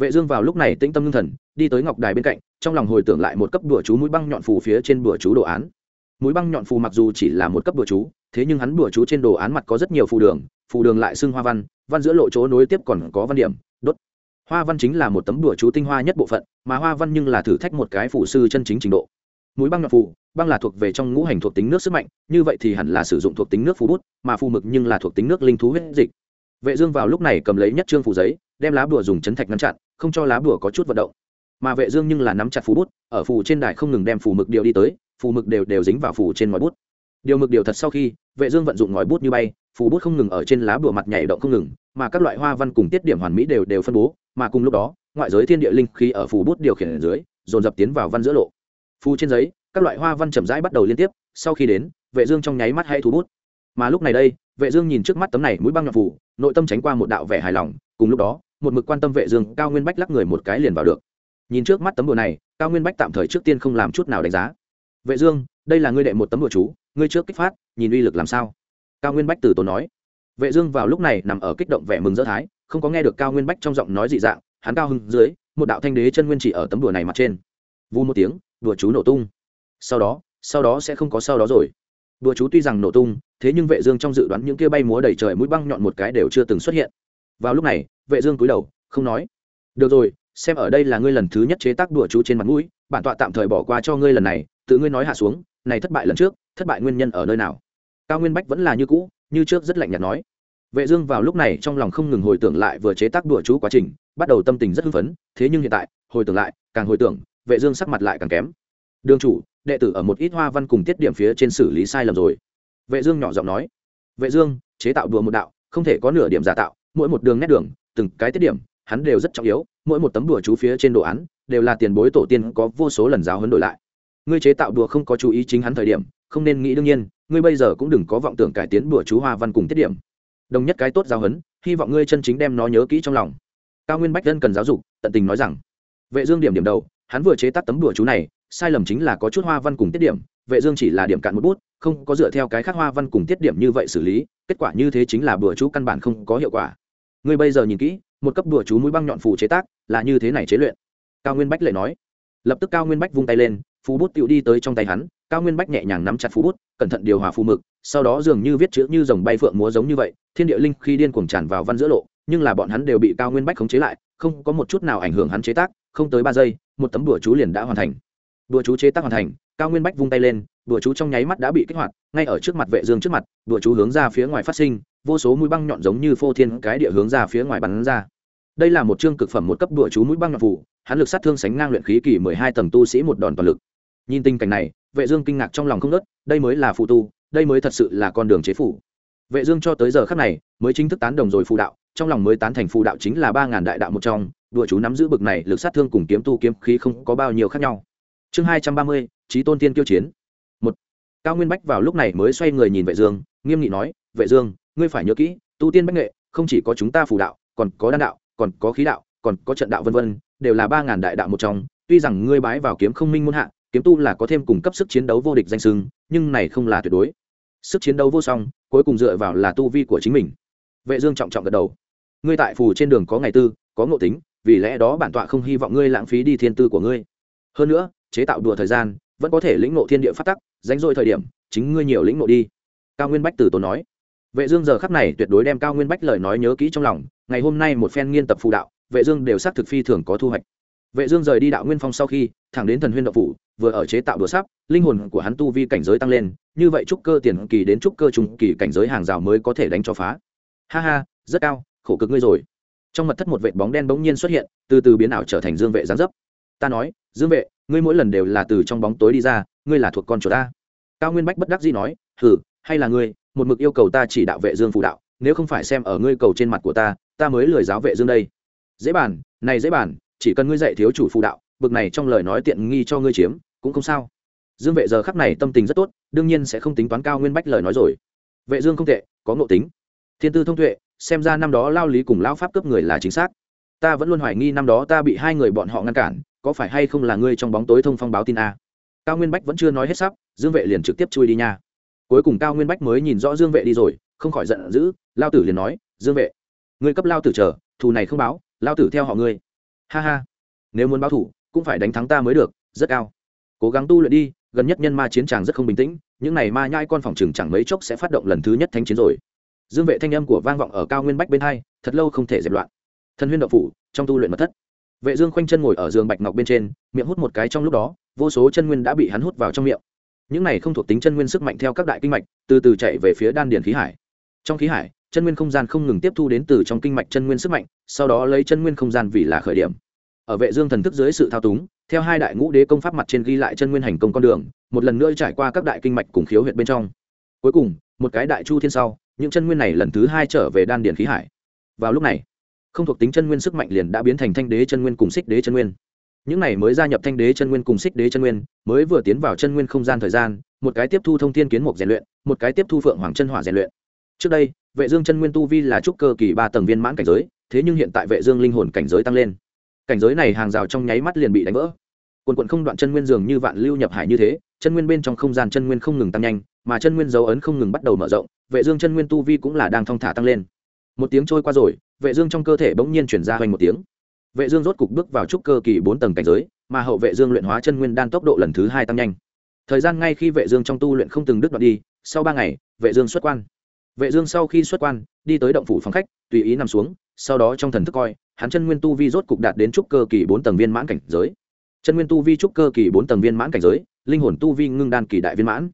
vệ dương vào lúc này tĩnh tâm ngưng thần, đi tới ngọc đài bên cạnh, trong lòng hồi tưởng lại một cấp đùa chú mũi băng nhọn phù phía trên đùa chú đồ án. Mũi băng nhọn phù mặc dù chỉ là một cấp đùa chú, thế nhưng hắn đùa chú trên đồ án mặt có rất nhiều phù đường phù đường lại xưng hoa văn văn giữa lộ chỗ nối tiếp còn có văn điểm, đốt. Hoa văn chính là một tấm đùa chú tinh hoa nhất bộ phận, mà hoa văn nhưng là thử thách một cái phù sư chân chính trình độ. Mũi băng nhọn phù, băng là thuộc về trong ngũ hành thuộc tính nước sức mạnh, như vậy thì hẳn là sử dụng thuộc tính nước phù bút, mà phù mực nhưng là thuộc tính nước linh thú huyết dịch. Vệ dương vào lúc này cầm lấy nhất trương phù giấy, đem lá bùa dùng chấn thạch ngăn chặn không cho lá bùa có chút vận động. Mà vệ dương nhưng là nắm chặt phù bút, ở phù trên đài không ngừng đem phù mực điều đi tới, phù mực đều đều dính vào phù trên ngòi bút. Điều mực điều thật sau khi, vệ dương vận dụng ngòi bút như bay, phù bút không ngừng ở trên lá bùa mặt nhảy động không ngừng, mà các loại hoa văn cùng tiết điểm hoàn mỹ đều đều phân bố, mà cùng lúc đó, ngoại giới thiên địa linh khí ở phù bút điều khiển ở dưới, dồn dập tiến vào văn giữa lộ. Phù trên giấy, các loại hoa văn chậm rãi bắt đầu liên tiếp, sau khi đến, vệ dương trong nháy mắt hay thu bút. Mà lúc này đây, vệ dương nhìn trước mắt tấm này mũi băng nhọn phù, nội tâm tránh qua một đạo vẻ hài lòng, cùng lúc đó một mực quan tâm vệ dương, cao nguyên bách lắc người một cái liền vào được. Nhìn trước mắt tấm đùa này, cao nguyên bách tạm thời trước tiên không làm chút nào đánh giá. Vệ dương, đây là ngươi đệ một tấm đùa chú, ngươi trước kích phát, nhìn uy lực làm sao? Cao nguyên bách từ tốn nói. Vệ dương vào lúc này nằm ở kích động vẻ mừng rỡ thái, không có nghe được cao nguyên bách trong giọng nói dị dạng, hắn cao hưng dưới, một đạo thanh đế chân nguyên chỉ ở tấm đùa này mặt trên. Vu một tiếng, đùa chú nổ tung. Sau đó sau đó sẽ không có sau đó rồi. Đùa chú tuy rằng nổ tung, thế nhưng vệ dương trong dự đoán những kia bay múa đầy trời mũi băng nhọn một cái đều chưa từng xuất hiện vào lúc này, vệ dương cúi đầu, không nói. Được rồi, xem ở đây là ngươi lần thứ nhất chế tác đùa chú trên mặt mũi, bản tọa tạm thời bỏ qua cho ngươi lần này, tự ngươi nói hạ xuống, này thất bại lần trước, thất bại nguyên nhân ở nơi nào? Cao nguyên bách vẫn là như cũ, như trước rất lạnh nhạt nói. Vệ dương vào lúc này trong lòng không ngừng hồi tưởng lại vừa chế tác đùa chú quá trình, bắt đầu tâm tình rất hưng phấn, thế nhưng hiện tại, hồi tưởng lại, càng hồi tưởng, vệ dương sắc mặt lại càng kém. Đường chủ, đệ tử ở một ít hoa văn cùng tiết điểm phía trên xử lý sai lầm rồi. Vệ dương nhỏ giọng nói. Vệ dương, chế tạo đùa một đạo, không thể có nửa điểm giả tạo mỗi một đường nét đường từng cái tiết điểm hắn đều rất trọng yếu mỗi một tấm đùa chú phía trên đồ án đều là tiền bối tổ tiên có vô số lần giáo hấn đổi lại. Ngươi chế tạo đùa không có chú ý chính hắn thời điểm không nên nghĩ đương nhiên ngươi bây giờ cũng đừng có vọng tưởng cải tiến đùa chú hoa văn cùng tiết điểm. Đồng nhất cái tốt giáo hấn, hy vọng ngươi chân chính đem nó nhớ kỹ trong lòng. Cao nguyên bách dân cần giáo dục tận tình nói rằng vệ dương điểm điểm đầu hắn vừa chế tác tấm đùa chú này sai lầm chính là có chút hoa văn cùng tiết điểm vệ dương chỉ là điểm cạn một bút không có dựa theo cái khác hoa văn cùng tiết điểm như vậy xử lý kết quả như thế chính là đùa chú căn bản không có hiệu quả ngươi bây giờ nhìn kỹ, một cấp đùa chú mũi băng nhọn phủ chế tác, là như thế này chế luyện. Cao nguyên bách lệ nói. Lập tức cao nguyên bách vung tay lên phú bút tựu đi tới trong tay hắn, cao nguyên bách nhẹ nhàng nắm chặt phú bút, cẩn thận điều hòa phù mực, sau đó dường như viết chữ như dòng bay phượng múa giống như vậy, thiên địa linh khi điên cuồng tràn vào văn giữa lộ, nhưng là bọn hắn đều bị cao nguyên bách khống chế lại, không có một chút nào ảnh hưởng hắn chế tác, không tới ba giây, một tấm đùa chú liền đã hoàn thành. Đùa chú chế tác hoàn thành, cao nguyên bách vung tay lên, đùa chú trong nháy mắt đã bị kích hoạt, ngay ở trước mặt vệ dương trước mặt, đùa chú hướng ra phía ngoài phát sinh vô số mũi băng nhọn giống như phô thiên cái địa hướng ra phía ngoài bắn ra. Đây là một chương cực phẩm một cấp đùa chú mũi băng nhọn phủ hắn lực sát thương sánh ngang luyện khí kỳ mười hai tầng tu sĩ một đòn toàn lực. Nhìn tình cảnh này, vệ dương kinh ngạc trong lòng không nớt, đây mới là phù tu, đây mới thật sự là con đường chế phủ vệ dương cho tới giờ khắc này, mới chính thức tán đồng rồi phù đạo, trong lòng mới tán thành phù đạo chính là ba ngàn đại đạo một trong, đùa chú nắm giữ bực này lực sát thương cùng kiếm tu kiếm khí không có bao nhiêu khác nhau. Chương hai trăm ba mươi trí tôn tiên kiêu chiến. Một, cao nguyên bách vào lúc này mới xoay người nhìn vệ dương, nghiêm nghị nói, vệ dương ngươi phải nhớ kỹ, tu tiên bách nghệ, không chỉ có chúng ta phù đạo, còn có đan đạo, còn có khí đạo, còn có trận đạo vân vân, đều là ba ngàn đại đạo một trong. Tuy rằng ngươi bái vào kiếm không minh môn hạ, kiếm tu là có thêm cung cấp sức chiến đấu vô địch danh sưng nhưng này không là tuyệt đối. Sức chiến đấu vô song, cuối cùng dựa vào là tu vi của chính mình. Vệ dương trọng trọng gật đầu. Ngươi tại phù trên đường có ngày tư, có ngộ tính, vì lẽ đó bản tọa không hy vọng ngươi lãng phí đi thiên tư của ngươi. Hơn nữa, chế tạo đùa thời gian, vẫn có thể lĩnh ngộ thiên địa phát tắc danh dội thời điểm, chính ngươi nhiều lĩnh ngộ đi. Cao nguyên bách tử tốn nói vệ dương giờ khắc này tuyệt đối đem cao nguyên bách lời nói nhớ kỹ trong lòng, ngày hôm nay một phen nghiên tập phù đạo, vệ dương đều xác thực phi thường có thu hoạch. Vệ dương rời đi đạo nguyên phong sau khi, thẳng đến thần huyên đạo phủ, vừa ở chế tạo đùa sắp linh hồn của hắn tu vi cảnh giới tăng lên, như vậy trúc cơ tiền kỳ đến trúc cơ trung kỳ cảnh giới hàng rào mới có thể đánh cho phá. Ha ha, rất cao, khổ cực ngươi rồi. Trong mật thất một vệt bóng đen bỗng nhiên xuất hiện, từ từ biến ảo trở thành dương vệ dáng dấp. Ta nói, dương vệ, ngươi mỗi lần đều là từ trong bóng tối đi ra, ngươi là thuộc con chuột ta. Cao nguyên bách bất đắc dĩ nói hử hay là ngươi một mực yêu cầu ta chỉ đạo vệ dương phụ đạo, nếu không phải xem ở ngươi cầu trên mặt của ta ta mới lười giáo vệ dương đây. Dễ bàn này dễ bàn chỉ cần ngươi dạy thiếu chủ phụ đạo, bực này trong lời nói tiện nghi cho ngươi chiếm, cũng không sao. Dương vệ giờ khắc này tâm tình rất tốt, đương nhiên sẽ không tính toán cao nguyên bách lời nói rồi. Vệ dương không tệ, có ngộ tính. Thiên tư thông tuệ, xem ra năm đó lao lý cùng lao pháp cướp người là chính xác. Ta vẫn luôn hoài nghi năm đó ta bị hai người bọn họ ngăn cản, có phải hay không là ngươi trong bóng tối thông phong báo tin a? Cao nguyên bách vẫn chưa nói hết sắp, dương vệ liền trực tiếp chui đi nha cuối cùng cao nguyên bách mới nhìn rõ dương vệ đi rồi, không khỏi giận dữ, lao tử liền nói, dương vệ, ngươi cấp lao tử chờ, thù này không báo, lao tử theo họ ngươi. Ha ha, nếu muốn báo thủ cũng phải đánh thắng ta mới được, rất cao. Cố gắng tu luyện đi, gần nhất nhân ma chiến tràng rất không bình tĩnh, những này ma nhai con phòng chừng chẳng mấy chốc sẽ phát động lần thứ nhất thanh chiến rồi. Dương vệ thanh âm của vang vọng ở cao nguyên bách bên hai, thật lâu không thể dẹp loạn. Thân huyên đậu phủ, trong tu luyện mật thất. Vệ dương khoanh chân ngồi ở giường bạch ngọc bên trên, miệng hút một cái trong lúc đó, vô số chân nguyên đã bị hắn hút vào trong miệng những này không thuộc tính chân nguyên sức mạnh theo các đại kinh mạch, từ từ chạy về phía đan điền khí hải. Trong khí hải, chân nguyên không gian không ngừng tiếp thu đến từ trong kinh mạch chân nguyên sức mạnh, sau đó lấy chân nguyên không gian vì là khởi điểm. Ở vệ dương thần thức dưới sự thao túng, theo hai đại ngũ đế công pháp mặt trên ghi lại chân nguyên hành công con đường, một lần nữa trải qua các đại kinh mạch cùng khiếu huyệt bên trong. Cuối cùng, một cái đại chu thiên sau, những chân nguyên này lần thứ hai trở về đan điền khí hải. Vào lúc này, không thuộc tính chân nguyên sức mạnh liền đã biến thành thanh đế chân nguyên cùng xích đế chân nguyên những này mới gia nhập thanh đế chân nguyên cùng xích đế chân nguyên, mới vừa tiến vào chân nguyên không gian thời gian, một cái tiếp thu thông thiên kiến mục rèn luyện, một cái tiếp thu phượng hoàng chân hỏa rèn luyện. Trước đây, vệ dương chân nguyên tu vi là trúc cơ kỳ ba tầng viên mãn cảnh giới, thế nhưng hiện tại vệ dương linh hồn cảnh giới tăng lên. Cảnh giới này hàng rào trong nháy mắt liền bị đánh vỡ. Quần cuộn không đoạn chân nguyên dường như vạn lưu nhập hải như thế, chân nguyên bên trong không gian chân nguyên không ngừng tăng nhanh, mà chân nguyên dấu ấn không ngừng bắt đầu mở rộng, vệ dương chân nguyên tu vi cũng là đang thong thả tăng lên. Một tiếng trôi qua rồi, vệ dương trong cơ thể bỗng nhiên chuyển ra hoành một tiếng vệ dương rốt cục bước vào trúc cơ kỳ bốn tầng cảnh giới, mà hậu vệ dương luyện hóa chân nguyên đan tốc độ lần thứ hai tăng nhanh. Thời gian ngay khi vệ dương trong tu luyện không từng đứt đoạn đi, sau ba ngày, vệ dương xuất quan. Vệ dương sau khi xuất quan, đi tới động phủ phòng khách, tùy ý nằm xuống, sau đó trong thần thức coi, hắn chân nguyên tu vi rốt cục đạt đến trúc cơ kỳ bốn tầng viên mãn cảnh giới. Chân nguyên tu vi trúc cơ kỳ bốn tầng viên mãn cảnh giới, linh hồn tu vi ngưng đan kỳ đại viên mãn.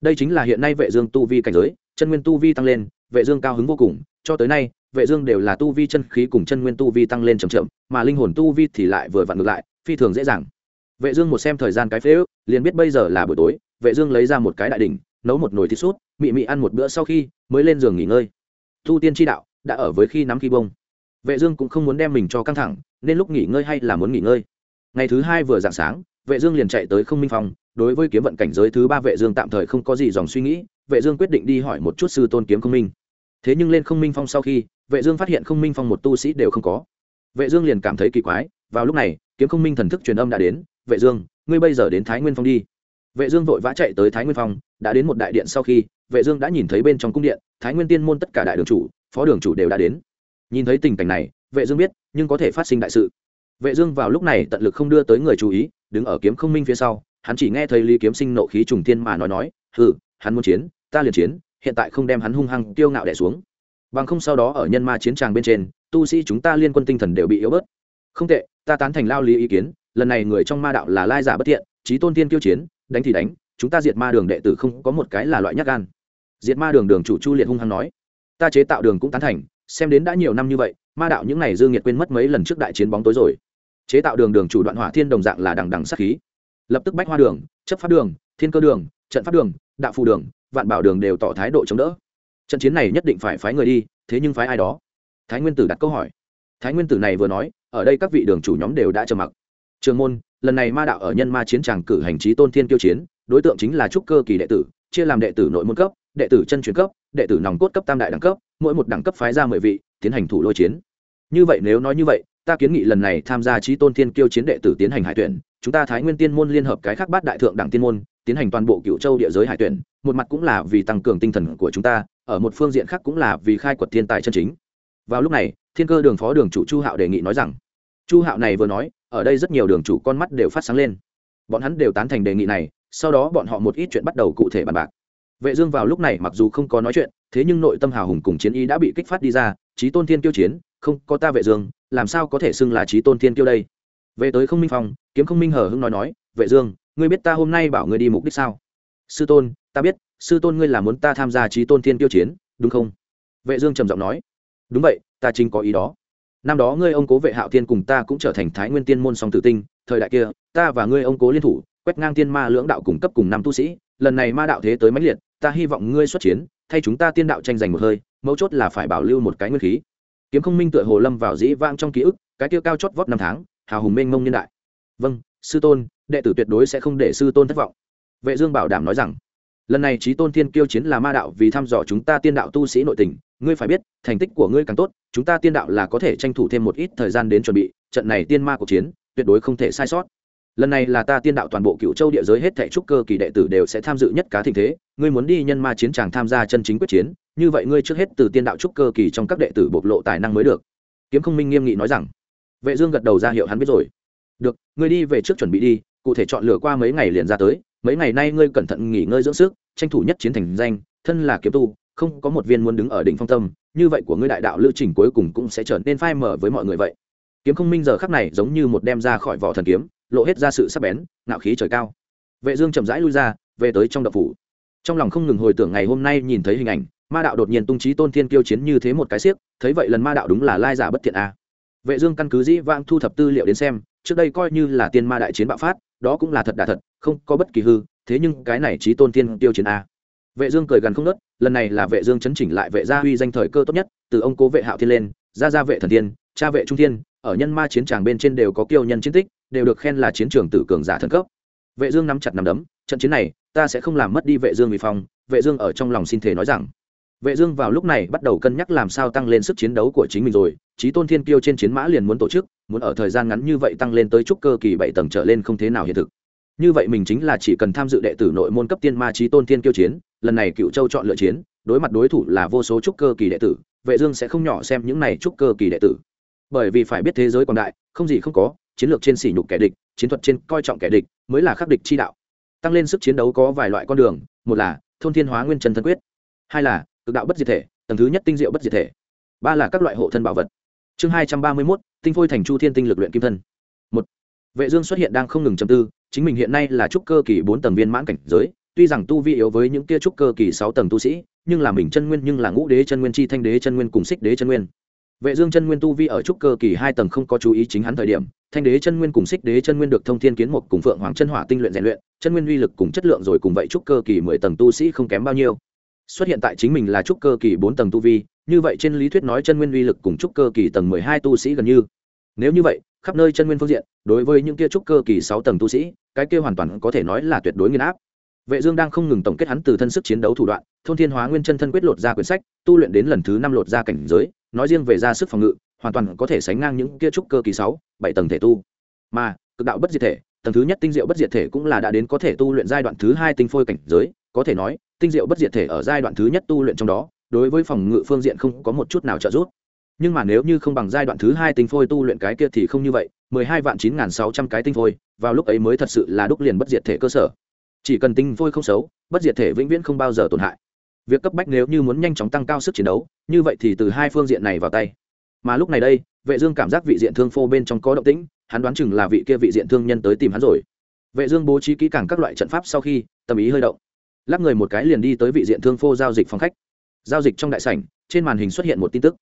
Đây chính là hiện nay vệ dương tu vi cảnh giới, chân nguyên tu vi tăng lên, vệ dương cao hứng vô cùng, cho tới nay vệ dương đều là tu vi chân khí cùng chân nguyên tu vi tăng lên chậm chậm, mà linh hồn tu vi thì lại vừa vặn ngược lại, phi thường dễ dàng. Vệ dương một xem thời gian cái phế ước, liền biết bây giờ là buổi tối, vệ dương lấy ra một cái đại đỉnh, nấu một nồi thịt sút mị mị ăn một bữa sau khi mới lên giường nghỉ ngơi. Tu tiên chi đạo đã ở với khi nắm khi bông. Vệ dương cũng không muốn đem mình cho căng thẳng, nên lúc nghỉ ngơi hay là muốn nghỉ ngơi. Ngày thứ hai vừa dạng sáng, vệ dương liền chạy tới không minh Phong. đối với kiếm vận cảnh giới thứ ba vệ dương tạm thời không có gì dòng suy nghĩ, vệ dương quyết định đi hỏi một chút sư tôn kiếm không minh. Thế nhưng lên không minh phong sau khi vệ dương phát hiện không minh phong một tu sĩ đều không có. Vệ dương liền cảm thấy kỳ quái, vào lúc này, kiếm không minh thần thức truyền âm đã đến, vệ dương, ngươi bây giờ đến thái nguyên phong đi. Vệ dương vội vã chạy tới thái nguyên phong, đã đến một đại điện sau khi, vệ dương đã nhìn thấy bên trong cung điện, thái nguyên tiên môn tất cả đại đường chủ, phó đường chủ đều đã đến. Nhìn thấy tình cảnh này, vệ dương biết, nhưng có thể phát sinh đại sự. Vệ dương vào lúc này tận lực không đưa tới người chú ý, đứng ở kiếm không minh phía sau, hắn chỉ nghe thấy lý kiếm sinh nộ khí trùng thiên mà nói nói, hừ, hắn muốn chiến, ta liền chiến, hiện tại không đem hắn hung hăng tiêu ngạo đè xuống bằng không sau đó ở nhân ma chiến tràng bên trên, tu sĩ chúng ta liên quân tinh thần đều bị yếu bớt. Không tệ, ta tán thành lao lý ý kiến, lần này người trong ma đạo là lai giả bất thiện trí tôn tiên tiêu chiến, đánh thì đánh, chúng ta diệt ma đường đệ tử không có một cái là loại nhát gan. Diệt ma đường đường chủ chu liệt hung hăng nói, ta chế tạo đường cũng tán thành, xem đến đã nhiều năm như vậy, ma đạo những ngày dương nhiệt quên mất mấy lần trước đại chiến bóng tối rồi. Chế tạo đường đường chủ đoạn hỏa thiên đồng dạng là đằng đằng sát khí. Lập tức bách hoa đường, chấp pháp đường, thiên cơ đường, trận pháp đường, đạo phù đường, vạn bảo đường đều tỏ thái độ chống đỡ trận chiến này nhất định phải phái người đi, thế nhưng phái ai đó? Thái nguyên tử đặt câu hỏi. Thái nguyên tử này vừa nói, ở đây các vị đường chủ nhóm đều đã trầm mặc. Trường môn, lần này ma đạo ở nhân ma chiến tràng cử hành trí tôn thiên kiêu chiến, đối tượng chính là trúc cơ kỳ đệ tử, chia làm đệ tử nội môn cấp, đệ tử chân truyền cấp, đệ tử nòng cốt cấp tam đại đẳng cấp, mỗi một đẳng cấp phái ra mười vị, tiến hành thủ lôi chiến. Như vậy nếu nói như vậy, ta kiến nghị lần này tham gia trí tôn thiên kiêu chiến đệ tử tiến hành hải tuyển, chúng ta thái nguyên tiên môn liên hợp cái khác bát đại thượng đẳng tiên môn, tiến hành toàn bộ cựu châu địa giới hải tuyển, một mặt cũng là vì tăng cường tinh thần của chúng ta ở một phương diện khác cũng là vì khai quật thiên tài chân chính. Vào lúc này, thiên cơ đường phó đường chủ chu hạo đề nghị nói rằng, chu hạo này vừa nói, ở đây rất nhiều đường chủ con mắt đều phát sáng lên. Bọn hắn đều tán thành đề nghị này, sau đó bọn họ một ít chuyện bắt đầu cụ thể bàn bạc. Vệ dương vào lúc này mặc dù không có nói chuyện, thế nhưng nội tâm hào hùng cùng chiến ý đã bị kích phát đi ra, chí tôn thiên tiêu chiến, không, có ta vệ dương, làm sao có thể xưng là chí tôn thiên tiêu đây? Về tới không minh phong, kiếm không minh hở hững nói nói, vệ dương, ngươi biết ta hôm nay bảo ngươi đi mục đích sao? Sư tôn, ta biết sư tôn ngươi là muốn ta tham gia trí tôn thiên tiêu chiến, đúng không? Vệ dương trầm giọng nói. Đúng vậy, ta chính có ý đó. Năm đó ngươi ông cố vệ hạo thiên cùng ta cũng trở thành thái nguyên tiên môn song tử tinh, thời đại kia, ta và ngươi ông cố liên thủ, quét ngang tiên ma lưỡng đạo cùng cấp cùng năm tu sĩ, lần này ma đạo thế tới mãnh liệt, ta hy vọng ngươi xuất chiến, thay chúng ta tiên đạo tranh giành một hơi, mấu chốt là phải bảo lưu một cái nguyên khí. Kiếm không minh tựa hồ lâm vào dĩ vang trong ký ức, cái kia cao chót vót năm tháng, hào hùng mênh mông niên đại. Vâng sư tôn, đệ tử tuyệt đối sẽ không để sư tôn thất vọng. Vệ dương bảo đảm nói rằng lần này trí tôn thiên kiêu chiến là ma đạo vì thăm dò chúng ta tiên đạo tu sĩ nội tình, ngươi phải biết, thành tích của ngươi càng tốt, chúng ta tiên đạo là có thể tranh thủ thêm một ít thời gian đến chuẩn bị, trận này tiên ma cuộc chiến, tuyệt đối không thể sai sót. Lần này là ta tiên đạo toàn bộ cựu châu địa giới hết thảy trúc cơ kỳ đệ tử đều sẽ tham dự nhất cá thịnh thế, ngươi muốn đi nhân ma chiến tràng tham gia chân chính quyết chiến, như vậy ngươi trước hết từ tiên đạo trúc cơ kỳ trong các đệ tử bộc lộ tài năng mới được. Kiếm không minh nghiêm nghị nói rằng, vệ dương gật đầu ra hiệu hắn biết rồi. Được, ngươi đi về trước chuẩn bị đi, cụ thể chọn lựa qua mấy ngày liền ra tới mấy ngày nay ngươi cẩn thận nghỉ ngơi dưỡng sức, tranh thủ nhất chiến thành danh, thân là kiếm tu, không có một viên muốn đứng ở đỉnh phong tâm, như vậy của ngươi đại đạo lưu trình cuối cùng cũng sẽ trở nên phai mở với mọi người vậy. Kiếm không minh giờ khắc này giống như một đem ra khỏi vỏ thần kiếm, lộ hết ra sự sắc bén, ngạo khí trời cao. Vệ dương chậm rãi lui ra, về tới trong đậu phủ. Trong lòng không ngừng hồi tưởng ngày hôm nay nhìn thấy hình ảnh, ma đạo đột nhiên tung trí tôn thiên kiêu chiến như thế một cái xiếc, thấy vậy lần ma đạo đúng là lai giả bất thiện a. Vệ dương căn cứ dĩ vãng thu thập tư liệu đến xem, trước đây coi như là tiên ma đại chiến bạo phát đó cũng là thật đà thật, không có bất kỳ hư, thế nhưng cái này trí tôn tiên tiêu chiến a. Vệ dương cười gần không nớt, lần này là vệ dương chấn chỉnh lại vệ gia huy danh thời cơ tốt nhất, từ ông cố vệ hạo thiên lên, gia gia vệ thần tiên, cha vệ trung thiên, ở nhân ma chiến tràng bên trên đều có kiêu nhân chiến tích, đều được khen là chiến trường tử cường giả thần cấp. Vệ dương nắm chặt nắm đấm, trận chiến này, ta sẽ không làm mất đi vệ dương vì phong, vệ dương ở trong lòng xin thể nói rằng vệ dương vào lúc này bắt đầu cân nhắc làm sao tăng lên sức chiến đấu của chính mình rồi. Chí tôn thiên kiêu trên chiến mã liền muốn tổ chức, muốn ở thời gian ngắn như vậy tăng lên tới trúc cơ kỳ bảy tầng trở lên không thế nào hiện thực. Như vậy mình chính là chỉ cần tham dự đệ tử nội môn cấp tiên ma chí tôn thiên kiêu chiến, lần này cựu châu chọn lựa chiến, đối mặt đối thủ là vô số trúc cơ kỳ đệ tử, vệ dương sẽ không nhỏ xem những này trúc cơ kỳ đệ tử. Bởi vì phải biết thế giới quảng đại, không gì không có, chiến lược trên sỉ nhục kẻ địch, chiến thuật trên coi trọng kẻ địch mới là khắc địch chi đạo. Tăng lên sức chiến đấu có vài loại con đường, một là thôn thiên hóa nguyên chân thân quyết, hai là cực đạo bất diệt thể, tầng thứ nhất tinh diệu bất diệt thể. Ba là các loại hộ thân bảo vật. Chương hai trăm ba mươi mốt, tinh phôi thành chu thiên tinh lực luyện kim thân. Một, vệ dương xuất hiện đang không ngừng chầm tư, chính mình hiện nay là trúc cơ kỳ bốn tầng viên mãn cảnh giới, tuy rằng tu vi yếu với những kia trúc cơ kỳ sáu tầng tu sĩ, nhưng là mình chân nguyên, nhưng là ngũ đế chân nguyên, chi thanh đế chân nguyên cùng xích đế chân nguyên. Vệ dương chân nguyên tu vi ở trúc cơ kỳ hai tầng không có chú ý chính hắn thời điểm, thanh đế chân nguyên cùng xích đế chân nguyên được thông thiên kiến một cùng phượng hoàng chân hỏa tinh luyện rèn luyện, chân nguyên uy lực cùng chất lượng rồi cùng vậy trúc cơ kỳ mười tầng tu sĩ không kém bao nhiêu xuất hiện tại chính mình là trúc cơ kỳ bốn tầng tu vi, như vậy trên lý thuyết nói chân nguyên uy lực cùng trúc cơ kỳ tầng mười hai tu sĩ gần như. Nếu như vậy, khắp nơi chân nguyên phương diện, đối với những kia trúc cơ kỳ sáu tầng tu sĩ, cái kia hoàn toàn có thể nói là tuyệt đối nghiền áp. Vệ dương đang không ngừng tổng kết hắn từ thân sức chiến đấu thủ đoạn, thôn thiên hóa nguyên chân thân quyết lột ra quyển sách, tu luyện đến lần thứ năm lột ra cảnh giới, nói riêng về ra sức phòng ngự, hoàn toàn có thể sánh ngang những kia trúc cơ kỳ sáu, bảy tầng thể tu. Mà, cực đạo bất diệt thể, tầng thứ nhất tinh diệu bất diệt thể cũng là đã đến có thể tu luyện giai đoạn thứ hai tinh phôi cảnh giới có thể nói, tinh diệu bất diệt thể ở giai đoạn thứ nhất tu luyện trong đó, đối với phòng ngự phương diện không có một chút nào trợ giúp. Nhưng mà nếu như không bằng giai đoạn thứ hai tinh phôi tu luyện cái kia thì không như vậy, mười hai vạn chín n sáu trăm cái tinh phôi, vào lúc ấy mới thật sự là đúc liền bất diệt thể cơ sở. Chỉ cần tinh phôi không xấu, bất diệt thể vĩnh viễn không bao giờ tổn hại. Việc cấp bách nếu như muốn nhanh chóng tăng cao sức chiến đấu, như vậy thì từ hai phương diện này vào tay. Mà lúc này đây, vệ dương cảm giác vị diện thương phô bên trong có động tĩnh, hắn đoán chừng là vị kia vị diện thương nhân tới tìm hắn rồi. Vệ dương bố trí kỹ càng các loại trận pháp sau khi, tâm ý hơi động lắp người một cái liền đi tới vị diện thương phô giao dịch phòng khách. Giao dịch trong đại sảnh, trên màn hình xuất hiện một tin tức.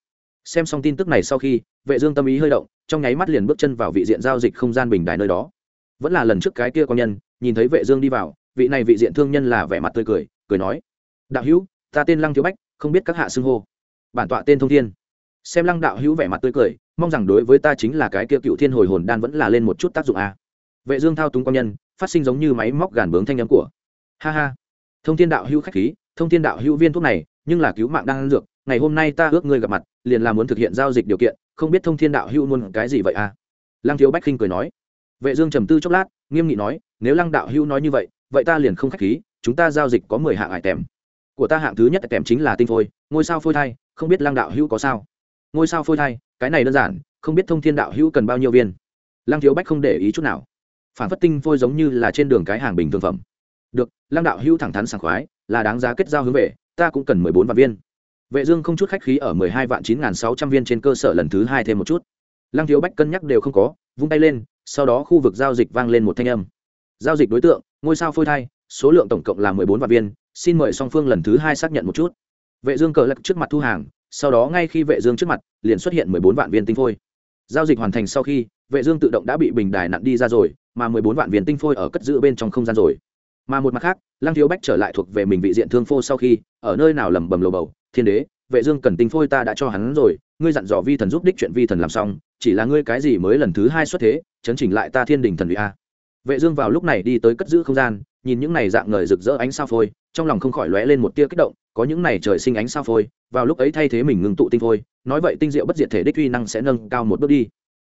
Xem xong tin tức này sau khi, vệ dương tâm ý hơi động, trong nháy mắt liền bước chân vào vị diện giao dịch không gian bình đài nơi đó. Vẫn là lần trước cái kia quan nhân, nhìn thấy vệ dương đi vào, vị này vị diện thương nhân là vẻ mặt tươi cười cười nói, đạo hữu, ta tên lăng thiếu bách, không biết các hạ xưng hô. Bản tọa tên thông thiên. Xem lăng đạo hữu vẻ mặt tươi cười, mong rằng đối với ta chính là cái kia cựu thiên hồi hồn đan vẫn là lên một chút tác dụng a. Vệ dương thao túng quan nhân, phát sinh giống như máy móc gàn bướng thanh âm của. Ha ha thông thiên đạo hữu khách khí, thông thiên đạo hữu viên thuốc này, nhưng là cứu mạng đang ăn dược, ngày hôm nay ta ước ngươi gặp mặt, liền là muốn thực hiện giao dịch điều kiện, không biết thông thiên đạo hữu muốn cái gì vậy à? lăng thiếu bách khinh cười nói. Vệ dương trầm tư chốc lát, nghiêm nghị nói, nếu lăng đạo hữu nói như vậy vậy ta liền không khách khí, chúng ta giao dịch có mười hạng hải tèm. Của ta hạng thứ nhất tèm chính là tinh phôi, ngôi sao phôi thai, không biết lăng đạo hữu có sao? Ngôi sao phôi thai, cái này đơn giản, không biết thông thiên đạo hữu cần bao nhiêu viên. Lăng thiếu bách không để ý chút nào. Phản phất tinh phôi giống như là trên đường cái hàng bình thường phẩm được, lăng đạo hưu thẳng thắn sảng khoái, là đáng giá kết giao hướng về, ta cũng cần mười bốn vạn viên. Vệ dương không chút khách khí ở mười hai vạn chín nghìn sáu trăm viên trên cơ sở lần thứ hai thêm một chút. Lăng thiếu bách cân nhắc đều không có, vung tay lên, sau đó khu vực giao dịch vang lên một thanh âm. Giao dịch đối tượng, ngôi sao phôi thai, số lượng tổng cộng là mười bốn vạn viên, xin mời song phương lần thứ hai xác nhận một chút. Vệ dương cờ lật trước mặt thu hàng, sau đó ngay khi vệ dương trước mặt, liền xuất hiện mười bốn vạn viên tinh phôi. Giao dịch hoàn thành sau khi, vệ dương tự động đã bị bình đài nặn đi ra rồi, mà mười bốn vạn viên tinh phôi ở cất giữ bên trong không gian rồi mà một mặt khác, lăng thiếu bách trở lại thuộc về mình vị diện thương phô sau khi, ở nơi nào lầm bầm lầu bầu, thiên đế, vệ dương cần tinh phôi ta đã cho hắn rồi, ngươi dặn dò vi thần giúp đích chuyện vi thần làm xong, chỉ là ngươi cái gì mới lần thứ hai xuất thế, chấn chỉnh lại ta thiên đình thần vị a. Vệ dương vào lúc này đi tới cất giữ không gian, nhìn những này dạng ngời rực rỡ ánh sao phôi, trong lòng không khỏi lóe lên một tia kích động, có những này trời sinh ánh sao phôi, vào lúc ấy thay thế mình ngừng tụ tinh phôi, nói vậy tinh diệu bất diệt thể đích uy năng sẽ nâng cao một bước đi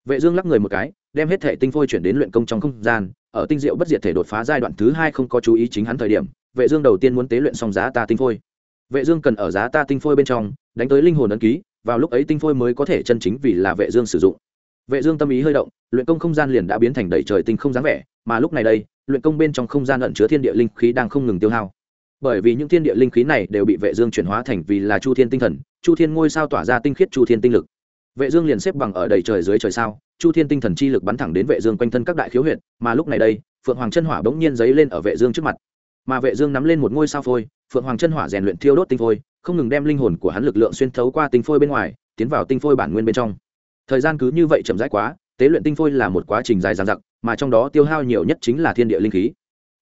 vệ dương lắc người một cái, đem hết thể tinh phôi chuyển đến luyện công trong không gian, ở tinh diệu bất diệt thể đột phá giai đoạn thứ hai không có chú ý chính hắn thời điểm, vệ dương đầu tiên muốn tế luyện xong giá ta tinh phôi. Vệ dương cần ở giá ta tinh phôi bên trong, đánh tới linh hồn ấn ký, vào lúc ấy tinh phôi mới có thể chân chính vì là vệ dương sử dụng. Vệ dương tâm ý hơi động, luyện công không gian liền đã biến thành đầy trời tinh không dáng vẻ, mà lúc này đây, luyện công bên trong không gian ẩn chứa thiên địa linh khí đang không ngừng tiêu hao. Bởi vì những thiên địa linh khí này đều bị vệ dương chuyển hóa thành vì là chu thiên tinh thần, chu thiên ngôi sao tỏa ra tinh khiết chu thiên tinh lực vệ dương liền xếp bằng ở đầy trời dưới trời sao, chu thiên tinh thần chi lực bắn thẳng đến vệ dương quanh thân các đại khiếu huyệt, mà lúc này đây, phượng hoàng chân hỏa bỗng nhiên giấy lên ở vệ dương trước mặt. Mà vệ dương nắm lên một ngôi sao phôi, phượng hoàng chân hỏa rèn luyện thiêu đốt tinh phôi, không ngừng đem linh hồn của hắn lực lượng xuyên thấu qua tinh phôi bên ngoài, tiến vào tinh phôi bản nguyên bên trong. Thời gian cứ như vậy chậm rãi quá, tế luyện tinh phôi là một quá trình dài dằng dặc, mà trong đó tiêu hao nhiều nhất chính là thiên địa linh khí.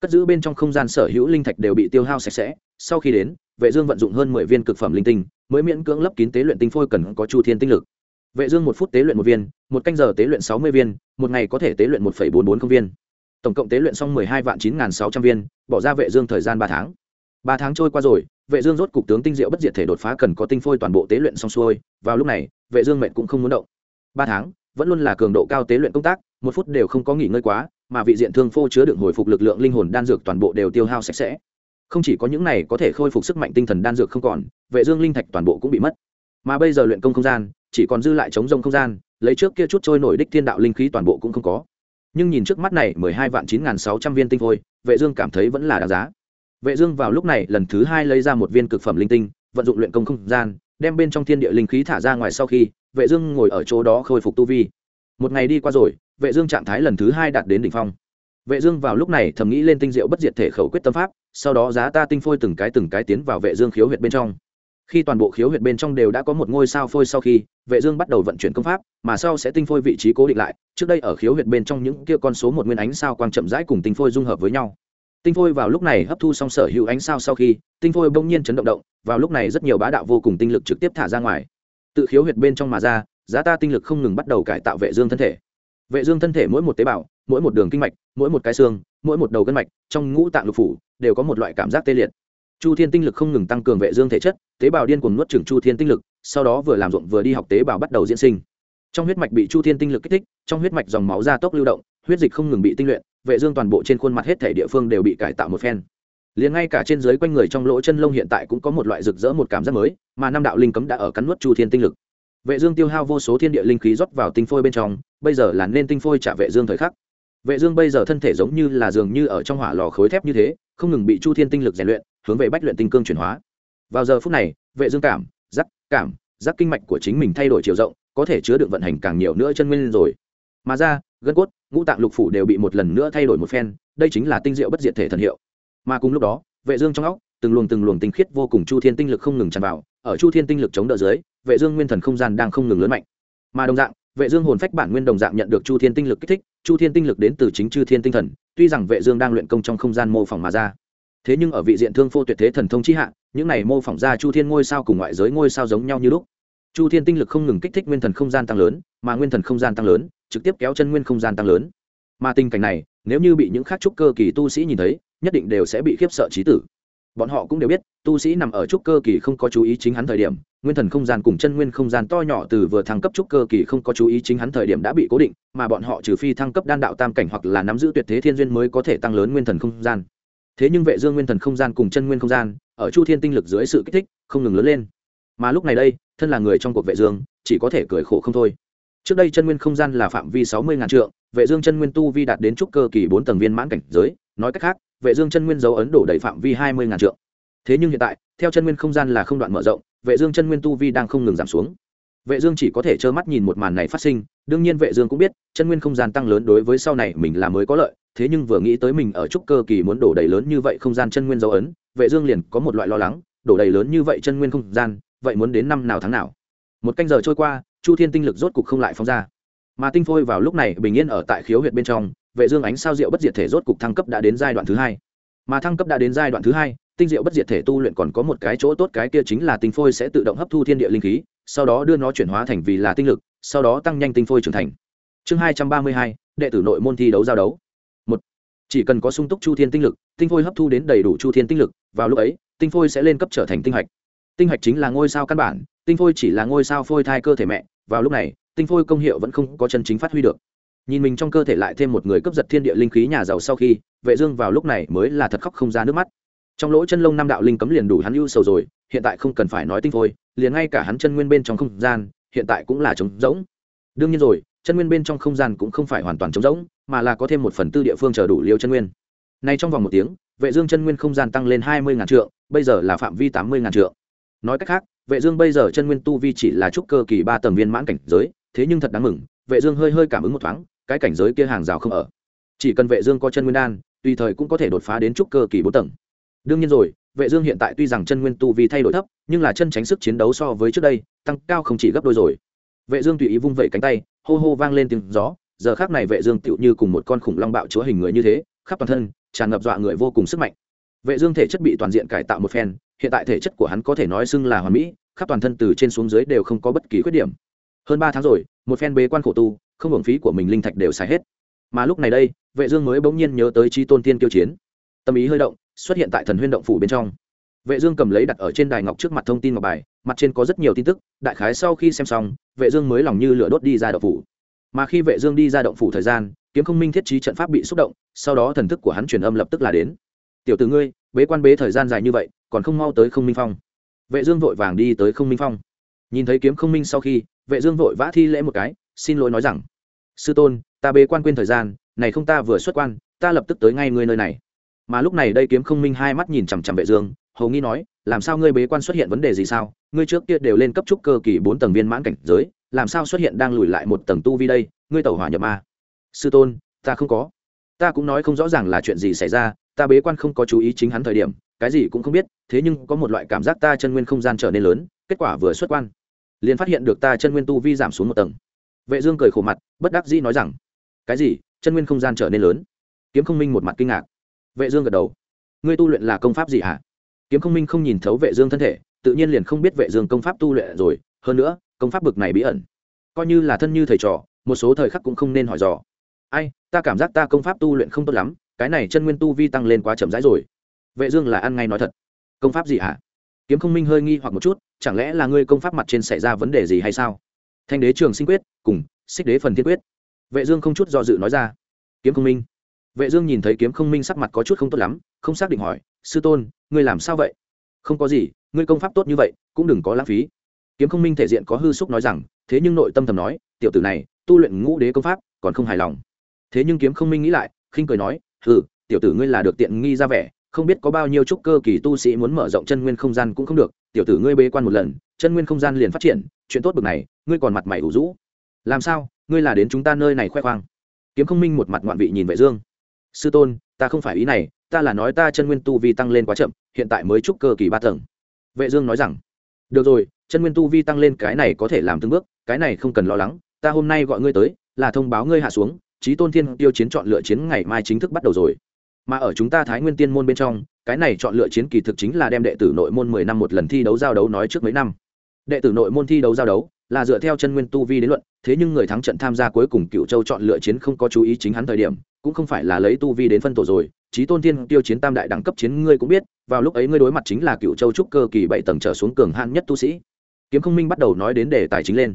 Cất giữ bên trong không gian sở hữu linh thạch đều bị tiêu hao sạch sẽ. Sau khi đến, vệ dương vận dụng hơn mười viên cực phẩm linh tinh, mới miễn cưỡng lấp kín tế luyện tinh phôi cần có chu thiên tinh lực vệ dương một phút tế luyện một viên, một canh giờ tế luyện sáu mươi viên, một ngày có thể tế luyện một bốn bốn không viên. Tổng cộng tế luyện xong mười hai vạn chín nghìn sáu trăm viên, bỏ ra vệ dương thời gian ba tháng. Ba tháng trôi qua rồi, vệ dương rốt cục tướng tinh diệu bất diệt thể đột phá cần có tinh phôi toàn bộ tế luyện xong xuôi. Vào lúc này, vệ dương mệnh cũng không muốn động. Ba tháng, vẫn luôn là cường độ cao tế luyện công tác, một phút đều không có nghỉ ngơi quá, mà vị diện thương phô chứa đựng hồi phục lực lượng linh hồn đan dược toàn bộ đều tiêu hao sạch sẽ. Không chỉ có những này có thể khôi phục sức mạnh tinh thần đan dược không còn, vệ dương linh thạch toàn bộ cũng bị mất. Mà bây giờ luyện công không gian chỉ còn dư lại chống rông không gian, lấy trước kia chút trôi nổi đích thiên đạo linh khí toàn bộ cũng không có. Nhưng nhìn trước mắt này mười hai vạn chín nghìn sáu trăm viên tinh phôi vệ dương cảm thấy vẫn là đáng giá. Vệ dương vào lúc này lần thứ hai lấy ra một viên cực phẩm linh tinh, vận dụng luyện công không gian, đem bên trong thiên địa linh khí thả ra ngoài sau khi, vệ dương ngồi ở chỗ đó khôi phục tu vi. Một ngày đi qua rồi, vệ dương trạng thái lần thứ hai đạt đến đỉnh phong. Vệ dương vào lúc này thầm nghĩ lên tinh diệu bất diệt thể khẩu quyết tâm pháp, sau đó giá ta tinh phôi từng cái từng cái tiến vào vệ dương khiếu huyệt bên trong khi toàn bộ khiếu huyệt bên trong đều đã có một ngôi sao phôi sau khi, vệ dương bắt đầu vận chuyển công pháp, mà sau sẽ tinh phôi vị trí cố định lại. Trước đây ở khiếu huyệt bên trong những kia con số một nguyên ánh sao quang chậm rãi cùng tinh phôi dung hợp với nhau. Tinh phôi vào lúc này hấp thu xong sở hữu ánh sao sau khi, tinh phôi bỗng nhiên chấn động động, vào lúc này rất nhiều bá đạo vô cùng tinh lực trực tiếp thả ra ngoài. Tự khiếu huyệt bên trong mà ra, giá ta tinh lực không ngừng bắt đầu cải tạo vệ dương thân thể. Vệ dương thân thể mỗi một tế bào, mỗi một đường kinh mạch, mỗi một cái xương, mỗi một đầu gân mạch, trong ngũ tạng lục phủ, đều có một loại cảm giác tê liệt chu thiên tinh lực không ngừng tăng cường vệ dương thể chất, tế bào điên cuồng nuốt chửng chu thiên tinh lực, sau đó vừa làm ruộng vừa đi học tế bào bắt đầu diễn sinh. Trong huyết mạch bị chu thiên tinh lực kích thích, trong huyết mạch dòng máu gia tốc lưu động, huyết dịch không ngừng bị tinh luyện, vệ dương toàn bộ trên khuôn mặt hết thể địa phương đều bị cải tạo một phen. Liền ngay cả trên dưới quanh người trong lỗ chân lông hiện tại cũng có một loại rực rỡ một cảm giác mới, mà năm đạo linh cấm đã ở cắn nuốt chu thiên tinh lực. Vệ dương tiêu hao vô số thiên địa linh khí rót vào tinh phôi bên trong, bây giờ là nên tinh phôi trả vệ dương thời khắc. Vệ dương bây giờ thân thể giống như là dường như ở trong hỏa lò khối thép như thế, không ngừng bị chu thiên tinh lực rèn luyện hướng về bách luyện tinh cương chuyển hóa. Vào giờ phút này, vệ dương cảm, giác cảm, giác kinh mạch của chính mình thay đổi chiều rộng, có thể chứa đựng vận hành càng nhiều nữa chân nguyên rồi. Mà ra, gân cốt, ngũ tạng lục phủ đều bị một lần nữa thay đổi một phen, đây chính là tinh diệu bất diệt thể thần hiệu. Mà cùng lúc đó, vệ dương trong óc, từng luồng từng luồng tinh khiết vô cùng chu thiên tinh lực không ngừng tràn vào, ở chu thiên tinh lực chống đỡ dưới, vệ dương nguyên thần không gian đang không ngừng lớn mạnh. Mà đồng dạng, vệ dương hồn phách bản nguyên đồng dạng nhận được chu thiên tinh lực kích thích, chu thiên tinh lực đến từ chính chư thiên tinh thần, tuy rằng vệ dương đang luyện công trong không gian mô phỏng mà ra thế nhưng ở vị diện thương phô tuyệt thế thần thông chi hạ, những này mô phỏng ra chu thiên ngôi sao cùng ngoại giới ngôi sao giống nhau như lúc. Chu thiên tinh lực không ngừng kích thích nguyên thần không gian tăng lớn, mà nguyên thần không gian tăng lớn, trực tiếp kéo chân nguyên không gian tăng lớn. Mà tình cảnh này, nếu như bị những khác trúc cơ kỳ tu sĩ nhìn thấy, nhất định đều sẽ bị khiếp sợ trí tử. Bọn họ cũng đều biết, tu sĩ nằm ở trúc cơ kỳ không có chú ý chính hắn thời điểm, nguyên thần không gian cùng chân nguyên không gian to nhỏ từ vừa thăng cấp trúc cơ kỳ không có chú ý chính hắn thời điểm đã bị cố định, mà bọn họ trừ phi thăng cấp đan đạo tam cảnh hoặc là nắm giữ tuyệt thế thiên duyên mới có thể tăng lớn nguyên thần không gian thế nhưng vệ dương nguyên thần không gian cùng chân nguyên không gian, ở chu thiên tinh lực dưới sự kích thích, không ngừng lớn lên. Mà lúc này đây, thân là người trong cuộc vệ dương, chỉ có thể cười khổ không thôi. Trước đây chân nguyên không gian là phạm vi sáu mươi ngàn trượng, vệ dương chân nguyên tu vi đạt đến trúc cơ kỳ bốn tầng viên mãn cảnh giới, nói cách khác, vệ dương chân nguyên dấu ấn đổ đầy phạm vi hai mươi ngàn trượng. Thế nhưng hiện tại, theo chân nguyên không gian là không đoạn mở rộng, vệ dương chân nguyên tu vi đang không ngừng giảm xuống vệ dương chỉ có thể trơ mắt nhìn một màn này phát sinh, đương nhiên vệ dương cũng biết, chân nguyên không gian tăng lớn đối với sau này mình là mới có lợi, thế nhưng vừa nghĩ tới mình ở trúc cơ kỳ muốn đổ đầy lớn như vậy không gian chân nguyên dấu ấn, vệ dương liền có một loại lo lắng, đổ đầy lớn như vậy chân nguyên không gian, vậy muốn đến năm nào tháng nào? Một canh giờ trôi qua, chu thiên tinh lực rốt cục không lại phóng ra. Mà tinh phôi vào lúc này bình yên ở tại khiếu huyệt bên trong, vệ dương ánh sao diệu bất diệt thể rốt cục thăng cấp đã đến giai đoạn thứ hai. Mà thăng cấp đã đến giai đoạn thứ hai, tinh diệu bất diệt thể tu luyện còn có một cái chỗ tốt cái kia chính là tinh phôi sẽ tự động hấp thu thiên địa linh khí sau đó đưa nó chuyển hóa thành vì là tinh lực, sau đó tăng nhanh tinh phôi trưởng thành. Chương hai trăm ba mươi hai, đệ tử nội môn thi đấu giao đấu. Một, chỉ cần có sung túc chu thiên tinh lực, tinh phôi hấp thu đến đầy đủ chu thiên tinh lực, vào lúc ấy, tinh phôi sẽ lên cấp trở thành tinh hạch. Tinh hạch chính là ngôi sao căn bản, tinh phôi chỉ là ngôi sao phôi thai cơ thể mẹ, vào lúc này, tinh phôi công hiệu vẫn không có chân chính phát huy được. Nhìn mình trong cơ thể lại thêm một người cấp giật thiên địa linh khí nhà giàu sau khi, vệ dương vào lúc này mới là thật khóc không ra nước mắt. Trong lỗ chân lông năm đạo linh cấm liền đủ hắn ưu sầu rồi, hiện tại không cần phải nói tinh phôi liền ngay cả hắn chân nguyên bên trong không gian, hiện tại cũng là trống rỗng. Đương nhiên rồi, chân nguyên bên trong không gian cũng không phải hoàn toàn trống rỗng, mà là có thêm một phần tư địa phương chờ đủ liêu chân nguyên. Nay trong vòng một tiếng, vệ dương chân nguyên không gian tăng lên hai mươi ngàn trượng, bây giờ là phạm vi tám mươi ngàn trượng. Nói cách khác, vệ dương bây giờ chân nguyên tu vi chỉ là trúc cơ kỳ ba tầng viên mãn cảnh giới, thế nhưng thật đáng mừng, vệ dương hơi hơi cảm ứng một thoáng, cái cảnh giới kia hàng rào không ở. Chỉ cần vệ dương có chân nguyên đan, tùy thời cũng có thể đột phá đến trúc cơ kỳ bốn tầng. Đương nhiên rồi vệ dương hiện tại tuy rằng chân nguyên tu vi thay đổi thấp, nhưng là chân tránh sức chiến đấu so với trước đây, tăng cao không chỉ gấp đôi rồi. Vệ dương tùy ý vung vẩy cánh tay, hô hô vang lên tiếng gió. Giờ khắc này vệ dương tựu như cùng một con khủng long bạo chúa hình người như thế, khắp toàn thân, tràn ngập dọa người vô cùng sức mạnh. Vệ dương thể chất bị toàn diện cải tạo một phen, hiện tại thể chất của hắn có thể nói xưng là hoàn mỹ, khắp toàn thân từ trên xuống dưới đều không có bất kỳ khuyết điểm. Hơn ba tháng rồi, một phen bế quan khổ tu, không hưởng phí của mình linh thạch đều xài hết. Mà lúc này đây, vệ dương mới bỗng nhiên nhớ tới chi tôn tiên tiêu chiến. Tâm ý hơi động xuất hiện tại thần huyên động phủ bên trong. Vệ dương cầm lấy đặt ở trên đài ngọc trước mặt thông tin ngọc bài, mặt trên có rất nhiều tin tức, đại khái sau khi xem xong, vệ dương mới lòng như lửa đốt đi ra động phủ. Mà khi vệ dương đi ra động phủ thời gian, kiếm không minh thiết trí trận pháp bị xúc động, sau đó thần thức của hắn truyền âm lập tức là đến. Tiểu tử ngươi, bế quan bế thời gian dài như vậy, còn không mau tới không minh phong. Vệ dương vội vàng đi tới không minh phong. Nhìn thấy kiếm không minh sau khi, vệ dương vội vã thi lễ một cái, xin lỗi nói rằng, sư tôn, ta bế quan quên thời gian, này không ta vừa xuất quan, ta lập tức tới ngay ngươi nơi này mà lúc này đây kiếm không minh hai mắt nhìn chằm chằm vệ dương, hầu nghi nói, làm sao ngươi bế quan xuất hiện vấn đề gì sao? Ngươi trước kia đều lên cấp trúc cơ kỳ bốn tầng viên mãn cảnh giới, làm sao xuất hiện đang lùi lại một tầng tu vi đây? Ngươi tẩu hỏa nhập ma. Sư tôn, ta không có. Ta cũng nói không rõ ràng là chuyện gì xảy ra, ta bế quan không có chú ý chính hắn thời điểm, cái gì cũng không biết, thế nhưng có một loại cảm giác ta chân nguyên không gian trở nên lớn, kết quả vừa xuất quan, liền phát hiện được ta chân nguyên tu vi giảm xuống một tầng. Vệ dương cười khổ mặt, bất đắc dĩ nói rằng, cái gì? Chân nguyên không gian trở nên lớn? Kiếm không minh một mặt kinh ngạc vệ dương gật đầu. Ngươi tu luyện là công pháp gì hả? Kiếm không minh không nhìn thấu vệ dương thân thể, tự nhiên liền không biết vệ dương công pháp tu luyện rồi. Hơn nữa, công pháp bực này bí ẩn. Coi như là thân như thầy trò, một số thời khắc cũng không nên hỏi dò. Ai, ta cảm giác ta công pháp tu luyện không tốt lắm, cái này chân nguyên tu vi tăng lên quá chậm rãi rồi. Vệ dương là ăn ngay nói thật. Công pháp gì hả? Kiếm không minh hơi nghi hoặc một chút, chẳng lẽ là ngươi công pháp mặt trên xảy ra vấn đề gì hay sao? Thanh đế trường sinh quyết, cùng, xích đế phần thiên quyết. Vệ dương không chút do dự nói ra. Kiếm không minh vệ dương nhìn thấy kiếm không minh sắc mặt có chút không tốt lắm, không xác định hỏi, sư tôn, ngươi làm sao vậy? Không có gì, ngươi công pháp tốt như vậy, cũng đừng có lãng phí. Kiếm không minh thể diện có hư xúc nói rằng, thế nhưng nội tâm thầm nói, tiểu tử này, tu luyện ngũ đế công pháp, còn không hài lòng. Thế nhưng kiếm không minh nghĩ lại, khinh cười nói, hừ, tiểu tử ngươi là được tiện nghi ra vẻ, không biết có bao nhiêu trúc cơ kỳ tu sĩ muốn mở rộng chân nguyên không gian cũng không được, tiểu tử ngươi bế quan một lần, chân nguyên không gian liền phát triển, chuyện tốt bực này, ngươi còn mặt mày ủ rũ. Làm sao, ngươi là đến chúng ta nơi này khoe khoang? Kiếm không minh một mặt ngoạn vị nhìn vệ dương sư tôn, ta không phải ý này, ta là nói ta chân nguyên tu vi tăng lên quá chậm, hiện tại mới trúc cơ kỳ ba tầng. Vệ dương nói rằng, được rồi, chân nguyên tu vi tăng lên cái này có thể làm từng bước, cái này không cần lo lắng, ta hôm nay gọi ngươi tới, là thông báo ngươi hạ xuống trí tôn thiên tiêu chiến chọn lựa chiến ngày mai chính thức bắt đầu rồi. Mà ở chúng ta thái nguyên tiên môn bên trong, cái này chọn lựa chiến kỳ thực chính là đem đệ tử nội môn mười năm một lần thi đấu giao đấu nói trước mấy năm. Đệ tử nội môn thi đấu giao đấu, là dựa theo chân nguyên tu vi đến luận, thế nhưng người thắng trận tham gia cuối cùng cựu châu chọn lựa chiến không có chú ý chính hắn thời điểm cũng không phải là lấy tu vi đến phân tổ rồi trí tôn tiên tiêu chiến tam đại đẳng cấp chiến ngươi cũng biết, vào lúc ấy ngươi đối mặt chính là cựu châu trúc cơ kỳ bảy tầng trở xuống cường hạn nhất tu sĩ. Kiếm không minh bắt đầu nói đến đề tài chính lên.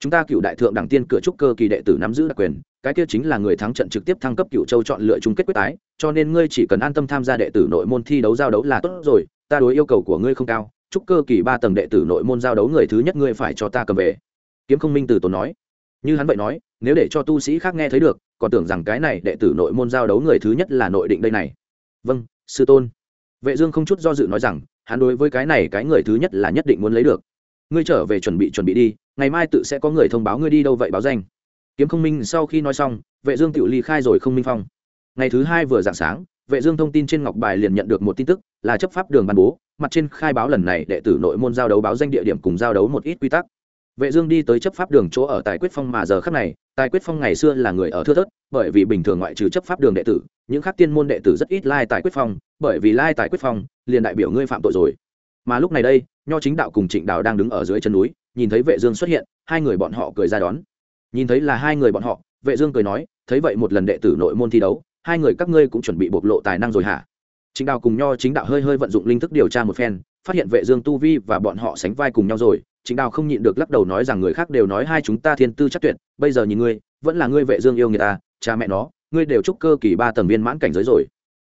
Chúng ta cựu đại thượng đẳng tiên cửa trúc cơ kỳ đệ tử nắm giữ đặc quyền, cái kia chính là người thắng trận trực tiếp thăng cấp cựu châu chọn lựa chung kết quyết tái, cho nên ngươi chỉ cần an tâm tham gia đệ tử nội môn thi đấu giao đấu là tốt rồi, ta đối yêu cầu của ngươi không cao, trúc cơ kỳ ba tầng đệ tử nội môn giao đấu người thứ nhất ngươi phải cho ta cầm về. Kiếm không minh từ tốn nói. Như hắn vậy nói, nếu để cho tu sĩ khác nghe thấy được còn tưởng rằng cái này đệ tử nội môn giao đấu người thứ nhất là nội định đây này. Vâng sư tôn. Vệ dương không chút do dự nói rằng, hắn đối với cái này cái người thứ nhất là nhất định muốn lấy được. Ngươi trở về chuẩn bị chuẩn bị đi, ngày mai tự sẽ có người thông báo ngươi đi đâu vậy báo danh. Kiếm không minh sau khi nói xong, vệ dương tự ly khai rồi không minh phong. Ngày thứ hai vừa dạng sáng, vệ dương thông tin trên ngọc bài liền nhận được một tin tức, là chấp pháp đường ban bố, mặt trên khai báo lần này đệ tử nội môn giao đấu báo danh địa điểm cùng giao đấu một ít quy tắc vệ dương đi tới chấp pháp đường chỗ ở tại quyết phong mà giờ khắc này tại quyết phong ngày xưa là người ở thưa thớt, bởi vì bình thường ngoại trừ chấp pháp đường đệ tử, những khác tiên môn đệ tử rất ít lai like tại quyết phong, bởi vì lai like tại quyết phong, liền đại biểu ngươi phạm tội rồi. Mà lúc này đây, nho chính đạo cùng trịnh đạo đang đứng ở dưới chân núi, nhìn thấy vệ dương xuất hiện, hai người bọn họ cười ra đón. Nhìn thấy là hai người bọn họ, vệ dương cười nói, thấy vậy một lần đệ tử nội môn thi đấu, hai người các ngươi cũng chuẩn bị bộc lộ tài năng rồi hả? Trịnh đạo cùng nho chính đạo hơi hơi vận dụng linh thức điều tra một phen, phát hiện vệ dương tu vi và bọn họ sánh vai cùng nhau rồi chính đạo không nhịn được lắc đầu nói rằng người khác đều nói hai chúng ta thiên tư chắc tuyệt, bây giờ nhìn ngươi, vẫn là ngươi vệ dương yêu người ta à, cha mẹ nó, ngươi đều trúc cơ kỳ ba tầng viên mãn cảnh giới rồi.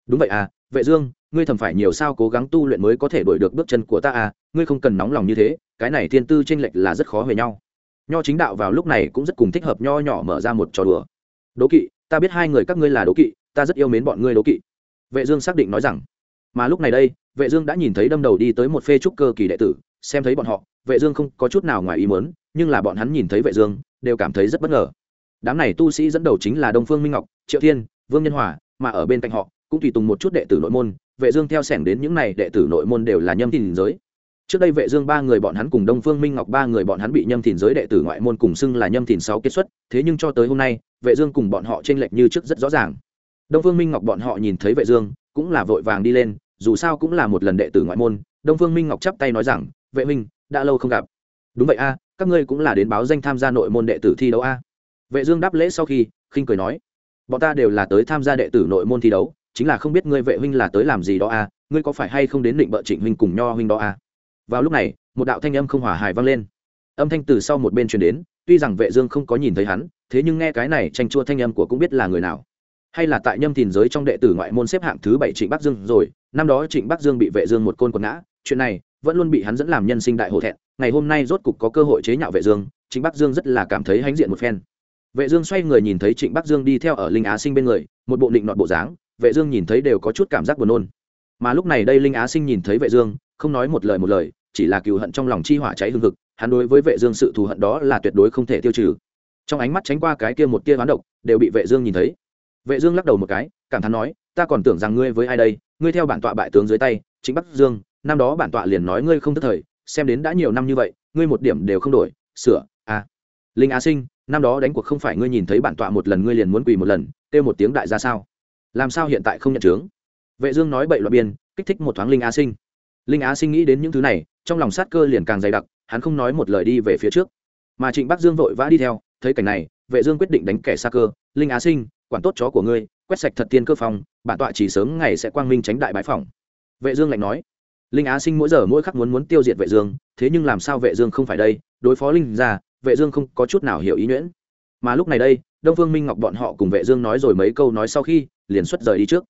Đúng vậy à vệ dương, ngươi thầm phải nhiều sao cố gắng tu luyện mới có thể đuổi được bước chân của ta à ngươi không cần nóng lòng như thế, cái này thiên tư tranh lệch là rất khó về nhau. Nho chính đạo vào lúc này cũng rất cùng thích hợp nho nhỏ mở ra một trò đùa. Đố kỵ, ta biết hai người các ngươi là đố kỵ, ta rất yêu mến bọn ngươi đố kỵ. Vệ dương xác định nói rằng, mà lúc này đây, vệ dương đã nhìn thấy đâm đầu đi tới một phê trúc cơ kỳ đệ tử, xem thấy bọn họ vệ dương không có chút nào ngoài ý muốn, nhưng là bọn hắn nhìn thấy vệ dương, đều cảm thấy rất bất ngờ. Đám này tu sĩ dẫn đầu chính là đông phương minh ngọc, triệu thiên, vương nhân hòa, mà ở bên cạnh họ, cũng tùy tùng một chút đệ tử nội môn, vệ dương theo sẻng đến những này đệ tử nội môn đều là nhâm thìn giới. Trước đây vệ dương ba người bọn hắn cùng đông phương minh ngọc ba người bọn hắn bị nhâm thìn giới đệ tử ngoại môn cùng xưng là nhâm thìn sáu kết xuất, thế nhưng cho tới hôm nay, vệ dương cùng bọn họ trên lệch như trước rất rõ ràng. Đông phương minh ngọc bọn họ nhìn thấy vệ dương, cũng là vội vàng đi lên, dù sao cũng là một lần đệ tử ngoại môn, đông phương minh ngọc chắp tay nói rằng, vệ minh đã lâu không gặp. Đúng vậy a, các ngươi cũng là đến báo danh tham gia nội môn đệ tử thi đấu a. Vệ dương đáp lễ sau khi, khinh cười nói, bọn ta đều là tới tham gia đệ tử nội môn thi đấu, chính là không biết ngươi vệ huynh là tới làm gì đó a, ngươi có phải hay không đến định bợ trịnh huynh cùng nho huynh đó a? Vào lúc này, một đạo thanh âm không hòa hài vang lên. Âm thanh từ sau một bên truyền đến, tuy rằng vệ dương không có nhìn thấy hắn, thế nhưng nghe cái này tranh chua thanh âm của cũng biết là người nào. Hay là tại nhâm thìn giới trong đệ tử ngoại môn xếp hạng thứ bảy trịnh bắc dương rồi, năm đó trịnh bắc dương bị vệ dương một côn quật ngã, chuyện này vẫn luôn bị hắn dẫn làm nhân sinh đại hổ thẹn, ngày hôm nay rốt cục có cơ hội chế nhạo vệ dương, trịnh bắc dương rất là cảm thấy hãnh diện một phen. Vệ dương xoay người nhìn thấy trịnh bắc dương đi theo ở linh á sinh bên người, một bộ định nọt bộ dáng, vệ dương nhìn thấy đều có chút cảm giác buồn nôn. Mà lúc này đây linh á sinh nhìn thấy vệ dương, không nói một lời một lời, chỉ là cừu hận trong lòng chi hỏa cháy hương hực, hắn đối với vệ dương sự thù hận đó là tuyệt đối không thể tiêu trừ. Trong ánh mắt tránh qua cái kia một tia hoán độc, đều bị vệ dương nhìn thấy. Vệ dương lắc đầu một cái, cảm thán nói, ta còn tưởng rằng ngươi với ai đây, ngươi theo bản tọa bại tướng dưới tay chính bắc dương năm đó bản tọa liền nói ngươi không thất thời, xem đến đã nhiều năm như vậy, ngươi một điểm đều không đổi, sửa à. Linh á sinh, năm đó đánh cuộc không phải ngươi nhìn thấy bản tọa một lần ngươi liền muốn quỳ một lần, kêu một tiếng đại ra sao? Làm sao hiện tại không nhận chứng vệ dương nói bậy loạn biên, kích thích một thoáng linh á sinh. Linh á sinh nghĩ đến những thứ này, trong lòng sát cơ liền càng dày đặc, hắn không nói một lời đi về phía trước. Mà trịnh bắc dương vội vã đi theo, thấy cảnh này, vệ dương quyết định đánh kẻ xa cơ, linh á sinh, quản tốt chó của ngươi, quét sạch thật tiên cơ phòng, bản tọa chỉ sớm ngày sẽ quang minh tránh đại bái phòng. Vệ dương lạnh nói linh á sinh mỗi giờ mỗi khắc muốn muốn tiêu diệt vệ dương, thế nhưng làm sao vệ dương không phải đây? Đối phó linh ra, vệ dương không có chút nào hiểu ý nhuyễn. Mà lúc này đây, đông phương minh ngọc bọn họ cùng vệ dương nói rồi mấy câu nói sau khi, liền xuất rời đi trước.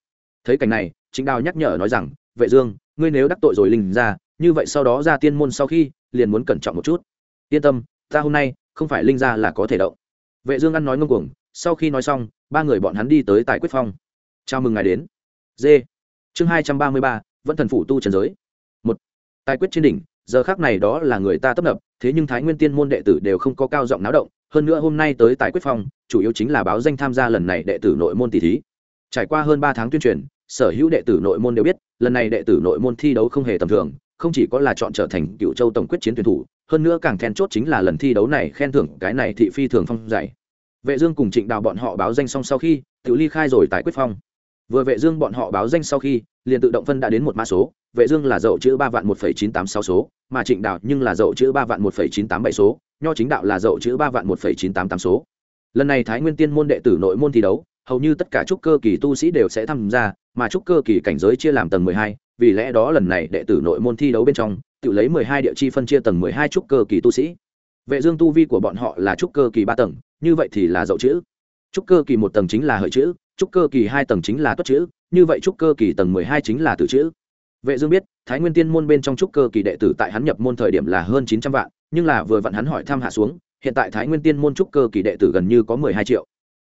Thấy cảnh này chính đào nhắc nhở nói rằng, vệ dương, ngươi nếu đắc tội rồi linh ra, như vậy sau đó ra tiên môn sau khi, liền muốn cẩn trọng một chút. Yên tâm, ta hôm nay, không phải linh ra là có thể động. Vệ dương ăn nói ngông cuồng, sau khi nói xong, ba người bọn hắn đi tới tại quyết phong. Chào mừng ngài đến. D chương hai trăm ba mươi ba, vẫn thần phủ tu trần giới tài quyết trên đỉnh, giờ khác này đó là người ta tấp nập, thế nhưng thái nguyên tiên môn đệ tử đều không có cao giọng náo động, hơn nữa hôm nay tới tài quyết phong, chủ yếu chính là báo danh tham gia lần này đệ tử nội môn tỷ thí. Trải qua hơn ba tháng tuyên truyền, sở hữu đệ tử nội môn đều biết, lần này đệ tử nội môn thi đấu không hề tầm thường, không chỉ có là chọn trở thành cựu châu tổng quyết chiến tuyển thủ, hơn nữa càng then chốt chính là lần thi đấu này khen thưởng cái này thị phi thường phong dạy. Vệ dương cùng trịnh đào bọn họ báo danh xong sau khi tự ly khai rồi tại quyết phong vừa vệ dương bọn họ báo danh sau khi, liền tự động phân đã đến một mã số, vệ dương là dậu chữ ba vạn một phẩy chín tám sáu số, mà trịnh Đạo nhưng là dậu chữ ba vạn một phẩy chín tám bảy số, nho chính đạo là dậu chữ ba vạn một phẩy chín tám tám số. Lần này thái nguyên tiên môn đệ tử nội môn thi đấu, hầu như tất cả trúc cơ kỳ tu sĩ đều sẽ tham gia, mà trúc cơ kỳ cảnh giới chia làm tầng mười hai, vì lẽ đó lần này đệ tử nội môn thi đấu bên trong, tự lấy mười hai địa chi phân chia tầng mười hai trúc cơ kỳ tu sĩ. Vệ dương tu vi của bọn họ là trúc cơ kỳ ba tầng, như vậy thì là dậu chữ. Trúc cơ kỳ một tầng chính là hợi chữ trúc cơ kỳ hai tầng chính là tuất chữ, như vậy trúc cơ kỳ tầng mười hai chính là tử chữ. Vệ dương biết, thái nguyên tiên môn bên trong trúc cơ kỳ đệ tử tại hắn nhập môn thời điểm là hơn chín trăm vạn, nhưng là vừa vặn hắn hỏi thăm hạ xuống, hiện tại thái nguyên tiên môn trúc cơ kỳ đệ tử gần như có mười hai triệu.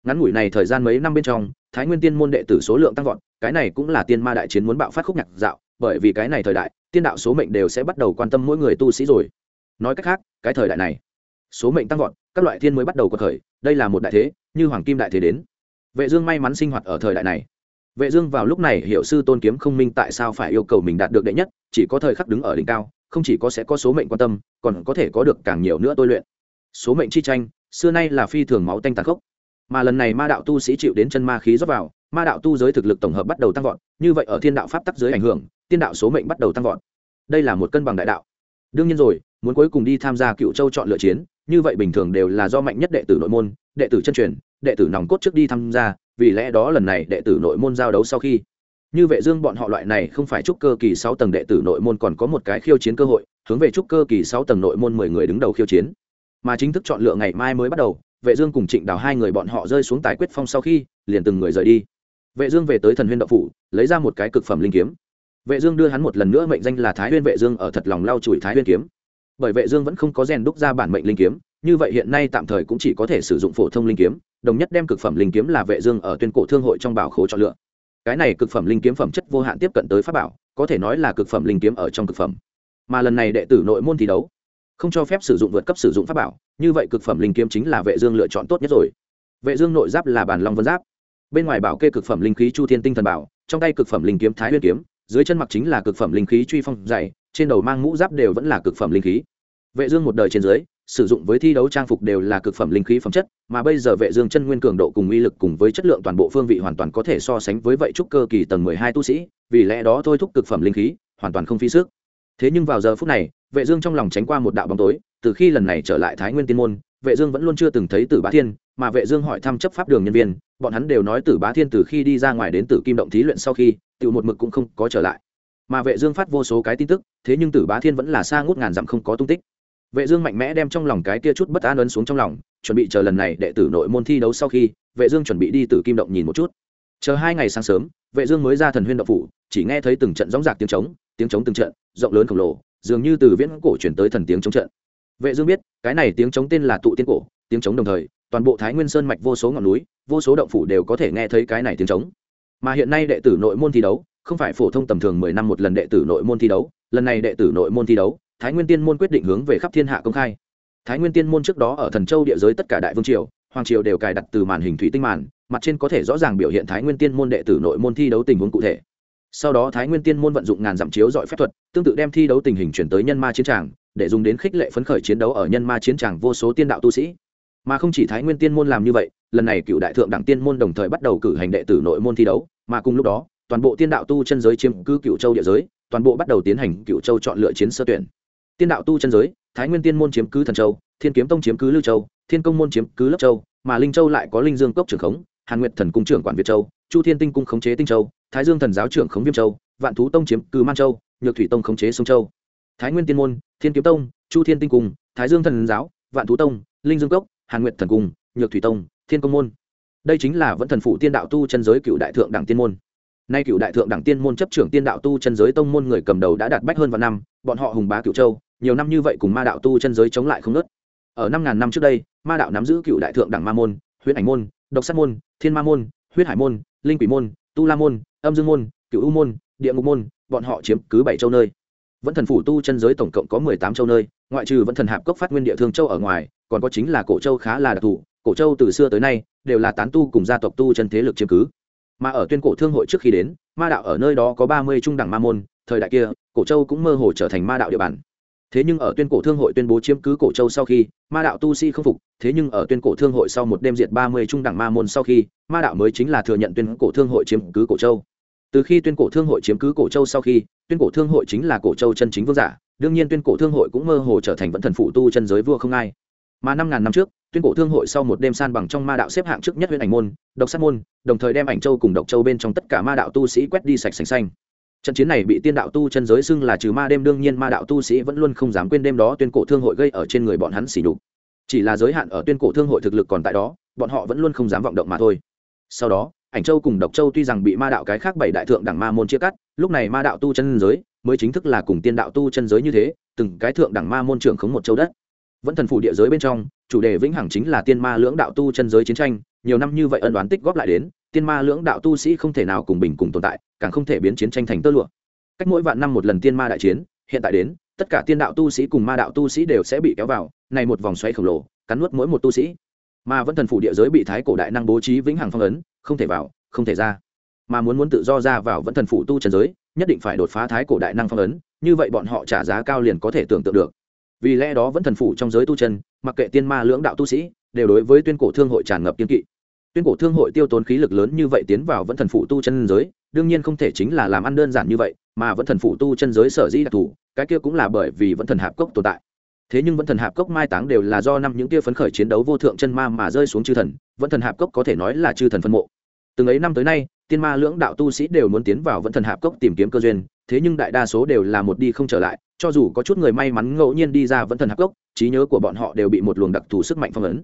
Ngắn ngủi này thời gian mấy năm bên trong, thái nguyên tiên môn đệ tử số lượng tăng vọt, cái này cũng là tiên ma đại chiến muốn bạo phát khúc nhạc dạo, bởi vì cái này thời đại, tiên đạo số mệnh đều sẽ bắt đầu quan tâm mỗi người tu sĩ rồi. Nói cách khác, cái thời đại này, số mệnh tăng vọt, các loại thiên mới bắt đầu có thời đây là một đại thế, như hoàng kim đại thế đến vệ dương may mắn sinh hoạt ở thời đại này. Vệ dương vào lúc này hiểu sư tôn kiếm không minh tại sao phải yêu cầu mình đạt được đệ nhất, chỉ có thời khắc đứng ở đỉnh cao, không chỉ có sẽ có số mệnh quan tâm, còn có thể có được càng nhiều nữa tôi luyện. Số mệnh chi tranh, xưa nay là phi thường máu tanh tàn khốc. Mà lần này ma đạo tu sĩ chịu đến chân ma khí rót vào, ma đạo tu giới thực lực tổng hợp bắt đầu tăng vọt, như vậy ở thiên đạo pháp tắc giới ảnh hưởng, tiên đạo số mệnh bắt đầu tăng vọt. Đây là một cân bằng đại đạo. Đương nhiên rồi, muốn cuối cùng đi tham gia cựu châu chọn lựa chiến, như vậy bình thường đều là do mạnh nhất đệ tử nội môn, đệ tử chân truyền đệ tử nòng cốt trước đi tham gia, vì lẽ đó lần này đệ tử nội môn giao đấu sau khi. Như vệ dương bọn họ loại này không phải trúc cơ kỳ sáu tầng đệ tử nội môn còn có một cái khiêu chiến cơ hội, hướng về trúc cơ kỳ sáu tầng nội môn mười người đứng đầu khiêu chiến. Mà chính thức chọn lựa ngày mai mới bắt đầu, vệ dương cùng trịnh đào hai người bọn họ rơi xuống tài quyết phong sau khi, liền từng người rời đi. Vệ dương về tới thần huyên đạo phủ, lấy ra một cái cực phẩm linh kiếm. Vệ dương đưa hắn một lần nữa mệnh danh là thái huyên vệ dương ở thật lòng lau chùi thái huyên kiếm. Bởi vệ dương vẫn không có rèn đúc ra bản mệnh linh kiếm như vậy hiện nay tạm thời cũng chỉ có thể sử dụng phổ thông linh kiếm, đồng nhất đem cực phẩm linh kiếm là vệ dương ở tuyên cổ thương hội trong bảo khố chọn lựa. Cái này cực phẩm linh kiếm phẩm chất vô hạn tiếp cận tới pháp bảo, có thể nói là cực phẩm linh kiếm ở trong cực phẩm. Mà lần này đệ tử nội môn thi đấu, không cho phép sử dụng vượt cấp sử dụng pháp bảo, như vậy cực phẩm linh kiếm chính là vệ dương lựa chọn tốt nhất rồi. Vệ dương nội giáp là bản long vân giáp. Bên ngoài bảo kê cực phẩm linh khí chu thiên tinh thần bảo, trong tay cực phẩm linh kiếm thái nguyên kiếm, dưới chân mặc chính là cực phẩm linh khí truy phong dày, trên đầu mang mũ giáp đều vẫn là cực phẩm linh khí. Vệ dương một đời trên dưới sử dụng với thi đấu trang phục đều là cực phẩm linh khí phẩm chất, mà bây giờ vệ dương chân nguyên cường độ cùng uy lực cùng với chất lượng toàn bộ phương vị hoàn toàn có thể so sánh với vậy trúc cơ kỳ tầng 12 tu sĩ, vì lẽ đó thôi thúc cực phẩm linh khí hoàn toàn không phí sức. Thế nhưng vào giờ phút này, vệ dương trong lòng tránh qua một đạo bóng tối, từ khi lần này trở lại thái nguyên tiên môn, vệ dương vẫn luôn chưa từng thấy tử bá thiên, mà vệ dương hỏi thăm chấp pháp đường nhân viên, bọn hắn đều nói tử bá thiên từ khi đi ra ngoài đến tử kim động thí luyện sau khi, tiểu một mực cũng không có trở lại. Mà vệ dương phát vô số cái tin tức, thế nhưng tử bá thiên vẫn là xa ngút ngàn dặm không có tung tích vệ dương mạnh mẽ đem trong lòng cái kia chút bất an ấn xuống trong lòng, chuẩn bị chờ lần này đệ tử nội môn thi đấu sau khi, vệ dương chuẩn bị đi tử kim động nhìn một chút. Chờ hai ngày sáng sớm, vệ dương mới ra thần huyên động phủ, chỉ nghe thấy từng trận rống rạc tiếng trống tiếng trống từng trận, rộng lớn khổng lồ, dường như từ viễn cổ truyền tới thần tiếng trống trận. Vệ dương biết, cái này tiếng trống tên là tụ tiên cổ, tiếng trống đồng thời, toàn bộ thái nguyên sơn mạch vô số ngọn núi, vô số động phủ đều có thể nghe thấy cái này tiếng trống. Mà hiện nay đệ tử nội môn thi đấu, không phải phổ thông tầm thường mười năm một lần đệ tử nội môn thi đấu, lần này đệ tử nội môn thi đấu thái nguyên tiên môn quyết định hướng về khắp thiên hạ công khai. Thái nguyên tiên môn trước đó ở thần châu địa giới tất cả đại vương triều, hoàng triều đều cài đặt từ màn hình thủy tinh màn, mặt trên có thể rõ ràng biểu hiện thái nguyên tiên môn đệ tử nội môn thi đấu tình huống cụ thể. Sau đó thái nguyên tiên môn vận dụng ngàn dặm chiếu dọi phép thuật, tương tự đem thi đấu tình hình chuyển tới nhân ma chiến tràng, để dùng đến khích lệ phấn khởi chiến đấu ở nhân ma chiến tràng vô số tiên đạo tu sĩ. Mà không chỉ thái nguyên tiên môn làm như vậy, lần này cựu đại thượng đẳng tiên môn đồng thời bắt đầu cử hành đệ tử nội môn thi đấu, mà cùng lúc đó, toàn bộ tiên đạo tu chân giới chiếm cư cựu châu địa giới, toàn bộ bắt đầu tiến hành cựu châu chọn lựa chiến sơ tuyển tiên đạo tu chân giới, thái nguyên tiên môn chiếm cứ thần châu, thiên kiếm tông chiếm cứ lưu châu, thiên công môn chiếm cứ lớp châu, mà linh châu lại có linh dương cốc trưởng khống, hàn nguyệt thần cung trưởng quản việt châu, chu thiên tinh cung khống chế tinh châu, thái dương thần giáo trưởng khống viêm châu, vạn thú tông chiếm cứ man châu, nhược thủy tông khống chế sông châu. Thái nguyên tiên môn, thiên kiếm tông, chu thiên tinh cung, thái dương thần giáo, vạn thú tông, linh dương cốc, hàn nguyệt thần cung, nhược thủy tông, thiên công môn. Đây chính là vẫn thần phụ tiên đạo tu chân giới cựu đại thượng đẳng tiên môn. Nay cựu đại thượng đẳng tiên môn chấp trưởng tiên đạo tu chân giới tông môn người cầm đầu đã đạt bách hơn vạn năm, bọn họ hùng bá cựu châu nhiều năm như vậy cùng ma đạo tu chân giới chống lại không nớt. Ở năm ngàn năm trước đây, ma đạo nắm giữ cựu đại thượng đẳng ma môn huyết ảnh môn, độc sát môn, thiên ma môn, huyết hải môn, linh quỷ môn, tu la môn, âm dương môn, cựu u môn, địa ngục môn, bọn họ chiếm cứ bảy châu nơi. Vẫn thần phủ tu chân giới tổng cộng có mười tám châu nơi, ngoại trừ vẫn thần hạp cốc phát nguyên địa thương châu ở ngoài, còn có chính là cổ châu khá là đặc thù, cổ châu từ xưa tới nay đều là tán tu cùng gia tộc tu chân thế lực chiếm cứ. Mà ở tuyên cổ thương hội trước khi đến, ma đạo ở nơi đó có ba mươi trung đẳng ma môn, thời đại kia, cổ châu cũng mơ hồ trở thành ma đạo địa bàn thế nhưng ở tuyên cổ thương hội tuyên bố chiếm cứ cổ châu sau khi, ma đạo tu sĩ không phục, thế nhưng ở tuyên cổ thương hội sau một đêm diệt ba mươi trung đẳng ma môn sau khi, ma đạo mới chính là thừa nhận tuyên cổ thương hội chiếm cứ cổ châu. Từ khi tuyên cổ thương hội chiếm cứ cổ châu sau khi, tuyên cổ thương hội chính là cổ châu chân chính vương giả, đương nhiên tuyên cổ thương hội cũng mơ hồ trở thành vẫn thần phụ tu chân giới vua không ai. Mà năm ngàn năm trước, tuyên cổ thương hội sau một đêm san bằng trong ma đạo xếp hạng trước nhất huyện ảnh môn, độc sát môn, đồng thời đem ảnh châu cùng độc châu bên trong tất cả ma đạo tu sĩ quét đi sạch sành xanh trận chiến này bị tiên đạo tu chân giới xưng là trừ ma đêm, đương nhiên ma đạo tu sĩ vẫn luôn không dám quên đêm đó tuyên cổ thương hội gây ở trên người bọn hắn xỉ đục chỉ là giới hạn ở tuyên cổ thương hội thực lực còn tại đó, bọn họ vẫn luôn không dám vọng động mà thôi. Sau đó, ảnh châu cùng độc châu tuy rằng bị ma đạo cái khác bảy đại thượng đẳng ma môn chia cắt, lúc này ma đạo tu chân giới mới chính thức là cùng tiên đạo tu chân giới như thế, từng cái thượng đẳng ma môn trưởng khống một châu đất. Vẫn thần phủ địa giới bên trong, chủ đề vĩnh hằng chính là tiên ma lưỡng đạo tu chân giới chiến tranh, nhiều năm như vậy ân đoán tích góp lại đến tiên ma lưỡng đạo tu sĩ không thể nào cùng bình cùng tồn tại, càng không thể biến chiến tranh thành tơ lụa. Cách mỗi vạn năm một lần tiên ma đại chiến, hiện tại đến, tất cả tiên đạo tu sĩ cùng ma đạo tu sĩ đều sẽ bị kéo vào, này một vòng xoay khổng lồ, cắn nuốt mỗi một tu sĩ. Mà vẫn thần phủ địa giới bị thái cổ đại năng bố trí vĩnh hằng phong ấn, không thể vào, không thể ra. Mà muốn muốn tự do ra vào vẫn thần phủ tu trần giới, nhất định phải đột phá thái cổ đại năng phong ấn, như vậy bọn họ trả giá cao liền có thể tưởng tượng được. Vì lẽ đó vẫn thần phủ trong giới tu chân, mặc kệ tiên ma lưỡng đạo tu sĩ, đều đối với tuyên cổ thương hội tràn ngập kiên kỵ tuyên cổ thương hội tiêu tốn khí lực lớn như vậy tiến vào vẫn thần phụ tu chân giới, đương nhiên không thể chính là làm ăn đơn giản như vậy, mà vẫn thần phụ tu chân giới sở dĩ đặc thù, cái kia cũng là bởi vì vẫn thần hạp cốc tồn tại. Thế nhưng vẫn thần hạp cốc mai táng đều là do năm những kia phấn khởi chiến đấu vô thượng chân ma mà rơi xuống chư thần, vẫn thần hạp cốc có thể nói là chư thần phân mộ. Từng ấy năm tới nay, tiên ma lưỡng đạo tu sĩ đều muốn tiến vào vẫn thần hạp cốc tìm kiếm cơ duyên, thế nhưng đại đa số đều là một đi không trở lại, cho dù có chút người may mắn ngẫu nhiên đi ra vẫn thần hạp cốc, trí nhớ của bọn họ đều bị một luồng đặc thù sức mạnh phong ấn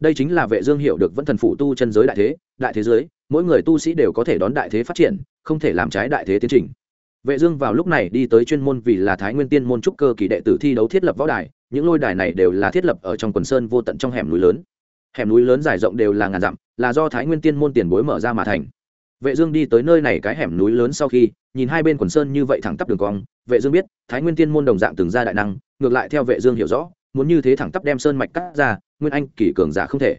đây chính là vệ dương hiểu được vẫn thần phụ tu chân giới đại thế đại thế giới, mỗi người tu sĩ đều có thể đón đại thế phát triển, không thể làm trái đại thế tiến trình. Vệ dương vào lúc này đi tới chuyên môn vì là thái nguyên tiên môn trúc cơ kỳ đệ tử thi đấu thiết lập võ đài, những lôi đài này đều là thiết lập ở trong quần sơn vô tận trong hẻm núi lớn. Hẻm núi lớn dài rộng đều là ngàn dặm, là do thái nguyên tiên môn tiền bối mở ra mà thành. Vệ dương đi tới nơi này cái hẻm núi lớn sau khi, nhìn hai bên quần sơn như vậy thẳng tắp đường cong, vệ dương biết, thái nguyên tiên môn đồng dạng từng ra đại năng, ngược lại theo vệ dương hiểu rõ muốn như thế thẳng tắp đem sơn mạch cắt ra, nguyên anh kỳ cường giả không thể.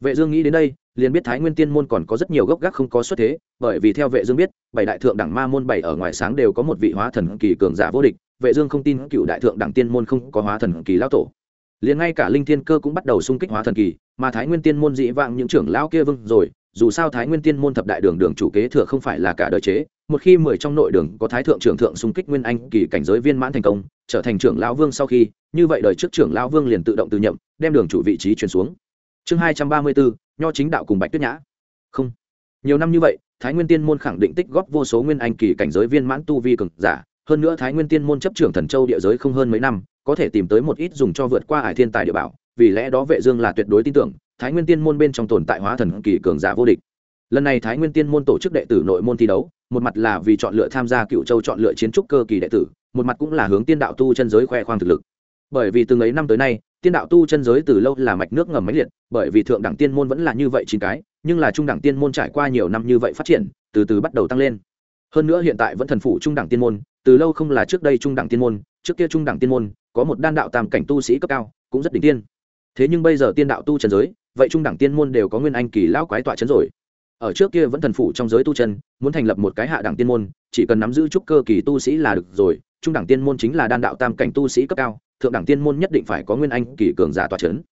Vệ dương nghĩ đến đây, liền biết thái nguyên tiên môn còn có rất nhiều gốc gác không có xuất thế, bởi vì theo vệ dương biết, bảy đại thượng đẳng ma môn bảy ở ngoài sáng đều có một vị hóa thần kỳ cường giả vô địch, vệ dương không tin cựu đại thượng đẳng tiên môn không có hóa thần kỳ lão tổ. Liền ngay cả linh thiên cơ cũng bắt đầu xung kích hóa thần kỳ, mà thái nguyên tiên môn dị vãng những trưởng lão kia vương rồi dù sao thái nguyên tiên môn thập đại đường đường chủ kế thừa không phải là cả đời chế, một khi mười trong nội đường có thái thượng trưởng thượng xung kích nguyên anh kỳ cảnh giới viên mãn thành công, trở thành trưởng lão vương sau khi, như vậy đời trước trưởng lão vương liền tự động từ nhậm, đem đường chủ vị trí truyền xuống. Chương hai trăm ba mươi bốn, nho chính đạo cùng bạch tuyết nhã. Không. Nhiều năm như vậy, thái nguyên tiên môn khẳng định tích góp vô số nguyên anh kỳ cảnh giới viên mãn tu vi cực giả, hơn nữa thái nguyên tiên môn chấp trưởng thần châu địa giới không hơn mấy năm, có thể tìm tới một ít dùng cho vượt qua hải thiên tài địa bảo, vì lẽ đó vệ dương là tuyệt đối tin tưởng thái nguyên tiên môn bên trong tồn tại hóa thần kỳ cường giả vô địch. Lần này thái nguyên tiên môn tổ chức đệ tử nội môn thi đấu, một mặt là vì chọn lựa tham gia cựu châu chọn lựa chiến trúc cơ kỳ đệ tử, một mặt cũng là hướng tiên đạo tu chân giới khoe khoang thực lực. Bởi vì từng ấy năm tới nay, tiên đạo tu chân giới từ lâu là mạch nước ngầm máy liệt, bởi vì thượng đẳng tiên môn vẫn là như vậy chín cái, nhưng là trung đẳng tiên môn trải qua nhiều năm như vậy phát triển, từ từ bắt đầu tăng lên. Hơn nữa hiện tại vẫn thần phủ trung đẳng tiên môn, từ lâu không là trước đây trung đẳng tiên môn, trước kia trung đẳng tiên môn, có một đan đạo tam cảnh tu sĩ cấp cao, cũng rất đỉnh tiên thế nhưng bây giờ tiên đạo tu chân giới vậy trung đẳng tiên môn đều có nguyên anh kỳ lão quái tọa chấn rồi. Ở trước kia vẫn thần phủ trong giới tu chân, muốn thành lập một cái hạ đẳng tiên môn, chỉ cần nắm giữ trúc cơ kỳ tu sĩ là được rồi, trung đẳng tiên môn chính là đan đạo tam cảnh tu sĩ cấp cao, thượng đẳng tiên môn nhất định phải có nguyên anh kỳ cường giả tọa chấn.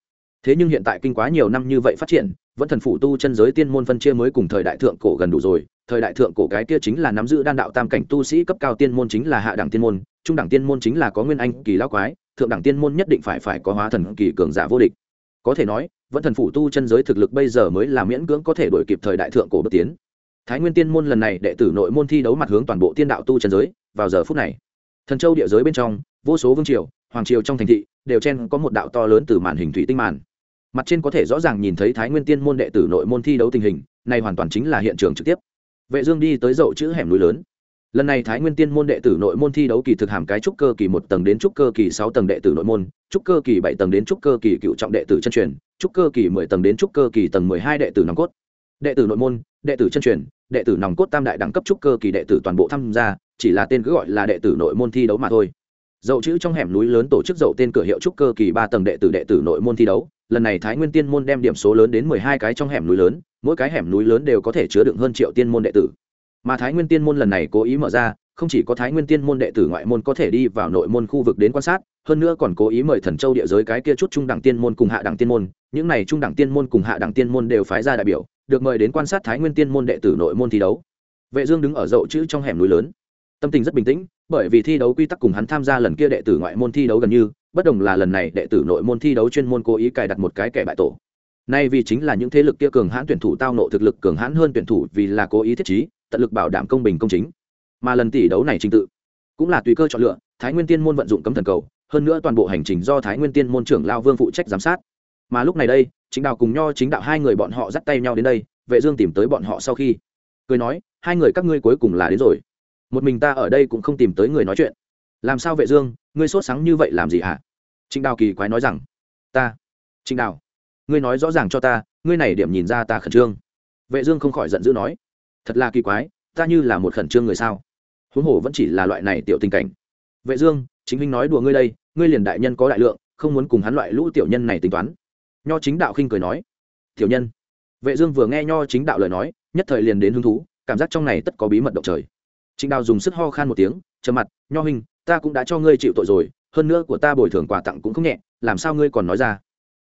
Thế nhưng hiện tại kinh quá nhiều năm như vậy phát triển, vẫn thần phủ tu chân giới tiên môn phân chia mới cùng thời đại thượng cổ gần đủ rồi, thời đại thượng cổ cái kia chính là nắm giữ đan đạo tam cảnh tu sĩ cấp cao tiên môn chính là hạ đẳng tiên môn, trung đẳng tiên môn chính là có nguyên anh kỳ lão quái, thượng đẳng tiên môn nhất định phải phải có hóa thần kỳ cường giả vô địch. Có thể nói vẫn thần phủ tu chân giới thực lực bây giờ mới là miễn cưỡng có thể đổi kịp thời đại thượng cổ bước tiến. Thái nguyên tiên môn lần này đệ tử nội môn thi đấu mặt hướng toàn bộ tiên đạo tu chân giới, vào giờ phút này, thần châu địa giới bên trong, vô số vương triều, hoàng triều trong thành thị, đều chen có một đạo to lớn từ màn hình thủy tinh màn. Mặt trên có thể rõ ràng nhìn thấy thái nguyên tiên môn đệ tử nội môn thi đấu tình hình, này hoàn toàn chính là hiện trường trực tiếp. Vệ dương đi tới dậu chữ hẻm núi lớn lần này thái nguyên tiên môn đệ tử nội môn thi đấu kỳ thực hàm cái trúc cơ kỳ một tầng đến trúc cơ kỳ sáu tầng đệ tử nội môn trúc cơ kỳ bảy tầng đến trúc cơ kỳ cựu trọng đệ tử chân truyền trúc cơ kỳ mười tầng đến trúc cơ kỳ tầng mười hai đệ tử nòng cốt đệ tử nội môn đệ tử chân truyền đệ tử nòng cốt tam đại đẳng cấp trúc cơ kỳ đệ tử toàn bộ tham gia chỉ là tên cứ gọi là đệ tử nội môn thi đấu mà thôi dậu chữ trong hẻm núi lớn tổ chức dậu tên cửa hiệu trúc cơ kỳ ba tầng đệ tử đệ tử nội môn thi đấu lần này thái nguyên tiên môn đem điểm số lớn đến mười hai cái trong hẻm núi lớn mỗi cái hẻm núi lớn đều có thể chứa đựng hơn triệu tiên môn đệ tử mà thái nguyên tiên môn lần này cố ý mở ra, không chỉ có thái nguyên tiên môn đệ tử ngoại môn có thể đi vào nội môn khu vực đến quan sát, hơn nữa còn cố ý mời thần châu địa giới cái kia chút trung đẳng tiên môn cùng hạ đẳng tiên môn, những này trung đẳng tiên môn cùng hạ đẳng tiên môn đều phái ra đại biểu, được mời đến quan sát thái nguyên tiên môn đệ tử nội môn thi đấu. Vệ dương đứng ở dậu chữ trong hẻm núi lớn. Tâm tình rất bình tĩnh, bởi vì thi đấu quy tắc cùng hắn tham gia lần kia đệ tử ngoại môn thi đấu gần như, bất đồng là lần này đệ tử nội môn thi đấu chuyên môn cố ý cài đặt một cái kẻ bại tổ. Nay vì chính là những thế lực kia cường hãn tuyển thủ tao nộ thực lực cường hãn hơn tuyển thủ vì là cố ý thiết trí tận lực bảo đảm công bình công chính. Mà lần tỷ đấu này trình tự cũng là tùy cơ chọn lựa, thái nguyên tiên môn vận dụng cấm thần cầu, hơn nữa toàn bộ hành trình do thái nguyên tiên môn trưởng lao vương phụ trách giám sát. Mà lúc này đây chính đạo cùng nho chính đạo hai người bọn họ dắt tay nhau đến đây, vệ dương tìm tới bọn họ sau khi cười nói, hai người các ngươi cuối cùng là đến rồi. Một mình ta ở đây cũng không tìm tới người nói chuyện. Làm sao vệ dương, ngươi sốt sáng như vậy làm gì hả? Trịnh đào kỳ quái nói rằng, ta, trịnh đào, ngươi nói rõ ràng cho ta, ngươi này điểm nhìn ra ta khẩn trương. Vệ dương không khỏi giận dữ nói thật là kỳ quái, ta như là một khẩn trương người sao? Huống hồ vẫn chỉ là loại này tiểu tình cảnh. Vệ dương, chính huynh nói đùa ngươi đây, ngươi liền đại nhân có đại lượng, không muốn cùng hắn loại lũ tiểu nhân này tính toán. Nho chính đạo khinh cười nói. Tiểu nhân. Vệ dương vừa nghe nho chính đạo lời nói, nhất thời liền đến hứng thú, cảm giác trong này tất có bí mật động trời. Trịnh đào dùng sức ho khan một tiếng, trầm mặt, nho huynh, ta cũng đã cho ngươi chịu tội rồi, hơn nữa của ta bồi thường quà tặng cũng không nhẹ, làm sao ngươi còn nói ra?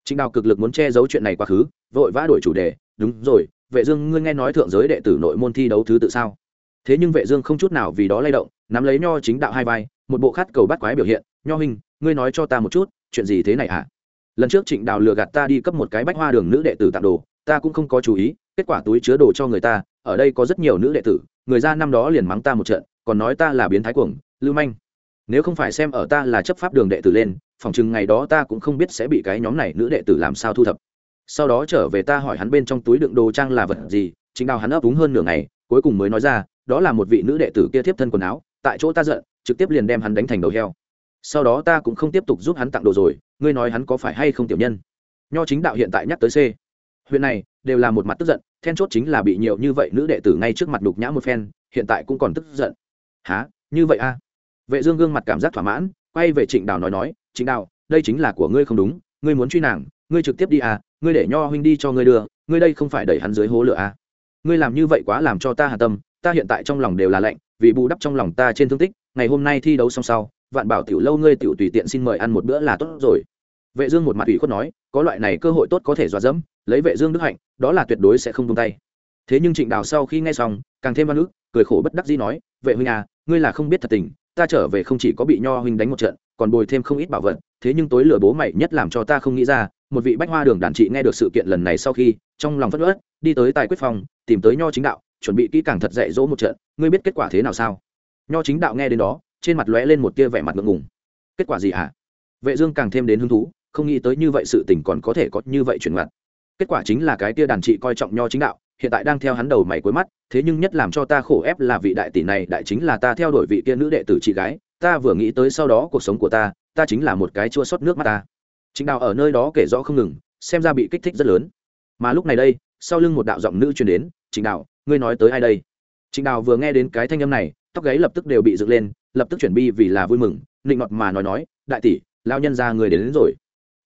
Trịnh đào cực lực muốn che giấu chuyện này quá khứ, vội vã đổi chủ đề, đúng rồi vệ dương, ngươi nghe nói thượng giới đệ tử nội môn thi đấu thứ tự sao? Thế nhưng vệ dương không chút nào vì đó lay động, nắm lấy nho chính đạo hai vai, một bộ khát cầu bắt quái biểu hiện. Nho huynh, ngươi nói cho ta một chút, chuyện gì thế này hả? Lần trước trịnh đào lừa gạt ta đi cấp một cái bách hoa đường nữ đệ tử tặng đồ, ta cũng không có chú ý, kết quả túi chứa đồ cho người ta, ở đây có rất nhiều nữ đệ tử, người ra năm đó liền mắng ta một trận, còn nói ta là biến thái cuồng, lưu manh. Nếu không phải xem ở ta là chấp pháp đường đệ tử lên phòng chừng ngày đó ta cũng không biết sẽ bị cái nhóm này nữ đệ tử làm sao thu thập sau đó trở về ta hỏi hắn bên trong túi đựng đồ trang là vật gì, chính đào hắn ấp úng hơn nửa ngày, cuối cùng mới nói ra, đó là một vị nữ đệ tử kia tiếp thân quần áo, tại chỗ ta giận, trực tiếp liền đem hắn đánh thành đầu heo. Sau đó ta cũng không tiếp tục giúp hắn tặng đồ rồi, ngươi nói hắn có phải hay không tiểu nhân? Nho chính đạo hiện tại nhắc tới c. Huyện này, đều là một mặt tức giận, then chốt chính là bị nhiều như vậy nữ đệ tử ngay trước mặt đục nhã một phen, hiện tại cũng còn tức giận. Há như vậy a à? vệ dương gương mặt cảm giác thỏa mãn, quay về trịnh đào nói nói, trịnh đào, đây chính là của ngươi không đúng, ngươi muốn truy nàng, ngươi trực tiếp đi à ngươi để nho huynh đi cho ngươi đưa, ngươi đây không phải đẩy hắn dưới hố lửa à? Ngươi làm như vậy quá làm cho ta hà tâm, ta hiện tại trong lòng đều là lạnh, vì bù đắp trong lòng ta trên thương tích, ngày hôm nay thi đấu xong sau, vạn bảo tiểu lâu ngươi tiểu tùy tiện xin mời ăn một bữa là tốt rồi. Vệ dương một mặt ủy khuất nói, có loại này cơ hội tốt có thể dọa dẫm, lấy vệ dương đức hạnh, đó là tuyệt đối sẽ không buông tay. Thế nhưng trịnh đào sau khi nghe xong, càng thêm văn ức, cười khổ bất đắc dĩ nói, vệ huynh à ngươi là không biết thật tình, ta trở về không chỉ có bị nho huynh đánh một trận, còn bồi thêm không ít bảo vật, thế nhưng tối lửa bố mày nhất làm cho ta không nghĩ ra một vị bách hoa đường đàn trị nghe được sự kiện lần này sau khi, trong lòng phất ớt đi tới tài quyết phòng tìm tới nho chính đạo, chuẩn bị kỹ càng thật dạy dỗ một trận, ngươi biết kết quả thế nào sao? Nho chính đạo nghe đến đó, trên mặt lóe lên một tia vẻ mặt ngượng ngùng. Kết quả gì hả? À? vệ dương càng thêm đến hứng thú, không nghĩ tới như vậy sự tình còn có thể có như vậy chuyển mặt. Kết quả chính là cái tia đàn trị coi trọng nho chính đạo, hiện tại đang theo hắn đầu mày cuối mắt, thế nhưng nhất làm cho ta khổ ép là vị đại tỷ này đại chính là ta theo đuổi vị kia nữ đệ tử chị gái, ta vừa nghĩ tới sau đó cuộc sống của ta ta chính là một cái chua xót nước mắt ta chính đạo ở nơi đó kể rõ không ngừng xem ra bị kích thích rất lớn. Mà lúc này đây sau lưng một đạo giọng nữ truyền đến trịnh đạo ngươi nói tới ai đây? Trịnh đạo vừa nghe đến cái thanh âm này tóc gáy lập tức đều bị dựng lên lập tức chuyển bi vì là vui mừng nịnh Ngọt mà nói nói đại tỷ lao nhân ra người đến, đến rồi.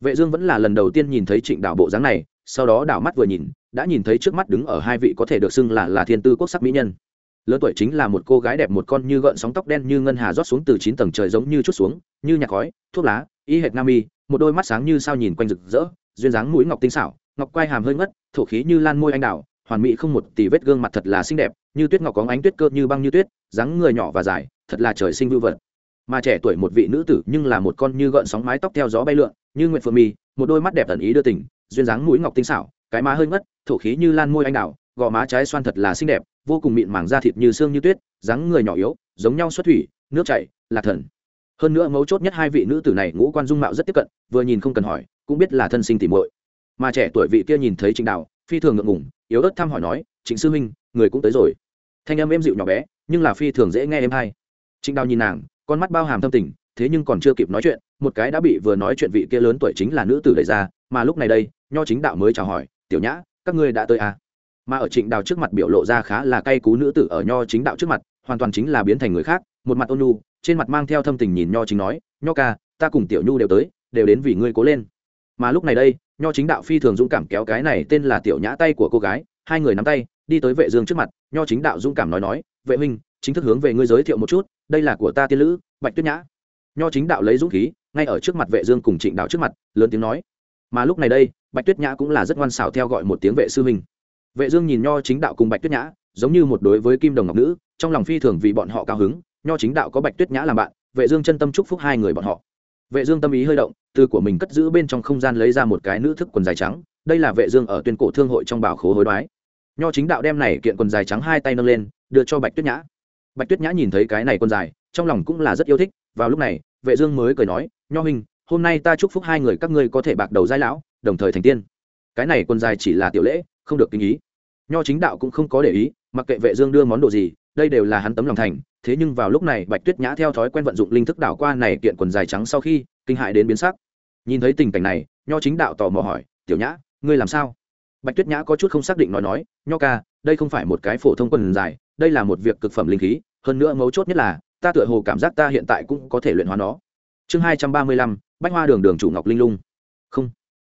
Vệ dương vẫn là lần đầu tiên nhìn thấy trịnh đạo bộ dáng này sau đó đảo mắt vừa nhìn đã nhìn thấy trước mắt đứng ở hai vị có thể được xưng là là thiên tư quốc sắc mỹ nhân. Lớn tuổi chính là một cô gái đẹp một con như gợn sóng tóc đen như ngân hà rót xuống từ chín tầng trời giống như chút xuống như nhạc khói thuốc lá y hệt nam y một đôi mắt sáng như sao nhìn quanh rực rỡ, duyên dáng mũi ngọc tinh xảo, ngọc quai hàm hơi ngất, thổ khí như lan môi anh đào, hoàn mỹ không một tỷ vết gương mặt thật là xinh đẹp, như tuyết ngọc có ánh tuyết cơ như băng như tuyết, dáng người nhỏ và dài, thật là trời sinh vưu vật. Mà trẻ tuổi một vị nữ tử nhưng là một con như gợn sóng mái tóc theo gió bay lượn, như nguyện phượng mi một đôi mắt đẹp tần ý đưa tình, duyên dáng mũi ngọc tinh xảo, cái má hơi ngất, thổ khí như lan môi anh đào, gò má trái xoan thật là xinh đẹp, vô cùng mịn màng da thịt như xương như tuyết, dáng người nhỏ yếu, giống nhau xuất thủy, nước chảy, là thần hơn nữa mấu chốt nhất hai vị nữ tử này ngũ quan dung mạo rất tiếp cận, vừa nhìn không cần hỏi, cũng biết là thân sinh tỉ muội. Mà trẻ tuổi vị kia nhìn thấy trịnh đạo, phi thường ngượng ngùng, yếu ớt thăm hỏi nói, trịnh sư huynh, người cũng tới rồi. Thanh âm êm dịu nhỏ bé, nhưng là phi thường dễ nghe em hay trịnh đào nhìn nàng, con mắt bao hàm thâm tình, thế nhưng còn chưa kịp nói chuyện, một cái đã bị vừa nói chuyện vị kia lớn tuổi chính là nữ tử đẩy ra, mà lúc này đây, nho chính đạo mới chào hỏi, tiểu nhã, các ngươi đã tới à. mà ở trịnh đào trước mặt biểu lộ ra khá là cay cú nữ tử ở nho chính đạo trước mặt, hoàn toàn chính là biến thành người khác một mặt ôn nhu, trên mặt mang theo thâm tình nhìn nho chính nói, nho ca, ta cùng tiểu nhu đều tới, đều đến vì ngươi cố lên. Mà lúc này đây, nho chính đạo phi thường dũng cảm kéo cái này tên là tiểu nhã tay của cô gái, hai người nắm tay, đi tới vệ dương trước mặt, nho chính đạo dũng cảm nói nói, vệ huynh, chính thức hướng về ngươi giới thiệu một chút, đây là của ta tiên lữ, bạch tuyết nhã. Nho chính đạo lấy dũng khí, ngay ở trước mặt vệ dương cùng trịnh đạo trước mặt, lớn tiếng nói. Mà lúc này đây, bạch tuyết nhã cũng là rất ngoan xảo theo gọi một tiếng vệ sư huynh. Vệ dương nhìn nho chính đạo cùng bạch tuyết nhã, giống như một đối với kim đồng ngọc nữ, trong lòng phi thường vì bọn họ cao hứng nho chính đạo có bạch tuyết nhã làm bạn, vệ dương chân tâm chúc phúc hai người bọn họ. Vệ dương tâm ý hơi động, từ của mình cất giữ bên trong không gian lấy ra một cái nữ thức quần dài trắng, đây là vệ dương ở tuyên cổ thương hội trong bảo khố hối đoái. Nho chính đạo đem này kiện quần dài trắng hai tay nâng lên, đưa cho bạch tuyết nhã. Bạch tuyết nhã nhìn thấy cái này quần dài, trong lòng cũng là rất yêu thích, vào lúc này, vệ dương mới cười nói, nho huynh, hôm nay ta chúc phúc hai người các ngươi có thể bạc đầu giai lão, đồng thời thành tiên. Cái này quần dài chỉ là tiểu lễ, không được kinh ý. Nho chính đạo cũng không có để ý, mặc kệ vệ dương đưa món đồ gì đây đều là hắn tấm lòng thành, thế nhưng vào lúc này bạch tuyết nhã theo thói quen vận dụng linh thức đảo qua này kiện quần dài trắng sau khi, kinh hại đến biến sắc. Nhìn thấy tình cảnh này, nho chính đạo tò mò hỏi, tiểu nhã, ngươi làm sao? Bạch tuyết nhã có chút không xác định nói nói, nho ca, đây không phải một cái phổ thông quần dài, đây là một việc cực phẩm linh khí, hơn nữa mấu chốt nhất là, ta tựa hồ cảm giác ta hiện tại cũng có thể luyện hóa nó. Chương hai trăm ba mươi lăm, bách hoa đường đường chủ ngọc linh lung. Không.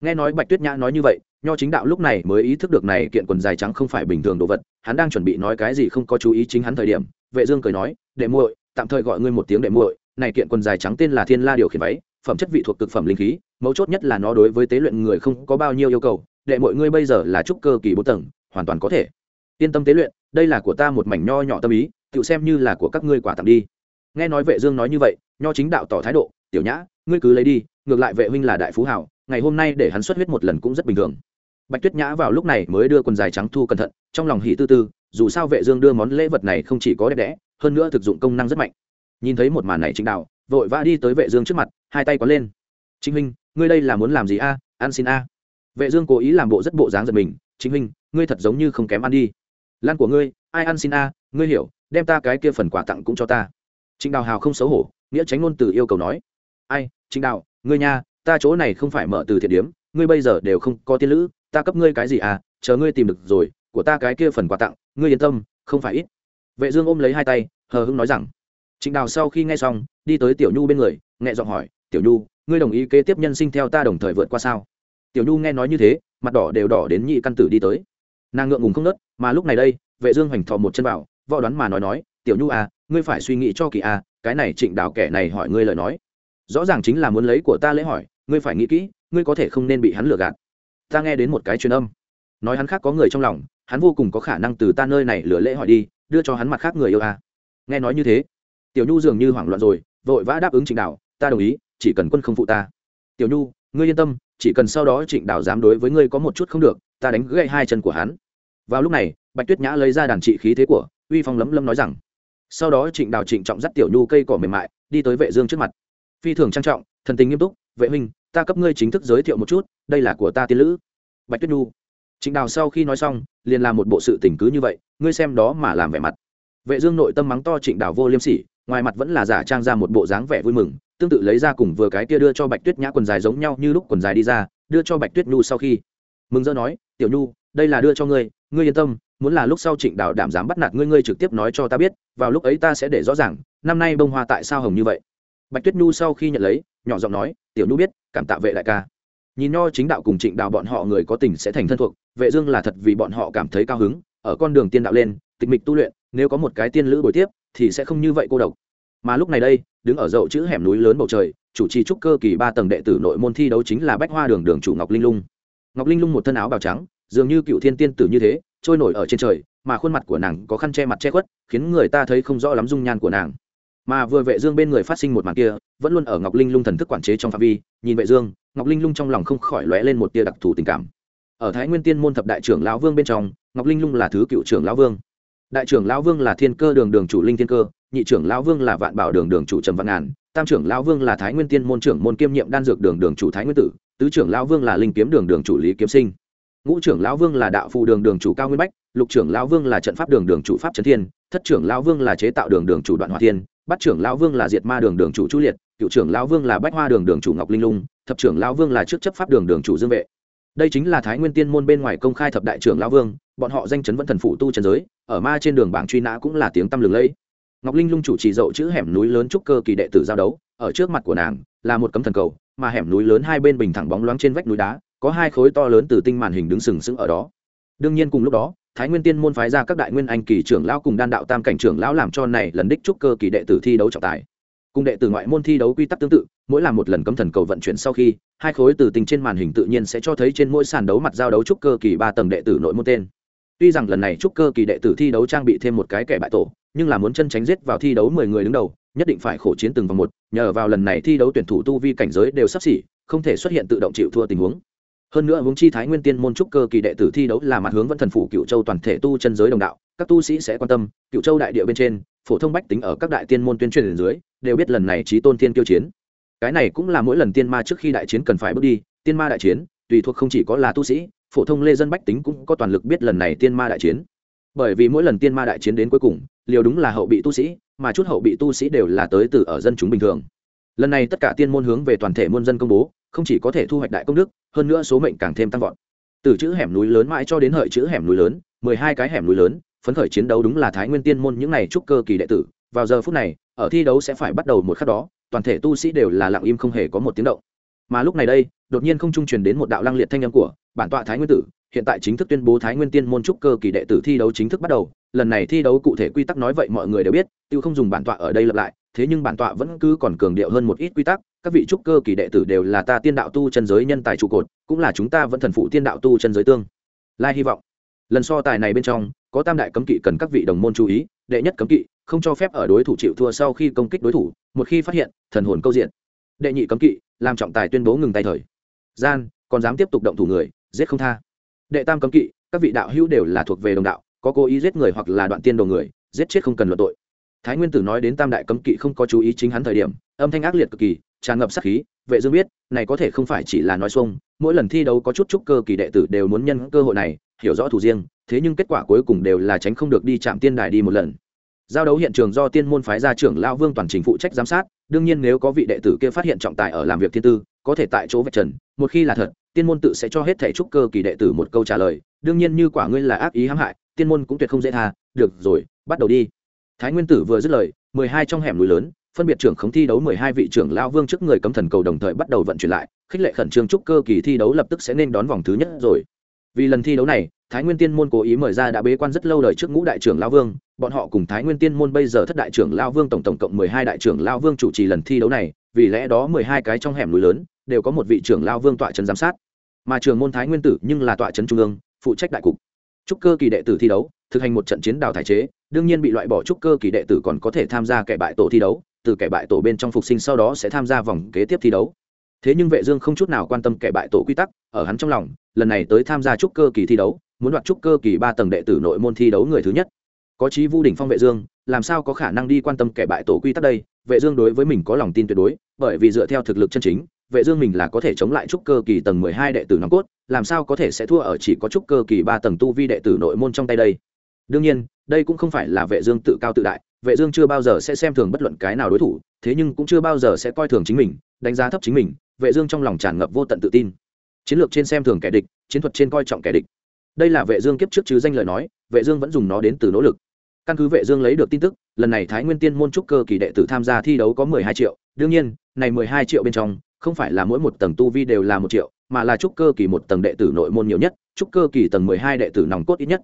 Nghe nói bạch tuyết nhã nói như vậy nho chính đạo lúc này mới ý thức được này kiện quần dài trắng không phải bình thường đồ vật, hắn đang chuẩn bị nói cái gì không có chú ý chính hắn thời điểm, vệ dương cười nói, đệ muội, tạm thời gọi ngươi một tiếng đệ muội, này kiện quần dài trắng tên là thiên la điều khiển váy, phẩm chất vị thuộc cực phẩm linh khí, mấu chốt nhất là nó đối với tế luyện người không có bao nhiêu yêu cầu, đệ muội ngươi bây giờ là trúc cơ kỳ bốn tầng, hoàn toàn có thể. Yên tâm tế luyện, đây là của ta một mảnh nho nhỏ tâm ý, tự xem như là của các ngươi quả tặng đi. Nghe nói vệ dương nói như vậy, nho chính đạo tỏ thái độ, tiểu nhã, ngươi cứ lấy đi, ngược lại vệ huynh là đại phú hảo, ngày hôm nay để hắn xuất huyết một lần cũng rất bình thường bạch tuyết nhã vào lúc này mới đưa quần dài trắng thu cẩn thận, trong lòng hỉ tư tư, dù sao vệ dương đưa món lễ vật này không chỉ có đẹp đẽ, hơn nữa thực dụng công năng rất mạnh. Nhìn thấy một màn này chính đạo, vội vã đi tới vệ dương trước mặt, hai tay quấn lên. Chính huynh, ngươi đây là muốn làm gì a? À? ăn xin a? Vệ dương cố ý làm bộ rất bộ dáng giật mình. Chính huynh, ngươi thật giống như không kém ăn đi. Lan của ngươi, ai ăn xin a? Ngươi hiểu, đem ta cái kia phần quà tặng cũng cho ta. Trịnh đào hào không xấu hổ, nghĩa tránh ngôn từ yêu cầu nói. Ai, trịnh đạo, ngươi nha, ta chỗ này không phải mở từ thiện điếm ngươi bây giờ đều không có tiên lữ, ta cấp ngươi cái gì à chờ ngươi tìm được rồi, của ta cái kia phần quà tặng, ngươi yên tâm, không phải ít. Vệ dương ôm lấy hai tay, hờ hững nói rằng, trịnh đào sau khi nghe xong, đi tới tiểu nhu bên người, nhẹ giọng hỏi, tiểu nhu, ngươi đồng ý kế tiếp nhân sinh theo ta đồng thời vượt qua sao? Tiểu nhu nghe nói như thế, mặt đỏ đều đỏ đến nhị căn tử đi tới. Nàng ngượng ngùng không nớt, mà lúc này đây, vệ dương hoành thò một chân vào võ đoán mà nói nói, tiểu nhu à ngươi phải suy nghĩ cho kỳ à cái này trịnh đào kẻ này hỏi ngươi lời nói. Rõ ràng chính là muốn lấy của ta lễ hỏi, ngươi phải nghĩ kỹ ngươi có thể không nên bị hắn lừa gạt. Ta nghe đến một cái truyền âm. Nói hắn khác có người trong lòng, hắn vô cùng có khả năng từ ta nơi này lừa lễ hỏi đi, đưa cho hắn mặt khác người yêu à. nghe nói như thế, tiểu nhu dường như hoảng loạn rồi, vội vã đáp ứng trịnh đào ta đồng ý, chỉ cần quân không phụ ta. Tiểu nhu, ngươi yên tâm, chỉ cần sau đó trịnh đào dám đối với ngươi có một chút không được, ta đánh gãy hai chân của hắn. Vào lúc này, bạch tuyết nhã lấy ra đàn trị khí thế của uy phong lấm lấm nói rằng, sau đó trịnh đào trịnh trọng dắt tiểu nhu cây cỏ mềm mại, đi tới vệ dương trước mặt. Phi thường trang trọng, thần tình nghiêm túc, vệ huynh ta cấp ngươi chính thức giới thiệu một chút, đây là của ta tiên lữ, bạch tuyết nhu. Trịnh đào sau khi nói xong, liền làm một bộ sự tình cứ như vậy, ngươi xem đó mà làm vẻ mặt. Vệ dương nội tâm mắng to trịnh đào vô liêm sỉ, ngoài mặt vẫn là giả trang ra một bộ dáng vẻ vui mừng, tương tự lấy ra cùng vừa cái kia đưa cho bạch tuyết nhã quần dài giống nhau như lúc quần dài đi ra, đưa cho bạch tuyết nhu sau khi. Mừng rỡ nói, tiểu nhu, đây là đưa cho ngươi ngươi yên tâm, muốn là lúc sau trịnh đào đảm dám bắt nạt ngươi ngươi trực tiếp nói cho ta biết, vào lúc ấy ta sẽ để rõ ràng, năm nay bông hoa tại sao hồng như vậy. Bạch tuyết nhu sau khi nhận lấy nhỏ giọng nói, tiểu nhu biết, cảm tạ vệ đại ca. Nhìn nho chính đạo cùng trịnh đạo bọn họ người có tình sẽ thành thân thuộc, vệ dương là thật vì bọn họ cảm thấy cao hứng, ở con đường tiên đạo lên, tịch mịch tu luyện, nếu có một cái tiên lữ bồi tiếp, thì sẽ không như vậy cô độc. Mà lúc này đây, đứng ở dậu chữ hẻm núi lớn bầu trời, chủ trì trúc cơ kỳ ba tầng đệ tử nội môn thi đấu chính là bách hoa đường đường chủ ngọc linh lung. Ngọc linh lung một thân áo bào trắng, dường như cựu thiên tiên tử như thế, trôi nổi ở trên trời, mà khuôn mặt của nàng có khăn che mặt che khuất, khiến người ta thấy không rõ lắm dung nhan của nàng mà vừa vệ dương bên người phát sinh một màn kia, vẫn luôn ở ngọc linh lung thần thức quản chế trong phạm vi, nhìn vệ dương, ngọc linh lung trong lòng không khỏi lóe lên một tia đặc thù tình cảm. Ở thái nguyên tiên môn thập đại trưởng lão vương bên trong, ngọc linh lung là thứ cựu trưởng lão vương. Đại trưởng lão vương là thiên cơ đường đường chủ linh thiên cơ, nhị trưởng lão vương là vạn bảo đường đường chủ trầm văn ngàn, tam trưởng lão vương là thái nguyên tiên môn trưởng môn kiêm nhiệm đan dược đường đường chủ thái nguyên tử, tứ trưởng lão vương là linh kiếm đường đường chủ lý kiếm sinh. Ngũ trưởng lão vương là đạo phù đường đường chủ cao nguyên bách, lục trưởng lão vương là trận pháp đường đường chủ pháp trấn thiên, thất trưởng lão vương là chế tạo đường đường chủ đoạn hòa thiên bát trưởng lão vương là diệt ma đường đường chủ chu liệt, cựu trưởng lão vương là bách hoa đường đường chủ ngọc linh lung, thập trưởng lão vương là trước chấp pháp đường đường chủ dương vệ. Đây chính là thái nguyên tiên môn bên ngoài công khai thập đại trưởng lão vương, bọn họ danh chấn vẫn thần phụ tu trần giới, ở ma trên đường bảng truy nã cũng là tiếng tăm lừng lẫy. Ngọc linh lung chủ trì dậu chữ hẻm núi lớn trúc cơ kỳ đệ tử giao đấu, ở trước mặt của nàng là một cấm thần cầu, mà hẻm núi lớn hai bên bình thẳng bóng loáng trên vách núi đá, có hai khối to lớn từ tinh màn hình đứng sừng sững ở đó. Đương nhiên cùng lúc đó thái nguyên tiên môn phái ra các đại nguyên anh kỳ trưởng lão cùng đan đạo tam cảnh trưởng lão làm cho này lần đích trúc cơ kỳ đệ tử thi đấu trọng tài. Cùng đệ tử ngoại môn thi đấu quy tắc tương tự, mỗi làm một lần cấm thần cầu vận chuyển sau khi, hai khối từ tình trên màn hình tự nhiên sẽ cho thấy trên mỗi sàn đấu mặt giao đấu trúc cơ kỳ ba tầng đệ tử nội môn tên. Tuy rằng lần này trúc cơ kỳ đệ tử thi đấu trang bị thêm một cái kẻ bại tổ, nhưng là muốn chân tránh giết vào thi đấu mười người đứng đầu, nhất định phải khổ chiến từng vòng một, nhờ vào lần này thi đấu tuyển thủ tu vi cảnh giới đều sắp xỉ, không thể xuất hiện tự động chịu thua tình huống hơn nữa hướng chi thái nguyên tiên môn trúc cơ kỳ đệ tử thi đấu là mặt hướng vẫn thần phủ cựu châu toàn thể tu chân giới đồng đạo, các tu sĩ sẽ quan tâm cựu châu đại địa bên trên, phổ thông bách tính ở các đại tiên môn tuyên truyền dưới, đều biết lần này trí tôn tiên kiêu chiến. Cái này cũng là mỗi lần tiên ma trước khi đại chiến cần phải bước đi, tiên ma đại chiến, tùy thuộc không chỉ có là tu sĩ, phổ thông lê dân bách tính cũng có toàn lực biết lần này tiên ma đại chiến. Bởi vì mỗi lần tiên ma đại chiến đến cuối cùng, liều đúng là hậu bị tu sĩ, mà chút hậu bị tu sĩ đều là tới từ ở dân chúng bình thường lần này tất cả tiên môn hướng về toàn thể môn dân công bố, không chỉ có thể thu hoạch đại công đức, hơn nữa số mệnh càng thêm tăng vọt. Từ chữ hẻm núi lớn mãi cho đến hợi chữ hẻm núi lớn, mười hai cái hẻm núi lớn, phấn khởi chiến đấu đúng là thái nguyên tiên môn những này trúc cơ kỳ đệ tử. Vào giờ phút này, ở thi đấu sẽ phải bắt đầu một khắc đó, toàn thể tu sĩ đều là lặng im không hề có một tiếng động. Mà lúc này đây, đột nhiên không trung truyền đến một đạo lăng liệt thanh âm của bản tọa thái nguyên tử hiện tại chính thức tuyên bố thái nguyên tiên môn trúc cơ kỳ đệ tử thi đấu chính thức bắt đầu. Lần này thi đấu cụ thể quy tắc nói vậy mọi người đều biết, tiêu không dùng bản tọa ở đây lặp lại, thế nhưng bản tọa vẫn cứ còn cường điệu hơn một ít quy tắc. Các vị trúc cơ kỳ đệ tử đều là ta tiên đạo tu chân giới nhân tài trụ cột, cũng là chúng ta vẫn thần phụ tiên đạo tu chân giới tương. Lai hy vọng. Lần so tài này bên trong, có tam đại cấm kỵ cần các vị đồng môn chú ý. Đệ nhất cấm kỵ, không cho phép ở đối thủ chịu thua sau khi công kích đối thủ, một khi phát hiện, thần hồn câu diện. Đệ nhị cấm kỵ, làm trọng tài tuyên bố ngừng tay thời. Gian, còn dám tiếp tục động thủ người, giết không tha đệ tam cấm kỵ, các vị đạo hữu đều là thuộc về đồng đạo, có cố ý giết người hoặc là đoạn tiên đồ người, giết chết không cần luận tội. Thái nguyên tử nói đến tam đại cấm kỵ không có chú ý chính hắn thời điểm, âm thanh ác liệt cực kỳ, tràn ngập sát khí. Vệ dương biết, này có thể không phải chỉ là nói xuông, mỗi lần thi đấu có chút chút cơ kỳ đệ tử đều muốn nhân cơ hội này, hiểu rõ thủ riêng, thế nhưng kết quả cuối cùng đều là tránh không được đi chạm tiên đài đi một lần. Giao đấu hiện trường do tiên môn phái gia trưởng lão vương toàn trình phụ trách giám sát, đương nhiên nếu có vị đệ tử kia phát hiện trọng tài ở làm việc thiên tư, có thể tại chỗ vạch trần, một khi là thật tiên môn tự sẽ cho hết thẻ trúc cơ kỳ đệ tử một câu trả lời, đương nhiên như quả ngươi là ác ý hãm hại, tiên môn cũng tuyệt không dễ tha, được rồi, bắt đầu đi. Thái nguyên tử vừa dứt lời, mười hai trong hẻm núi lớn, phân biệt trưởng khống thi đấu mười hai vị trưởng lao vương trước người cấm thần cầu đồng thời bắt đầu vận chuyển lại, khích lệ khẩn trương trúc cơ kỳ thi đấu lập tức sẽ nên đón vòng thứ nhất rồi. Vì lần thi đấu này, thái nguyên tiên môn cố ý mời ra đã bế quan rất lâu đời trước ngũ đại trưởng lao vương, bọn họ cùng thái nguyên tiên môn bây giờ thất đại trưởng lao vương tổng tổng cộng mười hai đại trưởng lao vương chủ trì lần thi đấu này, vì lẽ đó mười hai cái trong hẻm núi lớn, đều có một vị trưởng lao vương tọa trấn giám sát mà trường môn thái nguyên tử nhưng là tọa trấn trung ương, phụ trách đại cục. Trúc cơ kỳ đệ tử thi đấu, thực hành một trận chiến đào thải chế, đương nhiên bị loại bỏ trúc cơ kỳ đệ tử còn có thể tham gia kẻ bại tổ thi đấu, từ kẻ bại tổ bên trong phục sinh sau đó sẽ tham gia vòng kế tiếp thi đấu. Thế nhưng vệ dương không chút nào quan tâm kẻ bại tổ quy tắc, ở hắn trong lòng, lần này tới tham gia trúc cơ kỳ thi đấu, muốn đoạt trúc cơ kỳ ba tầng đệ tử nội môn thi đấu người thứ nhất. Có chí vu đỉnh phong vệ dương, làm sao có khả năng đi quan tâm kẻ bại tổ quy tắc đây? Vệ dương đối với mình có lòng tin tuyệt đối, bởi vì dựa theo thực lực chân chính vệ dương mình là có thể chống lại trúc cơ kỳ tầng 12 đệ tử nòng cốt, làm sao có thể sẽ thua ở chỉ có trúc cơ kỳ ba tầng tu vi đệ tử nội môn trong tay đây? Đương nhiên, đây cũng không phải là vệ dương tự cao tự đại, vệ dương chưa bao giờ sẽ xem thường bất luận cái nào đối thủ, thế nhưng cũng chưa bao giờ sẽ coi thường chính mình, đánh giá thấp chính mình, vệ dương trong lòng tràn ngập vô tận tự tin. Chiến lược trên xem thường kẻ địch, chiến thuật trên coi trọng kẻ địch. Đây là vệ dương kiếp trước chứ danh lời nói, vệ dương vẫn dùng nó đến từ nỗ lực. Căn cứ vệ dương lấy được tin tức, lần này thái nguyên tiên môn trúc cơ kỳ đệ tử tham gia thi đấu có 12 triệu, đương nhiên, này 12 triệu bên trong không phải là mỗi một tầng tu vi đều là một triệu mà là trúc cơ kỳ một tầng đệ tử nội môn nhiều nhất trúc cơ kỳ tầng 12 đệ tử nòng cốt ít nhất.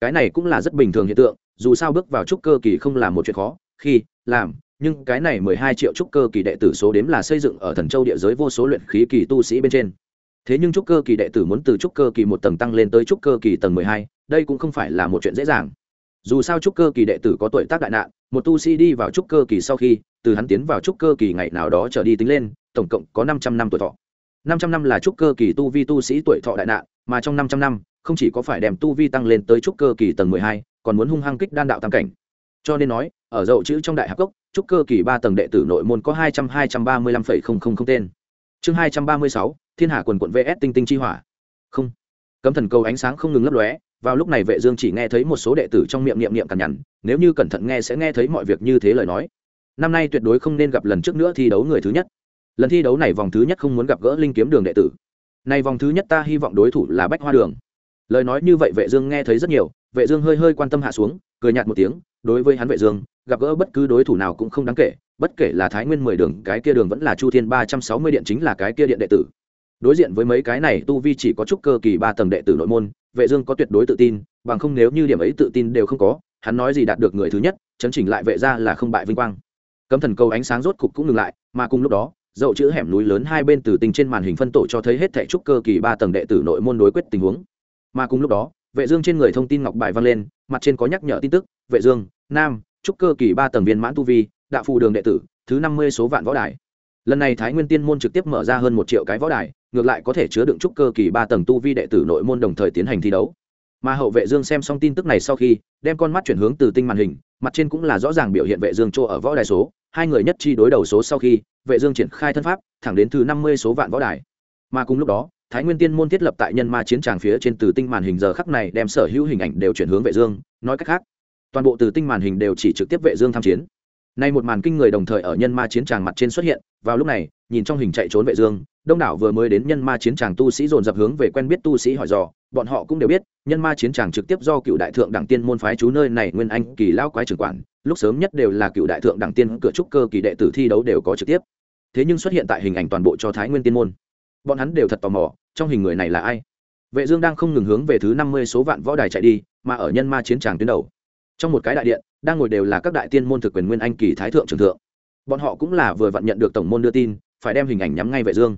Cái này cũng là rất bình thường hiện tượng dù sao bước vào trúc cơ kỳ không là một chuyện khó khi làm nhưng cái này 12 triệu trúc cơ kỳ đệ tử số đếm là xây dựng ở thần châu địa giới vô số luyện khí kỳ tu sĩ bên trên. Thế nhưng trúc cơ kỳ đệ tử muốn từ trúc cơ kỳ một tầng tăng lên tới trúc cơ kỳ tầng 12, đây cũng không phải là một chuyện dễ dàng. Dù sao trúc cơ kỳ đệ tử có tuổi tác đại nạn một tu sĩ đi vào trúc cơ kỳ sau khi từ hắn tiến vào trúc cơ kỳ ngày nào đó trở đi tính lên tổng cộng có 500 năm tuổi thọ. 500 năm là trúc cơ kỳ tu vi tu sĩ tuổi thọ đại nạn mà trong 500 năm không chỉ có phải đem tu vi tăng lên tới trúc cơ kỳ tầng 12, còn muốn hung hăng kích đan đạo tam cảnh. Cho nên nói ở dậu chữ trong đại học cốc trúc cơ kỳ ba tầng đệ tử nội môn có 200 235,000 tên. Chương 236, thiên hà quần quận vs tinh tinh chi hỏa. Không. Cấm thần cầu ánh sáng không ngừng lấp lóe vào lúc này vệ dương chỉ nghe thấy một số đệ tử trong miệng niệm niệm cằn nhằn, nếu như cẩn thận nghe sẽ nghe thấy mọi việc như thế lời nói. Năm nay tuyệt đối không nên gặp lần trước nữa thi đấu người thứ nhất. Lần thi đấu này vòng thứ nhất không muốn gặp gỡ linh kiếm đường đệ tử. Này vòng thứ nhất ta hy vọng đối thủ là bách hoa đường. Lời nói như vậy vệ dương nghe thấy rất nhiều, vệ dương hơi hơi quan tâm hạ xuống, cười nhạt một tiếng, đối với hắn vệ dương, gặp gỡ bất cứ đối thủ nào cũng không đáng kể, bất kể là thái nguyên mười đường, cái kia đường vẫn là chu thiên ba trăm sáu mươi điện chính là cái kia điện đệ tử đối diện với mấy cái này tu vi chỉ có chút cơ kỳ ba tầng đệ tử nội môn, vệ dương có tuyệt đối tự tin, bằng không nếu như điểm ấy tự tin đều không có, hắn nói gì đạt được người thứ nhất, chấn chỉnh lại vệ gia là không bại vinh quang. Cấm thần cầu ánh sáng rốt cục cũng ngừng lại, mà cùng lúc đó, dậu chữ hẻm núi lớn hai bên từ tình trên màn hình phân tổ cho thấy hết thảy trúc cơ kỳ ba tầng đệ tử nội môn đối quyết tình huống. Mà cùng lúc đó, vệ dương trên người thông tin ngọc bài vang lên, mặt trên có nhắc nhở tin tức, vệ dương, nam trúc cơ kỳ ba tầng viên mãn tu vi, đạo phù đường đệ tử, thứ năm mươi số vạn võ đài. Lần này thái nguyên tiên môn trực tiếp mở ra hơn một triệu cái võ đài ngược lại có thể chứa đựng trúc cơ kỳ ba tầng tu vi đệ tử nội môn đồng thời tiến hành thi đấu. Mà hậu vệ dương xem xong tin tức này sau khi, đem con mắt chuyển hướng từ tinh màn hình, mặt trên cũng là rõ ràng biểu hiện vệ dương chỗ ở võ đài số. Hai người nhất chi đối đầu số sau khi, vệ dương triển khai thân pháp, thẳng đến thứ năm mươi số vạn võ đài. Mà cùng lúc đó, thái nguyên tiên môn thiết lập tại nhân ma chiến tràng phía trên từ tinh màn hình giờ khắc này đem sở hữu hình ảnh đều chuyển hướng vệ dương, nói cách khác, toàn bộ từ tinh màn hình đều chỉ trực tiếp vệ dương tham chiến nay một màn kinh người đồng thời ở nhân ma chiến tràng mặt trên xuất hiện, vào lúc này, nhìn trong hình chạy trốn vệ dương, đông đảo vừa mới đến nhân ma chiến tràng tu sĩ dồn dập hướng về quen biết tu sĩ hỏi dò, bọn họ cũng đều biết, nhân ma chiến tràng trực tiếp do cựu đại thượng đẳng tiên môn phái chú nơi này nguyên anh kỳ lão quái trưởng quản, lúc sớm nhất đều là cựu đại thượng đẳng tiên cửa trúc cơ kỳ đệ tử thi đấu đều có trực tiếp. Thế nhưng xuất hiện tại hình ảnh toàn bộ cho thái nguyên tiên môn. Bọn hắn đều thật tò mò, trong hình người này là ai? Vệ dương đang không ngừng hướng về thứ năm mươi số vạn võ đài chạy đi, mà ở nhân ma chiến tràng tuyến đầu, trong một cái đại điện đang ngồi đều là các đại tiên môn thực quyền nguyên anh kỳ thái thượng trưởng thượng. Bọn họ cũng là vừa vặn nhận được tổng môn đưa tin, phải đem hình ảnh nhắm ngay vệ dương.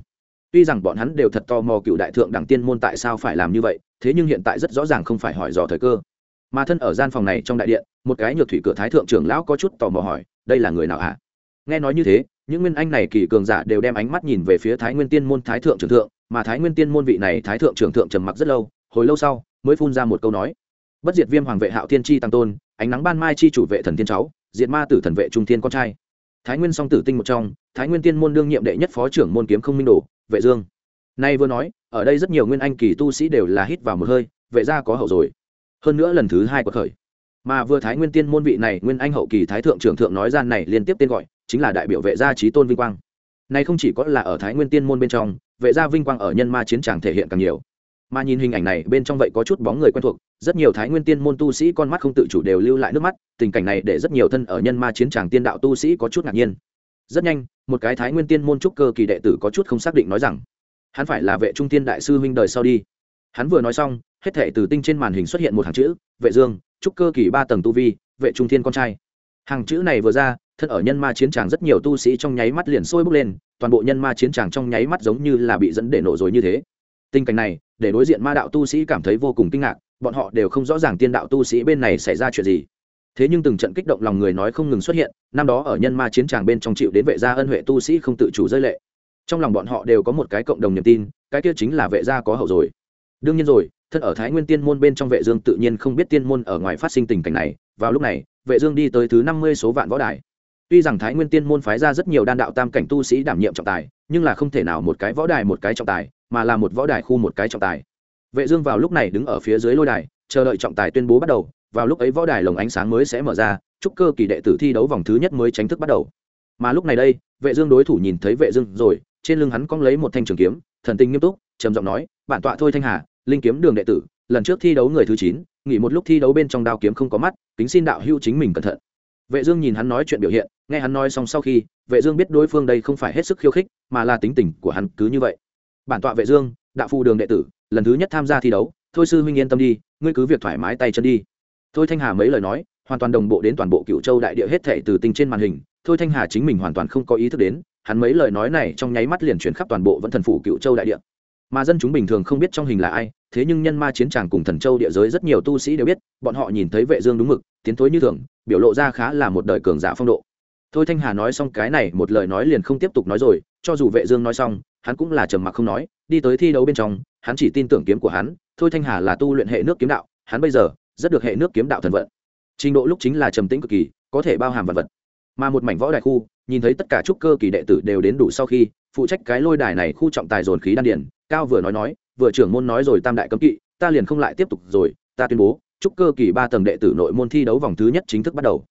Tuy rằng bọn hắn đều thật tò mò cựu đại thượng đẳng tiên môn tại sao phải làm như vậy, thế nhưng hiện tại rất rõ ràng không phải hỏi dò thời cơ. Mà thân ở gian phòng này trong đại điện, một cái nhược thủy cửa thái thượng trưởng lão có chút tò mò hỏi, đây là người nào ạ? À? nghe nói như thế, những nguyên anh này kỳ cường giả đều đem ánh mắt nhìn về phía thái nguyên tiên môn thái thượng trưởng thượng, mà thái nguyên tiên môn vị này thái thượng trưởng thượng trầm mặc rất lâu, hồi lâu sau mới phun ra một câu nói bất diệt viêm hoàng vệ hạo thiên chi tăng tôn, ánh nắng ban mai chi chủ vệ thần tiên cháu, diệt ma tử thần vệ trung thiên con trai. Thái nguyên song tử tinh một trong, thái nguyên tiên môn đương nhiệm đệ nhất phó trưởng môn kiếm không minh đồ, vệ dương. Nay vừa nói, ở đây rất nhiều nguyên anh kỳ tu sĩ đều là hít vào một hơi, vệ gia có hậu rồi. Hơn nữa lần thứ hai của khởi. Mà vừa thái nguyên tiên môn vị này, nguyên anh hậu kỳ thái thượng trưởng thượng nói ra này liên tiếp tên gọi, chính là đại biểu vệ gia trí tôn vinh quang. Này không chỉ có là ở thái nguyên tiên môn bên trong, vệ gia vinh quang ở nhân ma chiến tràng thể hiện càng nhiều mà nhìn hình ảnh này, bên trong vậy có chút bóng người quen thuộc, rất nhiều thái nguyên tiên môn tu sĩ con mắt không tự chủ đều lưu lại nước mắt, tình cảnh này để rất nhiều thân ở nhân ma chiến tràng tiên đạo tu sĩ có chút ngạc nhiên. Rất nhanh, một cái thái nguyên tiên môn trúc cơ kỳ đệ tử có chút không xác định nói rằng, hắn phải là vệ trung tiên đại sư huynh đời sau đi. Hắn vừa nói xong, hết thể từ tinh trên màn hình xuất hiện một hàng chữ, vệ dương, trúc cơ kỳ ba tầng tu vi, vệ trung thiên con trai. Hàng chữ này vừa ra, thân ở nhân ma chiến tràng rất nhiều tu sĩ trong nháy mắt liền sôi bốc lên, toàn bộ nhân ma chiến tràng trong nháy mắt giống như là bị dẫn để nổ rồi như thế tình cảnh này, để đối diện ma đạo tu sĩ cảm thấy vô cùng kinh ngạc, bọn họ đều không rõ ràng tiên đạo tu sĩ bên này xảy ra chuyện gì. Thế nhưng từng trận kích động lòng người nói không ngừng xuất hiện, năm đó ở nhân ma chiến tràng bên trong chịu đến vệ gia ân huệ tu sĩ không tự chủ rơi lệ. Trong lòng bọn họ đều có một cái cộng đồng niềm tin, cái kia chính là vệ gia có hậu rồi. Đương nhiên rồi, thân ở thái nguyên tiên môn bên trong vệ dương tự nhiên không biết tiên môn ở ngoài phát sinh tình cảnh này. Vào lúc này, vệ dương đi tới thứ 50 số vạn võ đài. Tuy rằng thái nguyên tiên môn phái ra rất nhiều đan đạo tam cảnh tu sĩ đảm nhiệm trọng tài, nhưng là không thể nào một cái võ đài một cái trọng tài mà là một võ đài khu một cái trọng tài. Vệ dương vào lúc này đứng ở phía dưới lôi đài, chờ đợi trọng tài tuyên bố bắt đầu, vào lúc ấy võ đài lồng ánh sáng mới sẽ mở ra, chúc cơ kỳ đệ tử thi đấu vòng thứ nhất mới chính thức bắt đầu. Mà lúc này đây, vệ dương đối thủ nhìn thấy vệ dương rồi, trên lưng hắn cong lấy một thanh trường kiếm, thần tình nghiêm túc, trầm giọng nói, bản tọa thôi thanh hà, linh kiếm đường đệ tử, lần trước thi đấu người thứ chín, nghỉ một lúc thi đấu bên trong đao kiếm không có mắt, kính xin đạo hưu chính mình cẩn thận. Vệ dương nhìn hắn nói chuyện biểu hiện, nghe hắn nói xong sau khi, vệ dương biết đối phương đây không phải hết sức khiêu khích, mà là tính tình của hắn cứ như vậy bản tọa vệ dương, đạo phu đường đệ tử, lần thứ nhất tham gia thi đấu. Thôi sư huynh yên tâm đi, ngươi cứ việc thoải mái tay chân đi. Thôi thanh hà mấy lời nói, hoàn toàn đồng bộ đến toàn bộ cựu châu đại địa hết thảy từ tinh trên màn hình. Thôi thanh hà chính mình hoàn toàn không có ý thức đến, hắn mấy lời nói này trong nháy mắt liền chuyển khắp toàn bộ vẫn thần phủ cựu châu đại địa. Mà dân chúng bình thường không biết trong hình là ai, thế nhưng nhân ma chiến tràng cùng thần châu địa giới rất nhiều tu sĩ đều biết, bọn họ nhìn thấy vệ dương đúng mực, tiến thối như thường, biểu lộ ra khá là một đời cường giả phong độ. Thôi thanh hà nói xong cái này, một lời nói liền không tiếp tục nói rồi cho dù vệ dương nói xong, hắn cũng là trầm mặc không nói, đi tới thi đấu bên trong, hắn chỉ tin tưởng kiếm của hắn, thôi thanh hà là tu luyện hệ nước kiếm đạo, hắn bây giờ rất được hệ nước kiếm đạo thần vận. Trình độ lúc chính là trầm tĩnh cực kỳ, có thể bao hàm vật vật. Mà một mảnh võ đại khu, nhìn thấy tất cả trúc cơ kỳ đệ tử đều đến đủ sau khi, phụ trách cái lôi đài này khu trọng tài dồn khí đan điển cao vừa nói nói, vừa trưởng môn nói rồi tam đại cấm kỵ, ta liền không lại tiếp tục rồi, ta tuyên bố, trúc cơ kỳ ba tầng đệ tử nội môn thi đấu vòng thứ nhất chính thức bắt đầu.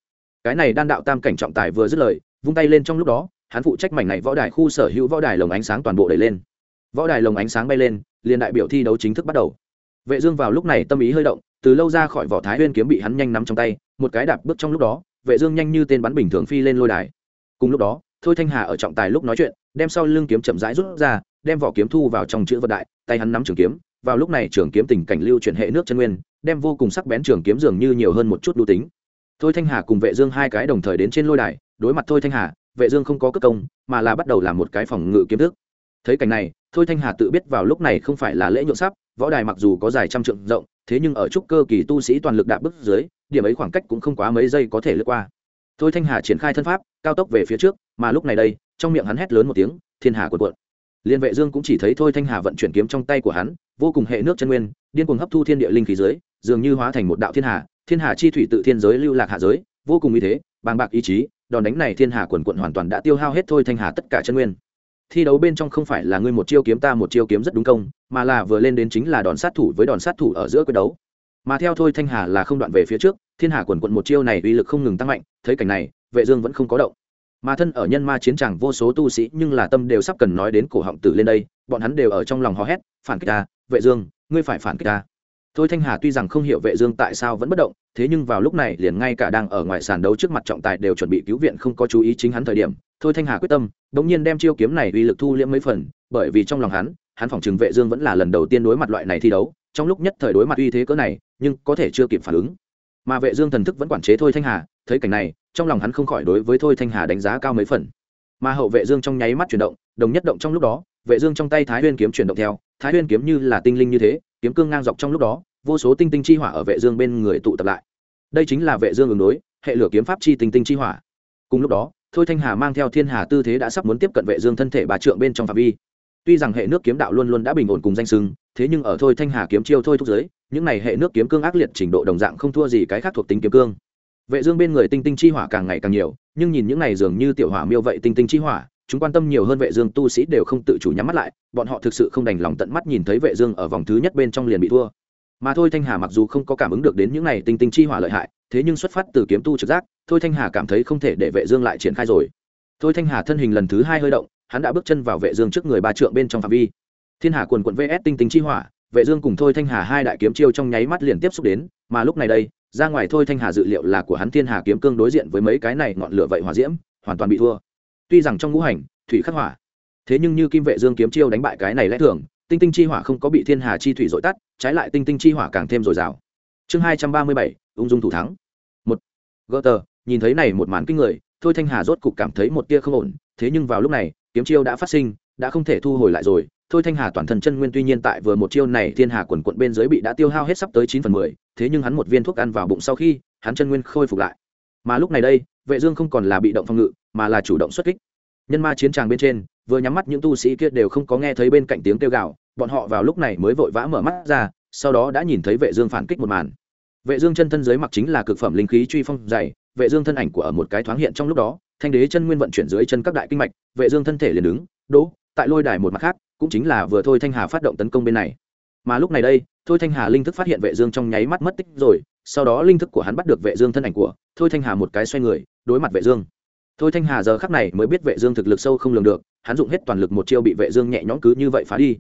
Cái này đan đạo tam cảnh trọng tài vừa dứt lời, vung tay lên trong lúc đó hắn phụ trách mảnh này võ đài khu sở hữu võ đài lồng ánh sáng toàn bộ đẩy lên. Võ đài lồng ánh sáng bay lên, liền đại biểu thi đấu chính thức bắt đầu. Vệ dương vào lúc này tâm ý hơi động, từ lâu ra khỏi vỏ thái nguyên kiếm bị hắn nhanh nắm trong tay, một cái đạp bước trong lúc đó, vệ dương nhanh như tên bắn bình thường phi lên lôi đài. Cùng lúc đó, thôi thanh hà ở trọng tài lúc nói chuyện, đem sau lưng kiếm chậm rãi rút ra, đem vỏ kiếm thu vào trong chữ vật đại, tay hắn nắm trường kiếm, vào lúc này trường kiếm tình cảnh lưu chuyển hệ nước chân nguyên, đem vô cùng sắc bén trường kiếm dường như nhiều hơn một chút đu tính. Thôi thanh hà cùng vệ dương hai cái đồng thời đến trên lôi đài, đối mặt thôi thanh hà vệ dương không có cất công, mà là bắt đầu làm một cái phòng ngự kiếm thức. Thấy cảnh này, thôi thanh hà tự biết vào lúc này không phải là lễ nhượng sắp, võ đài mặc dù có dài trăm trượng rộng, thế nhưng ở trúc cơ kỳ tu sĩ toàn lực đạp bước dưới, điểm ấy khoảng cách cũng không quá mấy giây có thể lướt qua. Thôi thanh hà triển khai thân pháp, cao tốc về phía trước, mà lúc này đây, trong miệng hắn hét lớn một tiếng, thiên hà cuộn cuộn. Liên vệ dương cũng chỉ thấy thôi thanh hà vận chuyển kiếm trong tay của hắn, vô cùng hệ nước chân nguyên, điên cuồng hấp thu thiên địa linh khí dưới, dường như hóa thành một đạo thiên hà thiên hà chi thủy tự thiên giới lưu lạc hạ giới, vô cùng uy thế, bàng bạc ý chí đòn đánh này thiên hà quần quận hoàn toàn đã tiêu hao hết thôi thanh hà tất cả chân nguyên. Thi đấu bên trong không phải là ngươi một chiêu kiếm ta một chiêu kiếm rất đúng công, mà là vừa lên đến chính là đòn sát thủ với đòn sát thủ ở giữa quyết đấu. Mà theo thôi thanh hà là không đoạn về phía trước, thiên hà quần quận một chiêu này uy lực không ngừng tăng mạnh, thấy cảnh này, vệ dương vẫn không có động. Mà thân ở nhân ma chiến tràng vô số tu sĩ nhưng là tâm đều sắp cần nói đến cổ họng tử lên đây, bọn hắn đều ở trong lòng hò hét, phản kích ta, vệ dương, ngươi phải phản kích ta thôi thanh hà tuy rằng không hiểu vệ dương tại sao vẫn bất động, thế nhưng vào lúc này liền ngay cả đang ở ngoài sàn đấu trước mặt trọng tài đều chuẩn bị cứu viện không có chú ý chính hắn thời điểm, thôi thanh hà quyết tâm, đống nhiên đem chiêu kiếm này uy lực thu liễm mấy phần, bởi vì trong lòng hắn hắn phỏng chừng vệ dương vẫn là lần đầu tiên đối mặt loại này thi đấu, trong lúc nhất thời đối mặt uy thế cỡ này, nhưng có thể chưa kịp phản ứng. Mà vệ dương thần thức vẫn quản chế thôi thanh hà, thấy cảnh này, trong lòng hắn không khỏi đối với thôi thanh hà đánh giá cao mấy phần. Mà hậu vệ dương trong nháy mắt chuyển động, đồng nhất động trong lúc đó, vệ dương trong tay thái nguyên kiếm chuyển động theo, thái nguyên kiếm như là tinh linh như thế kiếm cương ngang dọc trong lúc đó, vô số tinh tinh chi hỏa ở vệ dương bên người tụ tập lại. Đây chính là vệ dương ứng đối, hệ lửa kiếm pháp chi tinh tinh chi hỏa. Cùng lúc đó, thôi thanh hà mang theo thiên hà tư thế đã sắp muốn tiếp cận vệ dương thân thể bà trượng bên trong phạm vi. Tuy rằng hệ nước kiếm đạo luôn luôn đã bình ổn cùng danh sưng thế nhưng ở thôi thanh hà kiếm chiêu thôi thúc giới, những này hệ nước kiếm cương ác liệt trình độ đồng dạng không thua gì cái khác thuộc tính kiếm cương. Vệ dương bên người tinh tinh chi hỏa càng ngày càng nhiều, nhưng nhìn những này dường như tiểu hỏa miêu vậy tinh tinh chi hỏa chúng quan tâm nhiều hơn vệ dương tu sĩ đều không tự chủ nhắm mắt lại, bọn họ thực sự không đành lòng tận mắt nhìn thấy vệ dương ở vòng thứ nhất bên trong liền bị thua. Mà thôi thanh hà mặc dù không có cảm ứng được đến những này tinh tinh chi hỏa lợi hại, thế nhưng xuất phát từ kiếm tu trực giác, thôi thanh hà cảm thấy không thể để vệ dương lại triển khai rồi. Thôi thanh hà thân hình lần thứ hai hơi động, hắn đã bước chân vào vệ dương trước người ba trượng bên trong phạm vi. Thiên hà quần quận vs tinh tinh chi hỏa, vệ dương cùng thôi thanh hà hai đại kiếm chiêu trong nháy mắt liền tiếp xúc đến, mà lúc này đây, ra ngoài thôi thanh hà dự liệu là của hắn thiên hà kiếm cương đối diện với mấy cái này ngọn lửa vậy hỏa diễm, hoàn toàn bị thua tuy rằng trong ngũ hành, thủy khắc hỏa, thế nhưng như kim vệ dương kiếm chiêu đánh bại cái này lẽ thường, tinh tinh chi hỏa không có bị thiên hà chi thủy dội tắt, trái lại tinh tinh chi hỏa càng thêm dồi dào. Chương hai trăm ba mươi bảy, ung dung thủ thắng. Một gỡ tờ nhìn thấy này một màn kinh người, thôi thanh hà rốt cục cảm thấy một tia không ổn, thế nhưng vào lúc này, kiếm chiêu đã phát sinh, đã không thể thu hồi lại rồi. Thôi thanh hà toàn thân chân nguyên tuy nhiên tại vừa một chiêu này thiên hà quần quận bên dưới bị đã tiêu hao hết sắp tới chín phần mười, thế nhưng hắn một viên thuốc ăn vào bụng sau khi, hắn chân nguyên khôi phục lại. Mà lúc này đây, vệ dương không còn là bị động phòng ngự mà là chủ động xuất kích. Nhân ma chiến tràng bên trên, vừa nhắm mắt những tu sĩ kia đều không có nghe thấy bên cạnh tiếng kêu gào, bọn họ vào lúc này mới vội vã mở mắt ra, sau đó đã nhìn thấy vệ dương phản kích một màn. Vệ dương chân thân dưới mặc chính là cực phẩm linh khí truy phong dày, vệ dương thân ảnh của ở một cái thoáng hiện trong lúc đó, thanh đế chân nguyên vận chuyển dưới chân các đại kinh mạch, vệ dương thân thể liền đứng, đỗ, tại lôi đài một mặt khác, cũng chính là vừa thôi thanh hà phát động tấn công bên này. Mà lúc này đây, thôi thanh hà linh thức phát hiện vệ dương trong nháy mắt mất tích rồi, sau đó linh thức của hắn bắt được vệ dương thân ảnh của thôi thanh hà một cái xoay người, đối mặt vệ dương thôi thanh hà giờ khắc này mới biết vệ dương thực lực sâu không lường được, hắn dụng hết toàn lực một chiêu bị vệ dương nhẹ nhõm cứ như vậy phá đi.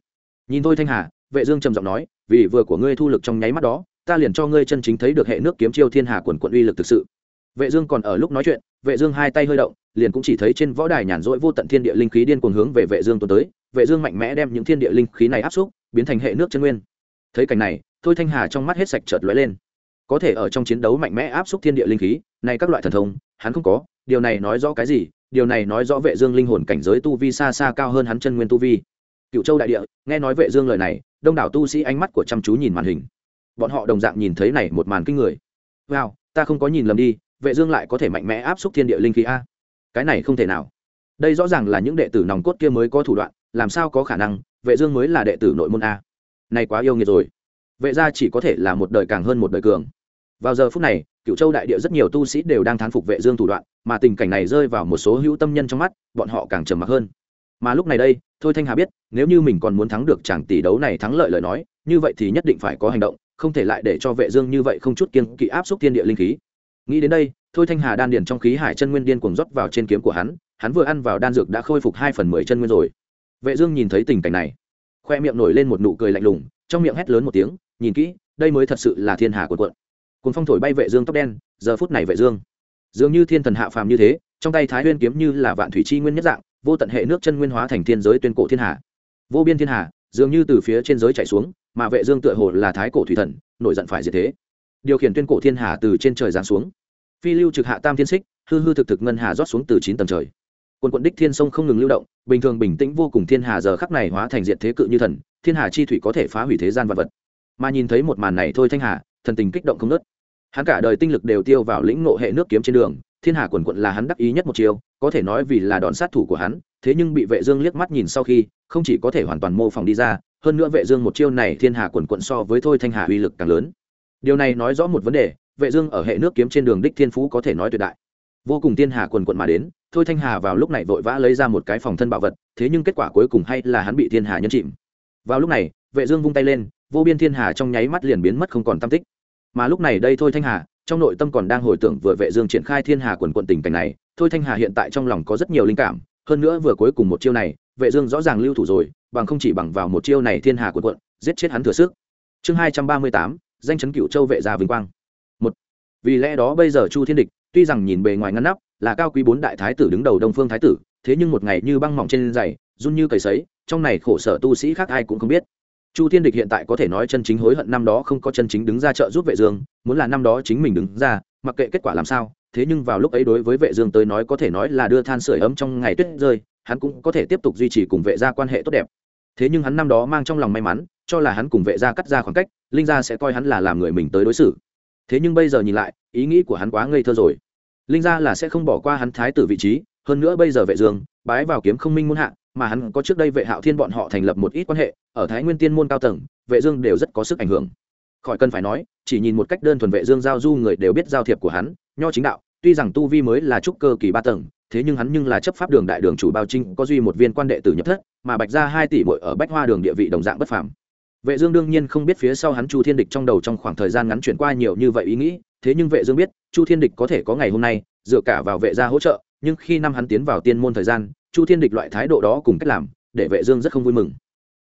Nhìn thôi thanh hà, vệ dương trầm giọng nói, vì vừa của ngươi thu lực trong nháy mắt đó, ta liền cho ngươi chân chính thấy được hệ nước kiếm chiêu thiên hà quần quận uy lực thực sự. Vệ dương còn ở lúc nói chuyện, vệ dương hai tay hơi động, liền cũng chỉ thấy trên võ đài nhàn rỗi vô tận thiên địa linh khí điên cuồng hướng về vệ dương tuôn tới, vệ dương mạnh mẽ đem những thiên địa linh khí này áp xúc, biến thành hệ nước chân nguyên. Thấy cảnh này, thôi thanh hà trong mắt hết sạch chợt lóe lên. Có thể ở trong chiến đấu mạnh mẽ áp xúc thiên địa linh khí, này các loại thần thông hắn không có, điều này nói rõ cái gì? Điều này nói rõ vệ dương linh hồn cảnh giới tu vi xa xa cao hơn hắn chân nguyên tu vi. Cựu châu đại địa, nghe nói vệ dương lời này, đông đảo tu sĩ ánh mắt của chăm chú nhìn màn hình. Bọn họ đồng dạng nhìn thấy này một màn kinh người. Wow, ta không có nhìn lầm đi, vệ dương lại có thể mạnh mẽ áp suất thiên địa linh khí a. Cái này không thể nào. Đây rõ ràng là những đệ tử nòng cốt kia mới có thủ đoạn, làm sao có khả năng, vệ dương mới là đệ tử nội môn a. Này quá yêu nghiệt rồi. Vệ gia chỉ có thể là một đời càng hơn một đời cường vào giờ phút này cựu châu đại địa rất nhiều tu sĩ đều đang thán phục vệ dương thủ đoạn, mà tình cảnh này rơi vào một số hữu tâm nhân trong mắt, bọn họ càng trầm mặc hơn. Mà lúc này đây, thôi thanh hà biết, nếu như mình còn muốn thắng được chàng tỷ đấu này thắng lợi lời nói, như vậy thì nhất định phải có hành động, không thể lại để cho vệ dương như vậy không chút kiên kỵ áp suất thiên địa linh khí. Nghĩ đến đây, thôi thanh hà đan điền trong khí hải chân nguyên điên cuồng rót vào trên kiếm của hắn hắn vừa ăn vào đan dược đã khôi phục hai phần mười chân nguyên rồi. Vệ dương nhìn thấy tình cảnh này, khoe miệng nổi lên một nụ cười lạnh lùng, trong miệng hét lớn một tiếng, nhìn kỹ, đây mới thật sự là thiên hà của quận cuốn phong thổi bay vệ dương tóc đen giờ phút này vệ dương. Dường như thiên thần hạ phàm như thế trong tay thái nguyên kiếm như là vạn thủy chi nguyên nhất dạng vô tận hệ nước chân nguyên hóa thành thiên giới tuyên cổ thiên hạ, vô biên thiên hạ, dường như từ phía trên giới chảy xuống mà vệ dương tựa hồ là thái cổ thủy thần nổi giận phải diệt thế. Điều khiển tuyên cổ thiên hà từ trên trời giáng xuống. Phi lưu trực hạ tam thiên xích hư hư thực thực ngân hà rót xuống từ chín tầng trời. Quần quận đích thiên sông không ngừng lưu động bình thường bình tĩnh vô cùng thiên hà giờ khắc này hóa thành diệt thế cự như thần thiên hà chi thủy có thể phá hủy thế gian vật vật. Mà nhìn thấy một màn này thôi thanh hà thần tình kích động không nớt hắn cả đời tinh lực đều tiêu vào lĩnh ngộ hệ nước kiếm trên đường, thiên hà quần quận là hắn đắc ý nhất một chiều có thể nói vì là đòn sát thủ của hắn, thế nhưng bị vệ dương liếc mắt nhìn sau khi, không chỉ có thể hoàn toàn mô phỏng đi ra, hơn nữa vệ dương một chiêu này thiên hà quần quận so với thôi thanh hà uy lực càng lớn. Điều này nói rõ một vấn đề, vệ dương ở hệ nước kiếm trên đường đích thiên phú có thể nói tuyệt đại. Vô cùng thiên hà quần quận mà đến, thôi thanh hà vào lúc này vội vã lấy ra một cái phòng thân bảo vật, thế nhưng kết quả cuối cùng hay là hắn bị thiên hà nhân chìm. Vào lúc này, vệ dương vung tay lên, vô biên thiên hà trong nháy mắt liền biến mất không còn tâm tích mà lúc này đây thôi thanh hà trong nội tâm còn đang hồi tưởng vừa vệ dương triển khai thiên hà quần quận tình cảnh này thôi thanh hà hiện tại trong lòng có rất nhiều linh cảm hơn nữa vừa cuối cùng một chiêu này vệ dương rõ ràng lưu thủ rồi bằng không chỉ bằng vào một chiêu này thiên hà quần quận giết chết hắn thừa sức. Chương 238, danh chấn cửu châu vệ gia vinh quang. Một vì lẽ đó bây giờ chu thiên địch tuy rằng nhìn bề ngoài ngăn nắp là cao quý bốn đại thái tử đứng đầu đông phương thái tử thế nhưng một ngày như băng mỏng trên giày run như cầy sấy trong này khổ sở tu sĩ khác ai cũng không biết chu thiên địch hiện tại có thể nói chân chính hối hận năm đó không có chân chính đứng ra trợ giúp vệ dương, muốn là năm đó chính mình đứng ra, mặc kệ kết quả làm sao, thế nhưng vào lúc ấy đối với vệ dương tới nói có thể nói là đưa than sưởi ấm trong ngày tuyết rơi, hắn cũng có thể tiếp tục duy trì cùng vệ gia quan hệ tốt đẹp. Thế nhưng hắn năm đó mang trong lòng may mắn, cho là hắn cùng vệ gia cắt ra khoảng cách, linh gia sẽ coi hắn là làm người mình tới đối xử. Thế nhưng bây giờ nhìn lại, ý nghĩ của hắn quá ngây thơ rồi. Linh gia là sẽ không bỏ qua hắn thái tử vị trí, hơn nữa bây giờ vệ dương, bái vào kiếm không minh muôn hạ mà hắn có trước đây vệ hạo thiên bọn họ thành lập một ít quan hệ, ở thái nguyên tiên môn cao tầng, vệ dương đều rất có sức ảnh hưởng. Khỏi cần phải nói, chỉ nhìn một cách đơn thuần vệ dương giao du người đều biết giao thiệp của hắn, nho chính đạo, tuy rằng tu vi mới là trúc cơ kỳ ba tầng, thế nhưng hắn nhưng là chấp pháp đường đại đường chủ bao trinh, có duy một viên quan đệ tử nhập thất, mà bạch gia hai tỷ muội ở bách hoa đường địa vị đồng dạng bất phàm. Vệ dương đương nhiên không biết phía sau hắn chu thiên địch trong đầu trong khoảng thời gian ngắn chuyển qua nhiều như vậy ý nghĩ, thế nhưng vệ dương biết, chu thiên địch có thể có ngày hôm nay, dựa cả vào vệ gia hỗ trợ, nhưng khi năm hắn tiến vào tiên môn thời gian chu thiên địch loại thái độ đó cùng cách làm, để vệ dương rất không vui mừng.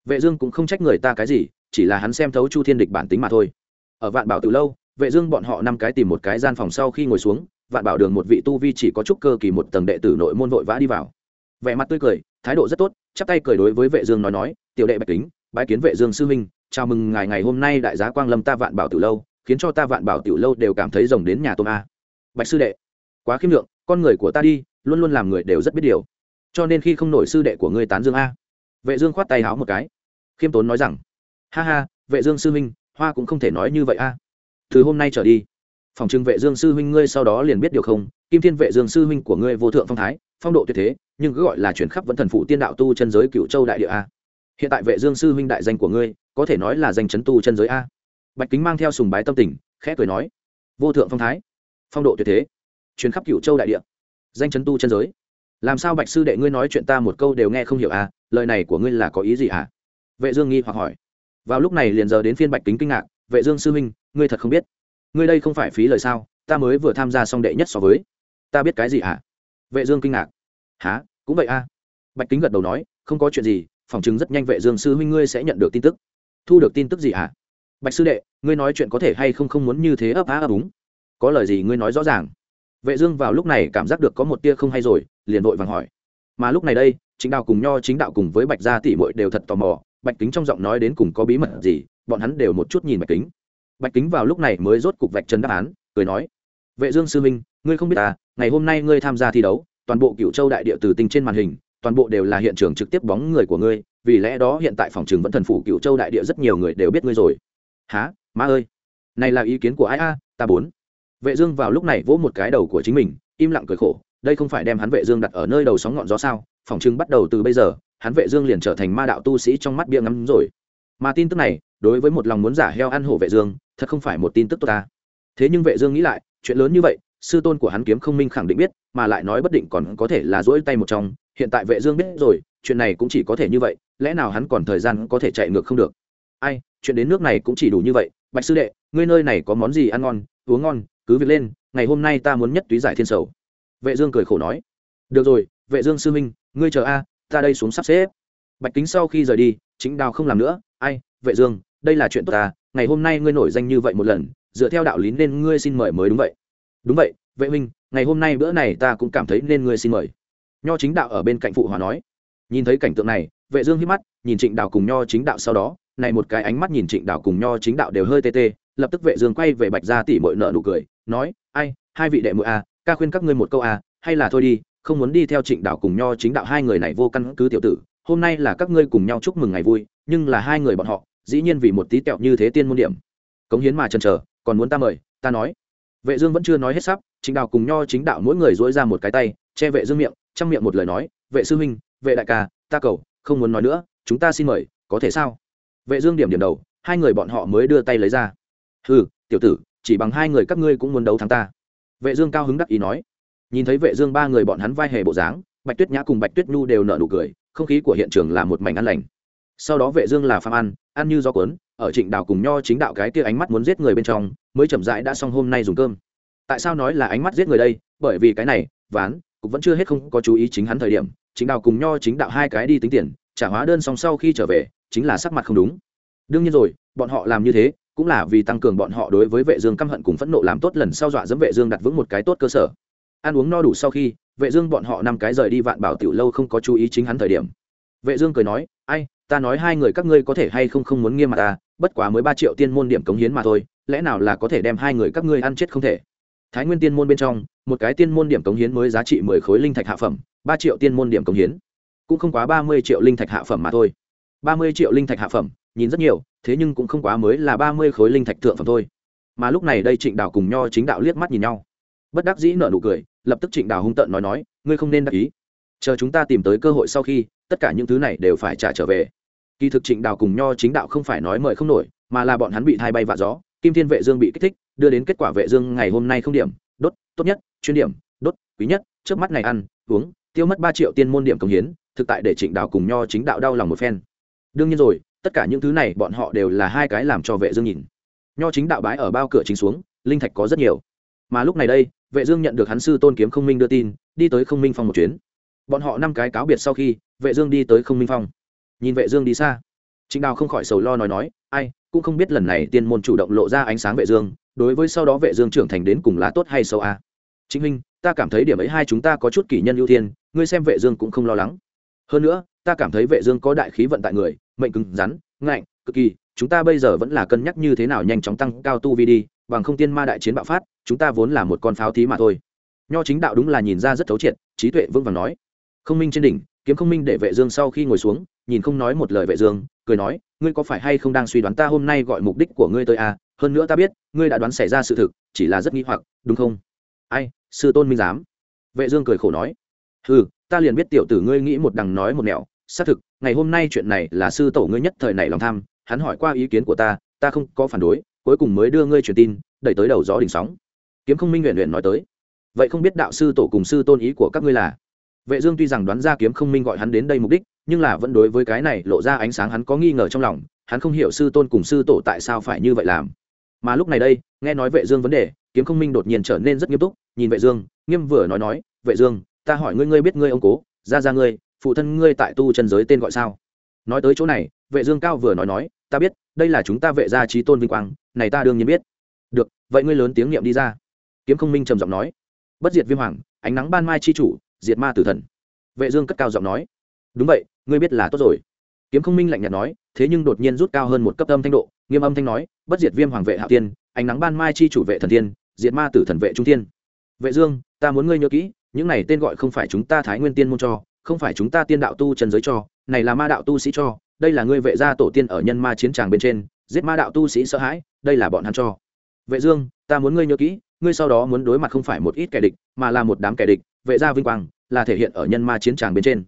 Vệ dương cũng không trách người ta cái gì, chỉ là hắn xem thấu chu thiên địch bản tính mà thôi. Ở vạn bảo từ lâu, vệ dương bọn họ năm cái tìm một cái gian phòng sau khi ngồi xuống, vạn bảo đường một vị tu vi chỉ có chút cơ kỳ một tầng đệ tử nội môn vội vã đi vào. Vẻ mặt tươi cười, thái độ rất tốt, chắp tay cười đối với vệ dương nói nói, tiểu đệ bạch kính, bái kiến vệ dương sư huynh, chào mừng ngài ngày hôm nay đại giá quang lâm ta vạn bảo tiểu lâu, khiến cho ta vạn bảo tiểu lâu đều cảm thấy rồng đến nhà tôm a. Bạch sư đệ, quá khiêm lượng, con người của ta đi, luôn luôn làm người đều rất biết điều cho nên khi không nổi sư đệ của ngươi tán dương a. Vệ dương khoát tay háo một cái. Khiêm tốn nói rằng, ha ha, vệ dương sư huynh, hoa cũng không thể nói như vậy a. Từ hôm nay trở đi, phòng trưng vệ dương sư huynh ngươi sau đó liền biết điều không. Kim thiên vệ dương sư huynh của ngươi vô thượng phong thái, phong độ tuyệt thế, nhưng cứ gọi là chuyển khắp vẫn thần phụ tiên đạo tu chân giới cựu châu đại địa a. Hiện tại vệ dương sư huynh đại danh của ngươi, có thể nói là danh chấn tu chân giới a. Bạch kính mang theo sùng bái tâm tình, khẽ cười nói, vô thượng phong thái, phong độ tuyệt thế, chuyển khắp cựu châu đại địa, danh chấn tu chân giới làm sao bạch sư đệ ngươi nói chuyện ta một câu đều nghe không hiểu à? Lời này của ngươi là có ý gì à? Vệ dương nghi hoặc hỏi. Vào lúc này liền giờ đến phiên bạch kính kinh ngạc. Vệ dương sư minh, ngươi thật không biết. Ngươi đây không phải phí lời sao? Ta mới vừa tham gia xong đệ nhất so với. Ta biết cái gì hả vệ dương kinh ngạc. Hả? Cũng vậy a à. bạch kính gật đầu nói không có chuyện gì phỏng chứng rất nhanh vệ dương sư huynh ngươi sẽ nhận được tin tức. Thu được tin tức gì hả bạch sư đệ ngươi nói chuyện có thể hay không không muốn như thế ấp á ấp úng? Có lời gì ngươi nói rõ ràng? Vệ dương vào lúc này cảm giác được có một tia không hay rồi, liền vội vàng hỏi. Mà lúc này đây chính đạo cùng nho chính đạo cùng với bạch gia tỷ muội đều thật tò mò, bạch kính trong giọng nói đến cùng có bí mật gì, bọn hắn đều một chút nhìn bạch kính. Bạch kính vào lúc này mới rốt cục vạch chân đáp án, cười nói, vệ dương sư minh ngươi không biết à ngày hôm nay ngươi tham gia thi đấu, toàn bộ cựu châu đại địa từ tinh trên màn hình, toàn bộ đều là hiện trường trực tiếp bóng người của ngươi, vì lẽ đó hiện tại phòng trường vẫn thần phủ cựu châu đại địa rất nhiều người đều biết ngươi rồi. Há má ơi! Này là ý kiến của ai a? Ta bốn vệ dương vào lúc này vỗ một cái đầu của chính mình, im lặng cười khổ, đây không phải đem hắn vệ dương đặt ở nơi đầu sóng ngọn gió sao? Phòng chừng bắt đầu từ bây giờ, hắn vệ dương liền trở thành ma đạo tu sĩ trong mắt bia ngắm rồi. Mà tin tức này, đối với một lòng muốn giả heo ăn hổ vệ dương, thật không phải một tin tức tốt ta. Thế nhưng vệ dương nghĩ lại, chuyện lớn như vậy, sư tôn của hắn kiếm không minh khẳng định biết, mà lại nói bất định còn có thể là dỗi tay một trong. Hiện tại vệ dương biết rồi, chuyện này cũng chỉ có thể như vậy, lẽ nào hắn còn thời gian có thể chạy ngược không được? Ai, chuyện đến nước này cũng chỉ đủ như vậy. Bạch sư đệ, ngươi nơi này có món gì ăn ngon, uống ngon cứ việc lên, ngày hôm nay ta muốn nhất túy giải thiên sầu. Vệ dương cười khổ nói, được rồi, vệ dương sư minh ngươi chờ a, ta đây xuống sắp xếp. Bạch kính sau khi rời đi chính đào không làm nữa, ai, vệ dương, đây là chuyện tốt ta, ngày hôm nay ngươi nổi danh như vậy một lần, dựa theo đạo lý nên ngươi xin mời mới đúng vậy. Đúng vậy, vệ minh ngày hôm nay bữa này ta cũng cảm thấy nên ngươi xin mời. Nho chính đạo ở bên cạnh phụ hòa nói. Nhìn thấy cảnh tượng này, vệ dương hí mắt, nhìn trịnh đạo cùng nho chính đạo sau đó, này một cái ánh mắt nhìn trịnh đạo cùng nho chính đạo đều hơi tê tê lập tức vệ dương quay về bạch gia tỷ muội nợ nụ cười nói ai hai vị đệ muội a à, ca khuyên các ngươi một câu a à, hay là thôi đi không muốn đi theo trịnh đạo cùng nho chính đạo hai người này vô căn cứ tiểu tử hôm nay là các ngươi cùng nhau chúc mừng ngày vui nhưng là hai người bọn họ dĩ nhiên vì một tí tẹo như thế tiên môn điểm. Cống hiến mà chần chờ còn muốn ta mời ta nói. Vệ dương vẫn chưa nói hết sắp chính đạo cùng nho chính đạo mỗi người duỗi ra một cái tay che vệ dương miệng trong miệng một lời nói vệ sư huynh vệ đại ca ta cầu không muốn nói nữa chúng ta xin mời có thể sao? Vệ dương điểm điểm đầu hai người bọn họ mới đưa tay lấy ra hừ, tiểu tử, chỉ bằng hai người các ngươi cũng muốn đấu thắng ta. Vệ dương cao hứng đắc ý nói. Nhìn thấy vệ dương ba người bọn hắn vai hề bộ dáng, bạch tuyết nhã cùng bạch tuyết nhu đều nở nụ cười, không khí của hiện trường là một mảnh ăn lành. Sau đó vệ dương là phàm ăn ăn như gió cuốn, ở trịnh đào cùng nho chính đạo cái kia ánh mắt muốn giết người bên trong, mới chậm rãi đã xong hôm nay dùng cơm. Tại sao nói là ánh mắt giết người đây? Bởi vì cái này, ván cũng vẫn chưa hết không có chú ý chính hắn thời điểm chính đạo cùng nho chính đạo hai cái đi tính tiền, trả hóa đơn xong sau khi trở về, chính là sắc mặt không đúng. Đương nhiên rồi, bọn họ làm như thế cũng là vì tăng cường bọn họ đối với vệ dương căm hận cùng phẫn nộ làm tốt lần sau dọa dẫm vệ dương đặt vững một cái tốt cơ sở. Ăn uống no đủ sau khi, vệ dương bọn họ năm cái rời đi vạn bảo tiểu lâu không có chú ý chính hắn thời điểm. Vệ dương cười nói, ai, ta nói hai người các ngươi có thể hay không không muốn nghiêm mặt ta, bất quá mới ba triệu tiên môn điểm cống hiến mà thôi, lẽ nào là có thể đem hai người các ngươi ăn chết không thể? Thái nguyên tiên môn bên trong, một cái tiên môn điểm cống hiến mới giá trị mười khối linh thạch hạ phẩm, ba triệu tiên môn điểm cống hiến. Cũng không quá ba mươi triệu linh thạch hạ phẩm mà thôi. Ba mươi triệu linh thạch hạ phẩm nhìn rất nhiều, thế nhưng cũng không quá mới là ba mươi khối linh thạch thượng phẩm thôi. Mà lúc này đây trịnh đào cùng nho chính đạo liếc mắt nhìn nhau. Bất đắc dĩ nở nụ cười, lập tức trịnh đào hung tợn nói nói, ngươi không nên đắc ý. Chờ chúng ta tìm tới cơ hội sau khi, tất cả những thứ này đều phải trả trở về. Kỳ thực trịnh đào cùng nho chính đạo không phải nói mời không nổi, mà là bọn hắn bị thay bay vạ gió, kim thiên vệ dương bị kích thích, đưa đến kết quả vệ dương ngày hôm nay không điểm, đốt, tốt nhất, chuyên điểm, đốt, quý nhất, trước mắt này ăn, uống, tiêu mất ba triệu tiên môn điểm công hiến, thực tại để trịnh đào cùng nho chính đạo đau lòng một phen. Đương nhiên rồi tất cả những thứ này bọn họ đều là hai cái làm cho vệ dương nhìn. Nho chính đạo bái ở bao cửa chính xuống, linh thạch có rất nhiều. Mà lúc này đây, vệ dương nhận được hắn sư tôn kiếm không minh đưa tin, đi tới không minh phong một chuyến. Bọn họ năm cái cáo biệt sau khi, vệ dương đi tới không minh phong. Nhìn vệ dương đi xa, chính đào không khỏi sầu lo nói nói, ai, cũng không biết lần này tiên môn chủ động lộ ra ánh sáng vệ dương, đối với sau đó vệ dương trưởng thành đến cùng là tốt hay xấu à? chính minh ta cảm thấy điểm ấy hai chúng ta có chút kỷ nhân ưu tiên, ngươi xem vệ dương cũng không lo lắng. Hơn nữa ta cảm thấy vệ dương có đại khí vận tại người, mệnh cứng rắn, ngạnh, cực kỳ, chúng ta bây giờ vẫn là cân nhắc như thế nào nhanh chóng tăng cao tu vi đi, bằng không tiên ma đại chiến bạo phát, chúng ta vốn là một con pháo thí mà thôi. Nho chính đạo đúng là nhìn ra rất thấu triệt, trí tuệ vững vàng nói. Không minh trên đỉnh, kiếm không minh để vệ dương sau khi ngồi xuống, nhìn không nói một lời vệ dương, cười nói, ngươi có phải hay không đang suy đoán ta hôm nay gọi mục đích của ngươi tới à? Hơn nữa ta biết, ngươi đã đoán xảy ra sự thực, chỉ là rất nghi hoặc, đúng không? Ai, sư tôn minh giám. Vệ dương cười khổ nói. Hừ, ta liền biết tiểu tử ngươi nghĩ một đằng nói một nẻo xác thực, ngày hôm nay chuyện này là sư tổ ngươi nhất thời này lòng tham, hắn hỏi qua ý kiến của ta ta không có phản đối, cuối cùng mới đưa ngươi truyền tin, đẩy tới đầu gió đỉnh sóng. Kiếm không minh nguyện nguyện nói tới. Vậy không biết đạo sư tổ cùng sư tôn ý của các ngươi là? Vệ dương tuy rằng đoán ra kiếm không minh gọi hắn đến đây mục đích, nhưng là vẫn đối với cái này lộ ra ánh sáng hắn có nghi ngờ trong lòng, hắn không hiểu sư tôn cùng sư tổ tại sao phải như vậy làm. Mà lúc này đây, nghe nói vệ dương vấn đề, kiếm không minh đột nhiên trở nên rất nghiêm túc, nhìn vệ dương, nghiêm vừa nói nói, vệ dương, ta hỏi ngươi ngươi biết ngươi ông cố, ra ra ngươi phụ thân ngươi tại tu chân giới tên gọi sao? Nói tới chỗ này, vệ dương cao vừa nói nói, ta biết, đây là chúng ta vệ gia trí tôn vinh quang, này ta đương nhiên biết. Được, vậy ngươi lớn tiếng niệm đi ra. Kiếm không minh trầm giọng nói. Bất diệt viêm hoàng, ánh nắng ban mai chi chủ, diệt ma tử thần. Vệ dương cất cao giọng nói. Đúng vậy, ngươi biết là tốt rồi. Kiếm không minh lạnh nhạt nói, thế nhưng đột nhiên rút cao hơn một cấp âm thanh độ, nghiêm âm thanh nói, bất diệt viêm hoàng vệ hạ tiên ánh nắng ban mai chi chủ vệ thần tiên diệt ma tử thần vệ trung tiên vệ dương, ta muốn ngươi nhớ kỹ, những này tên gọi không phải chúng ta thái nguyên tiên môn cho không phải chúng ta tiên đạo tu chân giới cho, này là ma đạo tu sĩ cho, đây là ngươi vệ gia tổ tiên ở nhân ma chiến tràng bên trên, giết ma đạo tu sĩ sợ hãi, đây là bọn hắn cho. Vệ dương, ta muốn ngươi nhớ kỹ, ngươi sau đó muốn đối mặt không phải một ít kẻ địch, mà là một đám kẻ địch, vệ gia vinh quang, là thể hiện ở nhân ma chiến tràng bên trên.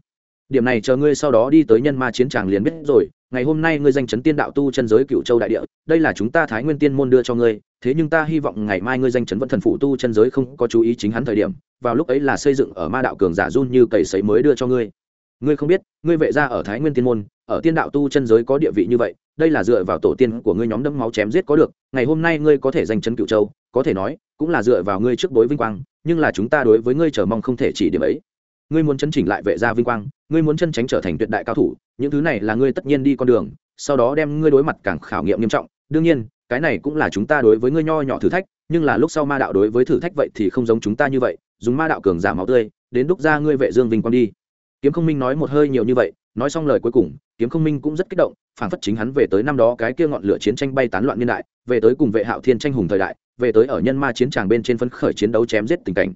Điểm này chờ ngươi sau đó đi tới nhân ma chiến tràng liền biết rồi, ngày hôm nay ngươi danh chấn tiên đạo tu chân giới cựu châu đại địa, đây là chúng ta thái nguyên tiên môn đưa cho ngươi thế nhưng ta hy vọng ngày mai ngươi danh chấn vẫn thần phụ tu chân giới không có chú ý chính hắn thời điểm, vào lúc ấy là xây dựng ở ma đạo cường giả run như cầy sấy mới đưa cho ngươi. Ngươi không biết, ngươi vệ ra ở thái nguyên tiên môn, ở tiên đạo tu chân giới có địa vị như vậy, đây là dựa vào tổ tiên của ngươi nhóm đấm máu chém giết có được, ngày hôm nay ngươi có thể danh chấn cựu châu, có thể nói, cũng là dựa vào ngươi trước bối vinh quang, nhưng là chúng ta đối với ngươi chờ mong không thể chỉ điểm ấy. Ngươi muốn chân chỉnh lại vệ gia vinh quang, ngươi muốn chân tránh trở thành tuyệt đại cao thủ, những thứ này là ngươi tất nhiên đi con đường, sau đó đem ngươi đối mặt càng khảo nghiệm nghiêm trọng. Đương nhiên cái này cũng là chúng ta đối với ngươi nho nhỏ thử thách, nhưng là lúc sau ma đạo đối với thử thách vậy thì không giống chúng ta như vậy, dùng ma đạo cường giả máu tươi, đến đúc ra ngươi vệ dương vinh quang đi. Kiếm không minh nói một hơi nhiều như vậy, nói xong lời cuối cùng, kiếm không minh cũng rất kích động phảng phất chính hắn về tới năm đó cái kia ngọn lửa chiến tranh bay tán loạn niên đại, về tới cùng vệ hạo thiên tranh hùng thời đại, về tới ở nhân ma chiến tràng bên trên phấn khởi chiến đấu chém giết tình cảnh.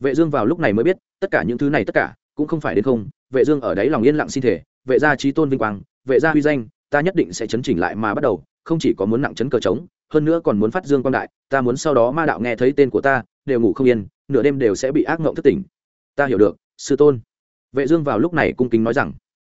Vệ dương vào lúc này mới biết, tất cả những thứ này tất cả, cũng không phải đến không, vệ dương ở đấy lòng yên lặng xin thể, vệ gia trí tôn vinh quang, vệ gia huy danh, ta nhất định sẽ chấn chỉnh lại mà bắt đầu không chỉ có muốn nặng chấn cờ trống, hơn nữa còn muốn phát dương quang đại, ta muốn sau đó ma đạo nghe thấy tên của ta, đều ngủ không yên, nửa đêm đều sẽ bị ác mộng thất tỉnh. Ta hiểu được, sư tôn. Vệ dương vào lúc này cung kính nói rằng,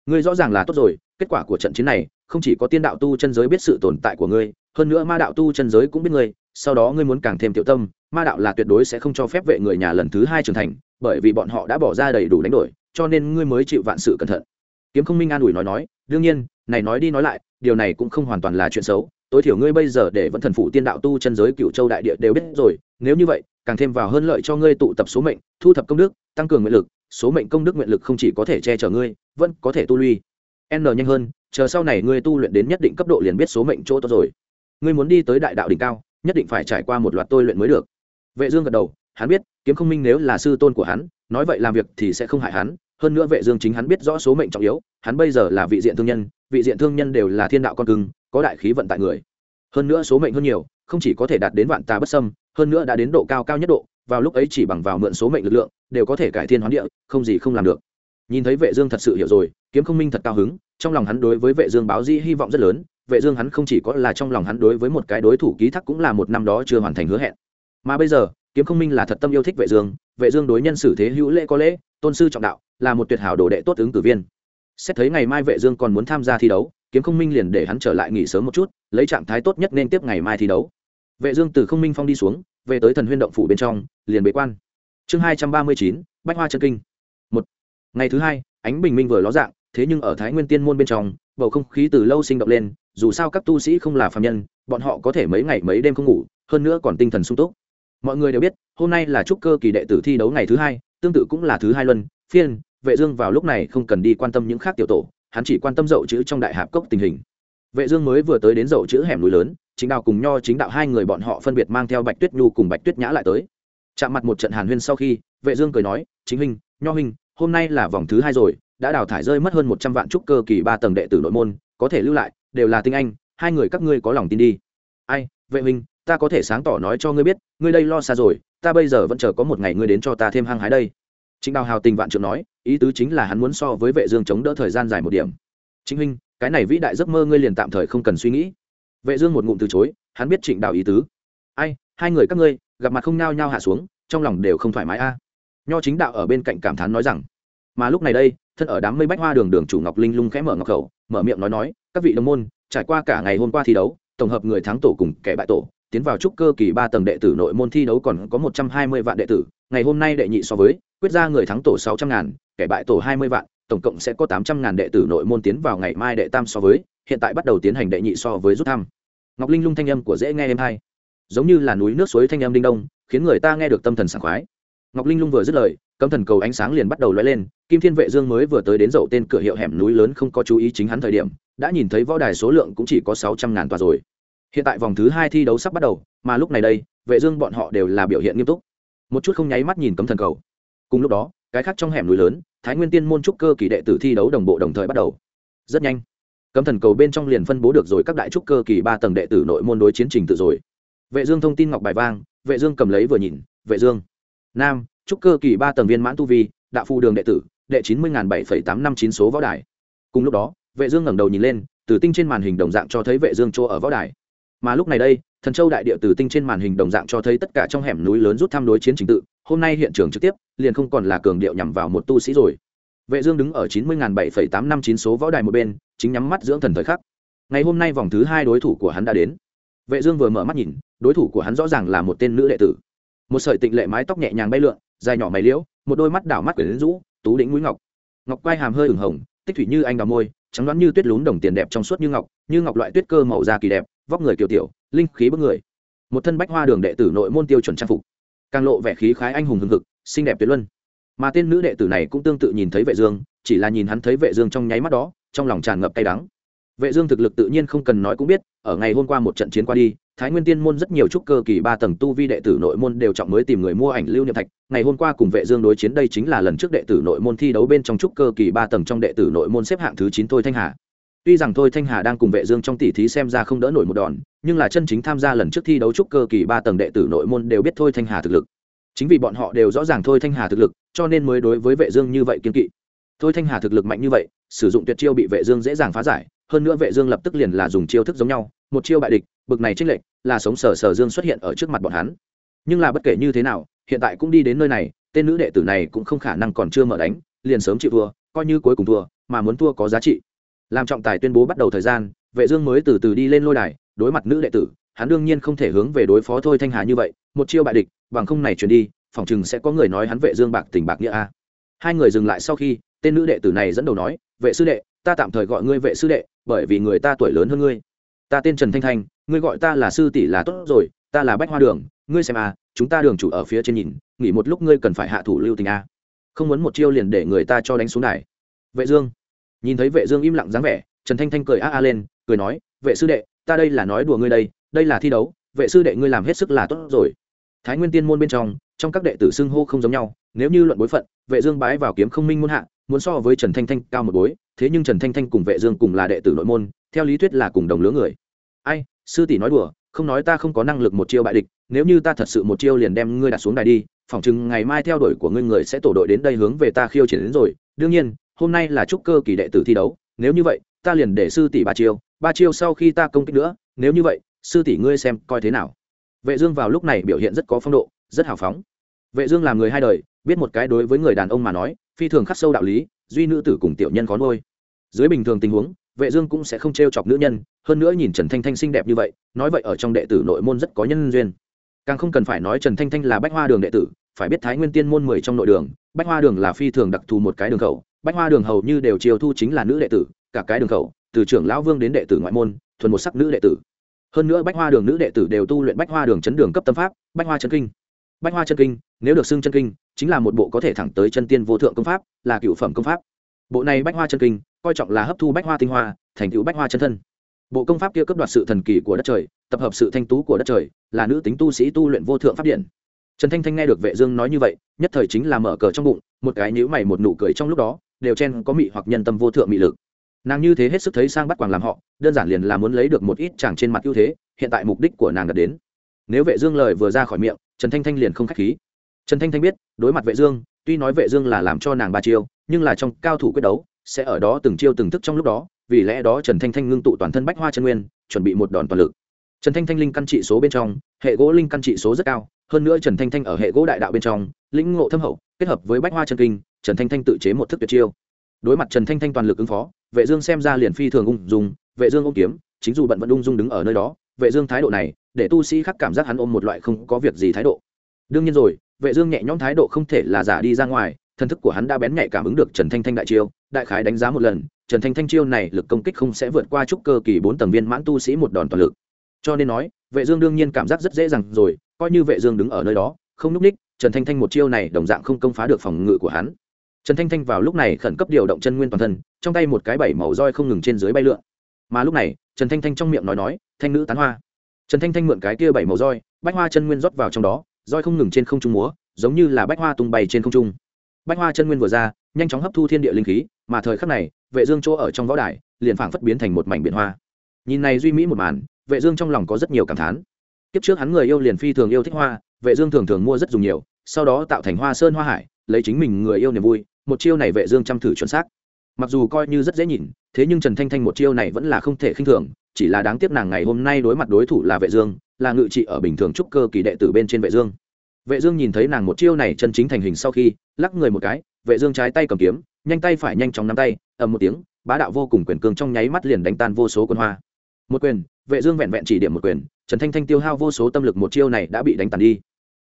ngươi rõ ràng là tốt rồi, kết quả của trận chiến này, không chỉ có tiên đạo tu chân giới biết sự tồn tại của ngươi, hơn nữa ma đạo tu chân giới cũng biết ngươi, sau đó ngươi muốn càng thêm tiểu tâm, ma đạo là tuyệt đối sẽ không cho phép vệ người nhà lần thứ hai trưởng thành, bởi vì bọn họ đã bỏ ra đầy đủ đánh đổi, cho nên ngươi mới chịu vạn sự cẩn thận. Kiếm không minh an ủi nói nói, đương nhiên này nói đi nói lại, điều này cũng không hoàn toàn là chuyện xấu. Tối thiểu ngươi bây giờ để vẫn thần phụ tiên đạo tu chân giới cựu châu đại địa đều biết rồi, nếu như vậy, càng thêm vào hơn lợi cho ngươi tụ tập số mệnh, thu thập công đức, tăng cường nguyện lực, số mệnh công đức nguyện lực không chỉ có thể che chở ngươi, vẫn có thể tu lui n nhanh hơn, chờ sau này ngươi tu luyện đến nhất định cấp độ liền biết số mệnh chỗ tốt rồi. Ngươi muốn đi tới đại đạo đỉnh cao, nhất định phải trải qua một loạt tôi luyện mới được. Vệ dương gật đầu, hắn biết, kiếm không minh nếu là sư tôn của hắn, nói vậy làm việc thì sẽ không hại hắn, hơn nữa vệ dương chính hắn biết rõ số mệnh trọng yếu, hắn bây giờ là vị diện thương nhân vị diện thương nhân đều là thiên đạo con cưng, có đại khí vận tại người. Hơn nữa số mệnh hơn nhiều, không chỉ có thể đạt đến vạn tà bất sâm hơn nữa đã đến độ cao cao nhất độ, vào lúc ấy chỉ bằng vào mượn số mệnh lực lượng, đều có thể cải thiên hoán địa, không gì không làm được. Nhìn thấy vệ dương thật sự hiểu rồi, kiếm không minh thật cao hứng, trong lòng hắn đối với vệ dương báo di hy vọng rất lớn, vệ dương hắn không chỉ có là trong lòng hắn đối với một cái đối thủ ký thác cũng là một năm đó chưa hoàn thành hứa hẹn. Mà bây giờ, kiếm không minh là thật tâm yêu thích vệ dương vệ dương đối nhân xử thế hữu lễ có lễ, tôn sư trọng đạo, là một tuyệt hảo đồ đệ tốt ứng cử viên xét thấy ngày mai vệ dương còn muốn tham gia thi đấu kiếm không minh liền để hắn trở lại nghỉ sớm một chút lấy trạng thái tốt nhất nên tiếp ngày mai thi đấu. Vệ dương từ không minh phong đi xuống về tới thần huyên động phủ bên trong liền bế quan. Chương 239, bách hoa chân kinh. Một. Ngày thứ hai ánh bình minh vừa ló dạng thế nhưng ở thái nguyên tiên môn bên trong bầu không khí từ lâu sinh động lên dù sao các tu sĩ không là phàm nhân bọn họ có thể mấy ngày mấy đêm không ngủ hơn nữa còn tinh thần sung túc. Mọi người đều biết hôm nay là trúc cơ kỳ đệ tử thi đấu ngày thứ hai tương tự cũng là thứ hai luân phiên vệ dương vào lúc này không cần đi quan tâm những khác tiểu tổ, hắn chỉ quan tâm dậu chữ trong đại hạp cốc tình hình. Vệ dương mới vừa tới đến dậu chữ hẻm núi lớn, chính đạo cùng nho chính đạo hai người bọn họ phân biệt mang theo bạch tuyết nhu cùng bạch tuyết nhã lại tới. Chạm mặt một trận hàn huyên sau khi, vệ dương cười nói, chính huynh, nho huynh, hôm nay là vòng thứ hai rồi, đã đào thải rơi mất hơn một trăm vạn trúc cơ kỳ ba tầng đệ tử nội môn, có thể lưu lại, đều là tinh anh, hai người các ngươi có lòng tin đi. Ai, vệ huynh, ta có thể sáng tỏ nói cho ngươi biết, ngươi đây lo xa rồi, ta bây giờ vẫn chờ có một ngày ngươi đến cho ta thêm hăng hái đây. Chính đào hào tình vạn trượng nói ý tứ chính là hắn muốn so với vệ dương chống đỡ thời gian dài một điểm. Chính huynh, cái này vĩ đại giấc mơ ngươi liền tạm thời không cần suy nghĩ. Vệ dương một ngụm từ chối, hắn biết trịnh đào ý tứ. Ai, hai người các ngươi, gặp mặt không nhao nhao hạ xuống, trong lòng đều không thoải mái a. Nho chính đạo ở bên cạnh cảm thán nói rằng, mà lúc này đây, thân ở đám mây bách hoa đường đường chủ ngọc linh lung khẽ mở ngọc khẩu, mở miệng nói nói, các vị đồng môn, trải qua cả ngày hôm qua thi đấu, tổng hợp người thắng tổ cùng kẻ bại tổ, tiến vào trúc cơ kỳ ba tầng đệ tử nội môn thi đấu còn có một trăm hai mươi vạn đệ tử, ngày hôm nay đệ nhị so với, quyết ra người thắng tổ sáu trăm ngàn kẻ bại tổ hai mươi vạn, tổng cộng sẽ có tám trăm ngàn đệ tử nội môn tiến vào ngày mai đệ tam so với, hiện tại bắt đầu tiến hành đệ nhị so với rút thăm. Ngọc linh lung thanh âm của dễ nghe em hay. Giống như là núi nước suối thanh âm đinh đông, khiến người ta nghe được tâm thần sảng khoái. Ngọc linh lung vừa dứt lời, cấm thần cầu ánh sáng liền bắt đầu lóe lên, kim thiên vệ dương mới vừa tới đến dậu tên cửa hiệu hẻm núi lớn không có chú ý chính hắn thời điểm, đã nhìn thấy võ đài số lượng cũng chỉ có sáu trăm ngàn tòa rồi. Hiện tại vòng thứ hai thi đấu sắp bắt đầu, mà lúc này đây, vệ dương bọn họ đều là biểu hiện nghiêm túc. Một chút không nháy mắt nhìn cấm thần cầu. Cùng lúc đó cái khác trong hẻm núi lớn, thái nguyên tiên môn trúc cơ kỳ đệ tử thi đấu đồng bộ đồng thời bắt đầu. Rất nhanh, cấm thần cầu bên trong liền phân bố được rồi các đại trúc cơ kỳ ba tầng đệ tử nội môn đối chiến trình tự rồi. Vệ dương thông tin ngọc bài vang, vệ dương cầm lấy vừa nhìn, vệ dương. Nam, trúc cơ kỳ ba tầng viên mãn tu vi, đạo phu đường đệ tử, đệ chín mươi bảy tám năm chín số võ đài. Cùng lúc đó, vệ dương ngẩng đầu nhìn lên từ tinh trên màn hình đồng dạng cho thấy vệ dương chỗ ở võ đài. Mà lúc này đây thần châu đại địa từ tinh trên màn hình đồng dạng cho thấy tất cả trong hẻm núi lớn rút thăm đối chiến trình tự, hôm nay hiện trường trực tiếp, liền không còn là cường điệu nhằm vào một tu sĩ rồi. Vệ dương đứng ở chín mươi bảy tám năm chín số võ đài một bên, chính nhắm mắt dưỡng thần thời khắc. Ngày hôm nay vòng thứ hai đối thủ của hắn đã đến. Vệ dương vừa mở mắt nhìn, đối thủ của hắn rõ ràng là một tên nữ đệ tử. Một sợi tịnh lệ mái tóc nhẹ nhàng bay lượn, dài nhỏ mày liễu, một đôi mắt đảo mắt quyển rũ, tú đỉnh mũi ngọc. Ngọc quai hàm hơi ửng hồng, tích thủy như anh đào môi, trắng đoán như tuyết lún đồng tiền đẹp trong suốt như ngọc như ngọc loại tuyết cơ màu da kỳ đẹp vóc người kiều tiểu, linh khí bức người. Một thân bách hoa đường đệ tử nội môn tiêu chuẩn trang phục. Càng lộ vẻ khí khái anh hùng hưng hực, xinh đẹp tuyệt luân. Mà tên nữ đệ tử này cũng tương tự nhìn thấy vệ dương, chỉ là nhìn hắn thấy vệ dương trong nháy mắt đó, trong lòng tràn ngập cay đắng. Vệ dương thực lực tự nhiên không cần nói cũng biết, ở ngày hôm qua một trận chiến qua đi, thái nguyên tiên môn rất nhiều trúc cơ kỳ ba tầng tu vi đệ tử nội môn đều trọng mới tìm người mua ảnh lưu niệm thạch. Ngày hôm qua cùng vệ dương đối chiến đây chính là lần trước đệ tử nội môn thi đấu bên trong trúc cơ kỳ ba tầng trong đệ tử nội môn xếp hạng thứ chín thôi thanh hà tuy rằng thôi thanh hà đang cùng vệ dương trong tỷ thí xem ra không đỡ nổi một đòn nhưng là chân chính tham gia lần trước thi đấu trúc cơ kỳ ba tầng đệ tử nội môn đều biết thôi thanh hà thực lực. Chính vì bọn họ đều rõ ràng thôi thanh hà thực lực cho nên mới đối với vệ dương như vậy kiên kỵ. Thôi thanh hà thực lực mạnh như vậy sử dụng tuyệt chiêu bị vệ dương dễ dàng phá giải hơn nữa vệ dương lập tức liền là dùng chiêu thức giống nhau một chiêu bại địch bực này trinh lệch, là sống sờ sờ dương xuất hiện ở trước mặt bọn hắn. Nhưng là bất kể như thế nào hiện tại cũng đi đến nơi này tên nữ đệ tử này cũng không khả năng còn chưa mở đánh liền sớm chịu thua coi như cuối cùng thua mà muốn thua có giá trị làm trọng tài tuyên bố bắt đầu thời gian, vệ dương mới từ từ đi lên lôi đài, đối mặt nữ đệ tử, hắn đương nhiên không thể hướng về đối phó thôi thanh hà như vậy, một chiêu bại địch, bằng không này truyền đi phỏng chừng sẽ có người nói hắn vệ dương bạc tình bạc nghĩa a. Hai người dừng lại sau khi, tên nữ đệ tử này dẫn đầu nói, vệ sư đệ, ta tạm thời gọi ngươi vệ sư đệ, bởi vì người ta tuổi lớn hơn ngươi. Ta tên trần thanh thanh, ngươi gọi ta là sư tỷ là tốt rồi, ta là bách hoa đường, ngươi xem à chúng ta đường chủ ở phía trên nhìn, nghỉ một lúc ngươi cần phải hạ thủ lưu tình a. Không muốn một chiêu liền để người ta cho đánh xuống đài. Vệ dương nhìn thấy vệ dương im lặng dáng vẻ, trần thanh thanh cười a a lên, cười nói, vệ sư đệ, ta đây là nói đùa ngươi đây đây là thi đấu, vệ sư đệ ngươi làm hết sức là tốt rồi. Thái nguyên tiên môn bên trong trong các đệ tử xưng hô không giống nhau, nếu như luận bối phận, vệ dương bái vào kiếm không minh môn hạ, muốn so với trần thanh thanh cao một bối, thế nhưng trần thanh thanh cùng vệ dương cùng là đệ tử nội môn, theo lý thuyết là cùng đồng lứa người. Ai, sư tỷ nói đùa, không nói ta không có năng lực một chiêu bại địch, nếu như ta thật sự một chiêu liền đem ngươi đặt xuống đài đi, phỏng chừng ngày mai theo đuổi của ngươi người sẽ tổ đội đến đây hướng về ta khiêu chiến đến rồi, đương nhiên hôm nay là trúc cơ kỳ đệ tử thi đấu, nếu như vậy, ta liền để sư tỷ ba chiêu ba chiêu sau khi ta công kích nữa, nếu như vậy, sư tỷ ngươi xem coi thế nào. Vệ dương vào lúc này biểu hiện rất có phong độ, rất hào phóng. Vệ dương là người hai đời, biết một cái đối với người đàn ông mà nói, phi thường khắc sâu đạo lý, duy nữ tử cùng tiểu nhân khó nuôi. Dưới bình thường tình huống, vệ dương cũng sẽ không treo chọc nữ nhân, hơn nữa nhìn trần thanh thanh xinh đẹp như vậy, nói vậy ở trong đệ tử nội môn rất có nhân duyên. Càng không cần phải nói trần thanh thanh là bách hoa đường đệ tử, phải biết thái nguyên tiên môn mười trong nội đường, bách hoa đường là phi thường đặc thù một cái đường khẩu bách hoa đường hầu như đều chiều thu chính là nữ đệ tử, cả cái đường khẩu, từ trưởng lão vương đến đệ tử ngoại môn, thuần một sắc nữ đệ tử. Hơn nữa bách hoa đường nữ đệ tử đều tu luyện bách hoa đường chấn đường cấp tâm pháp, bách hoa chân kinh. Bách hoa chân kinh, nếu được xưng chân kinh, chính là một bộ có thể thẳng tới chân tiên vô thượng công pháp, là cựu phẩm công pháp. Bộ này bách hoa chân kinh, coi trọng là hấp thu bách hoa tinh hoa, thành cựu bách hoa chân thân. Bộ công pháp kia cấp đoạt sự thần kỳ của đất trời, tập hợp sự thanh tú của đất trời, là nữ tính tu sĩ tu luyện vô thượng pháp điện. Trần thanh thanh nghe được vệ dương nói như vậy, nhất thời chính là mở cờ trong bụng, một cái nhíu mày một nụ cười trong lúc đó đều chen có mị hoặc nhân tâm vô thượng mị lực. Nàng như thế hết sức thấy sang bắt quàng làm họ, đơn giản liền là muốn lấy được một ít chàng trên mặt ưu thế, hiện tại mục đích của nàng đạt đến. Nếu vệ dương lời vừa ra khỏi miệng, trần thanh thanh liền không khách khí. Trần thanh thanh biết, đối mặt vệ dương, tuy nói vệ dương là làm cho nàng ba chiêu, nhưng là trong cao thủ quyết đấu, sẽ ở đó từng chiêu từng thức trong lúc đó, vì lẽ đó trần thanh thanh ngưng tụ toàn thân bách hoa chân nguyên, chuẩn bị một đòn toàn lực. Trần thanh thanh linh căn trị số bên trong, hệ gỗ linh căn trị số rất cao, hơn nữa trần thanh thanh ở hệ gỗ đại đạo bên trong, lĩnh ngộ thâm hậu, kết hợp với bách hoa chân kinh trần thanh thanh tự chế một thức tuyệt chiêu. Đối mặt trần thanh thanh toàn lực ứng phó, vệ dương xem ra liền phi thường ung dung, vệ dương ôm kiếm, chính dù bận vẫn ung dung đứng ở nơi đó, vệ dương thái độ này, để tu sĩ khác cảm giác hắn ôm một loại không có việc gì thái độ. Đương nhiên rồi, vệ dương nhẹ nhõm thái độ không thể là giả đi ra ngoài, thân thức của hắn đã bén nhạy cảm ứng được trần thanh thanh đại chiêu, đại khái đánh giá một lần, trần thanh thanh chiêu này lực công kích không sẽ vượt qua trúc cơ kỳ bốn tầng viên mãn tu sĩ một đòn toàn lực. Cho nên nói, vệ dương đương nhiên cảm giác rất dễ dàng rồi, coi như vệ dương đứng ở nơi đó, không núp ních, trần thanh thanh một chiêu này đồng dạng không công phá được phòng ngự của hắn trần thanh thanh vào lúc này khẩn cấp điều động chân nguyên toàn thân, trong tay một cái bảy màu roi không ngừng trên dưới bay lượn. Mà lúc này, trần thanh thanh trong miệng nói nói, thanh nữ tán hoa. Trần thanh thanh mượn cái kia bảy màu roi, bách hoa chân nguyên rót vào trong đó, roi không ngừng trên không trung múa, giống như là bách hoa tung bay trên không trung. Bách hoa chân nguyên vừa ra, nhanh chóng hấp thu thiên địa linh khí, mà thời khắc này, vệ dương chỗ ở trong võ đài, liền phảng phất biến thành một mảnh biển hoa. Nhìn này duy mỹ một màn, vệ dương trong lòng có rất nhiều cảm thán. Kiếp trước hắn người yêu liền phi thường yêu thích hoa, vệ dương thường thường mua rất dùng nhiều, sau đó tạo thành hoa sơn hoa hải, lấy chính mình người yêu niềm vui một chiêu này vệ dương chăm thử chuẩn xác. Mặc dù coi như rất dễ nhìn, thế nhưng trần thanh thanh một chiêu này vẫn là không thể khinh thường, chỉ là đáng tiếc nàng ngày hôm nay đối mặt đối thủ là vệ dương, là ngự trị ở bình thường trúc cơ kỳ đệ tử bên trên vệ dương. Vệ dương nhìn thấy nàng một chiêu này chân chính thành hình sau khi, lắc người một cái, vệ dương trái tay cầm kiếm, nhanh tay phải nhanh chóng nắm tay, ầm một tiếng, bá đạo vô cùng quyền cương trong nháy mắt liền đánh tan vô số quân hoa. Một quyền, vệ dương vẹn vẹn chỉ điểm một quyền, trần thanh thanh tiêu hao vô số tâm lực một chiêu này đã bị đánh tàn đi.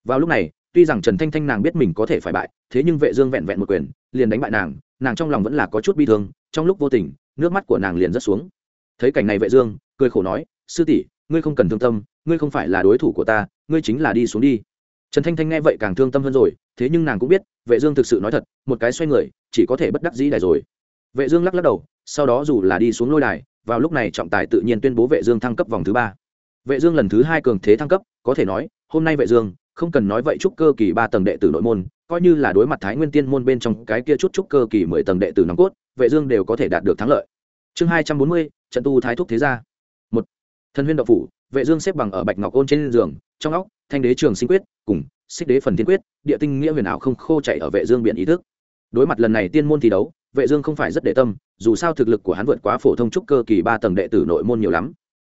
Vào lúc này tuy rằng trần thanh thanh nàng biết mình có thể phải bại thế nhưng vệ dương vẹn vẹn một quyền liền đánh bại nàng nàng trong lòng vẫn là có chút bi thương trong lúc vô tình nước mắt của nàng liền rớt xuống thấy cảnh này vệ dương cười khổ nói sư tỷ ngươi không cần thương tâm ngươi không phải là đối thủ của ta ngươi chính là đi xuống đi trần thanh thanh nghe vậy càng thương tâm hơn rồi thế nhưng nàng cũng biết vệ dương thực sự nói thật một cái xoay người chỉ có thể bất đắc dĩ đài rồi vệ dương lắc lắc đầu sau đó dù là đi xuống lôi đài vào lúc này trọng tài tự nhiên tuyên bố vệ dương thăng cấp vòng thứ ba vệ dương lần thứ hai cường thế thăng cấp có thể nói hôm nay vệ dương không cần nói vậy trúc cơ kỳ ba tầng đệ tử nội môn, coi như là đối mặt thái nguyên tiên môn bên trong cái kia chút trúc cơ kỳ mười tầng đệ tử nòng cốt, vệ dương đều có thể đạt được thắng lợi. Chương hai trăm bốn mươi, trận tu thái thúc thế gia. Một, thần huyên đạo phủ, vệ dương xếp bằng ở bạch ngọc ôn trên giường, trong óc, thanh đế trường sinh quyết, cùng xích đế phần thiên quyết, địa tinh nghĩa huyền ảo không khô chạy ở vệ dương biển ý thức. Đối mặt lần này tiên môn thi đấu, vệ dương không phải rất để tâm, dù sao thực lực của hắn vượt quá phổ thông trúc cơ kỳ ba tầng đệ tử nội môn nhiều lắm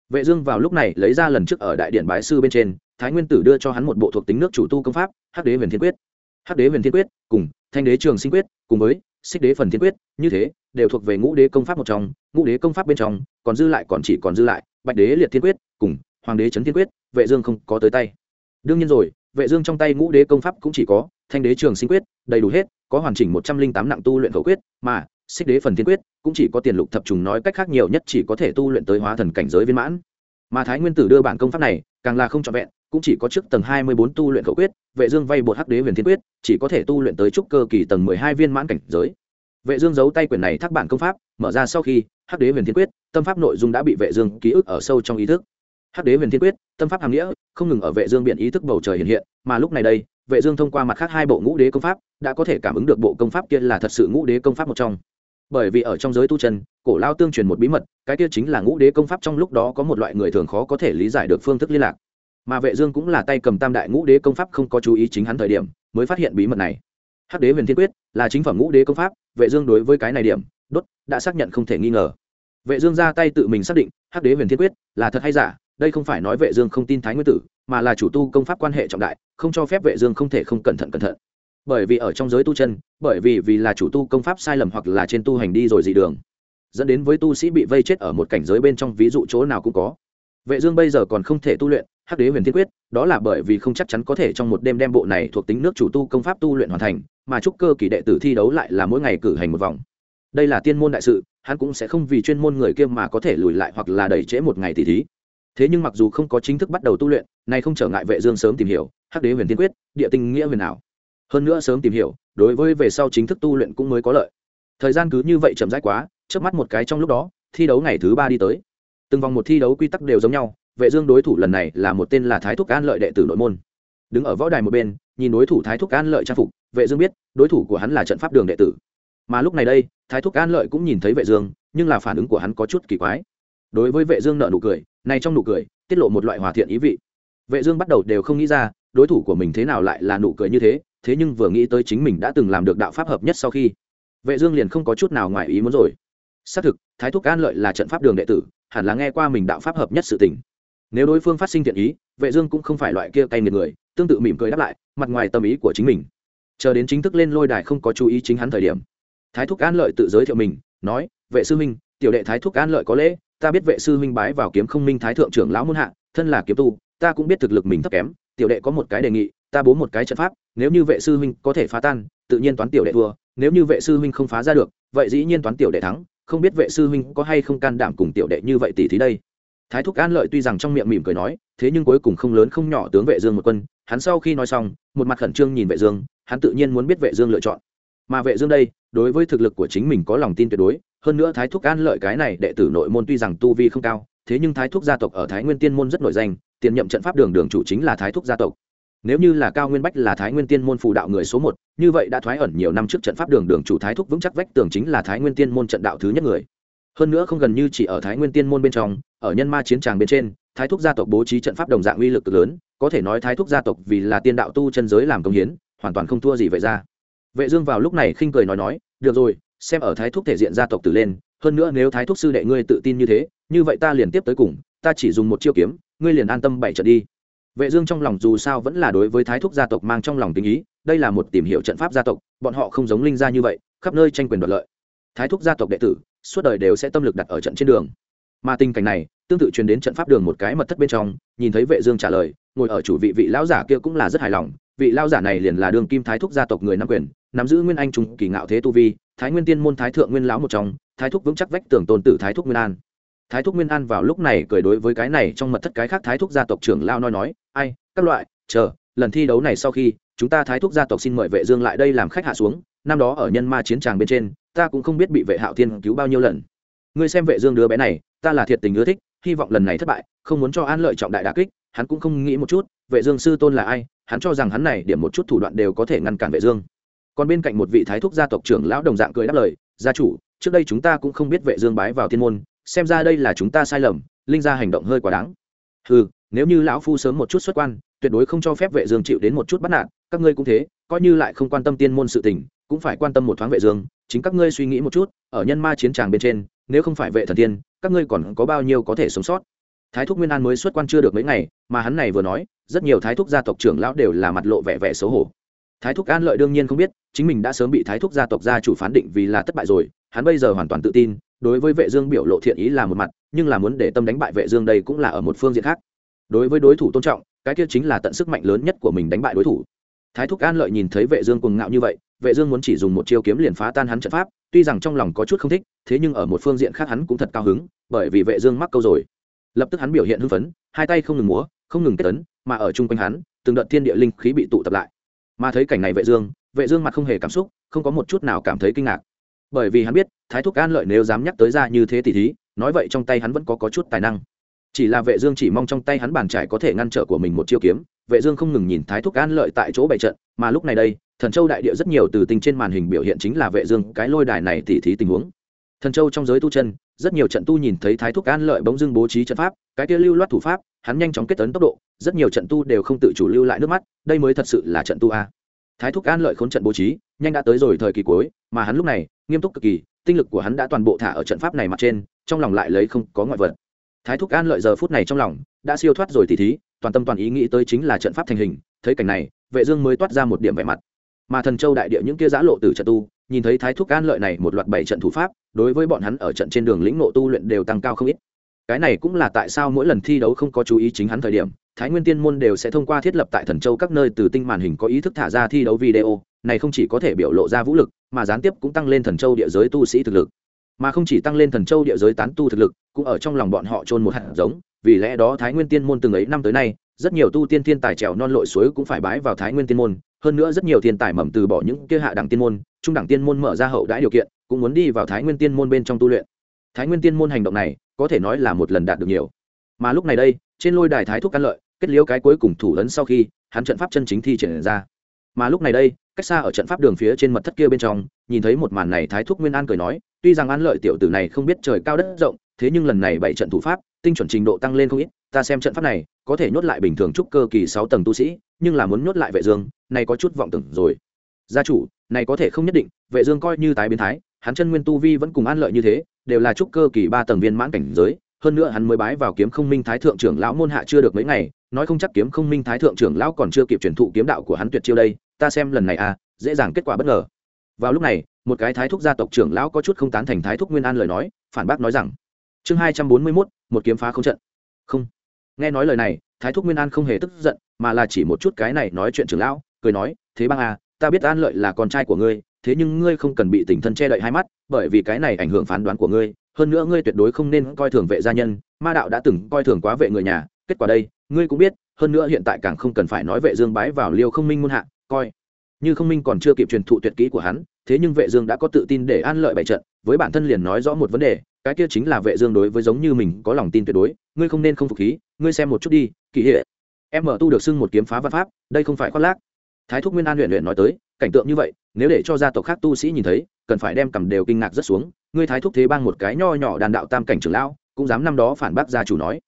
vệ dương vào lúc này lấy ra lần trước ở đại điện bái sư bên trên, thái nguyên tử đưa cho hắn một bộ thuộc tính nước chủ tu công pháp, hắc đế huyền thiên quyết. Hắc đế huyền thiên quyết, cùng thanh đế trường sinh quyết, cùng với xích đế phần thiên quyết, như thế, đều thuộc về ngũ đế công pháp một trong, ngũ đế công pháp bên trong, còn dư lại còn chỉ còn dư lại bạch đế liệt thiên quyết cùng hoàng đế trấn thiên quyết, vệ dương không có tới tay. Đương nhiên rồi, vệ dương trong tay ngũ đế công pháp cũng chỉ có thanh đế trường sinh quyết, đầy đủ hết, có hoàn chỉnh một trăm linh tám nặng tu luyện khẩu quyết, mà xích đế phần tiên quyết, cũng chỉ có tiền lục thập trùng nói cách khác nhiều nhất chỉ có thể tu luyện tới hóa thần cảnh giới viên mãn. Mà thái nguyên tử đưa bản công pháp này, càng là không trọn vẹn, cũng chỉ có trước tầng hai mươi bốn tu luyện khẩu quyết, vệ dương vay bột hắc đế huyền thiên quyết, chỉ có thể tu luyện tới trúc cơ kỳ tầng mười hai viên mãn cảnh giới. Vệ dương giấu tay quyển này thác bản công pháp, mở ra sau khi, hắc đế huyền thiên quyết, tâm pháp nội dung đã bị vệ dương ký ức ở sâu trong ý thức. Hắc đế huyền thiên quyết, tâm pháp hàm nghĩa, không ngừng ở vệ dương biện ý thức bầu trời hiện hiện, mà lúc này đây, vệ dương thông qua mặt khác hai bộ ngũ đế công pháp, đã có thể cảm ứng được bộ công pháp kia là thật sự ngũ đế công pháp một trong bởi vì ở trong giới tu chân, cổ lao tương truyền một bí mật, cái kia chính là ngũ đế công pháp trong lúc đó có một loại người thường khó có thể lý giải được phương thức liên lạc. Mà vệ dương cũng là tay cầm tam đại ngũ đế công pháp không có chú ý chính hắn thời điểm, mới phát hiện bí mật này. Hắc đế huyền thiên quyết là chính phẩm ngũ đế công pháp, vệ dương đối với cái này điểm, đốt, đã xác nhận không thể nghi ngờ. Vệ dương ra tay tự mình xác định, hắc đế huyền thiên quyết là thật hay giả, đây không phải nói vệ dương không tin thái nguyên tử, mà là chủ tu công pháp quan hệ trọng đại, không cho phép vệ dương không thể không cẩn thận cẩn thận bởi vì ở trong giới tu chân, bởi vì vì là chủ tu công pháp sai lầm hoặc là trên tu hành đi rồi dị đường, dẫn đến với tu sĩ bị vây chết ở một cảnh giới bên trong ví dụ chỗ nào cũng có. Vệ dương bây giờ còn không thể tu luyện, hắc đế huyền thiên quyết, đó là bởi vì không chắc chắn có thể trong một đêm đem bộ này thuộc tính nước chủ tu công pháp tu luyện hoàn thành, mà trúc cơ kỳ đệ tử thi đấu lại là mỗi ngày cử hành một vòng. Đây là tiên môn đại sự, hắn cũng sẽ không vì chuyên môn người kia mà có thể lùi lại hoặc là đẩy trễ một ngày tỷ thí. Thế nhưng mặc dù không có chính thức bắt đầu tu luyện này không trở ngại vệ dương sớm tìm hiểu, hắc đế huyền Thiên quyết, địa tinh nghĩa huyền nào? Hơn nữa sớm tìm hiểu, đối với về sau chính thức tu luyện cũng mới có lợi. Thời gian cứ như vậy chậm rãi quá trước mắt một cái trong lúc đó, thi đấu ngày thứ ba đi tới. Từng vòng một thi đấu quy tắc đều giống nhau, vệ dương đối thủ lần này là một tên là thái thúc an lợi đệ tử nội môn. Đứng ở võ đài một bên, nhìn đối thủ thái thúc an lợi trang phục, vệ dương biết, đối thủ của hắn là trận pháp đường đệ tử. Mà lúc này đây, thái thúc an lợi cũng nhìn thấy vệ dương, nhưng là phản ứng của hắn có chút kỳ quái. Đối với vệ dương nở nụ cười, này trong nụ cười, tiết lộ một loại hòa thiện ý vị. Vệ dương bắt đầu đều không nghĩ ra, đối thủ của mình thế nào lại là nụ cười như thế thế nhưng vừa nghĩ tới chính mình đã từng làm được đạo pháp hợp nhất sau khi, vệ dương liền không có chút nào ngoài ý muốn rồi. Xác thực, thái thúc an lợi là trận pháp đường đệ tử, hẳn là nghe qua mình đạo pháp hợp nhất sự tình. Nếu đối phương phát sinh thiện ý, vệ dương cũng không phải loại kia cay nghiệt người, tương tự mỉm cười đáp lại, mặt ngoài tâm ý của chính mình. Chờ đến chính thức lên lôi đài không có chú ý chính hắn thời điểm, thái thúc an lợi tự giới thiệu mình, nói, vệ sư minh tiểu đệ thái thúc an lợi có lễ, ta biết vệ sư minh bái vào kiếm không minh thái thượng trưởng lão môn hạ, thân là kiếm tu, ta cũng biết thực lực mình thấp kém tiểu đệ có một cái đề nghị, ta bố một cái trận pháp, nếu như vệ sư huynh có thể phá tan, tự nhiên toán tiểu đệ thua, nếu như vệ sư huynh không phá ra được, vậy dĩ nhiên toán tiểu đệ thắng, không biết vệ sư huynh có hay không can đảm cùng tiểu đệ như vậy tỷ thí đây. Thái thúc an lợi tuy rằng trong miệng mỉm cười nói, thế nhưng cuối cùng không lớn không nhỏ tướng vệ dương một quân, hắn sau khi nói xong, một mặt khẩn trương nhìn vệ dương, hắn tự nhiên muốn biết vệ dương lựa chọn. Mà vệ dương đây, đối với thực lực của chính mình có lòng tin tuyệt đối, hơn nữa thái thúc an lợi cái này đệ tử nội môn tuy rằng tu vi không cao, thế nhưng thái thúc gia tộc ở thái nguyên tiên môn rất nổi danh tiền nhậm trận pháp đường đường chủ chính là thái thúc gia tộc. Nếu như là cao nguyên bách là thái nguyên tiên môn phù đạo người số một, như vậy đã thoái ẩn nhiều năm trước trận pháp đường đường chủ thái thúc vững chắc vách tường chính là thái nguyên tiên môn trận đạo thứ nhất người. Hơn nữa không gần như chỉ ở thái nguyên tiên môn bên trong, ở nhân ma chiến tràng bên trên, thái thúc gia tộc bố trí trận pháp đồng dạng uy lực cực lớn, có thể nói thái thúc gia tộc vì là tiên đạo tu chân giới làm công hiến, hoàn toàn không thua gì vậy ra. Vệ dương vào lúc này khinh cười nói nói, được rồi, xem ở thái thúc thể diện gia tộc từ lên, hơn nữa nếu thái thúc sư đệ ngươi tự tin như thế, như vậy ta liền tiếp tới cùng, ta chỉ dùng một chiêu kiếm ngươi liền an tâm bảy trận đi. Vệ dương trong lòng dù sao vẫn là đối với thái thúc gia tộc mang trong lòng tình ý, đây là một tìm hiểu trận pháp gia tộc, bọn họ không giống linh gia như vậy, khắp nơi tranh quyền đoạt lợi. Thái thúc gia tộc đệ tử, suốt đời đều sẽ tâm lực đặt ở trận trên đường. Mà tình cảnh này, tương tự truyền đến trận pháp đường một cái mật thất bên trong, nhìn thấy vệ dương trả lời, ngồi ở chủ vị vị lão giả kia cũng là rất hài lòng, vị lão giả này liền là đường kim thái thúc gia tộc người nắm quyền, nắm giữ nguyên anh trung kỳ ngạo thế tu vi, thái nguyên tiên môn thái thượng nguyên lão một trong, thái thúc vững chắc vách tường tôn tử thái thúc nguyên an thái thúc nguyên an vào lúc này cười đối với cái này trong mật thất cái khác thái thúc gia tộc trưởng lao nói nói, ai, các loại, chờ, lần thi đấu này sau khi, chúng ta thái thúc gia tộc xin mời vệ dương lại đây làm khách hạ xuống, năm đó ở nhân ma chiến tràng bên trên, ta cũng không biết bị vệ hạo thiên cứu bao nhiêu lần. Ngươi xem vệ dương đứa bé này, ta là thiệt tình ưa thích, hy vọng lần này thất bại, không muốn cho an lợi trọng đại đả kích, hắn cũng không nghĩ một chút, vệ dương sư tôn là ai, hắn cho rằng hắn này điểm một chút thủ đoạn đều có thể ngăn cản vệ dương. Còn bên cạnh một vị thái thúc gia tộc trưởng lão đồng dạng cười đáp lời, gia chủ, trước đây chúng ta cũng không biết vệ dương bái vào thiên môn xem ra đây là chúng ta sai lầm, linh gia hành động hơi quá đáng. Ừ nếu như lão phu sớm một chút xuất quan, tuyệt đối không cho phép vệ dương chịu đến một chút bắt nạt, các ngươi cũng thế, coi như lại không quan tâm tiên môn sự tình, cũng phải quan tâm một thoáng vệ dương, chính các ngươi suy nghĩ một chút, ở nhân ma chiến tràng bên trên, nếu không phải vệ thần tiên, các ngươi còn có bao nhiêu có thể sống sót? Thái thúc nguyên an mới xuất quan chưa được mấy ngày, mà hắn này vừa nói, rất nhiều thái thúc gia tộc trưởng lão đều là mặt lộ vẻ vẻ xấu hổ. Thái thúc an lợi đương nhiên không biết, chính mình đã sớm bị thái thúc gia tộc gia chủ phán định vì là thất bại rồi, hắn bây giờ hoàn toàn tự tin đối với vệ dương biểu lộ thiện ý là một mặt, nhưng là muốn để tâm đánh bại vệ dương đây cũng là ở một phương diện khác. Đối với đối thủ tôn trọng, cái kia chính là tận sức mạnh lớn nhất của mình đánh bại đối thủ. Thái thúc an lợi nhìn thấy vệ dương cuồng ngạo như vậy, vệ dương muốn chỉ dùng một chiêu kiếm liền phá tan hắn trận pháp, tuy rằng trong lòng có chút không thích, thế nhưng ở một phương diện khác hắn cũng thật cao hứng, bởi vì vệ dương mắc câu rồi. Lập tức hắn biểu hiện hưng phấn, hai tay không ngừng múa, không ngừng kết tấn mà ở trung quanh hắn, từng đợt thiên địa linh khí bị tụ tập lại. Mà thấy cảnh này vệ dương vệ dương mặt không hề cảm xúc, không có một chút nào cảm thấy kinh ngạc bởi vì hắn biết, thái thúc an lợi nếu dám nhắc tới ra như thế tỷ thí, nói vậy trong tay hắn vẫn có có chút tài năng. Chỉ là vệ dương chỉ mong trong tay hắn bàn trải có thể ngăn trở của mình một chiêu kiếm, vệ dương không ngừng nhìn thái thúc an lợi tại chỗ bày trận, mà lúc này đây, thần châu đại địa rất nhiều từ tinh trên màn hình biểu hiện chính là vệ dương cái lôi đài này tỉ thí tình huống. Thần châu trong giới tu chân, rất nhiều trận tu nhìn thấy thái thúc an lợi bỗng dưng bố trí trận pháp, cái kia lưu loát thủ pháp, hắn nhanh chóng kết tấn tốc độ, rất nhiều trận tu đều không tự chủ lưu lại nước mắt, đây mới thật sự là trận tu a. Thái thúc an lợi khốn trận bố trí nhanh đã tới rồi thời kỳ cuối, mà hắn lúc này, nghiêm túc cực kỳ, tinh lực của hắn đã toàn bộ thả ở trận pháp này mặt trên, trong lòng lại lấy không có ngoại vật. Thái thúc an lợi giờ phút này trong lòng, đã siêu thoát rồi tỉ thí, toàn tâm toàn ý nghĩ tới chính là trận pháp thành hình, thấy cảnh này, vệ dương mới toát ra một điểm vẻ mặt. Mà thần châu đại địa những kia giã lộ từ trận tu, nhìn thấy thái thúc an lợi này một loạt bảy trận thủ pháp, đối với bọn hắn ở trận trên đường lĩnh nộ tu luyện đều tăng cao không ít cái này cũng là tại sao mỗi lần thi đấu không có chú ý chính hắn thời điểm, thái nguyên tiên môn đều sẽ thông qua thiết lập tại thần châu các nơi từ tinh màn hình có ý thức thả ra thi đấu video, này không chỉ có thể biểu lộ ra vũ lực, mà gián tiếp cũng tăng lên thần châu địa giới tu sĩ thực lực. Mà không chỉ tăng lên thần châu địa giới tán tu thực lực, cũng ở trong lòng bọn họ trôn một hạt giống, vì lẽ đó thái nguyên tiên môn từng ấy năm tới nay, rất nhiều tu tiên thiên tài trèo non lội suối cũng phải bái vào thái nguyên tiên môn, hơn nữa rất nhiều thiên tài mầm từ bỏ những kia hạ đẳng tiên môn, trung đẳng tiên môn mở ra hậu đãi điều kiện, cũng muốn đi vào thái nguyên tiên môn bên trong tu luyện. Thái nguyên tiên môn hành động này có thể nói là một lần đạt được nhiều. Mà lúc này đây, trên lôi đài thái thúc căn lợi, kết liễu cái cuối cùng thủ ấn sau khi, hắn trận pháp chân chính thi triển ra. Mà lúc này đây, cách xa ở trận pháp đường phía trên mật thất kia bên trong, nhìn thấy một màn này thái thúc nguyên an cười nói, tuy rằng an lợi tiểu tử này không biết trời cao đất rộng, thế nhưng lần này bảy trận thủ pháp, tinh chuẩn trình độ tăng lên không ít, ta xem trận pháp này, có thể nhốt lại bình thường trúc cơ kỳ sáu tầng tu sĩ, nhưng là muốn nhốt lại vệ dương, này có chút vọng tưởng rồi. Gia chủ, này có thể không nhất định, vệ dương coi như tái biến thái, hắn chân nguyên tu vi vẫn cùng an lợi như thế đều là trúc cơ kỳ ba tầng viên mãn cảnh giới, hơn nữa hắn mới bái vào kiếm không minh thái thượng trưởng lão môn hạ chưa được mấy ngày, nói không chắc kiếm không minh thái thượng trưởng lão còn chưa kịp truyền thụ kiếm đạo của hắn tuyệt chiêu đây, ta xem lần này à dễ dàng kết quả bất ngờ. Vào lúc này, một cái thái thúc gia tộc trưởng lão có chút không tán thành thái thúc nguyên an lời nói, phản bác nói rằng, chương hai trăm bốn mươi mốt, một kiếm phá không trận. Không. Nghe nói lời này, thái thúc nguyên an không hề tức giận, mà là chỉ một chút cái này nói chuyện trưởng lão, cười nói, thế băng à ta biết an lợi là con trai của ngươi thế nhưng ngươi không cần bị tình thân che đậy hai mắt, bởi vì cái này ảnh hưởng phán đoán của ngươi, hơn nữa ngươi tuyệt đối không nên coi thường vệ gia nhân, ma đạo đã từng coi thường quá vệ người nhà, kết quả đây, ngươi cũng biết, hơn nữa hiện tại càng không cần phải nói vệ dương bái vào liêu không minh muôn hạ, coi. Như không minh còn chưa kịp truyền thụ tuyệt kỹ của hắn, thế nhưng vệ dương đã có tự tin để an lợi bại trận, với bản thân liền nói rõ một vấn đề, cái kia chính là vệ dương đối với giống như mình có lòng tin tuyệt đối, ngươi không nên không phục khí, ngươi xem một chút đi, kỳ hệ em mở tu được xưng một kiếm phá văn pháp, đây không phải khoác lác. Thái thúc nguyên an luyện luyện nói tới cảnh tượng như vậy, nếu để cho gia tộc khác tu sĩ nhìn thấy, cần phải đem cầm đều kinh ngạc rất xuống. Ngươi thái thúc thế bang một cái nho nhỏ đàn đạo tam cảnh trưởng lão, cũng dám năm đó phản bác gia chủ nói.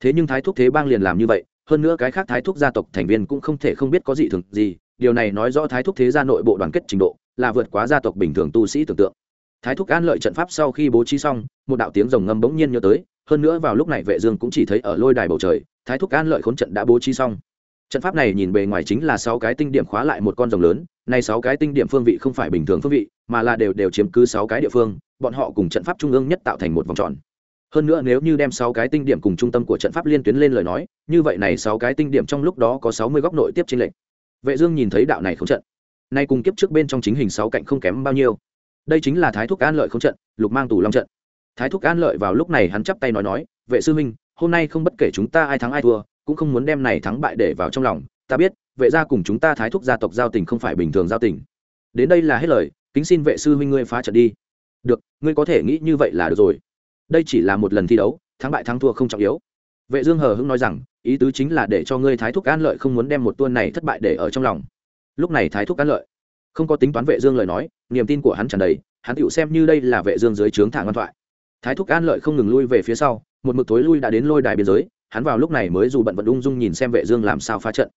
Thế nhưng thái thúc thế bang liền làm như vậy, hơn nữa cái khác thái thúc gia tộc thành viên cũng không thể không biết có gì thường gì. Điều này nói rõ thái thúc thế gia nội bộ đoàn kết trình độ, là vượt quá gia tộc bình thường tu sĩ tưởng tượng. Thái thúc an lợi trận pháp sau khi bố trí xong, một đạo tiếng rồng ngâm bỗng nhiên nhớ tới. Hơn nữa vào lúc này vệ dương cũng chỉ thấy ở lôi đài bầu trời, thái thúc an lợi khốn trận đã bố trí xong trận pháp này nhìn bề ngoài chính là sáu cái tinh điểm khóa lại một con rồng lớn nay sáu cái tinh điểm phương vị không phải bình thường phương vị, mà là đều đều chiếm cứ sáu cái địa phương, bọn họ cùng trận pháp trung ương nhất tạo thành một vòng tròn. Hơn nữa nếu như đem sáu cái tinh điểm cùng trung tâm của trận pháp liên tuyến lên lời nói, như vậy này sáu cái tinh điểm trong lúc đó có sáu mươi góc nội tiếp trên lệnh vệ dương nhìn thấy đạo này không trận. Nay cùng kiếp trước bên trong chính hình sáu cạnh không kém bao nhiêu. Đây chính là thái thúc an lợi không trận, lục mang tù long trận. Thái thúc an lợi vào lúc này hắn chắp tay nói nói, vệ sư minh, hôm nay không bất kể chúng ta ai thắng ai thua cũng không muốn đem này thắng bại để vào trong lòng, ta biết, vệ gia cùng chúng ta thái thúc gia tộc giao tình không phải bình thường giao tình. Đến đây là hết lời, kính xin vệ sư huynh ngươi phá trận đi. Được, ngươi có thể nghĩ như vậy là được rồi. Đây chỉ là một lần thi đấu, thắng bại thắng thua không trọng yếu. Vệ dương hờ hững nói rằng, ý tứ chính là để cho ngươi thái thúc an lợi không muốn đem một tuôn này thất bại để ở trong lòng. Lúc này thái thúc an lợi, không có tính toán vệ dương lời nói, niềm tin của hắn tràn đầy, hắn tựu xem như đây là vệ dương dưới trướng thả ngoan thoại. Thái thúc an lợi không ngừng lui về phía sau, một mực tối lui đã đến lôi đài biên giới hắn vào lúc này mới dù bận vận ung dung nhìn xem vệ dương làm sao phá trận.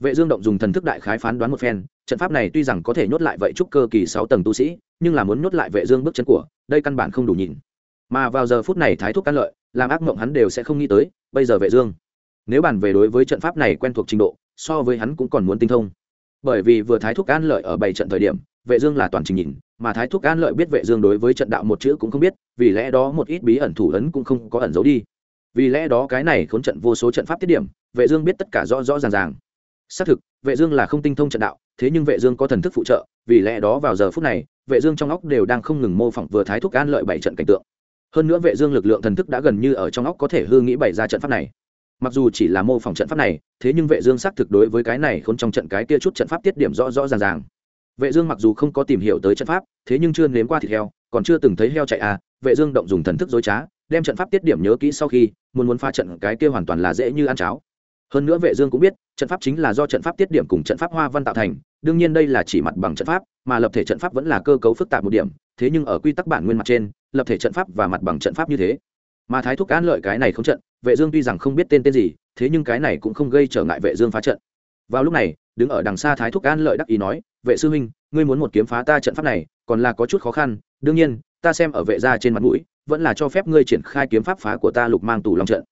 Vệ dương động dùng thần thức đại khái phán đoán một phen, trận pháp này tuy rằng có thể nhốt lại vậy trúc cơ kỳ sáu tầng tu sĩ, nhưng là muốn nhốt lại vệ dương bước chân của, đây căn bản không đủ nhìn. Mà vào giờ phút này thái thuốc can lợi, làm ác mộng hắn đều sẽ không nghĩ tới, bây giờ vệ dương, nếu bàn về đối với trận pháp này quen thuộc trình độ, so với hắn cũng còn muốn tinh thông. Bởi vì vừa thái thuốc an lợi ở bảy trận thời điểm, vệ dương là toàn trình nhìn, mà thái thuốc an lợi biết vệ dương đối với trận đạo một chữ cũng không biết, vì lẽ đó một ít bí ẩn thủ ấn cũng không có ẩn giấu đi vì lẽ đó cái này khốn trận vô số trận pháp tiết điểm, vệ dương biết tất cả rõ rõ ràng ràng. Xác thực, vệ dương là không tinh thông trận đạo, thế nhưng vệ dương có thần thức phụ trợ, vì lẽ đó vào giờ phút này, vệ dương trong óc đều đang không ngừng mô phỏng vừa thái thúc an lợi bảy trận cảnh tượng. Hơn nữa vệ dương lực lượng thần thức đã gần như ở trong óc có thể hư nghĩ bày ra trận pháp này. Mặc dù chỉ là mô phỏng trận pháp này, thế nhưng vệ dương xác thực đối với cái này khốn trong trận cái kia chút trận pháp tiết điểm rõ rõ ràng ràng. Vệ dương mặc dù không có tìm hiểu tới trận pháp, thế nhưng chưa nếm qua thịt heo, còn chưa từng thấy heo chạy à vệ dương động dùng thần thức dối trá đem trận pháp tiết điểm nhớ kỹ sau khi, muốn muốn pha trận, cái kia hoàn toàn là dễ như ăn cháo. Hơn nữa vệ dương cũng biết, trận pháp chính là do trận pháp tiết điểm cùng trận pháp hoa văn tạo thành, đương nhiên đây là chỉ mặt bằng trận pháp, mà lập thể trận pháp vẫn là cơ cấu phức tạp một điểm, thế nhưng ở quy tắc bản nguyên mặt trên, lập thể trận pháp và mặt bằng trận pháp như thế. Mà thái thúc an lợi cái này không trận, vệ dương tuy rằng không biết tên tên gì, thế nhưng cái này cũng không gây trở ngại vệ dương phá trận. Vào lúc này, đứng ở đằng xa thái thúc an lợi đắc ý nói, vệ sư huynh, ngươi muốn một kiếm phá ta trận pháp này, còn là có chút khó khăn, đương nhiên, ta xem ở vệ gia trên mặt mũi vẫn là cho phép ngươi triển khai kiếm pháp phá của ta lục mang tù long trận.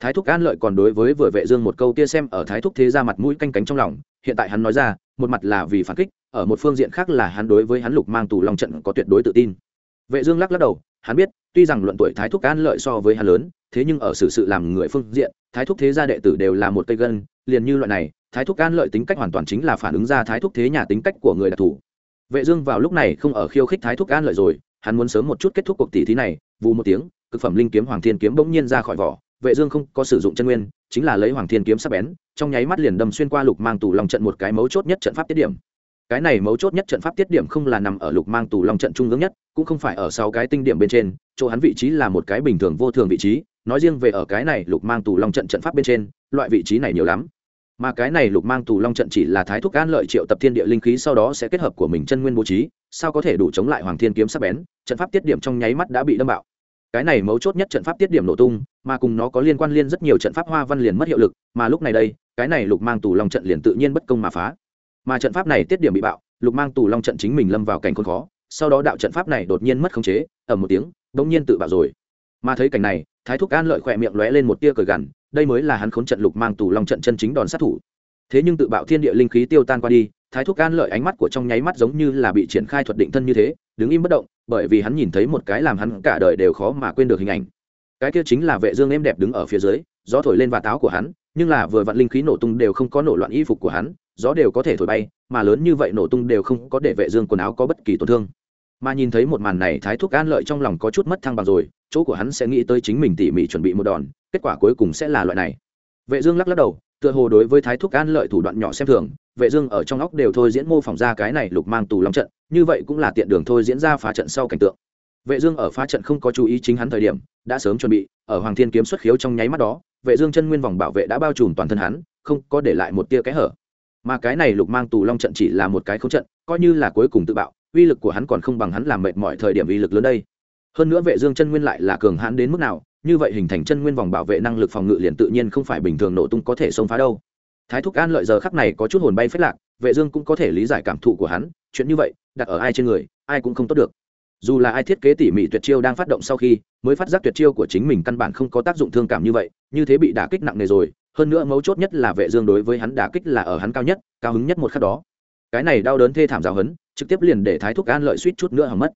Thái thúc an lợi còn đối với vừa vệ dương một câu kia xem ở thái thúc thế ra mặt mũi canh cánh trong lòng, hiện tại hắn nói ra, một mặt là vì phản kích, ở một phương diện khác là hắn đối với hắn lục mang tù long trận có tuyệt đối tự tin. Vệ dương lắc lắc đầu, hắn biết, tuy rằng luận tuổi thái thúc an lợi so với hắn lớn, thế nhưng ở sự sự làm người phương diện, thái thúc thế gia đệ tử đều là một cây gân, liền như loại này, thái thúc an lợi tính cách hoàn toàn chính là phản ứng ra thái thúc thế nhà tính cách của người đặc thù. Vệ dương vào lúc này không ở khiêu khích thái thúc an lợi rồi, hắn muốn sớm một chút kết thúc cuộc tỷ thí này vù một tiếng, cực phẩm linh kiếm hoàng thiên kiếm bỗng nhiên ra khỏi vỏ. Vệ dương không có sử dụng chân nguyên, chính là lấy hoàng thiên kiếm sắc bén, trong nháy mắt liền đâm xuyên qua lục mang tù long trận một cái mấu chốt nhất trận pháp tiết điểm. Cái này mấu chốt nhất trận pháp tiết điểm không là nằm ở lục mang tù long trận trung ương nhất, cũng không phải ở sau cái tinh điểm bên trên, chỗ hắn vị trí là một cái bình thường vô thường vị trí, nói riêng về ở cái này lục mang tù long trận trận pháp bên trên, loại vị trí này nhiều lắm. Mà cái này lục mang tù long trận chỉ là thái thúc an lợi triệu tập thiên địa linh khí sau đó sẽ kết hợp của mình chân nguyên bố trí, sao có thể đủ chống lại hoàng thiên kiếm sắc bén? Trận pháp tiết điểm trong nháy mắt đã bị đâm bạo cái này mấu chốt nhất trận pháp tiết điểm nổ tung, mà cùng nó có liên quan liên rất nhiều trận pháp hoa văn liền mất hiệu lực, mà lúc này đây, cái này lục mang tù long trận liền tự nhiên bất công mà phá. Mà trận pháp này tiết điểm bị bạo, lục mang tù long trận chính mình lâm vào cảnh khốn khó, sau đó đạo trận pháp này đột nhiên mất khống chế ở một tiếng đ nhiên tự bạo rồi. Mà thấy cảnh này, thái thúc an lợi khỏe miệng lóe lên một tia cờ gằn, đây mới là hắn khốn trận lục mang tù long trận chân chính đòn sát thủ. Thế nhưng tự bạo thiên địa linh khí tiêu tan qua đi, thái thúc an lợi ánh mắt của trong nháy mắt giống như là bị triển khai thuật định thân như thế, đứng im bất động bởi vì hắn nhìn thấy một cái làm hắn cả đời đều khó mà quên được hình ảnh. Cái kia chính là vệ dương êm đẹp đứng ở phía dưới, gió thổi lên và táo của hắn, nhưng là vừa vặn linh khí nổ tung đều không có nổ loạn y phục của hắn, gió đều có thể thổi bay, mà lớn như vậy nổ tung đều không có để vệ dương quần áo có bất kỳ tổn thương. Mà nhìn thấy một màn này, thái thúc an lợi trong lòng có chút mất thăng bằng rồi, chỗ của hắn sẽ nghĩ tới chính mình tỉ mỉ chuẩn bị một đòn, kết quả cuối cùng sẽ là loại này. Vệ dương lắc lắc đầu tựa hồ đối với thái thúc an lợi thủ đoạn nhỏ xem thường, vệ dương ở trong óc đều thôi diễn mô phỏng ra cái này lục mang tù long trận, như vậy cũng là tiện đường thôi diễn ra phá trận sau cảnh tượng. Vệ dương ở phá trận không có chú ý chính hắn thời điểm, đã sớm chuẩn bị, ở hoàng thiên kiếm xuất khiếu trong nháy mắt đó, vệ dương chân nguyên vòng bảo vệ đã bao trùm toàn thân hắn, không có để lại một tia kẽ hở. Mà cái này lục mang tù long trận chỉ là một cái khống trận, coi như là cuối cùng tự bạo, uy lực của hắn còn không bằng hắn làm mệt mọi thời điểm uy lực lớn đây. Hơn nữa vệ dương chân nguyên lại là cường hãn đến mức nào như vậy hình thành chân nguyên vòng bảo vệ năng lực phòng ngự liền tự nhiên không phải bình thường nổ tung có thể xông phá đâu. Thái thúc an lợi giờ khắc này có chút hồn bay phết lạc, vệ dương cũng có thể lý giải cảm thụ của hắn, chuyện như vậy, đặt ở ai trên người, ai cũng không tốt được. Dù là ai thiết kế tỉ mỉ tuyệt chiêu đang phát động sau khi, mới phát giác tuyệt chiêu của chính mình căn bản không có tác dụng thương cảm như vậy, như thế bị đả kích nặng nề rồi, hơn nữa mấu chốt nhất là vệ dương đối với hắn đả kích là ở hắn cao nhất, cao hứng nhất một khắc đó. Cái này đau đớn thê thảm giáo hấn, trực tiếp liền để thái thúc an lợi suýt chút nữa hỏng mất.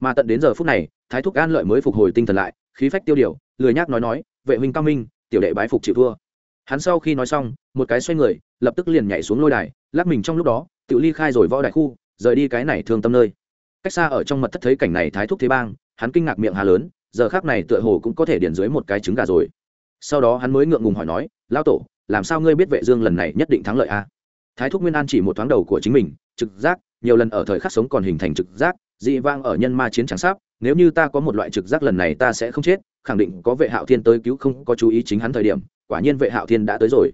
Mà tận đến giờ phút này, thái thúc an lợi mới phục hồi tinh thần lại, khí phách tiêu điều lười nhác nói nói, vệ huynh cao minh, tiểu đệ bái phục chịu thua. Hắn sau khi nói xong, một cái xoay người, lập tức liền nhảy xuống lôi đài, lắc mình trong lúc đó tự ly khai rồi võ đại khu, rời đi cái này thương tâm nơi. Cách xa ở trong mật thất thấy cảnh này thái thúc thế bang, hắn kinh ngạc miệng hà lớn, giờ khác này tựa hồ cũng có thể điền dưới một cái trứng gà rồi. Sau đó hắn mới ngượng ngùng hỏi nói lao tổ, làm sao ngươi biết vệ dương lần này nhất định thắng lợi a thái thúc nguyên an chỉ một thoáng đầu của chính mình, trực giác, nhiều lần ở thời khắc sống còn hình thành trực giác, dị vang ở nhân ma chiến trắng sáp, nếu như ta có một loại trực giác lần này ta sẽ không chết khẳng định có vệ hạo thiên tới cứu không có chú ý chính hắn thời điểm, quả nhiên vệ hạo thiên đã tới rồi.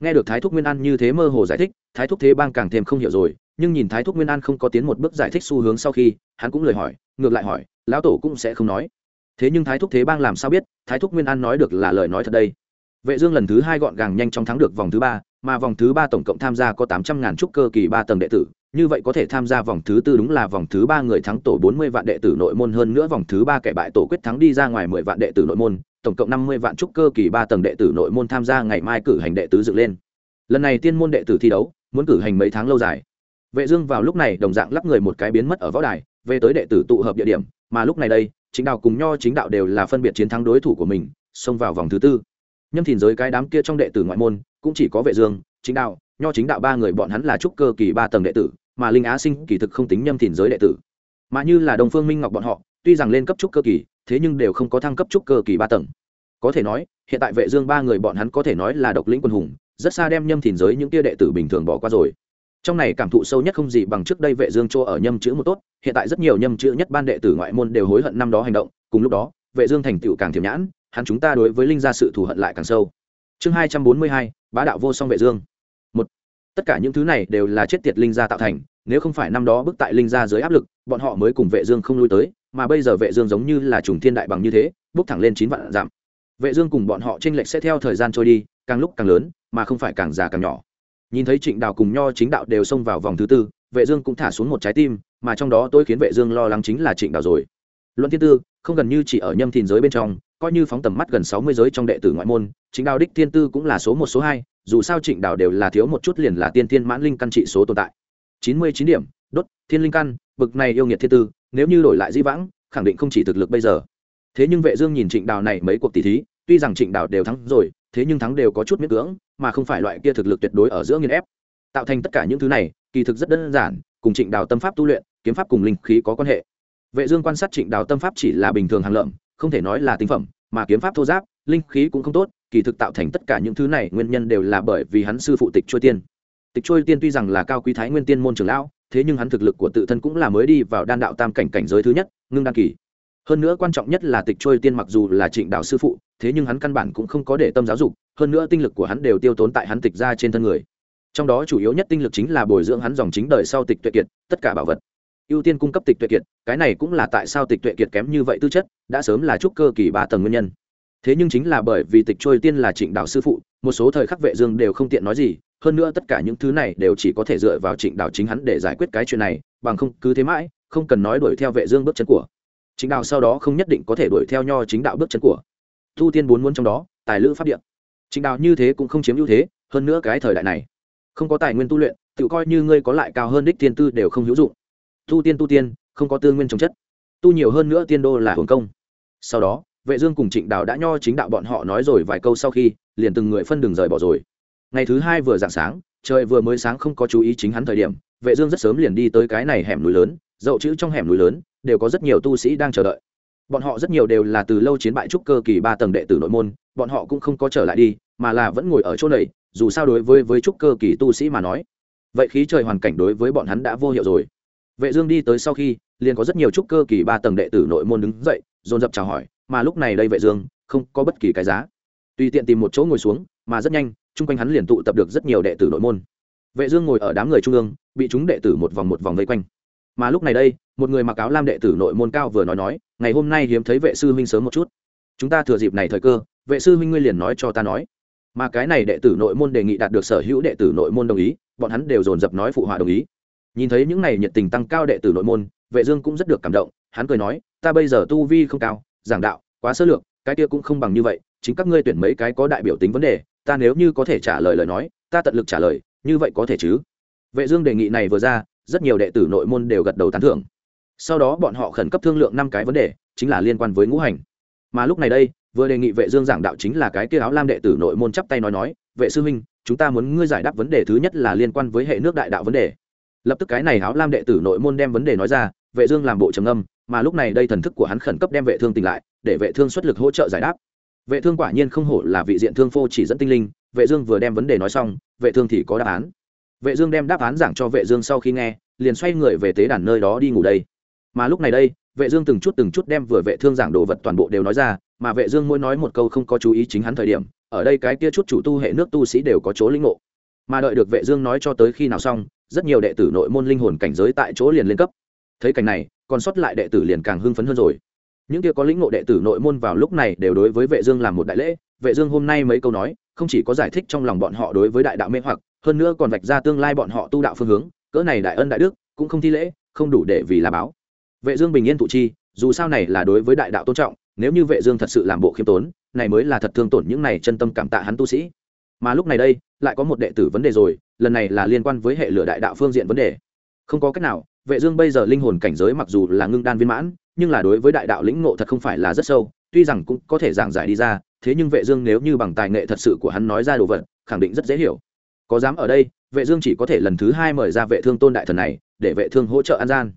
Nghe được thái thúc nguyên an như thế mơ hồ giải thích, thái thúc thế bang càng thêm không hiểu rồi, nhưng nhìn thái thúc nguyên an không có tiến một bước giải thích xu hướng sau khi, hắn cũng lời hỏi, ngược lại hỏi, lão tổ cũng sẽ không nói. Thế nhưng thái thúc thế bang làm sao biết, thái thúc nguyên an nói được là lời nói thật đây? Vệ dương lần thứ hai gọn gàng nhanh chóng thắng được vòng thứ ba, mà vòng thứ ba tổng cộng tham gia có tám trăm ngàn trúc cơ kỳ ba tầng đệ tử như vậy có thể tham gia vòng thứ tư đúng là vòng thứ ba người thắng tổ bốn mươi vạn đệ tử nội môn hơn nữa vòng thứ ba kẻ bại tổ quyết thắng đi ra ngoài mười vạn đệ tử nội môn, tổng cộng năm mươi vạn trúc cơ kỳ ba tầng đệ tử nội môn tham gia ngày mai cử hành đệ tứ dựng lên. Lần này tiên môn đệ tử thi đấu, muốn cử hành mấy tháng lâu dài. Vệ dương vào lúc này đồng dạng lắp người một cái biến mất ở võ đài, về tới đệ tử tụ hợp địa điểm, mà lúc này đây, chính đạo cùng nho chính đạo đều là phân biệt chiến thắng đối thủ của mình, xông vào vòng thứ tư. Nhâm thìn giới cái đám kia trong đệ tử ngoại môn, cũng chỉ có vệ dương, chính đạo, nho chính đạo ba người, bọn hắn là trúc cơ kỳ ba tầng đệ tử mà linh á sinh kỳ thực không tính nhâm thìn giới đệ tử. Mà như là đồng phương minh ngọc bọn họ tuy rằng lên cấp trúc cơ kỳ thế nhưng đều không có thăng cấp trúc cơ kỳ ba tầng. Có thể nói hiện tại vệ dương ba người bọn hắn có thể nói là độc lĩnh quân hùng rất xa đem nhâm thìn giới những kia đệ tử bình thường bỏ qua rồi. Trong này cảm thụ sâu nhất không gì bằng trước đây vệ dương cho ở nhâm chữ một tốt hiện tại rất nhiều nhâm chữ nhất ban đệ tử ngoại môn đều hối hận năm đó hành động cùng lúc đó vệ dương thành tựu càng thiểm nhãn hắn chúng ta đối với linh gia sự thù hận lại càng sâu. Chương 242, bá đạo vô song vệ dương tất cả những thứ này đều là chết tiệt linh gia tạo thành, nếu không phải năm đó bức tại linh gia dưới áp lực, bọn họ mới cùng vệ dương không lui tới, mà bây giờ vệ dương giống như là trùng thiên đại bằng như thế bước thẳng lên chín vạn giảm vệ dương cùng bọn họ tranh lệch sẽ theo thời gian trôi đi, càng lúc càng lớn, mà không phải càng già càng nhỏ. Nhìn thấy trịnh đào cùng nho chính đạo đều xông vào vòng thứ tư, vệ dương cũng thả xuống một trái tim, mà trong đó tôi khiến vệ dương lo lắng chính là trịnh đào rồi. Luận thiên tư, không gần như chỉ ở nhâm thìn giới bên trong, coi như phóng tầm mắt gần 60 giới trong đệ tử ngoại môn chính đào đích thiên tư cũng là số một, số hai dù sao trịnh đào đều là thiếu một chút liền là tiên tiên mãn linh căn trị số tồn tại. 99 điểm, đốt, thiên linh căn, bực này yêu nghiệt thiên tư, nếu như đổi lại di vãng, khẳng định không chỉ thực lực bây giờ. Thế nhưng vệ dương nhìn trịnh đào này mấy cuộc tỷ thí, tuy rằng trịnh đào đều thắng rồi, thế nhưng thắng đều có chút miễn cưỡng, mà không phải loại kia thực lực tuyệt đối ở giữa nghiên ép. Tạo thành tất cả những thứ này, kỳ thực rất đơn giản, cùng trịnh đào tâm pháp tu luyện, kiếm pháp cùng linh khí có quan hệ. Vệ dương quan sát trịnh đào tâm pháp chỉ là bình thường hàng lợm, không thể nói là tinh phẩm, mà kiếm pháp thô giáp linh khí cũng không tốt, kỳ thực tạo thành tất cả những thứ này nguyên nhân đều là bởi vì hắn sư phụ tịch trôi tiên. Tịch trôi tiên tuy rằng là cao quý thái nguyên tiên môn trường lão, thế nhưng hắn thực lực của tự thân cũng là mới đi vào đan đạo tam cảnh cảnh giới thứ nhất, ngưng đan kỳ. Hơn nữa quan trọng nhất là tịch trôi tiên mặc dù là trịnh đạo sư phụ, thế nhưng hắn căn bản cũng không có để tâm giáo dục, hơn nữa tinh lực của hắn đều tiêu tốn tại hắn tịch ra trên thân người. Trong đó chủ yếu nhất tinh lực chính là bồi dưỡng hắn dòng chính đời sau tịch tuệ kiệt, tất cả bảo vật. Ưu tiên cung cấp tịch tuệ kiệt, cái này cũng là tại sao tịch tuệ kiệt kém như vậy tư chất, đã sớm là trúc cơ kỳ ba tầng nguyên nhân thế nhưng chính là bởi vì tịch trôi tiên là trịnh đạo sư phụ, một số thời khắc vệ dương đều không tiện nói gì, hơn nữa tất cả những thứ này đều chỉ có thể dựa vào trịnh đạo chính hắn để giải quyết cái chuyện này, bằng không cứ thế mãi, không cần nói đuổi theo vệ dương bước chân của. Chính đạo sau đó không nhất định có thể đuổi theo nho chính đạo bước chân của. Thu tiên bốn muốn trong đó, tài lữ pháp điện chính đạo như thế cũng không chiếm ưu thế, hơn nữa cái thời đại này, không có tài nguyên tu luyện, tự coi như ngươi có lại cao hơn đích tiên tư đều không hữu dụng. Tu tiên tu tiên, không có tư nguyên trồng chất. Tu nhiều hơn nữa tiên đô là hưởng công. Sau đó vệ dương cùng trịnh Đào đã nho chính đạo bọn họ nói rồi vài câu sau khi, liền từng người phân đường rời bỏ rồi. Ngày thứ hai vừa dạng sáng, trời vừa mới sáng không có chú ý chính hắn thời điểm, vệ dương rất sớm liền đi tới cái này hẻm núi lớn, dậu chữ trong hẻm núi lớn, đều có rất nhiều tu sĩ đang chờ đợi. Bọn họ rất nhiều đều là từ lâu chiến bại trúc cơ kỳ ba tầng đệ tử nội môn, bọn họ cũng không có trở lại đi, mà là vẫn ngồi ở chỗ này, dù sao đối với với trúc cơ kỳ tu sĩ mà nói, vậy khí trời hoàn cảnh đối với bọn hắn đã vô hiệu rồi. Vệ dương đi tới sau khi, liền có rất nhiều trúc cơ kỳ ba tầng đệ tử nội môn đứng dậy, dồn dập chào hỏi mà lúc này đây vệ dương không có bất kỳ cái giá. Tùy tiện tìm một chỗ ngồi xuống, mà rất nhanh, chung quanh hắn liền tụ tập được rất nhiều đệ tử nội môn. Vệ dương ngồi ở đám người trung ương, bị chúng đệ tử một vòng một vòng vây quanh. Mà lúc này đây, một người mặc áo lam đệ tử nội môn cao vừa nói nói, ngày hôm nay hiếm thấy vệ sư huynh sớm một chút. Chúng ta thừa dịp này thời cơ, vệ sư huynh ngươi liền nói cho ta nói. Mà cái này đệ tử nội môn đề nghị đạt được sở hữu đệ tử nội môn đồng ý, bọn hắn đều dồn dập nói phụ họa đồng ý. Nhìn thấy những này nhiệt tình tăng cao đệ tử nội môn, vệ dương cũng rất được cảm động, hắn cười nói, ta bây giờ tu vi không cao giảng đạo, quá sơ lược, cái kia cũng không bằng như vậy, chính các ngươi tuyển mấy cái có đại biểu tính vấn đề, ta nếu như có thể trả lời lời nói, ta tận lực trả lời, như vậy có thể chứ? Vệ dương đề nghị này vừa ra, rất nhiều đệ tử nội môn đều gật đầu tán thưởng. Sau đó bọn họ khẩn cấp thương lượng năm cái vấn đề, chính là liên quan với ngũ hành. Mà lúc này đây, vừa đề nghị vệ dương giảng đạo chính là cái kia áo lam đệ tử nội môn chắp tay nói nói, vệ sư huynh, chúng ta muốn ngươi giải đáp vấn đề thứ nhất là liên quan với hệ nước đại đạo vấn đề. Lập tức cái này áo lam đệ tử nội môn đem vấn đề nói ra, vệ dương làm bộ trầm ngâm mà lúc này đây thần thức của hắn khẩn cấp đem vệ thương tỉnh lại, để vệ thương xuất lực hỗ trợ giải đáp. Vệ thương quả nhiên không hổ là vị diện thương phô chỉ dẫn tinh linh, vệ dương vừa đem vấn đề nói xong, vệ thương thì có đáp án. Vệ dương đem đáp án giảng cho vệ dương sau khi nghe, liền xoay người về tế đàn nơi đó đi ngủ đây. Mà lúc này đây, vệ dương từng chút từng chút đem vừa vệ thương giảng đồ vật toàn bộ đều nói ra, mà vệ dương mỗi nói một câu không có chú ý chính hắn thời điểm, ở đây cái kia chút chủ tu hệ nước tu sĩ đều có chỗ linh ngộ. Mà đợi được vệ dương nói cho tới khi nào xong, rất nhiều đệ tử nội môn linh hồn cảnh giới tại chỗ liền lên cấp. Thấy cảnh này còn sót lại đệ tử liền càng hưng phấn hơn rồi. Những kia có lĩnh ngộ đệ tử nội môn vào lúc này đều đối với vệ dương làm một đại lễ. Vệ dương hôm nay mấy câu nói, không chỉ có giải thích trong lòng bọn họ đối với đại đạo mê hoặc, hơn nữa còn vạch ra tương lai bọn họ tu đạo phương hướng, cỡ này đại ân đại đức cũng không thi lễ, không đủ để vì là báo. Vệ dương bình yên tụ chi, dù sao này là đối với đại đạo tôn trọng, nếu như vệ dương thật sự làm bộ khiêm tốn, này mới là thật thương tổn những này chân tâm cảm tạ hắn tu sĩ. Mà lúc này đây, lại có một đệ tử vấn đề rồi, lần này là liên quan với hệ lửa đại đạo phương diện vấn đề. Không có cách nào vệ dương bây giờ linh hồn cảnh giới mặc dù là ngưng đan viên mãn, nhưng là đối với đại đạo lĩnh ngộ thật không phải là rất sâu, tuy rằng cũng có thể giảng giải đi ra, thế nhưng vệ dương nếu như bằng tài nghệ thật sự của hắn nói ra đồ vật, khẳng định rất dễ hiểu. Có dám ở đây, vệ dương chỉ có thể lần thứ hai mời ra vệ thương tôn đại thần này, để vệ thương hỗ trợ an gian.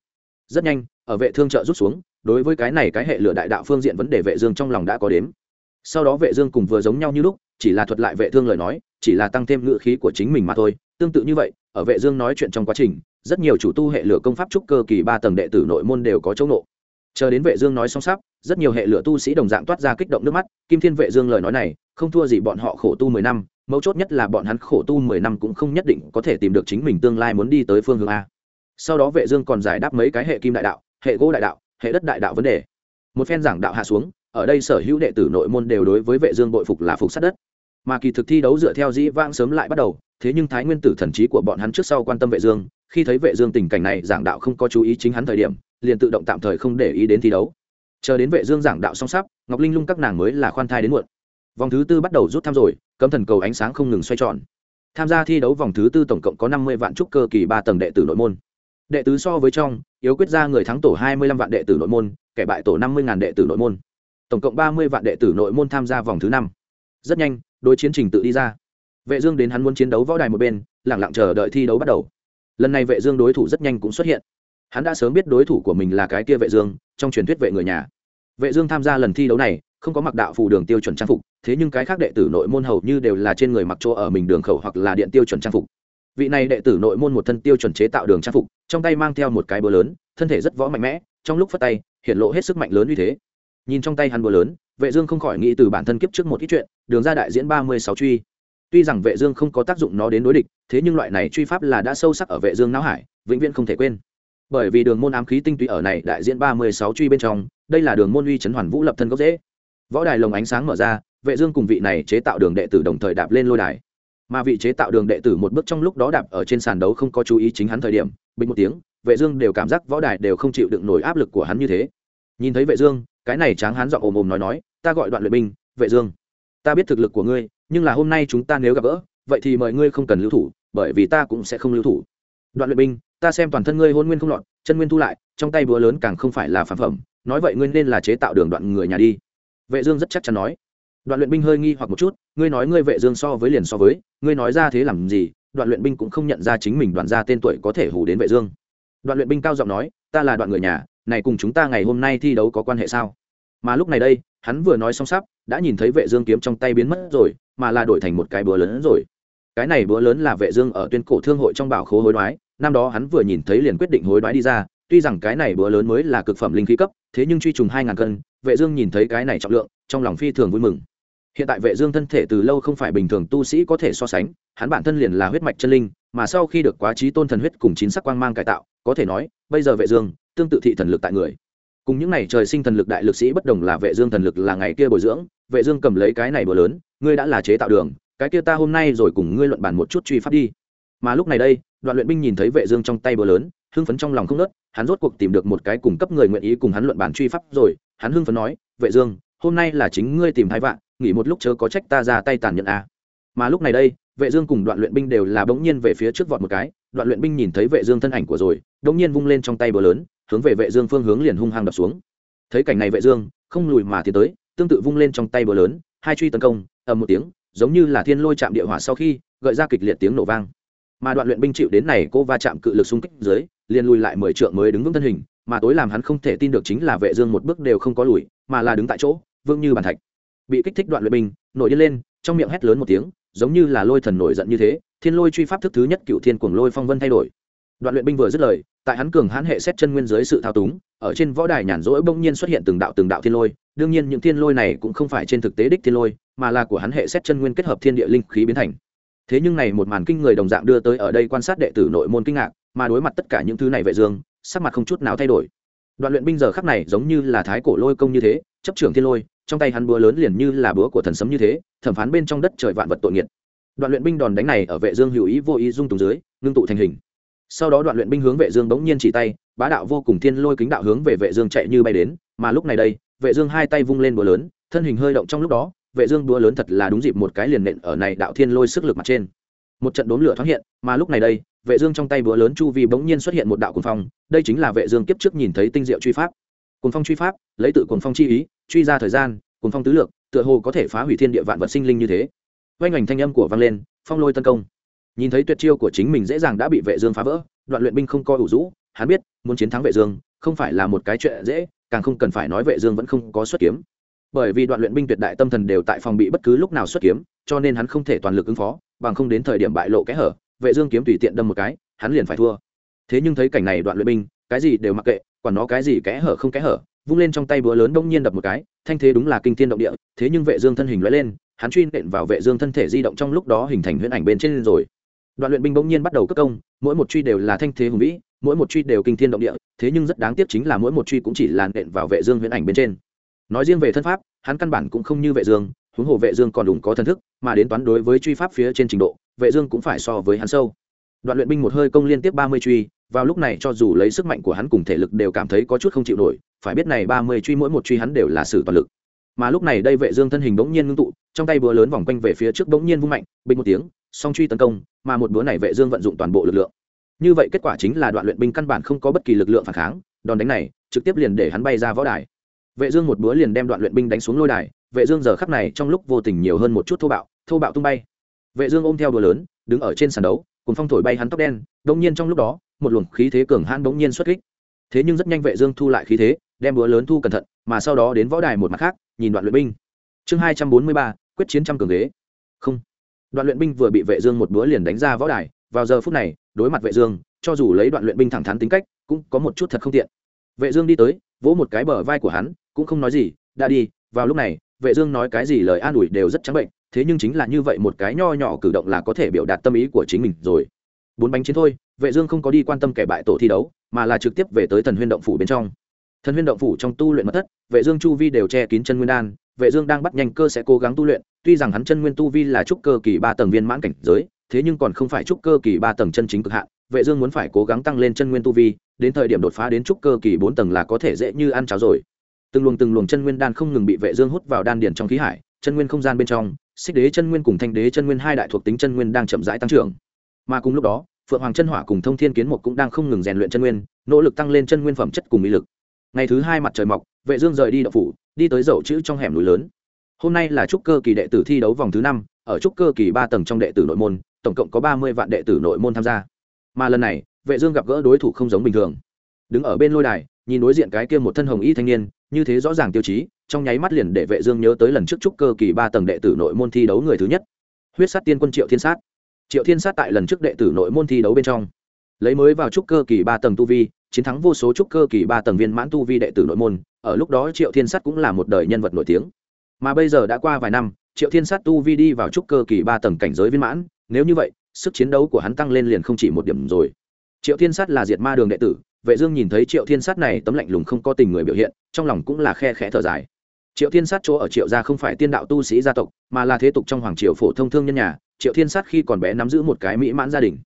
Rất nhanh, ở vệ thương trợ rút xuống, đối với cái này cái hệ lửa đại đạo phương diện vấn đề vệ dương trong lòng đã có đếm. Sau đó vệ dương cùng vừa giống nhau như lúc, chỉ là thuật lại vệ thương lời nói, chỉ là tăng thêm ngữ khí của chính mình mà thôi, tương tự như vậy, ở vệ dương nói chuyện trong quá trình rất nhiều chủ tu hệ lửa công pháp trúc cơ kỳ ba tầng đệ tử nội môn đều có chỗ nộ chờ đến vệ dương nói xong sắp, rất nhiều hệ lửa tu sĩ đồng dạng toát ra kích động nước mắt, kim thiên vệ dương lời nói này, không thua gì bọn họ khổ tu mười năm, mấu chốt nhất là bọn hắn khổ tu mười năm cũng không nhất định có thể tìm được chính mình tương lai muốn đi tới phương hướng a. Sau đó vệ dương còn giải đáp mấy cái hệ kim đại đạo, hệ gỗ đại đạo, hệ đất đại đạo vấn đề. Một phen giảng đạo hạ xuống, ở đây sở hữu đệ tử nội môn đều đối với vệ dương bội phục là phục sát đất. Mà kỳ thực thi đấu dựa theo dĩ vãng sớm lại bắt đầu, thế nhưng thái nguyên tử thần trí của bọn hắn trước sau quan tâm vệ dương khi thấy vệ dương tình cảnh này, giảng đạo không có chú ý chính hắn thời điểm, liền tự động tạm thời không để ý đến thi đấu. Chờ đến vệ dương giảng đạo xong sắp, ngọc linh lung các nàng mới là khoan thai đến muộn. Vòng thứ tư bắt đầu rút thăm rồi, cấm thần cầu ánh sáng không ngừng xoay tròn. Tham gia thi đấu vòng thứ tư tổng cộng có năm mươi vạn trúc cơ kỳ ba tầng đệ tử nội môn. Đệ tứ so với trong, yếu quyết ra người thắng tổ hai mươi lăm vạn đệ tử nội môn, kẻ bại tổ năm mươi ngàn đệ tử nội môn. Tổng cộng ba mươi vạn đệ tử nội môn tham gia vòng thứ năm. Rất nhanh, đối chiến trình tự đi ra. Vệ dương đến hắn muốn chiến đấu võ đài một bên, lặng lặng chờ đợi thi đấu bắt đầu lần này vệ dương đối thủ rất nhanh cũng xuất hiện. Hắn đã sớm biết đối thủ của mình là cái kia vệ dương, trong truyền thuyết vệ người nhà. Vệ dương tham gia lần thi đấu này, không có mặc đạo phù đường tiêu chuẩn trang phục, thế nhưng cái khác đệ tử nội môn hầu như đều là trên người mặc chỗ ở mình đường khẩu hoặc là điện tiêu chuẩn trang phục. Vị này đệ tử nội môn một thân tiêu chuẩn chế tạo đường trang phục, trong tay mang theo một cái búa lớn, thân thể rất võ mạnh mẽ, trong lúc phất tay, hiện lộ hết sức mạnh lớn như thế. Nhìn trong tay hắn búa lớn, vệ dương không khỏi nghĩ từ bản thân kiếp trước một ít chuyện, đường ra đại diễn ba mươi sáu truy tuy rằng vệ dương không có tác dụng nó đến đối địch, thế nhưng loại này truy pháp là đã sâu sắc ở vệ dương não hải, vĩnh viễn không thể quên. Bởi vì đường môn ám khí tinh túy ở này đại diện ba mươi sáu truy bên trong, đây là đường môn uy chấn hoàn vũ lập thân gốc dễ võ đài lồng ánh sáng mở ra, vệ dương cùng vị này chế tạo đường đệ tử đồng thời đạp lên lôi đài. Mà vị chế tạo đường đệ tử một bước trong lúc đó đạp ở trên sàn đấu không có chú ý chính hắn thời điểm, bình một tiếng, vệ dương đều cảm giác võ đài đều không chịu đựng nổi áp lực của hắn như thế. Nhìn thấy vệ dương, cái này tráng hắn giọng ồm ồm nói nói, ta gọi đoạn luyện binh, vệ dương ta biết thực lực của ngươi, nhưng là hôm nay chúng ta nếu gặp gỡ, vậy thì mời ngươi không cần lưu thủ, bởi vì ta cũng sẽ không lưu thủ. Đoạn luyện binh, ta xem toàn thân ngươi hôn nguyên không lọt, chân nguyên thu lại, trong tay búa lớn càng không phải là phản phẩm, nói vậy ngươi nên là chế tạo đường đoạn người nhà đi. Vệ dương rất chắc chắn nói. Đoạn luyện binh hơi nghi hoặc một chút, ngươi nói ngươi vệ dương so với liền so với, ngươi nói ra thế làm gì, đoạn luyện binh cũng không nhận ra chính mình đoạn ra tên tuổi có thể hù đến vệ dương. Đoạn luyện binh cao giọng nói, ta là đoạn người nhà, này cùng chúng ta ngày hôm nay thi đấu có quan hệ sao? Mà lúc này đây hắn vừa nói xong sắp, đã nhìn thấy vệ dương kiếm trong tay biến mất rồi, mà là đổi thành một cái búa lớn hơn rồi. Cái này búa lớn là vệ dương ở tuyên cổ thương hội trong bảo khố hối đoái, năm đó hắn vừa nhìn thấy liền quyết định hối đoái đi ra, tuy rằng cái này búa lớn mới là cực phẩm linh khí cấp, thế nhưng truy trùng hai ngàn cân, vệ dương nhìn thấy cái này trọng lượng, trong lòng phi thường vui mừng. Hiện tại vệ dương thân thể từ lâu không phải bình thường tu sĩ có thể so sánh, hắn bản thân liền là huyết mạch chân linh, mà sau khi được quá trí tôn thần huyết cùng chín sắc quang mang cải tạo, có thể nói, bây giờ vệ dương, tương tự thị thần lực tại người cùng những này trời sinh thần lực đại lực sĩ bất đồng là vệ dương thần lực là ngày kia bồi dưỡng, vệ dương cầm lấy cái này bừa lớn, ngươi đã là chế tạo đường, cái kia ta hôm nay rồi cùng ngươi luận bàn một chút truy pháp đi mà lúc này đây, đoạn luyện binh nhìn thấy vệ dương trong tay bừa lớn, hưng phấn trong lòng không nớt hắn rốt cuộc tìm được một cái cùng cấp người nguyện ý cùng hắn luận bàn truy pháp rồi, hắn hưng phấn nói, vệ dương, hôm nay là chính ngươi tìm hai vạn, nghỉ một lúc chớ có trách ta ra tay tàn nhẫn à. mà lúc này đây vệ dương cùng đoạn luyện binh đều là bỗng nhiên về phía trước vọt một cái, đoạn luyện binh nhìn thấy vệ dương thân ảnh của rồi, bỗng nhiên vung lên trong tay bờ lớn, hướng về vệ dương phương hướng liền hung hăng đập xuống. Thấy cảnh này vệ dương, không lùi mà tiến tới, tương tự vung lên trong tay bờ lớn, hai truy tấn công, ầm một tiếng, giống như là thiên lôi chạm địa hỏa sau khi, gợi ra kịch liệt tiếng nổ vang. Mà đoạn luyện binh chịu đến này cô va chạm cự lực xung kích dưới, liền lùi lại mười trượng mới đứng vững thân hình, mà tối làm hắn không thể tin được chính là vệ dương một bước đều không có lùi, mà là đứng tại chỗ, vững như bàn thạch. Bị kích thích đoạn luyện binh, nổi điên lên, trong miệng hét lớn một tiếng giống như là lôi thần nổi giận như thế, thiên lôi truy pháp thức thứ nhất cựu thiên cuồng lôi phong vân thay đổi. Đoạn luyện binh vừa dứt lời, tại hắn cường hãn hệ xét chân nguyên dưới sự thao túng, ở trên võ đài nhàn rỗi bỗng nhiên xuất hiện từng đạo từng đạo thiên lôi, đương nhiên những thiên lôi này cũng không phải trên thực tế đích thiên lôi, mà là của hắn hệ xét chân nguyên kết hợp thiên địa linh khí biến thành. Thế nhưng này một màn kinh người đồng dạng đưa tới ở đây quan sát đệ tử nội môn kinh ngạc, mà đối mặt tất cả những thứ này vệ dương, sắc mặt không chút nào thay đổi đoạn luyện binh giờ khắc này giống như là thái cổ lôi công như thế, chấp trưởng thiên lôi, trong tay hắn búa lớn liền như là búa của thần sấm như thế, thẩm phán bên trong đất trời vạn vật tội nghiệt. Đoạn luyện binh đòn đánh này ở vệ dương hữu ý vô ý dung tùng dưới, ngưng tụ thành hình. Sau đó đoạn luyện binh hướng vệ dương bỗng nhiên chỉ tay, bá đạo vô cùng thiên lôi kính đạo hướng về vệ dương chạy như bay đến, mà lúc này đây, vệ dương hai tay vung lên búa lớn, thân hình hơi động trong lúc đó, vệ dương búa lớn thật là đúng dịp một cái liền nện ở này đạo thiên lôi sức lực mặt trên. Một trận đốn lửa thoáng hiện mà lúc này đây, vệ dương trong tay búa lớn chu vi bỗng nhiên xuất hiện một đạo cuồng phong, đây chính là vệ dương kiếp trước nhìn thấy tinh diệu truy pháp. Cuồng phong truy pháp, lấy tự cuồng phong chi ý, truy ra thời gian, cuồng phong tứ lược, tựa hồ có thể phá hủy thiên địa vạn vật sinh linh như thế. Vang ảnh thanh âm của vang lên, phong lôi tấn công. Nhìn thấy tuyệt chiêu của chính mình dễ dàng đã bị vệ dương phá vỡ, đoạn luyện binh không coi ủ rũ, hắn biết, muốn chiến thắng vệ dương, không phải là một cái chuyện dễ, càng không cần phải nói vệ dương vẫn không có xuất kiếm. Bởi vì đoạn luyện binh tuyệt đại tâm thần đều tại phòng bị bất cứ lúc nào xuất kiếm, cho nên hắn không thể toàn lực ứng phó, bằng không đến thời điểm bại lộ kẽ hở vệ dương kiếm tùy tiện đâm một cái, hắn liền phải thua. Thế nhưng thấy cảnh này đoạn luyện binh, cái gì đều mặc kệ quản nó cái gì kẽ hở không kẽ hở, vung lên trong tay búa lớn đông nhiên đập một cái, thanh thế đúng là kinh thiên động địa, thế nhưng vệ dương thân hình lóe lên, hắn truy nện vào vệ dương thân thể di động trong lúc đó hình thành huyễn ảnh bên trên rồi. Đoạn luyện binh bỗng nhiên bắt đầu cất công, mỗi một truy đều là thanh thế hùng vĩ, mỗi một truy đều kinh thiên động địa, thế nhưng rất đáng tiếc chính là mỗi một truy cũng chỉ là nện vào vệ dương huyễn ảnh bên trên. Nói riêng về thân pháp, hắn căn bản cũng không như vệ dương, huống hồ vệ dương còn đủ có thần thức, mà đến toán đối với truy pháp phía trên trình độ vệ dương cũng phải so với hắn sâu. Đoạn luyện binh một hơi công liên tiếp 30 truy, vào lúc này cho dù lấy sức mạnh của hắn cùng thể lực đều cảm thấy có chút không chịu nổi, phải biết này 30 truy mỗi một truy hắn đều là sử toàn lực. Mà lúc này đây vệ dương thân hình bỗng nhiên ngưng tụ, trong tay búa lớn vòng quanh về phía trước bỗng nhiên vung mạnh, bình một tiếng, song truy tấn công, mà một búa này vệ dương vận dụng toàn bộ lực lượng. Như vậy kết quả chính là đoạn luyện binh căn bản không có bất kỳ lực lượng phản kháng, đòn đánh này trực tiếp liền để hắn bay ra võ đài. Vệ dương một búa liền đem đoạn luyện binh đánh xuống lôi đài, vệ dương giờ khắc này trong lúc vô tình nhiều hơn một chút thô bạo thô bạo tung bay vệ dương ôm theo búa lớn, đứng ở trên sàn đấu cùng phong thổi bay hắn tóc đen, đống nhiên trong lúc đó, một luồng khí thế cường hãn đống nhiên xuất kích. Thế nhưng rất nhanh vệ dương thu lại khí thế, đem búa lớn thu cẩn thận, mà sau đó đến võ đài một mặt khác, nhìn đoạn luyện binh. Chương hai trăm bốn mươi ba, quyết chiến trăm cường ghế. Không. Đoạn luyện binh vừa bị vệ dương một đũa liền đánh ra võ đài, vào giờ phút này, đối mặt vệ dương, cho dù lấy đoạn luyện binh thẳng thắn tính cách, cũng có một chút thật không tiện. Vệ dương đi tới, vỗ một cái bờ vai của hắn, cũng không nói gì, đã đi, vào lúc này, vệ dương nói cái gì lời an ủi đều rất trắng bệnh thế nhưng chính là như vậy một cái nho nhỏ cử động là có thể biểu đạt tâm ý của chính mình rồi. Bốn bánh chiến thôi, vệ dương không có đi quan tâm kẻ bại tổ thi đấu, mà là trực tiếp về tới thần huyên động phủ bên trong. Thần huyên động phủ trong tu luyện mật thất, vệ dương chu vi đều che kín chân nguyên đan, vệ dương đang bắt nhanh cơ sẽ cố gắng tu luyện, tuy rằng hắn chân nguyên tu vi là trúc cơ kỳ ba tầng viên mãn cảnh giới, thế nhưng còn không phải trúc cơ kỳ ba tầng chân chính cực hạn, vệ dương muốn phải cố gắng tăng lên chân nguyên tu vi, đến thời điểm đột phá đến trúc cơ kỳ bốn tầng là có thể dễ như ăn cháo rồi. Từng luồng từng luồng chân nguyên đan không ngừng bị vệ dương hút vào đan điển trong khí hải, chân nguyên không gian bên trong xích đế chân nguyên cùng thanh đế chân nguyên hai đại thuộc tính chân nguyên đang chậm rãi tăng trưởng. Mà cùng lúc đó, phượng hoàng chân hỏa cùng thông thiên kiến một cũng đang không ngừng rèn luyện chân nguyên, nỗ lực tăng lên chân nguyên phẩm chất cùng mỹ lực. Ngày thứ hai mặt trời mọc, vệ dương rời đi đậu phủ, đi tới dậu chữ trong hẻm núi lớn. Hôm nay là trúc cơ kỳ đệ tử thi đấu vòng thứ năm, ở trúc cơ kỳ ba tầng trong đệ tử nội môn, tổng cộng có ba mươi vạn đệ tử nội môn tham gia. Mà lần này, vệ dương gặp gỡ đối thủ không giống bình thường. Đứng ở bên lôi đài, nhìn đối diện cái kia một thân hồng y thanh niên, như thế rõ ràng tiêu chí trong nháy mắt liền để vệ dương nhớ tới lần trước trúc cơ kỳ ba tầng đệ tử nội môn thi đấu người thứ nhất. Huyết sát tiên quân triệu thiên sát. Triệu thiên sát tại lần trước đệ tử nội môn thi đấu bên trong, lấy mới vào trúc cơ kỳ ba tầng tu vi, chiến thắng vô số trúc cơ kỳ ba tầng viên mãn tu vi đệ tử nội môn, ở lúc đó triệu thiên sát cũng là một đời nhân vật nổi tiếng. Mà bây giờ đã qua vài năm, triệu thiên sát tu vi đi vào trúc cơ kỳ ba tầng cảnh giới viên mãn, nếu như vậy, sức chiến đấu của hắn tăng lên liền không chỉ một điểm rồi. Triệu thiên sát là diệt ma đường đệ tử, vệ dương nhìn thấy triệu thiên sát này tấm lạnh lùng không có tình người biểu hiện, trong lòng cũng là khe khẽ thở dài triệu thiên sát chỗ ở triệu gia không phải tiên đạo tu sĩ gia tộc, mà là thế tục trong hoàng triều phổ thông thương nhân nhà, triệu thiên sát khi còn bé nắm giữ một cái mỹ mãn gia đình.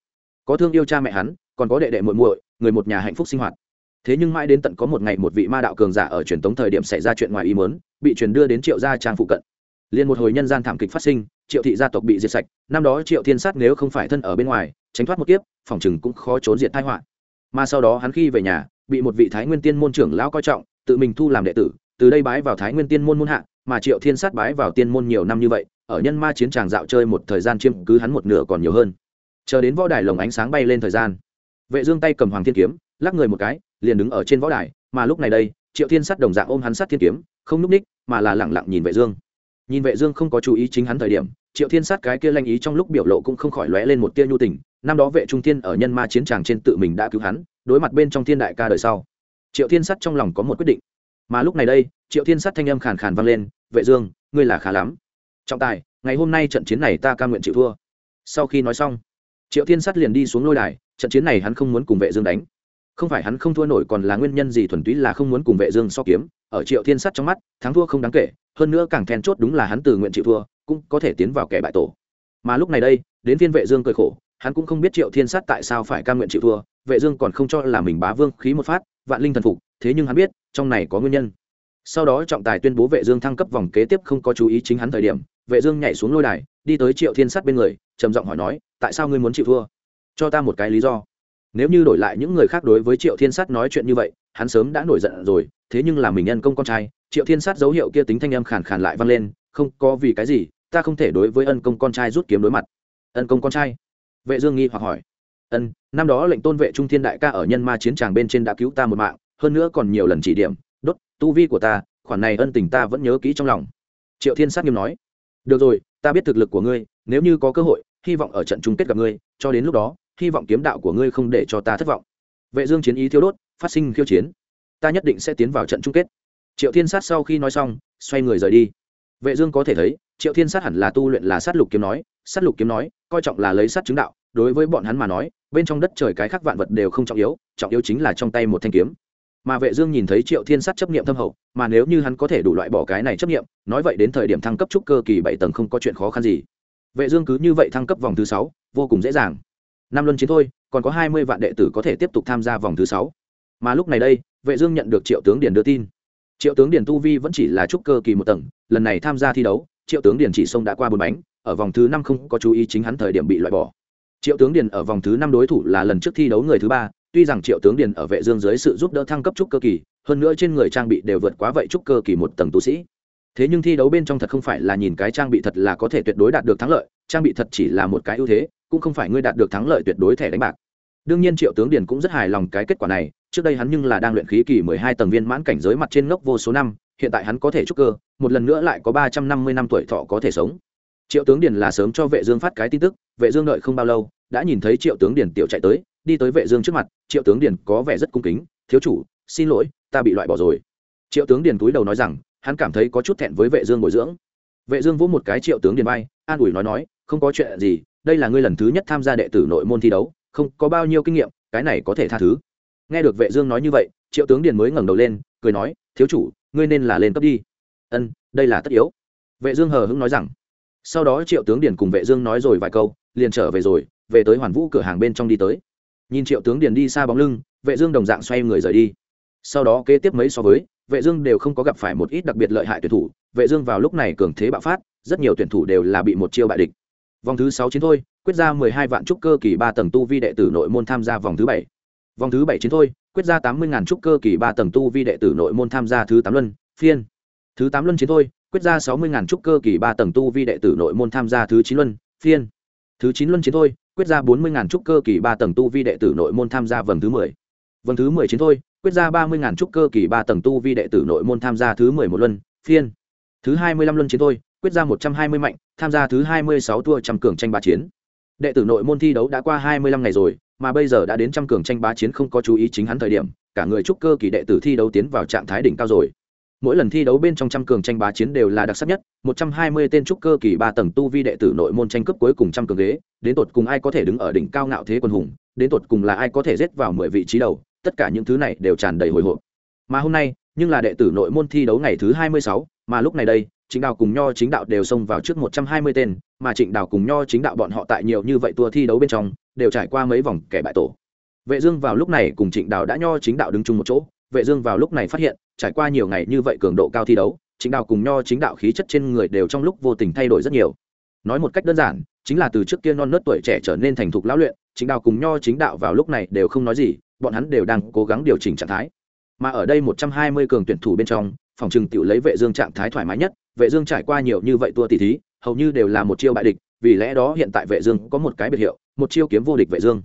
Có thương yêu cha mẹ hắn, còn có đệ đệ muội muội, người một nhà hạnh phúc sinh hoạt. Thế nhưng mãi đến tận có một ngày một vị ma đạo cường giả ở truyền tống thời điểm xảy ra chuyện ngoài ý muốn, bị truyền đưa đến triệu gia trang phụ cận. Liền một hồi nhân gian thảm kịch phát sinh, triệu thị gia tộc bị diệt sạch, năm đó triệu thiên sát nếu không phải thân ở bên ngoài, tránh thoát một kiếp, phòng chừng cũng khó trốn diện tai họa. Mà sau đó hắn khi về nhà, bị một vị thái nguyên tiên môn trưởng lão coi trọng, tự mình thu làm đệ tử từ đây bái vào thái nguyên tiên môn môn hạ, mà triệu thiên sát bái vào tiên môn nhiều năm như vậy, ở nhân ma chiến tràng dạo chơi một thời gian chiêm cứ hắn một nửa còn nhiều hơn. Chờ đến võ đài lồng ánh sáng bay lên thời gian, vệ dương tay cầm hoàng thiên kiếm, lắc người một cái, liền đứng ở trên võ đài, mà lúc này đây, triệu thiên sát đồng dạng ôm hắn sát thiên kiếm, không núp ních, mà là lẳng lặng nhìn vệ dương. Nhìn vệ dương không có chú ý chính hắn thời điểm, triệu thiên sát cái kia lanh ý trong lúc biểu lộ cũng không khỏi lóe lên một tia nhu tình, năm đó vệ trung thiên ở nhân ma chiến tràng trên tự mình đã cứu hắn, đối mặt bên trong thiên đại ca đời sau. Triệu thiên sát trong lòng có một quyết định mà lúc này đây, triệu thiên sát thanh âm khàn khàn vang lên, vệ dương, ngươi là khá lắm. Trọng tài, ngày hôm nay trận chiến này ta cam nguyện chịu thua. Sau khi nói xong, triệu thiên sát liền đi xuống lôi đài, trận chiến này hắn không muốn cùng vệ dương đánh. Không phải hắn không thua nổi còn là nguyên nhân gì thuần túy là không muốn cùng vệ dương so kiếm, ở triệu thiên sát trong mắt, thắng thua không đáng kể, hơn nữa càng then chốt đúng là hắn từ nguyện chịu thua, cũng có thể tiến vào kẻ bại tổ. Mà lúc này đây, đến viên vệ dương cười khổ, hắn cũng không biết triệu thiên sát tại sao phải cam nguyện chịu thua, vệ dương còn không cho là mình bá vương khí một phát, vạn linh thần phục, thế nhưng hắn biết trong này có nguyên nhân. Sau đó trọng tài tuyên bố vệ dương thăng cấp vòng kế tiếp không có chú ý chính hắn thời điểm, vệ dương nhảy xuống lôi đài, đi tới triệu thiên sát bên người, trầm giọng hỏi nói, tại sao ngươi muốn chịu thua? Cho ta một cái lý do. Nếu như đổi lại những người khác đối với triệu thiên sát nói chuyện như vậy, hắn sớm đã nổi giận rồi, thế nhưng là mình nhân công con trai, triệu thiên sát dấu hiệu kia tính thanh âm khàn khàn lại vang lên, không có vì cái gì, ta không thể đối với ân công con trai rút kiếm đối mặt. Ân công con trai? Vệ dương nghi hoặc hỏi. Ân, năm đó lệnh tôn vệ trung thiên đại ca ở nhân ma chiến tràng bên trên đã cứu ta một mạng hơn nữa còn nhiều lần chỉ điểm, đốt, tu vi của ta, khoản này ân tình ta vẫn nhớ kỹ trong lòng. Triệu thiên sát nghiêm nói, được rồi, ta biết thực lực của ngươi, nếu như có cơ hội, hy vọng ở trận chung kết gặp ngươi, cho đến lúc đó, hy vọng kiếm đạo của ngươi không để cho ta thất vọng. Vệ dương chiến ý thiếu đốt, phát sinh khiêu chiến. Ta nhất định sẽ tiến vào trận chung kết. Triệu thiên sát sau khi nói xong, xoay người rời đi. Vệ dương có thể thấy, triệu thiên sát hẳn là tu luyện là sát lục kiếm nói, sát lục kiếm nói, coi trọng là lấy sát chứng đạo, đối với bọn hắn mà nói, bên trong đất trời cái khác vạn vật đều không trọng yếu trọng yếu chính là trong tay một thanh kiếm mà vệ dương nhìn thấy triệu thiên sát chấp niệm thâm hậu, mà nếu như hắn có thể đủ loại bỏ cái này chấp niệm, nói vậy đến thời điểm thăng cấp trúc cơ kỳ bảy tầng không có chuyện khó khăn gì. Vệ dương cứ như vậy thăng cấp vòng thứ sáu, vô cùng dễ dàng. Năm luân chiến thôi, còn có hai mươi vạn đệ tử có thể tiếp tục tham gia vòng thứ sáu. Mà lúc này đây, vệ dương nhận được triệu tướng điển đưa tin. Triệu tướng điển tu vi vẫn chỉ là trúc cơ kỳ một tầng, lần này tham gia thi đấu, triệu tướng điển chỉ sông đã qua bốn bánh, ở vòng thứ năm không có chú ý chính hắn thời điểm bị loại bỏ. Triệu tướng điển ở vòng thứ năm đối thủ là lần trước thi đấu người thứ ba tuy rằng triệu tướng điền ở vệ dương dưới sự giúp đỡ thăng cấp trúc cơ kỳ, hơn nữa trên người trang bị đều vượt quá vậy trúc cơ kỳ một tầng tu sĩ. Thế nhưng thi đấu bên trong thật không phải là nhìn cái trang bị thật là có thể tuyệt đối đạt được thắng lợi, trang bị thật chỉ là một cái ưu thế, cũng không phải ngươi đạt được thắng lợi tuyệt đối thẻ đánh bạc. Đương nhiên triệu tướng điền cũng rất hài lòng cái kết quả này, trước đây hắn nhưng là đang luyện khí kỳ mười hai tầng viên mãn cảnh giới mặt trên ngốc vô số năm, hiện tại hắn có thể trúc cơ, một lần nữa lại có ba trăm năm mươi năm tuổi thọ có thể sống. Triệu tướng điền là sớm cho vệ dương phát cái tin tức, vệ dương đợi không bao lâu, đã nhìn thấy triệu tướng điền tiểu chạy tới đi tới vệ dương trước mặt, triệu tướng điền có vẻ rất cung kính, thiếu chủ, xin lỗi, ta bị loại bỏ rồi. Triệu tướng điền cúi đầu nói rằng, hắn cảm thấy có chút thẹn với vệ dương bồi dưỡng. Vệ dương vỗ một cái triệu tướng điền bay an ủi nói nói, không có chuyện gì, đây là ngươi lần thứ nhất tham gia đệ tử nội môn thi đấu, không có bao nhiêu kinh nghiệm, cái này có thể tha thứ. Nghe được vệ dương nói như vậy, triệu tướng điền mới ngẩng đầu lên, cười nói, thiếu chủ, ngươi nên là lên cấp đi. Ân, đây là tất yếu. Vệ dương hờ hững nói rằng. Sau đó triệu tướng điền cùng vệ dương nói rồi vài câu, liền trở về rồi, về tới hoàn vũ cửa hàng bên trong đi tới nhìn triệu tướng điền đi xa bóng lưng, vệ dương đồng dạng xoay người rời đi. Sau đó kế tiếp mấy so với, vệ dương đều không có gặp phải một ít đặc biệt lợi hại tuyển thủ. Vệ dương vào lúc này cường thế bạo phát, rất nhiều tuyển thủ đều là bị một chiêu bại địch. Vòng thứ sáu chiến thôi, quyết ra 12 vạn trúc cơ kỳ ba tầng tu vi đệ tử nội môn tham gia vòng thứ bảy. Vòng thứ bảy chiến thôi, quyết ra 80 ngàn trúc cơ kỳ ba tầng tu vi đệ tử nội môn tham gia thứ tám luân, phiên. Thứ tám luân chiến thôi, quyết ra 60 ngàn trúc cơ kỳ ba tầng tu vi đệ tử nội môn tham gia thứ chín luân, phiên. Thứ chín luân chiến thôi quyết ra 40 ngàn trúc cơ kỳ ba tầng tu vi đệ tử nội môn tham gia vòng thứ mười. Vòng thứ mười chiến thôi, quyết ra 30 ngàn trúc cơ kỳ ba tầng tu vi đệ tử nội môn tham gia thứ mười một luân, phiên. Thứ hai mươi lăm luân chiến thôi, quyết ra một trăm hai mươi mạnh, tham gia thứ hai mươi sáu tour trăm cường tranh ba chiến. Đệ tử nội môn thi đấu đã qua hai mươi lăm ngày rồi, mà bây giờ đã đến trăm cường tranh bá chiến không có chú ý chính hắn thời điểm, cả người trúc cơ kỳ đệ tử thi đấu tiến vào trạng thái đỉnh cao rồi mỗi lần thi đấu bên trong trăm cường tranh bá chiến đều là đặc sắc nhất một trăm hai mươi tên trúc cơ kỳ ba tầng tu vi đệ tử nội môn tranh cấp cuối cùng trăm cường ghế đến tột cùng ai có thể đứng ở đỉnh cao ngạo thế quân hùng đến tột cùng là ai có thể rết vào mười vị trí đầu tất cả những thứ này đều tràn đầy hồi hộp mà hôm nay nhưng là đệ tử nội môn thi đấu ngày thứ hai mươi sáu mà lúc này đây Trịnh Đào cùng Nho Chính Đạo đều xông vào trước một trăm hai mươi tên, mà Trịnh Đào cùng Nho Chính Đạo bọn họ tại nhiều như vậy tua thi đấu bên trong, đều trải qua mấy vòng kẻ bại tổ. Vệ Dương vào lúc này cùng Trịnh Đào đã Nho Chính Đạo đứng chung một chỗ, Vệ Dương vào lúc này phát hiện, trải qua nhiều ngày như vậy cường độ cao thi đấu, chính đạo cùng Nho Chính Đạo khí chất trên người đều trong lúc vô tình thay đổi rất nhiều. Nói một cách đơn giản, chính là từ trước kia non nớt tuổi trẻ trở nên thành thục lão luyện, chính đạo cùng Nho Chính Đạo vào lúc này đều không nói gì, bọn hắn đều đang cố gắng điều chỉnh trạng thái. Mà ở đây một trăm hai mươi cường tuyển thủ bên trong, phòng trừng tiểu lấy Vệ Dương trạng thái thoải mái nhất, vệ dương trải qua nhiều như vậy tua tỷ thí hầu như đều là một chiêu bại địch vì lẽ đó hiện tại vệ dương có một cái biệt hiệu một chiêu kiếm vô địch vệ dương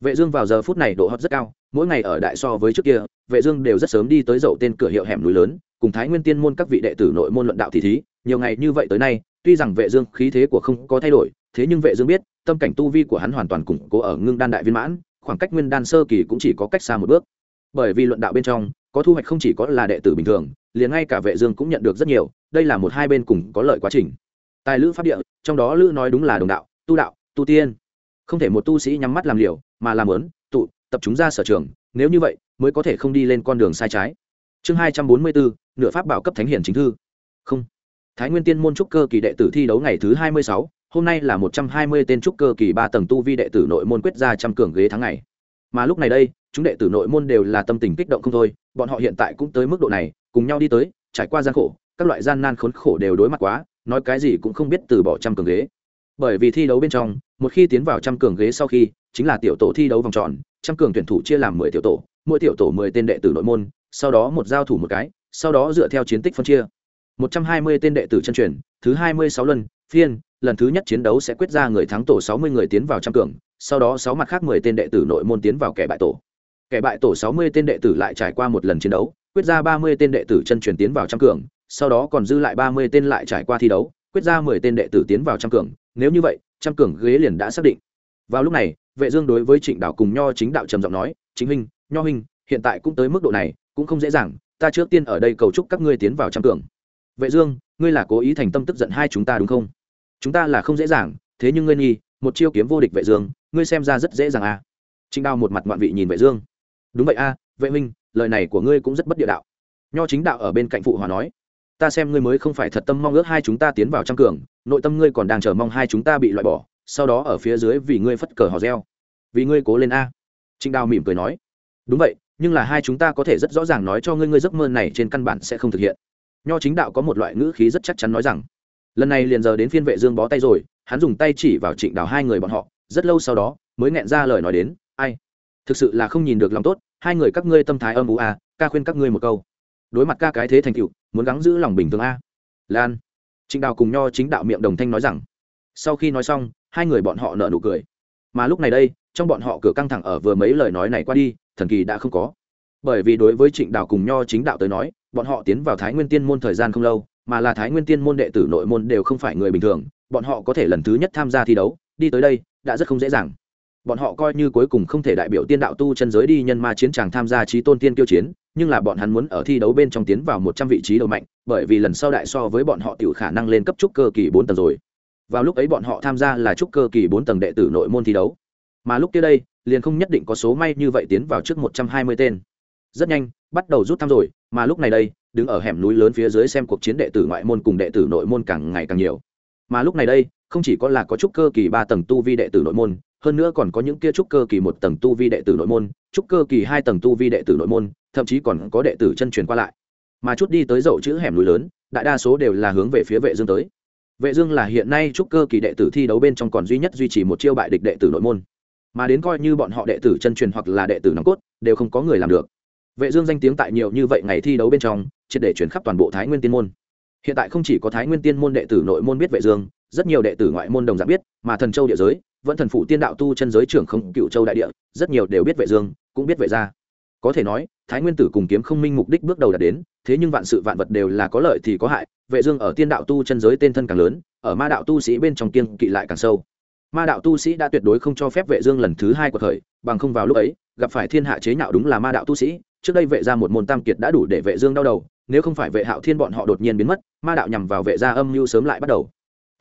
vệ dương vào giờ phút này độ hot rất cao mỗi ngày ở đại so với trước kia, vệ dương đều rất sớm đi tới dậu tên cửa hiệu hẻm núi lớn, cùng thái nguyên tiên môn các vị đệ tử nội môn luận đạo thị thí, nhiều ngày như vậy tới nay, tuy rằng vệ dương khí thế của không có thay đổi, thế nhưng vệ dương biết, tâm cảnh tu vi của hắn hoàn toàn củng cố ở ngưng đan đại viên mãn, khoảng cách nguyên đan sơ kỳ cũng chỉ có cách xa một bước. Bởi vì luận đạo bên trong, có thu hoạch không chỉ có là đệ tử bình thường, liền ngay cả vệ dương cũng nhận được rất nhiều, đây là một hai bên cùng có lợi quá trình. Tài lữ pháp địa, trong đó lữ nói đúng là đồng đạo, tu đạo, tu tiên. Không thể một tu sĩ nhắm mắt làm liều, mà làm lớn tụ tập chúng ra sở trường, nếu như vậy, mới có thể không đi lên con đường sai trái. Chương hai trăm bốn mươi bốn, nửa pháp bảo cấp thánh hiển chính thư. Không. Thái nguyên tiên môn trúc cơ kỳ đệ tử thi đấu ngày thứ hai mươi sáu, hôm nay là một trăm hai mươi tên trúc cơ kỳ ba tầng tu vi đệ tử nội môn quyết ra trăm cường ghế tháng ngày. Mà lúc này đây, chúng đệ tử nội môn đều là tâm tình kích động không thôi, bọn họ hiện tại cũng tới mức độ này, cùng nhau đi tới, trải qua gian khổ, các loại gian nan khốn khổ đều đối mặt quá, nói cái gì cũng không biết từ bỏ trăm cường ghế. Bởi vì thi đấu bên trong, một khi tiến vào trăm cường ghế sau khi chính là tiểu tổ thi đấu vòng tròn, trăm cường tuyển thủ chia làm mười tiểu tổ, mỗi tiểu tổ mười tên đệ tử nội môn, sau đó một giao thủ một cái, sau đó dựa theo chiến tích phân chia. Một trăm hai mươi tên đệ tử chân truyền, thứ hai mươi sáu lần phiên, lần thứ nhất chiến đấu sẽ quyết ra người thắng tổ sáu mươi người tiến vào trăm cường, sau đó sáu mặt khác mười tên đệ tử nội môn tiến vào kẻ bại tổ. Kẻ bại tổ sáu mươi tên đệ tử lại trải qua một lần chiến đấu, quyết ra ba mươi tên đệ tử chân truyền tiến vào trăm cường, sau đó còn dư lại ba mươi tên lại trải qua thi đấu, quyết ra mười tên đệ tử tiến vào trăm cường. Nếu như vậy, trăm cường ghế liền đã xác định. Vào lúc này vệ dương đối với trịnh đạo cùng nho chính đạo trầm giọng nói chính huynh nho huynh hiện tại cũng tới mức độ này cũng không dễ dàng ta trước tiên ở đây cầu chúc các ngươi tiến vào trăm cường. Vệ dương ngươi là cố ý thành tâm tức giận hai chúng ta đúng không? Chúng ta là không dễ dàng thế nhưng ngươi nghi một chiêu kiếm vô địch vệ dương ngươi xem ra rất dễ dàng à. Trịnh đao một mặt ngoạn vị nhìn vệ dương. Đúng vậy a à, vệ minh lời này của ngươi cũng rất bất địa đạo. Nho chính đạo ở bên cạnh phụ hòa nói ta xem ngươi mới không phải thật tâm mong ước hai chúng ta tiến vào trăm cường nội tâm ngươi còn đang chờ mong hai chúng ta bị loại bỏ sau đó ở phía dưới vì ngươi phất cờ hò reo. Vì ngươi cố lên a. Trịnh đào mỉm cười nói. Đúng vậy, nhưng là hai chúng ta có thể rất rõ ràng nói cho ngươi ngươi giấc mơ này trên căn bản sẽ không thực hiện. Nho chính đạo có một loại ngữ khí rất chắc chắn nói rằng, lần này liền giờ đến phiên vệ dương bó tay rồi, hắn dùng tay chỉ vào trịnh đào hai người bọn họ, rất lâu sau đó mới nghẹn ra lời nói đến, ai, thực sự là không nhìn được lòng tốt, hai người các ngươi tâm thái âm u a, ca khuyên các ngươi một câu. Đối mặt ca cái thế thành cựu muốn gắng giữ lòng bình thường a. Lan. Trịnh đào cùng nho chính đạo miệng đồng thanh nói rằng, sau khi nói xong hai người bọn họ nợ nụ cười. Mà lúc này đây, trong bọn họ cửa căng thẳng ở vừa mấy lời nói này qua đi, thần kỳ đã không có. Bởi vì đối với trịnh đào cùng nho chính đạo tới nói, bọn họ tiến vào thái nguyên tiên môn thời gian không lâu, mà là thái nguyên tiên môn đệ tử nội môn đều không phải người bình thường, bọn họ có thể lần thứ nhất tham gia thi đấu, đi tới đây, đã rất không dễ dàng. Bọn họ coi như cuối cùng không thể đại biểu tiên đạo tu chân giới đi nhân ma chiến tràng tham gia trí tôn tiên tiêu chiến, nhưng là bọn hắn muốn ở thi đấu bên trong tiến vào một trăm vị trí đầu mạnh, bởi vì lần sau đại so với bọn họ tiểu khả năng lên cấp trúc cơ kỳ bốn tầng rồi vào lúc ấy bọn họ tham gia là trúc cơ kỳ bốn tầng đệ tử nội môn thi đấu. Mà lúc kia đây, liền không nhất định có số may như vậy tiến vào trước một trăm hai mươi tên. Rất nhanh, bắt đầu rút thăm rồi, mà lúc này đây, đứng ở hẻm núi lớn phía dưới xem cuộc chiến đệ tử ngoại môn cùng đệ tử nội môn càng ngày càng nhiều. Mà lúc này đây, không chỉ có là có trúc cơ kỳ ba tầng tu vi đệ tử nội môn, hơn nữa còn có những kia trúc cơ kỳ một tầng tu vi đệ tử nội môn, trúc cơ kỳ hai tầng tu vi đệ tử nội môn, thậm chí còn có đệ tử chân truyền qua lại. Mà chút đi tới dậu chữ hẻm núi lớn, đại đa số đều là hướng về phía vệ dương tới vệ dương là hiện nay trúc cơ kỳ đệ tử thi đấu bên trong còn duy nhất duy trì một chiêu bại địch đệ tử nội môn. Mà đến coi như bọn họ đệ tử chân truyền hoặc là đệ tử nòng cốt, đều không có người làm được. Vệ dương danh tiếng tại nhiều như vậy ngày thi đấu bên trong, triệt để truyền khắp toàn bộ thái nguyên tiên môn. Hiện tại không chỉ có thái nguyên tiên môn đệ tử nội môn biết vệ dương, rất nhiều đệ tử ngoại môn đồng dạng biết, mà thần châu địa giới, vẫn thần phụ tiên đạo tu chân giới trưởng không cựu châu đại địa, rất nhiều đều biết vệ dương, cũng biết vệ gia. Có thể nói, thái nguyên tử cùng kiếm không minh mục đích bước đầu đạt đến, thế nhưng vạn sự vạn vật đều là có lợi thì có hại vệ dương ở tiên đạo tu chân giới tên thân càng lớn ở ma đạo tu sĩ bên trong kiên kỵ lại càng sâu. Ma đạo tu sĩ đã tuyệt đối không cho phép vệ dương lần thứ hai quật khởi, bằng không vào lúc ấy gặp phải thiên hạ chế nhạo đúng là ma đạo tu sĩ trước đây vệ gia một môn tam kiệt đã đủ để vệ dương đau đầu nếu không phải vệ hạo thiên bọn họ đột nhiên biến mất ma đạo nhằm vào vệ gia âm mưu sớm lại bắt đầu.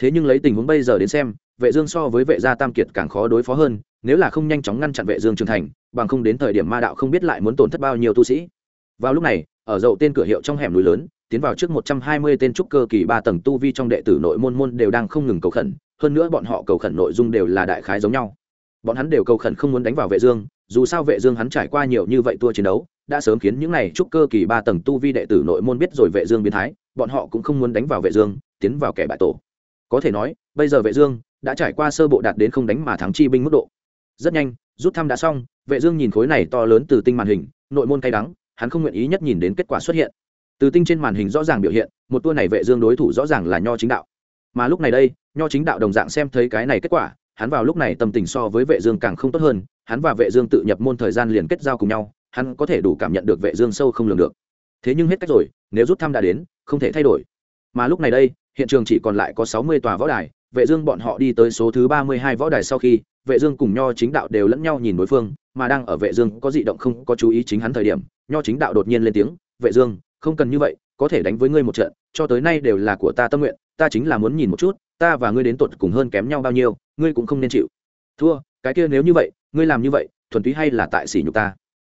Thế nhưng lấy tình huống bây giờ đến xem vệ dương so với vệ gia tam kiệt càng khó đối phó hơn nếu là không nhanh chóng ngăn chặn vệ dương trưởng thành bằng không đến thời điểm ma đạo không biết lại muốn tổn thất bao nhiêu tu sĩ. Vào lúc này ở dậu tên cửa hiệu trong hẻm núi lớn tiến vào trước 120 tên trúc cơ kỳ ba tầng tu vi trong đệ tử nội môn môn đều đang không ngừng cầu khẩn, hơn nữa bọn họ cầu khẩn nội dung đều là đại khái giống nhau. Bọn hắn đều cầu khẩn không muốn đánh vào vệ dương, dù sao vệ dương hắn trải qua nhiều như vậy tour chiến đấu, đã sớm khiến những này trúc cơ kỳ ba tầng tu vi đệ tử nội môn biết rồi vệ dương biến thái, bọn họ cũng không muốn đánh vào vệ dương, tiến vào kẻ bại tổ. Có thể nói, bây giờ vệ dương đã trải qua sơ bộ đạt đến không đánh mà thắng chi binh mức độ. Rất nhanh, rút thăm đã xong, vệ dương nhìn khối này to lớn từ tinh màn hình, nội môn cay đắng, hắn không nguyện ý nhất nhìn đến kết quả xuất hiện từ tinh trên màn hình rõ ràng biểu hiện, một tour này vệ dương đối thủ rõ ràng là nho chính đạo. Mà lúc này đây, nho chính đạo đồng dạng xem thấy cái này kết quả, hắn vào lúc này tâm tình so với vệ dương càng không tốt hơn, hắn và vệ dương tự nhập môn thời gian liền kết giao cùng nhau, hắn có thể đủ cảm nhận được vệ dương sâu không lường được. Thế nhưng hết cách rồi, nếu rút thăm đã đến, không thể thay đổi. Mà lúc này đây, hiện trường chỉ còn lại có 60 tòa võ đài, vệ dương bọn họ đi tới số thứ 32 võ đài sau khi, vệ dương cùng nho chính đạo đều lẫn nhau nhìn đối phương, mà đang ở vệ dương có dị động không có chú ý chính hắn thời điểm, nho chính đạo đột nhiên lên tiếng, vệ dương không cần như vậy, có thể đánh với ngươi một trận, cho tới nay đều là của ta tâm nguyện, ta chính là muốn nhìn một chút, ta và ngươi đến tột cùng hơn kém nhau bao nhiêu, ngươi cũng không nên chịu. Thua, cái kia nếu như vậy, ngươi làm như vậy, thuần túy hay là tại sỉ nhục ta?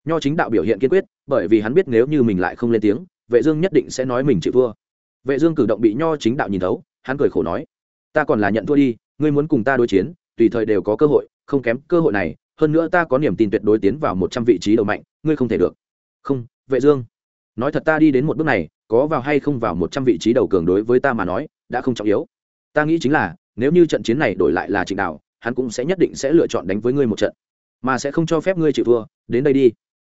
Nho chính đạo biểu hiện kiên quyết, bởi vì hắn biết nếu như mình lại không lên tiếng, vệ dương nhất định sẽ nói mình chịu thua. Vệ dương cử động bị nho chính đạo nhìn thấu, hắn cười khổ nói, ta còn là nhận thua đi, ngươi muốn cùng ta đối chiến, tùy thời đều có cơ hội, không kém cơ hội này, hơn nữa ta có niềm tin tuyệt đối tiến vào một trăm vị trí đầu mạnh, ngươi không thể được. Không, vệ dương nói thật ta đi đến một bước này, có vào hay không vào một trăm vị trí đầu cường đối với ta mà nói, đã không trọng yếu. Ta nghĩ chính là, nếu như trận chiến này đổi lại là trịnh đạo, hắn cũng sẽ nhất định sẽ lựa chọn đánh với ngươi một trận. Mà sẽ không cho phép ngươi chịu thua, đến đây đi.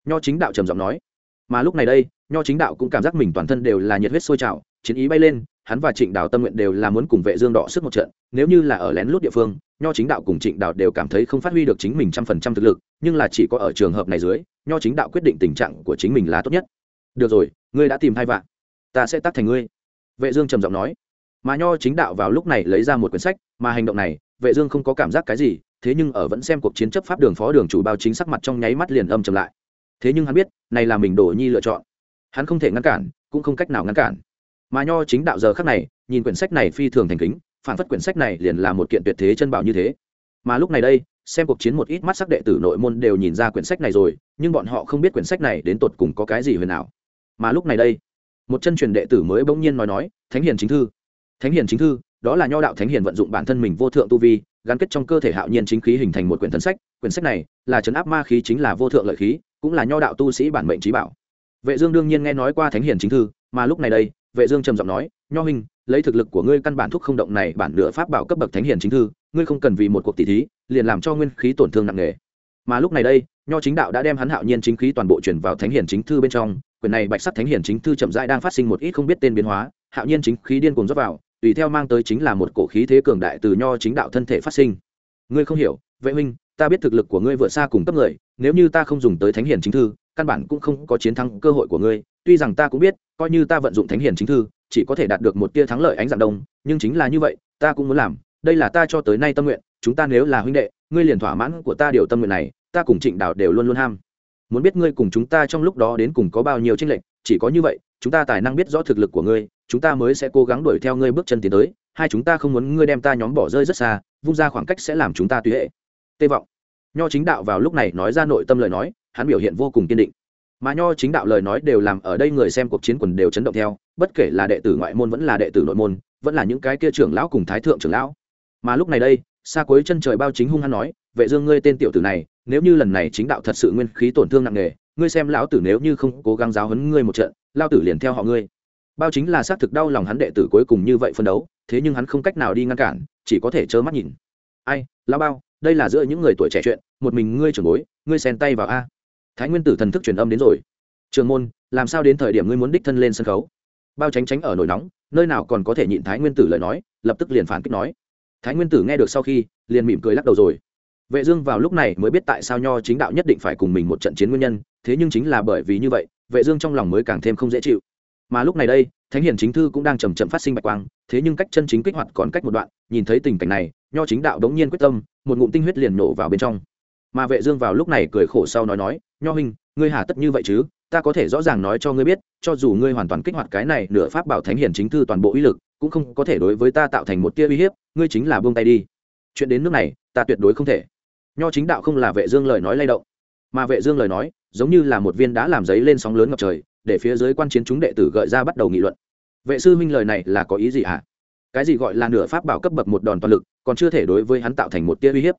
Nho chính đạo trầm giọng nói. Mà lúc này đây, nho chính đạo cũng cảm giác mình toàn thân đều là nhiệt huyết sôi trào, chiến ý bay lên, hắn và trịnh đạo tâm nguyện đều là muốn cùng vệ dương đỏ sức một trận. Nếu như là ở lén lút địa phương, nho chính đạo cùng trịnh đạo đều cảm thấy không phát huy được chính mình trăm phần trăm thực lực, nhưng là chỉ có ở trường hợp này dưới, nho chính đạo quyết định tình trạng của chính mình là tốt nhất được rồi, ngươi đã tìm hai vạn. Ta sẽ tắt thành ngươi. Vệ dương trầm giọng nói. Mà nho chính đạo vào lúc này lấy ra một quyển sách, mà hành động này, vệ dương không có cảm giác cái gì, thế nhưng ở vẫn xem cuộc chiến chấp pháp đường phó đường chủ bao chính sắc mặt trong nháy mắt liền âm trầm lại. Thế nhưng hắn biết, này là mình đổ nhi lựa chọn. Hắn không thể ngăn cản, cũng không cách nào ngăn cản. Mà nho chính đạo giờ khắc này, nhìn quyển sách này phi thường thành kính, phản phất quyển sách này liền là một kiện tuyệt thế chân bảo như thế. Mà lúc này đây, xem cuộc chiến một ít mắt sắc đệ tử nội môn đều nhìn ra quyển sách này rồi, nhưng bọn họ không biết quyển sách này đến tột cùng có cái gì huyền nào mà lúc này đây, một chân truyền đệ tử mới bỗng nhiên nói nói, thánh hiền chính thư, thánh hiền chính thư, đó là nho đạo thánh hiền vận dụng bản thân mình vô thượng tu vi, gắn kết trong cơ thể hạo nhiên chính khí hình thành một quyển thần sách, quyển sách này là chấn áp ma khí chính là vô thượng lợi khí, cũng là nho đạo tu sĩ bản mệnh trí bảo. Vệ dương đương nhiên nghe nói qua thánh hiền chính thư, mà lúc này đây, vệ dương trầm giọng nói, nho huynh, lấy thực lực của ngươi căn bản thuốc không động này bản nửa pháp bảo cấp bậc thánh hiền chính thư, ngươi không cần vì một cuộc tỷ thí, liền làm cho nguyên khí tổn thương nặng nề. Mà lúc này đây, nho chính đạo đã đem hắn hạo nhiên chính khí toàn bộ chuyển vào thánh hiền chính thư bên trong quyển này bạch sắc thánh hiển chính thư chậm rãi đang phát sinh một ít không biết tên biến hóa, hạo nhiên chính khí điên cuồng rót vào, tùy theo mang tới chính là một cổ khí thế cường đại từ nho chính đạo thân thể phát sinh. Ngươi không hiểu, vệ huynh, ta biết thực lực của ngươi vượt xa cùng cấp người, nếu như ta không dùng tới thánh hiển chính thư, căn bản cũng không có chiến thắng cơ hội của ngươi. Tuy rằng ta cũng biết, coi như ta vận dụng thánh hiển chính thư, chỉ có thể đạt được một tia thắng lợi ánh dạng đông, nhưng chính là như vậy, ta cũng muốn làm. Đây là ta cho tới nay tâm nguyện, chúng ta nếu là huynh đệ, ngươi liền thỏa mãn của ta điều tâm nguyện này, ta cùng trịnh đạo đều luôn luôn ham muốn biết ngươi cùng chúng ta trong lúc đó đến cùng có bao nhiêu tranh lệch, chỉ có như vậy, chúng ta tài năng biết rõ thực lực của ngươi, chúng ta mới sẽ cố gắng đuổi theo ngươi bước chân tiến tới, hai chúng ta không muốn ngươi đem ta nhóm bỏ rơi rất xa, vung ra khoảng cách sẽ làm chúng ta tùy hệ. Tê vọng. Nho chính đạo vào lúc này nói ra nội tâm lời nói, hắn biểu hiện vô cùng kiên định. Mà nho chính đạo lời nói đều làm ở đây người xem cuộc chiến quần đều chấn động theo, bất kể là đệ tử ngoại môn vẫn là đệ tử nội môn, vẫn là những cái kia trưởng lão cùng thái thượng trưởng lão. Mà lúc này đây, xa cuối chân trời bao chính hung hăng nói, vệ dương ngươi tên tiểu tử này nếu như lần này chính đạo thật sự nguyên khí tổn thương nặng nề, ngươi xem lão tử nếu như không cố gắng giáo huấn ngươi một trận, lao tử liền theo họ ngươi. Bao chính là xác thực đau lòng hắn đệ tử cuối cùng như vậy phân đấu, thế nhưng hắn không cách nào đi ngăn cản, chỉ có thể trơ mắt nhìn. Ai lao bao, đây là giữa những người tuổi trẻ chuyện, một mình ngươi trưởng bối, ngươi xen tay vào a. Thái nguyên tử thần thức truyền âm đến rồi. Trường môn, làm sao đến thời điểm ngươi muốn đích thân lên sân khấu? Bao tránh tránh ở nổi nóng, nơi nào còn có thể nhịn thái nguyên tử lời nói, lập tức liền phản kích nói. Thái nguyên tử nghe được sau khi, liền mỉm cười lắc đầu rồi vệ dương vào lúc này mới biết tại sao nho chính đạo nhất định phải cùng mình một trận chiến nguyên nhân, thế nhưng chính là bởi vì như vậy, vệ dương trong lòng mới càng thêm không dễ chịu. Mà lúc này đây, thánh hiển chính thư cũng đang chậm chậm phát sinh bạch quang, thế nhưng cách chân chính kích hoạt còn cách một đoạn, nhìn thấy tình cảnh này, nho chính đạo đống nhiên quyết tâm, một ngụm tinh huyết liền nổ vào bên trong. Mà vệ dương vào lúc này cười khổ sau nói nói, nho huynh, ngươi hà tất như vậy chứ? Ta có thể rõ ràng nói cho ngươi biết, cho dù ngươi hoàn toàn kích hoạt cái này nửa pháp bảo thánh hiển chính thư toàn bộ uy lực, cũng không có thể đối với ta tạo thành một tia uy hiếp, ngươi chính là buông tay đi. Chuyện đến nước này, ta tuyệt đối không thể nho chính đạo không là vệ dương lời nói lay động, mà vệ dương lời nói giống như là một viên đá làm giấy lên sóng lớn ngập trời, để phía dưới quan chiến chúng đệ tử gợi ra bắt đầu nghị luận. Vệ sư minh lời này là có ý gì hả? Cái gì gọi là nửa pháp bảo cấp bậc một đòn toàn lực, còn chưa thể đối với hắn tạo thành một tia uy hiếp?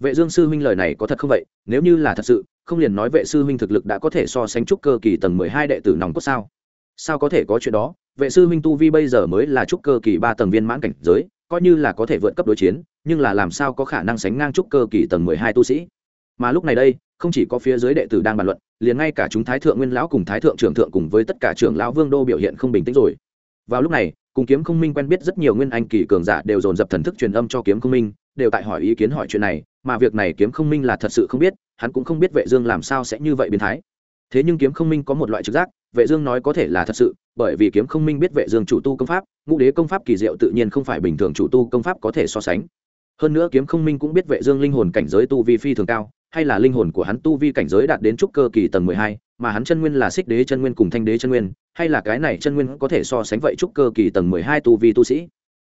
Vệ dương sư minh lời này có thật không vậy? Nếu như là thật sự, không liền nói vệ sư minh thực lực đã có thể so sánh trúc cơ kỳ tầng 12 đệ tử nòng cốt sao? Sao có thể có chuyện đó? Vệ sư minh tu vi bây giờ mới là trúc cơ kỳ ba tầng viên mãn cảnh giới, coi như là có thể vượt cấp đối chiến nhưng là làm sao có khả năng sánh ngang trúc cơ kỳ tầng 12 tu sĩ? Mà lúc này đây, không chỉ có phía dưới đệ tử đang bàn luận, liền ngay cả chúng thái thượng nguyên lão cùng thái thượng trưởng thượng cùng với tất cả trưởng lão vương đô biểu hiện không bình tĩnh rồi. Vào lúc này, cùng kiếm không minh quen biết rất nhiều nguyên anh kỳ cường giả đều dồn dập thần thức truyền âm cho kiếm không minh, đều tại hỏi ý kiến hỏi chuyện này, mà việc này kiếm không minh là thật sự không biết, hắn cũng không biết vệ dương làm sao sẽ như vậy biến thái. Thế nhưng kiếm không minh có một loại trực giác, vệ dương nói có thể là thật sự, bởi vì kiếm không minh biết vệ dương chủ tu công pháp, ngũ đế công pháp kỳ diệu tự nhiên không phải bình thường chủ tu công pháp có thể so sánh hơn nữa kiếm không minh cũng biết vệ dương linh hồn cảnh giới tu vi phi thường cao hay là linh hồn của hắn tu vi cảnh giới đạt đến trúc cơ kỳ tầng 12, mà hắn chân nguyên là xích đế chân nguyên cùng thanh đế chân nguyên hay là cái này chân nguyên có thể so sánh vậy trúc cơ kỳ tầng 12 tu vi tu sĩ?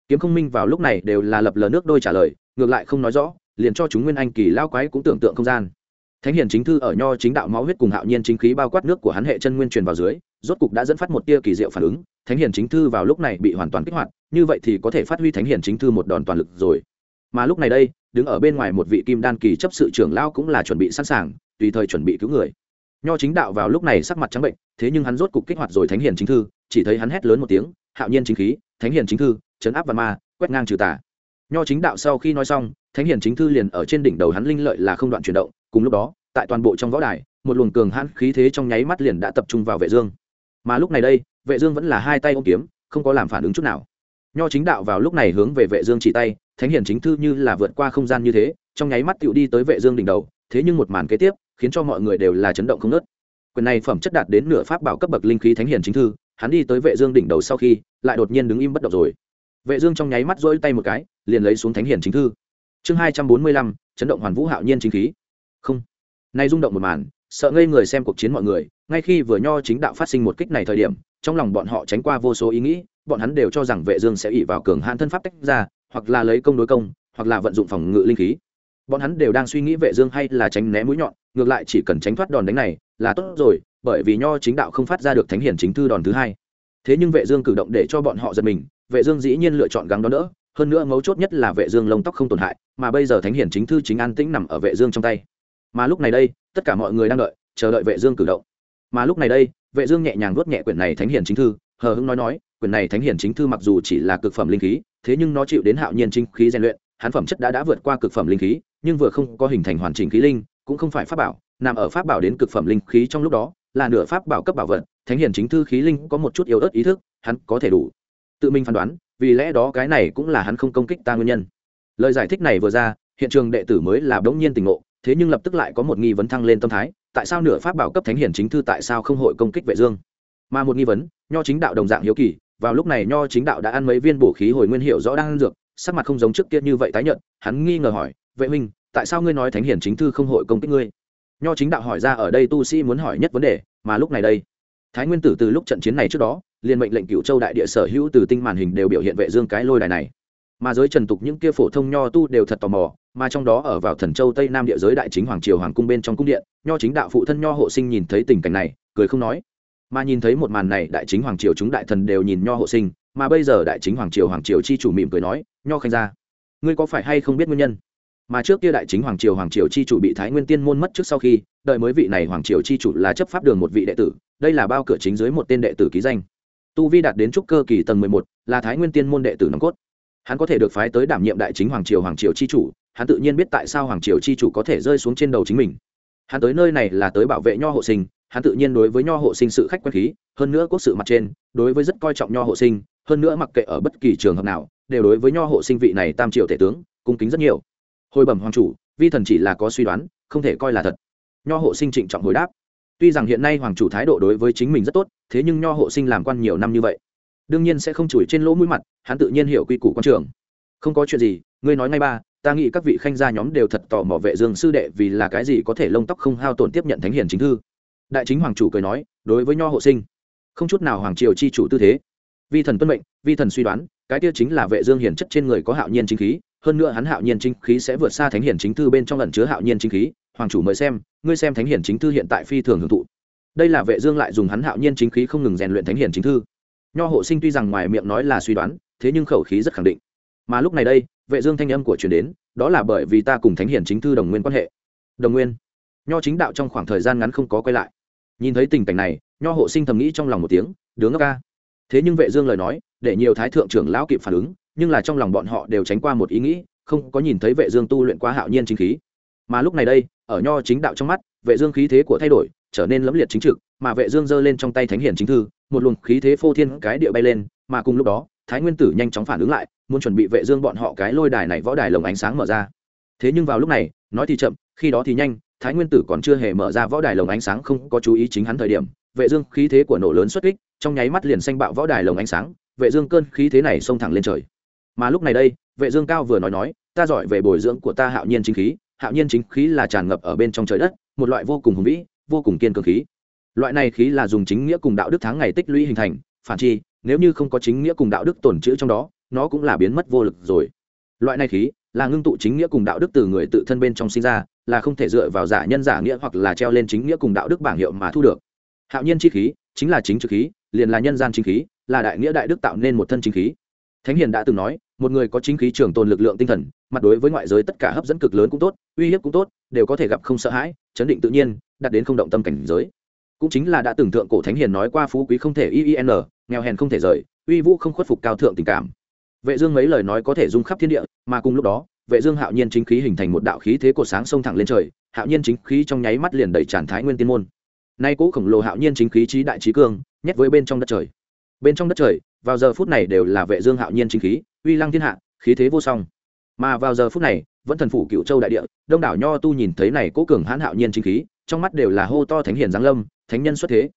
Kiếm không minh vào lúc này đều là lập lờ nước đôi trả lời ngược lại không nói rõ liền cho chúng nguyên anh kỳ lao quái cũng tưởng tượng không gian. Thánh hiển chính thư ở nho chính đạo máu huyết cùng hạo nhiên chính khí bao quát nước của hắn hệ chân nguyên truyền vào dưới rốt cục đã dẫn phát một tia kỳ diệu phản ứng. Thánh hiển chính thư vào lúc này bị hoàn toàn kích hoạt như vậy thì có thể phát huy thánh hiển chính thư một đòn toàn lực rồi mà lúc này đây, đứng ở bên ngoài một vị kim đan kỳ chấp sự trưởng lao cũng là chuẩn bị sẵn sàng, tùy thời chuẩn bị cứu người. Nho chính đạo vào lúc này sắc mặt trắng bệnh, thế nhưng hắn rốt cục kích hoạt rồi thánh hiền chính thư, chỉ thấy hắn hét lớn một tiếng, hạo nhiên chính khí, thánh hiền chính thư chấn áp văn ma, quét ngang trừ tà. Nho chính đạo sau khi nói xong, thánh hiền chính thư liền ở trên đỉnh đầu hắn linh lợi là không đoạn chuyển động, cùng lúc đó, tại toàn bộ trong võ đài, một luồng cường hãn khí thế trong nháy mắt liền đã tập trung vào vệ dương. Mà lúc này đây, vệ dương vẫn là hai tay ôm kiếm, không có làm phản ứng chút nào nho chính đạo vào lúc này hướng về vệ dương chỉ tay, thánh hiền chính thư như là vượt qua không gian như thế, trong nháy mắt tựu đi tới vệ dương đỉnh đầu, thế nhưng một màn kế tiếp, khiến cho mọi người đều là chấn động không nớt quyền này phẩm chất đạt đến nửa pháp bảo cấp bậc linh khí thánh hiền chính thư, hắn đi tới vệ dương đỉnh đầu sau khi, lại đột nhiên đứng im bất động rồi. Vệ dương trong nháy mắt duỗi tay một cái, liền lấy xuống thánh hiền chính thư. Chương hai trăm bốn mươi lăm, chấn động hoàn vũ hạo nhiên chính khí. Không. Nay rung động một màn, sợ ngây người xem cuộc chiến mọi người, ngay khi vừa nho chính đạo phát sinh một kích này thời điểm, trong lòng bọn họ tránh qua vô số ý nghĩ bọn hắn đều cho rằng vệ dương sẽ ỷ vào cường hãn thân pháp tách ra, hoặc là lấy công đối công, hoặc là vận dụng phòng ngự linh khí. Bọn hắn đều đang suy nghĩ vệ dương hay là tránh né mũi nhọn, ngược lại chỉ cần tránh thoát đòn đánh này là tốt rồi, bởi vì nho chính đạo không phát ra được thánh hiển chính thư đòn thứ hai. Thế nhưng vệ dương cử động để cho bọn họ giật mình, vệ dương dĩ nhiên lựa chọn gắng đón đỡ, hơn nữa mấu chốt nhất là vệ dương lông tóc không tổn hại, mà bây giờ thánh hiển chính thư chính an tĩnh nằm ở vệ dương trong tay. Mà lúc này đây, tất cả mọi người đang đợi, chờ đợi vệ dương cử động. Mà lúc này đây, vệ dương nhẹ nhàng vuốt nhẹ quyển này thánh hiển chính thư hờ hững nói nói, quyển này thánh hiển chính thư mặc dù chỉ là cực phẩm linh khí, thế nhưng nó chịu đến hạo nhiên chính khí rèn luyện, hắn phẩm chất đã đã vượt qua cực phẩm linh khí, nhưng vừa không có hình thành hoàn chỉnh khí linh, cũng không phải pháp bảo, nằm ở pháp bảo đến cực phẩm linh khí trong lúc đó, là nửa pháp bảo cấp bảo vật, thánh hiển chính thư khí linh có một chút yếu ớt ý thức, hắn có thể đủ. Tự mình phán đoán, vì lẽ đó cái này cũng là hắn không công kích ta nguyên nhân. Lời giải thích này vừa ra, hiện trường đệ tử mới là bỗng nhiên tình ngộ, thế nhưng lập tức lại có một nghi vấn thăng lên tâm thái, tại sao nửa pháp bảo cấp thánh hiển chính thư tại sao không hội công kích vệ dương? Mà một nghi vấn nho chính đạo đồng dạng hiếu kỳ, vào lúc này nho chính đạo đã ăn mấy viên bổ khí hồi nguyên hiệu rõ đang ăn dược, sắc mặt không giống trước kia như vậy tái nhận hắn nghi ngờ hỏi, vệ huynh, tại sao ngươi nói thánh hiển chính thư không hội công kích ngươi? Nho chính đạo hỏi ra ở đây tu sĩ muốn hỏi nhất vấn đề, mà lúc này đây, thái nguyên tử từ lúc trận chiến này trước đó, liền mệnh lệnh cựu châu đại địa sở hữu từ tinh màn hình đều biểu hiện vệ dương cái lôi đài này. Mà giới trần tục những kia phổ thông nho tu đều thật tò mò, mà trong đó ở vào thần châu tây nam địa giới đại chính hoàng triều hoàng cung bên trong cung điện, nho chính đạo phụ thân nho hộ sinh nhìn thấy tình cảnh này, cười không nói mà nhìn thấy một màn này, đại chính hoàng triều chúng đại thần đều nhìn nho hộ sinh, mà bây giờ đại chính hoàng triều hoàng triều chi chủ mỉm cười nói, nho khanh ra ngươi có phải hay không biết nguyên nhân? Mà trước kia đại chính hoàng triều hoàng triều chi chủ bị thái nguyên tiên môn mất trước sau khi, đợi mới vị này hoàng triều chi chủ là chấp pháp đường một vị đệ tử, đây là bao cửa chính dưới một tên đệ tử ký danh. Tu vi đạt đến trúc cơ kỳ tầng mười một, là thái nguyên tiên môn đệ tử nòng cốt. Hắn có thể được phái tới đảm nhiệm đại chính hoàng triều hoàng triều chi chủ, hắn tự nhiên biết tại sao hoàng triều chi chủ có thể rơi xuống trên đầu chính mình. Hắn tới nơi này là tới bảo vệ nho hộ sinh hắn tự nhiên đối với nho hộ sinh sự khách quan khí, hơn nữa quốc sự mặt trên, đối với rất coi trọng nho hộ sinh, hơn nữa mặc kệ ở bất kỳ trường hợp nào, đều đối với nho hộ sinh vị này tam triều tể tướng, cung kính rất nhiều. Hồi bẩm hoàng chủ, vi thần chỉ là có suy đoán, không thể coi là thật. Nho hộ sinh trịnh trọng hồi đáp. Tuy rằng hiện nay hoàng chủ thái độ đối với chính mình rất tốt, thế nhưng nho hộ sinh làm quan nhiều năm như vậy, đương nhiên sẽ không chùi trên lỗ mũi mặt, hắn tự nhiên hiểu quy củ quan trường. Không có chuyện gì, ngươi nói ngay ba, ta nghĩ các vị khanh gia nhóm đều thật tò mò vệ dương sư đệ vì là cái gì có thể lông tóc không hao tổn tiếp nhận thánh hiền chính thư đại chính hoàng chủ cười nói, đối với nho hộ sinh, không chút nào hoàng triều chi chủ tư thế. Vi thần tuân mệnh, vi thần suy đoán, cái tiêu chính là vệ dương hiển chất trên người có hạo nhiên chính khí, hơn nữa hắn hạo nhiên chính khí sẽ vượt xa thánh hiển chính thư bên trong ẩn chứa hạo nhiên chính khí. Hoàng chủ mời xem, ngươi xem thánh hiển chính thư hiện tại phi thường hưởng thụ. Đây là vệ dương lại dùng hắn hạo nhiên chính khí không ngừng rèn luyện thánh hiển chính thư. Nho hộ sinh tuy rằng ngoài miệng nói là suy đoán, thế nhưng khẩu khí rất khẳng định. Mà lúc này đây, vệ dương thanh âm của truyền đến, đó là bởi vì ta cùng thánh hiển chính thư đồng nguyên quan hệ. Đồng nguyên. Nho chính đạo trong khoảng thời gian ngắn không có quay lại nhìn thấy tình cảnh này, nho hộ sinh thầm nghĩ trong lòng một tiếng đứng ngốc ca. Thế nhưng vệ dương lời nói, để nhiều thái thượng trưởng lão kịp phản ứng, nhưng là trong lòng bọn họ đều tránh qua một ý nghĩ, không có nhìn thấy vệ dương tu luyện quá hạo nhiên chính khí. Mà lúc này đây, ở nho chính đạo trong mắt, vệ dương khí thế của thay đổi, trở nên lẫm liệt chính trực, mà vệ dương giơ lên trong tay thánh hiển chính thư, một luồng khí thế phô thiên cái địa bay lên, mà cùng lúc đó, thái nguyên tử nhanh chóng phản ứng lại, muốn chuẩn bị vệ dương bọn họ cái lôi đài này võ đài lồng ánh sáng mở ra. Thế nhưng vào lúc này, nói thì chậm, khi đó thì nhanh thái nguyên tử còn chưa hề mở ra võ đài lồng ánh sáng, không có chú ý chính hắn thời điểm, vệ dương khí thế của nổ lớn xuất kích, trong nháy mắt liền xanh bạo võ đài lồng ánh sáng, vệ dương cơn khí thế này xông thẳng lên trời. Mà lúc này đây, vệ dương cao vừa nói nói, ta giỏi về bồi dưỡng của ta hạo nhiên chính khí, hạo nhiên chính khí là tràn ngập ở bên trong trời đất, một loại vô cùng hùng vĩ, vô cùng kiên cường khí. Loại này khí là dùng chính nghĩa cùng đạo đức tháng ngày tích lũy hình thành, phản chi, nếu như không có chính nghĩa cùng đạo đức tồn trữ trong đó, nó cũng là biến mất vô lực rồi. Loại này khí là ngưng tụ chính nghĩa cùng đạo đức từ người tự thân bên trong sinh ra, là không thể dựa vào giả nhân giả nghĩa hoặc là treo lên chính nghĩa cùng đạo đức bảng hiệu mà thu được. Hạo nhiên chi khí, chính là chính trực khí, liền là nhân gian chính khí, là đại nghĩa đại đức tạo nên một thân chính khí. Thánh hiền đã từng nói, một người có chính khí trường tồn lực lượng tinh thần, mặt đối với ngoại giới tất cả hấp dẫn cực lớn cũng tốt, uy hiếp cũng tốt, đều có thể gặp không sợ hãi, chấn định tự nhiên, đạt đến không động tâm cảnh giới. Cũng chính là đã từng thượng cổ thánh hiền nói qua phú quý không thể iin nghèo hèn không thể rời, uy vũ không khuất phục cao thượng tình cảm vệ dương mấy lời nói có thể dung khắp thiên địa, mà cùng lúc đó, vệ dương hạo nhiên chính khí hình thành một đạo khí thế cột sáng sông thẳng lên trời, hạo nhiên chính khí trong nháy mắt liền đẩy tràn thái nguyên tiên môn. Nay cố khổng lồ hạo nhiên chính khí trí đại trí cương nhét với bên trong đất trời. Bên trong đất trời, vào giờ phút này đều là vệ dương hạo nhiên chính khí, uy lăng thiên hạ, khí thế vô song. Mà vào giờ phút này, vẫn thần phủ cựu châu đại địa, đông đảo nho tu nhìn thấy này cố cường hãn hạo nhiên chính khí, trong mắt đều là hô to thánh hiền giáng lâm, thánh nhân xuất thế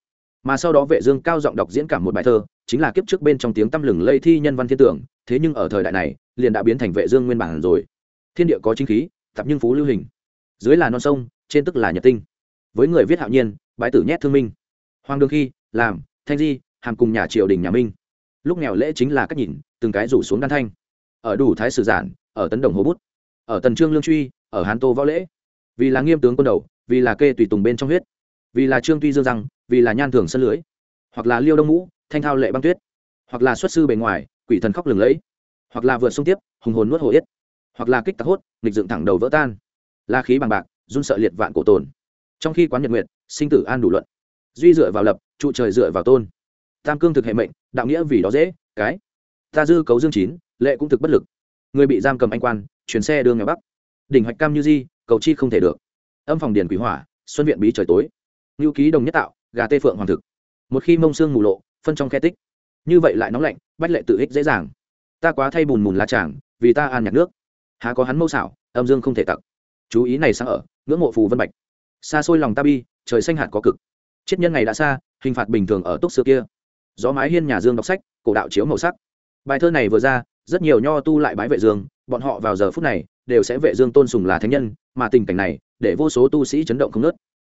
mà sau đó vệ dương cao giọng đọc diễn cảm một bài thơ, chính là kiếp trước bên trong tiếng tâm lừng lây thi nhân văn thiên tưởng, thế nhưng ở thời đại này, liền đã biến thành vệ dương nguyên bản rồi. Thiên địa có chính khí tập nhưng phú lưu hình. Dưới là non sông, trên tức là nhật tinh. Với người viết hạo nhiên, bái tử nhét thương minh. Hoàng đương khi, làm, thanh di, hàm cùng nhà triều đình nhà minh. Lúc nghèo lễ chính là cách nhìn, từng cái rủ xuống đan thanh. Ở đủ thái sử giản, ở tấn đồng hồ bút. Ở tần trương lương truy, ở hán tô võ lễ. Vì là nghiêm tướng quân đầu, vì là kê tùy tùng bên trong huyết. Vì là trương tuy dương rằng vì là nhan thường sân lưới, hoặc là liêu đông ngũ, thanh thao lệ băng tuyết, hoặc là xuất sư bề ngoài, quỷ thần khóc lừng lẫy, hoặc là vượt sông tiếp, hùng hồn nuốt hồ yết, hoặc là kích tạc hốt, nghịch dựng thẳng đầu vỡ tan. La khí bằng bạc, run sợ liệt vạn cổ tồn. Trong khi quán nhật nguyện sinh tử an đủ luận. Duy dựa vào lập, trụ trời dựa vào tôn. Tam cương thực hệ mệnh, đạo nghĩa vì đó dễ, cái. Ta dư cấu dương chín, lệ cũng thực bất lực. Người bị giam cầm anh quan, chuyển xe đưa nghèo bắc. Đỉnh hoạch cam như di, cầu chi không thể được. Âm phòng điền quỷ hỏa, xuân viện bí trời tối. Ngưu ký đồng nhất tạo gà tê phượng hoàng thực. Một khi mông xương mù lộ, phân trong khe tích. Như vậy lại nóng lạnh, bách lệ tự ích dễ dàng. Ta quá thay bùn mùn la tràng, vì ta an nhạc nước. Há có hắn mâu xảo, âm dương không thể tặc. Chú ý này sáng ở, ngưỡng mộ phù vân bạch. Xa xôi lòng ta bi, trời xanh hạt có cực. Chết nhân ngày đã xa, hình phạt bình thường ở túc xưa kia. Gió mái hiên nhà dương đọc sách, cổ đạo chiếu màu sắc. Bài thơ này vừa ra, rất nhiều nho tu lại bái vệ dương, bọn họ vào giờ phút này, đều sẽ vệ dương tôn sùng là thánh nhân, mà tình cảnh này, để vô số tu sĩ chấn động không nớt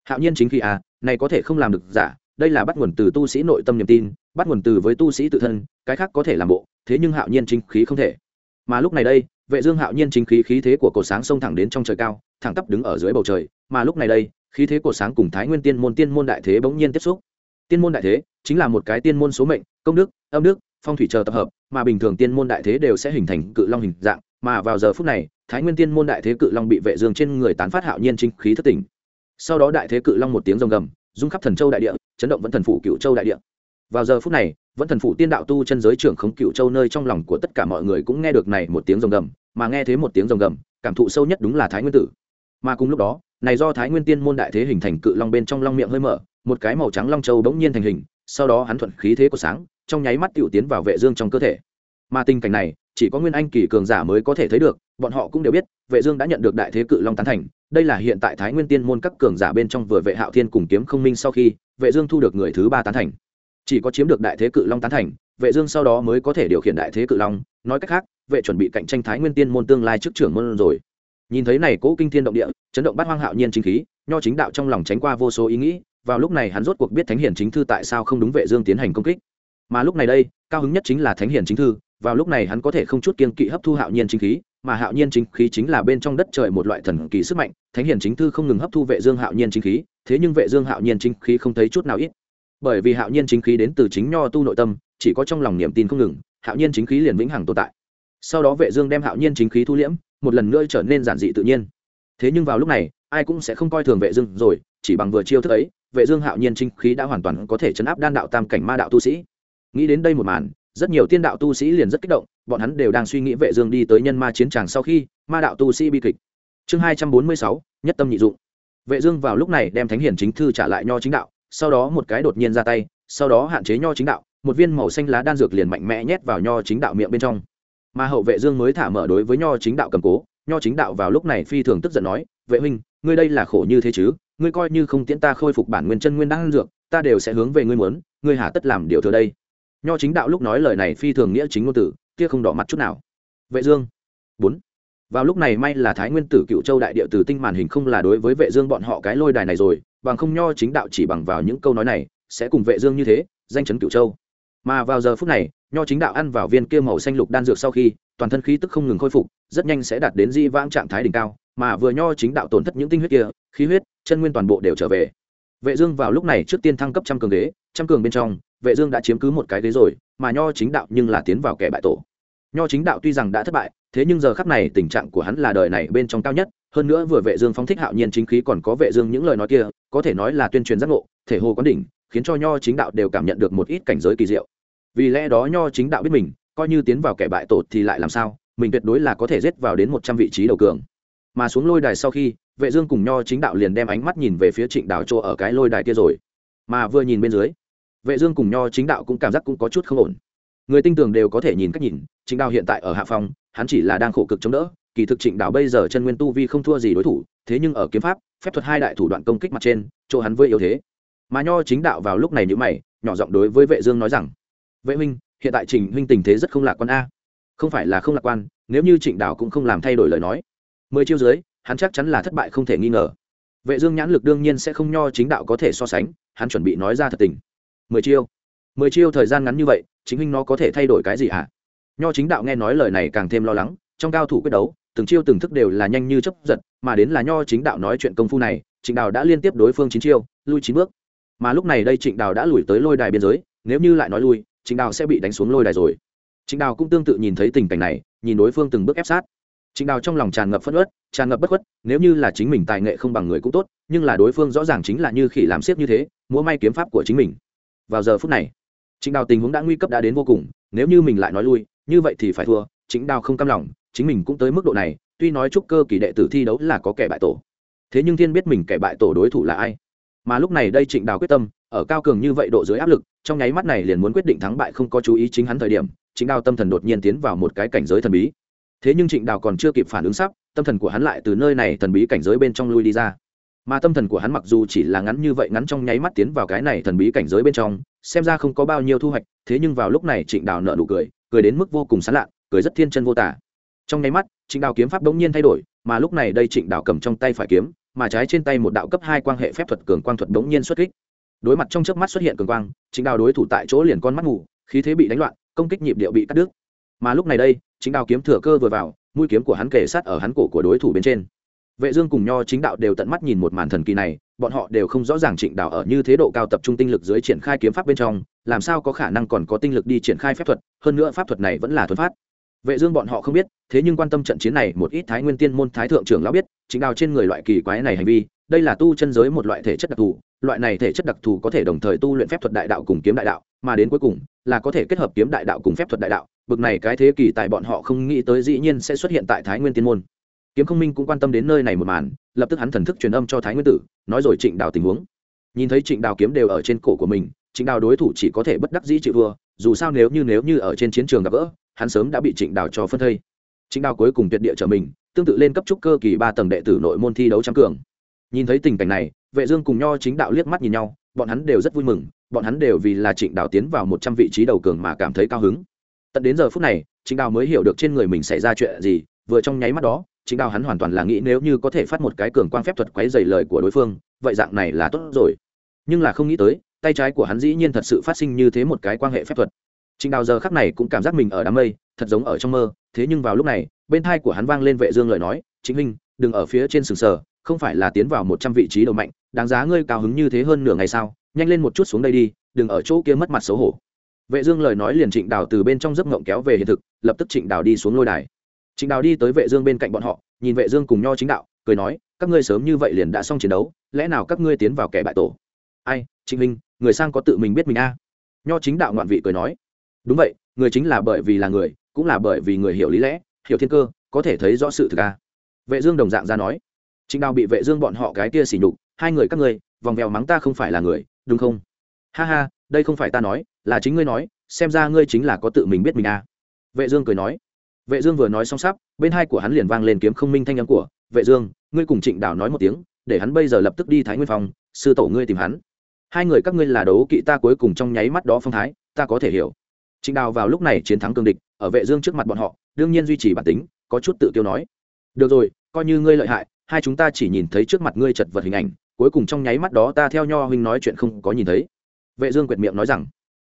hạo nhiên chính khí à này có thể không làm được giả, đây là bắt nguồn từ tu sĩ nội tâm niềm tin, bắt nguồn từ với tu sĩ tự thân, cái khác có thể làm bộ, thế nhưng hạo nhiên chính khí không thể. Mà lúc này đây, vệ dương hạo nhiên chính khí khí thế của cột sáng xông thẳng đến trong trời cao, thẳng tắp đứng ở dưới bầu trời, mà lúc này đây, khí thế cột sáng cùng thái nguyên tiên môn tiên môn đại thế bỗng nhiên tiếp xúc. Tiên môn đại thế chính là một cái tiên môn số mệnh, công đức, âm đức, phong thủy chờ tập hợp, mà bình thường tiên môn đại thế đều sẽ hình thành cự long hình dạng, mà vào giờ phút này, thái nguyên tiên môn đại thế cự long bị vệ dương trên người tán phát hạo nhiên chính khí thất tỉnh sau đó đại thế cự long một tiếng rồng gầm, rung khắp thần châu đại địa, chấn động vẫn thần phủ cựu châu đại địa. Vào giờ phút này, vẫn thần phủ tiên đạo tu chân giới trưởng khống cựu châu nơi trong lòng của tất cả mọi người cũng nghe được này một tiếng rồng gầm, mà nghe thấy một tiếng rồng gầm, cảm thụ sâu nhất đúng là thái nguyên tử. Mà cùng lúc đó, này do thái nguyên tiên môn đại thế hình thành cự long bên trong long miệng hơi mở, một cái màu trắng long châu bỗng nhiên thành hình, sau đó hắn thuận khí thế của sáng, trong nháy mắt tiểu tiến vào vệ dương trong cơ thể. Mà tình cảnh này, chỉ có nguyên anh kỳ cường giả mới có thể thấy được, bọn họ cũng đều biết, vệ dương đã nhận được đại thế cự long tán thành đây là hiện tại thái nguyên tiên môn các cường giả bên trong vừa vệ hạo thiên cùng kiếm không minh sau khi, vệ dương thu được người thứ ba tán thành. Chỉ có chiếm được đại thế cự long tán thành, vệ dương sau đó mới có thể điều khiển đại thế cự long. Nói cách khác, vệ chuẩn bị cạnh tranh thái nguyên tiên môn tương lai trước trưởng môn rồi. Nhìn thấy này cố kinh thiên động địa, chấn động bát hoang hạo nhiên chính khí, nho chính đạo trong lòng tránh qua vô số ý nghĩ, vào lúc này hắn rốt cuộc biết thánh hiển chính thư tại sao không đúng vệ dương tiến hành công kích. Mà lúc này đây, cao hứng nhất chính là thánh hiển chính thư vào lúc này hắn có thể không chút kiên kỵ hấp thu hạo nhiên chính khí, mà hạo nhiên chính khí chính là bên trong đất trời một loại thần kỳ sức mạnh, thánh Hiền chính thư không ngừng hấp thu vệ dương hạo nhiên chính khí, thế nhưng vệ dương hạo nhiên chính khí không thấy chút nào ít. Bởi vì hạo nhiên chính khí đến từ chính nho tu nội tâm, chỉ có trong lòng niềm tin không ngừng, hạo nhiên chính khí liền vĩnh hằng tồn tại. Sau đó vệ dương đem hạo nhiên chính khí thu liễm, một lần nữa trở nên giản dị tự nhiên. Thế nhưng vào lúc này, ai cũng sẽ không coi thường vệ dương rồi, chỉ bằng vừa chiêu thức ấy, vệ dương hạo nhiên chính khí đã hoàn toàn có thể chấn áp đan đạo tam cảnh ma đạo tu sĩ. Nghĩ đến đây một màn rất nhiều tiên đạo tu sĩ liền rất kích động bọn hắn đều đang suy nghĩ vệ dương đi tới nhân ma chiến tràng sau khi ma đạo tu sĩ bi kịch. Chương 246, nhất tâm nhị dụng. Vệ dương vào lúc này đem thánh hiển chính thư trả lại nho chính đạo sau đó một cái đột nhiên ra tay sau đó hạn chế nho chính đạo một viên màu xanh lá đan dược liền mạnh mẽ nhét vào nho chính đạo miệng bên trong. Mà hậu vệ dương mới thả mở đối với nho chính đạo cầm cố nho chính đạo vào lúc này phi thường tức giận nói vệ huynh ngươi đây là khổ như thế chứ? Ngươi coi như không tiễn ta khôi phục bản nguyên chân nguyên đan dược ta đều sẽ hướng về ngươi muốn ngươi hà tất làm điều thừa đây nho chính đạo lúc nói lời này phi thường nghĩa chính ngôn tử, kia không đỏ mặt chút nào. Vệ dương. Bốn. Vào lúc này may là thái nguyên tử cựu châu đại địa tử tinh màn hình không là đối với vệ dương bọn họ cái lôi đài này rồi, bằng không nho chính đạo chỉ bằng vào những câu nói này, sẽ cùng vệ dương như thế, danh chấn cựu châu. Mà vào giờ phút này, nho chính đạo ăn vào viên kia màu xanh lục đan dược sau khi, toàn thân khí tức không ngừng khôi phục, rất nhanh sẽ đạt đến di vãng trạng thái đỉnh cao, mà vừa nho chính đạo tổn thất những tinh huyết kia, khí huyết, chân nguyên toàn bộ đều trở về. Vệ dương vào lúc này trước tiên thăng cấp trăm cường ghế trăm cường bên trong vệ dương đã chiếm cứ một cái ghế rồi, mà nho chính đạo nhưng là tiến vào kẻ bại tổ. Nho chính đạo tuy rằng đã thất bại, thế nhưng giờ khắc này tình trạng của hắn là đời này bên trong cao nhất, hơn nữa vừa vệ dương phóng thích hạo nhiên chính khí còn có vệ dương những lời nói kia, có thể nói là tuyên truyền giác ngộ, thể hồ quán đỉnh, khiến cho nho chính đạo đều cảm nhận được một ít cảnh giới kỳ diệu. Vì lẽ đó nho chính đạo biết mình, coi như tiến vào kẻ bại tổ thì lại làm sao, mình tuyệt đối là có thể giết vào đến một trăm vị trí đầu cường. Mà xuống lôi đài sau khi, vệ dương cùng nho chính đạo liền đem ánh mắt nhìn về phía trịnh đạo chỗ ở cái lôi đài kia rồi. Mà vừa nhìn bên dưới vệ dương cùng nho chính đạo cũng cảm giác cũng có chút không ổn. Người tinh tường đều có thể nhìn cách nhìn, trịnh Đạo hiện tại ở hạ phòng, hắn chỉ là đang khổ cực chống đỡ, kỳ thực trịnh Đạo bây giờ chân nguyên tu vi không thua gì đối thủ, thế nhưng ở kiếm pháp, phép thuật hai đại thủ đoạn công kích mặt trên, chỗ hắn với yếu thế. Mà nho chính đạo vào lúc này nhíu mày, nhỏ giọng đối với vệ dương nói rằng, vệ huynh, hiện tại trịnh huynh tình thế rất không lạc quan a. Không phải là không lạc quan, nếu như trịnh Đạo cũng không làm thay đổi lời nói. Mười chiêu dưới, hắn chắc chắn là thất bại không thể nghi ngờ. Vệ dương nhãn lực đương nhiên sẽ không nho chính đạo có thể so sánh, hắn chuẩn bị nói ra thật tình mười chiêu. Mười chiêu thời gian ngắn như vậy, chính huynh nó có thể thay đổi cái gì hả? À? nho chính đạo nghe nói lời này càng thêm lo lắng, trong cao thủ quyết đấu, từng chiêu từng thức đều là nhanh như chấp giật, mà đến là nho chính đạo nói chuyện công phu này, trịnh đào đã liên tiếp đối phương chín chiêu, lui chín bước. Mà lúc này đây trịnh đào đã lùi tới lôi đài biên giới, nếu như lại nói lui, trịnh đào sẽ bị đánh xuống lôi đài rồi. Trịnh đào cũng tương tự nhìn thấy tình cảnh này, nhìn đối phương từng bước ép sát. Trịnh đào trong lòng tràn ngập phất ớt tràn ngập bất khuất, nếu như là chính mình tài nghệ không bằng người cũng tốt, nhưng là đối phương rõ ràng chính là như khỉ làm siết như thế, múa may kiếm pháp của chính mình vào giờ phút này chính Đào tình huống đã nguy cấp đã đến vô cùng, nếu như mình lại nói lui, như vậy thì phải thua, chính Đào không cam lòng, chính mình cũng tới mức độ này, tuy nói chúc cơ kỳ đệ tử thi đấu là có kẻ bại tổ. Thế nhưng thiên biết mình kẻ bại tổ đối thủ là ai. Mà lúc này đây Trịnh Đào quyết tâm, ở cao cường như vậy độ dưới áp lực, trong nháy mắt này liền muốn quyết định thắng bại không có chú ý chính hắn thời điểm, Trịnh Đào tâm thần đột nhiên tiến vào một cái cảnh giới thần bí. Thế nhưng Trịnh Đào còn chưa kịp phản ứng sắp, tâm thần của hắn lại từ nơi này thần bí cảnh giới bên trong lui đi ra mà tâm thần của hắn mặc dù chỉ là ngắn như vậy ngắn trong nháy mắt tiến vào cái này thần bí cảnh giới bên trong, xem ra không có bao nhiêu thu hoạch, thế nhưng vào lúc này trịnh đào nợ nụ cười cười đến mức vô cùng sán lạ cười rất thiên chân vô tả. Trong nháy mắt, trịnh đào kiếm pháp đ ỗ n g nhiên thay đổi, mà lúc này đây trịnh đào cầm trong tay phải kiếm, mà trái trên tay một đạo cấp hai quan hệ phép thuật cường quang thuật đ n g nhiên xuất kích. Đối mặt trong trước mắt xuất hiện cường quang, trịnh đào đối thủ tại chỗ liền con mắt ngủ khí thế bị đánh loạn, công kích nhịp điệu bị cắt đứt. Mà lúc này đây, trịnh đào kiếm thừa cơ vừa vào, mũi kiếm của hắn kề sát ở hắn cổ của đối thủ bên trên vệ dương cùng nho chính đạo đều tận mắt nhìn một màn thần kỳ này, bọn họ đều không rõ ràng trịnh đạo ở như thế độ cao tập trung tinh lực dưới triển khai kiếm pháp bên trong, làm sao có khả năng còn có tinh lực đi triển khai phép thuật, hơn nữa pháp thuật này vẫn là thuần phát. Vệ dương bọn họ không biết, thế nhưng quan tâm trận chiến này một ít thái nguyên tiên môn thái thượng trưởng lão biết chính đạo trên người loại kỳ quái này hành vi, đây là tu chân giới một loại thể chất đặc thù, loại này thể chất đặc thù có thể đồng thời tu luyện phép thuật đại đạo cùng kiếm đại đạo, mà đến cuối cùng, là có thể kết hợp kiếm đại đạo cùng phép thuật đại đạo, bực này cái thế kỳ tại bọn họ không nghĩ tới dĩ nhiên sẽ xuất hiện tại thái nguyên tiên môn kiếm không minh cũng quan tâm đến nơi này một màn, lập tức hắn thần thức truyền âm cho thái nguyên tử, nói rồi trịnh đào tình huống. Nhìn thấy trịnh đào kiếm đều ở trên cổ của mình, trịnh đào đối thủ chỉ có thể bất đắc dĩ chịu thua, dù sao nếu như nếu như ở trên chiến trường gặp gỡ, hắn sớm đã bị trịnh đào cho phân thây. Trịnh đào cuối cùng tuyệt địa trở mình, tương tự lên cấp trúc cơ kỳ ba tầng đệ tử nội môn thi đấu trăm cường. Nhìn thấy tình cảnh này, vệ dương cùng nho chính đạo liếc mắt nhìn nhau, bọn hắn đều rất vui mừng, bọn hắn đều vì là trịnh đào tiến vào một trăm vị trí đầu cường mà cảm thấy cao hứng. Tận đến giờ phút này, trịnh đào mới hiểu được trên người mình xảy ra chuyện gì, vừa trong nháy mắt đó Chính đào hắn hoàn toàn là nghĩ nếu như có thể phát một cái cường quang phép thuật quấy dày lời của đối phương vậy dạng này là tốt rồi nhưng là không nghĩ tới tay trái của hắn dĩ nhiên thật sự phát sinh như thế một cái quan hệ phép thuật Chính Đào giờ khắc này cũng cảm giác mình ở đám mây, thật giống ở trong mơ, thế nhưng vào lúc này, bên tai của hắn vang lên Vệ Dương lời nói, "Chính minh, đừng ở phía trên sừng sờ, không phải là tiến vào một trăm vị trí đầu mạnh, đáng giá ngươi cao hứng như thế hơn nửa ngày sao? Nhanh lên một chút xuống đây đi, đừng ở chỗ kia mất mặt xấu hổ." Vệ Dương lời nói liền Trịnh Đào từ bên trong giấc ngộng kéo về hiện thực, lập tức Trịnh Đào đi xuống lôi đài. Trịnh Đào đi tới Vệ Dương bên cạnh bọn họ, nhìn Vệ Dương cùng Nho chính đạo, cười nói, "Các ngươi sớm như vậy liền đã xong chiến đấu, lẽ nào các ngươi tiến vào kẻ bại tổ?" "Ai, Trịnh Minh, người sang có tự mình biết mình a." Nho chính đạo ngoạn vị cười nói, đúng vậy người chính là bởi vì là người cũng là bởi vì người hiểu lý lẽ hiểu thiên cơ có thể thấy rõ sự thực a vệ dương đồng dạng ra nói chính đào bị vệ dương bọn họ cái kia xỉ nhục hai người các ngươi vòng vèo mắng ta không phải là người đúng không ha ha đây không phải ta nói là chính ngươi nói xem ra ngươi chính là có tự mình biết mình a vệ dương cười nói vệ dương vừa nói xong sắp bên hai của hắn liền vang lên kiếm không minh thanh âm của vệ dương ngươi cùng trịnh đào nói một tiếng để hắn bây giờ lập tức đi thái nguyên phòng sư tổ ngươi tìm hắn hai người các ngươi là đấu kỵ ta cuối cùng trong nháy mắt đó phong thái ta có thể hiểu Trịnh Đào vào lúc này chiến thắng cương địch, ở vệ dương trước mặt bọn họ, đương nhiên duy trì bản tính, có chút tự tiêu nói. Được rồi, coi như ngươi lợi hại, hai chúng ta chỉ nhìn thấy trước mặt ngươi chật vật hình ảnh, cuối cùng trong nháy mắt đó ta theo nho huynh nói chuyện không có nhìn thấy. Vệ Dương quệt miệng nói rằng,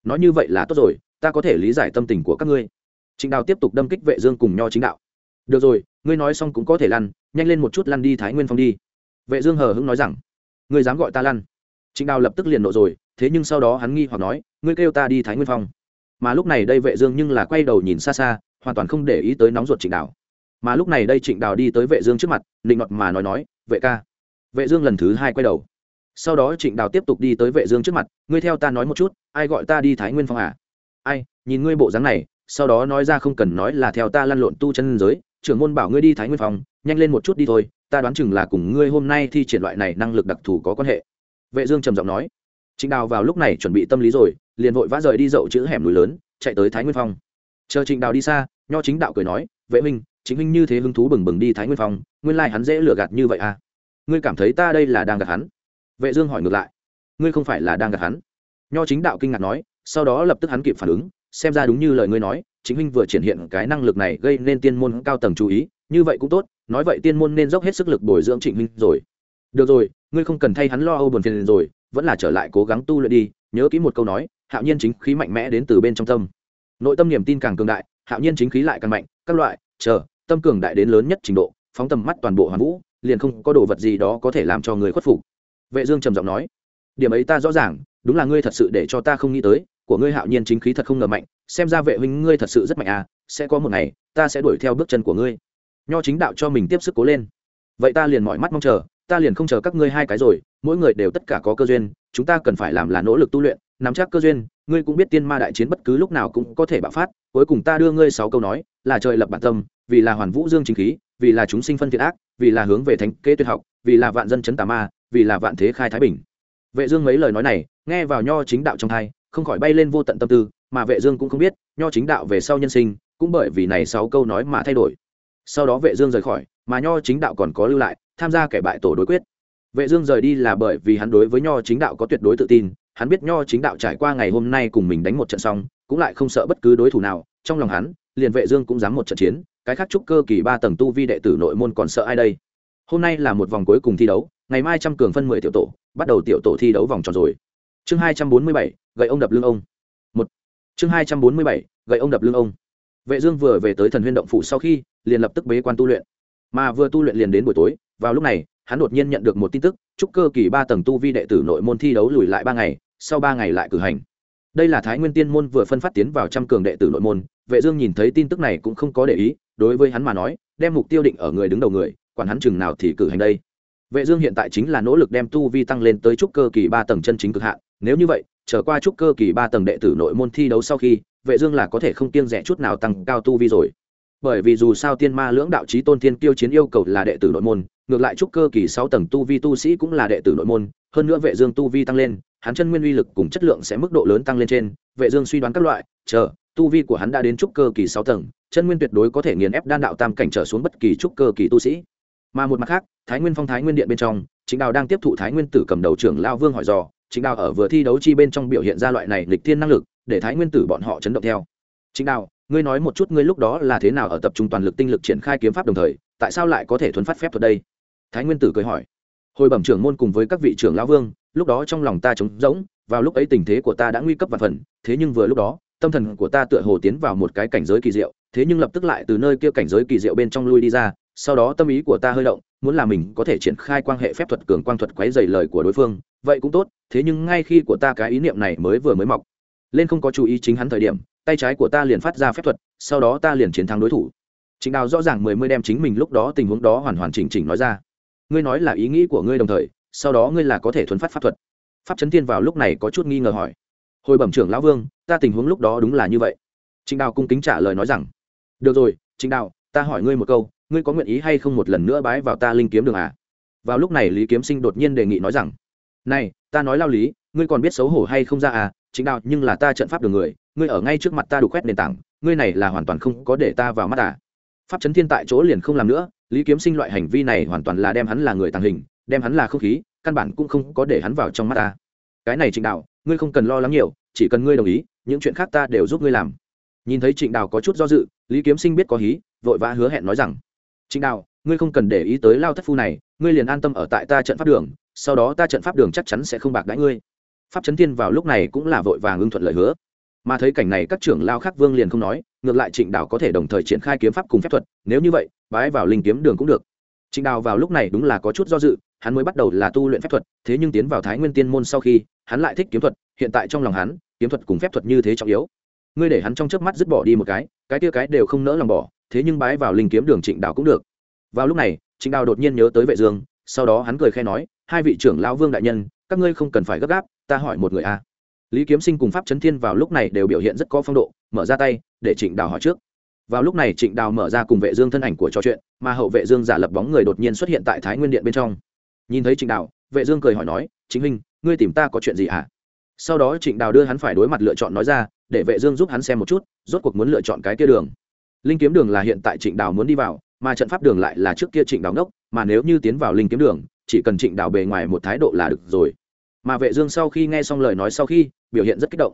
nói như vậy là tốt rồi, ta có thể lý giải tâm tình của các ngươi. Trịnh Đào tiếp tục đâm kích vệ Dương cùng nho chính đạo. Được rồi, ngươi nói xong cũng có thể lăn, nhanh lên một chút lăn đi Thái Nguyên Phong đi. Vệ Dương hờ hững nói rằng, ngươi dám gọi ta lăn? Trịnh Đào lập tức liền nộ rồi, thế nhưng sau đó hắn nghi hoặc nói, ngươi kêu ta đi Thái Nguyên Phong mà lúc này đây vệ dương nhưng là quay đầu nhìn xa xa hoàn toàn không để ý tới nóng ruột trịnh đào mà lúc này đây trịnh đào đi tới vệ dương trước mặt định nọt mà nói nói vệ ca vệ dương lần thứ hai quay đầu sau đó trịnh đào tiếp tục đi tới vệ dương trước mặt ngươi theo ta nói một chút ai gọi ta đi thái nguyên phong à ai nhìn ngươi bộ dáng này sau đó nói ra không cần nói là theo ta lăn lộn tu chân giới trưởng môn bảo ngươi đi thái nguyên phòng, nhanh lên một chút đi thôi ta đoán chừng là cùng ngươi hôm nay thi triển loại này năng lực đặc thù có quan hệ. Vệ dương trầm giọng nói. Trịnh đào vào lúc này chuẩn bị tâm lý rồi liền vội vã rời đi dậu chữ hẻm núi lớn chạy tới thái nguyên phong chờ trịnh đào đi xa nho chính đạo cười nói vệ minh chính minh như thế hứng thú bừng bừng đi thái nguyên phong nguyên lai hắn dễ lừa gạt như vậy à? Ngươi cảm thấy ta đây là đang gạt hắn? Vệ dương hỏi ngược lại. Ngươi không phải là đang gạt hắn? Nho chính đạo kinh ngạc nói sau đó lập tức hắn kịp phản ứng xem ra đúng như lời ngươi nói, chính minh vừa triển hiện cái năng lực này gây nên tiên môn cao tầng chú ý, như vậy cũng tốt, nói vậy tiên môn nên dốc hết sức lực bồi dưỡng trịnh minh rồi. Được rồi, ngươi không cần thay hắn lo âu buồn phiền rồi, vẫn là trở lại cố gắng tu luyện đi, nhớ kỹ một câu nói, hạo nhiên chính khí mạnh mẽ đến từ bên trong tâm. Nội tâm niềm tin càng cường đại, hạo nhiên chính khí lại càng mạnh, các loại, chờ, tâm cường đại đến lớn nhất trình độ, phóng tầm mắt toàn bộ hoàn vũ, liền không có đồ vật gì đó có thể làm cho người khuất phục. Vệ dương trầm giọng nói, điểm ấy ta rõ ràng, đúng là ngươi thật sự để cho ta không nghĩ tới của ngươi hạo nhiên chính khí thật không ngờ mạnh, xem ra vệ huynh ngươi thật sự rất mạnh à sẽ có một ngày, ta sẽ đuổi theo bước chân của ngươi. Nho chính đạo cho mình tiếp sức cố lên. Vậy ta liền mọi mắt mong chờ, ta liền không chờ các ngươi hai cái rồi, mỗi người đều tất cả có cơ duyên, chúng ta cần phải làm là nỗ lực tu luyện, nắm chắc cơ duyên, ngươi cũng biết tiên ma đại chiến bất cứ lúc nào cũng có thể bạo phát, cuối cùng ta đưa ngươi sáu câu nói, là trời lập bản tâm, vì là hoàn vũ dương chính khí, vì là chúng sinh phân thiện ác, vì là hướng về thánh kế tuyệt học, vì là vạn dân chấn tà ma, vì là vạn thế khai thái bình. Vệ dương mấy lời nói này, nghe vào nho chính đạo trong thai không khỏi bay lên vô tận tâm tư, mà vệ dương cũng không biết, nho chính đạo về sau nhân sinh, cũng bởi vì này sáu câu nói mà thay đổi. Sau đó vệ dương rời khỏi, mà nho chính đạo còn có lưu lại, tham gia kẻ bại tổ đối quyết. Vệ dương rời đi là bởi vì hắn đối với nho chính đạo có tuyệt đối tự tin, hắn biết nho chính đạo trải qua ngày hôm nay cùng mình đánh một trận xong, cũng lại không sợ bất cứ đối thủ nào, trong lòng hắn, liền vệ dương cũng dám một trận chiến, cái khác trúc cơ kỳ ba tầng tu vi đệ tử nội môn còn sợ ai đây? Hôm nay là một vòng cuối cùng thi đấu, ngày mai trăm cường phân mười tiểu tổ, bắt đầu tiểu tổ thi đấu vòng tròn rồi. Chương hai trăm bốn mươi bảy gậy ông đập lưng ông. Một. Chương hai trăm bốn mươi bảy, gậy ông đập lưng ông. Vệ dương vừa về tới thần huyên động phủ sau khi, liền lập tức bế quan tu luyện. Mà vừa tu luyện liền đến buổi tối, vào lúc này, hắn đột nhiên nhận được một tin tức trúc cơ kỳ ba tầng tu vi đệ tử nội môn thi đấu lùi lại ba ngày, sau ba ngày lại cử hành. Đây là thái nguyên tiên môn vừa phân phát tiến vào trăm cường đệ tử nội môn, vệ dương nhìn thấy tin tức này cũng không có để ý, đối với hắn mà nói, đem mục tiêu định ở người đứng đầu người, quản hắn chừng nào thì cử hành đây. Vệ dương hiện tại chính là nỗ lực đem tu vi tăng lên tới trúc cơ kỳ ba tầng chân chính cực hạn, nếu như vậy trở qua trúc cơ kỳ ba tầng đệ tử nội môn thi đấu sau khi, vệ dương là có thể không kiêng dè chút nào tăng cao tu vi rồi. Bởi vì dù sao tiên ma lưỡng đạo chí tôn thiên kiêu chiến yêu cầu là đệ tử nội môn, ngược lại trúc cơ kỳ sáu tầng tu vi tu sĩ cũng là đệ tử nội môn, hơn nữa vệ dương tu vi tăng lên, hắn chân nguyên uy lực cùng chất lượng sẽ mức độ lớn tăng lên trên. Vệ dương suy đoán các loại, chờ, tu vi của hắn đã đến trúc cơ kỳ sáu tầng, chân nguyên tuyệt đối có thể nghiền ép đan đạo tam cảnh trở xuống bất kỳ trúc cơ kỳ tu sĩ. Mà một mặt khác, thái nguyên phong thái nguyên điện bên trong chính đào đang tiếp thụ thái nguyên tử cầm đầu trưởng lao vương hỏi dò chính đào ở vừa thi đấu chi bên trong biểu hiện ra loại này lịch thiên năng lực, để thái nguyên tử bọn họ chấn động theo. Chính đào, ngươi nói một chút ngươi lúc đó là thế nào ở tập trung toàn lực tinh lực triển khai kiếm pháp đồng thời, tại sao lại có thể thuấn phát phép thuật đây? Thái nguyên tử cười hỏi. Hồi bẩm trưởng môn cùng với các vị trưởng lão vương, lúc đó trong lòng ta trống rỗng, vào lúc ấy tình thế của ta đã nguy cấp và phần, thế nhưng vừa lúc đó, tâm thần của ta tựa hồ tiến vào một cái cảnh giới kỳ diệu, thế nhưng lập tức lại từ nơi kia cảnh giới kỳ diệu bên trong lui đi ra sau đó tâm ý của ta hơi động, muốn là mình có thể triển khai quan hệ phép thuật cường quang thuật quấy dày lời của đối phương, vậy cũng tốt, thế nhưng ngay khi của ta cái ý niệm này mới vừa mới mọc. Lên không có chú ý chính hắn thời điểm, tay trái của ta liền phát ra phép thuật, sau đó ta liền chiến thắng đối thủ. Chính đào rõ ràng mười mươi đem chính mình lúc đó tình huống đó hoàn hoàn chỉnh chỉnh nói ra. Ngươi nói là ý nghĩ của ngươi đồng thời, sau đó ngươi là có thể thuấn phát pháp thuật. Pháp chấn thiên vào lúc này có chút nghi ngờ hỏi. Hồi bẩm trưởng lão vương, ta tình huống lúc đó đúng là như vậy. Trịnh đào cung kính trả lời nói rằng, được rồi, trịnh đào, ta hỏi ngươi một câu ngươi có nguyện ý hay không một lần nữa bái vào ta linh kiếm đường à? Vào lúc này lý kiếm sinh đột nhiên đề nghị nói rằng, này, ta nói lao lý, ngươi còn biết xấu hổ hay không ra à? Chính đạo, nhưng là ta trận pháp đường người, ngươi ở ngay trước mặt ta đủ quét nền tảng, ngươi này là hoàn toàn không có để ta vào mắt à? Pháp chấn thiên tại chỗ liền không làm nữa, lý kiếm sinh loại hành vi này hoàn toàn là đem hắn là người tàng hình, đem hắn là không khí, căn bản cũng không có để hắn vào trong mắt ta. Cái này trịnh đạo, ngươi không cần lo lắng nhiều, chỉ cần ngươi đồng ý, những chuyện khác ta đều giúp ngươi làm. Nhìn thấy trịnh đào có chút do dự, lý kiếm sinh biết có hí, vội vã hứa hẹn nói rằng trịnh đào, ngươi không cần để ý tới lao thất phu này, ngươi liền an tâm ở tại ta trận pháp đường, sau đó ta trận pháp đường chắc chắn sẽ không bạc đãi ngươi. Pháp chấn thiên vào lúc này cũng là vội vàng ưng thuận lời hứa. Mà thấy cảnh này, các trưởng lao khác vương liền không nói, ngược lại trịnh đào có thể đồng thời triển khai kiếm pháp cùng phép thuật, nếu như vậy, bái vào linh kiếm đường cũng được. Trịnh đào vào lúc này đúng là có chút do dự, hắn mới bắt đầu là tu luyện phép thuật, thế nhưng tiến vào thái nguyên tiên môn sau khi, hắn lại thích kiếm thuật, hiện tại trong lòng hắn, kiếm thuật cùng phép thuật như thế trọng yếu. Ngươi để hắn trong trước mắt dứt bỏ đi một cái cái kia cái đều không nỡ lòng bỏ thế nhưng bái vào linh kiếm đường trịnh đào cũng được. Vào lúc này, trịnh đào đột nhiên nhớ tới vệ dương, sau đó hắn cười khẽ nói, hai vị trưởng lão vương đại nhân, các ngươi không cần phải gấp gáp, ta hỏi một người a. Lý kiếm sinh cùng pháp chấn thiên vào lúc này đều biểu hiện rất có phong độ, mở ra tay, để trịnh đào hỏi trước. Vào lúc này, trịnh đào mở ra cùng vệ dương thân ảnh của trò chuyện, mà hậu vệ dương giả lập bóng người đột nhiên xuất hiện tại thái nguyên điện bên trong. Nhìn thấy trịnh đào, vệ dương cười hỏi nói chính huynh, ngươi tìm ta có chuyện gì à sau đó trịnh đào đưa hắn phải đối mặt lựa chọn nói ra, để vệ dương giúp hắn xem một chút, rốt cuộc muốn lựa chọn cái kia đường linh kiếm đường là hiện tại trịnh đào muốn đi vào, mà trận pháp đường lại là trước kia trịnh đào ngốc, mà nếu như tiến vào linh kiếm đường, chỉ cần trịnh đào bề ngoài một thái độ là được rồi. Mà vệ dương sau khi nghe xong lời nói sau khi, biểu hiện rất kích động.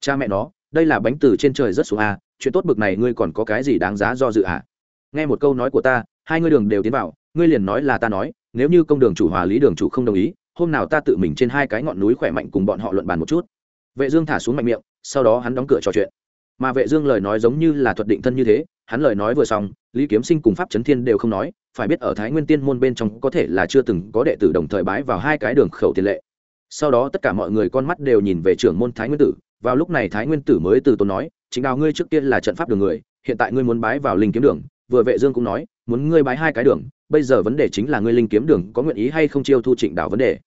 Cha mẹ nó, đây là bánh từ trên trời rất xuống a chuyện tốt bực này ngươi còn có cái gì đáng giá do dự à? Nghe một câu nói của ta, hai ngươi đường đều tiến vào, ngươi liền nói là ta nói, nếu như công đường chủ hòa lý đường chủ không đồng ý, hôm nào ta tự mình trên hai cái ngọn núi khỏe mạnh cùng bọn họ luận bàn một chút. Vệ dương thả xuống mạnh miệng, sau đó hắn đóng cửa trò chuyện mà vệ dương lời nói giống như là thuật định thân như thế, hắn lời nói vừa xong, lý kiếm sinh cùng pháp chấn thiên đều không nói, phải biết ở thái nguyên tiên môn bên trong có thể là chưa từng có đệ tử đồng thời bái vào hai cái đường khẩu tiền lệ. Sau đó tất cả mọi người con mắt đều nhìn về trưởng môn thái nguyên tử, vào lúc này thái nguyên tử mới từ tốn nói, chính đào ngươi trước tiên là trận pháp đường người, hiện tại ngươi muốn bái vào linh kiếm đường. Vừa vệ dương cũng nói, muốn ngươi bái hai cái đường, bây giờ vấn đề chính là ngươi linh kiếm đường có nguyện ý hay không chiêu thu trịnh đào vấn đề.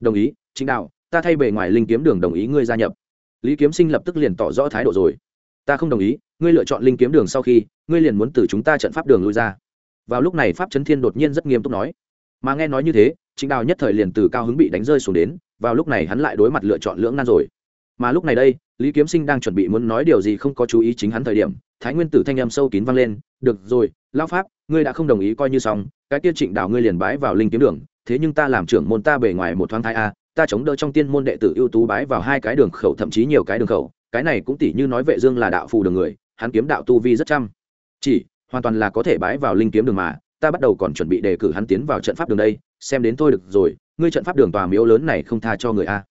Đồng ý chính đào, ta thay bề ngoài linh kiếm đường đồng ý ngươi gia nhập. Lý kiếm sinh lập tức liền tỏ rõ thái độ rồi ta không đồng ý, ngươi lựa chọn linh kiếm đường sau khi, ngươi liền muốn từ chúng ta trận pháp đường lui ra. Vào lúc này pháp chấn thiên đột nhiên rất nghiêm túc nói. Mà nghe nói như thế chính đào nhất thời liền từ cao hứng bị đánh rơi xuống đến, vào lúc này hắn lại đối mặt lựa chọn lưỡng nan rồi. Mà lúc này đây, lý kiếm sinh đang chuẩn bị muốn nói điều gì không có chú ý chính hắn thời điểm, thái nguyên tử thanh âm sâu kín vang lên, được rồi lao pháp, ngươi đã không đồng ý coi như xong, cái kia trịnh đào ngươi liền bái vào linh kiếm đường, thế nhưng ta làm trưởng môn ta bề ngoài một thoáng thái a, ta chống đỡ trong tiên môn đệ tử ưu tú bái vào hai cái đường khẩu, thậm chí nhiều cái đường khẩu cái này cũng tỷ như nói vệ dương là đạo phù đường người, hắn kiếm đạo tu vi rất chăm chỉ, hoàn toàn là có thể bái vào linh kiếm đường mà, ta bắt đầu còn chuẩn bị đề cử hắn tiến vào trận pháp đường đây, xem đến thôi được rồi, ngươi trận pháp đường tòa miếu lớn này không tha cho người a.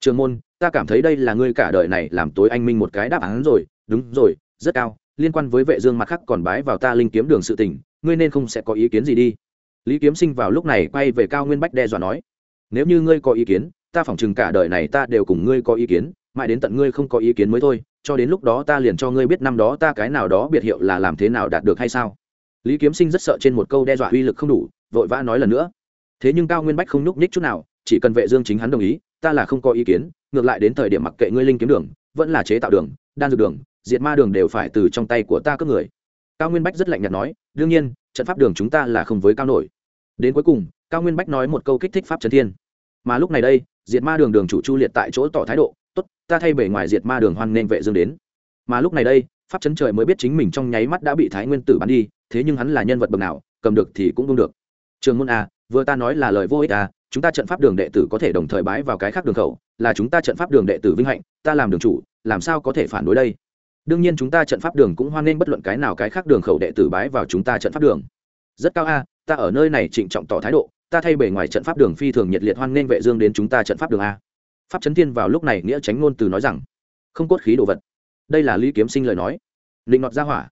Trường môn, ta cảm thấy đây là ngươi cả đời này làm tối anh minh một cái đáp án rồi, đúng rồi, rất cao, liên quan với vệ dương mặt khác còn bái vào ta linh kiếm đường sự tình, ngươi nên không sẽ có ý kiến gì đi. Lý kiếm sinh vào lúc này quay về cao nguyên bách đe dọa nói, nếu như ngươi có ý kiến, ta phỏng chừng cả đời này ta đều cùng ngươi có ý kiến mãi đến tận ngươi không có ý kiến mới thôi, cho đến lúc đó ta liền cho ngươi biết năm đó ta cái nào đó biệt hiệu là làm thế nào đạt được hay sao. Lý kiếm sinh rất sợ trên một câu đe dọa uy lực không đủ, vội vã nói lần nữa. Thế nhưng cao nguyên bách không nhúc nhích chút nào, chỉ cần vệ dương chính hắn đồng ý, ta là không có ý kiến, ngược lại đến thời điểm mặc kệ ngươi linh kiếm đường, vẫn là chế tạo đường, đan dược đường, diệt ma đường đều phải từ trong tay của ta cướp người. Cao nguyên bách rất lạnh nhạt nói, đương nhiên, trận pháp đường chúng ta là không với cao nổi. Đến cuối cùng, cao nguyên bách nói một câu kích thích pháp trấn thiên. Mà lúc này đây, diệt ma đường đường chủ chu liệt tại chỗ tỏ thái độ tốt, ta thay bề ngoài diệt ma đường hoan nên vệ dương đến. Mà lúc này đây, pháp chấn trời mới biết chính mình trong nháy mắt đã bị thái nguyên tử bắn đi, thế nhưng hắn là nhân vật bậc nào, cầm được thì cũng không được. Trường môn a vừa ta nói là lời vô ích a chúng ta trận pháp đường đệ tử có thể đồng thời bái vào cái khác đường khẩu, là chúng ta trận pháp đường đệ tử vinh hạnh, ta làm đường chủ, làm sao có thể phản đối đây? Đương nhiên chúng ta trận pháp đường cũng hoan nghênh bất luận cái nào cái khác đường khẩu đệ tử bái vào chúng ta trận pháp đường. Rất cao a, ta ở nơi này trịnh trọng tỏ thái độ, ta thay bề ngoài trận pháp đường phi thường nhiệt liệt hoan nghênh vệ dương đến chúng ta trận pháp đường a pháp chấn thiên vào lúc này nghĩa tránh ngôn từ nói rằng, không cốt khí đồ vật. Đây là lý kiếm sinh lời nói. Định nọt ra hỏa.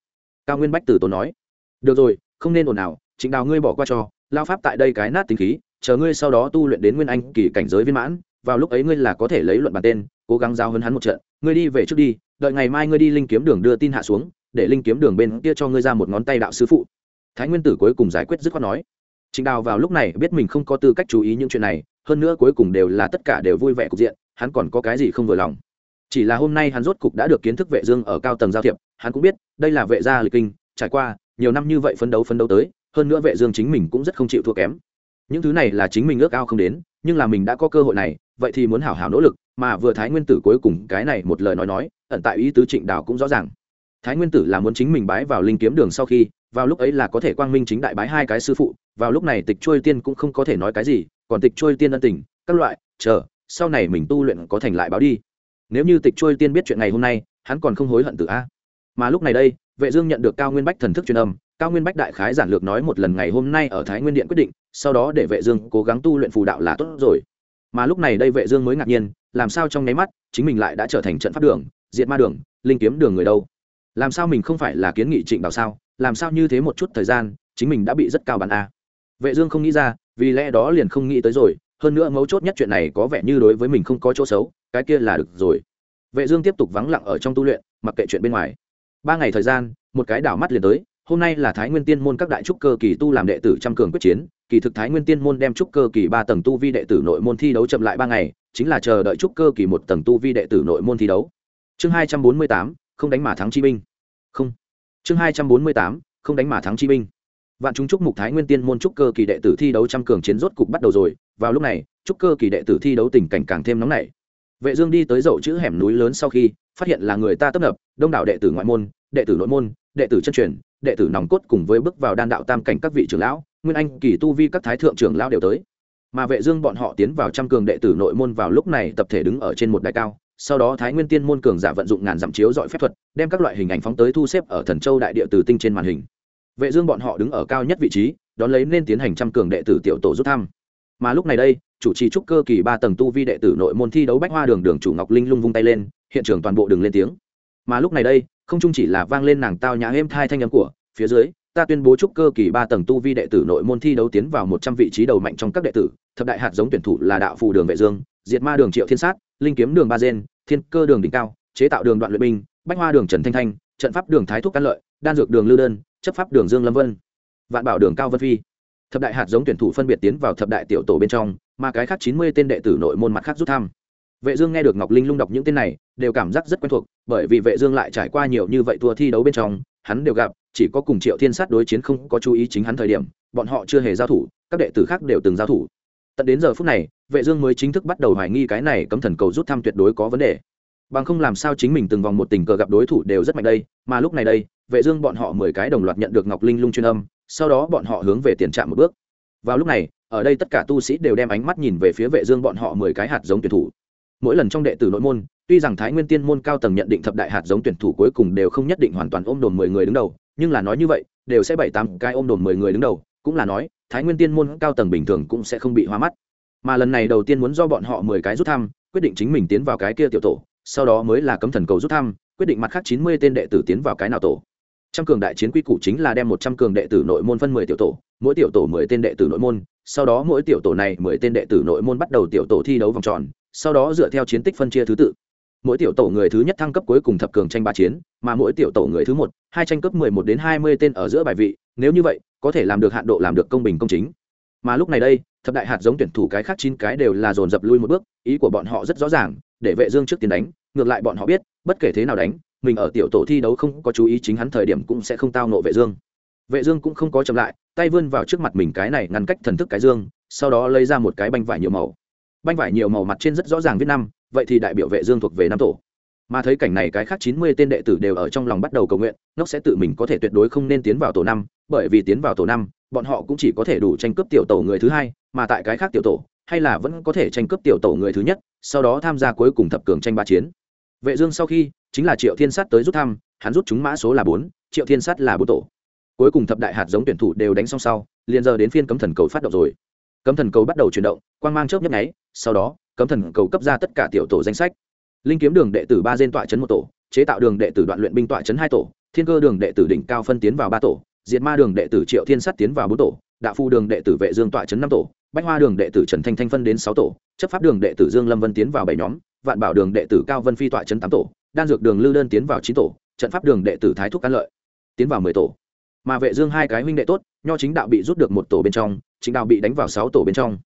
Cao nguyên bách tử tốn nói, được rồi, không nên ồn ào chính đào ngươi bỏ qua cho lao pháp tại đây cái nát tính khí, chờ ngươi sau đó tu luyện đến nguyên anh kỳ cảnh giới viên mãn, vào lúc ấy ngươi là có thể lấy luận bàn tên, cố gắng giao hấn hắn một trận, ngươi đi về trước đi, đợi ngày mai ngươi đi linh kiếm đường đưa tin hạ xuống, để linh kiếm đường bên kia cho ngươi ra một ngón tay đạo sư phụ. Thái nguyên tử cuối cùng giải quyết dứt khoát nói trịnh đào vào lúc này biết mình không có tư cách chú ý những chuyện này, hơn nữa cuối cùng đều là tất cả đều vui vẻ cục diện, hắn còn có cái gì không vừa lòng. Chỉ là hôm nay hắn rốt cục đã được kiến thức vệ dương ở cao tầng giao thiệp, hắn cũng biết, đây là vệ gia lịch kinh, trải qua nhiều năm như vậy phấn đấu phấn đấu tới, hơn nữa vệ dương chính mình cũng rất không chịu thua kém. Những thứ này là chính mình ước ao không đến, nhưng là mình đã có cơ hội này, vậy thì muốn hảo hảo nỗ lực, mà vừa thái nguyên tử cuối cùng cái này một lời nói nói, ẩn tại ý tứ trịnh đào cũng rõ ràng. Thái nguyên tử là muốn chính mình bái vào linh kiếm đường sau khi vào lúc ấy là có thể quang minh chính đại bái hai cái sư phụ, vào lúc này tịch trôi tiên cũng không có thể nói cái gì, còn tịch trôi tiên ân tình, các loại, chờ, sau này mình tu luyện có thành lại báo đi. Nếu như tịch trôi tiên biết chuyện ngày hôm nay, hắn còn không hối hận từ a. Mà lúc này đây, vệ dương nhận được cao nguyên bách thần thức truyền âm, cao nguyên bách đại khái giản lược nói một lần ngày hôm nay ở thái nguyên điện quyết định, sau đó để vệ dương cố gắng tu luyện phù đạo là tốt rồi. Mà lúc này đây vệ dương mới ngạc nhiên, làm sao trong nháy mắt, chính mình lại đã trở thành trận pháp đường, diệt ma đường, linh kiếm đường người đâu? Làm sao mình không phải là kiến nghị trịnh bảo sao? Làm sao như thế một chút thời gian, chính mình đã bị rất cao bản a. Vệ dương không nghĩ ra, vì lẽ đó liền không nghĩ tới rồi, hơn nữa mấu chốt nhất chuyện này có vẻ như đối với mình không có chỗ xấu, cái kia là được rồi. Vệ dương tiếp tục vắng lặng ở trong tu luyện, mặc kệ chuyện bên ngoài. Ba ngày thời gian, một cái đảo mắt liền tới, hôm nay là thái nguyên tiên môn các đại trúc cơ kỳ tu làm đệ tử trăm cường quyết chiến, kỳ thực thái nguyên tiên môn đem trúc cơ kỳ ba tầng tu vi đệ tử nội môn thi đấu chậm lại ba ngày, chính là chờ đợi trúc cơ kỳ một tầng tu vi đệ tử nội môn thi đấu. Chương hai trăm bốn mươi tám, không đánh mà thắng chi binh. Không chương hai trăm bốn mươi tám, không đánh mà thắng chi binh vạn chúng chúc mục thái nguyên tiên môn trúc cơ kỳ đệ tử thi đấu trăm cường chiến rốt cục bắt đầu rồi. Vào lúc này trúc cơ kỳ đệ tử thi đấu tình cảnh càng thêm nóng nảy. Vệ dương đi tới dậu chữ hẻm núi lớn sau khi, phát hiện là người ta tấp nập, đông đảo đệ tử ngoại môn, đệ tử nội môn, đệ tử chân truyền, đệ tử nòng cốt cùng với bước vào đan đạo tam cảnh các vị trưởng lão, nguyên anh, kỳ tu vi các thái thượng trưởng lão đều tới. Mà vệ dương bọn họ tiến vào trăm cường đệ tử nội môn vào lúc này tập thể đứng ở trên một đài cao sau đó thái nguyên tiên môn cường giả vận dụng ngàn dặm chiếu dọi phép thuật, đem các loại hình ảnh phóng tới thu xếp ở thần châu đại địa từ tinh trên màn hình. Vệ dương bọn họ đứng ở cao nhất vị trí, đón lấy nên tiến hành trăm cường đệ tử tiểu tổ rút thăm. Mà lúc này đây, chủ trì trúc cơ kỳ ba tầng tu vi đệ tử nội môn thi đấu bách hoa đường đường chủ ngọc linh lung vung tay lên, hiện trường toàn bộ đường lên tiếng. Mà lúc này đây, không chung chỉ là vang lên nàng tao nhã êm thai thanh âm của, phía dưới, ta tuyên bố trúc cơ kỳ ba tầng tu vi đệ tử nội môn thi đấu tiến vào một trăm vị trí đầu mạnh trong các đệ tử, thập đại hạt giống tuyển thủ là đạo phù đường vệ dương, diệt ma đường triệu thiên sát, linh kiếm đường ba gen thiên cơ đường đỉnh cao, chế tạo đường đoạn luyện binh, bách hoa đường trần thanh thanh, trận pháp đường thái thúc căn lợi, đan dược đường lưu đơn, chấp pháp đường dương lâm vân. Vạn bảo đường cao vân phi. Thập đại hạt giống tuyển thủ phân biệt tiến vào thập đại tiểu tổ bên trong, mà cái khác chín mươi tên đệ tử nội môn mặt khác rút thăm. Vệ dương nghe được ngọc linh lung đọc những tên này, đều cảm giác rất quen thuộc, bởi vì vệ dương lại trải qua nhiều như vậy thua thi đấu bên trong, hắn đều gặp, chỉ có cùng triệu thiên sát đối chiến không có chú ý chính hắn thời điểm, bọn họ chưa hề giao thủ, các đệ tử khác đều từng giao thủ. Tận đến giờ phút này vệ dương mới chính thức bắt đầu hoài nghi cái này cấm thần cầu rút thăm tuyệt đối có vấn đề. Bằng không làm sao chính mình từng vòng một tình cờ gặp đối thủ đều rất mạnh đây, mà lúc này đây, vệ dương bọn họ mười cái đồng loạt nhận được ngọc linh lung chuyên âm, sau đó bọn họ hướng về tiền trạm một bước. Vào lúc này, ở đây tất cả tu sĩ đều đem ánh mắt nhìn về phía vệ dương bọn họ mười cái hạt giống tuyển thủ. Mỗi lần trong đệ tử nội môn, tuy rằng thái nguyên tiên môn cao tầng nhận định thập đại hạt giống tuyển thủ cuối cùng đều không nhất định hoàn toàn ôm đồn mười người đứng đầu, nhưng là nói như vậy, đều sẽ bảy tám cái ôm đồn mười người đứng đầu, cũng là nói, thái nguyên tiên môn cao tầng bình thường cũng sẽ không bị hoa mắt mà lần này đầu tiên muốn do bọn họ mười cái rút thăm, quyết định chính mình tiến vào cái kia tiểu tổ, sau đó mới là cấm thần cầu rút thăm, quyết định mặt khác chín mươi tên đệ tử tiến vào cái nào tổ. Trăm cường đại chiến quy củ chính là đem một trăm cường đệ tử nội môn phân mười tiểu tổ, mỗi tiểu tổ mười tên đệ tử nội môn, sau đó mỗi tiểu tổ này mười tên đệ tử nội môn bắt đầu tiểu tổ thi đấu vòng tròn, sau đó dựa theo chiến tích phân chia thứ tự. Mỗi tiểu tổ người thứ nhất thăng cấp cuối cùng thập cường tranh ba chiến, mà mỗi tiểu tổ người thứ một, hai tranh cấp mười một đến hai mươi tên ở giữa bài vị, nếu như vậy, có thể làm được hạn độ làm được công bình công chính. Mà lúc này đây thập đại hạt giống tuyển thủ cái khác chín cái đều là dồn dập lui một bước, ý của bọn họ rất rõ ràng, để vệ dương trước tiền đánh, ngược lại bọn họ biết, bất kể thế nào đánh, mình ở tiểu tổ thi đấu không có chú ý chính hắn thời điểm cũng sẽ không tao nộ vệ dương. Vệ dương cũng không có chậm lại, tay vươn vào trước mặt mình cái này ngăn cách thần thức cái dương, sau đó lấy ra một cái banh vải nhiều màu. Banh vải nhiều màu mặt trên rất rõ ràng viết năm, vậy thì đại biểu vệ dương thuộc về năm tổ. Mà thấy cảnh này cái khác 90 tên đệ tử đều ở trong lòng bắt đầu cầu nguyện nó sẽ tự mình có thể tuyệt đối không nên tiến vào tổ năm, bởi vì tiến vào tổ năm bọn họ cũng chỉ có thể đủ tranh cướp tiểu tổ người thứ hai, mà tại cái khác tiểu tổ, hay là vẫn có thể tranh cướp tiểu tổ người thứ nhất, sau đó tham gia cuối cùng thập cường tranh ba chiến. Vệ dương sau khi, chính là triệu thiên sát tới rút thăm, hắn rút chúng mã số là bốn, triệu thiên sát là bốn tổ. Cuối cùng thập đại hạt giống tuyển thủ đều đánh xong sau, liền giờ đến phiên cấm thần cầu phát động rồi. Cấm thần cầu bắt đầu chuyển động, quang mang chớp nhấp nháy, sau đó, cấm thần cầu cấp ra tất cả tiểu tổ danh sách. Linh kiếm đường đệ tử ba diên tọa chấn một tổ, chế tạo đường đệ tử đoạn luyện binh tọa chấn hai tổ, thiên cơ đường đệ tử đỉnh cao phân tiến vào ba tổ diệt ma đường đệ tử triệu thiên sắt tiến vào bốn tổ đạo phu đường đệ tử vệ dương tọa chấn năm tổ, bách hoa đường đệ tử trần thanh thanh phân đến sáu tổ, chấp pháp đường đệ tử dương lâm vân tiến vào bảy nhóm, vạn bảo đường đệ tử cao vân phi tọa chấn tám tổ, đan dược đường lư đơn tiến vào chín tổ, trận pháp đường đệ tử thái thúc cán lợi tiến vào mười tổ. Mà vệ dương hai cái huynh đệ tốt, nho chính đạo bị rút được một tổ bên trong, chính đạo bị đánh vào sáu tổ bên trong.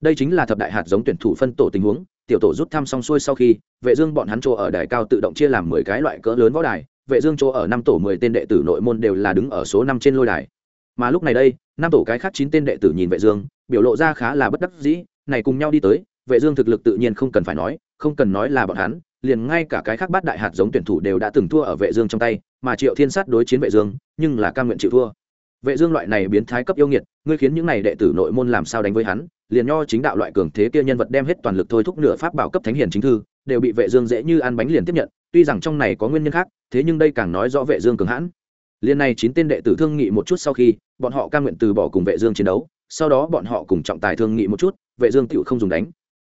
Đây chính là thập đại hạt giống tuyển thủ phân tổ tình huống, tiểu tổ rút thăm xong xuôi sau khi, vệ dương bọn hắn chỗ ở đài cao tự động chia làm mười cái loại cỡ lớn võ đài vệ dương chỗ ở năm tổ mười tên đệ tử nội môn đều là đứng ở số năm trên lôi đài. Mà lúc này đây, năm tổ cái khác chín tên đệ tử nhìn vệ dương, biểu lộ ra khá là bất đắc dĩ, này cùng nhau đi tới, vệ dương thực lực tự nhiên không cần phải nói, không cần nói là bọn hắn, liền ngay cả cái khác bát đại hạt giống tuyển thủ đều đã từng thua ở vệ dương trong tay, mà triệu thiên sát đối chiến vệ dương, nhưng là cam nguyện chịu thua. Vệ dương loại này biến thái cấp yêu nghiệt, ngươi khiến những này đệ tử nội môn làm sao đánh với hắn, liền nho chính đạo loại cường thế kia nhân vật đem hết toàn lực thôi thúc nửa pháp bảo cấp thánh hiền chính thư, đều bị vệ dương dễ như ăn bánh liền tiếp nhận tuy rằng trong này có nguyên nhân khác, thế nhưng đây càng nói rõ vệ dương cường hãn. Liên này chín tên đệ tử thương nghị một chút sau khi, bọn họ cam nguyện từ bỏ cùng vệ dương chiến đấu, sau đó bọn họ cùng trọng tài thương nghị một chút, vệ dương tựu không dùng đánh.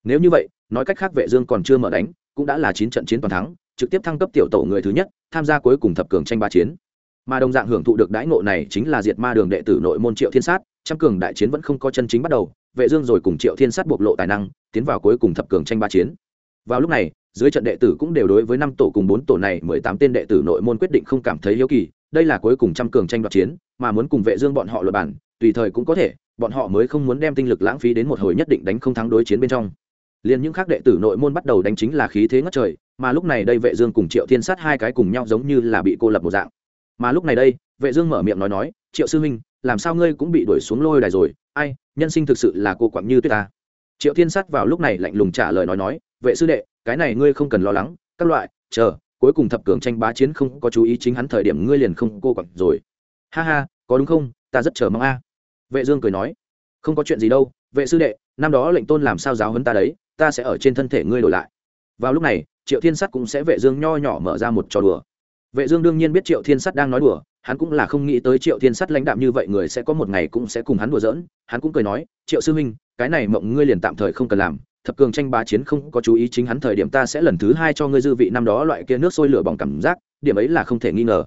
Nếu như vậy, nói cách khác vệ dương còn chưa mở đánh, cũng đã là chín trận chiến toàn thắng, trực tiếp thăng cấp tiểu tổ người thứ nhất, tham gia cuối cùng thập cường tranh ba chiến. Mà đồng dạng hưởng thụ được đãi ngộ này chính là diệt ma đường đệ tử nội môn triệu thiên sát, trăm cường đại chiến vẫn không có chân chính bắt đầu, vệ dương rồi cùng triệu thiên sát bộc lộ tài năng, tiến vào cuối cùng thập cường tranh ba chiến. Vào lúc này dưới trận đệ tử cũng đều đối với năm tổ cùng bốn tổ này mười tám tên đệ tử nội môn quyết định không cảm thấy hiếu kỳ, đây là cuối cùng trăm cường tranh đoạt chiến, mà muốn cùng vệ dương bọn họ luật bản tùy thời cũng có thể, bọn họ mới không muốn đem tinh lực lãng phí đến một hồi nhất định đánh không thắng đối chiến bên trong. Liền những khác đệ tử nội môn bắt đầu đánh chính là khí thế ngất trời, mà lúc này đây vệ dương cùng triệu thiên sát hai cái cùng nhau giống như là bị cô lập một dạng. Mà lúc này đây, vệ dương mở miệng nói nói, triệu sư huynh, làm sao ngươi cũng bị đuổi xuống lôi đài rồi? Ai, nhân sinh thực sự là cô quặng như tuyết ta. Triệu thiên sát vào lúc này lạnh lùng trả lời nói nói, vệ sư đệ cái này ngươi không cần lo lắng, các loại, chờ, cuối cùng thập cường tranh bá chiến không có chú ý chính hắn thời điểm ngươi liền không cô quặng rồi. Ha ha, có đúng không? Ta rất chờ mong a. Vệ dương cười nói. Không có chuyện gì đâu, vệ sư đệ, năm đó lệnh tôn làm sao giáo huấn ta đấy, ta sẽ ở trên thân thể ngươi đổi lại. Vào lúc này, triệu thiên sắt cũng sẽ vệ dương nho nhỏ mở ra một trò đùa. Vệ dương đương nhiên biết triệu thiên sắt đang nói đùa, hắn cũng là không nghĩ tới triệu thiên sắt lãnh đạm như vậy người sẽ có một ngày cũng sẽ cùng hắn đùa giỡn. Hắn cũng cười nói, triệu sư huynh, cái này mộng ngươi liền tạm thời không cần làm thập cường tranh bá chiến không có chú ý chính hắn thời điểm ta sẽ lần thứ hai cho ngươi dư vị năm đó loại kia nước sôi lửa bỏng cảm giác, điểm ấy là không thể nghi ngờ.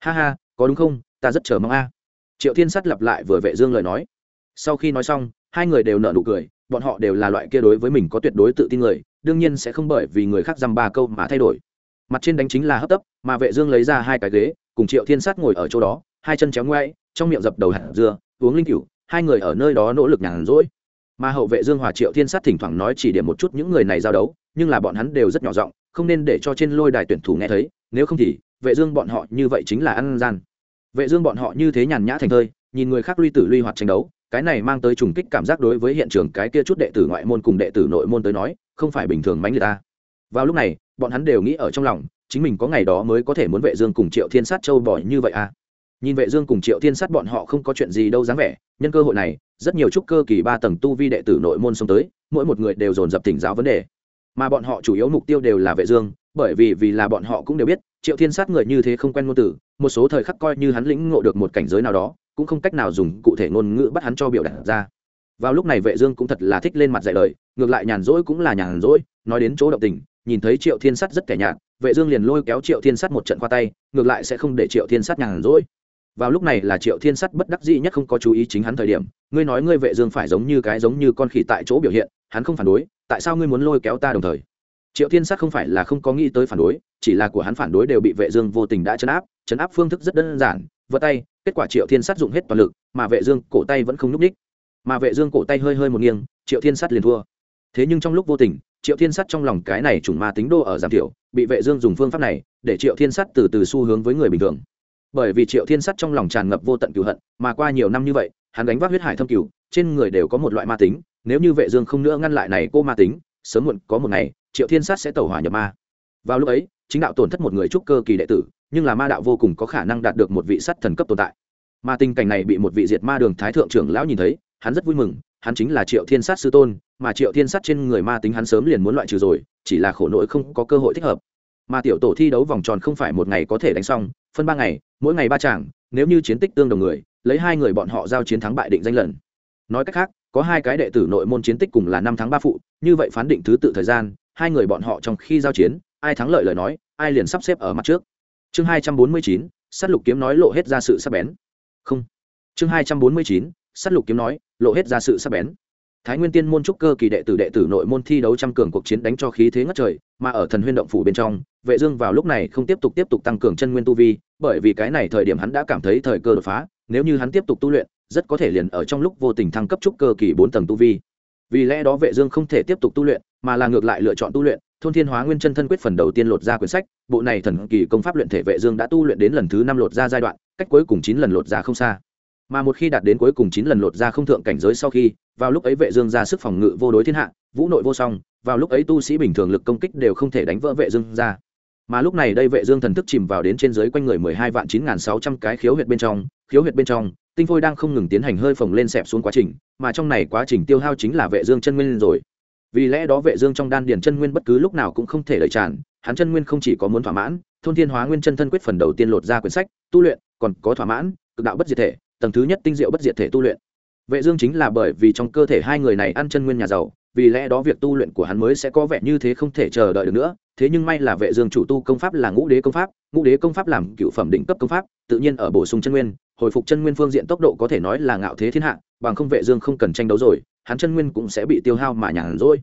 Ha ha, có đúng không? Ta rất chờ mong a. Triệu thiên sắt lặp lại vừa vệ dương lời nói. Sau khi nói xong, hai người đều nở nụ cười, bọn họ đều là loại kia đối với mình có tuyệt đối tự tin người, đương nhiên sẽ không bởi vì người khác dăm ba câu mà thay đổi. Mặt trên đánh chính là hấp tấp, mà vệ dương lấy ra hai cái ghế, cùng triệu thiên sát ngồi ở chỗ đó, hai chân chéo ngoáy trong miệng dập đầu hạt dưa, uống linh cửu, hai người ở nơi đó nỗ lực nhàn rỗi mà hậu vệ dương hòa triệu thiên sát thỉnh thoảng nói chỉ điểm một chút những người này giao đấu, nhưng là bọn hắn đều rất nhỏ giọng, không nên để cho trên lôi đài tuyển thủ nghe thấy, nếu không thì, vệ dương bọn họ như vậy chính là ăn gian. Vệ dương bọn họ như thế nhàn nhã thành thơi, nhìn người khác luy tử luy hoạt tranh đấu, cái này mang tới trùng kích cảm giác đối với hiện trường cái kia chút đệ tử ngoại môn cùng đệ tử nội môn tới nói, không phải bình thường mánh người ta. Vào lúc này, bọn hắn đều nghĩ ở trong lòng, chính mình có ngày đó mới có thể muốn vệ dương cùng triệu thiên sát châu bỏ như vậy à? Nhìn vệ dương cùng triệu thiên sát bọn họ không có chuyện gì đâu dáng vẻ, nhân cơ hội này, rất nhiều trúc cơ kỳ ba tầng tu vi đệ tử nội môn xông tới, mỗi một người đều dồn dập tỉnh giáo vấn đề. Mà bọn họ chủ yếu mục tiêu đều là vệ dương, bởi vì vì là bọn họ cũng đều biết, triệu thiên sát người như thế không quen ngôn tử một số thời khắc coi như hắn lĩnh ngộ được một cảnh giới nào đó, cũng không cách nào dùng cụ thể ngôn ngữ bắt hắn cho biểu đạt ra. Vào lúc này vệ dương cũng thật là thích lên mặt dạy lời, ngược lại nhàn rỗi cũng là nhàn rỗi, nói đến chỗ động tình, nhìn thấy triệu thiên sát rất kẻ nhạt, vệ dương liền lôi kéo triệu thiên sát một trận qua tay, ngược lại sẽ không để triệu thiên sát nhàn rỗi vào lúc này là triệu thiên sắt bất đắc dĩ nhất không có chú ý chính hắn thời điểm. Ngươi nói ngươi vệ dương phải giống như cái giống như con khỉ tại chỗ biểu hiện, hắn không phản đối, tại sao ngươi muốn lôi kéo ta đồng thời? Triệu thiên sắt không phải là không có nghĩ tới phản đối, chỉ là của hắn phản đối đều bị vệ dương vô tình đã chấn áp chấn áp phương thức rất đơn giản, vỡ tay, kết quả triệu thiên sắt dùng hết toàn lực, mà vệ dương cổ tay vẫn không núc ních mà vệ dương cổ tay hơi hơi một nghiêng, triệu thiên sắt liền thua. Thế nhưng trong lúc vô tình, triệu thiên sắt trong lòng cái này trùng ma tính đô ở giảm thiểu, bị vệ dương dùng phương pháp này, để triệu thiên sắt từ từ xu hướng với người bình thường bởi vì triệu thiên sắt trong lòng tràn ngập vô tận cửu hận, mà qua nhiều năm như vậy, hắn đánh vác huyết hải thâm cửu trên người đều có một loại ma tính, nếu như vệ dương không nữa ngăn lại này cô ma tính, sớm muộn có một ngày, triệu thiên sắt sẽ tẩu hỏa nhập ma. Vào lúc ấy, chính đạo tổn thất một người trúc cơ kỳ đệ tử, nhưng là ma đạo vô cùng có khả năng đạt được một vị sắt thần cấp tồn tại. Mà tình cảnh này bị một vị diệt ma đường thái thượng trưởng lão nhìn thấy, hắn rất vui mừng, hắn chính là triệu thiên sát sư tôn, mà triệu thiên sát trên người ma tính hắn sớm liền muốn loại trừ rồi, chỉ là khổ nỗi không có cơ hội thích hợp. Mà tiểu tổ thi đấu vòng tròn không phải một ngày có thể đánh xong phân ba ngày, mỗi ngày ba chàng nếu như chiến tích tương đồng người, lấy hai người bọn họ giao chiến thắng bại định danh lần. Nói cách khác, có hai cái đệ tử nội môn chiến tích cùng là năm tháng ba phụ, như vậy phán định thứ tự thời gian, hai người bọn họ trong khi giao chiến, ai thắng lợi lời nói, ai liền sắp xếp ở mặt trước. Chương hai trăm bốn mươi chín s á t lục kiếm nói lộ hết ra sự sắp bén. Không. Chương hai trăm bốn mươi chín s á t lục kiếm nói lộ hết ra sự sắp bén. Thái nguyên tiên môn trúc cơ kỳ đệ tử đệ tử nội môn thi đấu trăm cường cuộc chiến đánh cho khí thế ngất trời, mà ở thần huyên động phủ bên trong vệ dương vào lúc này không tiếp tục tiếp tục tăng cường chân nguyên tu vi, bởi vì cái này thời điểm hắn đã cảm thấy thời cơ đột phá, nếu như hắn tiếp tục tu luyện, rất có thể liền ở trong lúc vô tình thăng cấp trúc cơ kỳ bốn tầng tu vi. Vì lẽ đó vệ dương không thể tiếp tục tu luyện, mà là ngược lại lựa chọn tu luyện, thôn thiên hóa nguyên chân thân quyết phần đầu tiên lột ra quyển sách, bộ này thần kỳ công pháp luyện thể vệ dương đã tu luyện đến lần thứ năm lột ra giai đoạn, cách cuối cùng chín lần lột ra không xa. Mà một khi đạt đến cuối cùng chín lần lột ra không thượng cảnh giới sau khi, vào lúc ấy vệ dương ra sức phòng ngự vô đối thiên hạ, vũ nội vô song, vào lúc ấy tu sĩ bình thường lực công kích đều không thể đánh vỡ vệ dương ra mà lúc này đây vệ dương thần thức chìm vào đến trên dưới quanh người 12 vạn 9.600 cái khiếu huyệt bên trong, khiếu huyệt bên trong, tinh phôi đang không ngừng tiến hành hơi phồng lên xẹp xuống quá trình, mà trong này quá trình tiêu hao chính là vệ dương chân nguyên rồi. Vì lẽ đó vệ dương trong đan điền chân nguyên bất cứ lúc nào cũng không thể lợi tràn, hắn chân nguyên không chỉ có muốn thỏa mãn, thôn thiên hóa nguyên chân thân quyết phần đầu tiên lột ra quyển sách, tu luyện, còn có thỏa mãn, cực đạo bất diệt thể, tầng thứ nhất tinh diệu bất diệt thể tu luyện. Vệ dương chính là bởi vì trong cơ thể hai người này ăn chân nguyên nhà giàu vì lẽ đó việc tu luyện của hắn mới sẽ có vẻ như thế không thể chờ đợi được nữa, thế nhưng may là vệ dương chủ tu công pháp là ngũ đế công pháp, ngũ đế công pháp làm cựu phẩm đỉnh cấp công pháp, tự nhiên ở bổ sung chân nguyên, hồi phục chân nguyên phương diện tốc độ có thể nói là ngạo thế thiên hạ, bằng không vệ dương không cần tranh đấu rồi, hắn chân nguyên cũng sẽ bị tiêu hao mà nhàn rỗi.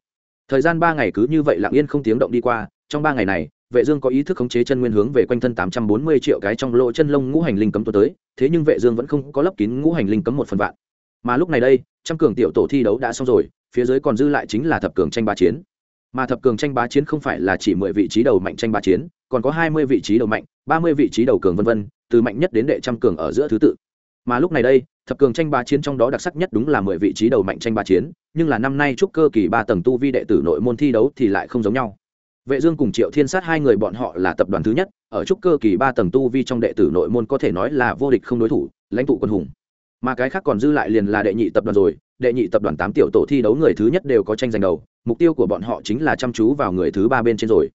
Thời gian ba ngày cứ như vậy lặng yên không tiếng động đi qua, trong ba ngày này, vệ dương có ý thức khống chế chân nguyên hướng về quanh thân 840 triệu cái trong lỗ chân lông ngũ hành linh cấm tu tới, thế nhưng vệ dương vẫn không có lấp kín ngũ hành linh cấm một phần vạn. Mà lúc này đây, trăm cường tiểu tổ thi đấu đã xong rồi phía dưới còn dư lại chính là thập cường tranh ba chiến. Mà thập cường tranh bá chiến không phải là chỉ mười vị trí đầu mạnh tranh bá chiến, còn có hai mươi vị trí đầu mạnh, ba mươi vị trí đầu cường vân vân, từ mạnh nhất đến đệ trăm cường ở giữa thứ tự. Mà lúc này đây, thập cường tranh bá chiến trong đó đặc sắc nhất đúng là mười vị trí đầu mạnh tranh bá chiến, nhưng là năm nay trúc cơ kỳ ba tầng tu vi đệ tử nội môn thi đấu thì lại không giống nhau. Vệ dương cùng triệu thiên sát hai người bọn họ là tập đoàn thứ nhất, ở trúc cơ kỳ ba tầng tu vi trong đệ tử nội môn có thể nói là vô địch không đối thủ, lãnh tụ quân hùng. Mà cái khác còn dư lại liền là đệ nhị tập đoàn rồi đệ nhị tập đoàn tám tiểu tổ thi đấu người thứ nhất đều có tranh giành đầu, mục tiêu của bọn họ chính là chăm chú vào người thứ ba bên trên rồi.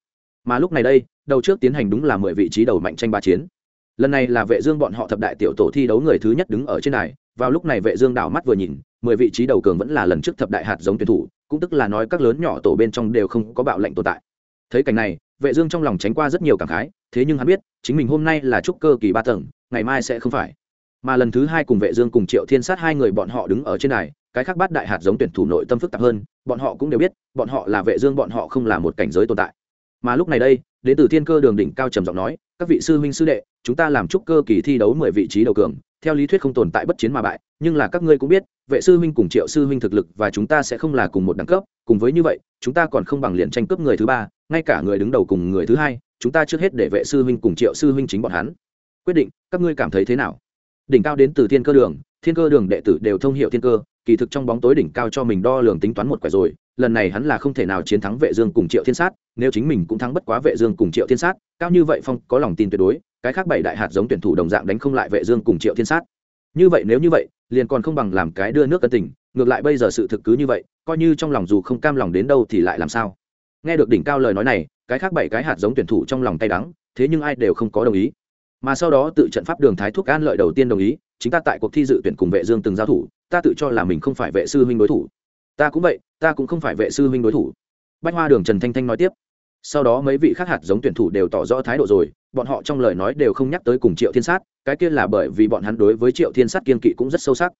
Mà lúc này đây, đầu trước tiến hành đúng là mười vị trí đầu mạnh tranh ba chiến. Lần này là vệ dương bọn họ thập đại tiểu tổ thi đấu người thứ nhất đứng ở trên này vào lúc này vệ dương đảo mắt vừa nhìn, mười vị trí đầu cường vẫn là lần trước thập đại hạt giống tuyển thủ, cũng tức là nói các lớn nhỏ tổ bên trong đều không có bạo lệnh tồn tại. Thấy cảnh này, vệ dương trong lòng tránh qua rất nhiều cảm khái, thế nhưng hắn biết, chính mình hôm nay là trúc cơ kỳ ba tầng, ngày mai sẽ không phải. Mà lần thứ hai cùng vệ dương cùng triệu thiên sát hai người bọn họ đứng ở trên này cái khác bát đại hạt giống tuyển thủ nội tâm phức tạp hơn, bọn họ cũng đều biết, bọn họ là vệ dương, bọn họ không là một cảnh giới tồn tại. Mà lúc này đây, đến từ thiên cơ đường đỉnh cao trầm giọng nói, các vị sư huynh sư đệ, chúng ta làm trúc cơ kỳ thi đấu mười vị trí đầu cường, theo lý thuyết không tồn tại bất chiến mà bại, nhưng là các ngươi cũng biết, vệ sư huynh cùng triệu sư huynh thực lực và chúng ta sẽ không là cùng một đẳng cấp, cùng với như vậy, chúng ta còn không bằng liền tranh cướp người thứ ba, ngay cả người đứng đầu cùng người thứ hai, chúng ta trước hết để vệ sư huynh cùng triệu sư huynh chính bọn hắn. Quyết định, các ngươi cảm thấy thế nào? Đỉnh cao đến từ thiên cơ đường, thiên cơ đường đệ tử đều thông hiểu thiên cơ kỳ thực trong bóng tối đỉnh cao cho mình đo lường tính toán một quẻ rồi, lần này hắn là không thể nào chiến thắng vệ dương cùng triệu thiên sát, nếu chính mình cũng thắng bất quá vệ dương cùng triệu thiên sát, cao như vậy phong có lòng tin tuyệt đối, cái khác bảy đại hạt giống tuyển thủ đồng dạng đánh không lại vệ dương cùng triệu thiên sát. Như vậy nếu như vậy, liền còn không bằng làm cái đưa nước cân tình, ngược lại bây giờ sự thực cứ như vậy, coi như trong lòng dù không cam lòng đến đâu thì lại làm sao? Nghe được đỉnh cao lời nói này, cái khác bảy cái hạt giống tuyển thủ trong lòng tay đắng, thế nhưng ai đều không có đồng ý. Mà sau đó tự trận pháp đường thái thuốc an lợi đầu tiên đồng ý, chính ta tại cuộc thi dự tuyển cùng vệ dương từng giao thủ ta tự cho là mình không phải vệ sư huynh đối thủ. Ta cũng vậy, ta cũng không phải vệ sư huynh đối thủ. Bách hoa đường trần thanh thanh nói tiếp. Sau đó mấy vị khác hạt giống tuyển thủ đều tỏ rõ thái độ rồi, bọn họ trong lời nói đều không nhắc tới cùng triệu thiên sát, cái kia là bởi vì bọn hắn đối với triệu thiên sát kiên kỵ cũng rất sâu sắc.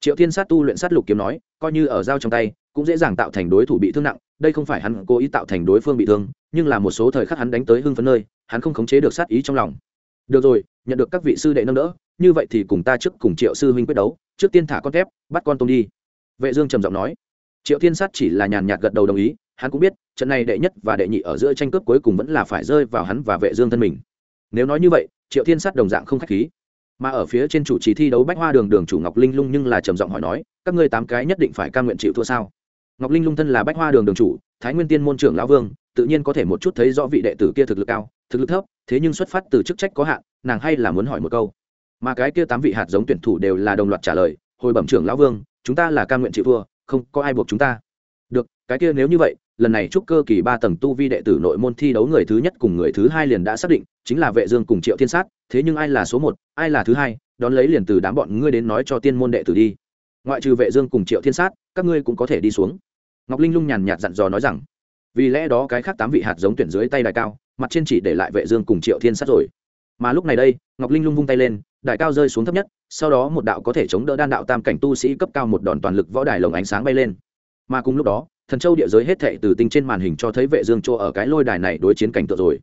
Triệu thiên sát tu luyện sát lục kiếm nói, coi như ở dao trong tay, cũng dễ dàng tạo thành đối thủ bị thương nặng, đây không phải hắn cố ý tạo thành đối phương bị thương, nhưng là một số thời khắc hắn đánh tới hưng phấn nơi, hắn không khống chế được sát ý trong lòng. Được rồi, nhận được các vị sư đệ nâng đỡ như vậy thì cùng ta trước cùng triệu sư huynh quyết đấu, trước tiên thả con thép, bắt con tôm đi. Vệ dương trầm giọng nói. Triệu thiên sát chỉ là nhàn nhạt gật đầu đồng ý, hắn cũng biết, trận này đệ nhất và đệ nhị ở giữa tranh cướp cuối cùng vẫn là phải rơi vào hắn và vệ dương thân mình. Nếu nói như vậy, triệu thiên sát đồng dạng không khách khí. Mà ở phía trên chủ trì thi đấu bách hoa đường đường chủ ngọc linh lung nhưng là trầm giọng hỏi nói, các ngươi tám cái nhất định phải ca nguyện chịu thua sao? Ngọc linh lung thân là bách hoa đường đường chủ, thái nguyên tiên môn trưởng lão vương, tự nhiên có thể một chút thấy rõ vị đệ tử kia thực lực cao, thực lực thấp, thế nhưng xuất phát từ chức trách có hạn, nàng hay là muốn hỏi một câu mà cái kia tám vị hạt giống tuyển thủ đều là đồng loạt trả lời, hồi bẩm trưởng lão vương, chúng ta là ca nguyện chịu thua, không có ai buộc chúng ta. Được, cái kia nếu như vậy, lần này trúc cơ kỳ ba tầng tu vi đệ tử nội môn thi đấu người thứ nhất cùng người thứ hai liền đã xác định, chính là vệ dương cùng triệu thiên sát, thế nhưng ai là số một, ai là thứ hai, đón lấy liền từ đám bọn ngươi đến nói cho tiên môn đệ tử đi. Ngoại trừ vệ dương cùng triệu thiên sát, các ngươi cũng có thể đi xuống. Ngọc linh lung nhàn nhạt dặn dò nói rằng, vì lẽ đó cái khác tám vị hạt giống tuyển dưới tay đại cao, mặt trên chỉ để lại vệ dương cùng triệu thiên sát rồi mà lúc này đây, ngọc linh lung vung tay lên đại cao rơi xuống thấp nhất, sau đó một đạo có thể chống đỡ đan đạo tam cảnh tu sĩ cấp cao một đòn toàn lực võ đài lồng ánh sáng bay lên. Mà cùng lúc đó, thần châu địa giới hết thệ từ tinh trên màn hình cho thấy vệ dương chỗ ở cái lôi đài này đối chiến cảnh tượng rồi.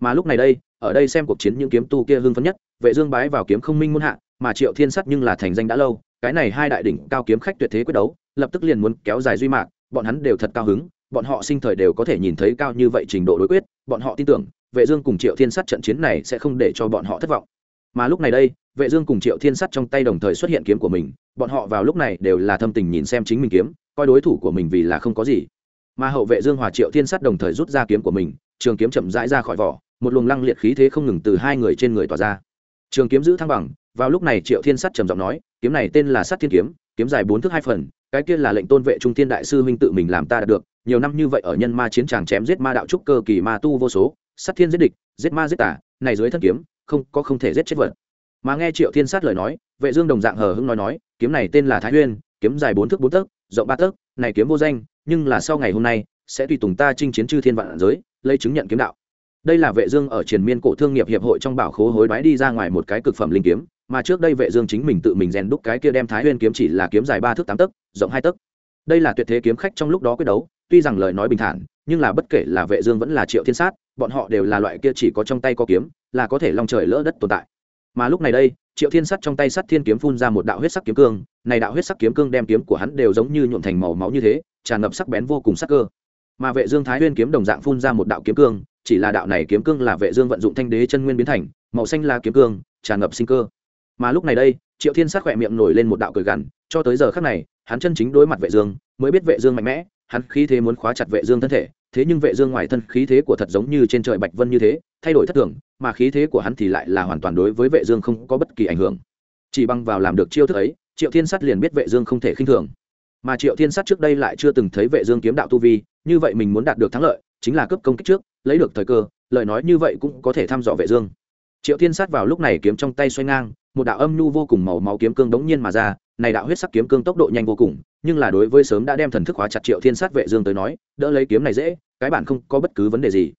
Mà lúc này đây, ở đây xem cuộc chiến những kiếm tu kia hưng phấn nhất, vệ dương bái vào kiếm không minh muôn hạ, mà triệu thiên sắt nhưng là thành danh đã lâu, cái này hai đại đỉnh cao kiếm khách tuyệt thế quyết đấu, lập tức liền muốn kéo dài duy mạc, bọn hắn đều thật cao hứng, bọn họ sinh thời đều có thể nhìn thấy cao như vậy trình độ đối quyết, bọn họ tin tưởng vệ dương cùng triệu thiên sắt trận chiến này sẽ không để cho bọn họ thất vọng. Mà lúc này đây, vệ dương cùng triệu thiên sắt trong tay đồng thời xuất hiện kiếm của mình, bọn họ vào lúc này đều là thâm tình nhìn xem chính mình kiếm, coi đối thủ của mình vì là không có gì. Mà hậu vệ dương hòa triệu thiên sắt đồng thời rút ra kiếm của mình, trường kiếm chậm rãi ra khỏi vỏ, một luồng lăng liệt khí thế không ngừng từ hai người trên người tỏa ra. Trường kiếm giữ thăng bằng, vào lúc này triệu thiên sắt trầm giọng nói, kiếm này tên là sắt thiên kiếm kiếm dài bốn thước hai phần, cái kia là lệnh tôn vệ trung thiên đại sư huynh tự mình làm ta đạt được, nhiều năm như vậy ở nhân ma chiến tràng chém giết ma đạo trúc cơ kỳ ma tu vô số Sát thiên giết địch, giết ma giết tả này dưới thân kiếm, không, có không thể giết chết vật. Mà nghe triệu thiên sát lời nói, vệ dương đồng dạng hờ hững nói nói, kiếm này tên là thái huyên kiếm dài bốn thước bốn tấc, rộng ba tấc, này kiếm vô danh, nhưng là sau ngày hôm nay, sẽ tùy tùng ta chinh chiến chư thiên vạn giới, lấy chứng nhận kiếm đạo. Đây là vệ dương ở triền miên cổ thương nghiệp hiệp hội trong bảo khố hối đoái đi ra ngoài một cái cực phẩm linh kiếm, mà trước đây vệ dương chính mình tự mình rèn đúc cái kia đem thái nguyên kiếm chỉ là kiếm dài ba thước tám tấc, rộng hai tấc. Đây là tuyệt thế kiếm khách trong lúc đó quyết đấu, tuy rằng lời nói bình thản, nhưng là bất kể là vệ dương vẫn là triệu thiên sát bọn họ đều là loại kia chỉ có trong tay có kiếm, là có thể long trời lỡ đất tồn tại. Mà lúc này đây, triệu thiên sắt trong tay sắt thiên kiếm phun ra một đạo huyết sắc kiếm cương, này đạo huyết sắc kiếm cương đem kiếm của hắn đều giống như nhuộm thành màu máu như thế, tràn ngập sắc bén vô cùng sắc cơ. Mà vệ dương thái nguyên kiếm đồng dạng phun ra một đạo kiếm cương, chỉ là đạo này kiếm cương là vệ dương vận dụng thanh đế chân nguyên biến thành, màu xanh là kiếm cương, tràn ngập sinh cơ. Mà lúc này đây, triệu thiên sát khỏe miệng nổi lên một đạo cười gằn, cho tới giờ khắc này, hắn chân chính đối mặt vệ dương, mới biết vệ dương mạnh mẽ, hắn khí thế muốn khóa chặt vệ dương thân thể thế nhưng vệ dương ngoài thân khí thế của thật giống như trên trời bạch vân như thế, thay đổi thất thường, mà khí thế của hắn thì lại là hoàn toàn đối với vệ dương không có bất kỳ ảnh hưởng. Chỉ bằng vào làm được chiêu thức ấy, triệu thiên sát liền biết vệ dương không thể khinh thường. Mà triệu thiên sát trước đây lại chưa từng thấy vệ dương kiếm đạo tu vi, như vậy mình muốn đạt được thắng lợi, chính là cấp công kích trước, lấy được thời cơ, lời nói như vậy cũng có thể thăm dò vệ dương. Triệu thiên sát vào lúc này kiếm trong tay xoay ngang một đạo âm nhu vô cùng màu máu kiếm cương đống nhiên mà ra, này đạo huyết sắc kiếm cương tốc độ nhanh vô cùng, nhưng là đối với sớm đã đem thần thức hóa chặt triệu thiên sát vệ dương tới nói, đỡ lấy kiếm này dễ, cái bản không có bất cứ vấn đề gì.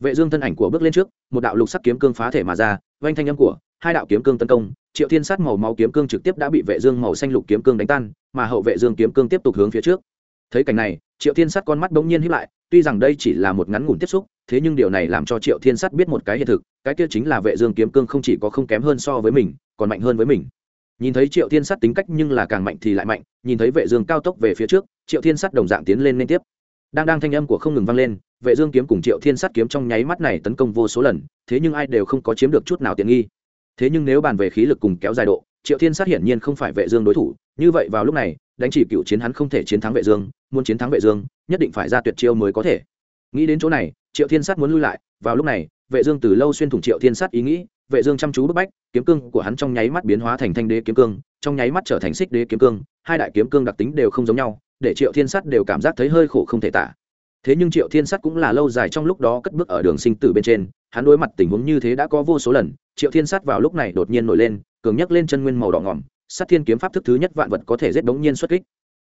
Vệ dương thân ảnh của bước lên trước, một đạo lục sắc kiếm cương phá thể mà ra, vang thanh âm của, hai đạo kiếm cương tấn công, triệu thiên sát màu máu kiếm cương trực tiếp đã bị vệ dương màu xanh lục kiếm cương đánh tan, mà hậu vệ dương kiếm cương tiếp tục hướng phía trước. Thấy cảnh này, triệu thiên sát con mắt đống nhiên híp lại tuy rằng đây chỉ là một ngắn ngủn tiếp xúc, thế nhưng điều này làm cho triệu thiên Sắt biết một cái hiện thực, cái kia chính là vệ dương kiếm cương không chỉ có không kém hơn so với mình, còn mạnh hơn với mình. Nhìn thấy triệu thiên Sắt tính cách nhưng là càng mạnh thì lại mạnh, nhìn thấy vệ dương cao tốc về phía trước, triệu thiên Sắt đồng dạng tiến lên liên tiếp. Đang đang thanh âm của không ngừng vang lên, vệ dương kiếm cùng triệu thiên Sắt kiếm trong nháy mắt này tấn công vô số lần, thế nhưng ai đều không có chiếm được chút nào tiện nghi. Thế nhưng nếu bàn về khí lực cùng kéo dài độ, triệu thiên sát hiển nhiên không phải vệ dương đối thủ như vậy vào lúc này, đánh chỉ cựu chiến hắn không thể chiến thắng vệ dương, muốn chiến thắng vệ dương, nhất định phải ra tuyệt chiêu mới có thể. Nghĩ đến chỗ này, triệu thiên sát muốn lui lại, vào lúc này, vệ dương từ lâu xuyên thủng triệu thiên sát ý nghĩ, vệ dương chăm chú bức bách, kiếm cương của hắn trong nháy mắt biến hóa thành thanh đế kiếm cương, trong nháy mắt trở thành xích đế kiếm cương, hai đại kiếm cương đặc tính đều không giống nhau, để triệu thiên sát đều cảm giác thấy hơi khổ không thể tả. Thế nhưng triệu thiên sát cũng là lâu dài trong lúc đó cất bước ở đường sinh tử bên trên, hắn đối mặt tình huống như thế đã có vô số lần, triệu thiên sát vào lúc này đột nhiên nổi lên, cường nhấc lên chân nguyên màu đỏ ngỏm sát thiên kiếm pháp thức thứ nhất vạn vật có thể giết bỗng nhiên xuất kích.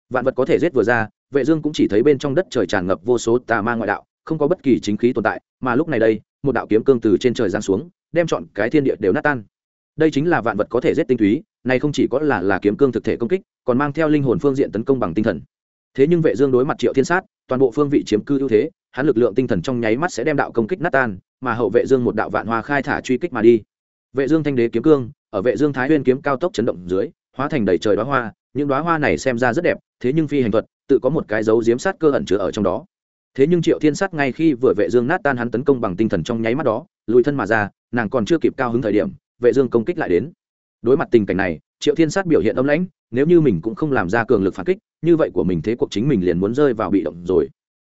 Vạn vật có thể giết vừa ra, vệ dương cũng chỉ thấy bên trong đất trời tràn ngập vô số tà ma ngoại đạo, không có bất kỳ chính khí tồn tại, mà lúc này đây, một đạo kiếm cương từ trên trời giáng xuống, đem chọn cái thiên địa đều nát tan. Đây chính là vạn vật có thể giết tinh túy, này không chỉ có là là kiếm cương thực thể công kích, còn mang theo linh hồn phương diện tấn công bằng tinh thần. Thế nhưng vệ dương đối mặt triệu thiên sát, toàn bộ phương vị chiếm cư ưu thế, hắn lực lượng tinh thần trong nháy mắt sẽ đem đạo công kích nát tan, mà hậu vệ dương một đạo vạn hoa khai thả truy kích mà đi. Vệ dương thanh đế kiếm cương ở vệ dương thái nguyên kiếm cao tốc chấn động dưới, hóa thành đầy trời đóa hoa, những đóa hoa này xem ra rất đẹp, thế nhưng phi hành thuật, tự có một cái dấu diếm sát cơ ẩn chứa ở trong đó. Thế nhưng triệu thiên sát ngay khi vừa vệ dương nát tan hắn tấn công bằng tinh thần trong nháy mắt đó, lùi thân mà ra, nàng còn chưa kịp cao hứng thời điểm, vệ dương công kích lại đến. Đối mặt tình cảnh này, triệu thiên sát biểu hiện âm lãnh, nếu như mình cũng không làm ra cường lực phản kích, như vậy của mình thế cuộc chính mình liền muốn rơi vào bị động rồi.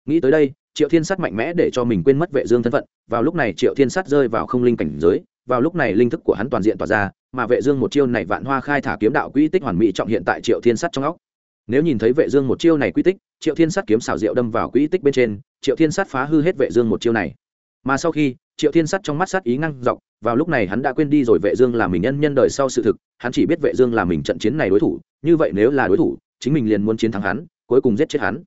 Nghĩ tới đây, triệu thiên sát mạnh mẽ để cho mình quên mất vệ dương thân phận, vào lúc này triệu thiên sát rơi vào không linh cảnh giới, vào lúc này linh thức của hắn toàn diện tỏa ra mà vệ dương một chiêu này vạn hoa khai thả kiếm đạo quy tích hoàn mỹ trọng hiện tại triệu thiên sắt trong óc. Nếu nhìn thấy vệ dương một chiêu này quy tích, triệu thiên sắt kiếm xảo diệu đâm vào quy tích bên trên, triệu thiên sắt phá hư hết vệ dương một chiêu này. Mà sau khi, triệu thiên sắt trong mắt sát ý ngăn dọc, vào lúc này hắn đã quên đi rồi vệ dương là mình nhân nhân đời sau sự thực, hắn chỉ biết vệ dương là mình trận chiến này đối thủ, như vậy nếu là đối thủ, chính mình liền muốn chiến thắng hắn, cuối cùng giết chết hắn.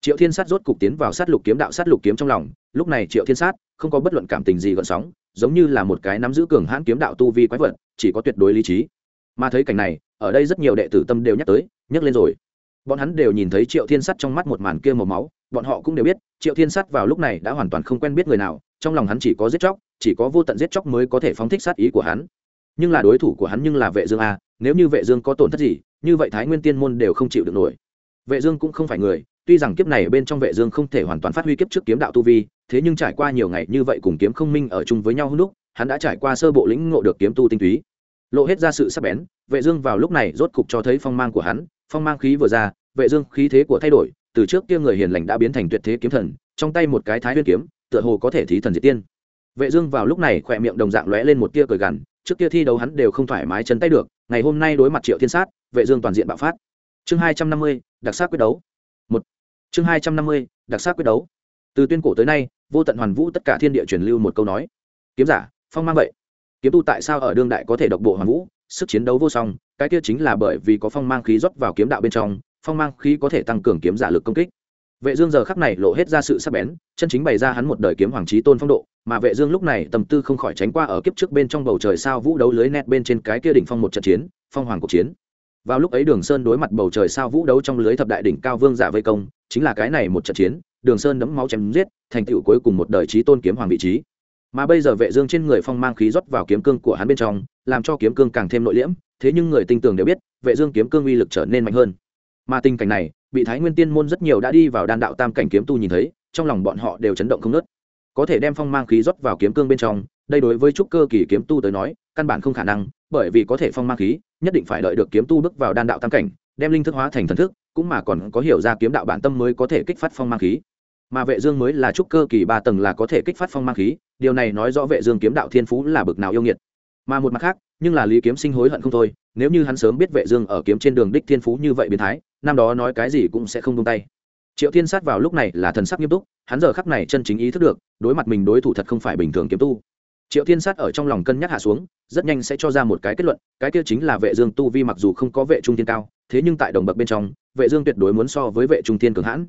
Triệu thiên sắt rốt cục tiến vào sát lục kiếm đạo sát lục kiếm trong lòng lúc này triệu thiên sát không có bất luận cảm tình gì gợn sóng, giống như là một cái nắm giữ cường hãn kiếm đạo tu vi quái vật, chỉ có tuyệt đối lý trí. Mà thấy cảnh này, ở đây rất nhiều đệ tử tâm đều nhắc tới nhắc lên rồi. Bọn hắn đều nhìn thấy triệu thiên sắt trong mắt một màn kia màu máu, bọn họ cũng đều biết, triệu thiên sắt vào lúc này đã hoàn toàn không quen biết người nào, trong lòng hắn chỉ có giết chóc, chỉ có vô tận giết chóc mới có thể phóng thích sát ý của hắn. Nhưng là đối thủ của hắn nhưng là vệ dương a, nếu như vệ dương có tổn thất gì, như vậy thái nguyên tiên môn đều không chịu được nổi. Vệ dương cũng không phải người, tuy rằng kiếp này bên trong vệ dương không thể hoàn toàn phát huy kiếp trước kiếm đạo tu vi thế nhưng trải qua nhiều ngày như vậy cùng kiếm không minh ở chung với nhau hung đúc hắn đã trải qua sơ bộ lĩnh ngộ được kiếm tu tinh túy. Lộ hết ra sự sắc bén vệ dương vào lúc này rốt cục cho thấy phong mang của hắn phong mang khí vừa ra vệ dương khí thế của thay đổi từ trước kia người hiền lành đã biến thành tuyệt thế kiếm thần trong tay một cái thái nguyên kiếm tựa hồ có thể thí thần diệt tiên. Vệ dương vào lúc này khoẹt miệng đồng dạng lóe lên một tia cười gằn trước kia thi đấu hắn đều không thoải mái chân tay được ngày hôm nay đối mặt triệu thiên sát vệ dương toàn diện bạo phát. Chương 250, đặc sắc quyết đấu. Một. Chương 250, đặc sắc quyết đấu. Từ tuyên cổ tới nay vô tận hoàn vũ tất cả thiên địa truyền lưu một câu nói. Kiếm giả, phong mang vậy. Kiếm tu tại sao ở đương đại có thể độc bộ hoàn vũ, sức chiến đấu vô song, cái kia chính là bởi vì có phong mang khí rót vào kiếm đạo bên trong, phong mang khí có thể tăng cường kiếm giả lực công kích. Vệ dương giờ khắc này lộ hết ra sự sắc bén, chân chính bày ra hắn một đời kiếm hoàng trí tôn phong độ, mà vệ dương lúc này tâm tư không khỏi tránh qua ở kiếp trước bên trong bầu trời sao vũ đấu lưới nét bên trên cái kia đỉnh phong một trận chiến, phong hoàng cuộc chiến. Vào lúc ấy đường sơn đối mặt bầu trời sao vũ đấu trong lưới thập đại đỉnh cao vương giả vây công, chính là cái này một trận chiến đường sơn đấm máu chém giết, thành tựu cuối cùng một đời chí tôn kiếm hoàng vị trí. Mà bây giờ vệ dương trên người phong mang khí rót vào kiếm cương của hắn bên trong, làm cho kiếm cương càng thêm nội liễm, thế nhưng người tinh tường đều biết, vệ dương kiếm cương uy lực trở nên mạnh hơn. Mà tình cảnh này, bị thái nguyên tiên môn rất nhiều đã đi vào đan đạo tam cảnh kiếm tu nhìn thấy, trong lòng bọn họ đều chấn động không nớt có thể đem phong mang khí rót vào kiếm cương bên trong, đây đối với trúc cơ kỳ kiếm tu tới nói, căn bản không khả năng, bởi vì có thể phong mang khí, nhất định phải đợi được kiếm tu bước vào đan đạo tam cảnh, đem linh thức hóa thành thần thức, cũng mà còn có hiểu ra kiếm đạo bản tâm mới có thể kích phát phong mang khí mà vệ dương mới là trúc cơ kỳ ba tầng là có thể kích phát phong mang khí, điều này nói rõ vệ dương kiếm đạo thiên phú là bực nào yêu nghiệt. Mà một mặt khác, nhưng là lý kiếm sinh hối hận không thôi, nếu như hắn sớm biết vệ dương ở kiếm trên đường đích thiên phú như vậy biến thái, năm đó nói cái gì cũng sẽ không buông tay. Triệu thiên sát vào lúc này là thần sắc nghiêm túc, hắn giờ khắc này chân chính ý thức được, đối mặt mình đối thủ thật không phải bình thường kiếm tu. Triệu thiên sát ở trong lòng cân nhắc hạ xuống, rất nhanh sẽ cho ra một cái kết luận, cái kia chính là vệ dương tu vi mặc dù không có vệ trung thiên cao, thế nhưng tại đồng bậc bên trong, vệ dương tuyệt đối muốn so với vệ trung thiên cường hãn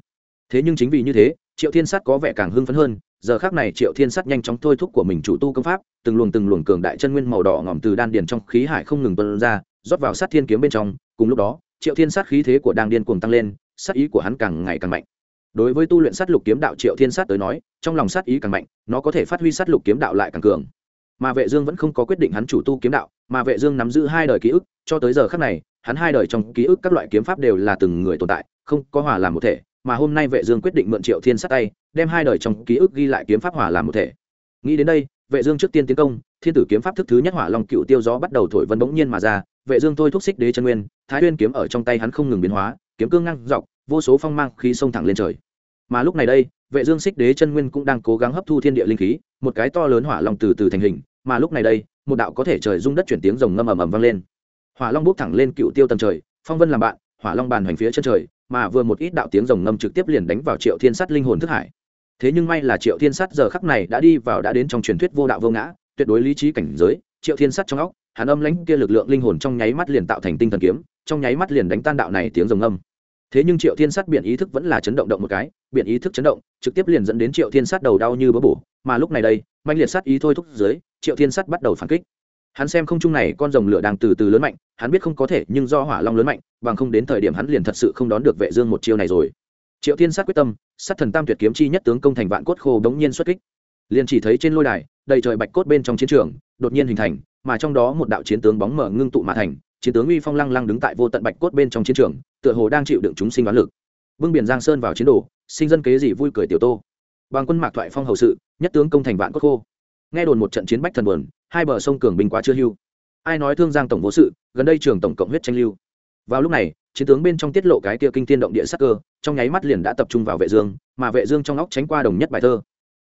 thế nhưng chính vì như thế, triệu thiên sát có vẻ càng hưng phấn hơn, giờ khác này triệu thiên sát nhanh chóng thôi thúc của mình chủ tu công pháp, từng luồng từng luồng cường đại chân nguyên màu đỏ ngỏm từ đan điền trong khí hải không ngừng tuân ra, rót vào sát thiên kiếm bên trong, cùng lúc đó, triệu thiên sát khí thế của đang điên cuồng tăng lên, sát ý của hắn càng ngày càng mạnh. Đối với tu luyện sát lục kiếm đạo triệu thiên sát tới nói, trong lòng sát ý càng mạnh, nó có thể phát huy sát lục kiếm đạo lại càng cường. Mà vệ dương vẫn không có quyết định hắn chủ tu kiếm đạo, mà vệ dương nắm giữ hai đời ký ức, cho tới giờ khắc này, hắn hai đời trong ký ức các loại kiếm pháp đều là từng người tồn tại, không có hòa làm một thể mà hôm nay vệ dương quyết định mượn triệu thiên sát tay, đem hai đời trong ký ức ghi lại kiếm pháp hỏa làm một thể. Nghĩ đến đây, vệ dương trước tiên tiến công, thiên tử kiếm pháp thức thứ nhất hỏa long cựu tiêu gió bắt đầu thổi vân bỗng nhiên mà ra, vệ dương thôi thúc xích đế chân nguyên, thái nguyên kiếm ở trong tay hắn không ngừng biến hóa, kiếm cương ngang dọc, vô số phong mang khí xông thẳng lên trời. Mà lúc này đây, vệ dương xích đế chân nguyên cũng đang cố gắng hấp thu thiên địa linh khí, một cái to lớn hỏa long từ từ thành hình, mà lúc này đây, một đạo có thể trời rung đất chuyển tiếng rồng ngâm ầm ầm vang lên. Hỏa long bút thẳng lên cựu tiêu tầng trời, phong vân làm bạn, hỏa long bàn hành phía chân trời mà vừa một ít đạo tiếng rồng ngâm trực tiếp liền đánh vào triệu thiên sắt linh hồn thức hải. Thế nhưng may là triệu thiên sắt giờ khắc này đã đi vào đã đến trong truyền thuyết vô đạo vô ngã, tuyệt đối lý trí cảnh giới, triệu thiên sắt trong óc hàn âm lãnh kia lực lượng linh hồn trong nháy mắt liền tạo thành tinh thần kiếm, trong nháy mắt liền đánh tan đạo này tiếng rồng ngâm. Thế nhưng triệu thiên sắt biện ý thức vẫn là chấn động động một cái biện ý thức chấn động, trực tiếp liền dẫn đến triệu thiên sắt đầu đau như bỡ bổ, mà lúc này đây mạnh liệt sắt ý thôi thúc dưới, triệu thiên sắt bắt đầu phản kích hắn xem không trung này, con rồng lửa đang từ từ lớn mạnh, hắn biết không có thể, nhưng do hỏa long lớn mạnh, bằng không đến thời điểm hắn liền thật sự không đón được vệ dương một chiêu này rồi. Triệu thiên sát quyết tâm, sát thần tam tuyệt kiếm chi nhất tướng công thành vạn cốt khô đống nhiên xuất kích. Liền chỉ thấy trên lôi đài, đầy trời bạch cốt bên trong chiến trường, đột nhiên hình thành, mà trong đó một đạo chiến tướng bóng mở ngưng tụ mà thành, chiến tướng uy phong lăng lăng đứng tại vô tận bạch cốt bên trong chiến trường, tựa hồ đang chịu đựng chúng sinh đoán lực. Vương biển giang sơn vào chiến đồ, sinh dân kế gì vui cười tiểu tô. Bằng quân mạc thoại phong hầu sự, nhất tướng công thành vạn cốt khô. Nghe đồn một trận chiến bách thần buồn hai bờ sông cường binh quá chưa hưu. Ai nói thương giang tổng vô sự, gần đây trường tổng cộng huyết tranh lưu. Vào lúc này, chiến tướng bên trong tiết lộ cái kia kinh tiên động địa sắc cơ, trong nháy mắt liền đã tập trung vào vệ dương, mà vệ dương trong óc tránh qua đồng nhất bài thơ.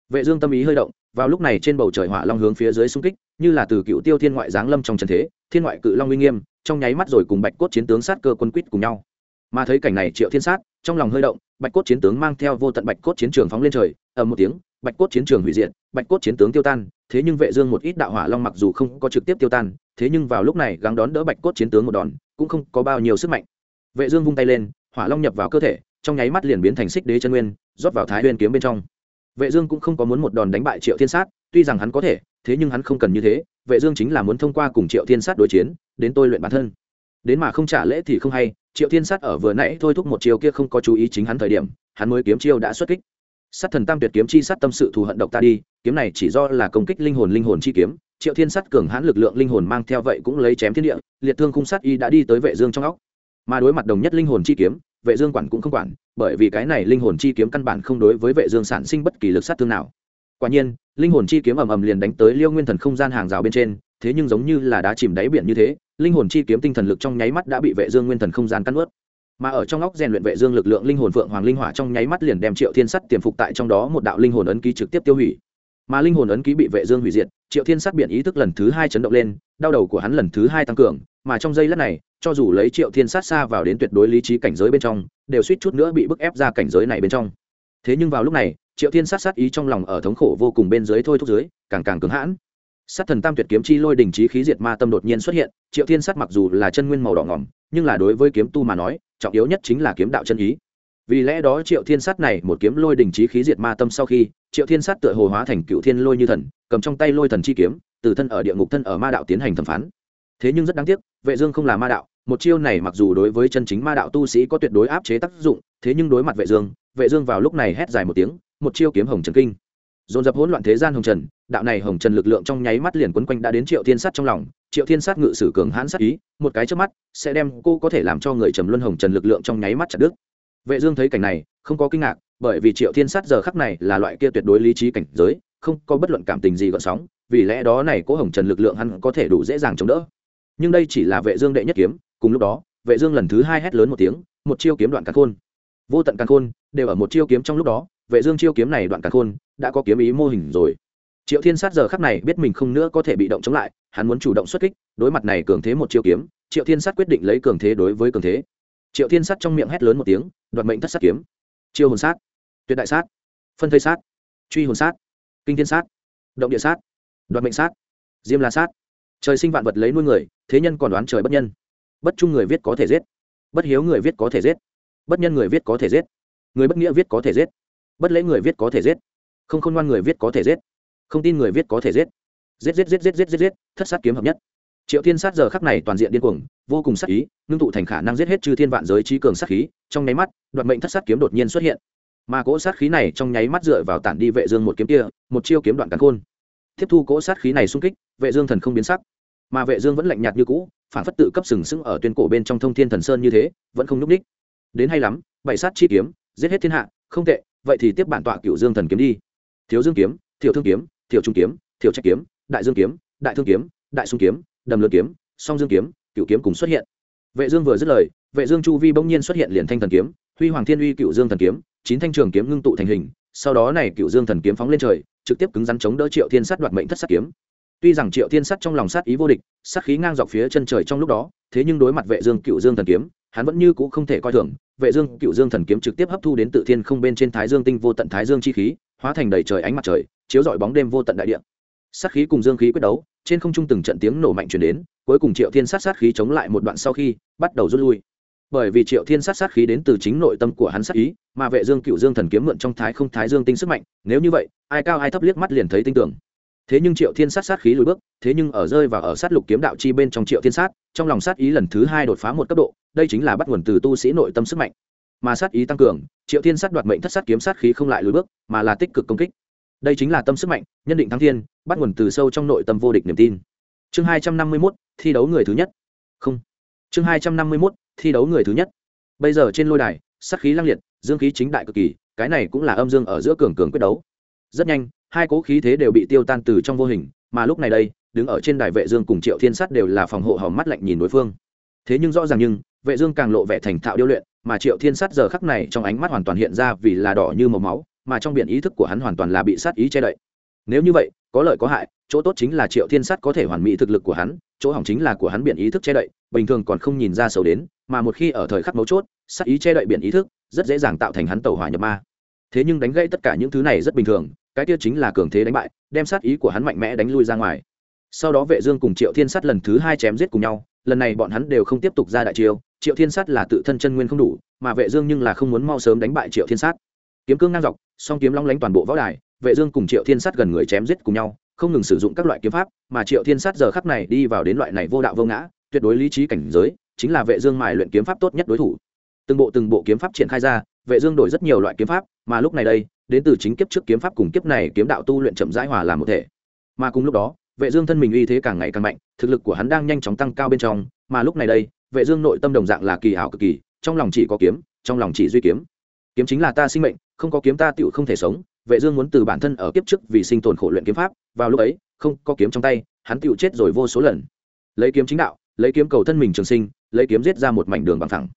Vệ dương tâm ý hơi động, vào lúc này trên bầu trời hỏa long hướng phía dưới xung kích, như là từ cựu tiêu thiên ngoại giáng lâm trong trần thế, thiên ngoại cự long uy nghiêm, trong nháy mắt rồi cùng bạch cốt chiến tướng sát cơ quân quýt cùng nhau. Mà thấy cảnh này triệu thiên sát, trong lòng hơi động, bạch cốt chiến tướng mang theo vô tận bạch cốt chiến trường phóng lên trời, ầm một tiếng, bạch cốt chiến trường hủy diệt, bạch cốt chiến tướng tiêu tan thế nhưng vệ dương một ít đạo hỏa long mặc dù không có trực tiếp tiêu tan, thế nhưng vào lúc này gắng đón đỡ bạch cốt chiến tướng một đòn, cũng không có bao nhiêu sức mạnh. Vệ dương vung tay lên, hỏa long nhập vào cơ thể, trong nháy mắt liền biến thành xích đế chân nguyên, rót vào thái nguyên kiếm bên trong. Vệ dương cũng không có muốn một đòn đánh bại triệu thiên sát, tuy rằng hắn có thể, thế nhưng hắn không cần như thế, vệ dương chính là muốn thông qua cùng triệu thiên sát đối chiến, đến tôi luyện bản thân. Đến mà không trả lễ thì không hay, triệu thiên sát ở vừa nãy thôi thúc một chiêu kia không có chú ý chính hắn thời điểm, hắn mới kiếm chiêu đã xuất kích sát thần tam tuyệt kiếm chi sát tâm sự thù hận độc ta đi, kiếm này chỉ do là công kích linh hồn linh hồn chi kiếm, triệu thiên sát cường hãn lực lượng linh hồn mang theo vậy cũng lấy chém thiên địa, liệt thương khung sát y đã đi tới vệ dương trong óc. Mà đối mặt đồng nhất linh hồn chi kiếm, vệ dương quản cũng không quản, bởi vì cái này linh hồn chi kiếm căn bản không đối với vệ dương sản sinh bất kỳ lực sát thương nào. Quả nhiên, linh hồn chi kiếm ầm ầm liền đánh tới liêu nguyên thần không gian hàng rào bên trên, thế nhưng giống như là đá chìm đáy biển như thế, linh hồn chi kiếm tinh thần lực trong nháy mắt đã bị vệ dương nguyên thần không gian cắn nuốt mà ở trong óc rèn luyện vệ dương lực lượng linh hồn phượng hoàng linh hỏa trong nháy mắt liền đem triệu thiên sắt tiềm phục tại trong đó một đạo linh hồn ấn ký trực tiếp tiêu hủy. Mà linh hồn ấn ký bị vệ dương hủy diệt, triệu thiên sắt biển ý thức lần thứ hai chấn động lên, đau đầu của hắn lần thứ hai tăng cường, mà trong giây lát này, cho dù lấy triệu thiên sát xa vào đến tuyệt đối lý trí cảnh giới bên trong, đều suýt chút nữa bị bức ép ra cảnh giới này bên trong. Thế nhưng vào lúc này, triệu thiên sát sát ý trong lòng ở thống khổ vô cùng bên dưới thôi thúc dưới, càng càng cứng hãn. Sát thần tam tuyệt kiếm chi lôi đình trí khí diệt ma tâm đột nhiên xuất hiện, triệu thiên sát mặc dù là chân nguyên màu đỏ ngỏm, nhưng là đối với kiếm tu mà nói trọng yếu nhất chính là kiếm đạo chân ý. Vì lẽ đó triệu thiên sát này một kiếm lôi đình trí khí diệt ma tâm sau khi, triệu thiên sát tựa hồ hóa thành cựu thiên lôi như thần, cầm trong tay lôi thần chi kiếm, từ thân ở địa ngục thân ở ma đạo tiến hành thẩm phán. Thế nhưng rất đáng tiếc, vệ dương không là ma đạo, một chiêu này mặc dù đối với chân chính ma đạo tu sĩ có tuyệt đối áp chế tác dụng, thế nhưng đối mặt vệ dương vệ dương vào lúc này hét dài một tiếng, một chiêu kiếm hồng trần kinh. Dồn dập hỗn loạn thế gian hồng trần, đạo này hồng trần lực lượng trong nháy mắt liền quấn quanh đã đến triệu thiên sát trong lòng triệu thiên sát ngự sử cường hãn sát ý, một cái trước mắt, sẽ đem cô có thể làm cho người trầm luân hồng trần lực lượng trong nháy mắt chặt đứt. Vệ dương thấy cảnh này, không có kinh ngạc, bởi vì triệu thiên sát giờ khắc này là loại kia tuyệt đối lý trí cảnh giới, không có bất luận cảm tình gì gợn sóng, vì lẽ đó này cố hồng trần lực lượng hắn có thể đủ dễ dàng chống đỡ. Nhưng đây chỉ là vệ dương đệ nhất kiếm, cùng lúc đó, vệ dương lần thứ hai hét lớn một tiếng, một chiêu kiếm đoạn càn khôn. Vô tận càn khôn, đều ở một chiêu kiếm trong lúc đó, vệ dương chiêu kiếm này đoạn càn khôn, đã có kiếm ý mô hình rồi. Triệu thiên sát giờ khắc này biết mình không nữa có thể bị động chống lại hắn muốn chủ động xuất kích, đối mặt này cường thế một chiêu kiếm, triệu thiên sát quyết định lấy cường thế đối với cường thế. Triệu thiên sát trong miệng hét lớn một tiếng, đoạt mệnh thất sát kiếm. Chiêu hồn sát, tuyệt đại sát, phân thây sát, truy hồn sát, kinh thiên sát, động địa sát, đoạt mệnh sát, diêm la sát. Trời sinh vạn vật lấy nuôi người, thế nhân còn đoán trời bất nhân. Bất trung người viết có thể giết, bất hiếu người viết có thể giết, bất nhân người viết có thể giết, người bất nghĩa viết có thể giết, bất lễ người viết có thể giết, không khôn ngoan người viết có thể giết, không tin người viết có thể giết giết giết giết giết giết giết giết, thất sát kiếm hợp nhất. Triệu thiên sát giờ khắc này toàn diện điên cuồng, vô cùng sát ý, ngưng tụ thành khả năng giết hết chư thiên vạn giới trí cường sát khí, trong nháy mắt, đoạt mệnh thất sát kiếm đột nhiên xuất hiện. Mà cỗ sát khí này trong nháy mắt dựa vào tản đi vệ dương một kiếm kia, một chiêu kiếm đoạn cắn khôn. Tiếp thu cỗ sát khí này xung kích, vệ dương thần không biến sắc. Mà vệ dương vẫn lạnh nhạt như cũ, phản phất tự cấp sừng sững ở tuyên cổ bên trong thông thiên thần sơn như thế, vẫn không núp đích đến hay lắm, bảy sát chi kiếm, giết hết thiên hạ, không tệ, vậy thì tiếp bản tọa cửu dương thần kiếm đi. Thiếu dương kiếm, thiểu thương kiếm, thiểu trung kiếm, thiểu trách kiếm đại dương kiếm, đại thương kiếm, đại xung kiếm, đầm lượt kiếm, song dương kiếm Cựu kiếm cùng xuất hiện. Vệ dương vừa dứt lời, vệ dương chu vi bỗng nhiên xuất hiện liền thanh thần kiếm, huy hoàng thiên uy cựu dương thần kiếm, chín thanh trường kiếm ngưng tụ thành hình, sau đó này cựu dương thần kiếm phóng lên trời, trực tiếp cứng rắn chống đỡ triệu thiên sát đoạt mệnh thất sát kiếm. Tuy rằng triệu thiên sát trong lòng sát ý vô địch, sát khí ngang dọc phía chân trời trong lúc đó, thế nhưng đối mặt vệ dương cựu dương thần kiếm, hắn vẫn như cũ không thể coi thường. Vệ dương cựu dương thần kiếm trực tiếp hấp thu đến tự thiên không bên trên thái dương tinh vô tận thái dương chi khí, hóa thành đầy trời ánh mặt trời, chiếu rọi bóng đêm vô tận đại địa sát khí cùng dương khí quyết đấu, trên không trung từng trận tiếng nổ mạnh truyền đến, cuối cùng triệu thiên sát sát khí chống lại một đoạn sau khi, bắt đầu rút lui. Bởi vì triệu thiên sát sát khí đến từ chính nội tâm của hắn sát ý, mà vệ dương cựu dương thần kiếm mượn trong thái không thái dương tinh sức mạnh, nếu như vậy, ai cao ai thấp liếc mắt liền thấy tinh tưởng thế nhưng triệu thiên sát sát khí lùi bước, thế nhưng ở rơi và ở sát lục kiếm đạo chi bên trong triệu thiên sát, trong lòng sát ý lần thứ hai đột phá một cấp độ, đây chính là bắt nguồn từ tu sĩ nội tâm sức mạnh. Mà sát ý tăng cường, triệu thiên sát đoạt mệnh thất sát kiếm sát khí không lại lùi bước, mà là tích cực công kích đây chính là tâm sức mạnh, nhân định thắng thiên, bắt nguồn từ sâu trong nội tâm vô địch niềm tin. Chương hai trăm năm mươi mốt, thi đấu người thứ nhất. Không. Chương hai trăm năm mươi mốt, thi đấu người thứ nhất. Bây giờ trên lôi đài sắc khí lăng liệt, dương khí chính đại cực kỳ, cái này cũng là âm dương ở giữa cường cường quyết đấu. Rất nhanh, hai cố khí thế đều bị tiêu tan từ trong vô hình, mà lúc này đây, đứng ở trên đài vệ dương cùng triệu thiên sát đều là phòng hộ hòm mắt lạnh nhìn đối phương. Thế nhưng rõ ràng nhưng, vệ dương càng lộ vẻ thành thạo điêu luyện, mà triệu thiên sát giờ khắc này trong ánh mắt hoàn toàn hiện ra vì là đỏ như màu máu mà trong biển ý thức của hắn hoàn toàn là bị sát ý che đậy. Nếu như vậy, có lợi có hại, chỗ tốt chính là triệu thiên sát có thể hoàn mỹ thực lực của hắn, chỗ hỏng chính là của hắn biển ý thức che đậy, bình thường còn không nhìn ra xấu đến, mà một khi ở thời khắc mấu chốt, sát ý che đậy biển ý thức, rất dễ dàng tạo thành hắn tẩu hỏa nhập ma. Thế nhưng đánh gãy tất cả những thứ này rất bình thường, cái kia chính là cường thế đánh bại, đem sát ý của hắn mạnh mẽ đánh lui ra ngoài. Sau đó vệ dương cùng triệu thiên sát lần thứ hai chém giết cùng nhau, lần này bọn hắn đều không tiếp tục ra đại chiêu, triệu thiên sát là tự thân chân nguyên không đủ, mà vệ dương nhưng là không muốn mau sớm đánh bại triệu thiên sát kiếm cương ngang dọc, song kiếm long lánh toàn bộ võ đài, vệ dương cùng triệu thiên sát gần người chém giết cùng nhau, không ngừng sử dụng các loại kiếm pháp, mà triệu thiên sát giờ khắc này đi vào đến loại này vô đạo vô ngã, tuyệt đối lý trí cảnh giới, chính là vệ dương mài luyện kiếm pháp tốt nhất đối thủ. Từng bộ từng bộ kiếm pháp triển khai ra, vệ dương đổi rất nhiều loại kiếm pháp, mà lúc này đây, đến từ chính kiếp trước kiếm pháp cùng kiếp này kiếm đạo tu luyện chậm rãi hòa làm một thể. Mà cùng lúc đó, vệ dương thân mình uy thế càng ngày càng mạnh, thực lực của hắn đang nhanh chóng tăng cao bên trong, mà lúc này đây, vệ dương nội tâm đồng dạng là kỳ ảo cực kỳ, trong lòng chỉ có kiếm, trong lòng chỉ duy kiếm. Kiếm chính là ta sinh mệnh không có kiếm ta tựu không thể sống, vệ dương muốn từ bản thân ở kiếp trước vì sinh tồn khổ luyện kiếm pháp, vào lúc ấy, không có kiếm trong tay, hắn tựu chết rồi vô số lần. Lấy kiếm chính đạo, lấy kiếm cầu thân mình trường sinh, lấy kiếm giết ra một mảnh đường bằng thẳng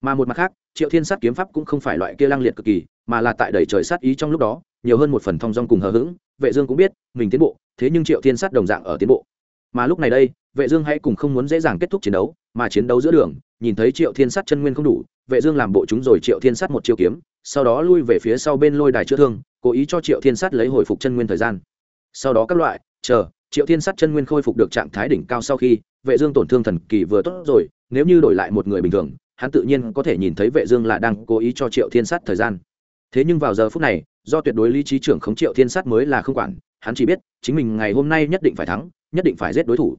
mà một mặt khác, triệu thiên sát kiếm pháp cũng không phải loại kia lang liệt cực kỳ, mà là tại đầy trời sát ý trong lúc đó, nhiều hơn một phần thong dong cùng hờ hững, vệ dương cũng biết, mình tiến bộ, thế nhưng triệu thiên sát đồng dạng ở tiến bộ. Mà lúc này đây, vệ dương hãy cùng không muốn dễ dàng kết thúc chiến đấu, mà chiến đấu giữa đường, nhìn thấy triệu thiên sát chân nguyên không đủ, vệ dương làm bộ chúng rồi triệu thiên sát một chiêu kiếm sau đó lui về phía sau bên lôi đài chữa thương, cố ý cho triệu thiên sát lấy hồi phục chân nguyên thời gian. Sau đó các loại, chờ, triệu thiên sát chân nguyên khôi phục được trạng thái đỉnh cao sau khi, vệ dương tổn thương thần kỳ vừa tốt rồi, nếu như đổi lại một người bình thường, hắn tự nhiên có thể nhìn thấy vệ dương là đang cố ý cho triệu thiên sát thời gian. Thế nhưng vào giờ phút này, do tuyệt đối lý trí trưởng khống triệu thiên sát mới là không quản, hắn chỉ biết, chính mình ngày hôm nay nhất định phải thắng, nhất định phải giết đối thủ.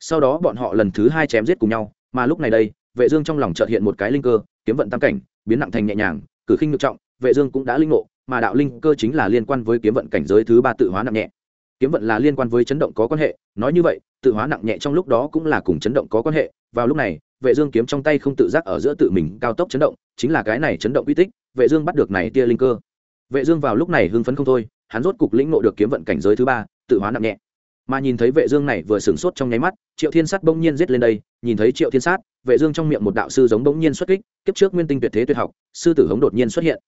Sau đó bọn họ lần thứ hai chém giết cùng nhau, mà lúc này đây, vệ dương trong lòng chợt hiện một cái linh cơ, kiếm vận tam cảnh, biến nặng thành nhẹ nhàng cử khinh ngự trọng, vệ dương cũng đã linh ngộ, mà đạo linh cơ chính là liên quan với kiếm vận cảnh giới thứ ba tự hóa nặng nhẹ. Kiếm vận là liên quan với chấn động có quan hệ, nói như vậy, tự hóa nặng nhẹ trong lúc đó cũng là cùng chấn động có quan hệ. Vào lúc này, vệ dương kiếm trong tay không tự giác ở giữa tự mình cao tốc chấn động, chính là cái này chấn động uy tích, vệ dương bắt được này tia linh cơ. Vệ dương vào lúc này hưng phấn không thôi, hắn rốt cục lĩnh ngộ được kiếm vận cảnh giới thứ ba, tự hóa nặng nhẹ mà nhìn thấy vệ dương này vừa sừng sốt trong nháy mắt, triệu thiên sát bỗng nhiên giết lên đây, nhìn thấy triệu thiên sát, vệ dương trong miệng một đạo sư giống bỗng nhiên xuất kích, kiếp trước nguyên tinh tuyệt thế tuyệt học, sư tử hống đột nhiên xuất hiện.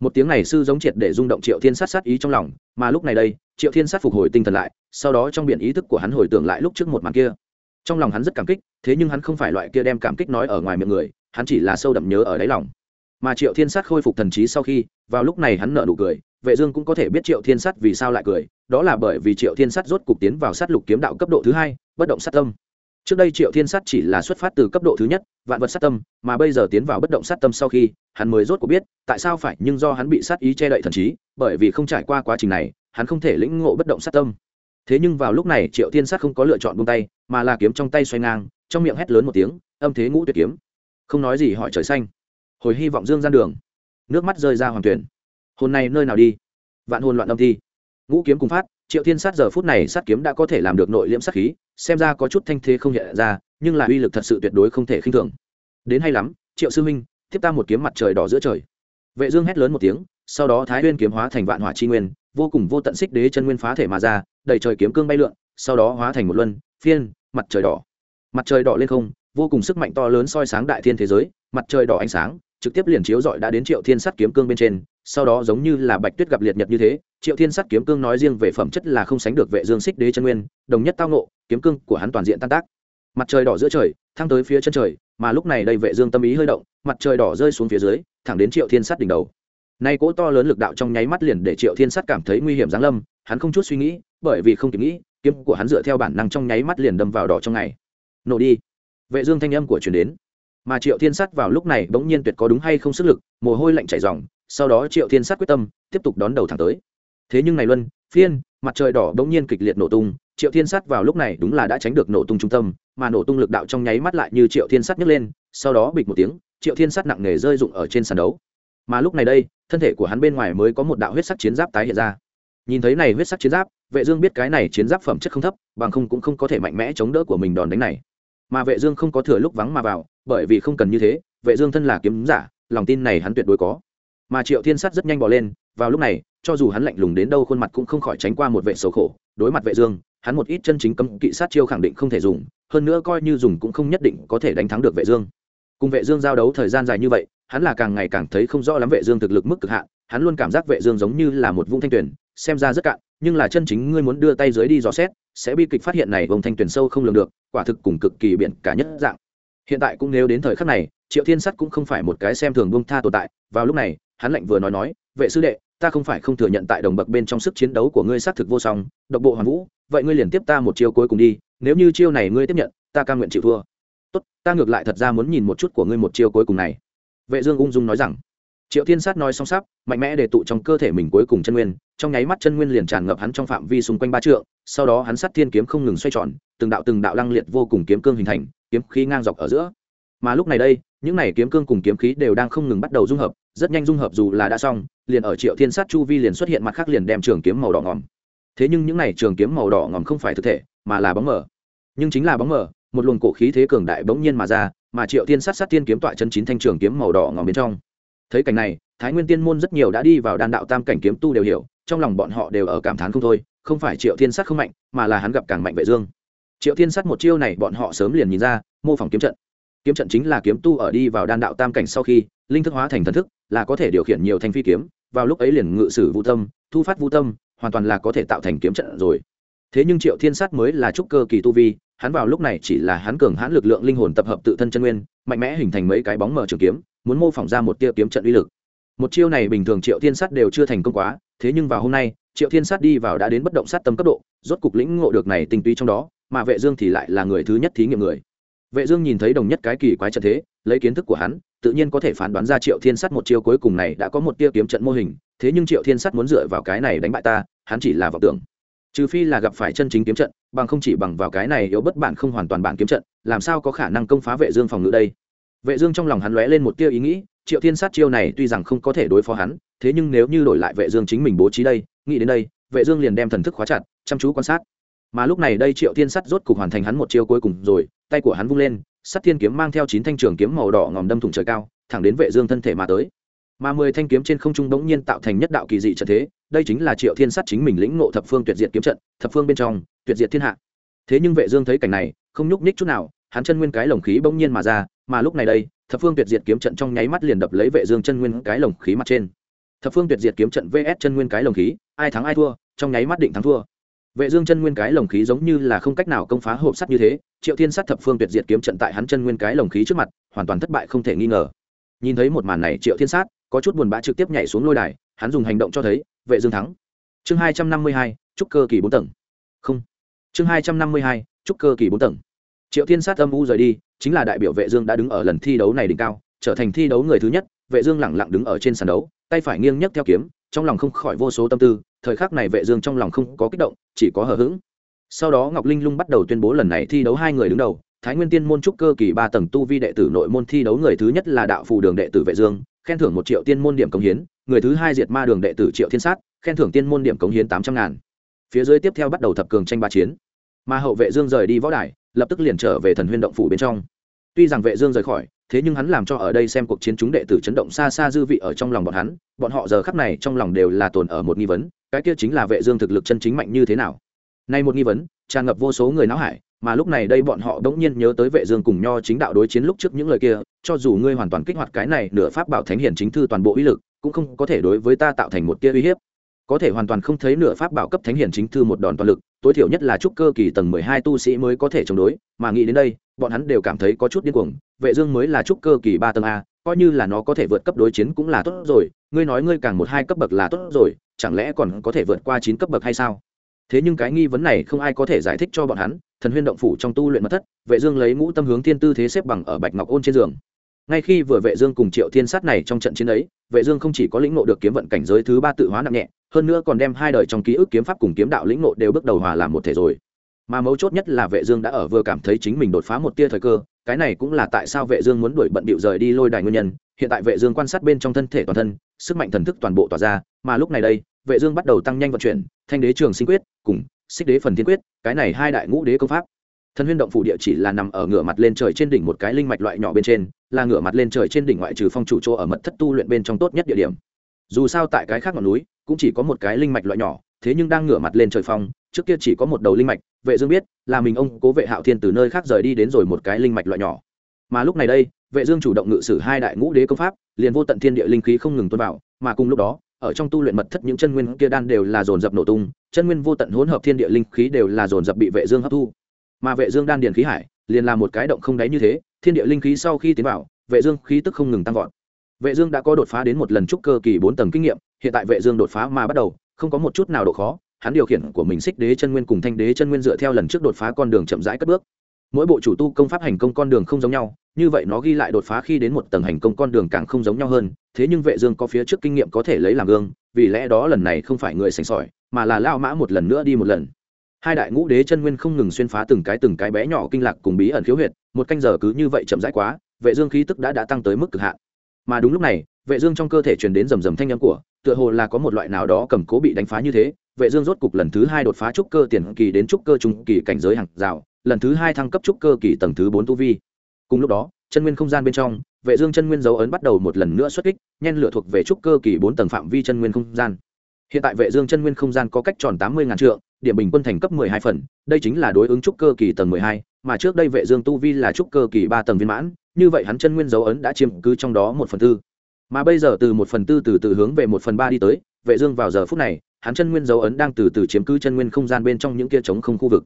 Một tiếng này sư giống triệt để rung động triệu thiên sát sát ý trong lòng, mà lúc này đây, triệu thiên sát phục hồi tinh thần lại, sau đó trong biển ý thức của hắn hồi tưởng lại lúc trước một màn kia. Trong lòng hắn rất cảm kích, thế nhưng hắn không phải loại kia đem cảm kích nói ở ngoài miệng người, hắn chỉ là sâu đậm nhớ ở đáy lòng. Mà triệu thiên sát khôi phục thần trí sau khi, vào lúc này hắn nở nụ cười vệ dương cũng có thể biết triệu thiên sát vì sao lại cười, đó là bởi vì triệu thiên sát rốt cục tiến vào sát lục kiếm đạo cấp độ thứ hai, bất động sát tâm. Trước đây triệu thiên sát chỉ là xuất phát từ cấp độ thứ nhất, vạn vật sát tâm, mà bây giờ tiến vào bất động sát tâm sau khi, hắn mới rốt cuộc biết tại sao phải, nhưng do hắn bị sát ý che đậy thần trí, bởi vì không trải qua quá trình này, hắn không thể lĩnh ngộ bất động sát tâm. Thế nhưng vào lúc này triệu thiên sát không có lựa chọn buông tay, mà là kiếm trong tay xoay ngang, trong miệng hét lớn một tiếng, âm thế ngũ tuyệt kiếm. Không nói gì hỏi trời xanh. Hồi hy vọng dương gian đường. Nước mắt rơi ra hoàng tuyển hồn này nơi nào đi? Vạn hồn loạn âm thi. Ngũ kiếm cùng phát, triệu thiên sát giờ phút này sát kiếm đã có thể làm được nội liễm sát khí, xem ra có chút thanh thế không hiện ra, nhưng là uy lực thật sự tuyệt đối không thể khinh thường. Đến hay lắm, triệu sư minh, tiếp ta một kiếm mặt trời đỏ giữa trời. Vệ dương hét lớn một tiếng, sau đó thái nguyên kiếm hóa thành vạn hỏa chi nguyên, vô cùng vô tận xích đế chân nguyên phá thể mà ra, đầy trời kiếm cương bay lượn, sau đó hóa thành một luân, phiên, mặt trời đỏ. Mặt trời đỏ lên không, vô cùng sức mạnh to lớn soi sáng đại thiên thế giới, mặt trời đỏ ánh sáng, trực tiếp liền chiếu dọi đã đến triệu thiên sắt kiếm cương bên trên sau đó giống như là bạch tuyết gặp liệt nhật như thế, triệu thiên sắt kiếm cương nói riêng về phẩm chất là không sánh được vệ dương xích đế chân nguyên, đồng nhất tao nộ kiếm cương của hắn toàn diện tan tác. Mặt trời đỏ giữa trời, thăng tới phía chân trời, mà lúc này đây vệ dương tâm ý hơi động, mặt trời đỏ rơi xuống phía dưới, thẳng đến triệu thiên sắt đỉnh đầu. Nay cỗ to lớn lực đạo trong nháy mắt liền để triệu thiên sắt cảm thấy nguy hiểm giáng lâm, hắn không chút suy nghĩ, bởi vì không kịp nghĩ, kiếm của hắn dựa theo bản năng trong nháy mắt liền đâm vào đỏ trong ngày. Nổ đi. Vệ dương thanh âm của truyền đến. Mà triệu thiên sắt vào lúc này bỗng nhiên tuyệt có đúng hay không sức lực, mồ hôi lạnh chảy ròng sau đó triệu thiên sắt quyết tâm, tiếp tục đón đầu thẳng tới. Thế nhưng này luân, phiên, mặt trời đỏ bỗng nhiên kịch liệt nổ tung, triệu thiên sắt vào lúc này đúng là đã tránh được nổ tung trung tâm, mà nổ tung lực đạo trong nháy mắt lại như triệu thiên sắt nhấc lên, sau đó bịch một tiếng, triệu thiên sắt nặng nề rơi rụng ở trên sàn đấu. Mà lúc này đây, thân thể của hắn bên ngoài mới có một đạo huyết sắc chiến giáp tái hiện ra. Nhìn thấy này huyết sắc chiến giáp, vệ dương biết cái này chiến giáp phẩm chất không thấp, bằng không cũng không có thể mạnh mẽ chống đỡ của mình đòn đánh này. Mà vệ dương không có thừa lúc vắng mà vào, bởi vì không cần như thế, vệ dương thân là kiếm giả, lòng tin này hắn tuyệt đối có mà triệu thiên sắt rất nhanh bỏ lên, vào lúc này, cho dù hắn lạnh lùng đến đâu khuôn mặt cũng không khỏi tránh qua một vệ sầu khổ, đối mặt vệ dương, hắn một ít chân chính cấm kỵ sát chiêu khẳng định không thể dùng, hơn nữa coi như dùng cũng không nhất định có thể đánh thắng được vệ dương. Cùng vệ dương giao đấu thời gian dài như vậy, hắn là càng ngày càng thấy không rõ lắm vệ dương thực lực mức cực hạn, hắn luôn cảm giác vệ dương giống như là một vung thanh tuyển xem ra rất cạn, nhưng là chân chính ngươi muốn đưa tay dưới đi dò xét, sẽ bi kịch phát hiện này vòng thanh tuyển sâu không lường được, quả thực cùng cực kỳ biển cả nhất dạng. Hiện tại cũng nếu đến thời khắc này, triệu thiên sắt cũng không phải một cái xem thường buông tha tồn tại, vào lúc này hắn lạnh vừa nói nói, vệ sư đệ, ta không phải không thừa nhận tại đồng bậc bên trong sức chiến đấu của ngươi xác thực vô song, độc bộ hoàn vũ, vậy ngươi liền tiếp ta một chiêu cuối cùng đi, nếu như chiêu này ngươi tiếp nhận, ta cam nguyện chịu thua. Tốt, ta ngược lại thật ra muốn nhìn một chút của ngươi một chiêu cuối cùng này. Vệ dương ung dung nói rằng. Triệu thiên sát nói xong sắp, mạnh mẽ để tụ trong cơ thể mình cuối cùng chân nguyên, trong nháy mắt chân nguyên liền tràn ngập hắn trong phạm vi xung quanh ba trượng, sau đó hắn sát thiên kiếm không ngừng xoay tròn, từng đạo từng đạo lăng liệt vô cùng kiếm cương hình thành, kiếm khí ngang dọc ở giữa. Mà lúc này đây, những này kiếm cương cùng kiếm khí đều đang không ngừng bắt đầu dung hợp rất nhanh dung hợp dù là đã xong, liền ở triệu thiên sát chu vi liền xuất hiện mặt khác liền đem trường kiếm màu đỏ ngòm. Thế nhưng những này trường kiếm màu đỏ ngòm không phải thực thể, mà là bóng mờ. Nhưng chính là bóng mờ, một luồng cổ khí thế cường đại bỗng nhiên mà ra, mà triệu thiên sát sát tiên kiếm tọa chân chín thanh trường kiếm màu đỏ ngòm bên trong. Thấy cảnh này, thái nguyên tiên môn rất nhiều đã đi vào đan đạo tam cảnh kiếm tu đều hiểu, trong lòng bọn họ đều ở cảm thán không thôi, không phải triệu thiên sát không mạnh, mà là hắn gặp càng mạnh vệ dương. Triệu thiên sát một chiêu này bọn họ sớm liền nhìn ra, mô phỏng kiếm trận kiếm trận chính là kiếm tu ở đi vào đan đạo tam cảnh sau khi, linh thức hóa thành thần thức, là có thể điều khiển nhiều thanh phi kiếm, vào lúc ấy liền ngự sử vũ tâm, thu phát vũ tâm, hoàn toàn là có thể tạo thành kiếm trận rồi. Thế nhưng triệu thiên sát mới là trúc cơ kỳ tu vi, hắn vào lúc này chỉ là hắn cường hãn lực lượng linh hồn tập hợp tự thân chân nguyên, mạnh mẽ hình thành mấy cái bóng mở trường kiếm, muốn mô phỏng ra một tia kiếm trận uy lực. Một chiêu này bình thường triệu thiên sát đều chưa thành công quá, thế nhưng vào hôm nay, triệu thiên sát đi vào đã đến bất động sát tâm cấp độ, rốt cục lĩnh ngộ được này tinh túy trong đó, mà vệ dương thì lại là người thứ nhất thí nghiệm người vệ dương nhìn thấy đồng nhất cái kỳ quái trận thế, lấy kiến thức của hắn, tự nhiên có thể phán đoán ra triệu thiên Sắt một chiêu cuối cùng này đã có một tia kiếm trận mô hình, thế nhưng triệu thiên Sắt muốn dựa vào cái này đánh bại ta, hắn chỉ là vọng tưởng. Trừ phi là gặp phải chân chính kiếm trận, bằng không chỉ bằng vào cái này yếu bất bản không hoàn toàn bản kiếm trận, làm sao có khả năng công phá vệ dương phòng ngự đây? Vệ dương trong lòng hắn lóe lên một tia ý nghĩ, triệu thiên sát chiêu này tuy rằng không có thể đối phó hắn, thế nhưng nếu như đổi lại vệ dương chính mình bố trí đây, nghĩ đến đây, vệ dương liền đem thần thức khóa chặt, chăm chú quan sát. Mà lúc này đây triệu thiên sát rốt cục hoàn thành hắn một chiêu cuối cùng rồi tay của hắn vung lên, sắt thiên kiếm mang theo chín thanh trường kiếm màu đỏ ngòm đâm thủng trời cao, thẳng đến vệ dương thân thể mà tới. Mà mười thanh kiếm trên không trung đống nhiên tạo thành nhất đạo kỳ dị trận thế, đây chính là triệu thiên sát chính mình lĩnh ngộ thập phương tuyệt diệt kiếm trận, thập phương bên trong, tuyệt diệt thiên hạ. Thế nhưng vệ dương thấy cảnh này, không nhúc nhích chút nào, hắn chân nguyên cái lồng khí bỗng nhiên mà ra, mà lúc này đây, thập phương tuyệt diệt kiếm trận trong nháy mắt liền đập lấy vệ dương chân nguyên cái lồng khí mặt trên. Thập phương tuyệt diệt kiếm trận vs chân nguyên cái lồng khí, ai thắng ai thua, trong nháy mắt định thắng thua vệ dương chân nguyên cái lồng khí giống như là không cách nào công phá hộp sắt như thế, triệu thiên sát thập phương tuyệt diệt kiếm trận tại hắn chân nguyên cái lồng khí trước mặt, hoàn toàn thất bại không thể nghi ngờ. Nhìn thấy một màn này, triệu thiên sát có chút buồn bã trực tiếp nhảy xuống lôi đài, hắn dùng hành động cho thấy, vệ dương thắng. Chương hai trăm năm mươi hai trúc cơ kỳ bốn tầng. Không. Chương hai trăm năm mươi hai trúc cơ kỳ bốn tầng. Triệu thiên sát âm u rời đi, chính là đại biểu vệ dương đã đứng ở lần thi đấu này đỉnh cao, trở thành thi đấu người thứ nhất, vệ dương lặng lặng đứng ở trên sàn đấu, tay phải nghiêng nhấc theo kiếm trong lòng không khỏi vô số tâm tư, thời khắc này vệ dương trong lòng không có kích động, chỉ có hờ hững. Sau đó ngọc linh lung bắt đầu tuyên bố lần này thi đấu hai người đứng đầu, thái nguyên tiên môn trúc cơ kỳ ba tầng tu vi đệ tử nội môn thi đấu người thứ nhất là đạo phù đường đệ tử vệ dương, khen thưởng một triệu tiên môn điểm cống hiến, người thứ hai diệt ma đường đệ tử triệu thiên sát, khen thưởng tiên môn điểm cống hiến tám trăm ngàn. Phía dưới tiếp theo bắt đầu thập cường tranh ba chiến. Mà hậu vệ dương rời đi võ đài, lập tức liền trở về thần huyên động phủ bên trong. Tuy rằng vệ dương rời khỏi thế nhưng hắn làm cho ở đây xem cuộc chiến chúng đệ tử chấn động xa xa dư vị ở trong lòng bọn hắn, bọn họ giờ khắc này trong lòng đều là tồn ở một nghi vấn, cái kia chính là vệ dương thực lực chân chính mạnh như thế nào. Nay một nghi vấn, tràn ngập vô số người não hải, mà lúc này đây bọn họ đống nhiên nhớ tới vệ dương cùng nho chính đạo đối chiến lúc trước những lời kia, cho dù ngươi hoàn toàn kích hoạt cái này nửa pháp bảo thánh hiển chính thư toàn bộ uy lực, cũng không có thể đối với ta tạo thành một tia uy hiếp. Có thể hoàn toàn không thấy nửa pháp bảo cấp thánh hiển chính thư một đòn toàn lực, tối thiểu nhất là trúc cơ kỳ tầng mười hai tu sĩ mới có thể chống đối, mà nghĩ đến đây bọn hắn đều cảm thấy có chút điên cuồng, vệ dương mới là trúc cơ kỳ ba tầng a, coi như là nó có thể vượt cấp đối chiến cũng là tốt rồi, ngươi nói ngươi càng một hai cấp bậc là tốt rồi, chẳng lẽ còn có thể vượt qua chín cấp bậc hay sao? Thế nhưng cái nghi vấn này không ai có thể giải thích cho bọn hắn, thần huyên động phủ trong tu luyện mật thất, vệ dương lấy ngũ tâm hướng thiên tư thế xếp bằng ở bạch ngọc ôn trên giường. Ngay khi vừa vệ dương cùng triệu thiên sát này trong trận chiến ấy, vệ dương không chỉ có lĩnh ngộ được kiếm vận cảnh giới thứ ba tự hóa nặng nhẹ, hơn nữa còn đem hai đời trong ký ức kiếm pháp cùng kiếm đạo lĩnh ngộ đều bước đầu hòa làm một thể rồi mà mấu chốt nhất là vệ dương đã ở vừa cảm thấy chính mình đột phá một tia thời cơ, cái này cũng là tại sao vệ dương muốn đuổi bận bịu rời đi lôi đài nguyên nhân. Hiện tại vệ dương quan sát bên trong thân thể toàn thân, sức mạnh thần thức toàn bộ tỏa ra, mà lúc này đây, vệ dương bắt đầu tăng nhanh vận chuyển, thanh đế trường sinh quyết cùng xích đế phần thiên quyết, cái này hai đại ngũ đế công pháp. Thần huyên động phủ địa chỉ là nằm ở ngửa mặt lên trời trên đỉnh một cái linh mạch loại nhỏ bên trên, là ngửa mặt lên trời trên đỉnh ngoại trừ phong chủ chỗ ở mật thất tu luyện bên trong tốt nhất địa điểm. Dù sao tại cái khác ngọn núi, cũng chỉ có một cái linh mạch loại nhỏ, thế nhưng đang ngửa mặt lên trời phong, trước kia chỉ có một đầu linh mạch vệ dương biết là mình ông cố vệ hạo thiên từ nơi khác rời đi đến rồi một cái linh mạch loại nhỏ. Mà lúc này đây, vệ dương chủ động ngự sử hai đại ngũ đế công pháp, liền vô tận thiên địa linh khí không ngừng tuôn vào, mà cùng lúc đó, ở trong tu luyện mật thất những chân nguyên kia đan đều là dồn dập nổ tung, chân nguyên vô tận hỗn hợp thiên địa linh khí đều là dồn dập bị vệ dương hấp thu. Mà vệ dương đan điền khí hải, liền là một cái động không đáy như thế, thiên địa linh khí sau khi tiến vào, vệ dương khí tức không ngừng tăng vọt. Vệ dương đã có đột phá đến một lần trúc cơ kỳ bốn tầng kinh nghiệm, hiện tại vệ dương đột phá mà bắt đầu, không có một chút nào độ khó hắn điều khiển của mình xích đế chân nguyên cùng thanh đế chân nguyên dựa theo lần trước đột phá con đường chậm rãi cất bước. Mỗi bộ chủ tu công pháp hành công con đường không giống nhau, như vậy nó ghi lại đột phá khi đến một tầng hành công con đường càng không giống nhau hơn, thế nhưng vệ dương có phía trước kinh nghiệm có thể lấy làm gương, vì lẽ đó lần này không phải người sành sỏi, mà là lao mã một lần nữa đi một lần. Hai đại ngũ đế chân nguyên không ngừng xuyên phá từng cái từng cái bé nhỏ kinh lạc cùng bí ẩn khiếu huyệt, một canh giờ cứ như vậy chậm rãi quá, vệ dương khí tức đã đã tăng tới mức cực hạn. Mà đúng lúc này, vệ dương trong cơ thể truyền đến rầm rầm thanh âm của, tựa hồ là có một loại nào đó cầm cố bị đánh phá như thế vệ dương rốt cục lần thứ hai đột phá trúc cơ tiền kỳ đến trúc cơ trung kỳ cảnh giới hàng rào, lần thứ hai thăng cấp trúc cơ kỳ tầng thứ bốn tu vi. Cùng lúc đó, chân nguyên không gian bên trong, vệ dương chân nguyên dấu ấn bắt đầu một lần nữa xuất kích, nhen lửa thuộc về trúc cơ kỳ bốn tầng phạm vi chân nguyên không gian. Hiện tại vệ dương chân nguyên không gian có cách tròn tám mươi ngàn trượng, điểm bình quân thành cấp mười hai phần, đây chính là đối ứng trúc cơ kỳ tầng mười hai, mà trước đây vệ dương tu vi là trúc cơ kỳ ba tầng viên mãn, như vậy hắn chân nguyên dấu ấn đã chiếm cứ trong đó một phần tư mà bây giờ từ một phần tư từ từ hướng về một phần ba đi tới, vệ dương vào giờ phút này, hắn chân nguyên dấu ấn đang từ từ chiếm cứ chân nguyên không gian bên trong những kia trống không khu vực.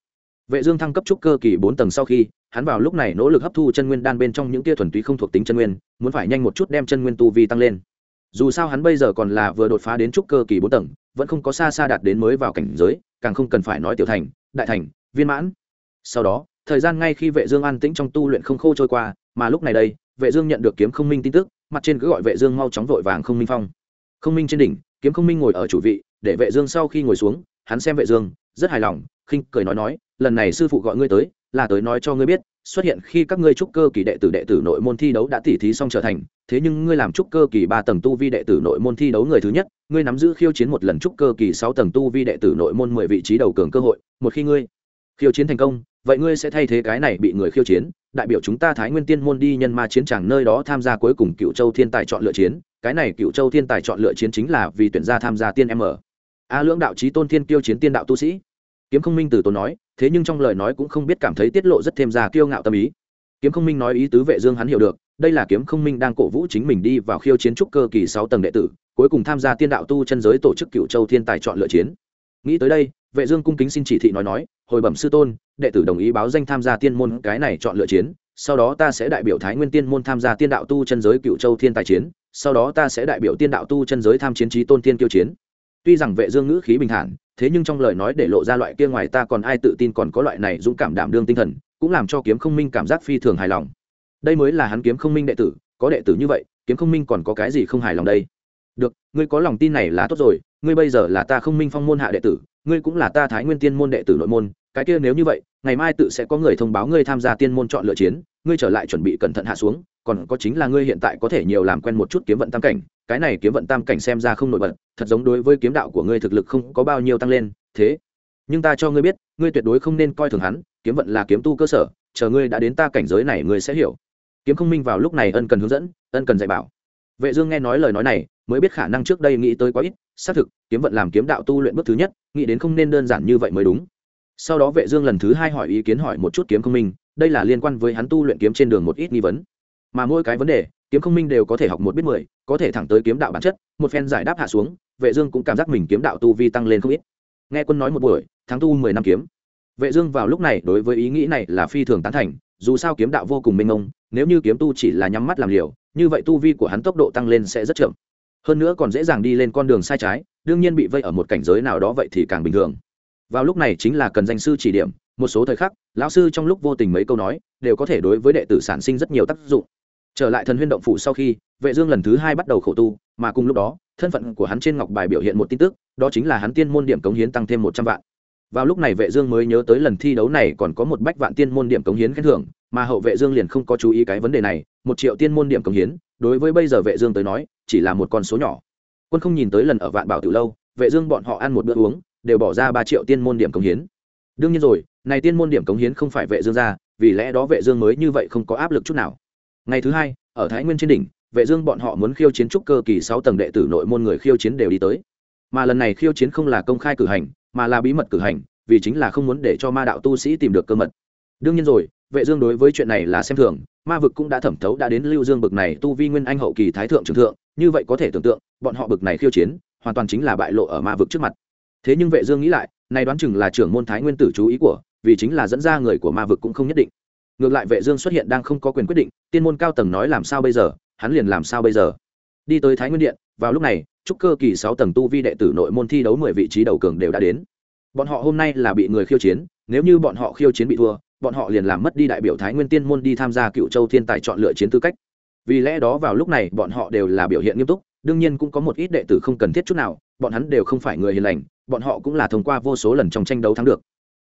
Vệ dương thăng cấp trúc cơ kỳ bốn tầng sau khi, hắn vào lúc này nỗ lực hấp thu chân nguyên đan bên trong những kia thuần túy không thuộc tính chân nguyên, muốn phải nhanh một chút đem chân nguyên tu vi tăng lên. Dù sao hắn bây giờ còn là vừa đột phá đến trúc cơ kỳ bốn tầng, vẫn không có xa xa đạt đến mới vào cảnh giới, càng không cần phải nói tiểu thành, đại thành, viên mãn. Sau đó, thời gian ngay khi vệ dương an tĩnh trong tu luyện không khô trôi qua, mà lúc này đây, vệ dương nhận được kiếm không minh tin tức mặt trên cứ gọi vệ dương mau chóng vội vàng không minh phong. Không minh trên đỉnh, kiếm không minh ngồi ở chủ vị, để vệ dương sau khi ngồi xuống, hắn xem vệ dương, rất hài lòng, khinh cười nói nói, lần này sư phụ gọi ngươi tới, là tới nói cho ngươi biết, xuất hiện khi các ngươi trúc cơ kỳ đệ tử đệ tử nội môn thi đấu đã tỉ thí xong trở thành, thế nhưng ngươi làm trúc cơ kỳ ba tầng tu vi đệ tử nội môn thi đấu người thứ nhất, ngươi nắm giữ khiêu chiến một lần trúc cơ kỳ sáu tầng tu vi đệ tử nội môn mười vị trí đầu cường cơ hội, một khi ngươi khiêu chiến thành công vậy ngươi sẽ thay thế cái này bị người khiêu chiến, đại biểu chúng ta thái nguyên tiên môn đi nhân ma chiến tràng nơi đó tham gia cuối cùng cựu châu thiên tài chọn lựa chiến, cái này cựu châu thiên tài chọn lựa chiến chính là vì tuyển gia tham gia tiên m a à, lưỡng đạo trí tôn thiên kiêu chiến tiên đạo tu sĩ. Kiếm không minh từ tốn nói, thế nhưng trong lời nói cũng không biết cảm thấy tiết lộ rất thêm ra kiêu ngạo tâm ý. Kiếm không minh nói ý tứ vệ dương hắn hiểu được, đây là kiếm không minh đang cổ vũ chính mình đi vào khiêu chiến trúc cơ kỳ sáu tầng đệ tử, cuối cùng tham gia tiên đạo tu chân giới tổ chức cựu châu thiên tài chọn lựa chiến. Nghĩ tới đây, vệ dương cung kính xin chỉ thị nói nói, hồi bẩm sư tôn đệ tử đồng ý báo danh tham gia tiên môn, cái này chọn lựa chiến, sau đó ta sẽ đại biểu thái nguyên tiên môn tham gia tiên đạo tu chân giới cựu châu thiên tài chiến, sau đó ta sẽ đại biểu tiên đạo tu chân giới tham chiến trí tôn tiên kiêu chiến. Tuy rằng vệ dương ngữ khí bình thản, thế nhưng trong lời nói để lộ ra loại kia ngoài ta còn ai tự tin còn có loại này dũng cảm đảm đương tinh thần, cũng làm cho kiếm không minh cảm giác phi thường hài lòng. Đây mới là hắn kiếm không minh đệ tử, có đệ tử như vậy, kiếm không minh còn có cái gì không hài lòng đây? Được, ngươi có lòng tin này là tốt rồi, ngươi bây giờ là ta không minh phong môn hạ đệ tử, ngươi cũng là ta thái nguyên tiên môn đệ tử nội môn, cái kia nếu như vậy ngày mai tự sẽ có người thông báo ngươi tham gia tiên môn chọn lựa chiến, ngươi trở lại chuẩn bị cẩn thận hạ xuống, còn có chính là ngươi hiện tại có thể nhiều làm quen một chút kiếm vận tam cảnh, cái này kiếm vận tam cảnh xem ra không nổi bật, thật giống đối với kiếm đạo của ngươi thực lực không có bao nhiêu tăng lên, thế. Nhưng ta cho ngươi biết, ngươi tuyệt đối không nên coi thường hắn, kiếm vận là kiếm tu cơ sở, chờ ngươi đã đến ta cảnh giới này ngươi sẽ hiểu. Kiếm không minh vào lúc này ân cần hướng dẫn, ân cần dạy bảo. Vệ dương nghe nói lời nói này, mới biết khả năng trước đây nghĩ tới quá ít, xác thực, kiếm vận làm kiếm đạo tu luyện bước thứ nhất, nghĩ đến không nên đơn giản như vậy mới đúng sau đó vệ dương lần thứ hai hỏi ý kiến hỏi một chút kiếm không minh, đây là liên quan với hắn tu luyện kiếm trên đường một ít nghi vấn. Mà mỗi cái vấn đề, kiếm không minh đều có thể học một biết mười, có thể thẳng tới kiếm đạo bản chất, một phen giải đáp hạ xuống, vệ dương cũng cảm giác mình kiếm đạo tu vi tăng lên không ít. Nghe quân nói một buổi tháng tu mười năm kiếm. Vệ dương vào lúc này đối với ý nghĩ này là phi thường tán thành, dù sao kiếm đạo vô cùng minh ông nếu như kiếm tu chỉ là nhắm mắt làm liều, như vậy tu vi của hắn tốc độ tăng lên sẽ rất chậm. Hơn nữa còn dễ dàng đi lên con đường sai trái, đương nhiên bị vây ở một cảnh giới nào đó vậy thì càng bình thường vào lúc này chính là cần danh sư chỉ điểm, một số thời khắc, lão sư trong lúc vô tình mấy câu nói, đều có thể đối với đệ tử sản sinh rất nhiều tác dụng. Trở lại thần huyên động phủ sau khi, vệ dương lần thứ hai bắt đầu khổ tu, mà cùng lúc đó, thân phận của hắn trên ngọc bài biểu hiện một tin tức, đó chính là hắn tiên môn điểm cống hiến tăng thêm một trăm vạn. Vào lúc này vệ dương mới nhớ tới lần thi đấu này còn có một bách vạn tiên môn điểm cống hiến khen thưởng, mà hậu vệ dương liền không có chú ý cái vấn đề này, một triệu tiên môn điểm cống hiến, đối với bây giờ vệ dương tới nói, chỉ là một con số nhỏ. Quân không nhìn tới lần ở vạn bảo tiểu lâu, vệ dương bọn họ ăn một bữa uống đều bỏ ra ba triệu tiên môn điểm cống hiến. Đương nhiên rồi, này tiên môn điểm cống hiến không phải vệ dương ra, vì lẽ đó vệ dương mới như vậy không có áp lực chút nào. Ngày thứ hai, ở thái nguyên trên đỉnh, vệ dương bọn họ muốn khiêu chiến trúc cơ kỳ sáu tầng đệ tử nội môn người khiêu chiến đều đi tới. Mà lần này khiêu chiến không là công khai cử hành, mà là bí mật cử hành, vì chính là không muốn để cho ma đạo tu sĩ tìm được cơ mật. Đương nhiên rồi, vệ dương đối với chuyện này là xem thường, ma vực cũng đã thẩm thấu đã đến lưu dương bực này tu vi nguyên anh hậu kỳ thái thượng trưởng thượng, như vậy có thể tưởng tượng, bọn họ bực này khiêu chiến, hoàn toàn chính là bại lộ ở ma vực trước mặt thế nhưng vệ dương nghĩ lại này đoán chừng là trưởng môn thái nguyên tử chú ý của, vì chính là dẫn ra người của ma vực cũng không nhất định. Ngược lại vệ dương xuất hiện đang không có quyền quyết định, tiên môn cao tầng nói làm sao bây giờ, hắn liền làm sao bây giờ. Đi tới thái nguyên điện, vào lúc này, trúc cơ kỳ sáu tầng tu vi đệ tử nội môn thi đấu mười vị trí đầu cường đều đã đến. Bọn họ hôm nay là bị người khiêu chiến, nếu như bọn họ khiêu chiến bị thua, bọn họ liền làm mất đi đại biểu thái nguyên tiên môn đi tham gia cựu châu thiên tài chọn lựa chiến tư cách. Vì lẽ đó vào lúc này, bọn họ đều là biểu hiện nghiêm túc, đương nhiên cũng có một ít đệ tử không cần thiết chút nào, bọn hắn đều không phải người hiền lành bọn họ cũng là thông qua vô số lần trong tranh đấu thắng được.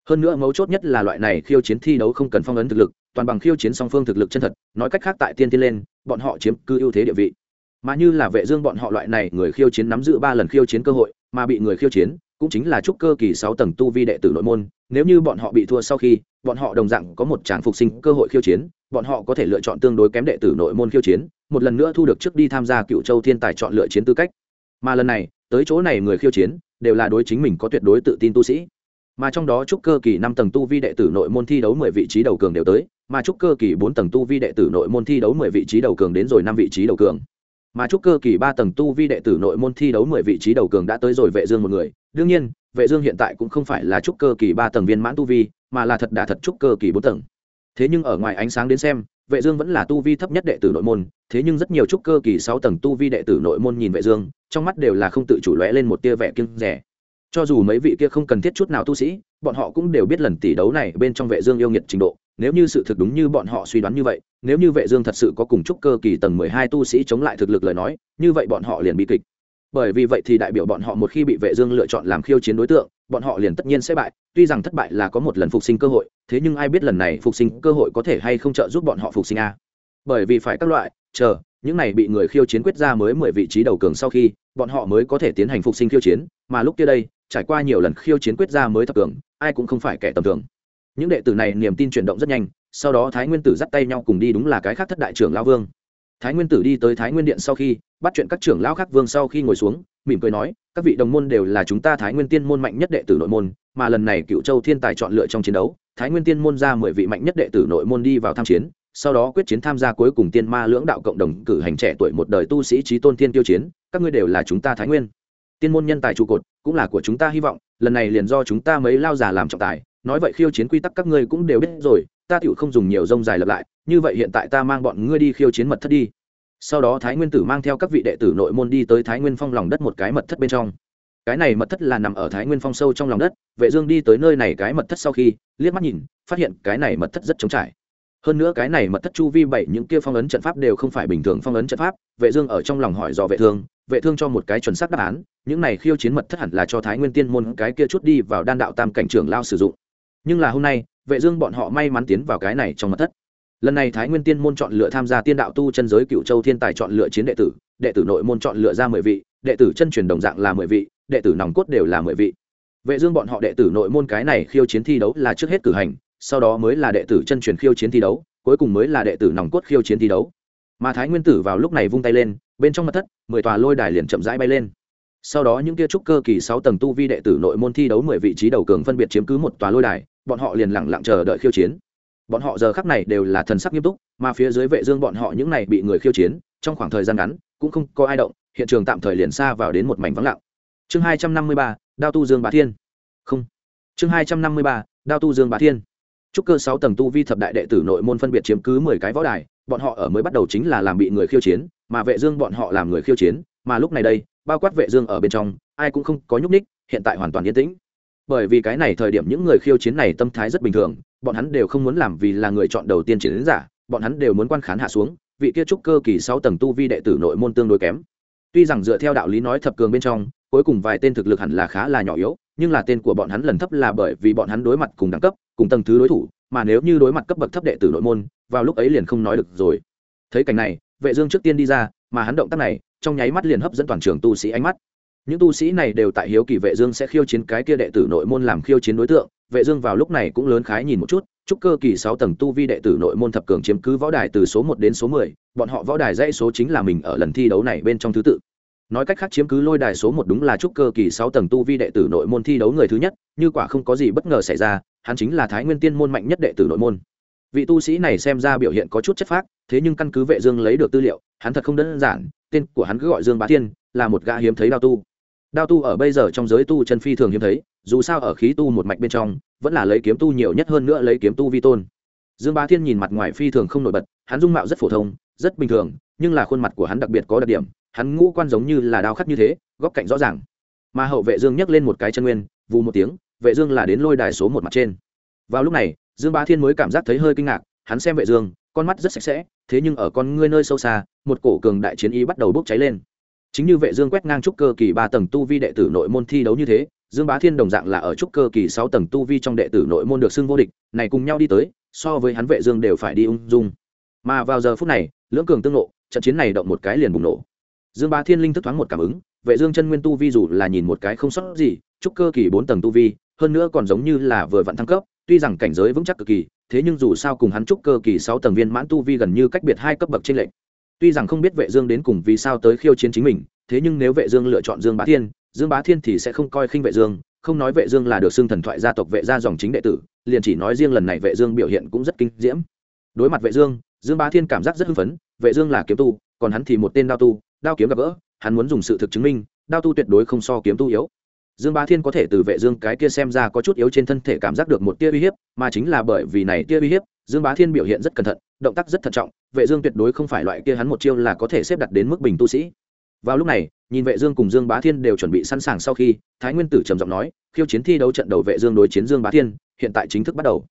Hơn nữa mấu chốt nhất là loại này khiêu chiến thi đấu không cần phong ấn thực lực, toàn bằng khiêu chiến song phương thực lực chân thật, nói cách khác tại tiên tiên lên, bọn họ chiếm cư ưu thế địa vị. Mà như là vệ dương bọn họ loại này người khiêu chiến nắm giữ ba lần khiêu chiến cơ hội, mà bị người khiêu chiến, cũng chính là trúc cơ kỳ sáu tầng tu vi đệ tử nội môn, nếu như bọn họ bị thua sau khi, bọn họ đồng dạng có một tràng phục sinh cơ hội khiêu chiến, bọn họ có thể lựa chọn tương đối kém đệ tử nội môn khiêu chiến, một lần nữa thu được trước đi tham gia cựu châu thiên tài chọn lựa chiến tư cách. Mà lần này, tới chỗ này người khiêu chiến đều là đối chính mình có tuyệt đối tự tin tu sĩ. Mà trong đó trúc cơ kỳ năm tầng tu vi đệ tử nội môn thi đấu mười vị trí đầu cường đều tới, mà trúc cơ kỳ bốn tầng tu vi đệ tử nội môn thi đấu mười vị trí đầu cường đến rồi năm vị trí đầu cường. Mà trúc cơ kỳ ba tầng tu vi đệ tử nội môn thi đấu mười vị trí đầu cường đã tới rồi vệ dương một người. Đương nhiên, vệ dương hiện tại cũng không phải là trúc cơ kỳ ba tầng viên mãn tu vi, mà là thật đã thật trúc cơ kỳ bốn tầng. Thế nhưng ở ngoài ánh sáng đến xem vệ dương vẫn là tu vi thấp nhất đệ tử nội môn, thế nhưng rất nhiều trúc cơ kỳ sáu tầng tu vi đệ tử nội môn nhìn vệ dương, trong mắt đều là không tự chủ lóe lên một tia vẻ kiêng rẻ cho dù mấy vị kia không cần thiết chút nào tu sĩ, bọn họ cũng đều biết lần tỷ đấu này bên trong vệ dương yêu nghiệt trình độ. Nếu như sự thực đúng như bọn họ suy đoán như vậy, nếu như vệ dương thật sự có cùng trúc cơ kỳ tầng 12 tu sĩ chống lại thực lực lời nói, như vậy bọn họ liền bị kịch bởi vì vậy thì đại biểu bọn họ một khi bị vệ dương lựa chọn làm khiêu chiến đối tượng, bọn họ liền tất nhiên sẽ bại. Tuy rằng thất bại là có một lần phục sinh cơ hội, thế nhưng ai biết lần này phục sinh cơ hội có thể hay không trợ giúp bọn họ phục sinh a. Bởi vì phải các loại, chờ, những này bị người khiêu chiến quyết ra mới mười vị trí đầu cường sau khi, bọn họ mới có thể tiến hành phục sinh khiêu chiến, mà lúc kia đây, trải qua nhiều lần khiêu chiến quyết ra mới thập cường, ai cũng không phải kẻ tầm thường. Những đệ tử này niềm tin chuyển động rất nhanh, sau đó thái nguyên tử dắt tay nhau cùng đi đúng là cái khác thất đại trưởng lão vương. Thái nguyên tử đi tới thái nguyên điện sau khi bắt chuyện các trưởng lão khác vương sau khi ngồi xuống, mỉm cười nói, các vị đồng môn đều là chúng ta thái nguyên tiên môn mạnh nhất đệ tử nội môn, mà lần này cựu châu thiên tài chọn lựa trong chiến đấu, thái nguyên tiên môn ra mười vị mạnh nhất đệ tử nội môn đi vào tham chiến, sau đó quyết chiến tham gia cuối cùng tiên ma lưỡng đạo cộng đồng cử hành trẻ tuổi một đời tu sĩ trí tôn tiên tiêu chiến, các ngươi đều là chúng ta thái nguyên. Tiên môn nhân tài trụ cột, cũng là của chúng ta hy vọng, lần này liền do chúng ta mấy lao già làm trọng tài, nói vậy khiêu chiến quy tắc các ngươi cũng đều biết rồi, ta tựu không dùng nhiều rông dài lập lại, như vậy hiện tại ta mang bọn ngươi đi khiêu chiến mật thất đi sau đó thái nguyên tử mang theo các vị đệ tử nội môn đi tới thái nguyên phong lòng đất một cái mật thất bên trong. Cái này mật thất là nằm ở thái nguyên phong sâu trong lòng đất, vệ dương đi tới nơi này cái mật thất sau khi, liếc mắt nhìn, phát hiện cái này mật thất rất trống trải. Hơn nữa cái này mật thất chu vi bảy, những kia phong ấn trận pháp đều không phải bình thường phong ấn trận pháp, vệ dương ở trong lòng hỏi dò vệ thương vệ thương cho một cái chuẩn xác đáp án, những này khiêu chiến mật thất hẳn là cho thái nguyên tiên môn cái kia chút đi vào đan đạo tam cảnh trưởng lao sử dụng. Nhưng là hôm nay, vệ dương bọn họ may mắn tiến vào cái này trong mật thất lần này thái nguyên tiên môn chọn lựa tham gia tiên đạo tu chân giới cựu châu thiên tài chọn lựa chiến đệ tử đệ tử nội môn chọn lựa ra mười vị, đệ tử chân truyền đồng dạng là mười vị, đệ tử nòng cốt đều là mười vị. Vệ dương bọn họ đệ tử nội môn cái này khiêu chiến thi đấu là trước hết cử hành, sau đó mới là đệ tử chân truyền khiêu chiến thi đấu, cuối cùng mới là đệ tử nòng cốt khiêu chiến thi đấu. Mà thái nguyên tử vào lúc này vung tay lên, bên trong mặt thất, mười tòa lôi đài liền chậm rãi bay lên. Sau đó những kia trúc cơ kỳ sáu tầng tu vi đệ tử nội môn thi đấu mười vị trí đầu cường phân biệt chiếm cứ một tòa lôi đài, bọn họ liền lặng lặng chờ đợi khiêu chiến bọn họ giờ khắc này đều là thần sắc nghiêm túc, mà phía dưới vệ dương bọn họ những này bị người khiêu chiến, trong khoảng thời gian ngắn, cũng không có ai động, hiện trường tạm thời liền xa vào đến một mảnh vắng lặng. Chương hai trăm năm mươi ba, đao tu dương bá thiên. Không. Chương hai trăm năm mươi ba, đao tu dương bá thiên. Trúc cơ sáu tầng tu vi thập đại đệ tử nội môn phân biệt chiếm cứ mười cái võ đài, bọn họ ở mới bắt đầu chính là làm bị người khiêu chiến, mà vệ dương bọn họ làm người khiêu chiến, mà lúc này đây, bao quát vệ dương ở bên trong, ai cũng không có nhúc ních hiện tại hoàn toàn yên tĩnh. Bởi vì cái này thời điểm những người khiêu chiến này tâm thái rất bình thường bọn hắn đều không muốn làm vì là người chọn đầu tiên chiến giả, bọn hắn đều muốn quan khán hạ xuống, vị kia trúc cơ kỳ sáu tầng tu vi đệ tử nội môn tương đối kém. Tuy rằng dựa theo đạo lý nói thập cường bên trong, cuối cùng vài tên thực lực hẳn là khá là nhỏ yếu, nhưng là tên của bọn hắn lần thấp là bởi vì bọn hắn đối mặt cùng đẳng cấp, cùng tầng thứ đối thủ, mà nếu như đối mặt cấp bậc thấp đệ tử nội môn, vào lúc ấy liền không nói được rồi. Thấy cảnh này, vệ dương trước tiên đi ra, mà hắn động tác này, trong nháy mắt liền hấp dẫn toàn trường tu sĩ ánh mắt. Những tu sĩ này đều tại hiếu kỳ vệ dương sẽ khiêu chiến cái kia đệ tử nội môn làm khiêu chiến đối tượng vệ dương vào lúc này cũng lớn khái nhìn một chút trúc cơ kỳ 6 tầng tu vi đệ tử nội môn thập cường chiếm cứ võ đài từ số 1 đến số 10, bọn họ võ đài dãy số chính là mình ở lần thi đấu này bên trong thứ tự. Nói cách khác chiếm cứ lôi đài số 1 đúng là trúc cơ kỳ 6 tầng tu vi đệ tử nội môn thi đấu người thứ nhất như quả không có gì bất ngờ xảy ra hắn chính là thái nguyên tiên môn mạnh nhất đệ tử nội môn. Vị tu sĩ này xem ra biểu hiện có chút chất phác thế nhưng căn cứ vệ dương lấy được tư liệu hắn thật không đơn giản tên của hắn cứ gọi dương bá thiên là một gã hiếm thấy đao tu đao tu ở bây giờ trong giới tu chân phi thường hiếm thấy, dù sao ở khí tu một mạch bên trong, vẫn là lấy kiếm tu nhiều nhất hơn nữa lấy kiếm tu vi tôn. Dương bá thiên nhìn mặt ngoài phi thường không nổi bật, hắn dung mạo rất phổ thông, rất bình thường, nhưng là khuôn mặt của hắn đặc biệt có đặc điểm, hắn ngũ quan giống như là đao khắc như thế, góc cạnh rõ ràng. Mà hậu vệ dương nhấc lên một cái chân nguyên, vù một tiếng, vệ dương là đến lôi đài số một mặt trên. Vào lúc này, dương bá thiên mới cảm giác thấy hơi kinh ngạc, hắn xem vệ dương, con mắt rất sạch sẽ, thế nhưng ở con ngươi nơi sâu xa, một cổ cường đại chiến ý bắt đầu bốc cháy lên chính như vệ dương quét ngang trúc cơ kỳ ba tầng tu vi đệ tử nội môn thi đấu như thế, dương bá thiên đồng dạng là ở trúc cơ kỳ sáu tầng tu vi trong đệ tử nội môn được xưng vô địch, này cùng nhau đi tới, so với hắn vệ dương đều phải đi ung dung. Mà vào giờ phút này, lưỡng cường tương nộ trận chiến này động một cái liền bùng nổ. Dương bá thiên linh thức thoáng một cảm ứng, vệ dương chân nguyên tu vi dù là nhìn một cái không sót gì, trúc cơ kỳ bốn tầng tu vi, hơn nữa còn giống như là vừa vặn thăng cấp, tuy rằng cảnh giới vững chắc cực kỳ, thế nhưng dù sao cùng hắn trúc cơ kỳ sáu tầng viên mãn tu vi gần như cách biệt hai cấp bậc trên lệnh tuy rằng không biết vệ dương đến cùng vì sao tới khiêu chiến chính mình, thế nhưng nếu vệ dương lựa chọn dương bá thiên, dương bá thiên thì sẽ không coi khinh vệ dương, không nói vệ dương là được xưng thần thoại gia tộc vệ gia dòng chính đệ tử, liền chỉ nói riêng lần này vệ dương biểu hiện cũng rất kinh diễm. Đối mặt vệ dương dương bá thiên cảm giác rất hưng phấn, vệ dương là kiếm tu, còn hắn thì một tên đao tu, đao kiếm gặp gỡ, hắn muốn dùng sự thực chứng minh, đao tu tuyệt đối không so kiếm tu yếu. Dương bá thiên có thể từ vệ dương cái kia xem ra có chút yếu trên thân thể cảm giác được một tia uy hiếp, mà chính là bởi vì này tia uy hiếp, dương bá thiên biểu hiện rất cẩn thận động tác rất thận trọng, vệ dương tuyệt đối không phải loại kia hắn một chiêu là có thể xếp đặt đến mức bình tu sĩ. Vào lúc này, nhìn vệ dương cùng dương bá thiên đều chuẩn bị sẵn sàng sau khi, thái nguyên tử trầm giọng nói, khiêu chiến thi đấu trận đầu vệ dương đối chiến dương bá thiên, hiện tại chính thức bắt đầu.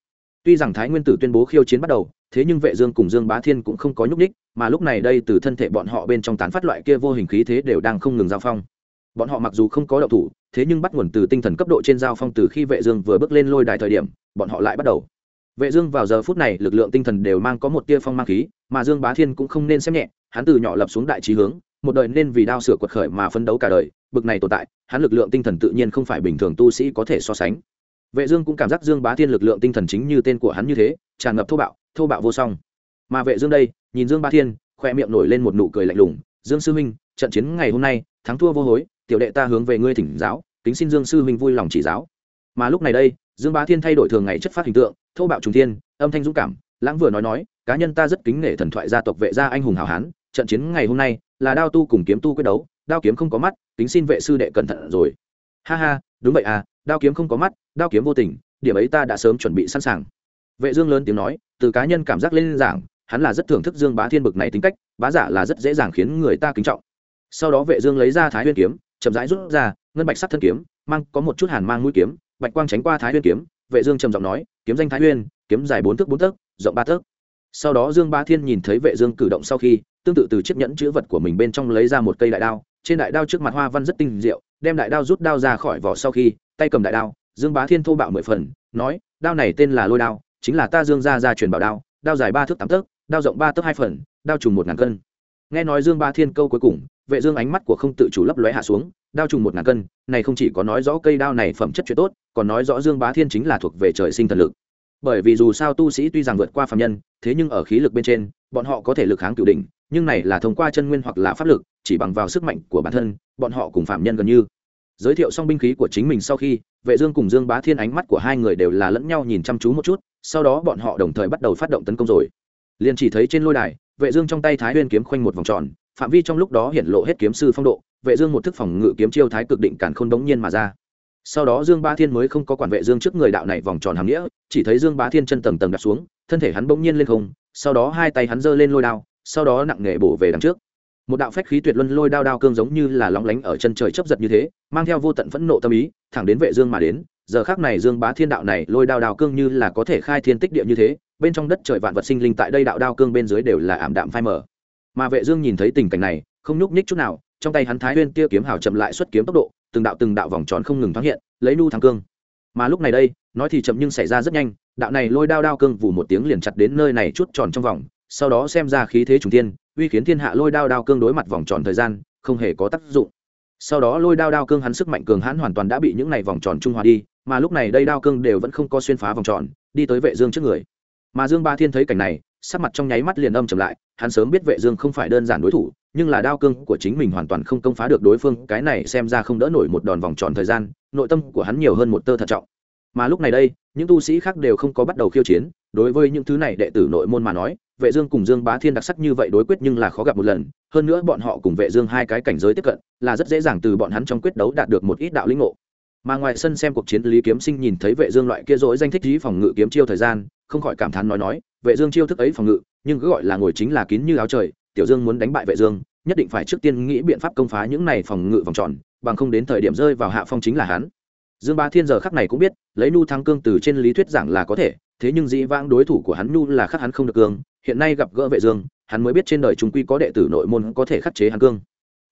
Tuy rằng thái nguyên tử tuyên bố khiêu chiến bắt đầu, thế nhưng vệ dương cùng dương bá thiên cũng không có nhúc nhích, mà lúc này đây từ thân thể bọn họ bên trong tán phát loại kia vô hình khí thế đều đang không ngừng giao phong. Bọn họ mặc dù không có động thủ, thế nhưng bắt nguồn từ tinh thần cấp độ trên giao phong từ khi vệ dương vừa bước lên lôi đài thời điểm, bọn họ lại bắt đầu vệ dương vào giờ phút này lực lượng tinh thần đều mang có một tia phong mang khí mà dương bá thiên cũng không nên xem nhẹ hắn từ nhỏ lập xuống đại trí hướng một đời nên vì đao sửa quật khởi mà phấn đấu cả đời bực này tồn tại hắn lực lượng tinh thần tự nhiên không phải bình thường tu sĩ có thể so sánh. Vệ dương cũng cảm giác dương bá thiên lực lượng tinh thần chính như tên của hắn như thế tràn ngập thô bạo thô bạo vô song. Mà vệ dương đây nhìn dương bá thiên khoe miệng nổi lên một nụ cười lạnh lùng dương sư huynh, trận chiến ngày hôm nay thắng thua vô hối tiểu đệ ta hướng về ngươi thỉnh giáo kính xin dương sư huynh vui lòng chỉ giáo. Mà lúc này đây dương bá thiên thay đổi thường ngày chất phát hình tượng, thô bạo trùng thiên, âm thanh dũng cảm, lãng vừa nói nói, cá nhân ta rất kính nể thần thoại gia tộc vệ gia anh hùng hảo hán, trận chiến ngày hôm nay là đao tu cùng kiếm tu quyết đấu, đao kiếm không có mắt, tính xin vệ sư đệ cẩn thận rồi. Ha ha, đúng vậy à đao kiếm không có mắt, đao kiếm vô tình, điểm ấy ta đã sớm chuẩn bị sẵn sàng. Vệ dương lớn tiếng nói, từ cá nhân cảm giác lên giảng, hắn là rất thưởng thức dương bá thiên bực này tính cách, bá giả là rất dễ dàng khiến người ta kính trọng. Sau đó vệ dương lấy ra thái nguyên kiếm, chậm rãi rút ra, ngân bạch sắc thân kiếm, mang có một chút hàn mang mũi kiếm bạch quang tránh qua thái nguyên kiếm, vệ dương trầm giọng nói, kiếm danh thái nguyên, kiếm dài bốn thước bốn tấc, rộng ba tấc. Sau đó dương Ba thiên nhìn thấy vệ dương cử động sau khi, tương tự từ chiếc nhẫn chứa vật của mình bên trong lấy ra một cây đại đao, trên đại đao trước mặt hoa văn rất tinh diệu, đem đại đao rút đao ra khỏi vỏ sau khi, tay cầm đại đao, dương bá thiên thô bạo mười phần, nói, đao này tên là lôi đao, chính là ta dương gia gia truyền bảo đao đao dài ba thước tám tấc, đao rộng ba tấc hai phần, đao trùng một ngàn cân. Nghe nói dương bá thiên câu cuối cùng vệ dương ánh mắt của không tự chủ lấp lóe hạ xuống, đao trùng một ngàn cân, này không chỉ có nói rõ cây đao này phẩm chất chuyện tốt, còn nói rõ dương bá thiên chính là thuộc về trời sinh thần lực. Bởi vì dù sao tu sĩ tuy rằng vượt qua phàm nhân, thế nhưng ở khí lực bên trên, bọn họ có thể lực kháng cửu đỉnh, nhưng này là thông qua chân nguyên hoặc là pháp lực, chỉ bằng vào sức mạnh của bản thân, bọn họ cùng phạm nhân gần như. Giới thiệu xong binh khí của chính mình sau khi, vệ dương cùng dương bá thiên ánh mắt của hai người đều là lẫn nhau nhìn chăm chú một chút, sau đó bọn họ đồng thời bắt đầu phát động tấn công rồi. Liền chỉ thấy trên lôi đài, vệ dương trong tay thái nguyên kiếm khoanh một vòng tròn phạm vi trong lúc đó hiện lộ hết kiếm sư phong độ, vệ dương một thức phòng ngự kiếm chiêu thái cực định cản khôn đống nhiên mà ra. Sau đó dương bá thiên mới không có quản vệ dương trước người đạo này vòng tròn hàm nghĩa, chỉ thấy dương bá thiên chân tầng tầng đặt xuống, thân thể hắn bỗng nhiên lên không, sau đó hai tay hắn giơ lên lôi đao, sau đó nặng nề bổ về đằng trước. Một đạo phách khí tuyệt luân lôi đao đao cương giống như là lóng lánh ở chân trời chấp giật như thế, mang theo vô tận phẫn nộ tâm ý, thẳng đến vệ dương mà đến, giờ khắc này dương bá thiên đạo này lôi đao đao cương như là có thể khai thiên tích địa như thế, bên trong đất trời vạn vật sinh linh tại đây đạo đao cương bên dưới đều là ảm đạm phai mờ mà vệ dương nhìn thấy tình cảnh này, không nhúc nhích chút nào, trong tay hắn thái nguyên tia kiếm hào chậm lại xuất kiếm tốc độ, từng đạo từng đạo vòng tròn không ngừng thoáng hiện, lấy nu thắng cương. Mà lúc này đây, nói thì chậm nhưng xảy ra rất nhanh, đạo này lôi đao đao cương vù một tiếng liền chặt đến nơi này chút tròn trong vòng, sau đó xem ra khí thế trùng thiên, uy khiến thiên hạ lôi đao đao cương đối mặt vòng tròn thời gian, không hề có tác dụng. Sau đó lôi đao đao cương hắn sức mạnh cường hãn hoàn toàn đã bị những này vòng tròn trung hòa đi, mà lúc này đây đao cương đều vẫn không có xuyên phá vòng tròn, đi tới vệ dương trước người. Mà dương ba thiên thấy cảnh này sắc mặt trong nháy mắt liền âm trầm lại, hắn sớm biết vệ dương không phải đơn giản đối thủ, nhưng là đao cương của chính mình hoàn toàn không công phá được đối phương, cái này xem ra không đỡ nổi một đòn vòng tròn thời gian, nội tâm của hắn nhiều hơn một tơ thận trọng. Mà lúc này đây, những tu sĩ khác đều không có bắt đầu khiêu chiến, đối với những thứ này đệ tử nội môn mà nói, vệ dương cùng dương bá thiên đặc sắc như vậy đối quyết nhưng là khó gặp một lần, hơn nữa bọn họ cùng vệ dương hai cái cảnh giới tiếp cận, là rất dễ dàng từ bọn hắn trong quyết đấu đạt được một ít đạo linh ngộ. Mà ngoài sân xem cuộc chiến, lý kiếm sinh nhìn thấy vệ dương loại kia rỗi danh thích trí phòng ngự kiếm chiêu thời gian, không khỏi cảm thán nói nói vệ dương chiêu thức ấy phòng ngự, nhưng cứ gọi là ngồi chính là kín như áo trời, tiểu dương muốn đánh bại vệ dương, nhất định phải trước tiên nghĩ biện pháp công phá những này phòng ngự vòng tròn, bằng không đến thời điểm rơi vào hạ phong chính là hắn. Dương ba thiên giờ khắc này cũng biết, lấy nu thắng cương từ trên lý thuyết giảng là có thể, thế nhưng dĩ vãng đối thủ của hắn nu là khắc hắn không được cương, hiện nay gặp gỡ vệ dương, hắn mới biết trên đời chúng quy có đệ tử nội môn có thể khắc chế hắn cương.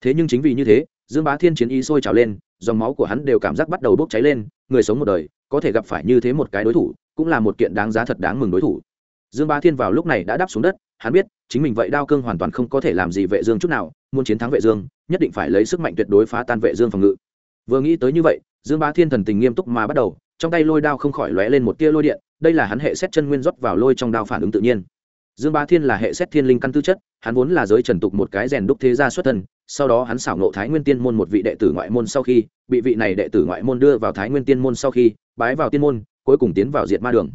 Thế nhưng chính vì như thế, dương bá thiên chiến ý sôi trào lên, dòng máu của hắn đều cảm giác bắt đầu bốc cháy lên, người sống một đời, có thể gặp phải như thế một cái đối thủ, cũng là một kiện đáng giá thật đáng mừng đối thủ dương bá thiên vào lúc này đã đáp xuống đất, hắn biết, chính mình vậy đao cương hoàn toàn không có thể làm gì vệ dương chút nào, muốn chiến thắng vệ dương, nhất định phải lấy sức mạnh tuyệt đối phá tan vệ dương phòng ngự. Vừa nghĩ tới như vậy, dương bá thiên thần tình nghiêm túc mà bắt đầu, trong tay lôi đao không khỏi lóe lên một tia lôi điện, đây là hắn hệ xét chân nguyên rót vào lôi trong đao phản ứng tự nhiên. Dương bá thiên là hệ xét thiên linh căn tư chất, hắn vốn là giới trần tục một cái rèn đúc thế gia xuất thân, sau đó hắn xảo nộ thái nguyên tiên môn một vị đệ tử ngoại môn sau khi, bị vị này đệ tử ngoại môn đưa vào thái nguyên tiên môn sau khi, bái vào tiên môn, cuối cùng tiến vào diệt ma đường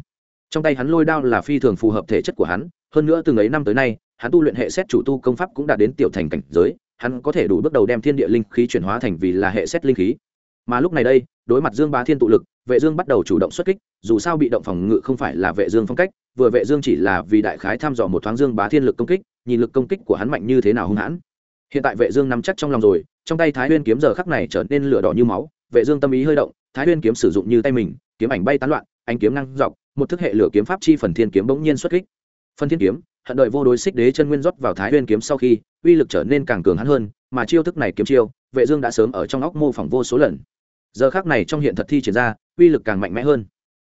trong tay hắn lôi đao là phi thường phù hợp thể chất của hắn, hơn nữa từng ấy năm tới nay, hắn tu luyện hệ xét chủ tu công pháp cũng đã đến tiểu thành cảnh giới, hắn có thể đủ bước đầu đem thiên địa linh khí chuyển hóa thành vì là hệ xét linh khí. Mà lúc này đây, đối mặt dương bá thiên tụ lực, vệ dương bắt đầu chủ động xuất kích, dù sao bị động phòng ngự không phải là vệ dương phong cách, vừa vệ dương chỉ là vì đại khái tham dò một thoáng dương bá thiên lực công kích, nhìn lực công kích của hắn mạnh như thế nào hung hãn. Hiện tại vệ dương nắm chắc trong lòng rồi, trong tay thái nguyên kiếm giờ khắc này trở nên lửa đỏ như máu, vệ dương tâm ý hơi động, thái nguyên kiếm sử dụng như tay mình, kiếm ảnh bay tán loạn, ánh kiếm năng dọc một thức hệ lửa kiếm pháp chi phần thiên kiếm bỗng nhiên xuất kích. Phần thiên kiếm hận đợi vô đối xích đế chân nguyên rót vào thái nguyên kiếm sau khi uy lực trở nên càng cường hắn hơn mà chiêu thức này kiếm chiêu vệ dương đã sớm ở trong óc mô phỏng vô số lần. Giờ khắc này trong hiện thật thi triển ra uy lực càng mạnh mẽ hơn.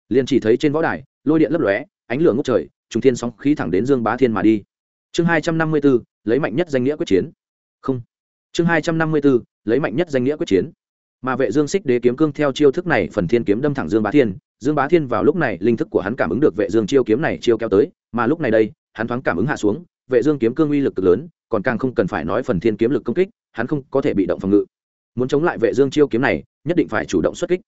Liền chỉ thấy trên võ đài lôi điện lấp lóe ánh lửa ngút trời trùng thiên sóng khí thẳng đến dương bá thiên mà đi. Chương 254, lấy mạnh nhất danh nghĩa quyết chiến. Không. Chương 254, lấy mạnh nhất danh nghĩa quyết chiến mà vệ dương xích đế kiếm cương theo chiêu thức này phần thiên kiếm đâm thẳng dương bá thiên dương bá thiên vào lúc này linh thức của hắn cảm ứng được vệ dương chiêu kiếm này chiêu kéo tới mà lúc này đây hắn thoáng cảm ứng hạ xuống vệ dương kiếm cương uy lực cực lớn còn càng không cần phải nói phần thiên kiếm lực công kích hắn không có thể bị động phòng ngự muốn chống lại vệ dương chiêu kiếm này nhất định phải chủ động xuất kích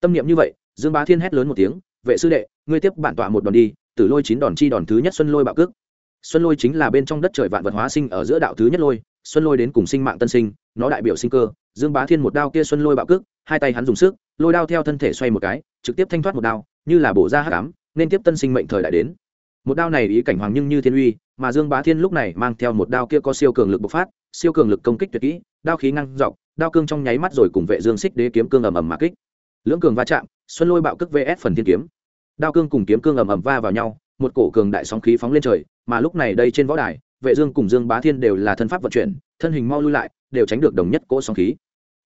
tâm niệm như vậy dương bá thiên hét lớn một tiếng vệ sư đệ ngươi tiếp bản tọa một đòn đi tử lôi chín đòn chi đòn thứ nhất xuân lôi bạo cước xuân lôi chính là bên trong đất trời vạn vật hóa sinh ở giữa đạo thứ nhất lôi, xuân lôi đến cùng sinh mạng tân sinh, nó đại biểu sinh cơ, dương bá thiên một đao kia xuân lôi bạo cước, hai tay hắn dùng sức, lôi đao theo thân thể xoay một cái, trực tiếp thanh thoát một đao, như là bổ ra hắc ám, nên tiếp tân sinh mệnh thời đại đến. Một đao này ý cảnh hoàng nhưng như thiên uy, mà dương bá thiên lúc này mang theo một đao kia có siêu cường lực bộc phát, siêu cường lực công kích tuyệt kỹ, đao khí ngăn dọc, đao cương trong nháy mắt rồi cùng vệ dương xích đế kiếm cương ầm ầm mà kích. Lưỡng cường va chạm, xuân lôi bạo cước vs phần thiên kiếm. Đao cương cùng kiếm cương ầm ầm va vào nhau một cổ cường đại sóng khí phóng lên trời, mà lúc này đây trên võ đài, vệ dương cùng dương bá thiên đều là thân pháp vận chuyển, thân hình mau lui lại, đều tránh được đồng nhất cỗ sóng khí.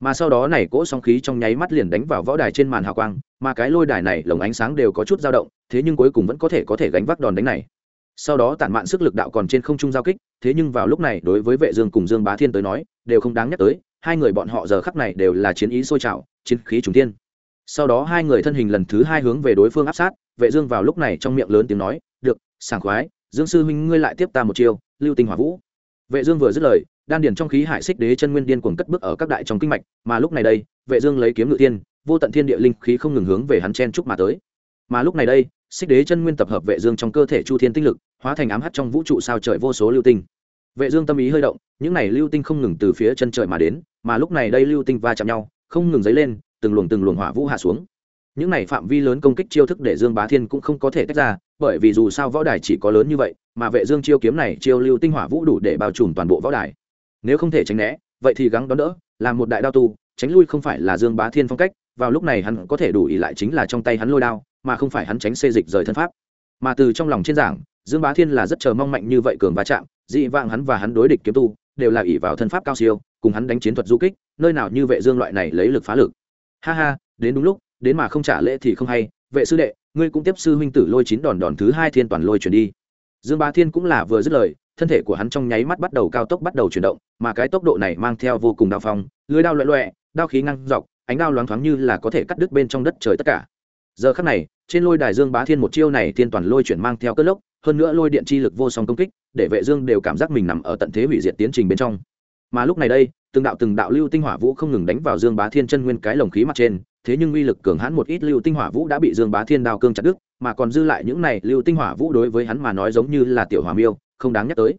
Mà sau đó này cỗ sóng khí trong nháy mắt liền đánh vào võ đài trên màn hào quang, mà cái lôi đài này lồng ánh sáng đều có chút dao động, thế nhưng cuối cùng vẫn có thể có thể gánh vác đòn đánh này. Sau đó tản mạn sức lực đạo còn trên không trung giao kích, thế nhưng vào lúc này đối với vệ dương cùng dương bá thiên tới nói, đều không đáng nhắc tới, hai người bọn họ giờ khắc này đều là chiến ý sôi trào, chiến khí trùng thiên. Sau đó hai người thân hình lần thứ hai hướng về đối phương áp sát vệ dương vào lúc này trong miệng lớn tiếng nói, được, sảng khoái, dương sư huynh ngươi lại tiếp ta một chiêu, lưu tinh hỏa vũ. Vệ dương vừa dứt lời, đan điền trong khí hải xích đế chân nguyên điên cuồng cất bước ở các đại trong kinh mạch, mà lúc này đây, vệ dương lấy kiếm ngự thiên vô tận thiên địa linh khí không ngừng hướng về hắn chen chúc mà tới. Mà lúc này đây, xích đế chân nguyên tập hợp vệ dương trong cơ thể chu thiên tinh lực, hóa thành ám hắt trong vũ trụ sao trời vô số lưu tinh. Vệ dương tâm ý hơi động, những này lưu tinh không ngừng từ phía chân trời mà đến, mà lúc này đây lưu tinh va chạm nhau, không ngừng dấy lên, từng luồng từng luồng hỏa vũ hạ xuống những này phạm vi lớn công kích chiêu thức để dương bá thiên cũng không có thể tách ra, bởi vì dù sao võ đài chỉ có lớn như vậy, mà vệ dương chiêu kiếm này chiêu lưu tinh hỏa vũ đủ để bao trùm toàn bộ võ đài. Nếu không thể tránh né, vậy thì gắng đón đỡ, làm một đại đao tu, tránh lui không phải là dương bá thiên phong cách, vào lúc này hắn có thể đủ ý lại chính là trong tay hắn lôi đao, mà không phải hắn tránh xê dịch rời thân pháp. Mà từ trong lòng trên giảng, dương bá thiên là rất chờ mong mạnh như vậy cường va chạm, dị vãng hắn và hắn đối địch kiếm tu, đều là ỷ vào thân pháp cao siêu, cùng hắn đánh chiến thuật du kích, nơi nào như vệ dương loại này lấy lực phá lực. Ha ha, đến đúng lúc đến mà không trả lễ thì không hay. Vệ sư đệ, ngươi cũng tiếp sư huynh tử lôi chín đòn đòn thứ hai thiên toàn lôi chuyển đi. Dương bá thiên cũng là vừa dứt lời, thân thể của hắn trong nháy mắt bắt đầu cao tốc bắt đầu chuyển động, mà cái tốc độ này mang theo vô cùng đao phong, lưới đao loẹ loẹ, đao khí ngăn dọc, ánh đao loáng thoáng như là có thể cắt đứt bên trong đất trời tất cả. Giờ khắc này, trên lôi đài dương bá thiên một chiêu này thiên toàn lôi chuyển mang theo cất lốc, hơn nữa lôi điện chi lực vô song công kích, để vệ dương đều cảm giác mình nằm ở tận thế hủy diệt tiến trình bên trong. Mà lúc này đây, từng đạo từng đạo lưu tinh hỏa vũ không ngừng đánh vào dương bá thiên chân nguyên cái lồng khí mặt trên thế nhưng uy lực cường hãn một ít lưu tinh hỏa vũ đã bị dương bá thiên đao cương chặt đứt, mà còn dư lại những này lưu tinh hỏa vũ đối với hắn mà nói giống như là tiểu hỏa miêu, không đáng nhắc tới.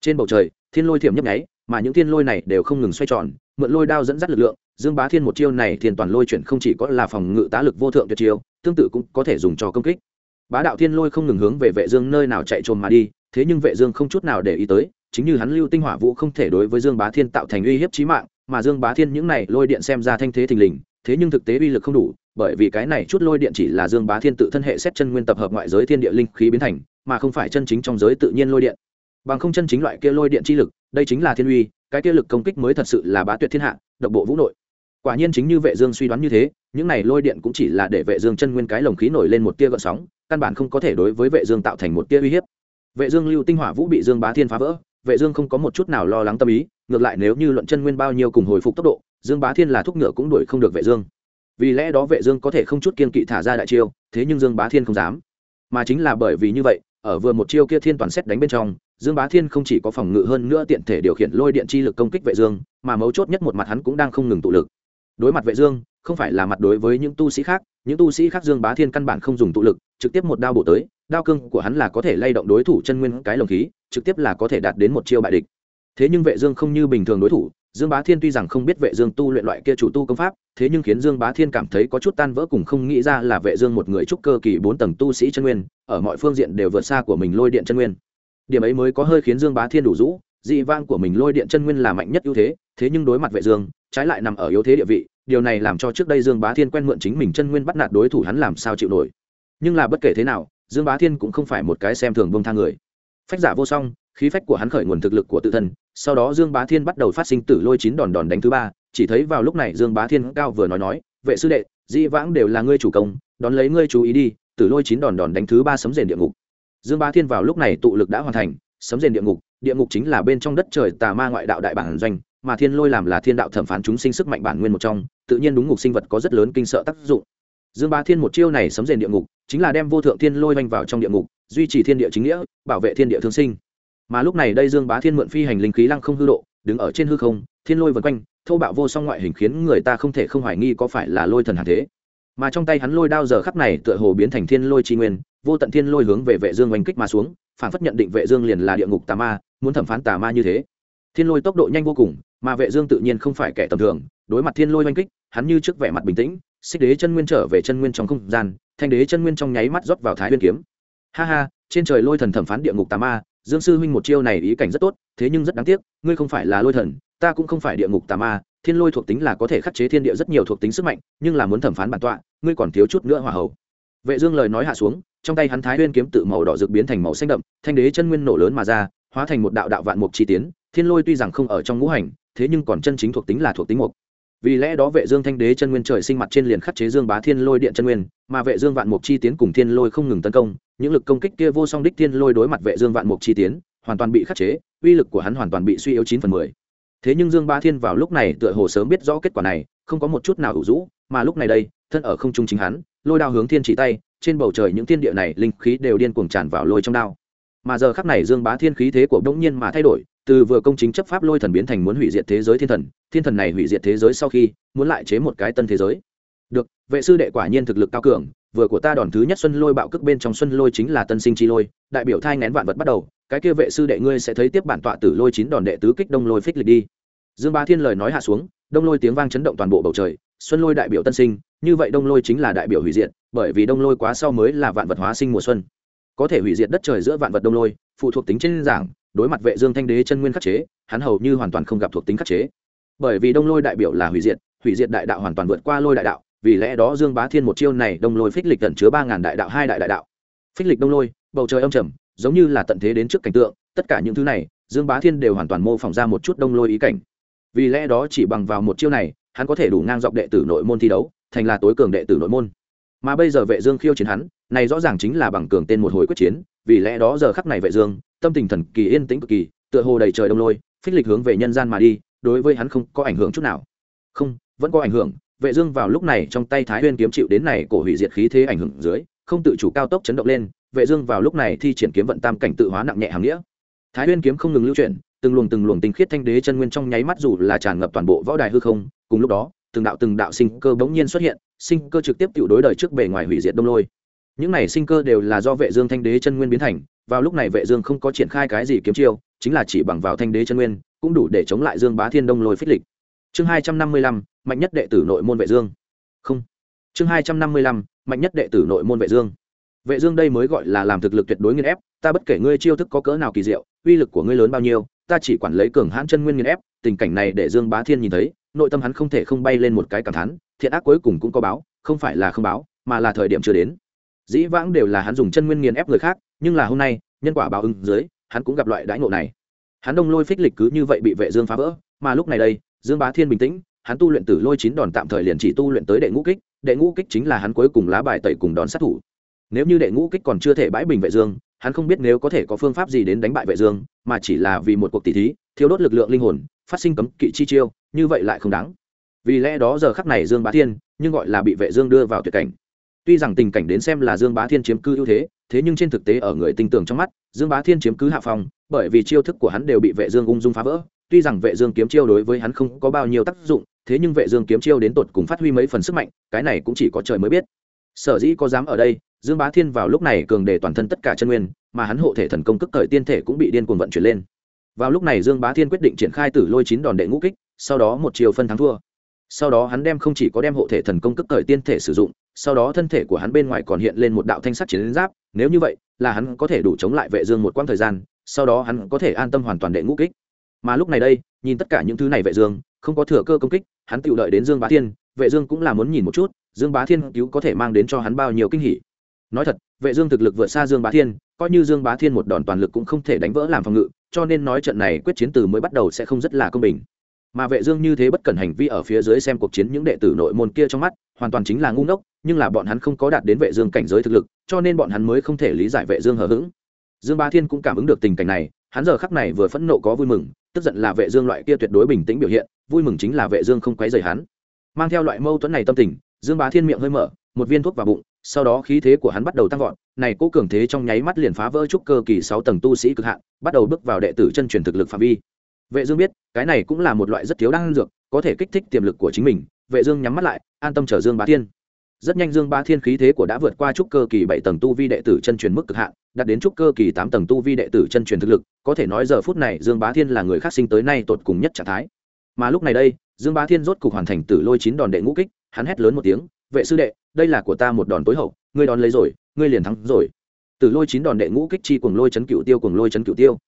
Trên bầu trời, thiên lôi thiểm nhấp nháy, mà những thiên lôi này đều không ngừng xoay tròn, mượn lôi đao dẫn dắt lực lượng, dương bá thiên một chiêu này thiên toàn lôi chuyển không chỉ có là phòng ngự tá lực vô thượng tuyệt chiêu, tương tự cũng có thể dùng cho công kích. Bá đạo thiên lôi không ngừng hướng về vệ dương nơi nào chạy trồm mà đi, thế nhưng vệ dương không chút nào để ý tới, chính như hắn lưu tinh hỏa vũ không thể đối với dương bá thiên tạo thành uy hiếp chí mạng, mà dương bá thiên những này lôi điện xem ra thanh thế thình lình thế nhưng thực tế uy lực không đủ, bởi vì cái này chút lôi điện chỉ là dương bá thiên tự thân hệ xét chân nguyên tập hợp ngoại giới thiên địa linh khí biến thành, mà không phải chân chính trong giới tự nhiên lôi điện. Bằng không chân chính loại kia lôi điện chi lực, đây chính là thiên uy, cái kia lực công kích mới thật sự là bá tuyệt thiên hạ, độc bộ vũ nội. Quả nhiên chính như vệ dương suy đoán như thế, những này lôi điện cũng chỉ là để vệ dương chân nguyên cái lồng khí nổi lên một tia gợn sóng, căn bản không có thể đối với vệ dương tạo thành một tia uy hiếp. Vệ dương lưu tinh hỏa vũ bị dương bá thiên phá vỡ, vệ dương không có một chút nào lo lắng tâm ý, ngược lại nếu như luận chân nguyên bao nhiêu cùng hồi phục tốc độ dương bá thiên là thúc ngựa cũng đuổi không được vệ dương. Vì lẽ đó vệ dương có thể không chút kiên kỵ thả ra đại chiêu, thế nhưng dương bá thiên không dám. Mà chính là bởi vì như vậy, ở vừa một chiêu kia thiên toàn xét đánh bên trong, dương bá thiên không chỉ có phòng ngự hơn nữa tiện thể điều khiển lôi điện chi lực công kích vệ dương, mà mấu chốt nhất một mặt hắn cũng đang không ngừng tụ lực. Đối mặt vệ dương, không phải là mặt đối với những tu sĩ khác, những tu sĩ khác dương bá thiên căn bản không dùng tụ lực, trực tiếp một đao bổ tới, đao cương của hắn là có thể lay động đối thủ chân nguyên cái lồng khí, trực tiếp là có thể đạt đến một chiêu bại địch. Thế nhưng vệ dương không như bình thường đối thủ dương bá thiên tuy rằng không biết vệ dương tu luyện loại kia chủ tu công pháp, thế nhưng khiến dương bá thiên cảm thấy có chút tan vỡ cùng không nghĩ ra là vệ dương một người trúc cơ kỳ bốn tầng tu sĩ chân nguyên, ở mọi phương diện đều vượt xa của mình lôi điện chân nguyên. Điểm ấy mới có hơi khiến dương bá thiên đủ rũ, dị vang của mình lôi điện chân nguyên là mạnh nhất ưu thế thế nhưng đối mặt vệ dương, trái lại nằm ở yếu thế địa vị, điều này làm cho trước đây dương bá thiên quen mượn chính mình chân nguyên bắt nạt đối thủ hắn làm sao chịu nổi. Nhưng là bất kể thế nào, dương bá thiên cũng không phải một cái xem thường bông tha người. Phách giả vô song, khí phách của hắn khởi nguồn thực lực của tự thân sau đó dương bá thiên bắt đầu phát sinh tử lôi chín đòn đòn đánh thứ ba, chỉ thấy vào lúc này dương bá thiên cao vừa nói nói, vệ sư đệ di vãng đều là ngươi chủ công, đón lấy ngươi chú ý đi, tử lôi chín đòn đòn đánh thứ ba sấm rền địa ngục. Dương bá thiên vào lúc này tụ lực đã hoàn thành, sấm rền địa ngục địa ngục chính là bên trong đất trời tà ma ngoại đạo đại bản doanh, mà thiên lôi làm là thiên đạo thẩm phán chúng sinh sức mạnh bản nguyên một trong, tự nhiên đúng ngục sinh vật có rất lớn kinh sợ tác dụng. Dương bá thiên một chiêu này sấm rền địa ngục, chính là đem vô thượng thiên lôi vanh vào trong địa ngục, duy trì thiên địa chính nghĩa, bảo vệ thiên địa thương sinh mà lúc này đây dương bá thiên mượn phi hành linh khí lăng không hư độ, đứng ở trên hư không, thiên lôi vần quanh, thô bạo vô song ngoại hình khiến người ta không thể không hoài nghi có phải là lôi thần hàn thế. Mà trong tay hắn lôi đao giờ khắc này tựa hồ biến thành thiên lôi tri nguyên, vô tận thiên lôi hướng về vệ dương oanh kích mà xuống, phản phất nhận định vệ dương liền là địa ngục tà ma, muốn thẩm phán tà ma như thế. Thiên lôi tốc độ nhanh vô cùng, mà vệ dương tự nhiên không phải kẻ tầm thường, đối mặt thiên lôi oanh kích, hắn như trước vẻ mặt bình tĩnh, xích đế chân nguyên trở về chân nguyên trong không gian, thanh đế chân nguyên trong nháy mắt rót vào thái nguyên kiếm. Ha ha, trên trời lôi thần thẩm phán địa ngục tà ma dương sư huynh một chiêu này ý cảnh rất tốt, thế nhưng rất đáng tiếc, ngươi không phải là lôi thần, ta cũng không phải địa ngục tà ma, thiên lôi thuộc tính là có thể khắc chế thiên địa rất nhiều thuộc tính sức mạnh, nhưng là muốn thẩm phán bản tọa, ngươi còn thiếu chút nữa hỏa hầu. vệ dương lời nói hạ xuống, trong tay hắn thái nguyên kiếm tự màu đỏ rực biến thành màu xanh đậm, thanh đế chân nguyên nổ lớn mà ra, hóa thành một đạo đạo vạn mục chi tiến, thiên lôi tuy rằng không ở trong ngũ hành, thế nhưng còn chân chính thuộc tính là thuộc tính mục vì lẽ đó vệ dương thanh đế chân nguyên trời sinh mặt trên liền khắc chế dương bá thiên lôi điện chân nguyên, mà vệ dương vạn mục chi tiến cùng thiên lôi không ngừng tấn công, những lực công kích kia vô song đích thiên lôi đối mặt vệ dương vạn mục chi tiến, hoàn toàn bị khắc chế, uy lực của hắn hoàn toàn bị suy yếu chín phần mười. Thế nhưng dương bá thiên vào lúc này tựa hồ sớm biết rõ kết quả này, không có một chút nào ủ rũ, mà lúc này đây, thân ở không trung chính hắn, lôi đao hướng thiên chỉ tay, trên bầu trời những thiên địa này linh khí đều điên cuồng tràn vào lôi trong đao mà giờ khắc này dương bá thiên khí thế của đông nhiên mà thay đổi, từ vừa công chính chấp pháp lôi thần biến thành muốn hủy diệt thế giới thiên thần thiên thần này hủy diệt thế giới sau khi, muốn lại chế một cái tân thế giới. Được, vệ sư đệ quả nhiên thực lực cao cường, vừa của ta đòn thứ nhất xuân lôi bạo cước bên trong xuân lôi chính là tân sinh chi lôi, đại biểu thai ngén vạn vật bắt đầu, cái kia vệ sư đệ ngươi sẽ thấy tiếp bản tọa tử lôi chín đòn đệ tứ kích đông lôi phích lịch đi. Dương bá thiên lời nói hạ xuống, đông lôi tiếng vang chấn động toàn bộ bầu trời, xuân lôi đại biểu tân sinh, như vậy đông lôi chính là đại biểu hủy diệt, bởi vì đông lôi quá sau mới là vạn vật hóa sinh mùa xuân có thể hủy diệt đất trời giữa vạn vật đông lôi, phụ thuộc tính trên giảng, đối mặt vệ dương thanh đế chân nguyên khắc chế, hắn hầu như hoàn toàn không gặp thuộc tính khắc chế. Bởi vì đông lôi đại biểu là hủy diệt hủy diệt đại đạo hoàn toàn vượt qua lôi đại đạo, vì lẽ đó dương bá thiên một chiêu này đông lôi phích lịch tận chứa ba ngàn đại đạo, hai đại đại đạo. Phích lịch đông lôi, bầu trời âm trầm, giống như là tận thế đến trước cảnh tượng, tất cả những thứ này, dương bá thiên đều hoàn toàn mô phỏng ra một chút đông lôi ý cảnh. Vì lẽ đó chỉ bằng vào một chiêu này, hắn có thể đủ ngang dọc đệ tử nội môn thi đấu, thành là tối cường đệ tử nội môn mà bây giờ vệ dương khiêu chiến hắn, này rõ ràng chính là bằng cường tên một hồi quyết chiến, vì lẽ đó giờ khắc này vệ dương, tâm tình thần kỳ yên tĩnh cực kỳ, tựa hồ đầy trời đông lôi, phích lịch hướng về nhân gian mà đi, đối với hắn không có ảnh hưởng chút nào. Không, vẫn có ảnh hưởng, vệ dương vào lúc này trong tay thái nguyên kiếm chịu đến này cổ hủy diệt khí thế ảnh hưởng dưới, không tự chủ cao tốc chấn động lên, vệ dương vào lúc này thi triển kiếm vận tam cảnh tự hóa nặng nhẹ hàng nghĩa. Thái nguyên kiếm không ngừng lưu chuyển, từng luồng từng luồng tinh khiết thanh đế chân nguyên trong nháy mắt dù là tràn ngập toàn bộ võ đài hư không, cùng lúc đó, từng đạo từng đạo sinh cơ bỗng nhiên xuất hiện sinh cơ trực tiếp tự đối đời trước bề ngoài hủy diệt đông lôi. Những này sinh cơ đều là do vệ dương thanh đế chân nguyên biến thành vào lúc này vệ dương không có triển khai cái gì kiếm chiêu chính là chỉ bằng vào thanh đế chân nguyên cũng đủ để chống lại dương bá thiên đông lôi phích lịch. Chương 255, mạnh nhất đệ tử nội môn vệ dương. Không. Chương 255, mạnh nhất đệ tử nội môn vệ dương. Vệ dương đây mới gọi là làm thực lực tuyệt đối nghiền ép ta bất kể ngươi chiêu thức có cỡ nào kỳ diệu uy lực của ngươi lớn bao nhiêu ta chỉ quản lấy cường hãn chân nguyên nghiền ép tình cảnh này để dương bá thiên nhìn thấy nội tâm hắn không thể không bay lên một cái cảm thán thiện ác cuối cùng cũng có báo, không phải là không báo, mà là thời điểm chưa đến. Dĩ vãng đều là hắn dùng chân nguyên nghiền ép người khác, nhưng là hôm nay, nhân quả báo ứng dưới, hắn cũng gặp loại đãi ngộ này. Hắn đông lôi phích lịch cứ như vậy bị vệ dương phá vỡ, mà lúc này đây, dương bá thiên bình tĩnh, hắn tu luyện tử lôi chín đòn tạm thời liền chỉ tu luyện tới đệ ngũ kích, đệ ngũ kích chính là hắn cuối cùng lá bài tẩy cùng đòn sát thủ. Nếu như đệ ngũ kích còn chưa thể bãi bình vệ dương, hắn không biết nếu có thể có phương pháp gì đến đánh bại vệ dương, mà chỉ là vì một cuộc tỷ thí thiếu đốt lực lượng linh hồn, phát sinh cấm kỵ chi chiêu, như vậy lại không đáng vì lẽ đó giờ khắc này dương bá thiên, nhưng gọi là bị vệ dương đưa vào tuyệt cảnh. Tuy rằng tình cảnh đến xem là dương bá thiên chiếm cứ ưu thế thế nhưng trên thực tế ở người tinh tường trong mắt, dương bá thiên chiếm cứ hạ phong, bởi vì chiêu thức của hắn đều bị vệ dương ung dung phá vỡ. Tuy rằng vệ dương kiếm chiêu đối với hắn không có bao nhiêu tác dụng, thế nhưng vệ dương kiếm chiêu đến tột cùng phát huy mấy phần sức mạnh, cái này cũng chỉ có trời mới biết. Sở dĩ có dám ở đây, dương bá thiên vào lúc này cường đề toàn thân tất cả chân nguyên, mà hắn hộ thể thần công cất thời tiên thể cũng bị điên cuồng vận chuyển lên. Vào lúc này dương bá thiên quyết định triển khai tử lôi chín đòn đệ ngũ kích, sau đó một chiều phân thắng thua sau đó hắn đem không chỉ có đem hộ thể thần công cất thời tiên thể sử dụng, sau đó thân thể của hắn bên ngoài còn hiện lên một đạo thanh sắt chiến giáp, nếu như vậy, là hắn có thể đủ chống lại vệ dương một quãng thời gian, sau đó hắn có thể an tâm hoàn toàn đệ ngũ kích. Mà lúc này đây, nhìn tất cả những thứ này vệ dương, không có thừa cơ công kích, hắn tự đợi đến dương bá thiên, vệ dương cũng là muốn nhìn một chút, dương bá thiên cứu có thể mang đến cho hắn bao nhiêu kinh hỉ. Nói thật, vệ dương thực lực vượt xa dương bá thiên, coi như dương bá thiên một đòn toàn lực cũng không thể đánh vỡ làm phòng ngự, cho nên nói trận này quyết chiến từ mới bắt đầu sẽ không rất là công bình mà vệ dương như thế bất cẩn hành vi ở phía dưới xem cuộc chiến những đệ tử nội môn kia trong mắt, hoàn toàn chính là ngu ngốc, nhưng là bọn hắn không có đạt đến vệ dương cảnh giới thực lực, cho nên bọn hắn mới không thể lý giải vệ dương hờ hững. Dương bá thiên cũng cảm ứng được tình cảnh này, hắn giờ khắc này vừa phẫn nộ có vui mừng, tức giận là vệ dương loại kia tuyệt đối bình tĩnh biểu hiện, vui mừng chính là vệ dương không quấy rầy hắn. Mang theo loại mâu thuẫn này tâm tình, dương bá thiên miệng hơi mở, một viên thuốc vào bụng, sau đó khí thế của hắn bắt đầu tăng vọt, này cố cường thế trong nháy mắt liền phá vỡ trúc cơ kỳ sáu tầng tu sĩ cực hạn, bắt đầu bước vào đệ tử chân truyền thực lực phạm vi vệ dương biết, cái này cũng là một loại rất thiếu đan dược, có thể kích thích tiềm lực của chính mình. Vệ dương nhắm mắt lại, an tâm chờ dương bá thiên. Rất nhanh dương bá thiên khí thế của đã vượt qua trúc cơ kỳ bảy tầng tu vi đệ tử chân truyền mức cực hạn, đạt đến trúc cơ kỳ tám tầng tu vi đệ tử chân truyền thực lực, có thể nói giờ phút này dương bá thiên là người khác sinh tới nay tột cùng nhất trạng thái. Mà lúc này đây, dương bá thiên rốt cục hoàn thành tử lôi chín đòn đệ ngũ kích, hắn hét lớn một tiếng, vệ sư đệ, đây là của ta một đòn tối hậu, ngươi đón lấy rồi, ngươi liền thắng rồi. Tử lôi chín đòn đệ ngũ kích chi cuồng lôi chấn cựu tiêu cuồng lôi chấn cựu tiêu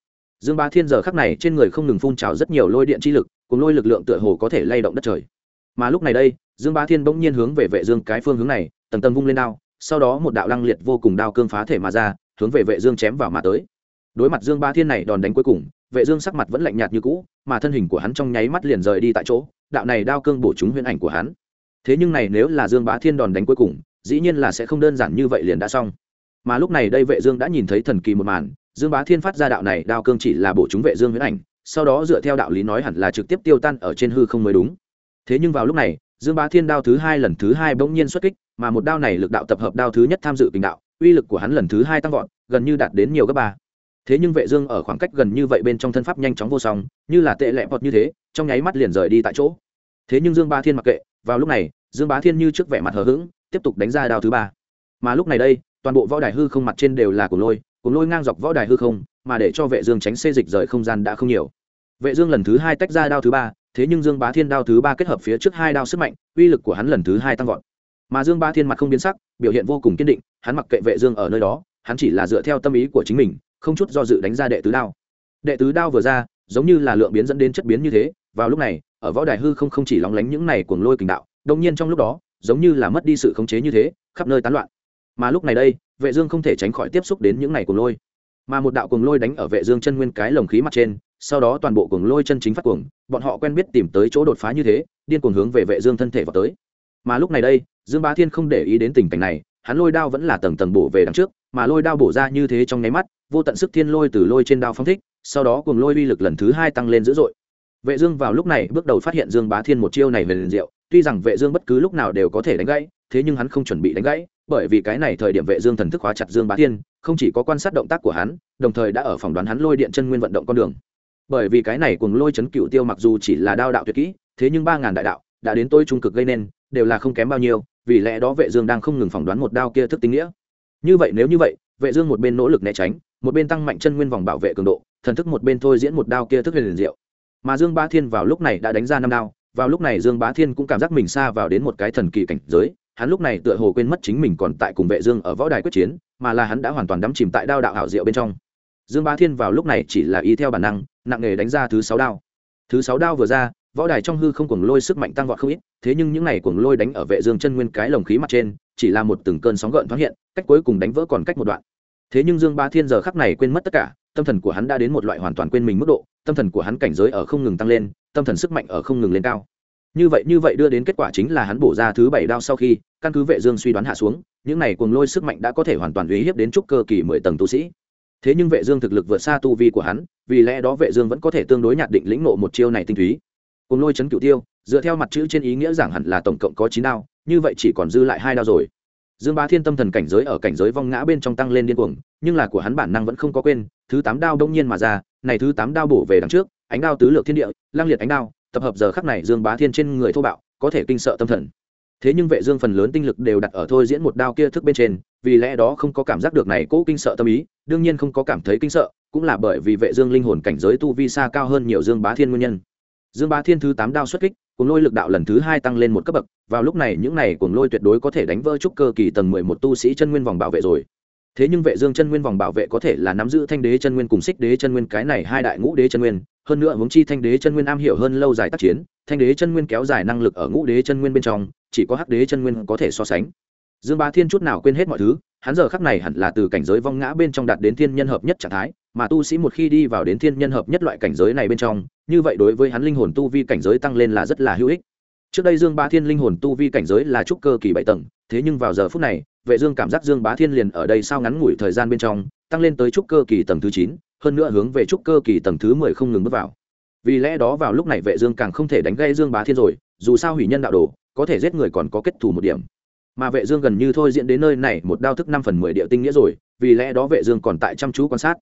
dương bá thiên giờ khắc này trên người không ngừng phun trào rất nhiều lôi điện chi lực, cùng lôi lực lượng tựa hồ có thể lay động đất trời. Mà lúc này đây, dương bá thiên bỗng nhiên hướng về vệ dương cái phương hướng này, tầng tầng vung lên đao, sau đó một đạo lăng liệt vô cùng đao cương phá thể mà ra, hướng về vệ dương chém vào mà tới. Đối mặt dương bá thiên này đòn đánh cuối cùng, vệ dương sắc mặt vẫn lạnh nhạt như cũ, mà thân hình của hắn trong nháy mắt liền rời đi tại chỗ, đạo này đao cương bổ trúng huyễn ảnh của hắn. Thế nhưng này nếu là dương bá thiên đòn đánh cuối cùng, dĩ nhiên là sẽ không đơn giản như vậy liền đã xong. Mà lúc này đây vệ dương đã nhìn thấy thần kỳ một màn dương bá thiên phát ra đạo này, đao cương chỉ là bổ chúng vệ dương huyễn ảnh, sau đó dựa theo đạo lý nói hẳn là trực tiếp tiêu tan ở trên hư không mới đúng. Thế nhưng vào lúc này, dương bá thiên đao thứ hai lần thứ hai bỗng nhiên xuất kích, mà một đao này lực đạo tập hợp đao thứ nhất tham dự bình đạo, uy lực của hắn lần thứ hai tăng vọt, gần như đạt đến nhiều gấp ba. Thế nhưng vệ dương ở khoảng cách gần như vậy bên trong thân pháp nhanh chóng vô song, như là tệ lẹ bọt như thế, trong nháy mắt liền rời đi tại chỗ. Thế nhưng dương Bá thiên mặc kệ, vào lúc này, dương bá thiên như trước vẻ mặt hờ hững, tiếp tục đánh ra đao thứ ba. Mà lúc này đây, toàn bộ võ đài hư không mặt trên đều là cuồng lôi cuồng lôi ngang dọc võ đài hư không, mà để cho vệ dương tránh xê dịch rời không gian đã không nhiều. Vệ dương lần thứ hai tách ra đao thứ ba, thế nhưng dương bá thiên đao thứ ba kết hợp phía trước hai đao sức mạnh, uy lực của hắn lần thứ hai tăng vọt. Mà dương bá thiên mặt không biến sắc, biểu hiện vô cùng kiên định, hắn mặc kệ vệ dương ở nơi đó, hắn chỉ là dựa theo tâm ý của chính mình, không chút do dự đánh ra đệ tứ đao. Đệ tứ đao vừa ra, giống như là lượng biến dẫn đến chất biến như thế, vào lúc này, ở võ đài hư không không chỉ lóng lánh những này cuồng lôi kình đạo đông nhiên trong lúc đó, giống như là mất đi sự khống chế như thế, khắp nơi tán loạn. Mà lúc này đây vệ dương không thể tránh khỏi tiếp xúc đến những này cuồng lôi. Mà một đạo cuồng lôi đánh ở vệ dương chân nguyên cái lồng khí mặt trên, sau đó toàn bộ cuồng lôi chân chính phát cuồng, bọn họ quen biết tìm tới chỗ đột phá như thế, điên cuồng hướng về vệ dương thân thể vào tới. Mà lúc này đây, dương bá thiên không để ý đến tình cảnh này, hắn lôi đao vẫn là tầng tầng bổ về đằng trước, mà lôi đao bổ ra như thế trong nháy mắt, vô tận sức thiên lôi từ lôi trên đao phóng thích, sau đó cuồng lôi uy lực lần thứ hai tăng lên dữ dội. Vệ dương vào lúc này bước đầu phát hiện dương bá thiên một chiêu này về liền diệu, tuy rằng vệ dương bất cứ lúc nào đều có thể đánh gãy, thế nhưng hắn không chuẩn bị đánh gãy bởi vì cái này thời điểm vệ dương thần thức hóa chặt dương bá thiên, không chỉ có quan sát động tác của hắn, đồng thời đã ở phòng đoán hắn lôi điện chân nguyên vận động con đường. Bởi vì cái này cuồng lôi chấn cựu tiêu mặc dù chỉ là đao đạo tuyệt kỹ, thế nhưng ba ngàn đại đạo đã đến tôi trung cực gây nên, đều là không kém bao nhiêu, vì lẽ đó vệ dương đang không ngừng phỏng đoán một đao kia thức tính nghĩa. Như vậy nếu như vậy, vệ dương một bên nỗ lực né tránh, một bên tăng mạnh chân nguyên vòng bảo vệ cường độ, thần thức một bên thôi diễn một đao kia thức liền diệu. Mà dương bá thiên vào lúc này đã đánh ra năm đao, vào lúc này dương bá thiên cũng cảm giác mình xa vào đến một cái thần kỳ cảnh giới hắn lúc này tựa hồ quên mất chính mình còn tại cùng vệ dương ở võ đài quyết chiến, mà là hắn đã hoàn toàn đắm chìm tại đao đạo hảo diệu bên trong. Dương bá thiên vào lúc này chỉ là y theo bản năng, nặng nghề đánh ra thứ sáu đao. Thứ sáu đao vừa ra, võ đài trong hư không cuồng lôi sức mạnh tăng vọt không ít, thế nhưng những này cuồng lôi đánh ở vệ dương chân nguyên cái lồng khí mặt trên, chỉ là một từng cơn sóng gợn thoáng hiện, cách cuối cùng đánh vỡ còn cách một đoạn. Thế nhưng dương bá thiên giờ khắc này quên mất tất cả, tâm thần của hắn đã đến một loại hoàn toàn quên mình mức độ, tâm thần của hắn cảnh giới ở không ngừng tăng lên, tâm thần sức mạnh ở không ngừng lên cao như vậy như vậy đưa đến kết quả chính là hắn bổ ra thứ bảy đao sau khi, căn cứ vệ dương suy đoán hạ xuống, những này cuồng lôi sức mạnh đã có thể hoàn toàn uy hiếp đến trúc cơ kỳ mười tầng tu sĩ. Thế nhưng vệ dương thực lực vượt xa tu vi của hắn, vì lẽ đó vệ dương vẫn có thể tương đối nhạt định lĩnh ngộ một chiêu này tinh túy. Cuồng lôi chấn cửu tiêu, dựa theo mặt chữ trên ý nghĩa giảng hẳn là tổng cộng có chín đao, như vậy chỉ còn dư lại hai đao rồi. Dương bá thiên tâm thần cảnh giới ở cảnh giới vong ngã bên trong tăng lên điên cuồng, nhưng là của hắn bản năng vẫn không có quên, thứ tám đao đông nhiên mà ra, này thứ tám đao bổ về đằng trước, ánh đao tứ lược thiên địa, lang liệt ánh đao tập hợp giờ khắc này dương bá thiên trên người thô bạo, có thể kinh sợ tâm thần. Thế nhưng vệ dương phần lớn tinh lực đều đặt ở thôi diễn một đao kia thức bên trên, vì lẽ đó không có cảm giác được này cố kinh sợ tâm ý, đương nhiên không có cảm thấy kinh sợ, cũng là bởi vì vệ dương linh hồn cảnh giới tu vi xa cao hơn nhiều dương bá thiên nguyên nhân. Dương bá thiên thứ tám đao xuất kích, cuồng lôi lực đạo lần thứ hai tăng lên một cấp bậc, vào lúc này những này cuồng lôi tuyệt đối có thể đánh vỡ trúc cơ kỳ tầng mười một tu sĩ chân nguyên vòng bảo vệ rồi thế nhưng vệ dương chân nguyên vòng bảo vệ có thể là nắm giữ thanh đế chân nguyên cùng xích đế chân nguyên, cái này hai đại ngũ đế chân nguyên, hơn nữa hướng chi thanh đế chân nguyên am hiểu hơn lâu dài tác chiến, thanh đế chân nguyên kéo dài năng lực ở ngũ đế chân nguyên bên trong, chỉ có hắc đế chân nguyên có thể so sánh. Dương bá thiên chút nào quên hết mọi thứ, hắn giờ khắc này hẳn là từ cảnh giới vong ngã bên trong đạt đến thiên nhân hợp nhất trạng thái, mà tu sĩ một khi đi vào đến thiên nhân hợp nhất loại cảnh giới này bên trong, như vậy đối với hắn linh hồn tu vi cảnh giới tăng lên là rất là hữu ích. Trước đây dương bá thiên linh hồn tu vi cảnh giới là trúc cơ kỳ bảy tầng, thế nhưng vào giờ phút này vệ dương cảm giác dương bá thiên liền ở đây sao ngắn ngủi thời gian bên trong, tăng lên tới trúc cơ kỳ tầng thứ chín, hơn nữa hướng về trúc cơ kỳ tầng thứ mười không ngừng bước vào. Vì lẽ đó vào lúc này vệ dương càng không thể đánh gây dương bá thiên rồi, dù sao hủy nhân đạo đồ, có thể giết người còn có kết thù một điểm. Mà vệ dương gần như thôi diễn đến nơi này một đao thức năm phần mười địa tinh nghĩa rồi, vì lẽ đó vệ dương còn tại chăm chú quan sát.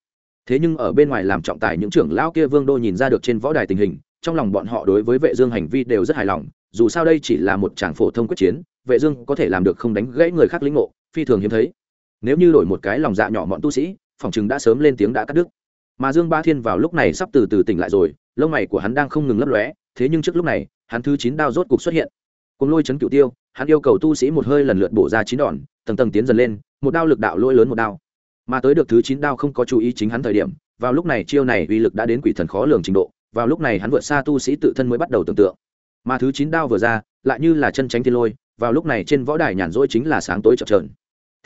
Thế nhưng ở bên ngoài làm trọng tài những trưởng lão kia vương đô nhìn ra được trên võ đài tình hình, trong lòng bọn họ đối với vệ dương hành vi đều rất hài lòng, dù sao đây chỉ là một tràng phổ thông quyết chiến vệ dương có thể làm được không đánh gãy người khác lĩnh ngộ, phi thường hiếm thấy. Nếu như đổi một cái lòng dạ nhỏ mọn tu sĩ, phòng chừng đã sớm lên tiếng đã cắt đứt. Mà dương ba thiên vào lúc này sắp từ từ tỉnh lại rồi, lông mày của hắn đang không ngừng lấp lóe, thế nhưng trước lúc này, hắn thứ chín đao rốt cục xuất hiện. Cùng lôi chấn cửu tiêu, hắn yêu cầu tu sĩ một hơi lần lượt bổ ra chín đòn, tầng tầng tiến dần lên, một đao lực đạo lôi lớn một đao. Mà tới được thứ chín đao không có chú ý chính hắn thời điểm, vào lúc này chiêu này uy lực đã đến quỷ thần khó lường trình độ, vào lúc này hắn vượt xa tu sĩ tự thân mới bắt đầu tưởng tượng. Mà thứ chín đao vừa ra, lại như là chân tránh thiên lôi vào lúc này trên võ đài nhàn rỗi chính là sáng tối chập trờn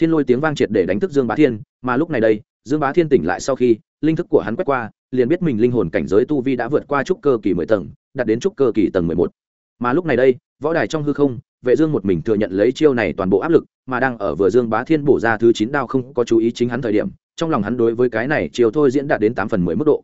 thiên lôi tiếng vang triệt để đánh thức dương bá thiên, mà lúc này đây, dương bá thiên tỉnh lại sau khi, linh thức của hắn quét qua, liền biết mình linh hồn cảnh giới tu vi đã vượt qua trúc cơ kỳ mười tầng, đạt đến trúc cơ kỳ tầng mười một. Mà lúc này đây, võ đài trong hư không, vệ dương một mình thừa nhận lấy chiêu này toàn bộ áp lực, mà đang ở vừa dương bá thiên bổ ra thứ chín đao không có chú ý chính hắn thời điểm, trong lòng hắn đối với cái này chiều thôi diễn đạt đến tám phần mười mức độ.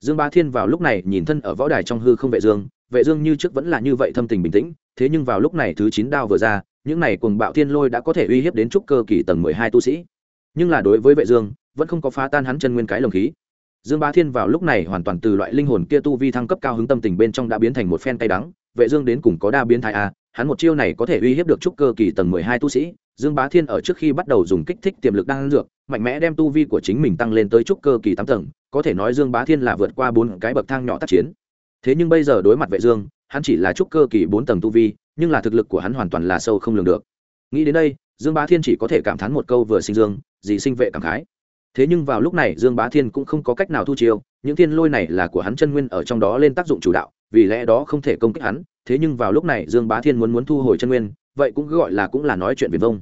Dương bá thiên vào lúc này nhìn thân ở võ đài trong hư không vệ dương vệ dương như trước vẫn là như vậy thâm tình bình tĩnh, thế nhưng vào lúc này thứ chín đao vừa ra, những này cuồng bạo thiên lôi đã có thể uy hiếp đến trúc cơ kỳ tầng mười hai tu sĩ. Nhưng là đối với vệ dương, vẫn không có phá tan hắn chân nguyên cái lồng khí. Dương bá thiên vào lúc này hoàn toàn từ loại linh hồn kia tu vi thăng cấp cao hứng tâm tình bên trong đã biến thành một phen cay đắng, vệ dương đến cùng có đa biến thái a hắn một chiêu này có thể uy hiếp được trúc cơ kỳ tầng 12 tu sĩ. Dương bá thiên ở trước khi bắt đầu dùng kích thích tiềm lực đang dược, mạnh mẽ đem tu vi của chính mình tăng lên tới trúc cơ kỳ 8 tầng, có thể nói dương bá thiên là vượt qua bốn cái bậc thang nhỏ tác chiến thế nhưng bây giờ đối mặt vệ dương, hắn chỉ là trúc cơ kỳ 4 tầng tu vi, nhưng là thực lực của hắn hoàn toàn là sâu không lường được. Nghĩ đến đây, dương bá thiên chỉ có thể cảm thán một câu vừa sinh dương, gì sinh vệ cảm khái. Thế nhưng vào lúc này, dương bá thiên cũng không có cách nào thu chiêu, những thiên lôi này là của hắn chân nguyên ở trong đó lên tác dụng chủ đạo, vì lẽ đó không thể công kích hắn. Thế nhưng vào lúc này, dương bá thiên muốn muốn thu hồi chân nguyên, vậy cũng gọi là cũng là nói chuyện viền vông.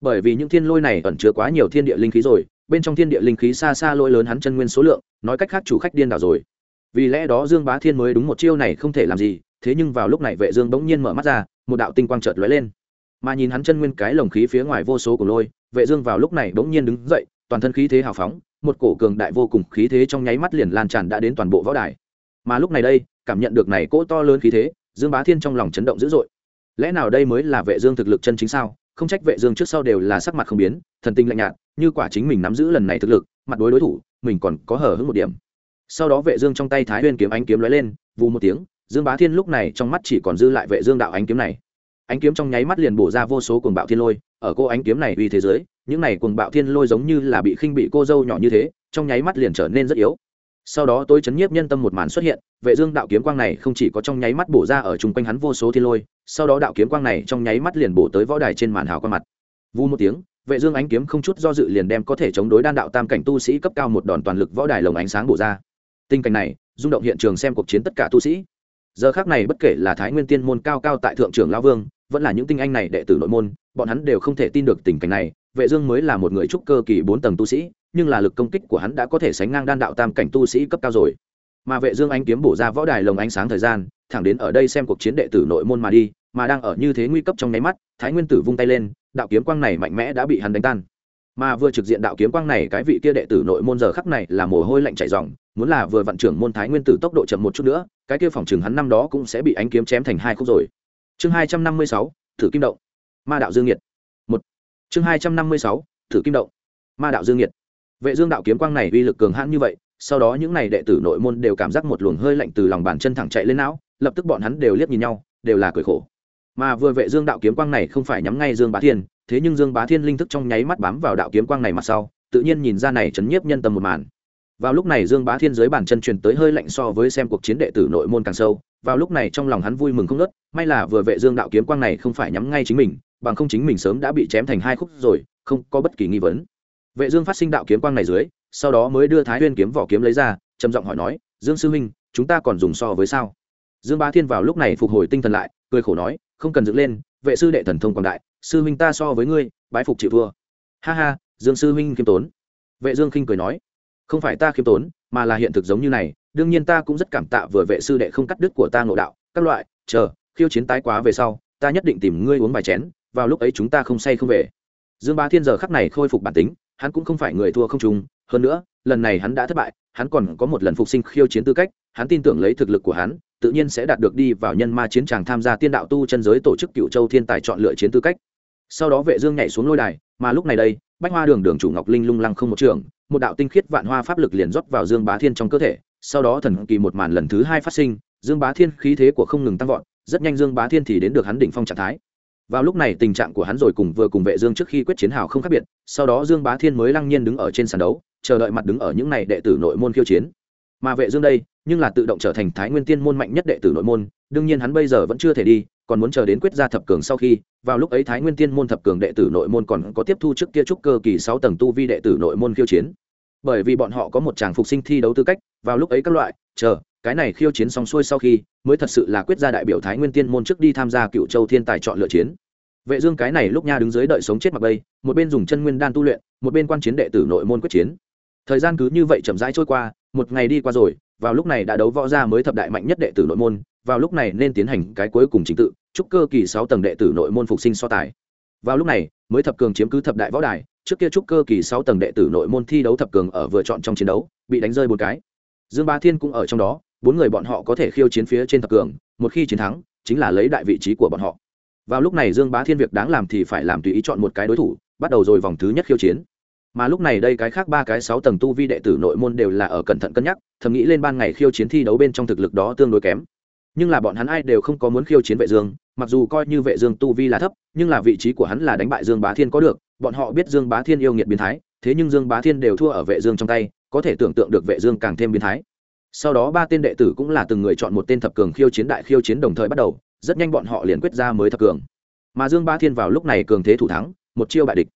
Bởi vì những thiên lôi này ẩn chứa quá nhiều thiên địa linh khí rồi, bên trong thiên địa linh khí xa xa lôi lớn hắn chân nguyên số lượng, nói cách khác chủ khách điên đảo rồi vì lẽ đó dương bá thiên mới đúng một chiêu này không thể làm gì, thế nhưng vào lúc này vệ dương bỗng nhiên mở mắt ra, một đạo tinh quang chợt lóe lên. Mà nhìn hắn chân nguyên cái lồng khí phía ngoài vô số của lôi, vệ dương vào lúc này bỗng nhiên đứng dậy, toàn thân khí thế hào phóng, một cổ cường đại vô cùng khí thế trong nháy mắt liền lan tràn đã đến toàn bộ võ đài. Mà lúc này đây, cảm nhận được này cỗ to lớn khí thế, dương bá thiên trong lòng chấn động dữ dội. Lẽ nào đây mới là vệ dương thực lực chân chính sao? Không trách vệ dương trước sau đều là sắc mặt không biến, thần tinh lạnh nhạt, như quả chính mình nắm giữ lần này thực lực, mặt đối đối thủ, mình còn có hở hững một điểm sau đó vệ dương trong tay thái nguyên kiếm ánh kiếm lóe lên, vù một tiếng, dương bá thiên lúc này trong mắt chỉ còn dư lại vệ dương đạo ánh kiếm này. Ánh kiếm trong nháy mắt liền bổ ra vô số cuồng bạo thiên lôi, ở cô ánh kiếm này uy thế giới, những này cuồng bạo thiên lôi giống như là bị khinh bị cô dâu nhỏ như thế, trong nháy mắt liền trở nên rất yếu. Sau đó tôi chấn nhiếp nhân tâm một màn xuất hiện, vệ dương đạo kiếm quang này không chỉ có trong nháy mắt bổ ra ở chung quanh hắn vô số thiên lôi, sau đó đạo kiếm quang này trong nháy mắt liền bổ tới võ đài trên màn hào quang mặt. Vu một tiếng, vệ dương ánh kiếm không chút do dự liền đem có thể chống đối đan đạo tam cảnh tu sĩ cấp cao một đòn toàn lực võ đài lồng ánh sáng bổ ra tình cảnh này, rung động hiện trường xem cuộc chiến tất cả tu sĩ. Giờ khắc này bất kể là thái nguyên tiên môn cao cao tại thượng trưởng lão vương, vẫn là những tinh anh này đệ tử nội môn, bọn hắn đều không thể tin được tình cảnh này. Vệ dương mới là một người trúc cơ kỳ bốn tầng tu sĩ, nhưng là lực công kích của hắn đã có thể sánh ngang đan đạo tam cảnh tu sĩ cấp cao rồi. Mà vệ dương ánh kiếm bổ ra võ đài lồng ánh sáng thời gian, thẳng đến ở đây xem cuộc chiến đệ tử nội môn mà đi, mà đang ở như thế nguy cấp trong nháy mắt, thái nguyên tử vung tay lên, đạo kiếm quang này mạnh mẽ đã bị hắn đánh tan mà vừa trực diện đạo kiếm quang này, cái vị kia đệ tử nội môn giờ khắc này là mồ hôi lạnh chảy ròng, muốn là vừa vận trưởng môn thái nguyên tử tốc độ chậm một chút nữa, cái kia phòng trường hắn năm đó cũng sẽ bị ánh kiếm chém thành hai khúc rồi. Chương hai trăm năm mươi sáu, thử kim động. Ma đạo dương nhiệt. Một. Chương hai trăm năm mươi sáu, thử kim động. Ma đạo dương nhiệt. Vệ dương đạo kiếm quang này uy lực cường hãn như vậy, sau đó những này đệ tử nội môn đều cảm giác một luồng hơi lạnh từ lòng bàn chân thẳng chạy lên não, lập tức bọn hắn đều liếc nhìn nhau, đều là cười khổ mà vừa vệ dương đạo kiếm quang này không phải nhắm ngay dương bá thiên, thế nhưng dương bá thiên linh thức trong nháy mắt bám vào đạo kiếm quang này mặt sau, tự nhiên nhìn ra này chấn nhiếp nhân tâm một màn. Vào lúc này dương bá thiên dưới bàn chân truyền tới hơi lạnh so với xem cuộc chiến đệ tử nội môn càng sâu, vào lúc này trong lòng hắn vui mừng không nớt may là vừa vệ dương đạo kiếm quang này không phải nhắm ngay chính mình, bằng không chính mình sớm đã bị chém thành hai khúc rồi, không có bất kỳ nghi vấn. Vệ dương phát sinh đạo kiếm quang này dưới, sau đó mới đưa thái nguyên kiếm vỏ kiếm lấy ra, trầm giọng hỏi nói, dương sư huynh, chúng ta còn dùng so với sao? Dương bá thiên vào lúc này phục hồi tinh thần lại, cười khổ nói không cần dựng lên, vệ sư đệ thần thông quảng đại, sư huynh ta so với ngươi, bái phục chịu thua. Ha ha, dương sư huynh khiêm tốn. Vệ dương khinh cười nói, không phải ta khiêm tốn, mà là hiện thực giống như này, đương nhiên ta cũng rất cảm tạ vừa vệ sư đệ không cắt đứt của ta ngộ đạo, các loại, chờ, khiêu chiến tái quá về sau, ta nhất định tìm ngươi uống vài chén, vào lúc ấy chúng ta không say không về. Dương bá thiên giờ khắc này khôi phục bản tính, hắn cũng không phải người thua không trùng, hơn nữa, lần này hắn đã thất bại, hắn còn có một lần phục sinh khiêu chiến tư cách, hắn tin tưởng lấy thực lực của hắn tự nhiên sẽ đạt được đi vào nhân ma chiến tràng tham gia tiên đạo tu chân giới tổ chức cựu châu thiên tài chọn lựa chiến tư cách. Sau đó vệ dương nhảy xuống lôi đài, mà lúc này đây, bách hoa đường đường chủ ngọc linh lung lăng không một trường, một đạo tinh khiết vạn hoa pháp lực liền rót vào dương bá thiên trong cơ thể, sau đó thần kỳ một màn lần thứ hai phát sinh, dương bá thiên khí thế của không ngừng tăng vọt, rất nhanh dương bá thiên thì đến được hắn đỉnh phong trạng thái. Vào lúc này tình trạng của hắn rồi cùng vừa cùng vệ dương trước khi quyết chiến hào không khác biệt, sau đó dương bá thiên mới lăng nhiên đứng ở trên sàn đấu, chờ đợi mặt đứng ở những này đệ tử nội môn khiêu chiến mà vệ dương đây, nhưng là tự động trở thành thái nguyên tiên môn mạnh nhất đệ tử nội môn, đương nhiên hắn bây giờ vẫn chưa thể đi, còn muốn chờ đến quyết gia thập cường sau khi, vào lúc ấy thái nguyên tiên môn thập cường đệ tử nội môn còn có tiếp thu trước kia trúc cơ kỳ sáu tầng tu vi đệ tử nội môn khiêu chiến. Bởi vì bọn họ có một tràng phục sinh thi đấu tư cách, vào lúc ấy các loại, chờ, cái này khiêu chiến xong xuôi sau khi, mới thật sự là quyết gia đại biểu thái nguyên tiên môn trước đi tham gia cựu châu thiên tài chọn lựa chiến. Vệ dương cái này lúc nha đứng dưới đợi sống chết mặc bay, một bên dùng chân nguyên đan tu luyện, một bên quan chiến đệ tử nội môn quyết chiến. Thời gian cứ như vậy chậm rãi trôi qua một ngày đi qua rồi, vào lúc này đã đấu võ ra mới thập đại mạnh nhất đệ tử nội môn, vào lúc này nên tiến hành cái cuối cùng chính tự trúc cơ kỳ sáu tầng đệ tử nội môn phục sinh so tài. Vào lúc này, mới thập cường chiếm cứ thập đại võ đài, trước kia trúc cơ kỳ sáu tầng đệ tử nội môn thi đấu thập cường ở vừa chọn trong chiến đấu, bị đánh rơi một cái. Dương bá thiên cũng ở trong đó, bốn người bọn họ có thể khiêu chiến phía trên thập cường, một khi chiến thắng, chính là lấy đại vị trí của bọn họ. Vào lúc này dương bá thiên việc đáng làm thì phải làm tùy ý chọn một cái đối thủ, bắt đầu rồi vòng thứ nhất khiêu chiến mà lúc này đây cái khác ba cái sáu tầng tu vi đệ tử nội môn đều là ở cẩn thận cân nhắc, thầm nghĩ lên ban ngày khiêu chiến thi đấu bên trong thực lực đó tương đối kém. Nhưng là bọn hắn ai đều không có muốn khiêu chiến vệ dương, mặc dù coi như vệ dương tu vi là thấp, nhưng là vị trí của hắn là đánh bại dương bá thiên có được, bọn họ biết dương bá thiên yêu nghiệt biến thái, thế nhưng dương bá thiên đều thua ở vệ dương trong tay, có thể tưởng tượng được vệ dương càng thêm biến thái. Sau đó ba tên đệ tử cũng là từng người chọn một tên thập cường khiêu chiến đại khiêu chiến đồng thời bắt đầu, rất nhanh bọn họ liền quyết ra mới thập cường. Mà dương bá thiên vào lúc này cường thế thủ thắng, một chiêu bại địch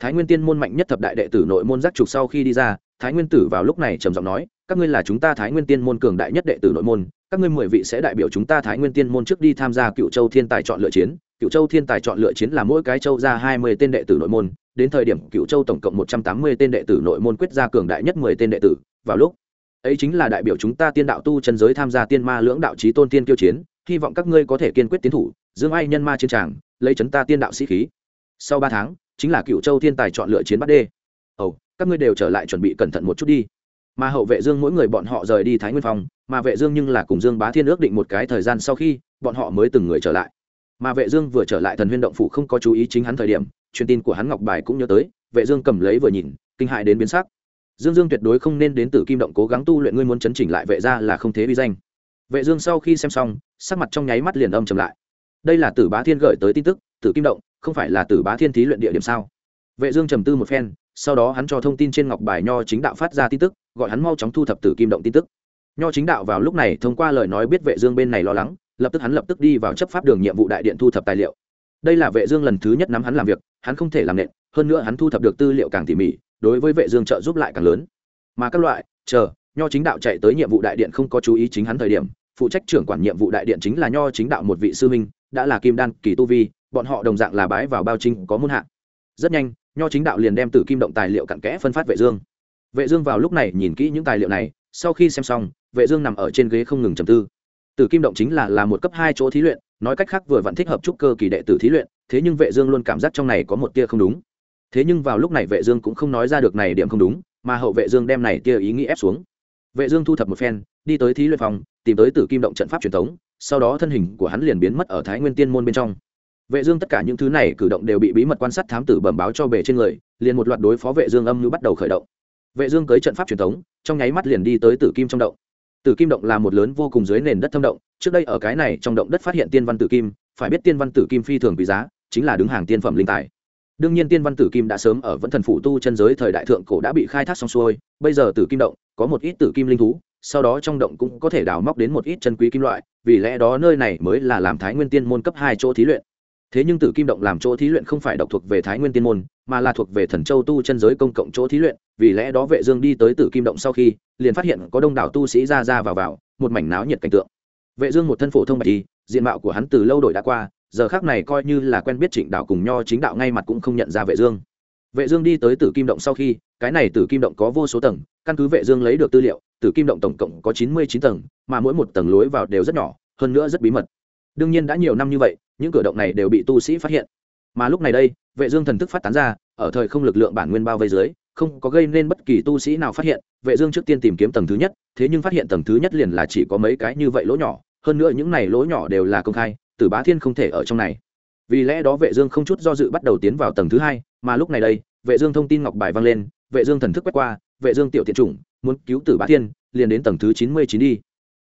thái nguyên tiên môn mạnh nhất thập đại đệ tử nội môn giác trục sau khi đi ra, thái nguyên tử vào lúc này trầm giọng nói, các ngươi là chúng ta thái nguyên tiên môn cường đại nhất đệ tử nội môn, các ngươi mười vị sẽ đại biểu chúng ta thái nguyên tiên môn trước đi tham gia cựu châu thiên tài chọn lựa chiến. Cựu châu thiên tài chọn lựa chiến là mỗi cái châu ra hai mươi tên đệ tử nội môn, đến thời điểm cựu châu tổng cộng một trăm tám mươi tên đệ tử nội môn quyết ra cường đại nhất mười tên đệ tử, vào lúc ấy chính là đại biểu chúng ta tiên đạo tu chân giới tham gia tiên ma lưỡng đạo trí tôn tiên kiêu chiến, hy vọng các ngươi có thể kiên quyết tiến thủ, dương ai nhân ma chiến tràng, lấy chấn ta tiên đạo sĩ khí. Sau ba tháng chính là cựu châu thiên tài chọn lựa chiến bắt đê. Ầu các ngươi đều trở lại chuẩn bị cẩn thận một chút đi. Mà hậu vệ dương mỗi người bọn họ rời đi thái nguyên phong, mà vệ dương nhưng là cùng dương bá thiên ước định một cái thời gian sau khi, bọn họ mới từng người trở lại. Mà vệ dương vừa trở lại thần huyên động phủ không có chú ý chính hắn thời điểm, truyền tin của hắn ngọc bài cũng nhớ tới, vệ dương cầm lấy vừa nhìn, kinh hại đến biến sắc. Dương dương tuyệt đối không nên đến tử kim động cố gắng tu luyện, ngươi muốn chấn chỉnh lại vệ gia là không thế vi danh. Vệ dương sau khi xem xong, sắc mặt trong nháy mắt liền âm trầm lại đây là tử bá thiên gửi tới tin tức, tử kim động, không phải là tử bá thiên thí luyện địa điểm sao? Vệ dương trầm tư một phen, sau đó hắn cho thông tin trên ngọc bài nho chính đạo phát ra tin tức, gọi hắn mau chóng thu thập tử kim động tin tức. Nho chính đạo vào lúc này thông qua lời nói biết vệ dương bên này lo lắng, lập tức hắn lập tức đi vào chấp pháp đường nhiệm vụ đại điện thu thập tài liệu. Đây là vệ dương lần thứ nhất nắm hắn làm việc, hắn không thể làm nện, hơn nữa hắn thu thập được tư liệu càng tỉ mỉ, đối với vệ dương trợ giúp lại càng lớn. Mà các loại, chờ, nho chính đạo chạy tới nhiệm vụ đại điện không có chú ý chính hắn thời điểm, phụ trách trưởng quản nhiệm vụ đại điện chính là nho chính đạo một vị sư minh đã là kim đan kỳ tu vi, bọn họ đồng dạng là bái vào bao chính có môn hạ. Rất nhanh, nho chính đạo liền đem từ kim động tài liệu cặn kẽ phân phát vệ dương. Vệ dương vào lúc này nhìn kỹ những tài liệu này, sau khi xem xong, vệ dương nằm ở trên ghế không ngừng trầm tư. Từ kim động chính là là một cấp hai chỗ thí luyện, nói cách khác vừa vẫn thích hợp trúc cơ kỳ đệ tử thí luyện, thế nhưng vệ dương luôn cảm giác trong này có một tia không đúng. Thế nhưng vào lúc này vệ dương cũng không nói ra được này điểm không đúng, mà hậu vệ dương đem này tia ý nghĩ ép xuống. Vệ dương thu thập một phen, đi tới thí luyện phòng, tìm tới tử kim động trận pháp truyền thống sau đó thân hình của hắn liền biến mất ở thái nguyên tiên môn bên trong. Vệ dương tất cả những thứ này cử động đều bị bí mật quan sát thám tử bẩm báo cho bề trên người, liền một loạt đối phó vệ dương âm như bắt đầu khởi động. Vệ dương cưới trận pháp truyền thống, trong nháy mắt liền đi tới tử kim trong động. Tử kim động là một lớn vô cùng dưới nền đất thâm động, trước đây ở cái này trong động đất phát hiện tiên văn tử kim, phải biết tiên văn tử kim phi thường quý giá, chính là đứng hàng tiên phẩm linh tài. Đương nhiên tiên văn tử kim đã sớm ở vẫn thần phủ tu chân giới thời đại thượng cổ đã bị khai thác xong xuôi, bây giờ tử kim động có một ít tử kim linh thú sau đó trong động cũng có thể đào móc đến một ít chân quý kim loại, vì lẽ đó nơi này mới là làm thái nguyên tiên môn cấp hai chỗ thí luyện. Thế nhưng tử kim động làm chỗ thí luyện không phải độc thuộc về thái nguyên tiên môn, mà là thuộc về thần châu tu chân giới công cộng chỗ thí luyện, vì lẽ đó vệ dương đi tới tử kim động sau khi, liền phát hiện có đông đảo tu sĩ ra ra vào vào, một mảnh náo nhiệt cảnh tượng. Vệ dương một thân phổ thông bạch y, diện mạo của hắn từ lâu đổi đã qua, giờ khắc này coi như là quen biết trịnh đạo cùng nho chính đạo ngay mặt cũng không nhận ra vệ dương. Vệ dương đi tới tử kim động sau khi, cái này tử kim động có vô số tầng, căn cứ vệ dương lấy được tư liệu tử kim động tổng cộng có 99 tầng, mà mỗi một tầng lối vào đều rất nhỏ, hơn nữa rất bí mật. Đương nhiên đã nhiều năm như vậy, những cửa động này đều bị tu sĩ phát hiện. Mà lúc này đây, vệ dương thần thức phát tán ra, ở thời không lực lượng bản nguyên bao vây dưới, không có gây nên bất kỳ tu sĩ nào phát hiện. Vệ dương trước tiên tìm kiếm tầng thứ nhất, thế nhưng phát hiện tầng thứ nhất liền là chỉ có mấy cái như vậy lỗ nhỏ, hơn nữa những này lỗ nhỏ đều là công khai, tử bá thiên không thể ở trong này. Vì lẽ đó vệ dương không chút do dự bắt đầu tiến vào tầng thứ hai, mà lúc này đây, vệ dương thông tin ngọc bài vang lên, vệ dương thần thức quét qua, vệ dương tiểu tiện chủng muốn cứu tử bá thiên, liền đến tầng thứ 99 đi.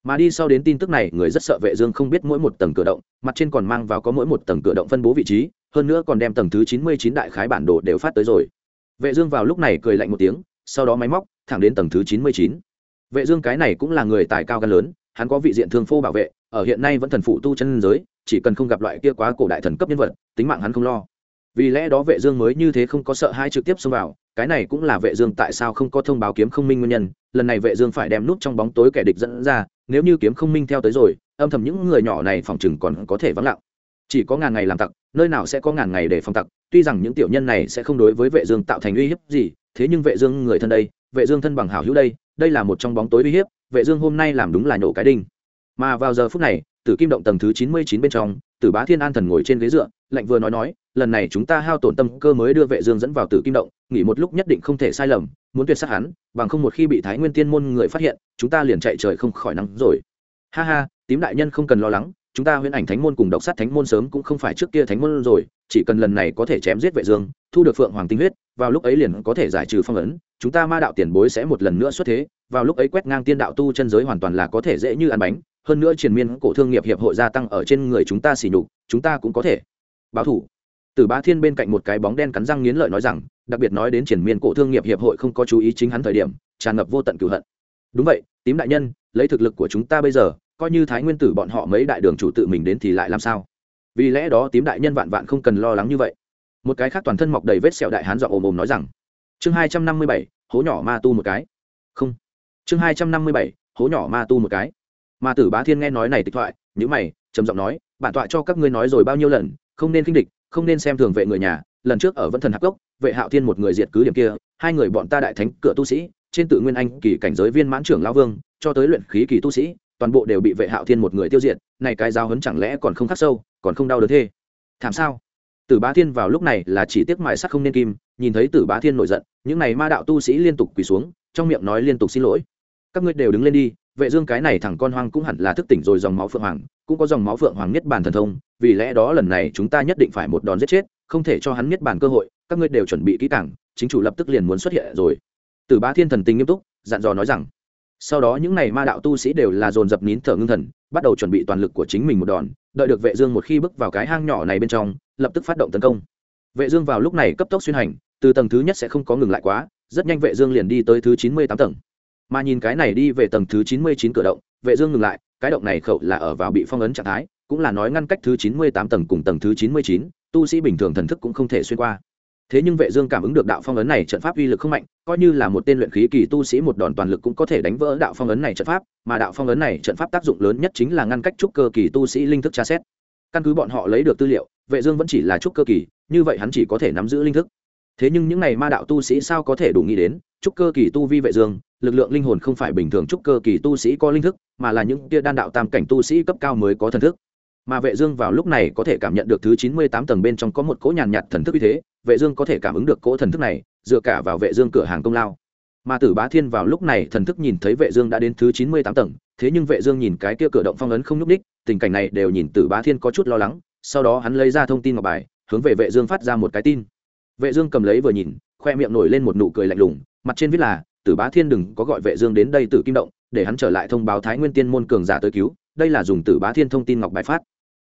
Mà đi sau đến tin tức này, người rất sợ vệ dương không biết mỗi một tầng cửa động, mặt trên còn mang vào có mỗi một tầng cửa động phân bố vị trí, hơn nữa còn đem tầng thứ 99 đại khái bản đồ đều phát tới rồi. Vệ dương vào lúc này cười lạnh một tiếng, sau đó máy móc, thẳng đến tầng thứ 99. vệ dương cái này cũng là người tài cao gan lớn, hắn có vị diện thương phô bảo vệ, ở hiện nay vẫn thần phụ tu chân giới, chỉ cần không gặp loại kia quá cổ đại thần cấp nhân vật, tính mạng hắn không lo vì lẽ đó vệ dương mới như thế không có sợ hai trực tiếp xông vào, cái này cũng là vệ dương tại sao không có thông báo kiếm không minh nguyên nhân, lần này vệ dương phải đem nút trong bóng tối kẻ địch dẫn ra, nếu như kiếm không minh theo tới rồi, âm thầm những người nhỏ này phòng chừng còn có thể vắng lặng. Chỉ có ngàn ngày làm tặc, nơi nào sẽ có ngàn ngày để phòng tặc, tuy rằng những tiểu nhân này sẽ không đối với vệ dương tạo thành uy hiếp gì, thế nhưng vệ dương người thân đây, vệ dương thân bằng hảo hữu đây đây là một trong bóng tối uy hiếp, vệ dương hôm nay làm đúng là nhổ cái đinh. Mà vào giờ phút này tử kim động tầng thứ 99 bên trong, tử bá thiên an thần ngồi trên ghế dựa, lạnh vừa nói nói, lần này chúng ta hao tổn tâm cơ mới đưa vệ dương dẫn vào tử kim động, nghỉ một lúc nhất định không thể sai lầm, muốn tuyệt sát hắn, bằng không một khi bị thái nguyên tiên môn người phát hiện, chúng ta liền chạy trời không khỏi nắng rồi. Ha ha, tím đại nhân không cần lo lắng, chúng ta huyễn ảnh thánh môn cùng độc sát thánh môn sớm cũng không phải trước kia thánh môn rồi, chỉ cần lần này có thể chém giết vệ dương, thu được phượng hoàng tinh huyết, vào lúc ấy liền có thể giải trừ phong ấn, chúng ta ma đạo tiền bối sẽ một lần nữa xuất thế, vào lúc ấy quét ngang tiên đạo tu chân giới hoàn toàn là có thể dễ như ăn bánh hơn nữa triền miên cổ thương nghiệp hiệp hội gia tăng ở trên người chúng ta xỉ nhục, chúng ta cũng có thể. Báo thủ. Từ bá thiên bên cạnh một cái bóng đen cắn răng nghiến lợi nói rằng, đặc biệt nói đến triển miên cổ thương nghiệp hiệp hội không có chú ý chính hắn thời điểm, tràn ngập vô tận cửu hận. Đúng vậy, tím đại nhân, lấy thực lực của chúng ta bây giờ, coi như thái nguyên tử bọn họ mấy đại đường chủ tự mình đến thì lại làm sao? Vì lẽ đó tím đại nhân vạn vạn không cần lo lắng như vậy. Một cái khác toàn thân mọc đầy vết sẹo đại hán dọn ồm ồm nói rằng, chương hai trăm năm mươi bảy, hố nhỏ ma tu một cái. Không. Chương hai trăm năm mươi bảy, hố nhỏ ma tu một cái ma tử bá thiên nghe nói này tịch thoại nhữ mày, trầm giọng nói, bản tọa cho các ngươi nói rồi bao nhiêu lần, không nên kinh địch, không nên xem thường vệ người nhà, lần trước ở vân thần hạc gốc vệ hạo thiên một người diệt cứ điểm kia, hai người bọn ta đại thánh, cửa tu sĩ, trên tự nguyên anh, kỳ cảnh giới viên mãn trưởng lao vương, cho tới luyện khí kỳ tu sĩ, toàn bộ đều bị vệ hạo thiên một người tiêu diệt, này cái giao hấn chẳng lẽ còn không khắc sâu, còn không đau đớn thế? thảm sao tử bá thiên vào lúc này là chỉ tiếc mài sắc không nên kim, nhìn thấy tử bá thiên nổi giận, những này ma đạo tu sĩ liên tục quỳ xuống, trong miệng nói liên tục xin lỗi các ngươi đều đứng lên đi vệ dương cái này thằng con hoang cũng hẳn là thức tỉnh rồi dòng máu phượng hoàng, cũng có dòng máu phượng hoàng nhất bản thần thông, vì lẽ đó lần này chúng ta nhất định phải một đòn giết chết, không thể cho hắn nhất bản cơ hội, các ngươi đều chuẩn bị kỹ càng, chính chủ lập tức liền muốn xuất hiện rồi. Tử bá thiên thần tình nghiêm túc, dặn dò nói rằng, sau đó những này ma đạo tu sĩ đều là dồn dập nín thở ngưng thần, bắt đầu chuẩn bị toàn lực của chính mình một đòn, đợi được vệ dương một khi bước vào cái hang nhỏ này bên trong, lập tức phát động tấn công. Vệ dương vào lúc này cấp tốc xuyên hành, từ tầng thứ nhất sẽ không có ngừng lại quá, rất nhanh vệ dương liền đi tới thứ 98 tầng mà nhìn cái này đi về tầng thứ 99 cửa động vệ dương ngừng lại cái động này khẩu là ở vào bị phong ấn trạng thái cũng là nói ngăn cách thứ 98 tầng cùng tầng thứ 99, tu sĩ bình thường thần thức cũng không thể xuyên qua. Thế nhưng vệ dương cảm ứng được đạo phong ấn này trận pháp uy lực không mạnh coi như là một tên luyện khí kỳ tu sĩ một đòn toàn lực cũng có thể đánh vỡ đạo phong ấn này trận pháp mà đạo phong ấn này trận pháp tác dụng lớn nhất chính là ngăn cách trúc cơ kỳ tu sĩ linh thức tra xét. Căn cứ bọn họ lấy được tư liệu vệ dương vẫn chỉ là trúc cơ kỳ như vậy hắn chỉ có thể nắm giữ linh thức. Thế nhưng những này ma đạo tu sĩ sao có thể đủ nghĩ đến? Trúc cơ kỳ tu vi vệ dương, lực lượng linh hồn không phải bình thường trúc cơ kỳ tu sĩ có linh thức, mà là những tia đan đạo tam cảnh tu sĩ cấp cao mới có thần thức. Mà vệ dương vào lúc này có thể cảm nhận được thứ 98 tầng bên trong có một cỗ nhàn nhạt thần thức như thế, vệ dương có thể cảm ứng được cỗ thần thức này, dựa cả vào vệ dương cửa hàng công lao. Mà tử bá thiên vào lúc này thần thức nhìn thấy vệ dương đã đến thứ 98 tầng, thế nhưng vệ dương nhìn cái kia cửa động phong ấn không nhúc đích tình cảnh này đều nhìn tử bá thiên có chút lo lắng, sau đó hắn lấy ra thông tin ngọc bài, hướng về vệ dương phát ra một cái tin. Vệ dương cầm lấy vừa nhìn, khoe miệng nổi lên một nụ cười lạnh lùng mặt trên viết là, tử bá thiên đừng có gọi vệ dương đến đây tử kim động, để hắn trở lại thông báo thái nguyên tiên môn cường giả tới cứu, đây là dùng tử bá thiên thông tin ngọc bài phát.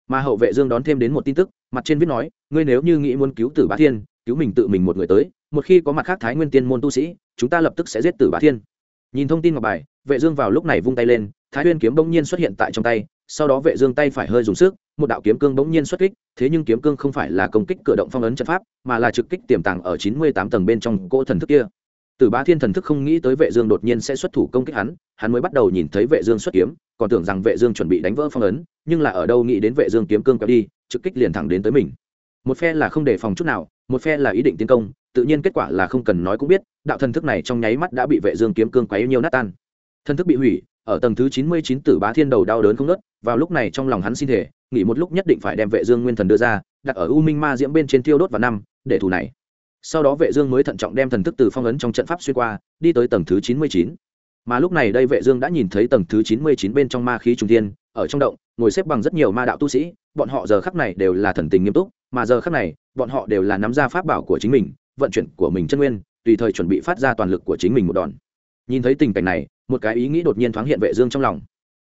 Mà hậu vệ dương đón thêm đến một tin tức, mặt trên viết nói, ngươi nếu như nghĩ muốn cứu tử bá thiên, cứu mình tự mình một người tới, một khi có mặt khác thái nguyên tiên môn tu sĩ, chúng ta lập tức sẽ giết tử bá thiên. Nhìn thông tin ngọc bài, vệ dương vào lúc này vung tay lên, thái nguyên kiếm bỗng nhiên xuất hiện tại trong tay, sau đó vệ dương tay phải hơi dùng sức, một đạo kiếm cương bỗng nhiên xuất kích, thế nhưng kiếm cương không phải là công kích cửa động phong ấn trận pháp, mà là trực kích tiềm tàng ở 98 tầng bên trong cỗ thần thức kia. Tử Bá Thiên thần thức không nghĩ tới Vệ Dương đột nhiên sẽ xuất thủ công kích hắn, hắn mới bắt đầu nhìn thấy Vệ Dương xuất kiếm, còn tưởng rằng Vệ Dương chuẩn bị đánh vỡ phong ấn, nhưng là ở đâu nghĩ đến Vệ Dương kiếm cương kéo đi, trực kích liền thẳng đến tới mình. Một phe là không đề phòng chút nào, một phe là ý định tiến công, tự nhiên kết quả là không cần nói cũng biết, đạo thần thức này trong nháy mắt đã bị Vệ Dương kiếm cương quấy nhiều nát tan. Thần thức bị hủy, ở tầng thứ 99 Tử Bá Thiên đầu đau đớn không ngớt, vào lúc này trong lòng hắn xin thể, nghĩ một lúc nhất định phải đem Vệ Dương nguyên thần đưa ra, đặt ở U Minh Ma Diễm bên trên tiêu đốt vào năm, để thủ này sau đó vệ dương mới thận trọng đem thần thức từ phong ấn trong trận pháp xuyên qua, đi tới tầng thứ chín mươi chín. Mà lúc này đây vệ dương đã nhìn thấy tầng thứ chín mươi chín bên trong ma khí trung thiên, ở trong động, ngồi xếp bằng rất nhiều ma đạo tu sĩ, bọn họ giờ khắc này đều là thần tình nghiêm túc, mà giờ khắc này, bọn họ đều là nắm ra pháp bảo của chính mình, vận chuyển của mình chân nguyên, tùy thời chuẩn bị phát ra toàn lực của chính mình một đòn. Nhìn thấy tình cảnh này, một cái ý nghĩ đột nhiên thoáng hiện vệ dương trong lòng.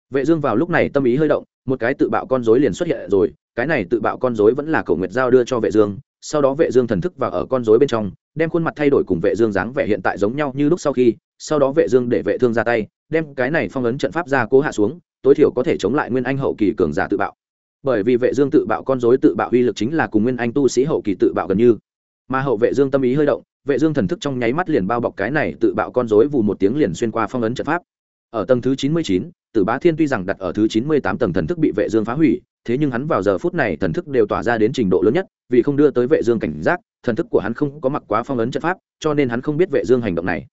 Vệ dương vào lúc này tâm ý hơi động, một cái tự bạo con rối liền xuất hiện rồi, cái này tự bạo con rối vẫn là cổ nguyệt giao đưa cho vệ dương sau đó vệ dương thần thức vào ở con rối bên trong đem khuôn mặt thay đổi cùng vệ dương dáng vẻ hiện tại giống nhau như lúc sau khi sau đó vệ dương để vệ thương ra tay đem cái này phong ấn trận pháp ra cố hạ xuống tối thiểu có thể chống lại nguyên anh hậu kỳ cường giả tự bạo. Bởi vì vệ dương tự bạo con rối tự bạo uy lực chính là cùng nguyên anh tu sĩ hậu kỳ tự bạo gần như. Mà hậu vệ dương tâm ý hơi động vệ dương thần thức trong nháy mắt liền bao bọc cái này tự bạo con rối vù một tiếng liền xuyên qua phong ấn trận pháp. Ở tầng thứ 99, tử bá thiên tuy rằng đặt ở thứ 98 tầng thần thức bị vệ dương phá hủy thế nhưng hắn vào giờ phút này thần thức đều tỏa ra đến trình độ lớn nhất, vì không đưa tới vệ dương cảnh giác, thần thức của hắn không có mặc quá phong ấn trận pháp, cho nên hắn không biết vệ dương hành động này.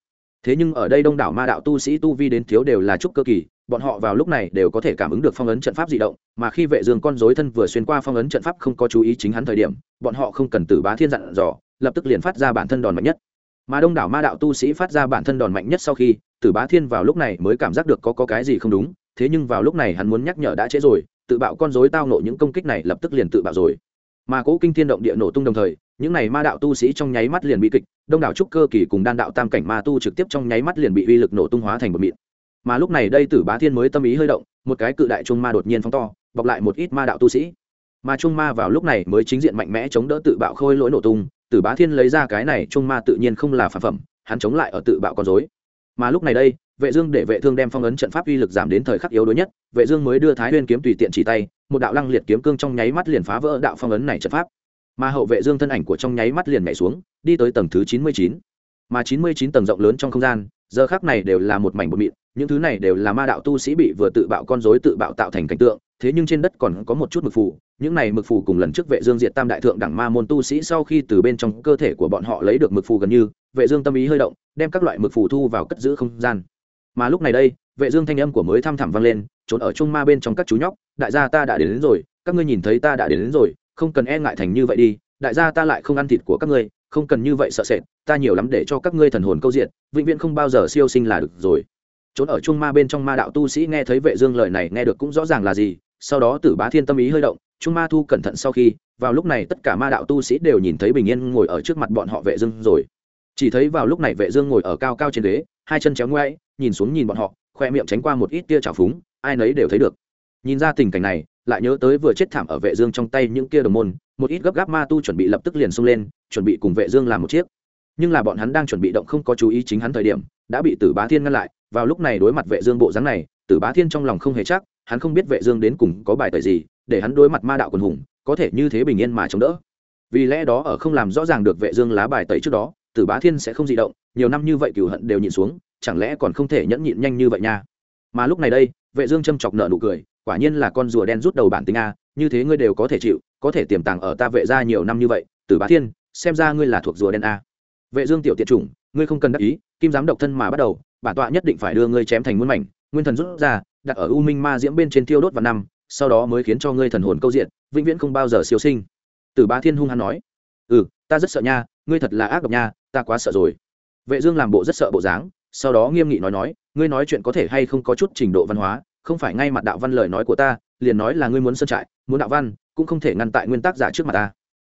Thế nhưng ở đây đông đảo ma đạo tu sĩ tu vi đến thiếu đều là trúc cơ kỳ, bọn họ vào lúc này đều có thể cảm ứng được phong ấn trận pháp dị động, mà khi vệ dương con rối thân vừa xuyên qua phong ấn trận pháp không có chú ý chính hắn thời điểm, bọn họ không cần tử bá thiên dặn dò, lập tức liền phát ra bản thân đòn mạnh nhất. Mà đông đảo ma đạo tu sĩ phát ra bản thân đòn mạnh nhất sau khi tử bá thiên vào lúc này mới cảm giác được có có cái gì không đúng, thế nhưng vào lúc này hắn muốn nhắc nhở đã trễ rồi tự bạo con rối tao nộ những công kích này lập tức liền tự bạo rồi. Mà cố kinh thiên động địa nổ tung đồng thời, những này ma đạo tu sĩ trong nháy mắt liền bị kịch, đông đảo trúc cơ kỳ cùng đan đạo tam cảnh ma tu trực tiếp trong nháy mắt liền bị uy lực nổ tung hóa thành một mịn. Mà lúc này đây tử bá thiên mới tâm ý hơi động, một cái cự đại trung ma đột nhiên phóng to, bọc lại một ít ma đạo tu sĩ. Mà trung ma vào lúc này mới chính diện mạnh mẽ chống đỡ tự bạo khôi lỗi nổ tung, tử bá thiên lấy ra cái này trung ma tự nhiên không là phản phẩm, hắn chống lại ở tự bạo con dối mà lúc này đây vệ dương để vệ thương đem phong ấn trận pháp uy lực giảm đến thời khắc yếu đuối nhất, vệ dương mới đưa thái nguyên kiếm tùy tiện chỉ tay, một đạo lăng liệt kiếm cương trong nháy mắt liền phá vỡ đạo phong ấn này trận pháp mà hậu vệ dương thân ảnh của trong nháy mắt liền nhảy xuống, đi tới tầng thứ 99. mà 99 tầng rộng lớn trong không gian, giờ khắc này đều là một mảnh bột mịn, những thứ này đều là ma đạo tu sĩ bị vừa tự bạo con rối tự bạo tạo thành cảnh tượng, thế nhưng trên đất còn có một chút mực phù, những này mực phù cùng lần trước vệ dương diệt tam đại thượng đẳng ma môn tu sĩ sau khi từ bên trong cơ thể của bọn họ lấy được mực phù gần như, vệ dương tâm ý hơi động, đem các loại mực phù thu vào cất giữ không gian mà lúc này đây vệ dương thanh âm của mới thăm thẳm vang lên trốn ở trung ma bên trong các chú nhóc đại gia ta đã đến, đến rồi các ngươi nhìn thấy ta đã đến, đến rồi không cần e ngại thành như vậy đi đại gia ta lại không ăn thịt của các ngươi không cần như vậy sợ sệt ta nhiều lắm để cho các ngươi thần hồn câu diện vĩnh viễn không bao giờ siêu sinh là được rồi. Trốn ở trung ma bên trong ma đạo tu sĩ nghe thấy vệ dương lời này nghe được cũng rõ ràng là gì sau đó tử bá thiên tâm ý hơi động trung ma thu cẩn thận sau khi vào lúc này tất cả ma đạo tu sĩ đều nhìn thấy bình yên ngồi ở trước mặt bọn họ vệ dương rồi. Chỉ thấy vào lúc này vệ dương ngồi ở cao cao trên đế, hai chân chéo ngoãi nhìn xuống nhìn bọn họ, khoe miệng tránh qua một ít tia trào phúng, ai nấy đều thấy được. Nhìn ra tình cảnh này, lại nhớ tới vừa chết thảm ở vệ dương trong tay những kia đồng môn, một ít gấp gáp ma tu chuẩn bị lập tức liền xông lên, chuẩn bị cùng vệ dương làm một chiếc. Nhưng là bọn hắn đang chuẩn bị động không có chú ý chính hắn thời điểm, đã bị tử bá thiên ngăn lại, vào lúc này đối mặt vệ dương bộ dáng này, tử bá thiên trong lòng không hề chắc, hắn không biết vệ dương đến cùng có bài tẩy gì, để hắn đối mặt ma đạo quần hùng, có thể như thế bình yên mà chống đỡ. Vì lẽ đó ở không làm rõ ràng được vệ dương lá bài tẩy trước đó, tử bá thiên sẽ không dị động, nhiều năm như vậy cửu hận đều nhịn xuống chẳng lẽ còn không thể nhẫn nhịn nhanh như vậy nha? Mà lúc này đây, vệ dương châm chọc nợ nụ cười, quả nhiên là con rùa đen rút đầu bản tính a, như thế ngươi đều có thể chịu, có thể tiềm tàng ở ta vệ gia nhiều năm như vậy, tử bá thiên, xem ra ngươi là thuộc rùa đen a. Vệ dương tiểu tiện chủng, ngươi không cần đắc ý, kim giám độc thân mà bắt đầu, bản tọa nhất định phải đưa ngươi chém thành muôn mảnh, nguyên thần rút ra, đặt ở u minh ma diễm bên trên thiêu đốt vào năm, sau đó mới khiến cho ngươi thần hồn câu diện, vĩnh viễn không bao giờ siêu sinh. Tử bá thiên hung hăng nói ừ ta rất sợ nha, ngươi thật là ác độc nha, ta quá sợ rồi. Vệ dương làm bộ rất sợ bộ dáng sau đó nghiêm nghị nói nói, ngươi nói chuyện có thể hay không có chút trình độ văn hóa, không phải ngay mặt đạo văn lời nói của ta, liền nói là ngươi muốn sơn trại, muốn đạo văn, cũng không thể ngăn tại nguyên tắc giả trước mặt ta.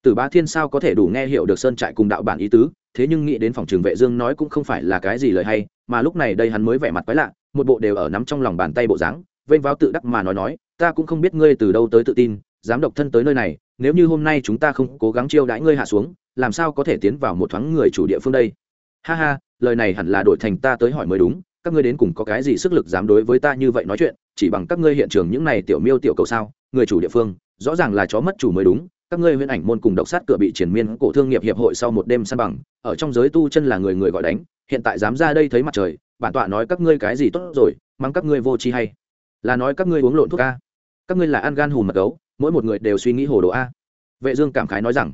Tử bá thiên sao có thể đủ nghe hiểu được sơn trại cùng đạo bản ý tứ, thế nhưng nghĩ đến phòng trường vệ dương nói cũng không phải là cái gì lời hay, mà lúc này đây hắn mới vẻ mặt quái lạ, một bộ đều ở nắm trong lòng bàn tay bộ dáng, vênh váo tự đắc mà nói nói, ta cũng không biết ngươi từ đâu tới tự tin, dám độc thân tới nơi này, nếu như hôm nay chúng ta không cố gắng chiêu đãi ngươi hạ xuống, làm sao có thể tiến vào một thoáng người chủ địa phương đây? Ha ha lời này hẳn là đổi thành ta tới hỏi mới đúng, các ngươi đến cùng có cái gì sức lực dám đối với ta như vậy nói chuyện, chỉ bằng các ngươi hiện trường những này tiểu miêu tiểu cầu sao, người chủ địa phương, rõ ràng là chó mất chủ mới đúng, các ngươi huyễn ảnh môn cùng độc sát cửa bị triển miên cổ thương nghiệp hiệp hội sau một đêm săn bằng, ở trong giới tu chân là người người gọi đánh, hiện tại dám ra đây thấy mặt trời, bản tọa nói các ngươi cái gì tốt rồi, mắng các ngươi vô tri hay. Là nói các ngươi uống lộn thuốc a. Các ngươi là ăn gan hùm mật gấu, mỗi một người đều suy nghĩ hồ đồ a. Vệ dương cảm khái nói rằng,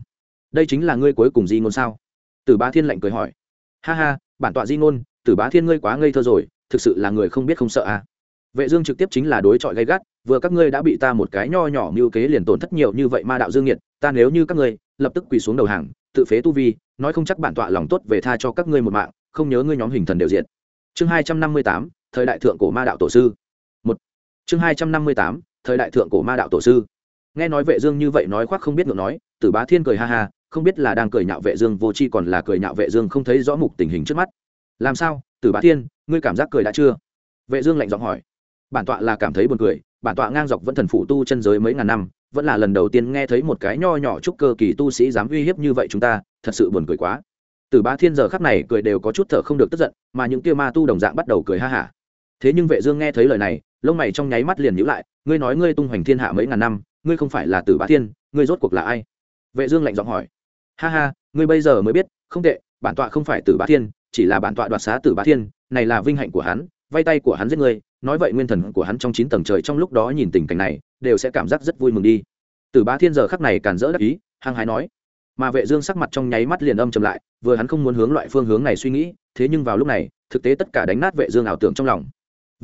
đây chính là ngươi cuối cùng gì ngôn sao? Tử ba thiên lạnh cười hỏi. Ha ha bản tọa di ngôn, tử bá thiên ngươi quá ngây thơ rồi, thực sự là người không biết không sợ à? vệ dương trực tiếp chính là đối chọi gay gắt, vừa các ngươi đã bị ta một cái nho nhỏ mưu kế liền tổn thất nhiều như vậy ma đạo dương nghiệt, ta nếu như các ngươi, lập tức quỳ xuống đầu hàng, tự phế tu vi, nói không chắc bản tọa lòng tốt về tha cho các ngươi một mạng, không nhớ ngươi nhóm hình thần đều diện chương hai trăm năm mươi tám, thời đại thượng cổ ma đạo tổ sư. Một. Chương hai trăm năm mươi tám, thời đại thượng cổ ma đạo tổ sư. Nghe nói vệ dương như vậy nói khoác không biết ngượng nói, tử bá thiên cười ha ha không biết là đang cười nhạo vệ dương, vô chi còn là cười nhạo vệ dương không thấy rõ mục tình hình trước mắt. Làm sao? Tử bá thiên, ngươi cảm giác cười đã chưa? Vệ dương lạnh giọng hỏi. Bản tọa là cảm thấy buồn cười, bản tọa ngang dọc vẫn thần phụ tu chân giới mấy ngàn năm, vẫn là lần đầu tiên nghe thấy một cái nho nhỏ trúc cơ kỳ tu sĩ dám uy hiếp như vậy chúng ta, thật sự buồn cười quá. Từ bá thiên giờ khắc này cười đều có chút thở không được tức giận, mà những kia ma tu đồng dạng bắt đầu cười ha hả. Thế nhưng vệ dương nghe thấy lời này, lông mày trong nháy mắt liền nhíu lại, ngươi nói ngươi tung hoành thiên hạ mấy ngàn năm, ngươi không phải là tử bá thiên, ngươi rốt cuộc là ai? Vệ dương lạnh giọng hỏi ha ha, ngươi bây giờ mới biết, không tệ, bản tọa không phải tử bá thiên, chỉ là bản tọa đoạt xá tử bá thiên, này là vinh hạnh của hắn, vay tay của hắn giết ngươi nói vậy nguyên thần của hắn trong chín tầng trời trong lúc đó nhìn tình cảnh này, đều sẽ cảm giác rất vui mừng đi. Tử bá thiên giờ khắc này càn rỡ đắc ý, hăng hái nói. Mà vệ dương sắc mặt trong nháy mắt liền âm trầm lại, vừa hắn không muốn hướng loại phương hướng này suy nghĩ, thế nhưng vào lúc này, thực tế tất cả đánh nát vệ dương ảo tưởng trong lòng.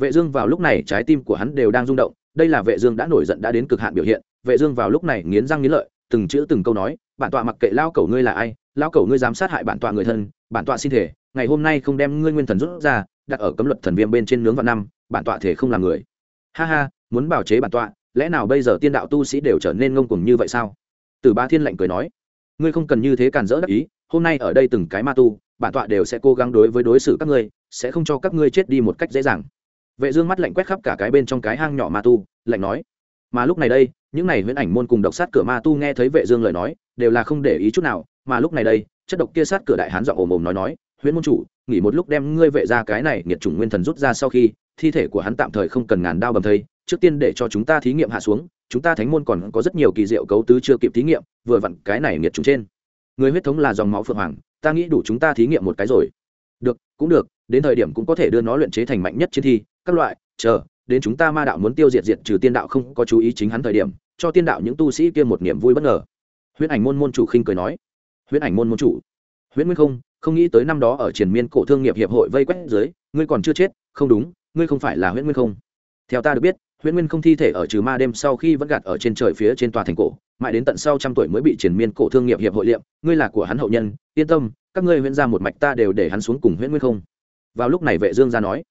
Vệ dương vào lúc này trái tim của hắn đều đang rung động, đây là vệ dương đã nổi giận đã đến cực hạn biểu hiện, vệ dương vào lúc này nghiến răng nghiến lợi, từng chữ từng câu nói bản tọa mặc kệ lao cẩu ngươi là ai, lao cẩu ngươi dám sát hại bản tọa người thân, bản tọa xin thể ngày hôm nay không đem ngươi nguyên thần rút ra, đặt ở cấm luật thần viêm bên trên nướng vạn năm, bản tọa thể không làm người. Ha ha, muốn bảo chế bản tọa, lẽ nào bây giờ tiên đạo tu sĩ đều trở nên ngông cuồng như vậy sao? Từ ba thiên lạnh cười nói, ngươi không cần như thế càn rỡ đắc ý, hôm nay ở đây từng cái ma tu, bản tọa đều sẽ cố gắng đối với đối xử các ngươi, sẽ không cho các ngươi chết đi một cách dễ dàng. Vệ dương mắt lạnh quét khắp cả cái bên trong cái hang nhỏ ma tu, lạnh nói, mà lúc này đây những này huyễn ảnh môn cùng độc sát cửa ma tu nghe thấy vệ dương lời nói, đều là không để ý chút nào, mà lúc này đây, chất độc kia sát cửa đại hán giọng ồm ồm nói nói, huyễn môn chủ, nghỉ một lúc đem ngươi vệ ra cái này nghiệt chủng nguyên thần rút ra sau khi, thi thể của hắn tạm thời không cần ngàn đao bầm thây, trước tiên để cho chúng ta thí nghiệm hạ xuống, chúng ta thánh môn còn có rất nhiều kỳ diệu cấu tứ chưa kịp thí nghiệm, vừa vặn cái này nghiệt trùng trên. Người huyết thống là dòng máu phượng hoàng, ta nghĩ đủ chúng ta thí nghiệm một cái rồi. Được, cũng được, đến thời điểm cũng có thể đưa nó luyện chế thành mạnh nhất chiến thi, các loại, chờ, đến chúng ta ma đạo muốn tiêu diệt diệt trừ tiên đạo không có chú ý chính hắn thời điểm cho tiên đạo những tu sĩ kia một niềm vui bất ngờ. Huyễn ảnh môn môn chủ khinh cười nói, huyễn ảnh môn môn chủ, huyễn nguyên không không nghĩ tới năm đó ở triển miên cổ thương nghiệp hiệp hội vây quét dưới, ngươi còn chưa chết, không đúng, ngươi không phải là huyễn nguyên không. Theo ta được biết, huyễn nguyên không thi thể ở trừ ma đêm sau khi vẫn gạt ở trên trời phía trên tòa thành cổ, mãi đến tận sau trăm tuổi mới bị triển miên cổ thương nghiệp hiệp hội liệm, ngươi là của hắn hậu nhân, yên tâm, các ngươi huyễn ra một mạch ta đều để hắn xuống cùng huyễn nguyên không. Vào lúc này vệ dương ra nói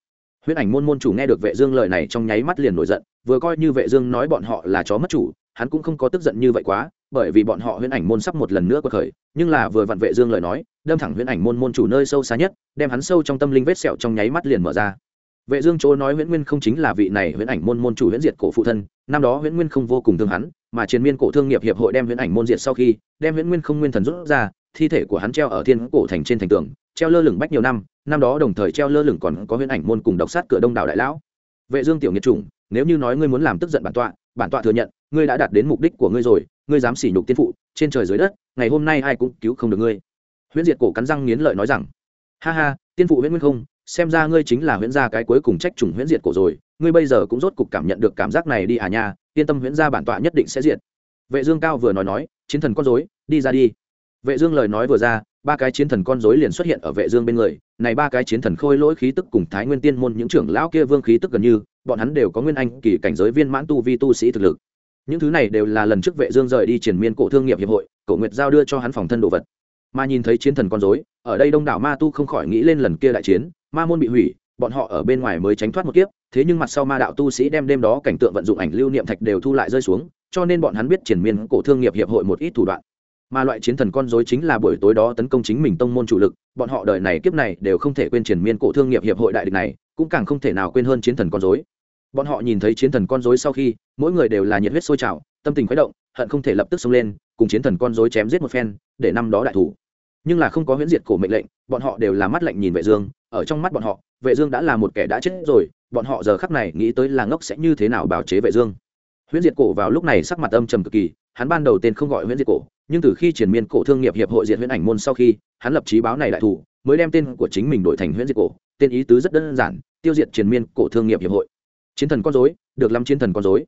huyễn ảnh môn môn chủ nghe được vệ dương lời này trong nháy mắt liền nổi giận, vừa coi như vệ dương nói bọn họ là chó mất chủ, hắn cũng không có tức giận như vậy quá, bởi vì bọn họ huyễn ảnh môn sắp một lần nữa quật khởi, nhưng là vừa vặn vệ dương lời nói, đâm thẳng huyễn ảnh môn môn chủ nơi sâu xa nhất, đem hắn sâu trong tâm linh vết sẹo trong nháy mắt liền mở ra. Vệ dương chỗ nói huyễn nguyên không chính là vị này huyễn ảnh môn môn chủ huyễn diệt cổ phụ thân, năm đó huyễn nguyên không vô cùng thương hắn, mà chiến miên cổ thương nghiệp hiệp hội đem huyễn ảnh môn diệt sau khi, đem huyễn nguyên không nguyên thần rút ra thi thể của hắn treo ở thiên cổ thành trên thành tường, treo lơ lửng bách nhiều năm năm đó đồng thời treo lơ lửng còn có huyễn ảnh môn cùng độc sát cửa đông đảo đại lão. Vệ dương tiểu nghiệt chủng, nếu như nói ngươi muốn làm tức giận bản tọa bản tọa thừa nhận, ngươi đã đạt đến mục đích của ngươi rồi, ngươi dám sỉ nhục tiên phụ, trên trời dưới đất, ngày hôm nay ai cũng cứu không được ngươi. Huyễn diệt cổ cắn răng nghiến lợi nói rằng, ha ha, tiên phụ huyễn nguyên không, xem ra ngươi chính là huyễn gia cái cuối cùng trách trùng huyễn diệt cổ rồi, ngươi bây giờ cũng rốt cục cảm nhận được cảm giác này đi à nha, yên tâm huyễn gia bản tọa nhất định sẽ diệt. Vệ dương cao vừa nói nói, chiến thần con rối, đi ra đi vệ dương lời nói vừa ra, ba cái chiến thần con rối liền xuất hiện ở vệ dương bên người. Này ba cái chiến thần khôi lỗi khí tức cùng thái nguyên tiên môn những trưởng lão kia vương khí tức gần như, bọn hắn đều có nguyên anh kỳ cảnh giới viên mãn tu vi tu sĩ thực lực. Những thứ này đều là lần trước vệ dương rời đi triển miên cổ thương nghiệp hiệp hội, cổ nguyệt giao đưa cho hắn phòng thân đồ vật. Mà nhìn thấy chiến thần con rối, ở đây đông đảo ma tu không khỏi nghĩ lên lần kia đại chiến, ma môn bị hủy, bọn họ ở bên ngoài mới tránh thoát một kiếp, thế nhưng mặt sau ma đạo tu sĩ đem đêm đó cảnh tượng vận dụng ảnh lưu niệm thạch đều thu lại rơi xuống, cho nên bọn hắn biết triển miên cổ thương nghiệp hiệp hội một ít thủ đoạn mà loại chiến thần con dối chính là buổi tối đó tấn công chính mình tông môn chủ lực, bọn họ đời này kiếp này đều không thể quên triển miên cổ thương nghiệp hiệp hội đại địch này, cũng càng không thể nào quên hơn chiến thần con dối. Bọn họ nhìn thấy chiến thần con dối sau khi, mỗi người đều là nhiệt huyết sôi trào, tâm tình khuấy động, hận không thể lập tức xông lên, cùng chiến thần con dối chém giết một phen, để năm đó đại thủ. Nhưng là không có huyễn diệt cổ mệnh lệnh, bọn họ đều là mắt lạnh nhìn vệ dương, ở trong mắt bọn họ, vệ dương đã là một kẻ đã chết rồi, bọn họ giờ khắc này nghĩ tới là ngốc sẽ như thế nào bảo chế vệ dương. Huyễn diệt cổ vào lúc này sắc mặt âm trầm cực kỳ, hắn ban đầu tên không gọi huyễn diệt cổ nhưng từ khi triển miên cổ thương nghiệp hiệp hội diệt huyễn ảnh môn sau khi, hắn lập chí báo này đại thủ, mới đem tên của chính mình đổi thành huyễn diệt cổ, tên ý tứ rất đơn giản, tiêu diệt triển miên cổ thương nghiệp hiệp hội. Chiến thần con dối được lắm chiến thần con dối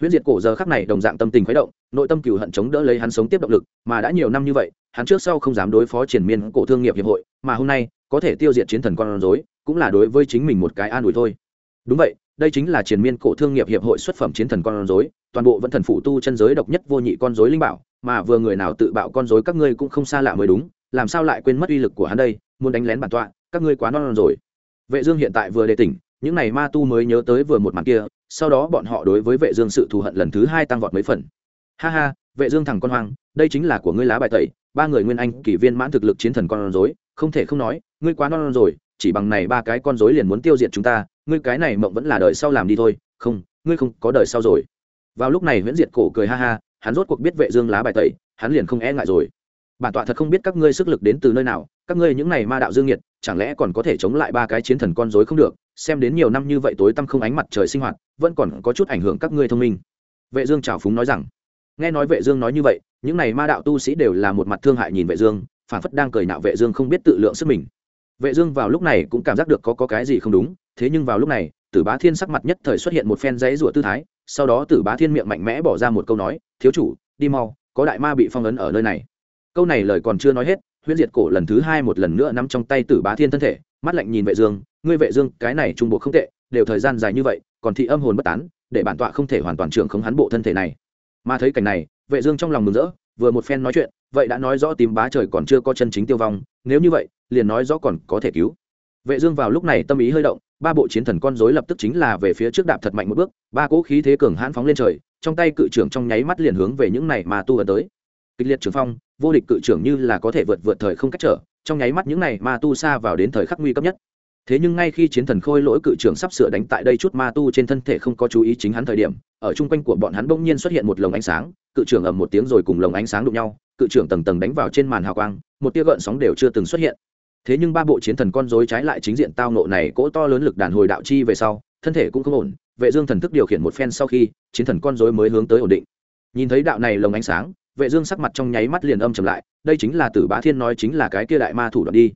huyễn diệt cổ giờ khắc này đồng dạng tâm tình khuấy động, nội tâm cửu hận chống đỡ lấy hắn sống tiếp động lực, mà đã nhiều năm như vậy, hắn trước sau không dám đối phó triển miên cổ thương nghiệp hiệp hội, mà hôm nay, có thể tiêu diệt chiến thần con dối cũng là đối với chính mình một cái an ủi thôi. Đúng vậy đây chính là triền miên cổ thương nghiệp hiệp hội xuất phẩm chiến thần con rối, toàn bộ vẫn thần phụ tu chân giới độc nhất vô nhị con rối linh bảo, mà vừa người nào tự bạo con rối các ngươi cũng không xa lạ mới đúng, làm sao lại quên mất uy lực của hắn đây, muốn đánh lén bản tọa, các ngươi quá non rồi. Vệ dương hiện tại vừa đề tỉnh, những này ma tu mới nhớ tới vừa một màn kia, sau đó bọn họ đối với vệ dương sự thù hận lần thứ hai tăng vọt mấy phần. Ha ha, vệ dương thằng con hoang, đây chính là của ngươi lá bài tẩy, ba người nguyên anh kỳ viên mãn thực lực chiến thần con rối, không thể không nói, ngươi quá non rồi, chỉ bằng này ba cái con rối liền muốn tiêu diệt chúng ta ngươi cái này mộng vẫn là đời sau làm đi thôi, không, ngươi không có đời sau rồi. Vào lúc này nguyễn diệt cổ cười ha ha, hắn rốt cuộc biết vệ dương lá bài tẩy, hắn liền không e ngại rồi. Bản tọa thật không biết các ngươi sức lực đến từ nơi nào, các ngươi những này ma đạo dương nhiệt chẳng lẽ còn có thể chống lại ba cái chiến thần con rối không được, xem đến nhiều năm như vậy tối tăm không ánh mặt trời sinh hoạt, vẫn còn có chút ảnh hưởng các ngươi thông minh. Vệ dương chào phúng nói rằng, nghe nói vệ dương nói như vậy, những này ma đạo tu sĩ đều là một mặt thương hại nhìn vệ dương phản phất đang cười nạo vệ dương không biết tự lượng sức mình. Vệ dương vào lúc này cũng cảm giác được có có cái gì không đúng thế nhưng vào lúc này, tử bá thiên sắc mặt nhất thời xuất hiện một phen dãy rủa tư thái, sau đó tử bá thiên miệng mạnh mẽ bỏ ra một câu nói, thiếu chủ, đi mau, có đại ma bị phong ấn ở nơi này. Câu này lời còn chưa nói hết, huyễn diệt cổ lần thứ hai một lần nữa nắm trong tay tử bá thiên thân thể, mắt lạnh nhìn vệ dương, ngươi vệ dương, cái này trung bộ không tệ, đều thời gian dài như vậy, còn thị âm hồn bất tán, để bản tọa không thể hoàn toàn trưởng khống hắn bộ thân thể này. Mà thấy cảnh này, vệ dương trong lòng mừng rỡ, vừa một phen nói chuyện, vậy đã nói rõ tím bá trời còn chưa có chân chính tiêu vong, nếu như vậy, liền nói rõ còn có thể cứu. Vệ dương vào lúc này tâm ý hơi động ba bộ chiến thần con rối lập tức chính là về phía trước đạp thật mạnh một bước, ba cỗ khí thế cường hãn phóng lên trời, trong tay cự trưởng trong nháy mắt liền hướng về những này ma tu ấn tới. Kịch liệt trường phong, vô địch cự trưởng như là có thể vượt vượt thời không cách trở, trong nháy mắt những này ma tu xa vào đến thời khắc nguy cấp nhất. Thế nhưng ngay khi chiến thần khôi lỗi cự trưởng sắp sửa đánh tại đây chút ma tu trên thân thể không có chú ý chính hắn thời điểm, ở chung quanh của bọn hắn bỗng nhiên xuất hiện một lồng ánh sáng, cự trưởng ầm một tiếng rồi cùng lồng ánh sáng đụng nhau, cự trưởng tầng tầng đánh vào trên màn hào quang, một tia gợn sóng đều chưa từng xuất hiện thế nhưng ba bộ chiến thần con dối trái lại chính diện tao nộ này cỗ to lớn lực đàn hồi đạo chi về sau, thân thể cũng không ổn, vệ dương thần thức điều khiển một phen sau khi, chiến thần con dối mới hướng tới ổn định. Nhìn thấy đạo này lồng ánh sáng, vệ dương sắc mặt trong nháy mắt liền âm trầm lại, đây chính là tử bá thiên nói chính là cái kia đại ma thủ đoạn đi.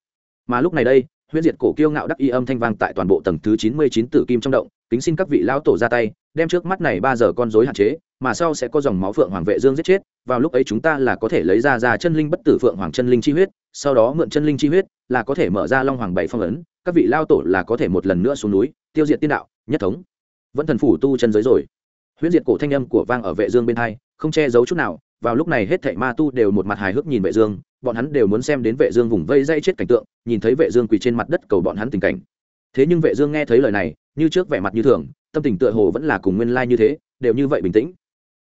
Mà lúc này đây, Huyết diệt cổ kiêu ngạo đắc y âm thanh vang tại toàn bộ tầng thứ chín mươi chín tử kim trong động, kính xin các vị lão tổ ra tay, đem trước mắt này ba giờ con rối hạn chế, mà sau sẽ có dòng máu phượng hoàng vệ dương giết chết, vào lúc ấy chúng ta là có thể lấy ra ra chân linh bất tử phượng hoàng chân linh chi huyết sau đó mượn chân linh chi huyết là có thể mở ra long hoàng bảy phong ấn các vị lao tổ là có thể một lần nữa xuống núi tiêu diệt tiên đạo nhất thống. Vẫn thần phủ tu chân giới rồi. Huyễn diệt cổ thanh âm của vang ở vệ dương bên hai không che giấu chút nào vào lúc này hết thảy ma tu đều một mặt hài hước nhìn vệ dương bọn hắn đều muốn xem đến vệ dương vùng vây dây chết cảnh tượng nhìn thấy vệ dương quỳ trên mặt đất cầu bọn hắn tình cảnh. Thế nhưng vệ dương nghe thấy lời này như trước vẻ mặt như thường tâm tình tựa hồ vẫn là cùng nguyên lai như thế đều như vậy bình tĩnh.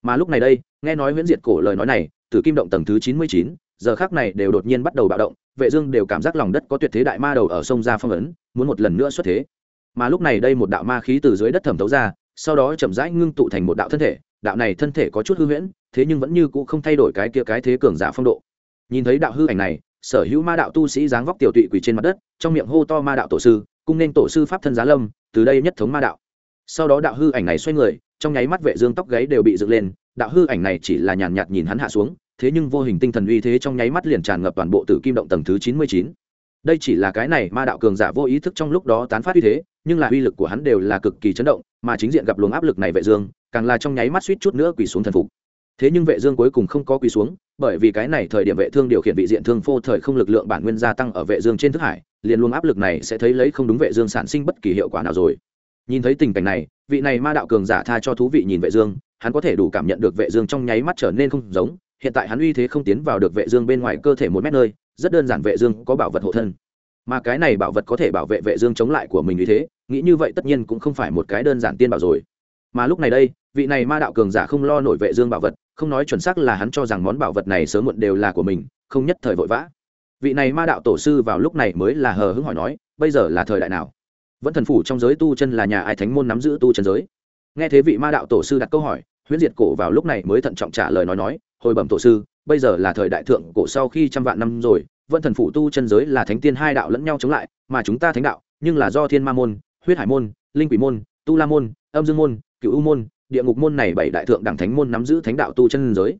Mà lúc này đây nghe nói huyễn diệt cổ lời nói này từ kim động tầng thứ 99, giờ khắc này đều đột nhiên bắt đầu bạo động, vệ dương đều cảm giác lòng đất có tuyệt thế đại ma đầu ở sông ra phong ấn, muốn một lần nữa xuất thế. Mà lúc này đây một đạo ma khí từ dưới đất thẩm thấu ra, sau đó chậm rãi ngưng tụ thành một đạo thân thể, đạo này thân thể có chút hư huyễn, thế nhưng vẫn như cũ không thay đổi cái kia cái thế cường giả phong độ. Nhìn thấy đạo hư ảnh này, sở hữu ma đạo tu sĩ dáng vóc tiểu tụy quỳ trên mặt đất, trong miệng hô to ma đạo tổ sư, cung nên tổ sư pháp thân giá lâm, từ đây nhất thống ma đạo. Sau đó đạo hư ảnh này xoay người, trong nháy mắt vệ dương tóc gáy đều bị dựng lên, đạo hư ảnh này chỉ là nhàn nhạt nhìn hắn hạ xuống thế nhưng vô hình tinh thần uy thế trong nháy mắt liền tràn ngập toàn bộ tử kim động tầng thứ 99. đây chỉ là cái này ma đạo cường giả vô ý thức trong lúc đó tán phát uy thế, nhưng là uy lực của hắn đều là cực kỳ chấn động, mà chính diện gặp luồng áp lực này vệ dương, càng là trong nháy mắt suýt chút nữa quỳ xuống thần phục thế nhưng vệ dương cuối cùng không có quỳ xuống, bởi vì cái này thời điểm vệ thương điều khiển vị diện thương phô thời không lực lượng bản nguyên gia tăng ở vệ dương trên thức hải, liền luồng áp lực này sẽ thấy lấy không đúng vệ dương sản sinh bất kỳ hiệu quả nào rồi nhìn thấy tình cảnh này, vị này ma đạo cường giả tha cho thú vị nhìn vệ dương, hắn có thể đủ cảm nhận được vệ dương trong nháy mắt trở nên không giống hiện tại hắn uy thế không tiến vào được vệ dương bên ngoài cơ thể một mét nơi, rất đơn giản vệ dương có bảo vật hộ thân. Mà cái này bảo vật có thể bảo vệ vệ dương chống lại của mình như thế, nghĩ như vậy tất nhiên cũng không phải một cái đơn giản tiên bảo rồi. Mà lúc này đây, vị này ma đạo cường giả không lo nổi vệ dương bảo vật, không nói chuẩn xác là hắn cho rằng món bảo vật này sớm muộn đều là của mình, không nhất thời vội vã. Vị này ma đạo tổ sư vào lúc này mới là hờ hững hỏi nói, bây giờ là thời đại nào? Vẫn thần phủ trong giới tu chân là nhà ai thánh môn nắm giữ tu chân giới. Nghe thế vị ma đạo tổ sư đặt câu hỏi huyễn diệt cổ vào lúc này mới thận trọng trả lời nói nói, hồi bẩm tổ sư, bây giờ là thời đại thượng cổ sau khi trăm vạn năm rồi vẫn thần phủ tu chân giới là thánh tiên hai đạo lẫn nhau chống lại, mà chúng ta thánh đạo, nhưng là do thiên ma môn, huyết hải môn, linh quỷ môn, tu la môn, âm dương môn cựu u môn, địa ngục môn này bảy đại thượng đẳng thánh môn nắm giữ thánh đạo tu chân giới.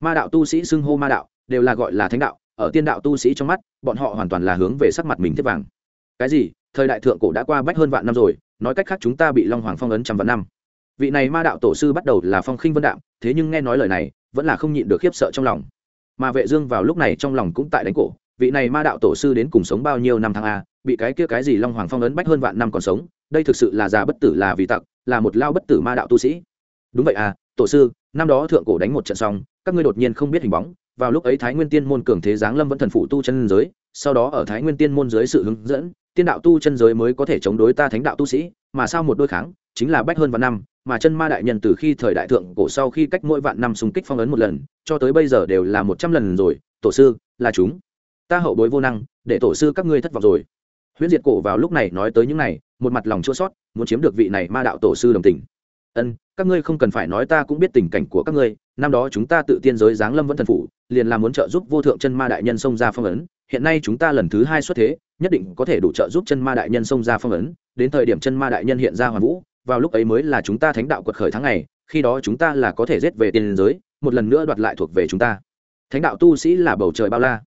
Ma đạo tu sĩ xưng hô ma đạo, đều là gọi là thánh đạo, ở tiên đạo tu sĩ trong mắt, bọn họ hoàn toàn là hướng về sắc mặt mình thiết vàng. Cái gì? Thời đại thượng cổ đã qua bách hơn vạn năm rồi, nói cách khác chúng ta bị long hoàng phong ấn trăm vạn năm vị này ma đạo tổ sư bắt đầu là phong khinh vân đạo thế nhưng nghe nói lời này, vẫn là không nhịn được khiếp sợ trong lòng. Mà vệ dương vào lúc này trong lòng cũng tại đánh cổ, vị này ma đạo tổ sư đến cùng sống bao nhiêu năm tháng a, bị cái kia cái gì long hoàng phong ấn bách hơn vạn năm còn sống, đây thực sự là già bất tử là vì tặc, là một lao bất tử ma đạo tu sĩ. Đúng vậy à tổ sư, năm đó thượng cổ đánh một trận xong, các ngươi đột nhiên không biết hình bóng, vào lúc ấy thái nguyên tiên môn cường thế giáng lâm vẫn thần phụ tu chân giới, sau đó ở thái nguyên tiên môn dưới sự hướng dẫn, tiên đạo tu chân giới mới có thể chống đối ta thánh đạo tu sĩ, mà sau một đôi kháng, chính là bách hơn vạn năm mà chân ma đại nhân từ khi thời đại thượng cổ sau khi cách mỗi vạn năm xung kích phong ấn một lần, cho tới bây giờ đều là một trăm lần rồi, tổ sư, là chúng. Ta hậu bối vô năng, để tổ sư các ngươi thất vọng rồi. Huyễn diệt cổ vào lúc này nói tới những này, một mặt lòng chua sót muốn chiếm được vị này ma đạo tổ sư đồng tình. Ân, các ngươi không cần phải nói ta cũng biết tình cảnh của các ngươi, năm đó chúng ta tự tiên giới giáng lâm vẫn thần phủ, liền là muốn trợ giúp vô thượng chân ma đại nhân xông ra phong ấn, hiện nay chúng ta lần thứ hai xuất thế, nhất định có thể đủ trợ giúp chân ma đại nhân xông ra phong ấn, đến thời điểm chân ma đại nhân hiện ra hoàn vũ vào lúc ấy mới là chúng ta thánh đạo quật khởi tháng ngày, khi đó chúng ta là có thể giết về tiền giới, một lần nữa đoạt lại thuộc về chúng ta. Thánh đạo tu sĩ là bầu trời bao la.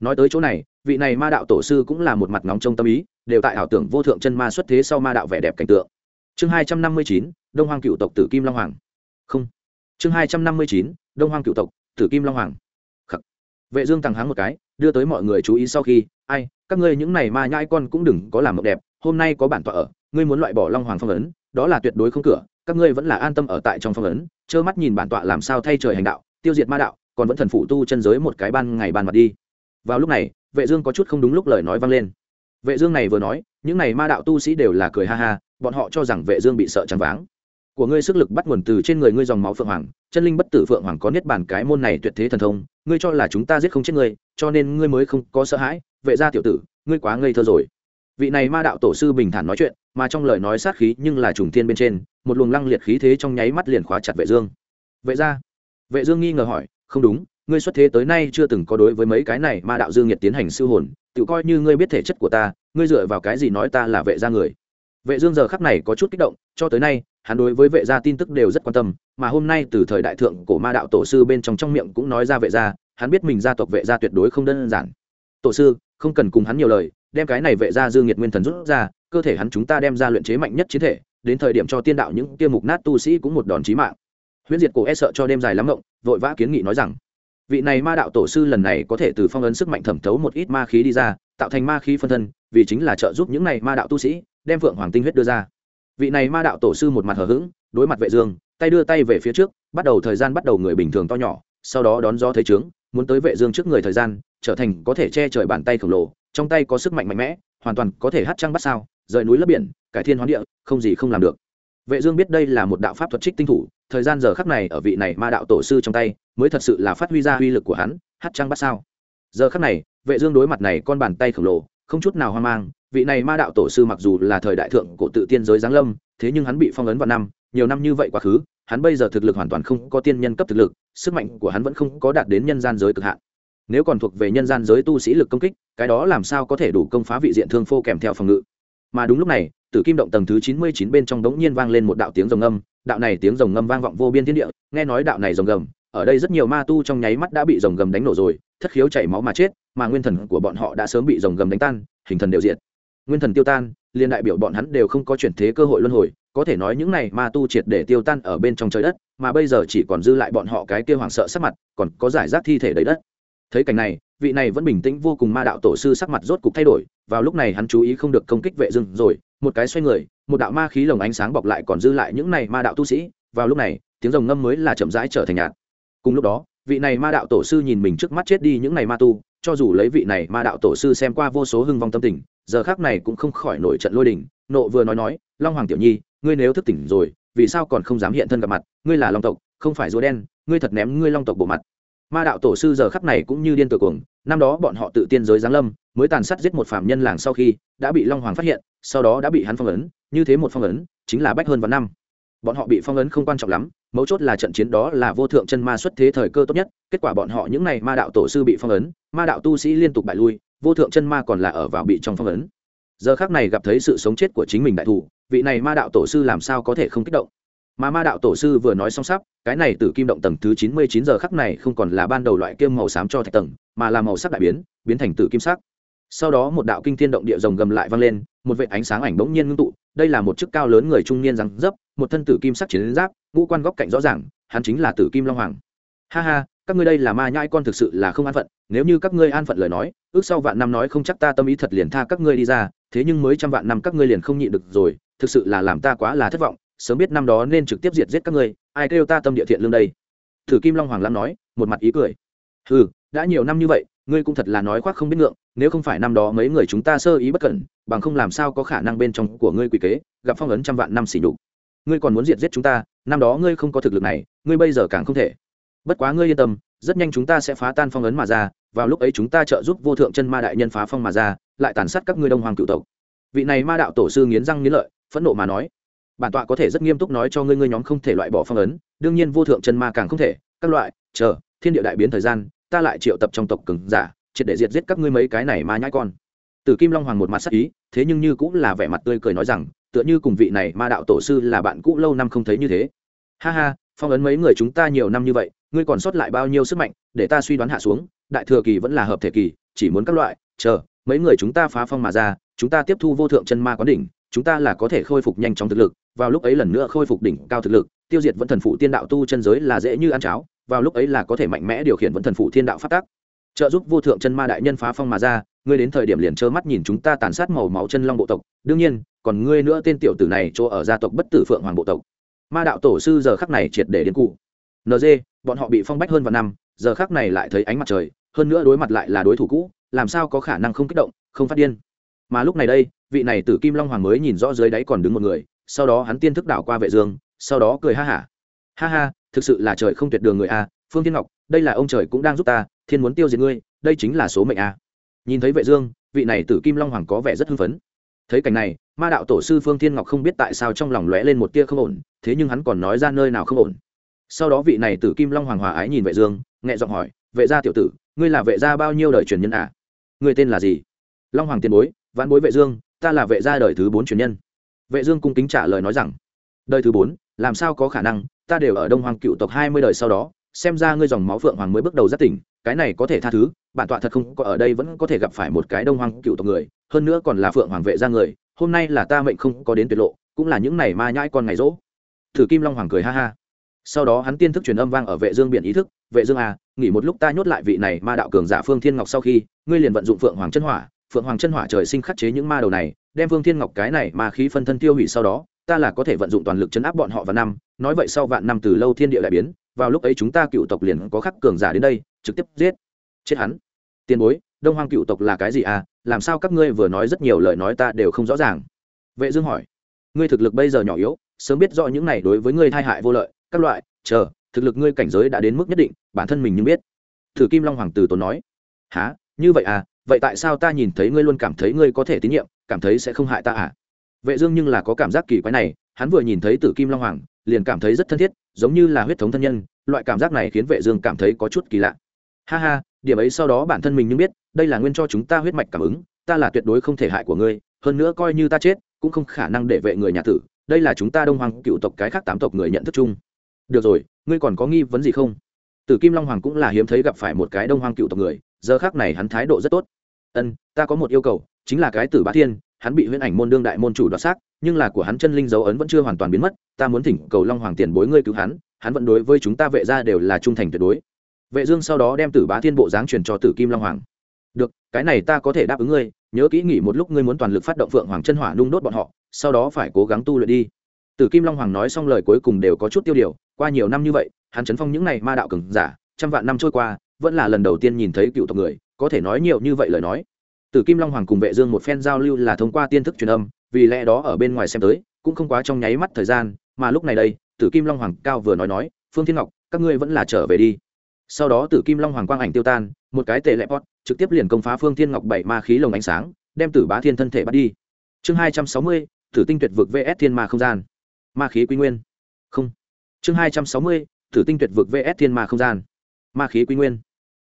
Nói tới chỗ này, vị này ma đạo tổ sư cũng là một mặt nóng trong tâm ý, đều tại ảo tưởng vô thượng chân ma xuất thế sau ma đạo vẻ đẹp cảnh tượng. Chương hai trăm năm mươi chín, đông hoàng cựu tộc tử kim long hoàng. Không. Chương hai trăm năm mươi chín, đông hoàng cựu tộc tử kim long hoàng. Khắc. vệ dương tăng háng một cái, đưa tới mọi người chú ý sau khi, ai, các ngươi những này ma nhãi con cũng đừng có làm mộng đẹp hôm nay có bản tọa ở, ngươi muốn loại bỏ long hoàng phong ấn, đó là tuyệt đối không cửa, các ngươi vẫn là an tâm ở tại trong phong ấn, trơ mắt nhìn bản tọa làm sao thay trời hành đạo, tiêu diệt ma đạo, còn vẫn thần phụ tu chân giới một cái ban ngày ban mặt đi. Vào lúc này, vệ dương có chút không đúng lúc lời nói vang lên. Vệ dương này vừa nói, những này ma đạo tu sĩ đều là cười ha ha, bọn họ cho rằng vệ dương bị sợ trắng váng. Của ngươi sức lực bắt nguồn từ trên người ngươi dòng máu phượng hoàng, chân linh bất tử phượng hoàng có niết bàn cái môn này tuyệt thế thần thông, ngươi cho là chúng ta giết không chết ngươi, cho nên ngươi mới không có sợ hãi, vệ gia tiểu tử, ngươi quá ngây thơ rồi vị này ma đạo tổ sư bình thản nói chuyện, mà trong lời nói sát khí nhưng là trùng thiên bên trên, một luồng lăng liệt khí thế trong nháy mắt liền khóa chặt vệ dương. Vệ gia? Vệ dương nghi ngờ hỏi, không đúng, ngươi xuất thế tới nay chưa từng có đối với mấy cái này ma đạo dương nhiệt tiến hành siêu hồn, tự coi như ngươi biết thể chất của ta, ngươi dựa vào cái gì nói ta là vệ gia người? Vệ dương giờ khắc này có chút kích động, cho tới nay, hắn đối với vệ gia tin tức đều rất quan tâm, mà hôm nay từ thời đại thượng cổ ma đạo tổ sư bên trong trong miệng cũng nói ra vệ gia, hắn biết mình gia tộc vệ gia tuyệt đối không đơn giản. Tổ sư, không cần cùng hắn nhiều lời đem cái này vệ gia dương nhiệt nguyên thần rút ra, cơ thể hắn chúng ta đem ra luyện chế mạnh nhất chiến thể, đến thời điểm cho tiên đạo những kia mục nát tu sĩ cũng một đòn chí mạng. Huyễn diệt cổ e sợ cho đêm dài lắm ngộng vội vã kiến nghị nói rằng, vị này ma đạo tổ sư lần này có thể từ phong ấn sức mạnh thẩm thấu một ít ma khí đi ra, tạo thành ma khí phân thân, vì chính là trợ giúp những này ma đạo tu sĩ, đem vượng hoàng tinh huyết đưa ra. Vị này ma đạo tổ sư một mặt hờ hững, đối mặt vệ dương, tay đưa tay về phía trước, bắt đầu thời gian bắt đầu người bình thường to nhỏ, sau đó đón gió thấy trướng, muốn tới vệ dương trước người thời gian, trở thành có thể che trời bàn tay khổng lồ trong tay có sức mạnh mạnh mẽ, hoàn toàn có thể hát trăng bắt sao, rời núi lấp biển, cải thiên hoán địa, không gì không làm được. Vệ dương biết đây là một đạo pháp thuật trích tinh thủ, thời gian giờ khắc này ở vị này ma đạo tổ sư trong tay, mới thật sự là phát huy ra uy lực của hắn, hát trăng bắt sao. Giờ khắc này, vệ dương đối mặt này con bàn tay khổng lồ, không chút nào hoang mang, vị này ma đạo tổ sư mặc dù là thời đại thượng cổ tự tiên giới giáng lâm, thế nhưng hắn bị phong ấn vào năm, nhiều năm như vậy quá khứ, hắn bây giờ thực lực hoàn toàn không có tiên nhân cấp thực lực, sức mạnh của hắn vẫn không có đạt đến nhân gian giới cực hạn nếu còn thuộc về nhân gian giới tu sĩ lực công kích, cái đó làm sao có thể đủ công phá vị diện thương phô kèm theo phòng ngự? Mà đúng lúc này, tử kim động tầng thứ chín mươi chín bên trong đống nhiên vang lên một đạo tiếng rồng ngâm. Đạo này tiếng rồng ngâm vang vọng vô biên thiên địa, nghe nói đạo này rồng gầm ở đây rất nhiều ma tu trong nháy mắt đã bị rồng gầm đánh nổ rồi, thất khiếu chảy máu mà chết, mà nguyên thần của bọn họ đã sớm bị rồng gầm đánh tan, hình thần đều diệt. Nguyên thần tiêu tan liên đại biểu bọn hắn đều không có chuyển thế cơ hội luân hồi, có thể nói những này ma tu triệt để tiêu tan ở bên trong trời đất, mà bây giờ chỉ còn dư lại bọn họ cái kia hoảng sợ sắc mặt, còn có giải rác thi thể đầy đất thấy cảnh này, vị này vẫn bình tĩnh vô cùng ma đạo tổ sư sắc mặt rốt cục thay đổi, vào lúc này hắn chú ý không được công kích vệ dương rồi, một cái xoay người, một đạo ma khí lồng ánh sáng bọc lại còn dư lại những này ma đạo tu sĩ, vào lúc này, tiếng rồng ngâm mới là chậm rãi trở thành nhạt. Cùng lúc đó, vị này ma đạo tổ sư nhìn mình trước mắt chết đi những này ma tu, cho dù lấy vị này ma đạo tổ sư xem qua vô số hưng vong tâm tình, giờ khác này cũng không khỏi nổi trận lôi đình, nộ vừa nói nói, long hoàng tiểu nhi, ngươi nếu thức tỉnh rồi, vì sao còn không dám hiện thân gặp mặt? Ngươi là long tộc, không phải rùa đen, ngươi thật ném ngươi long tộc bộ mặt ma đạo tổ sư giờ khắc này cũng như điên tử cuồng, năm đó bọn họ tự tiên giới giáng lâm, mới tàn sát giết một phạm nhân làng sau khi, đã bị long hoàng phát hiện, sau đó đã bị hắn phong ấn, như thế một phong ấn, chính là bách hơn vào năm. Bọn họ bị phong ấn không quan trọng lắm, mấu chốt là trận chiến đó là vô thượng chân ma xuất thế thời cơ tốt nhất, kết quả bọn họ những n à y ma đạo tổ sư bị phong ấn, ma đạo tu sĩ liên tục bại lui, vô thượng chân ma còn là ở vào bị trong phong ấn. Giờ khác này gặp thấy sự sống chết của chính mình đại thủ, vị này ma đạo tổ sư làm sao có thể không kích động? Mà ma đạo tổ sư vừa nói xong sắp, cái này từ kim động tầng thứ chín mươi chín giờ khắc này không còn là ban đầu loại kiêm màu xám cho thạch tầng, mà là màu sắc đại biến biến thành tử kim sắc. Sau đó một đạo kinh thiên động địa rồng gầm lại vang lên, một vệ ánh sáng ảnh bỗng nhiên ngưng tụ, đây là một chức cao lớn người trung niên răng dấp, một thân tử kim sắc chiến giáp, ngũ quan góc cạnh rõ ràng, hắn chính là tử kim long hoàng. Ha ha, các ngươi đây là ma nhai con thực sự là không an phận, nếu như các ngươi an phận lời nói, ước sau vạn năm nói không chắc ta tâm ý thật liền tha các ngươi đi ra, thế nhưng mới trăm vạn năm các ngươi liền không nhịn được rồi, thực sự là làm ta quá là thất vọng sớm biết năm đó nên trực tiếp diệt giết các ngươi, ai kêu ta tâm địa thiện lương đây? Thử kim long hoàng lam nói, một mặt ý cười. Ừ đã nhiều năm như vậy, ngươi cũng thật là nói khoác không biết ngượng, nếu không phải năm đó mấy người chúng ta sơ ý bất cẩn, bằng không làm sao có khả năng bên trong của ngươi quỷ kế, gặp phong ấn trăm vạn năm xỉ đục ngươi còn muốn diệt giết chúng ta, năm đó ngươi không có thực lực này, ngươi bây giờ càng không thể. Bất quá ngươi yên tâm, rất nhanh chúng ta sẽ phá tan phong ấn mà ra, vào lúc ấy chúng ta trợ giúp vô thượng chân ma đại nhân phá phong mà ra, lại tàn sát các ngươi đông hoàng cựu tộc. Vị này ma đạo tổ sư nghiến răng nghiến lợi, phẫn nộ mà nói bản tọa có thể rất nghiêm túc nói cho ngươi ngươi nhóm không thể loại bỏ phong ấn, đương nhiên vô thượng chân ma càng không thể, các loại, chờ, thiên địa đại biến thời gian, ta lại triệu tập trong tộc cừng giả, triệt để diệt giết các ngươi mấy cái này ma nhãi con. Từ kim long hoàng một mặt sắc ý, thế nhưng như cũng là vẻ mặt tươi cười nói rằng, tựa như cùng vị này ma đạo tổ sư là bạn cũ lâu năm không thấy như thế. Ha ha, phong ấn mấy người chúng ta nhiều năm như vậy, ngươi còn sót lại bao nhiêu sức mạnh, để ta suy đoán hạ xuống, đại thừa kỳ vẫn là hợp thể kỳ, chỉ muốn các loại, chờ, mấy người chúng ta phá phong mà ra, chúng ta tiếp thu vô thượng chân ma quán đỉnh chúng ta là có thể khôi phục nhanh chóng thực lực, vào lúc ấy lần nữa khôi phục đỉnh cao thực lực, tiêu diệt vẫn thần phụ tiên đạo tu chân giới là dễ như ăn cháo, vào lúc ấy là có thể mạnh mẽ điều khiển vẫn thần phụ thiên đạo phát tác trợ giúp vô thượng chân ma đại nhân phá phong mà ra, ngươi đến thời điểm liền trơ mắt nhìn chúng ta tàn sát màu máu chân long bộ tộc. Đương nhiên, còn ngươi nữa tên tiểu tử này chỗ ở gia tộc bất tử phượng hoàng bộ tộc. Ma đạo tổ sư giờ khắc này triệt để đến cụ nd bọn họ bị phong bách hơn vào năm, giờ khắc này lại thấy ánh mặt trời, hơn nữa đối mặt lại là đối thủ cũ, làm sao có khả năng không kích động, không phát điên? Mà lúc này đây, vị này tử kim long hoàng mới nhìn rõ dưới đáy còn đứng một người, sau đó hắn tiên thức đảo qua vệ dương, sau đó cười ha hả. Ha. ha ha thực sự là trời không tuyệt đường người a, phương thiên ngọc, đây là ông trời cũng đang giúp ta, thiên muốn tiêu diệt ngươi, đây chính là số mệnh a. Nhìn thấy vệ dương, vị này tử kim long hoàng có vẻ rất hưng phấn. Thấy cảnh này, ma đạo tổ sư phương thiên ngọc không biết tại sao trong lòng lóe lên một tia không ổn, thế nhưng hắn còn nói ra nơi nào không ổn. Sau đó vị này tử kim long hoàng hòa ái nhìn vệ dương, nhẹ giọng hỏi, vệ gia tiểu tử, ngươi là vệ gia bao nhiêu đời truyền nhân à? Ngươi tên là gì? Long hoàng tiền bối vãn bối vệ dương, ta là vệ gia đời thứ bốn truyền nhân. Vệ dương cung kính trả lời nói rằng, đời thứ bốn, làm sao có khả năng, ta đều ở đông hoàng cựu tộc hai mươi đời sau đó, xem ra ngươi dòng máu phượng hoàng mới bước đầu rất tỉnh, cái này có thể tha thứ, bản tọa thật không có ở đây vẫn có thể gặp phải một cái đông hoàng cựu tộc người, hơn nữa còn là phượng hoàng vệ gia người, hôm nay là ta mệnh không có đến tuyệt lộ, cũng là những này ma nhãi con ngày rỗ. Thử kim long hoàng cười ha ha. Sau đó hắn tiên thức truyền âm vang ở vệ dương biển ý thức, vệ dương à nghỉ một lúc ta nhốt lại vị này ma đạo cường giả phương thiên ngọc sau khi, ngươi liền vận dụng phượng hoàng chân hỏa phượng hoàng chân hỏa trời sinh khắc chế những ma đầu này, đem vương thiên ngọc cái này ma khí phân thân tiêu hủy sau đó, ta là có thể vận dụng toàn lực chấn áp bọn họ vào năm, nói vậy sau vạn năm từ lâu thiên địa đại biến, vào lúc ấy chúng ta cựu tộc liền có khắc cường giả đến đây, trực tiếp giết. Chết hắn. Tiền bối, đông hoang cựu tộc là cái gì à? Làm sao các ngươi vừa nói rất nhiều lời nói ta đều không rõ ràng? Vệ dương hỏi. Ngươi thực lực bây giờ nhỏ yếu, sớm biết rõ những này đối với ngươi thay hại vô lợi, các loại, chờ, thực lực ngươi cảnh giới đã đến mức nhất định, bản thân mình nhưng biết. Thử kim long hoàng tử tốn nói. Há như vậy à? Vậy tại sao ta nhìn thấy ngươi luôn cảm thấy ngươi có thể tín nhiệm, cảm thấy sẽ không hại ta à? Vệ dương nhưng là có cảm giác kỳ quái này, hắn vừa nhìn thấy tử kim long hoàng, liền cảm thấy rất thân thiết, giống như là huyết thống thân nhân, loại cảm giác này khiến vệ dương cảm thấy có chút kỳ lạ. Ha ha, điểm ấy sau đó bản thân mình nhưng biết, đây là nguyên cho chúng ta huyết mạch cảm ứng, ta là tuyệt đối không thể hại của ngươi, hơn nữa coi như ta chết, cũng không khả năng để vệ người nhà tử, đây là chúng ta đông hoàng cựu tộc cái khác tám tộc người nhận thức chung. Được rồi, ngươi còn có nghi vấn gì không? Tử kim long hoàng cũng là hiếm thấy gặp phải một cái đông hoàng cựu tộc người, giờ khác này hắn thái độ rất tốt ân, ta có một yêu cầu, chính là cái tử bá thiên, hắn bị huyễn ảnh môn đương đại môn chủ đoạt xác, nhưng là của hắn chân linh dấu ấn vẫn chưa hoàn toàn biến mất, ta muốn thỉnh cầu long hoàng tiền bối ngươi cứu hắn hắn vẫn đối với chúng ta vệ ra đều là trung thành tuyệt đối. Vệ dương sau đó đem tử bá thiên bộ dáng truyền cho tử kim long hoàng. Được, cái này ta có thể đáp ứng ngươi, nhớ kỹ nghỉ một lúc ngươi muốn toàn lực phát động phượng hoàng chân hỏa nung đốt bọn họ, sau đó phải cố gắng tu luyện đi. Tử kim long hoàng nói xong lời cuối cùng đều có chút tiêu điều, qua nhiều năm như vậy, hắn chấn phong những này ma đạo cường giả, trăm vạn năm trôi qua, vẫn là lần đầu tiên nhìn thấy cựu tộc người có thể nói nhiều như vậy lời nói. Tử kim long hoàng cùng vệ dương một phen giao lưu là thông qua tiên thức truyền âm, vì lẽ đó ở bên ngoài xem tới, cũng không quá trong nháy mắt thời gian, mà lúc này đây, tử kim long hoàng cao vừa nói nói, phương thiên ngọc, các ngươi vẫn là trở về đi. Sau đó tử kim long hoàng quang ảnh tiêu tan, một cái tệ lẹp pot trực tiếp liền công phá phương thiên ngọc bảy ma khí lồng ánh sáng, đem tử bá thiên thân thể bắt đi. Chương hai trăm sáu mươi, tử tinh tuyệt vực vs thiên ma không gian. Ma khí quy nguyên. Không. Chương hai trăm sáu mươi, tử tinh tuyệt vực vs thiên ma không gian. Ma khí quy nguyên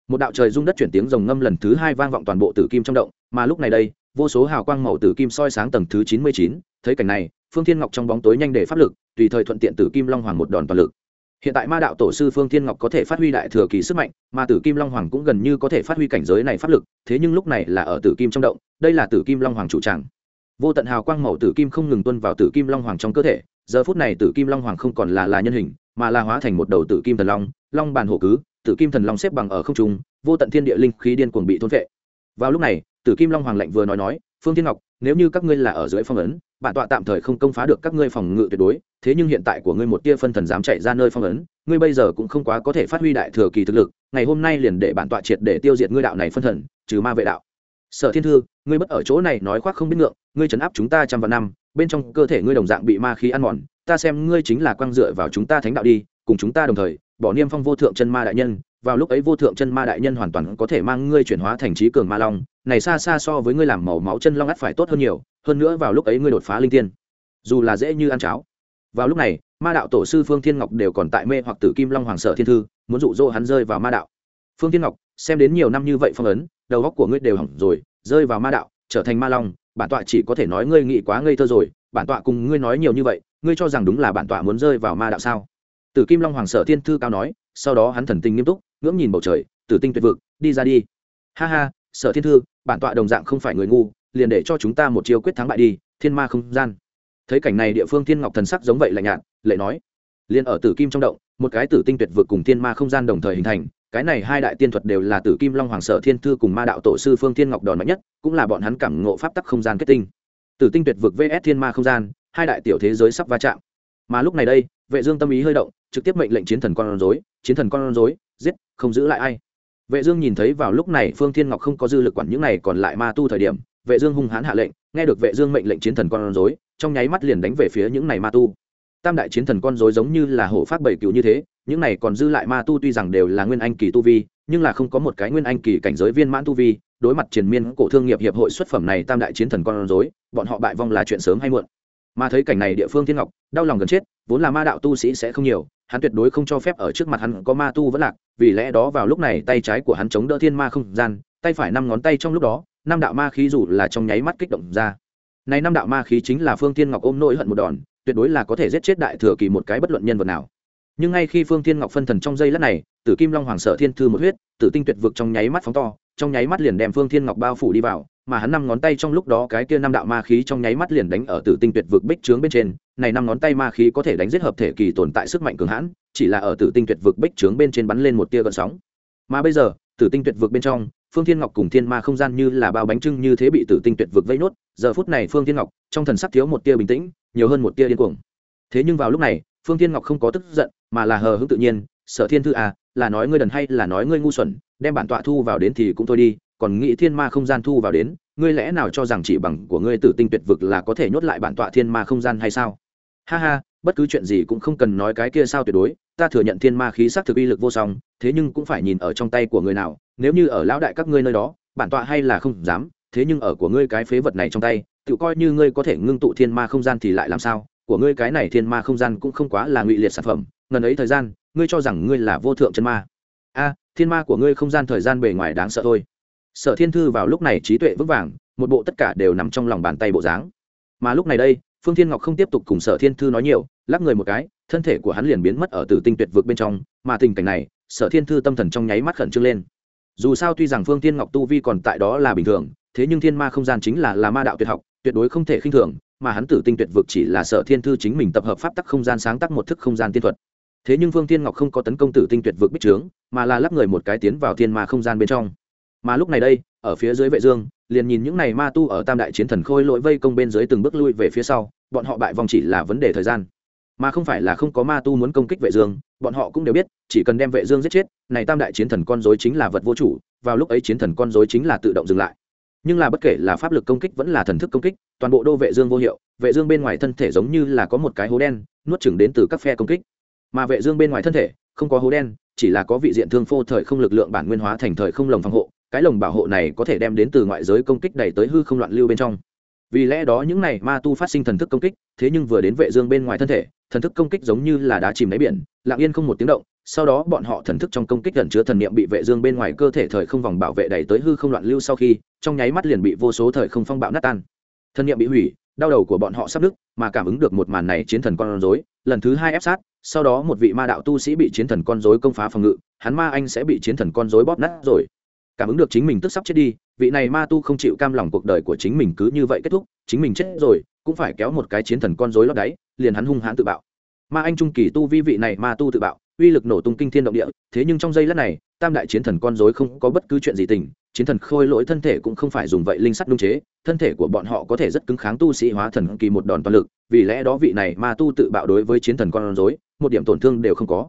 một đạo trời rung đất chuyển tiếng rồng ngâm lần thứ hai vang vọng toàn bộ tử kim trong động mà lúc này đây vô số hào quang màu tử kim soi sáng tầng thứ chín mươi chín thấy cảnh này phương thiên ngọc trong bóng tối nhanh để pháp lực tùy thời thuận tiện tử kim long hoàng một đòn toàn lực hiện tại ma đạo tổ sư phương thiên ngọc có thể phát huy đại thừa kỳ sức mạnh mà tử kim long hoàng cũng gần như có thể phát huy cảnh giới này pháp lực thế nhưng lúc này là ở tử kim trong động đây là tử kim long hoàng chủ tràng vô tận hào quang màu tử kim không ngừng tuân vào tử kim long hoàng trong cơ thể giờ phút này tử kim long hoàng không còn là là nhân hình mà là hóa thành một đầu tử kim thần long long bàn hổ cứ, tử kim thần long xếp bằng ở không trung, vô tận thiên địa linh khí điên cuồng bị thôn vệ vào lúc này, tử kim long hoàng lạnh vừa nói nói, phương thiên ngọc, nếu như các ngươi là ở dưới phong ấn, bản tọa tạm thời không công phá được các ngươi phòng ngự tuyệt đối, thế nhưng hiện tại của ngươi một tia phân thần dám chạy ra nơi phong ấn, ngươi bây giờ cũng không quá có thể phát huy đại thừa kỳ thực lực, ngày hôm nay liền để bản tọa triệt để tiêu diệt ngươi đạo này phân thần, trừ ma vệ đạo. Sở thiên thư, ngươi bất ở chỗ này nói khoác không biết ngượng, ngươi trấn áp chúng ta trăm vạn năm, bên trong cơ thể ngươi đồng dạng bị ma khí ăn mòn, ta xem ngươi chính là quang dựa vào chúng ta thánh đạo đi, cùng chúng ta đồng thời bỏ niêm phong vô thượng chân ma đại nhân, vào lúc ấy vô thượng chân ma đại nhân hoàn toàn có thể mang ngươi chuyển hóa thành trí cường ma long, này xa xa so với ngươi làm màu máu chân long ắt phải tốt hơn nhiều, hơn nữa vào lúc ấy ngươi đột phá linh tiên, dù là dễ như ăn cháo. Vào lúc này, ma đạo tổ sư phương thiên ngọc đều còn tại mê hoặc tử kim long hoàng sở thiên thư, muốn dụ dỗ hắn rơi vào ma đạo. Phương thiên ngọc, xem đến nhiều năm như vậy phong ấn, đầu góc của ngươi đều hỏng rồi, rơi vào ma đạo, trở thành ma long, bản tọa chỉ có thể nói ngươi nghĩ quá ngây thơ rồi, bản tọa cùng ngươi nói nhiều như vậy, ngươi cho rằng đúng là bản tọa muốn rơi vào ma đạo sao? Tử kim long hoàng sở thiên thư cao nói, sau đó hắn thần tình nghiêm túc, ngưỡng nhìn bầu trời, tử tinh tuyệt vực, đi ra đi. Ha ha, sở thiên thư, bản tọa đồng dạng không phải người ngu, liền để cho chúng ta một chiêu quyết thắng bại đi, thiên ma không gian. Thấy cảnh này địa phương thiên ngọc thần sắc giống vậy lạnh nhạt lệ nói, liền ở tử kim trong động, một cái tử tinh tuyệt vực cùng thiên ma không gian đồng thời hình thành, cái này hai đại tiên thuật đều là tử kim long hoàng sở thiên thư cùng ma đạo tổ sư phương thiên ngọc đòn mạnh nhất, cũng là bọn hắn cảm ngộ pháp tắc không gian kết tinh. Tử tinh tuyệt vực vs thiên ma không gian, hai đại tiểu thế giới sắp va chạm. Mà lúc này đây, vệ dương tâm ý hơi động trực tiếp mệnh lệnh chiến thần con rối, chiến thần con rối, giết, không giữ lại ai. Vệ dương nhìn thấy vào lúc này phương thiên ngọc không có dư lực quản những này còn lại ma tu thời điểm, vệ dương hung hãn hạ lệnh, nghe được vệ dương mệnh lệnh chiến thần con rối, trong nháy mắt liền đánh về phía những này ma tu. Tam đại chiến thần con rối giống như là hổ phát bảy cựu như thế, những này còn dư lại ma tu tuy rằng đều là nguyên anh kỳ tu vi, nhưng là không có một cái nguyên anh kỳ cảnh giới viên mãn tu vi, đối mặt triền miên cổ thương nghiệp hiệp hội xuất phẩm này tam đại chiến thần con rối, bọn họ bại vong là chuyện sớm hay muộn. Mà thấy cảnh này địa phương thiên ngọc, đau lòng gần chết, vốn là ma đạo tu sĩ sẽ không nhiều hắn tuyệt đối không cho phép ở trước mặt hắn có ma tu vẫn lạc, vì lẽ đó vào lúc này tay trái của hắn chống đỡ thiên ma không gian, tay phải năm ngón tay trong lúc đó, năm đạo ma khí dù là trong nháy mắt kích động ra. Này năm đạo ma khí chính là phương thiên ngọc ôm nỗi hận một đòn, tuyệt đối là có thể giết chết đại thừa kỳ một cái bất luận nhân vật nào. Nhưng ngay khi phương thiên ngọc phân thần trong giây lát này, tử kim long hoàng sợ thiên thư một huyết, tử tinh tuyệt vực trong nháy mắt phóng to, trong nháy mắt liền đem phương thiên ngọc bao phủ đi vào mà hắn năm ngón tay trong lúc đó cái kia năm đạo ma khí trong nháy mắt liền đánh ở tử tinh tuyệt vực bích trướng bên trên. Này năm ngón tay ma khí có thể đánh giết hợp thể kỳ tồn tại sức mạnh cường hãn, chỉ là ở tử tinh tuyệt vực bích trướng bên trên bắn lên một tia gợn sóng. Mà bây giờ, tử tinh tuyệt vực bên trong, phương thiên ngọc cùng thiên ma không gian như là bao bánh trưng như thế bị tử tinh tuyệt vực vây nốt, giờ phút này phương thiên ngọc, trong thần sắc thiếu một tia bình tĩnh, nhiều hơn một tia điên cuồng. Thế nhưng vào lúc này, phương thiên ngọc không có tức giận, mà là hờ hững tự nhiên, sở thiên thư à là nói ngươi đần hay là nói ngươi ngu xuẩn, đem bản tọa thu vào đến thì cũng thôi đi còn nghĩ thiên ma không gian thu vào đến, ngươi lẽ nào cho rằng chỉ bằng của ngươi tử tinh tuyệt vực là có thể nhốt lại bản tọa thiên ma không gian hay sao? Ha ha, bất cứ chuyện gì cũng không cần nói cái kia sao tuyệt đối, ta thừa nhận thiên ma khí sắc thực uy lực vô song, thế nhưng cũng phải nhìn ở trong tay của người nào, nếu như ở lão đại các ngươi nơi đó, bản tọa hay là không dám, thế nhưng ở của ngươi cái phế vật này trong tay, tự coi như ngươi có thể ngưng tụ thiên ma không gian thì lại làm sao? Của ngươi cái này thiên ma không gian cũng không quá là ngụy liệt sản phẩm, ngần ấy thời gian, ngươi cho rằng ngươi là vô thượng chân ma. A, thiên ma của ngươi không gian thời gian bề ngoài đáng sợ thôi sở thiên thư vào lúc này trí tuệ vững vàng, một bộ tất cả đều nằm trong lòng bàn tay bộ dáng. Mà lúc này đây, phương thiên ngọc không tiếp tục cùng sở thiên thư nói nhiều, lắc người một cái, thân thể của hắn liền biến mất ở từ tinh tuyệt vực bên trong, mà tình cảnh này, sở thiên thư tâm thần trong nháy mắt khẩn trương lên. Dù sao tuy rằng phương thiên ngọc tu vi còn tại đó là bình thường, thế nhưng thiên ma không gian chính là là ma đạo tuyệt học, tuyệt đối không thể khinh thường, mà hắn tử tinh tuyệt vực chỉ là sở thiên thư chính mình tập hợp pháp tắc không gian sáng tác một thức không gian tiên thuật. Thế nhưng phương thiên ngọc không có tấn công tử tinh tuyệt vực bích trướng, mà là lắp người một cái tiến vào thiên ma không gian bên trong mà lúc này đây, ở phía dưới vệ dương, liền nhìn những này ma tu ở tam đại chiến thần khôi lỗi vây công bên dưới từng bước lui về phía sau, bọn họ bại vòng chỉ là vấn đề thời gian. Mà không phải là không có ma tu muốn công kích vệ dương, bọn họ cũng đều biết, chỉ cần đem vệ dương giết chết, này tam đại chiến thần con rối chính là vật vô chủ, vào lúc ấy chiến thần con rối chính là tự động dừng lại. Nhưng là bất kể là pháp lực công kích vẫn là thần thức công kích, toàn bộ đô vệ dương vô hiệu, vệ dương bên ngoài thân thể giống như là có một cái hố đen, nuốt chửng đến từ các phe công kích. Mà vệ dương bên ngoài thân thể, không có hố đen, chỉ là có vị diện thương phô thời không lực lượng bản nguyên hóa thành thời không lồng phòng hộ cái lồng bảo hộ này có thể đem đến từ ngoại giới công kích đẩy tới hư không loạn lưu bên trong. Vì lẽ đó những này ma tu phát sinh thần thức công kích, thế nhưng vừa đến vệ dương bên ngoài thân thể, thần thức công kích giống như là đá chìm đáy biển, lặng yên không một tiếng động, sau đó bọn họ thần thức trong công kích gần chứa thần niệm bị vệ dương bên ngoài cơ thể thời không vòng bảo vệ đẩy tới hư không loạn lưu sau khi, trong nháy mắt liền bị vô số thời không phong bạo nát tan. Thần niệm bị hủy, đau đầu của bọn họ sắp nứt, mà cảm ứng được một màn này chiến thần con rối, lần thứ hai ép sát, sau đó một vị ma đạo tu sĩ bị chiến thần con rối công phá phòng ngự, hắn ma anh sẽ bị chiến thần con rối bóp nát rồi cảm ứng được chính mình tức sắp chết đi, vị này ma tu không chịu cam lòng cuộc đời của chính mình cứ như vậy kết thúc, chính mình chết rồi, cũng phải kéo một cái chiến thần con rối lót đáy, liền hắn hung hãn tự bạo. Ma anh trung kỳ tu vi vị này ma tu tự bạo, uy lực nổ tung kinh thiên động địa, thế nhưng trong giây lát này, tam đại chiến thần con rối không có bất cứ chuyện gì tình, chiến thần khôi lỗi thân thể cũng không phải dùng vậy linh sắt đung chế, thân thể của bọn họ có thể rất cứng kháng tu sĩ hóa thần kỳ một đòn toàn lực, vì lẽ đó vị này ma tu tự bạo đối với chiến thần con rối, một điểm tổn thương đều không có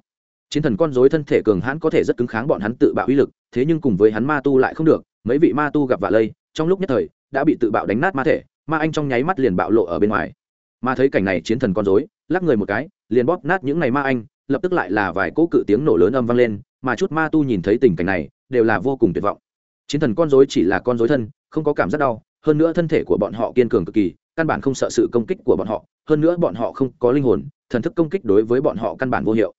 chiến thần con rối thân thể cường hãn có thể rất cứng kháng bọn hắn tự bạo uy lực, thế nhưng cùng với hắn ma tu lại không được, mấy vị ma tu gặp vạ lây, trong lúc nhất thời, đã bị tự bạo đánh nát ma thể, ma anh trong nháy mắt liền bạo lộ ở bên ngoài. Ma thấy cảnh này chiến thần con rối, lắc người một cái, liền bóp nát những ngày ma anh, lập tức lại là vài cỗ cự tiếng nổ lớn âm vang lên, mà chút ma tu nhìn thấy tình cảnh này, đều là vô cùng tuyệt vọng. Chiến thần con rối chỉ là con rối thân, không có cảm giác đau, hơn nữa thân thể của bọn họ kiên cường cực kỳ, căn bản không sợ sự công kích của bọn họ, hơn nữa bọn họ không có linh hồn, thần thức công kích đối với bọn họ căn bản vô hiệu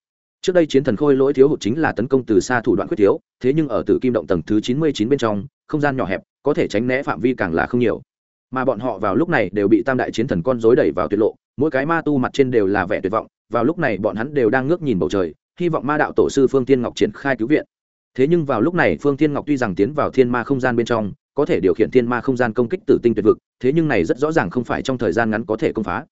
trước đây chiến thần khôi lỗi thiếu hụt chính là tấn công từ xa thủ đoạn quyết thiếu, thế nhưng ở tử kim động tầng thứ chín mươi chín bên trong, không gian nhỏ hẹp, có thể tránh né phạm vi càng là không nhiều. Mà bọn họ vào lúc này đều bị tam đại chiến thần con dối đẩy vào tuyệt lộ, mỗi cái ma tu mặt trên đều là vẻ tuyệt vọng, vào lúc này bọn hắn đều đang ngước nhìn bầu trời, hy vọng ma đạo tổ sư phương tiên ngọc triển khai cứu viện. Thế nhưng vào lúc này phương tiên ngọc tuy rằng tiến vào thiên ma không gian bên trong, có thể điều khiển thiên ma không gian công kích tử tinh tuyệt vực, thế nhưng này rất rõ ràng không phải trong thời gian ngắn có thể công phá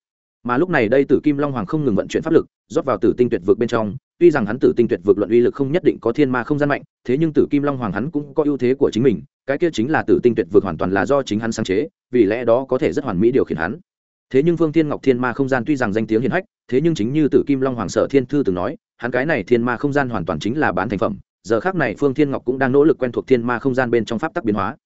mà lúc này đây tử kim long hoàng không ngừng vận chuyển pháp lực, rót vào tử tinh tuyệt vực bên trong. Tuy rằng hắn tử tinh tuyệt vực luận uy lực không nhất định có thiên ma không gian mạnh, thế nhưng tử kim long hoàng hắn cũng có ưu thế của chính mình, cái kia chính là tử tinh tuyệt vực hoàn toàn là do chính hắn sáng chế, vì lẽ đó có thể rất hoàn mỹ điều khiển hắn. Thế nhưng phương thiên ngọc thiên ma không gian tuy rằng danh tiếng hiển hách, thế nhưng chính như tử kim long hoàng sở thiên thư từng nói, hắn cái này thiên ma không gian hoàn toàn chính là bán thành phẩm, giờ khác này phương thiên ngọc cũng đang nỗ lực quen thuộc thiên ma không gian bên trong pháp tắc biến hóa.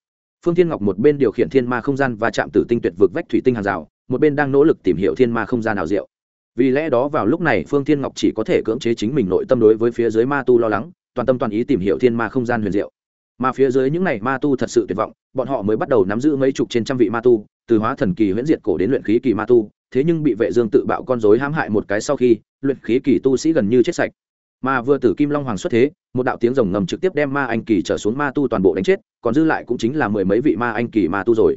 Phương thiên ngọc một bên điều khiển thiên ma không gian và chạm tử tinh tuyệt vực vách thủy tinh hàng rào một bên đang nỗ lực tìm hiểu thiên ma không gian nào diệu. Vì lẽ đó vào lúc này, phương thiên ngọc chỉ có thể cưỡng chế chính mình nội tâm đối với phía dưới ma tu lo lắng, toàn tâm toàn ý tìm hiểu thiên ma không gian huyền diệu. Mà phía dưới những này ma tu thật sự tuyệt vọng, bọn họ mới bắt đầu nắm giữ mấy chục trên trăm vị ma tu, từ hóa thần kỳ huyễn diệt cổ đến luyện khí kỳ ma tu, thế nhưng bị vệ dương tự bạo con rối hãm hại một cái sau khi, luyện khí kỳ tu sĩ gần như chết sạch. Mà vừa tử kim long hoàng xuất thế, một đạo tiếng rồng ngầm trực tiếp đem ma anh kỳ trở xuống ma tu toàn bộ đánh chết, còn dư lại cũng chính là mười mấy vị ma anh kỳ ma tu rồi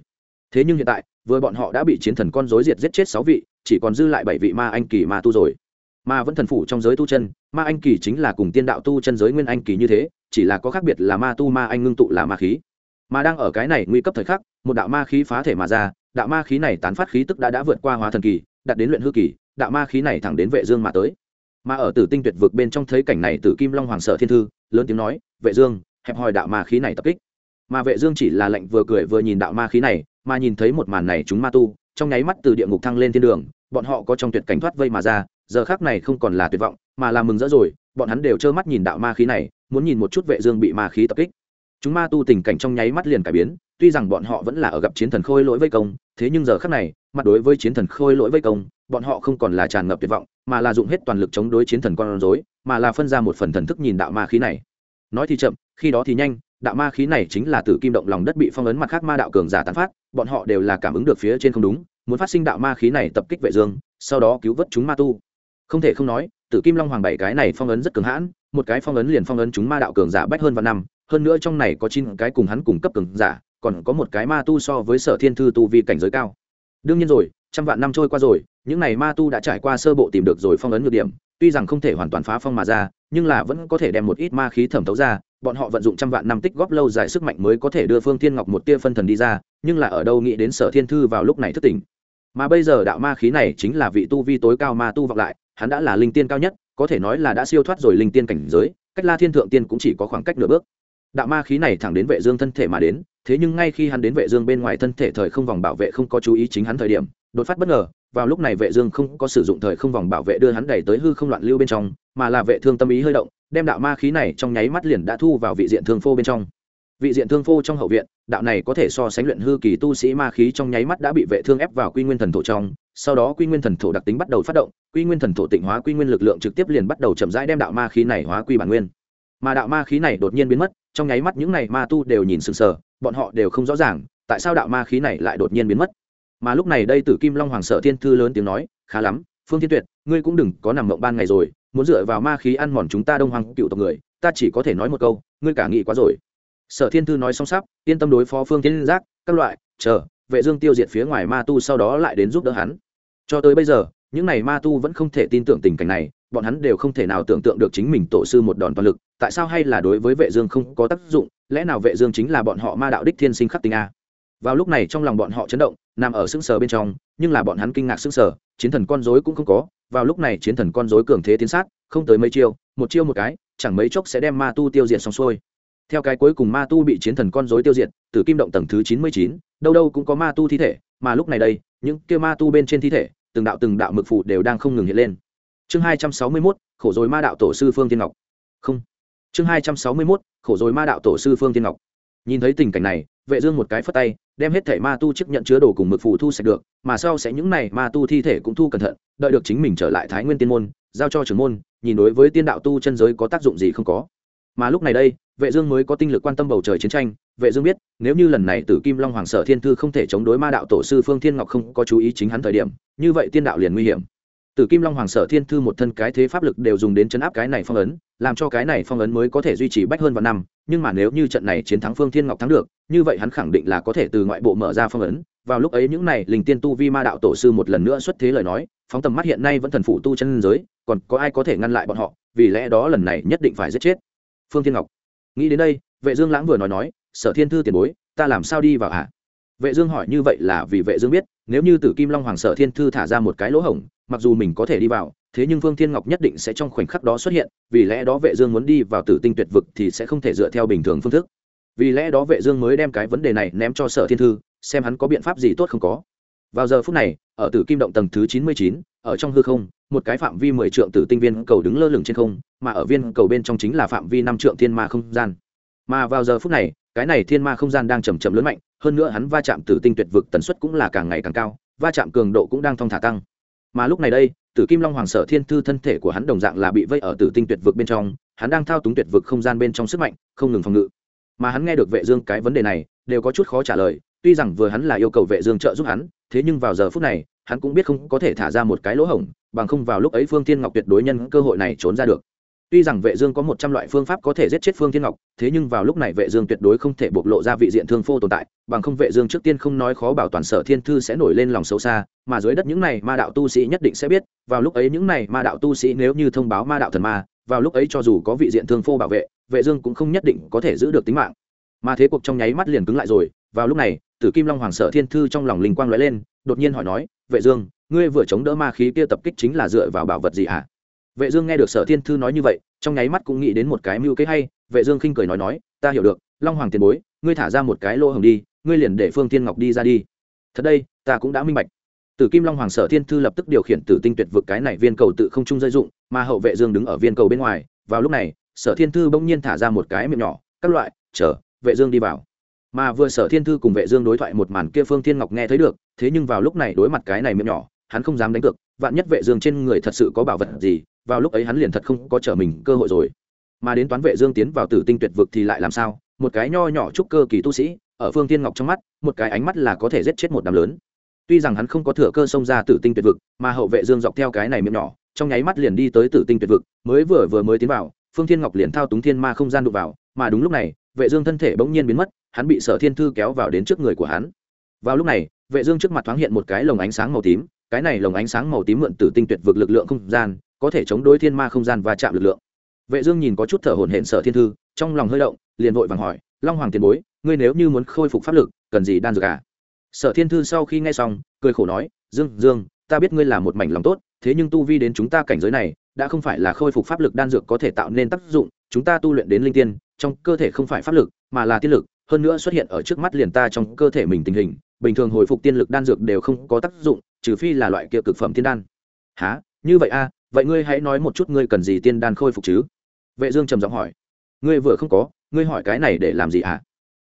thế nhưng hiện tại, vừa bọn họ đã bị chiến thần con rối diệt giết chết sáu vị, chỉ còn dư lại bảy vị ma anh kỳ ma tu rồi. Ma vẫn thần phủ trong giới tu chân, ma anh kỳ chính là cùng tiên đạo tu chân giới nguyên anh kỳ như thế, chỉ là có khác biệt là ma tu ma anh ngưng tụ là ma khí. Mà đang ở cái này nguy cấp thời khắc, một đạo ma khí phá thể mà ra, đạo ma khí này tán phát khí tức đã đã vượt qua hóa thần kỳ đặt đến luyện hư kỳ, đạo ma khí này thẳng đến vệ dương mà tới. Mà ở tử tinh tuyệt vực bên trong thấy cảnh này, tử kim long hoàng sợ thiên thư, lớn tiếng nói, vệ dương, hẹp hòi đạo ma khí này tập kích mà vệ dương chỉ là lệnh vừa cười vừa nhìn đạo ma khí này, mà nhìn thấy một màn này chúng ma tu, trong nháy mắt từ địa ngục thăng lên thiên đường, bọn họ có trong tuyệt cảnh thoát vây mà ra, giờ khắc này không còn là tuyệt vọng, mà là mừng rỡ rồi, bọn hắn đều trơ mắt nhìn đạo ma khí này, muốn nhìn một chút vệ dương bị ma khí tập kích. Chúng ma tu tình cảnh trong nháy mắt liền cải biến, tuy rằng bọn họ vẫn là ở gặp chiến thần khôi lỗi vây công, thế nhưng giờ khắc này mặt đối với chiến thần khôi lỗi vây công, bọn họ không còn là tràn ngập tuyệt vọng, mà là dùng hết toàn lực chống đối chiến thần con rối, mà là phân ra một phần thần thức nhìn đạo ma khí này. Nói thì chậm, khi đó thì nhanh đạo ma khí này chính là tử kim động lòng đất bị phong ấn mặt khác ma đạo cường giả tán phát, bọn họ đều là cảm ứng được phía trên không đúng, muốn phát sinh đạo ma khí này tập kích vệ dương, sau đó cứu vớt chúng ma tu. Không thể không nói, tử kim long hoàng bảy cái này phong ấn rất cường hãn, một cái phong ấn liền phong ấn chúng ma đạo cường giả bách hơn vạn năm, hơn nữa trong này có chín cái cùng hắn cùng cấp cường giả, còn có một cái ma tu so với sở thiên thư tu vi cảnh giới cao. Đương nhiên rồi, trăm vạn năm trôi qua rồi, những này ma tu đã trải qua sơ bộ tìm được rồi phong ấn nhược điểm, tuy rằng không thể hoàn toàn phá phong mà ra, nhưng là vẫn có thể đem một ít ma khí thẩm thấu ra bọn họ vận dụng trăm vạn năm tích góp lâu dài sức mạnh mới có thể đưa phương thiên ngọc một tia phân thần đi ra, nhưng là ở đâu nghĩ đến sở thiên thư vào lúc này thất tỉnh. Mà bây giờ đạo ma khí này chính là vị tu vi tối cao ma tu vọng lại, hắn đã là linh tiên cao nhất, có thể nói là đã siêu thoát rồi linh tiên cảnh giới, cách la thiên thượng tiên cũng chỉ có khoảng cách nửa bước. Đạo ma khí này thẳng đến vệ dương thân thể mà đến, thế nhưng ngay khi hắn đến vệ dương bên ngoài thân thể thời không vòng bảo vệ không có chú ý chính hắn thời điểm, đột phát bất ngờ, vào lúc này vệ dương không có sử dụng thời không vòng bảo vệ đưa hắn đẩy tới hư không loạn lưu bên trong, mà là vệ thương tâm ý hơi động đem đạo ma khí này trong nháy mắt liền đã thu vào vị diện thương phô bên trong. Vị diện thương phô trong hậu viện, đạo này có thể so sánh luyện hư kỳ tu sĩ ma khí trong nháy mắt đã bị vệ thương ép vào quy nguyên thần thổ trong, sau đó quy nguyên thần thổ đặc tính bắt đầu phát động, quy nguyên thần thổ tịnh hóa quy nguyên lực lượng trực tiếp liền bắt đầu chậm rãi đem đạo ma khí này hóa quy bản nguyên. Mà đạo ma khí này đột nhiên biến mất, trong nháy mắt những này ma tu đều nhìn sừng sờ, bọn họ đều không rõ ràng, tại sao đạo ma khí này lại đột nhiên biến mất. Mà lúc này đây tử kim long hoàng sợ thiên thư lớn tiếng nói, khá lắm, phương thiên tuyệt, ngươi cũng đừng có nằm mộng ban ngày rồi muốn dựa vào ma khí ăn mòn chúng ta đông hoàng cựu tộc người, ta chỉ có thể nói một câu, ngươi cả nghĩ quá rồi. Sở thiên thư nói xong sắp, yên tâm đối phó phương thiên giác, các loại, chờ, vệ dương tiêu diệt phía ngoài ma tu sau đó lại đến giúp đỡ hắn. Cho tới bây giờ, những này ma tu vẫn không thể tin tưởng tình cảnh này, bọn hắn đều không thể nào tưởng tượng được chính mình tổ sư một đòn toàn lực, tại sao hay là đối với vệ dương không có tác dụng, lẽ nào vệ dương chính là bọn họ ma đạo đích thiên sinh khắc tinh a? Vào lúc này trong lòng bọn họ chấn động, nằm ở sững sờ bên trong, nhưng là bọn hắn kinh ngạc sững sờ, chiến thần con rối cũng không có vào lúc này chiến thần con rối cường thế tiến sát, không tới mấy chiêu, một chiêu một cái, chẳng mấy chốc sẽ đem ma tu tiêu diệt xong xuôi. Theo cái cuối cùng ma tu bị chiến thần con rối tiêu diệt từ kim động tầng thứ chín mươi chín, đâu đâu cũng có ma tu thi thể, mà lúc này đây, những kia ma tu bên trên thi thể, từng đạo từng đạo mực phụ đều đang không ngừng hiện lên. Chương hai trăm sáu mươi mốt, khổ rồi ma đạo tổ sư phương tiên ngọc. Không. Chương hai trăm sáu mươi mốt, khổ rồi ma đạo tổ sư phương tiên ngọc nhìn thấy tình cảnh này, vệ dương một cái phất tay, đem hết thể ma tu chức nhận chứa đồ cùng mực phù thu sạch được, mà sau sẽ những này ma tu thi thể cũng thu cẩn thận, đợi được chính mình trở lại thái nguyên tiên môn, giao cho trưởng môn, nhìn đối với tiên đạo tu chân giới có tác dụng gì không có. Mà lúc này đây, vệ dương mới có tinh lực quan tâm bầu trời chiến tranh. Vệ dương biết, nếu như lần này tử kim long hoàng sở thiên thư không thể chống đối ma đạo tổ sư phương thiên ngọc không có chú ý chính hắn thời điểm, như vậy tiên đạo liền nguy hiểm. Tử kim long hoàng sở thiên thư một thân cái thế pháp lực đều dùng đến chấn áp cái này phong ấn, làm cho cái này phong ấn mới có thể duy trì bách hơn vạn năm nhưng mà nếu như trận này chiến thắng phương thiên ngọc thắng được, như vậy hắn khẳng định là có thể từ ngoại bộ mở ra phong ấn. Vào lúc ấy những này linh tiên tu vi ma đạo tổ sư một lần nữa xuất thế lời nói, phóng tầm mắt hiện nay vẫn thần phụ tu chân giới, còn có ai có thể ngăn lại bọn họ, vì lẽ đó lần này nhất định phải giết chết. Phương thiên ngọc, nghĩ đến đây, vệ dương lãng vừa nói nói, sở thiên thư tiền bối, ta làm sao đi vào hả? Vệ dương hỏi, như vậy là vì vệ dương biết nếu như tử kim long hoàng sở thiên thư thả ra một cái lỗ hổng mặc dù mình có thể đi vào thế nhưng phương thiên ngọc nhất định sẽ trong khoảnh khắc đó xuất hiện vì lẽ đó vệ dương muốn đi vào tử tinh tuyệt vực thì sẽ không thể dựa theo bình thường phương thức. Vì lẽ đó vệ dương mới đem cái vấn đề này ném cho sở thiên thư xem hắn có biện pháp gì tốt không có. Vào giờ phút này ở tử kim động tầng thứ 99, ở trong hư không một cái phạm vi 10 trượng tử tinh viên cầu đứng lơ lửng trên không mà ở viên cầu bên trong chính là phạm vi năm trượng thiên ma không gian. Mà vào giờ phút này cái này thiên ma không gian đang chậm chậm lớn mạnh hơn nữa hắn va chạm tử tinh tuyệt vực tần suất cũng là càng ngày càng cao, va chạm cường độ cũng đang thong thả tăng. Mà lúc này đây, tử kim long hoàng sở thiên thư thân thể của hắn đồng dạng là bị vây ở tử tinh tuyệt vực bên trong, hắn đang thao túng tuyệt vực không gian bên trong sức mạnh, không ngừng phòng ngự. Mà hắn nghe được vệ dương cái vấn đề này, đều có chút khó trả lời, tuy rằng vừa hắn là yêu cầu vệ dương trợ giúp hắn, thế nhưng vào giờ phút này, hắn cũng biết không có thể thả ra một cái lỗ hổng, bằng không vào lúc ấy phương thiên ngọc tuyệt đối nhân cơ hội này trốn ra được tuy rằng vệ dương có một trăm loại phương pháp có thể giết chết phương thiên ngọc, thế nhưng vào lúc này vệ dương tuyệt đối không thể bộc lộ ra vị diện thương phô tồn tại, bằng không vệ dương trước tiên không nói khó bảo toàn sở thiên thư sẽ nổi lên lòng xấu xa, mà dưới đất những này ma đạo tu sĩ nhất định sẽ biết, vào lúc ấy những này ma đạo tu sĩ nếu như thông báo ma đạo thần ma, vào lúc ấy cho dù có vị diện thương phô bảo vệ vệ dương cũng không nhất định có thể giữ được tính mạng. Mà thế cuộc trong nháy mắt liền cứng lại rồi, vào lúc này, tử kim long hoàng sở thiên thư trong lòng linh quang lóe lên, đột nhiên hỏi nói, vệ dương, ngươi vừa chống đỡ ma khí kia tập kích chính là dựa vào bảo vật gì hả vệ dương nghe được sở thiên thư nói như vậy, trong nháy mắt cũng nghĩ đến một cái mưu kế hay. Vệ dương khinh cười nói nói, ta hiểu được, long hoàng tiền bối, ngươi thả ra một cái lô hồng đi, ngươi liền để phương thiên ngọc đi ra đi. Thật đây, ta cũng đã minh bạch. Tử kim long hoàng sở thiên thư lập tức điều khiển tử tinh tuyệt vực cái này viên cầu tự không trung rơi dụng, mà hậu vệ dương đứng ở viên cầu bên ngoài. Vào lúc này, sở thiên thư bỗng nhiên thả ra một cái miệng nhỏ, các loại, chờ, vệ dương đi vào. Mà vừa sở thiên thư cùng vệ dương đối thoại một màn kia phương thiên ngọc nghe thấy được, thế nhưng vào lúc này đối mặt cái này miệng nhỏ, hắn không dám đánh cược, vạn nhất vệ dương trên người thật sự có bảo vật gì vào lúc ấy hắn liền thật không có trở mình cơ hội rồi. Mà đến toán vệ dương tiến vào tử tinh tuyệt vực thì lại làm sao? Một cái nho nhỏ trúc cơ kỳ tu sĩ, ở phương thiên ngọc trong mắt, một cái ánh mắt là có thể giết chết một đám lớn. Tuy rằng hắn không có thừa cơ xông ra tử tinh tuyệt vực, mà hậu vệ dương dọc theo cái này miệng nhỏ, trong nháy mắt liền đi tới tử tinh tuyệt vực, mới vừa vừa mới tiến vào, phương thiên ngọc liền thao túng thiên ma không gian đụng vào, mà đúng lúc này, vệ dương thân thể bỗng nhiên biến mất, hắn bị sở thiên thư kéo vào đến trước người của hắn. Vào lúc này, vệ dương trước mặt thoáng hiện một cái lồng ánh sáng màu tím, cái này lồng ánh sáng màu tím mượn từ tinh tuyệt vực lực lượng không gian có thể chống đối thiên ma không gian và chạm lực lượng. Vệ dương nhìn có chút thở hổn hển sở thiên thư trong lòng hơi động liền vội vàng hỏi long hoàng tiền bối ngươi nếu như muốn khôi phục pháp lực cần gì đan dược à? Sở thiên thư sau khi nghe xong cười khổ nói dương dương ta biết ngươi là một mảnh lòng tốt thế nhưng tu vi đến chúng ta cảnh giới này đã không phải là khôi phục pháp lực đan dược có thể tạo nên tác dụng chúng ta tu luyện đến linh tiên trong cơ thể không phải pháp lực mà là tiên lực hơn nữa xuất hiện ở trước mắt liền ta trong cơ thể mình tình hình bình thường hồi phục tiên lực đan dược đều không có tác dụng trừ phi là loại kia cực phẩm tiên đan. Há như vậy a à, vậy ngươi hãy nói một chút ngươi cần gì tiên đan khôi phục chứ? Vệ dương trầm giọng hỏi. Ngươi vừa không có, ngươi hỏi cái này để làm gì à?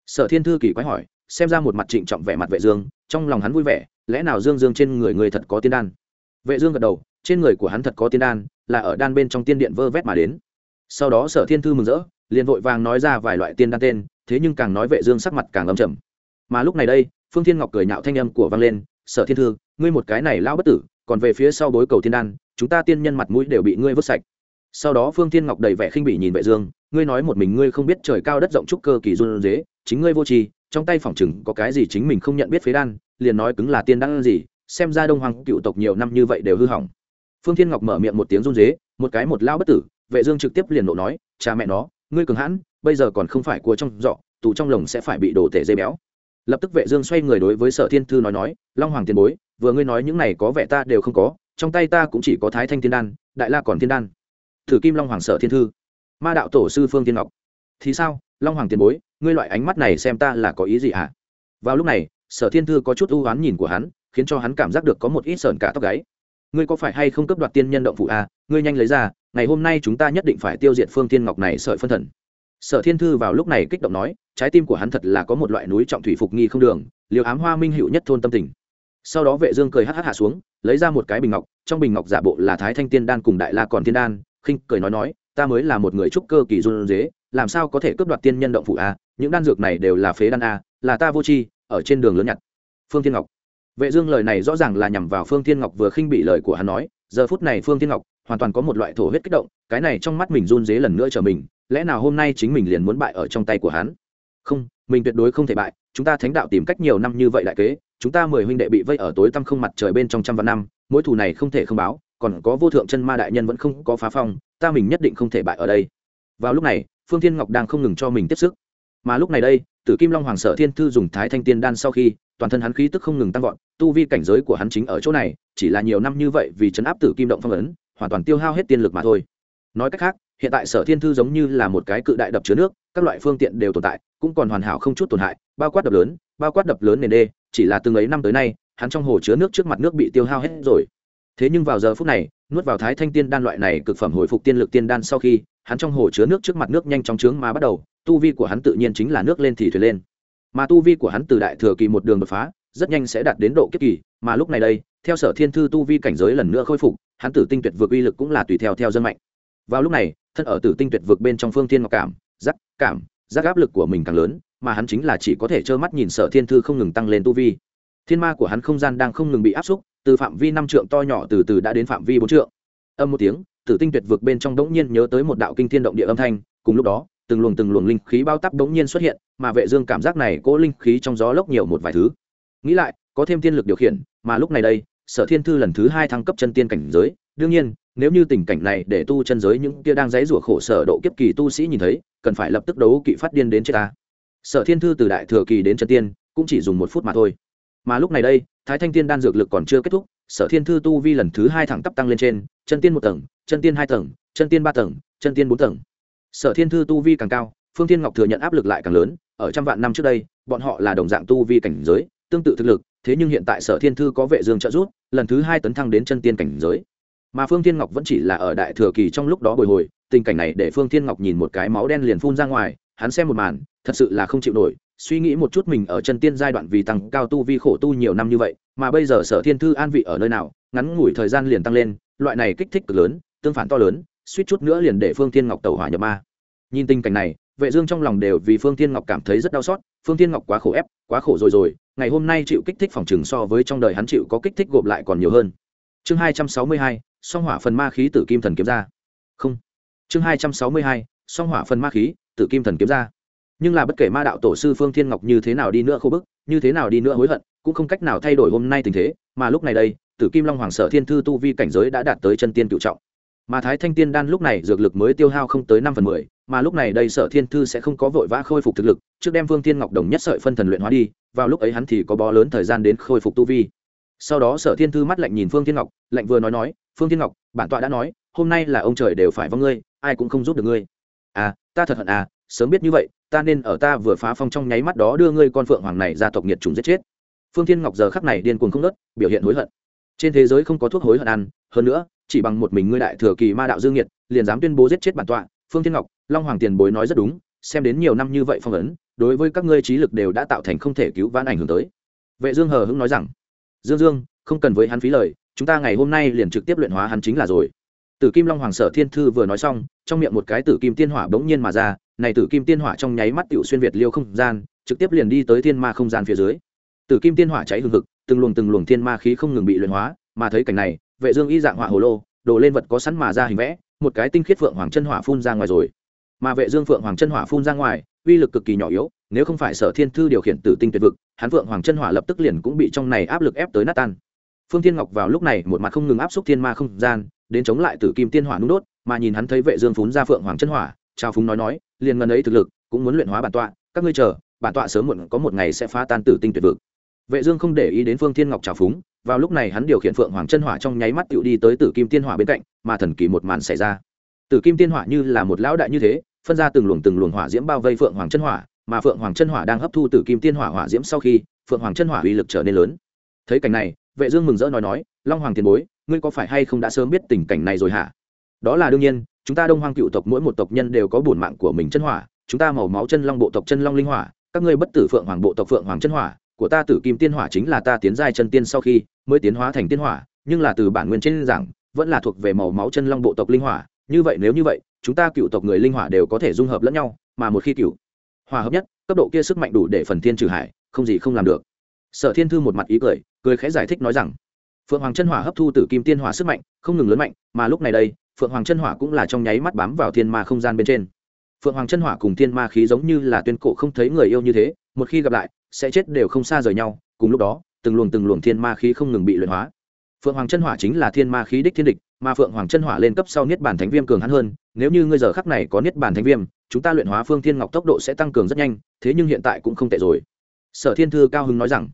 sở thiên thư kỳ quái hỏi, xem ra một mặt trịnh trọng vẻ mặt vệ dương, trong lòng hắn vui vẻ, lẽ nào dương dương trên người người thật có tiên đan? Vệ dương gật đầu, trên người của hắn thật có tiên đan, là ở đan bên trong tiên điện vơ vét mà đến. Sau đó sở thiên thư mừng rỡ, liền vội vàng nói ra vài loại tiên đan tên, thế nhưng càng nói vệ dương sắc mặt càng âm trầm. Mà lúc này đây, phương thiên ngọc cười nhạo thanh âm của vang lên, sở thiên thư, ngươi một cái này lao bất tử, còn về phía sau bối cầu tiên đan chúng ta tiên nhân mặt mũi đều bị ngươi vứt sạch. Sau đó phương thiên ngọc đầy vẻ khinh bỉ nhìn vệ dương ngươi nói một mình ngươi không biết trời cao đất rộng trúc cơ kỳ run rế, chính ngươi vô tri trong tay phòng chừng có cái gì chính mình không nhận biết phế đan liền nói cứng là tiên đan gì xem ra đông hoàng cựu tộc nhiều năm như vậy đều hư hỏng. Phương thiên ngọc mở miệng một tiếng run rế, một cái một lao bất tử vệ dương trực tiếp liền nộ nói cha mẹ nó ngươi cường hãn bây giờ còn không phải cua trong dọ tù trong lồng sẽ phải bị đổ tể dây béo. Lập tức vệ dương xoay người đối với sở thiên thư nói nói long hoàng tiền bối vừa ngươi nói những này có vẻ ta đều không có trong tay ta cũng chỉ có thái thanh thiên đan, đại la còn thiên đan. Thử kim long hoàng sở thiên thư. Ma đạo tổ sư phương thiên ngọc. Thì sao, long hoàng tiền bối, ngươi loại ánh mắt này xem ta là có ý gì hả? Vào lúc này, sở thiên thư có chút ưu oán nhìn của hắn, khiến cho hắn cảm giác được có một ít sờn cả tóc gáy. Ngươi có phải hay không cấp đoạt tiên nhân động phụ a à? ngươi nhanh lấy ra, ngày hôm nay chúng ta nhất định phải tiêu diệt phương tiên ngọc này sợi phân thần. Sở thiên thư vào lúc này kích động nói, trái tim của hắn thật là có một loại núi trọng thủy phục nghi không đường, liều ám hoa minh hữu nhất thôn tâm tình sau đó vệ dương cười hắt hắt hạ xuống, lấy ra một cái bình ngọc, trong bình ngọc giả bộ là thái thanh tiên đan cùng đại la còn tiên đan, khinh cười nói nói, ta mới là một người trúc cơ kỳ run dế làm sao có thể cướp đoạt tiên nhân động phụ a? Những đan dược này đều là phế đan a, là ta vô tri, ở trên đường lớn nhặt. Phương thiên ngọc. Vệ dương lời này rõ ràng là nhằm vào phương thiên ngọc vừa khinh bị lời của hắn nói, giờ phút này phương thiên ngọc hoàn toàn có một loại thổ huyết kích động, cái này trong mắt mình run dế lần nữa trở mình, lẽ nào hôm nay chính mình liền muốn bại ở trong tay của hắn? Không, mình tuyệt đối không thể bại, chúng ta thánh đạo tìm cách nhiều năm như vậy đại kế chúng ta mười huynh đệ bị vây ở tối tăm không mặt trời bên trong trăm vạn năm mỗi thù này không thể không báo, còn có vô thượng chân ma đại nhân vẫn không có phá phong, ta mình nhất định không thể bại ở đây. Vào lúc này, phương thiên ngọc đang không ngừng cho mình tiếp sức. Mà lúc này đây, tử kim long hoàng sở thiên thư dùng thái thanh tiên đan sau khi, toàn thân hắn khí tức không ngừng tăng vọt, tu vi cảnh giới của hắn chính ở chỗ này, chỉ là nhiều năm như vậy vì chấn áp tử kim động phong ấn, hoàn toàn tiêu hao hết tiên lực mà thôi. Nói cách khác, hiện tại sở thiên thư giống như là một cái cự đại đập chứa nước, các loại phương tiện đều tồn tại, cũng còn hoàn hảo không chút tổn hại, bao quát đập lớn, bao quát đập lớn nền đê chỉ là từng ấy năm tới nay, hắn trong hồ chứa nước trước mặt nước bị tiêu hao hết rồi. Thế nhưng vào giờ phút này, nuốt vào thái thanh tiên đan loại này cực phẩm hồi phục tiên lực tiên đan sau khi, hắn trong hồ chứa nước trước mặt nước nhanh chóng trướng mà bắt đầu, tu vi của hắn tự nhiên chính là nước lên thì thuyền lên. Mà tu vi của hắn từ đại thừa kỳ một đường đột phá, rất nhanh sẽ đạt đến độ kiếp kỳ, mà lúc này đây, theo sở thiên thư tu vi cảnh giới lần nữa khôi phục, hắn tử tinh tuyệt vượt uy lực cũng là tùy theo theo dân mạnh. Vào lúc này, thân ở tử tinh tuyệt vực bên trong phương thiên ngọc cảm, giác cảm, giác áp lực của mình càng lớn mà hắn chính là chỉ có thể trơ mắt nhìn sở thiên thư không ngừng tăng lên tu vi. Thiên ma của hắn không gian đang không ngừng bị áp xúc, từ phạm vi năm trượng to nhỏ từ từ đã đến phạm vi bốn trượng. Âm một tiếng, tử tinh tuyệt vực bên trong đống nhiên nhớ tới một đạo kinh thiên động địa âm thanh, cùng lúc đó, từng luồng từng luồng linh khí bao tắp đống nhiên xuất hiện, mà vệ dương cảm giác này cố linh khí trong gió lốc nhiều một vài thứ. Nghĩ lại, có thêm tiên lực điều khiển, mà lúc này đây, sở thiên thư lần thứ hai thăng cấp chân tiên cảnh giới. Đương nhiên, nếu như tình cảnh này để tu chân giới những kia đang dãy rủa khổ sở độ kiếp kỳ tu sĩ nhìn thấy, cần phải lập tức đấu kỵ phát điên đến chết ta sở thiên thư từ đại thừa kỳ đến chân tiên, cũng chỉ dùng một phút mà thôi. Mà lúc này đây, thái thanh tiên đan dược lực còn chưa kết thúc, sở thiên thư tu vi lần thứ hai thẳng tắp tăng lên trên, chân tiên một tầng, chân tiên hai tầng, chân tiên ba tầng, chân tiên bốn tầng. Sở thiên thư tu vi càng cao, phương tiên ngọc thừa nhận áp lực lại càng lớn, ở trăm vạn năm trước đây, bọn họ là đồng dạng tu vi cảnh giới, tương tự thực lực, thế nhưng hiện tại sở thiên thư có vệ dương trợ giúp, lần thứ hai tấn thăng đến chân tiên cảnh giới. Mà phương thiên ngọc vẫn chỉ là ở đại thừa kỳ trong lúc đó bồi hồi, tình cảnh này để phương thiên ngọc nhìn một cái máu đen liền phun ra ngoài, hắn xem một màn thật sự là không chịu nổi suy nghĩ một chút mình ở chân tiên giai đoạn vì tăng cao tu vi khổ tu nhiều năm như vậy mà bây giờ sở thiên thư an vị ở nơi nào ngắn ngủi thời gian liền tăng lên loại này kích thích cực lớn tương phản to lớn suýt chút nữa liền để phương thiên ngọc tẩu hỏa nhập ma. Nhìn tình cảnh này vệ dương trong lòng đều vì phương thiên ngọc cảm thấy rất đau xót phương thiên ngọc quá khổ ép quá khổ rồi rồi ngày hôm nay chịu kích thích phòng trừng so với trong đời hắn chịu có kích thích gộp lại còn nhiều hơn. Chương 262, song hỏa phần ma khí tử kim thần kiếm ra. Không. Chương 262, song hỏa phần ma khí tử kim thần kiếm ra nhưng là bất kể ma đạo tổ sư phương thiên ngọc như thế nào đi nữa khô bức, như thế nào đi nữa hối hận, cũng không cách nào thay đổi hôm nay tình thế, mà lúc này đây, tử kim long hoàng sở thiên thư tu vi cảnh giới đã đạt tới chân tiên cựu trọng. Mà thái thanh tiên đan lúc này dược lực mới tiêu hao không tới năm phần mười, mà lúc này đây sở thiên thư sẽ không có vội vã khôi phục thực lực, trước đem phương thiên ngọc đồng nhất sợi phân thần luyện hóa đi, vào lúc ấy hắn thì có bó lớn thời gian đến khôi phục tu vi. Sau đó sở thiên thư mắt lạnh nhìn phương thiên ngọc, lạnh vừa nói nói, phương thiên ngọc, bản tọa đã nói, hôm nay là ông trời đều phải vong ngươi, ai cũng không giúp được ngươi. À ta thật hận à sớm biết như vậy, ta nên ở ta vừa phá phong trong nháy mắt đó đưa ngươi con phượng hoàng này ra tộc nhiệt trùng giết chết. Phương thiên ngọc giờ khắc này điên cuồng không nớt biểu hiện hối hận. Trên thế giới không có thuốc hối hận ăn, hơn nữa, chỉ bằng một mình ngươi đại thừa kỳ ma đạo dương nhiệt liền dám tuyên bố giết chết bản tọa. Phương thiên ngọc, long hoàng tiền bối nói rất đúng, xem đến nhiều năm như vậy phong ấn, đối với các ngươi trí lực đều đã tạo thành không thể cứu vãn ảnh hưởng tới. Vệ dương hờ hững nói rằng, dương dương, không cần với hắn phí lời, chúng ta ngày hôm nay liền trực tiếp luyện hóa hắn chính là rồi. Tử kim long hoàng sở thiên thư vừa nói xong, trong miệng một cái tử kim tiên hỏa bỗng nhiên mà ra này tử kim tiên hỏa trong nháy mắt tiểu xuyên việt liêu không gian, trực tiếp liền đi tới thiên ma không gian phía dưới. Tử kim tiên hỏa cháy hừng hực, từng luồng từng luồng thiên ma khí không ngừng bị luyện hóa, mà thấy cảnh này, vệ dương y dạng hỏa hồ lô đổ lên vật có sẵn mà ra hình vẽ, một cái tinh khiết phượng hoàng chân hỏa phun ra ngoài rồi. Mà vệ dương phượng hoàng chân hỏa phun ra ngoài, uy lực cực kỳ nhỏ yếu, nếu không phải sở thiên thư điều khiển tử tinh tuyệt vực, hắn phượng hoàng chân hỏa lập tức liền cũng bị trong này áp lực ép tới nát tan. Phương thiên ngọc vào lúc này một mặt không ngừng áp xúc thiên ma không gian, đến chống lại tử kim tiên hỏa nung đốt, mà nhìn hắn thấy vệ dương phun ra phượng hoàng chân hỏa trao phúng nói nói, liền ngần ấy thực lực, cũng muốn luyện hóa bản tọa, các ngươi chờ, bản tọa sớm muộn có một ngày sẽ phá tan tử tinh tuyệt vực. Vệ dương không để ý đến phương thiên ngọc trào phúng, vào lúc này hắn điều khiển phượng hoàng chân hỏa trong nháy mắt tiểu đi tới tử kim tiên hỏa bên cạnh, mà thần kỳ một màn xảy ra. Tử kim tiên hỏa như là một lão đại như thế, phân ra từng luồng từng luồng hỏa diễm bao vây phượng hoàng chân hỏa, mà phượng hoàng chân hỏa đang hấp thu tử kim tiên hỏa hỏa diễm sau khi, phượng hoàng chân hỏa uy lực trở nên lớn. Thấy cảnh này, vệ dương mừng rỡ nói nói, long hoàng tiền bối, ngươi có phải hay không đã sớm biết tình cảnh này rồi hả? Đó là đương nhiên chúng ta đông hoang cựu tộc mỗi một tộc nhân đều có bổn mạng của mình chân hỏa, chúng ta màu máu chân long bộ tộc chân long linh hỏa, các ngươi bất tử phượng hoàng bộ tộc phượng hoàng chân hỏa, của ta tử kim tiên hỏa chính là ta tiến giai chân tiên sau khi mới tiến hóa thành tiên hỏa, nhưng là từ bản nguyên trên giảng, vẫn là thuộc về màu máu chân long bộ tộc linh hỏa. Như vậy nếu như vậy, chúng ta cựu tộc người linh hỏa đều có thể dung hợp lẫn nhau, mà một khi cựu hòa hợp nhất, cấp độ kia sức mạnh đủ để phần thiên trừ hải, không gì không làm được. Sở thiên thư một mặt ý cười cười khẽ giải thích nói rằng, phượng hoàng chân hỏa hấp thu tử kim tiên hỏa sức mạnh, không ngừng lớn mạnh, mà lúc này đây phượng hoàng chân hỏa cũng là trong nháy mắt bám vào thiên ma không gian bên trên. Phượng hoàng chân hỏa cùng thiên ma khí giống như là tuyên cổ không thấy người yêu như thế, một khi gặp lại, sẽ chết đều không xa rời nhau, cùng lúc đó, từng luồng từng luồng thiên ma khí không ngừng bị luyện hóa. Phượng hoàng chân hỏa chính là thiên ma khí đích thiên địch, mà phượng hoàng chân hỏa lên cấp sau niết bàn thánh viêm cường hắn hơn, nếu như ngươi giờ khắc này có niết bàn thánh viêm, chúng ta luyện hóa phương thiên ngọc tốc độ sẽ tăng cường rất nhanh, thế nhưng hiện tại cũng không tệ rồi. Sở thiên thư cao hưng nói rằng.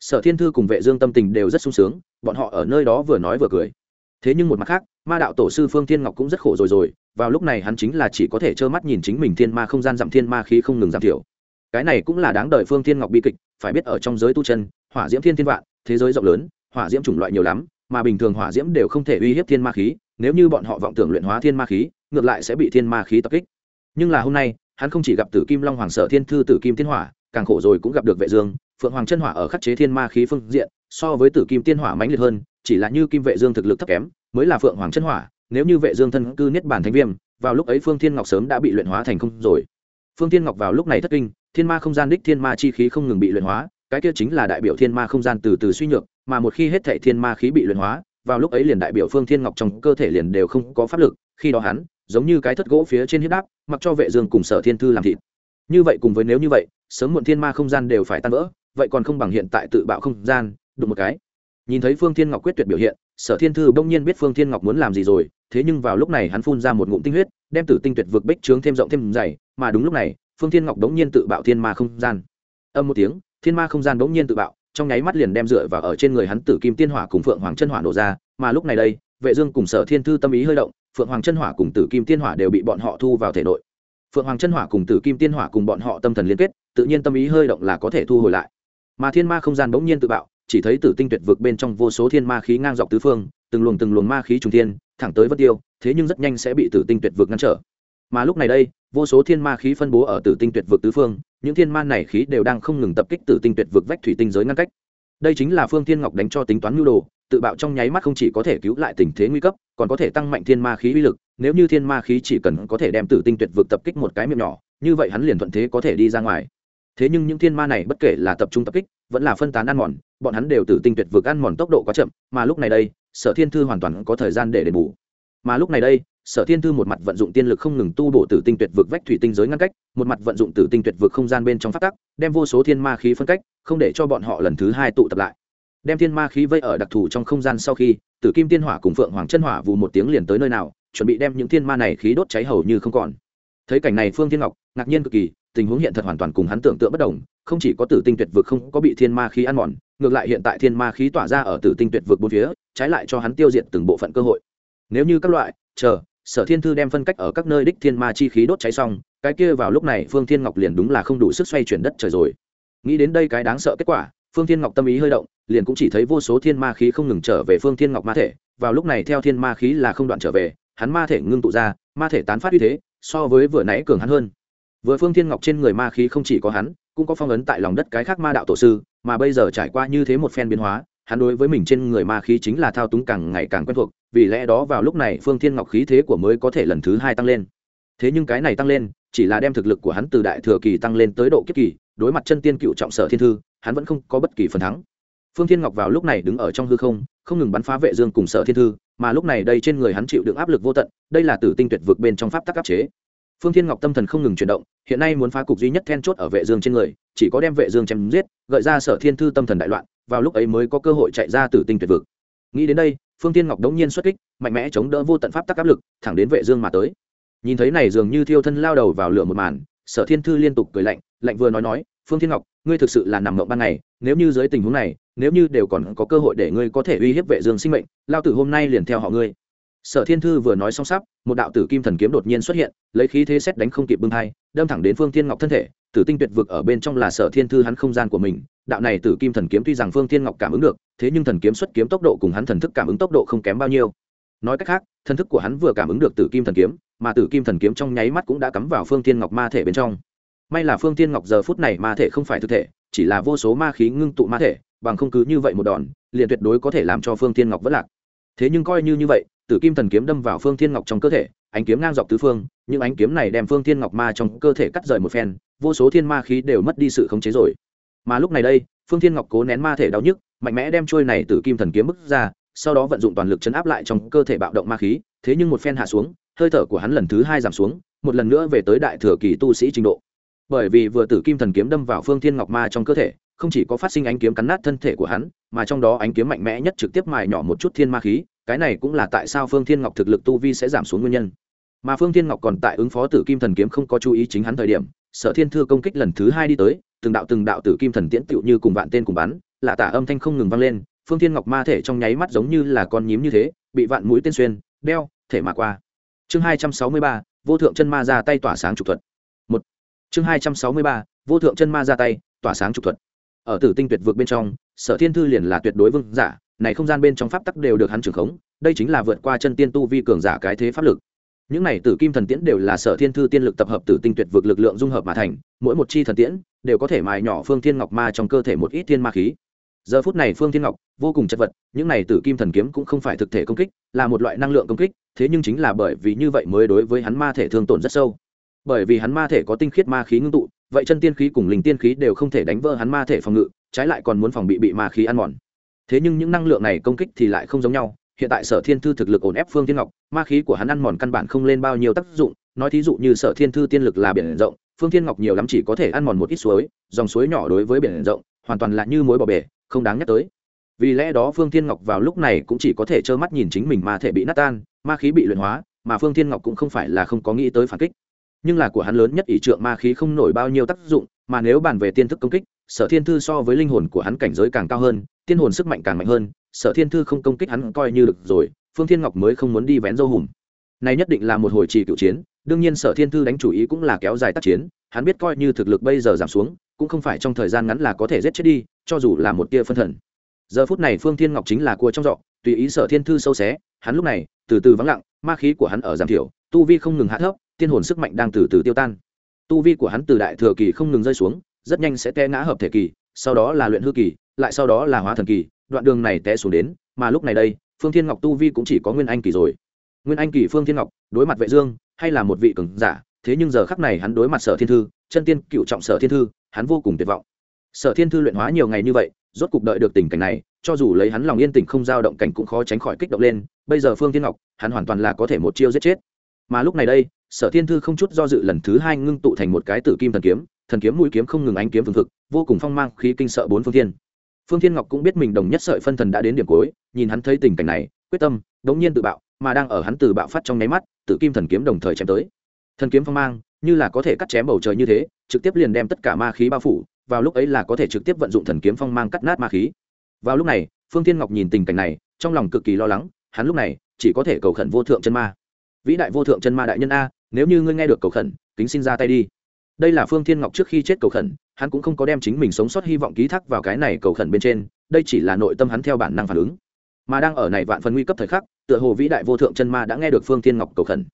Sở thiên thư cùng vệ dương tâm tình đều rất sung sướng, bọn họ ở nơi đó vừa nói vừa cười thế nhưng một mặt khác, ma đạo tổ sư phương thiên ngọc cũng rất khổ rồi rồi, vào lúc này hắn chính là chỉ có thể trơ mắt nhìn chính mình thiên ma không gian giảm thiên ma khí không ngừng giảm thiểu. Cái này cũng là đáng đợi phương thiên ngọc bi kịch, phải biết ở trong giới tu chân, hỏa diễm thiên thiên vạn, thế giới rộng lớn, hỏa diễm chủng loại nhiều lắm, mà bình thường hỏa diễm đều không thể uy hiếp thiên ma khí, nếu như bọn họ vọng tưởng luyện hóa thiên ma khí, ngược lại sẽ bị thiên ma khí tập kích. Nhưng là hôm nay, hắn không chỉ gặp tử kim long hoàng sở thiên thư, tử kim thiên hỏa, càng khổ rồi cũng gặp được vệ dương, phượng hoàng chân hỏa ở khắc chế thiên ma khí phương diện, so với tử kim tiên hỏa mãnh liệt hơn chỉ là như kim vệ dương thực lực thấp kém, mới là phượng hoàng chân hỏa, nếu như vệ dương thân cư niết bản thánh viêm, vào lúc ấy phương thiên ngọc sớm đã bị luyện hóa thành không rồi. Phương thiên ngọc vào lúc này thất kinh, thiên ma không gian đích thiên ma chi khí không ngừng bị luyện hóa, cái kia chính là đại biểu thiên ma không gian từ từ suy nhược, mà một khi hết thảy thiên ma khí bị luyện hóa, vào lúc ấy liền đại biểu phương thiên ngọc trong cơ thể liền đều không có pháp lực, khi đó hắn, giống như cái thất gỗ phía trên huyết đáp, mặc cho vệ dương cùng sở thiên thư làm thịt. Như vậy cùng với nếu như vậy, sớm muộn thiên ma không gian đều phải tan vỡ, vậy còn không bằng hiện tại tự bạo không gian, đụng một cái nhìn thấy phương thiên ngọc quyết tuyệt biểu hiện, sở thiên thư bỗng nhiên biết phương thiên ngọc muốn làm gì rồi, thế nhưng vào lúc này hắn phun ra một ngụm tinh huyết, đem tử tinh tuyệt vực bích trướng thêm rộng thêm dày, mà đúng lúc này, phương thiên ngọc đống nhiên tự bạo thiên ma không gian. Âm một tiếng, thiên ma không gian đống nhiên tự bạo, trong nháy mắt liền đem dựa vào ở trên người hắn tử kim tiên hỏa cùng phượng hoàng chân hỏa nổ ra, mà lúc này đây, vệ dương cùng sở thiên thư tâm ý hơi động, phượng hoàng chân hỏa cùng tử kim tiên hỏa đều bị bọn họ thu vào thể nội. Phượng hoàng chân hỏa cùng tử kim tiên hỏa cùng bọn họ tâm thần liên kết, tự nhiên tâm ý hơi động là có thể thu hồi lại. Mà thiên ma không gian bỗng nhiên tự bạo chỉ thấy tử tinh tuyệt vực bên trong vô số thiên ma khí ngang dọc tứ phương, từng luồng từng luồng ma khí trùng thiên, thẳng tới vân tiêu, thế nhưng rất nhanh sẽ bị tử tinh tuyệt vực ngăn trở. Mà lúc này đây, vô số thiên ma khí phân bố ở tử tinh tuyệt vực tứ phương, những thiên ma này khí đều đang không ngừng tập kích tử tinh tuyệt vực vách thủy tinh giới ngăn cách. Đây chính là phương thiên ngọc đánh cho tính toán nhu đồ, tự bạo trong nháy mắt không chỉ có thể cứu lại tình thế nguy cấp, còn có thể tăng mạnh thiên ma khí uy lực, nếu như thiên ma khí chỉ cần có thể đem tử tinh tuyệt vực tập kích một cái miệng nhỏ, như vậy hắn liền thuận thế có thể đi ra ngoài thế nhưng những thiên ma này bất kể là tập trung tập kích, vẫn là phân tán ăn mòn, bọn hắn đều tử tinh tuyệt vực ăn mòn tốc độ quá chậm, mà lúc này đây, sở thiên thư hoàn toàn có thời gian để đền bù. Mà lúc này đây, sở thiên thư một mặt vận dụng tiên lực không ngừng tu bổ tử tinh tuyệt vực vách thủy tinh giới ngăn cách, một mặt vận dụng tử tinh tuyệt vực không gian bên trong phát tắc, đem vô số thiên ma khí phân cách, không để cho bọn họ lần thứ hai tụ tập lại. Đem thiên ma khí vây ở đặc thù trong không gian sau khi, tử kim tiên hỏa cùng phượng hoàng chân hỏa vù một tiếng liền tới nơi nào, chuẩn bị đem những thiên ma này khí đốt cháy hầu như không còn thấy cảnh này phương thiên ngọc, ngạc nhiên cực kỳ, tình huống hiện thật hoàn toàn cùng hắn tưởng tượng bất đồng, không chỉ có tử tinh tuyệt vực không có bị thiên ma khí ăn mòn, ngược lại hiện tại thiên ma khí tỏa ra ở tử tinh tuyệt vực bốn phía, trái lại cho hắn tiêu diệt từng bộ phận cơ hội. Nếu như các loại, chờ, sở thiên thư đem phân cách ở các nơi đích thiên ma chi khí đốt cháy xong, cái kia vào lúc này phương thiên ngọc liền đúng là không đủ sức xoay chuyển đất trời rồi. Nghĩ đến đây cái đáng sợ kết quả, phương thiên ngọc tâm ý hơi động, liền cũng chỉ thấy vô số thiên ma khí không ngừng trở về phương thiên ngọc ma thể, vào lúc này theo thiên ma khí là không đoạn trở về, hắn ma thể ngưng tụ ra, ma thể tán phát uy thế so với vừa nãy cường hắn hơn. Vừa phương thiên ngọc trên người ma khí không chỉ có hắn, cũng có phong ấn tại lòng đất cái khác ma đạo tổ sư, mà bây giờ trải qua như thế một phen biến hóa, hắn đối với mình trên người ma khí chính là thao túng càng ngày càng quen thuộc, vì lẽ đó vào lúc này phương thiên ngọc khí thế của mới có thể lần thứ hai tăng lên. Thế nhưng cái này tăng lên, chỉ là đem thực lực của hắn từ đại thừa kỳ tăng lên tới độ kiếp kỳ, đối mặt chân tiên cựu trọng sở thiên thư, hắn vẫn không có bất kỳ phần thắng. Phương thiên ngọc vào lúc này đứng ở trong hư không không ngừng bắn phá vệ dương cùng sở thiên thư, mà lúc này đây trên người hắn chịu đựng áp lực vô tận, đây là tử tinh tuyệt vực bên trong pháp tắc áp chế. Phương thiên ngọc tâm thần không ngừng chuyển động, hiện nay muốn phá cục duy nhất then chốt ở vệ dương trên người, chỉ có đem vệ dương chém giết, gợi ra sở thiên thư tâm thần đại loạn, vào lúc ấy mới có cơ hội chạy ra tử tinh tuyệt vực. Nghĩ đến đây, phương thiên ngọc đống nhiên xuất kích, mạnh mẽ chống đỡ vô tận pháp tắc áp lực, thẳng đến vệ dương mà tới. Nhìn thấy này dường như thiêu thân lao đầu vào lửa một màn, sở thiên thư liên tục cười lạnh lạnh vừa nói nói, phương thiên ngọc, ngươi thực sự là nằm mộng ban ngày, nếu như dưới tình huống này nếu như đều còn có cơ hội để ngươi có thể uy hiếp vệ dương sinh mệnh, lao tử hôm nay liền theo họ ngươi. Sở thiên thư vừa nói xong sắp, một đạo tử kim thần kiếm đột nhiên xuất hiện, lấy khí thế xét đánh không kịp bưng hai đâm thẳng đến phương thiên ngọc thân thể, tử tinh tuyệt vực ở bên trong là sở thiên thư hắn không gian của mình, đạo này tử kim thần kiếm tuy rằng phương thiên ngọc cảm ứng được, thế nhưng thần kiếm xuất kiếm tốc độ cùng hắn thần thức cảm ứng tốc độ không kém bao nhiêu. Nói cách khác, thần thức của hắn vừa cảm ứng được tử kim thần kiếm, mà tử kim thần kiếm trong nháy mắt cũng đã cắm vào phương thiên ngọc ma thể bên trong. May là phương thiên ngọc giờ phút này ma thể không phải thực thể, chỉ là vô số ma khí ngưng tụ ma thể bằng không cứ như vậy một đòn, liền tuyệt đối có thể làm cho phương thiên ngọc vất lạc. Thế nhưng coi như như vậy, tử kim thần kiếm đâm vào phương thiên ngọc trong cơ thể, ánh kiếm ngang dọc tứ phương nhưng ánh kiếm này đem phương thiên ngọc ma trong cơ thể cắt rời một phen, vô số thiên ma khí đều mất đi sự khống chế rồi. Mà lúc này đây, phương thiên ngọc cố nén ma thể đau nhức, mạnh mẽ đem trôi này tử kim thần kiếm bức ra, sau đó vận dụng toàn lực chấn áp lại trong cơ thể bạo động ma khí, thế nhưng một phen hạ xuống, hơi thở của hắn lần thứ hai giảm xuống, một lần nữa về tới đại thừa kỳ tu sĩ trình độ. Bởi vì vừa tử kim thần kiếm đâm vào phương thiên ngọc ma trong cơ thể không chỉ có phát sinh ánh kiếm cắn nát thân thể của hắn, mà trong đó ánh kiếm mạnh mẽ nhất trực tiếp mài nhỏ một chút thiên ma khí, cái này cũng là tại sao phương thiên ngọc thực lực tu vi sẽ giảm xuống nguyên nhân. Mà phương thiên ngọc còn tại ứng phó tử kim thần kiếm không có chú ý chính hắn thời điểm, sở thiên thư công kích lần thứ hai đi tới, từng đạo từng đạo tử kim thần tiễn tựu như cùng vạn tên cùng bắn, lạ tả âm thanh không ngừng vang lên, phương thiên ngọc ma thể trong nháy mắt giống như là con nhím như thế, bị vạn mũi tên xuyên, đeo, thể mà qua. Chương hai trăm sáu mươi ba, vô thượng chân ma ra tay tỏa sáng trục thuật. Một. Chương hai trăm sáu mươi ba, vô thượng chân ma ra tay, tỏa sáng trục thuật ở tử tinh tuyệt vượt bên trong, sở thiên thư liền là tuyệt đối vương giả, này không gian bên trong pháp tắc đều được hắn trưởng khống, đây chính là vượt qua chân tiên tu vi cường giả cái thế pháp lực. Những này tử kim thần tiễn đều là sở thiên thư tiên lực tập hợp tử tinh tuyệt vực lực lượng dung hợp mà thành, mỗi một chi thần tiễn đều có thể mài nhỏ phương thiên ngọc ma trong cơ thể một ít thiên ma khí. Giờ phút này phương thiên ngọc vô cùng chật vật, những này tử kim thần kiếm cũng không phải thực thể công kích, là một loại năng lượng công kích, thế nhưng chính là bởi vì như vậy mới đối với hắn ma thể thương tổn rất sâu. Bởi vì hắn ma thể có tinh khiết ma khí ngưng tụ vậy chân tiên khí cùng linh tiên khí đều không thể đánh vỡ hắn ma thể phòng ngự, trái lại còn muốn phòng bị bị ma khí ăn mòn. Thế nhưng những năng lượng này công kích thì lại không giống nhau, hiện tại sở thiên thư thực lực ổn ép phương thiên ngọc, ma khí của hắn ăn mòn căn bản không lên bao nhiêu tác dụng, nói thí dụ như sở thiên thư tiên lực là biển rộng, phương thiên ngọc nhiều lắm chỉ có thể ăn mòn một ít suối, dòng suối nhỏ đối với biển rộng, hoàn toàn là như mối bỏ bể, không đáng nhắc tới. Vì lẽ đó phương thiên ngọc vào lúc này cũng chỉ có thể trơ mắt nhìn chính mình ma thể bị nát tan, ma khí bị luyện hóa, mà phương thiên ngọc cũng không phải là không có nghĩ tới phản kích nhưng là của hắn lớn nhất ỷ trượng ma khí không nổi bao nhiêu tác dụng, mà nếu bàn về tiên thức công kích, sở thiên thư so với linh hồn của hắn cảnh giới càng cao hơn, tiên hồn sức mạnh càng mạnh hơn, sở thiên thư không công kích hắn coi như được rồi, phương thiên ngọc mới không muốn đi vén dâu hùm. Này nhất định là một hồi trì cựu chiến, đương nhiên sở thiên thư đánh chủ ý cũng là kéo dài tác chiến, hắn biết coi như thực lực bây giờ giảm xuống, cũng không phải trong thời gian ngắn là có thể giết chết đi, cho dù là một tia phân thần. Giờ phút này phương thiên ngọc chính là cua trong dọ tùy ý sở thiên thư sâu xé, hắn lúc này từ từ vắng lặng, ma khí của hắn ở giảm thiểu, tu vi không ngừng hạ thấp tiên hồn sức mạnh đang từ từ tiêu tan. Tu vi của hắn từ đại thừa kỳ không ngừng rơi xuống, rất nhanh sẽ té ngã hợp thể kỳ, sau đó là luyện hư kỳ, lại sau đó là hóa thần kỳ, đoạn đường này té xuống đến, mà lúc này đây, phương thiên ngọc tu vi cũng chỉ có nguyên anh kỳ rồi. Nguyên anh kỳ phương thiên ngọc, đối mặt vệ dương, hay là một vị cường giả, thế nhưng giờ khắc này hắn đối mặt sở thiên thư, chân tiên cựu trọng sở thiên thư, hắn vô cùng tuyệt vọng. Sở thiên thư luyện hóa nhiều ngày như vậy, rốt cục đợi được tình cảnh này, cho dù lấy hắn lòng yên tĩnh không dao động cảnh cũng khó tránh khỏi kích động lên, bây giờ phương thiên ngọc, hắn hoàn toàn là có thể một chiêu giết chết. Mà lúc này đây sở thiên thư không chút do dự lần thứ hai ngưng tụ thành một cái tử kim thần kiếm thần kiếm mũi kiếm không ngừng ánh kiếm phương thực, vô cùng phong mang, khí kinh sợ bốn phương thiên. Phương thiên ngọc cũng biết mình đồng nhất sợi phân thần đã đến điểm cuối, nhìn hắn thấy tình cảnh này, quyết tâm, đống nhiên tự bạo, mà đang ở hắn từ bạo phát trong nháy mắt, tử kim thần kiếm đồng thời chém tới. Thần kiếm phong mang, như là có thể cắt chém bầu trời như thế, trực tiếp liền đem tất cả ma khí bao phủ, vào lúc ấy là có thể trực tiếp vận dụng thần kiếm phong mang cắt nát ma khí. Vào lúc này, phương thiên ngọc nhìn tình cảnh này, trong lòng cực kỳ lo lắng, hắn lúc này chỉ có thể cầu khẩn vô thượng chân ma. Vĩ đại vô thượng chân ma đại nhân a nếu như ngươi nghe được cầu khẩn, kính xin ra tay đi. Đây là phương thiên ngọc trước khi chết cầu khẩn, hắn cũng không có đem chính mình sống sót hy vọng ký thác vào cái này cầu khẩn bên trên, đây chỉ là nội tâm hắn theo bản năng phản ứng. Mà đang ở này vạn phần nguy cấp thời khắc, tựa hồ vĩ đại vô thượng chân ma đã nghe được phương thiên ngọc cầu khẩn.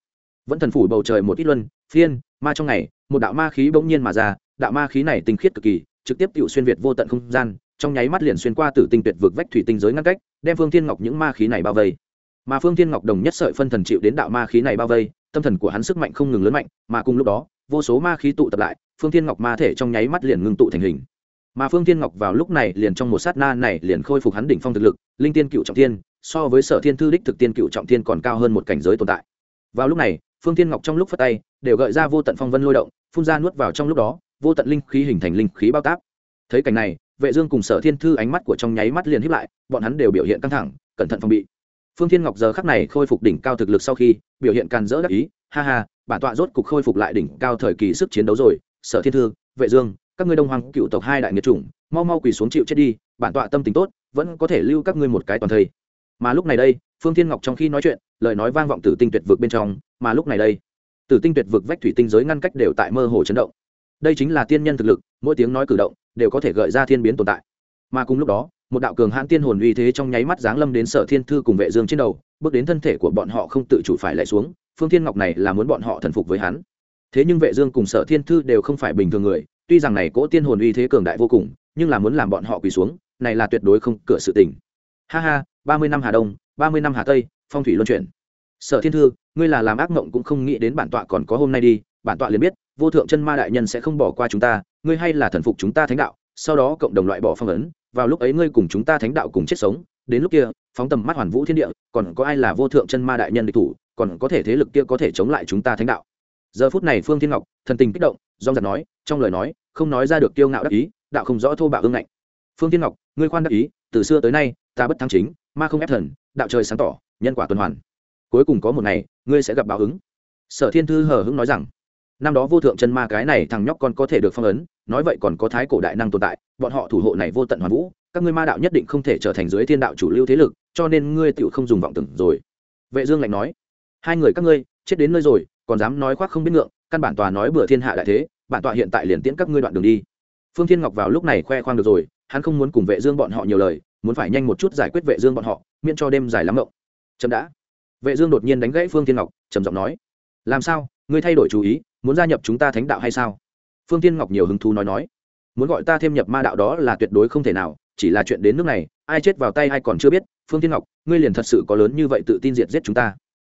Vẫn thần phủ bầu trời một ít luân, phiên, ma trong ngày, một đạo ma khí bỗng nhiên mà ra, đạo ma khí này tinh khiết cực kỳ, trực tiếp tự xuyên việt vô tận không gian, trong nháy mắt liền xuyên qua tử tinh tuyệt vực vách thủy tinh giới ngăn cách, đem phương thiên ngọc những ma khí này bao vây. Mà phương thiên ngọc đồng nhất sợi phân thần chịu đến đạo ma khí này bao vây tâm thần của hắn sức mạnh không ngừng lớn mạnh, mà cùng lúc đó, vô số ma khí tụ tập lại, phương thiên ngọc ma thể trong nháy mắt liền ngưng tụ thành hình. Mà phương thiên ngọc vào lúc này liền trong một sát na này liền khôi phục hắn đỉnh phong thực lực, linh tiên cựu trọng thiên, so với sở thiên thư đích thực tiên cựu trọng thiên còn cao hơn một cảnh giới tồn tại. Vào lúc này, phương thiên ngọc trong lúc phát tay, đều gợi ra vô tận phong vân lôi động, phun ra nuốt vào trong lúc đó, vô tận linh khí hình thành linh khí bao tác. Thấy cảnh này, vệ dương cùng sở thiên thư ánh mắt của trong nháy mắt liền híp lại, bọn hắn đều biểu hiện căng thẳng, cẩn thận phòng bị. Phương thiên ngọc giờ khắc này khôi phục đỉnh cao thực lực sau khi biểu hiện càn rỡ đắc ý, ha ha, bản tọa rốt cục khôi phục lại đỉnh cao thời kỳ sức chiến đấu rồi, sở thiên thư, vệ dương, các ngươi đông hoàng cựu tộc hai đại nghiệt chủng, mau mau quỳ xuống chịu chết đi, bản tọa tâm tình tốt, vẫn có thể lưu các ngươi một cái toàn thây. Mà lúc này đây, phương thiên ngọc trong khi nói chuyện, lời nói vang vọng từ tinh tuyệt vực bên trong, mà lúc này đây, từ tinh tuyệt vực vách thủy tinh giới ngăn cách đều tại mơ hồ chấn động. Đây chính là tiên nhân thực lực, mỗi tiếng nói cử động, đều có thể gợi ra thiên biến tồn tại. Mà cùng lúc đó một đạo cường hãn tiên hồn uy thế trong nháy mắt giáng lâm đến sở thiên thư cùng vệ dương trên đầu, bước đến thân thể của bọn họ không tự chủ phải lại xuống, phương thiên ngọc này là muốn bọn họ thần phục với hắn. Thế nhưng vệ dương cùng sở thiên thư đều không phải bình thường người, tuy rằng này cỗ tiên hồn uy thế cường đại vô cùng, nhưng là muốn làm bọn họ quỳ xuống, này là tuyệt đối không cửa sự tình. Ha ha, ba mươi năm hà đông, ba mươi năm hà tây, phong thủy luân chuyển. Sở thiên thư, ngươi là làm ác mộng cũng không nghĩ đến bản tọa còn có hôm nay đi, bản tọa liền biết, vô thượng chân ma đại nhân sẽ không bỏ qua chúng ta, ngươi hay là thần phục chúng ta thánh đạo sau đó cộng đồng loại bỏ phong ấn, vào lúc ấy ngươi cùng chúng ta thánh đạo cùng chết sống, đến lúc kia, phóng tầm mắt hoàn vũ thiên địa, còn có ai là vô thượng chân ma đại nhân địch thủ, còn có thể thế lực kia có thể chống lại chúng ta thánh đạo. Giờ phút này phương thiên ngọc, thần tình kích động dong giật nói, trong lời nói, không nói ra được kiêu ngạo đắc ý, đạo không rõ thô bạo ương ngạnh. Phương thiên ngọc, ngươi khoan đắc ý, từ xưa tới nay, ta bất thắng chính, ma không ép thần, đạo trời sáng tỏ, nhân quả tuần hoàn. Cuối cùng có một ngày, ngươi sẽ gặp báo ứng. Sở thiên thư hờ hững nói rằng năm đó vô thượng chân ma cái này thằng nhóc con có thể được phong ấn, nói vậy còn có thái cổ đại năng tồn tại, bọn họ thủ hộ này vô tận hoàn vũ, các ngươi ma đạo nhất định không thể trở thành dưới thiên đạo chủ lưu thế lực, cho nên ngươi tựu không dùng vọng tưởng rồi. Vệ dương lạnh nói, hai người các ngươi, chết đến nơi rồi, còn dám nói khoác không biết ngượng, căn bản tòa nói bừa thiên hạ đại thế, bản tọa hiện tại liền tiễn các ngươi đoạn đường đi. Phương thiên ngọc vào lúc này khoe khoang được rồi, hắn không muốn cùng vệ dương bọn họ nhiều lời, muốn phải nhanh một chút giải quyết vệ dương bọn họ, miễn cho đêm dài lắm ngộng. Chậm đã. Vệ dương đột nhiên đánh gãy phương thiên ngọc, trầm giọng nói, làm sao? Ngươi thay đổi chủ ý muốn gia nhập chúng ta thánh đạo hay sao? Phương thiên ngọc nhiều hứng thú nói nói. Muốn gọi ta thêm nhập ma đạo đó là tuyệt đối không thể nào, chỉ là chuyện đến nước này, ai chết vào tay ai còn chưa biết. Phương thiên ngọc, ngươi liền thật sự có lớn như vậy tự tin diệt giết chúng ta.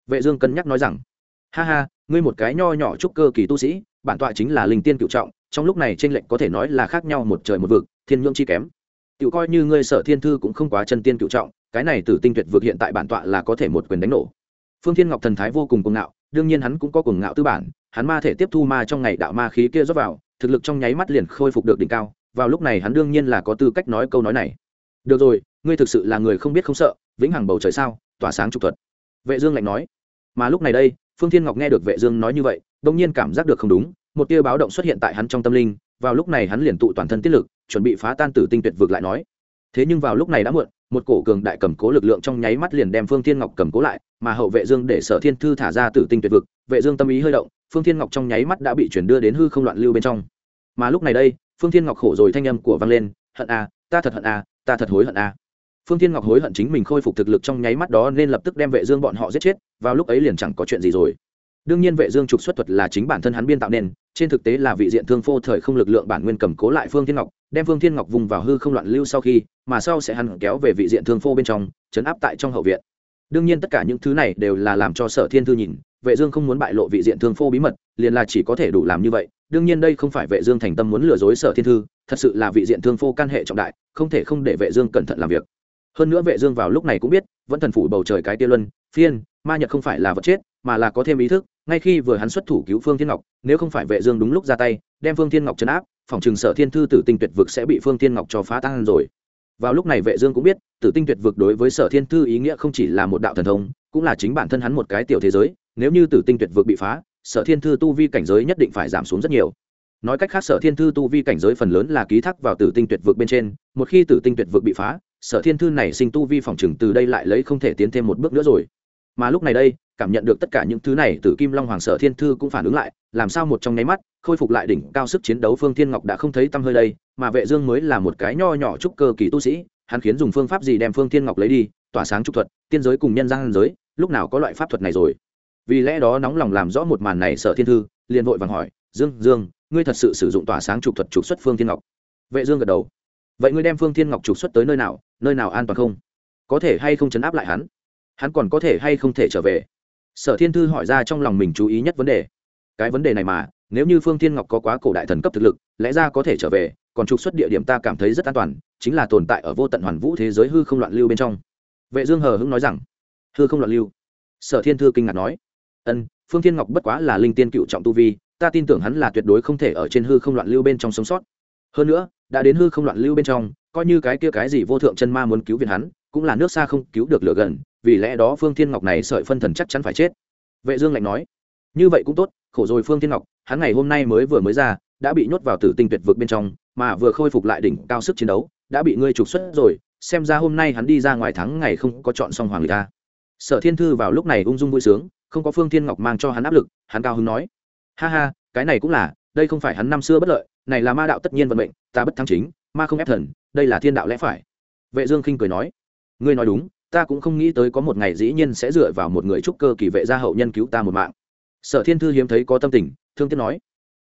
Vệ dương cân nhắc nói rằng, ha ha, ngươi một cái nho nhỏ trúc cơ kỳ tu sĩ, bản tọa chính là linh tiên cựu trọng, trong lúc này trên lệnh có thể nói là khác nhau một trời một vực, thiên nhượng chi kém. Tiểu coi như ngươi sở thiên thư cũng không quá chân tiên cựu trọng, cái này tử tinh tuyệt vực hiện tại bản tọa là có thể một quyền đánh nổ. Phương thiên ngọc thần thái vô cùng cuồng ngạo, đương nhiên hắn cũng có cuồng ngạo tư bản hắn ma thể tiếp thu ma trong ngày đạo ma khí kia rót vào, thực lực trong nháy mắt liền khôi phục được đỉnh cao, vào lúc này hắn đương nhiên là có tư cách nói câu nói này. Được rồi, ngươi thực sự là người không biết không sợ, vĩnh hằng bầu trời sao, tỏa sáng trục thuật. Vệ dương lạnh nói. Mà lúc này đây, phương thiên ngọc nghe được vệ dương nói như vậy đung nhiên cảm giác được không đúng, một tia báo động xuất hiện tại hắn trong tâm linh, vào lúc này hắn liền tụ toàn thân tiết lực, chuẩn bị phá tan tử tinh tuyệt vực lại nói. Thế nhưng vào lúc này đã muộn, một cổ cường đại cầm cố lực lượng trong nháy mắt liền đem phương thiên ngọc cầm cố lại mà hậu vệ dương để sở thiên thư thả ra tử tinh tuyệt vực, vệ dương tâm ý hơi động, phương thiên ngọc trong nháy mắt đã bị chuyển đưa đến hư không loạn lưu bên trong. Mà lúc này đây, phương thiên ngọc khổ rồi thanh âm của vang lên, hận a ta thật hận a ta thật hối hận a phương thiên ngọc hối hận chính mình khôi phục thực lực trong nháy mắt đó nên lập tức đem vệ dương bọn họ giết chết, vào lúc ấy liền chẳng có chuyện gì rồi. Đương nhiên vệ dương trục xuất thuật là chính bản thân hắn biên tạo nên, trên thực tế là vị diện thương phô thời không lực lượng bản nguyên cầm cố lại phương thiên ngọc, đem phương thiên ngọc vùng vào hư không loạn lưu sau khi, mà sau sẽ hắn kéo về vị diện thương phô bên trong, chấn áp tại trong hậu viện đương nhiên tất cả những thứ này đều là làm cho sở thiên thư nhìn, vệ dương không muốn bại lộ vị diện thương phô bí mật, liền là chỉ có thể đủ làm như vậy. Đương nhiên đây không phải vệ dương thành tâm muốn lừa dối sở thiên thư, thật sự là vị diện thương phô can hệ trọng đại, không thể không để vệ dương cẩn thận làm việc. Hơn nữa vệ dương vào lúc này cũng biết, vẫn thần phủ bầu trời cái tia luân, phiên, ma nhật không phải là vật chết, mà là có thêm ý thức, ngay khi vừa hắn xuất thủ cứu phương thiên ngọc, nếu không phải vệ dương đúng lúc ra tay, đem phương thiên ngọc chấn áp, phòng trường sở thiên thư tử tinh tuyệt vực sẽ bị phương thiên ngọc cho phá tan rồi vào lúc này vệ dương cũng biết, tử tinh tuyệt vực đối với sở thiên thư ý nghĩa không chỉ là một đạo thần thông, cũng là chính bản thân hắn một cái tiểu thế giới. Nếu như tử tinh tuyệt vực bị phá, sở thiên thư tu vi cảnh giới nhất định phải giảm xuống rất nhiều. Nói cách khác, sở thiên thư tu vi cảnh giới phần lớn là ký thác vào tử tinh tuyệt vực bên trên. Một khi tử tinh tuyệt vực bị phá, sở thiên thư này sinh tu vi phòng chừng từ đây lại lấy không thể tiến thêm một bước nữa rồi. Mà lúc này đây, cảm nhận được tất cả những thứ này, Tử kim long hoàng sở thiên thư cũng phản ứng lại, làm sao một trong nháy mắt khôi phục lại đỉnh cao sức chiến đấu phương thiên ngọc đã không thấy tâm hơi đây, mà vệ dương mới là một cái nho nhỏ trúc cơ kỳ tu sĩ, hắn khiến dùng phương pháp gì đem phương thiên ngọc lấy đi, tỏa sáng trúc thuật, tiên giới cùng nhân gian giới, lúc nào có loại pháp thuật này rồi? Vì lẽ đó nóng lòng làm rõ một màn này sở thiên thư, liền vội vàng hỏi, dương dương, ngươi thật sự sử dụng tỏa sáng trục thuật trục xuất phương thiên ngọc? Vệ dương gật đầu, vậy ngươi đem phương thiên ngọc trục xuất tới nơi nào nơi nào an toàn không? Có thể hay không chấn áp lại hắn? Hắn còn có thể hay không thể trở về? Sở thiên thư hỏi ra trong lòng mình chú ý nhất vấn đề. Cái vấn đề này mà nếu như phương thiên ngọc có quá cổ đại thần cấp thực lực, lẽ ra có thể trở về, còn trục xuất địa điểm ta cảm thấy rất an toàn, chính là tồn tại ở vô tận hoàn vũ thế giới hư không loạn lưu bên trong. Vệ dương hờ hững nói rằng, hư không loạn lưu? Sở thiên thư kinh ngạc nói, ân, phương thiên ngọc bất quá là linh tiên cựu trọng tu vi, ta tin tưởng hắn là tuyệt đối không thể ở trên hư không loạn lưu bên trong sống sót. Hơn nữa, đã đến hư không loạn lưu bên trong, coi như cái kia cái gì vô thượng chân ma muốn cứu viện hắn, cũng là nước xa không cứu được lửa gần, vì lẽ đó phương thiên ngọc này sợi phân thần chắc chắn phải chết. Vệ dương lạnh nói, như vậy cũng tốt khổ rồi phương thiên ngọc, hắn ngày hôm nay mới vừa mới ra, đã bị nhốt vào tử tinh tuyệt vực bên trong, mà vừa khôi phục lại đỉnh cao sức chiến đấu, đã bị ngươi trục xuất rồi, xem ra hôm nay hắn đi ra ngoài thắng ngày không có chọn xong hoàng người ta. Sở thiên thư vào lúc này ung dung vui sướng, không có phương thiên ngọc mang cho hắn áp lực, hắn cao hứng nói, ha ha, cái này cũng là, đây không phải hắn năm xưa bất lợi, này là ma đạo tất nhiên vận mệnh, ta bất thắng chính, ma không ép thần, đây là thiên đạo lẽ phải. Vệ dương khinh cười nói, ngươi nói đúng, ta cũng không nghĩ tới có một ngày dĩ nhiên sẽ dựa vào một người trúc cơ kỳ vệ gia hậu nhân cứu ta một mạng sở thiên thư hiếm thấy có tâm tình, thương tiếc nói,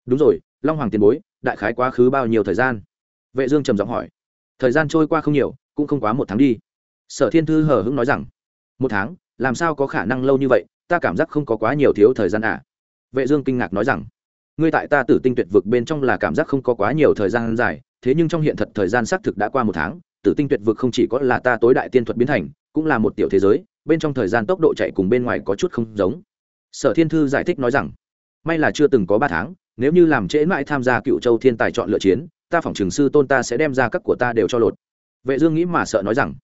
đúng rồi, long hoàng tiền bối, đại khái quá khứ bao nhiêu thời gian? Vệ dương trầm giọng hỏi, thời gian trôi qua không nhiều, cũng không quá một tháng đi. Sở thiên thư hờ hững nói rằng, một tháng, làm sao có khả năng lâu như vậy, ta cảm giác không có quá nhiều thiếu thời gian à? Vệ dương kinh ngạc nói rằng, ngươi tại ta tử tinh tuyệt vực bên trong là cảm giác không có quá nhiều thời gian dài, thế nhưng trong hiện thật thời gian xác thực đã qua một tháng, tử tinh tuyệt vực không chỉ có là ta tối đại tiên thuật biến thành, cũng là một tiểu thế giới, bên trong thời gian tốc độ chạy cùng bên ngoài có chút không giống sở thiên thư giải thích nói rằng, may là chưa từng có ba tháng, nếu như làm trễ mãi tham gia cựu châu thiên tài chọn lựa chiến, ta phỏng trường sư tôn ta sẽ đem ra các của ta đều cho lột. Vệ dương nghĩ mà sợ nói rằng,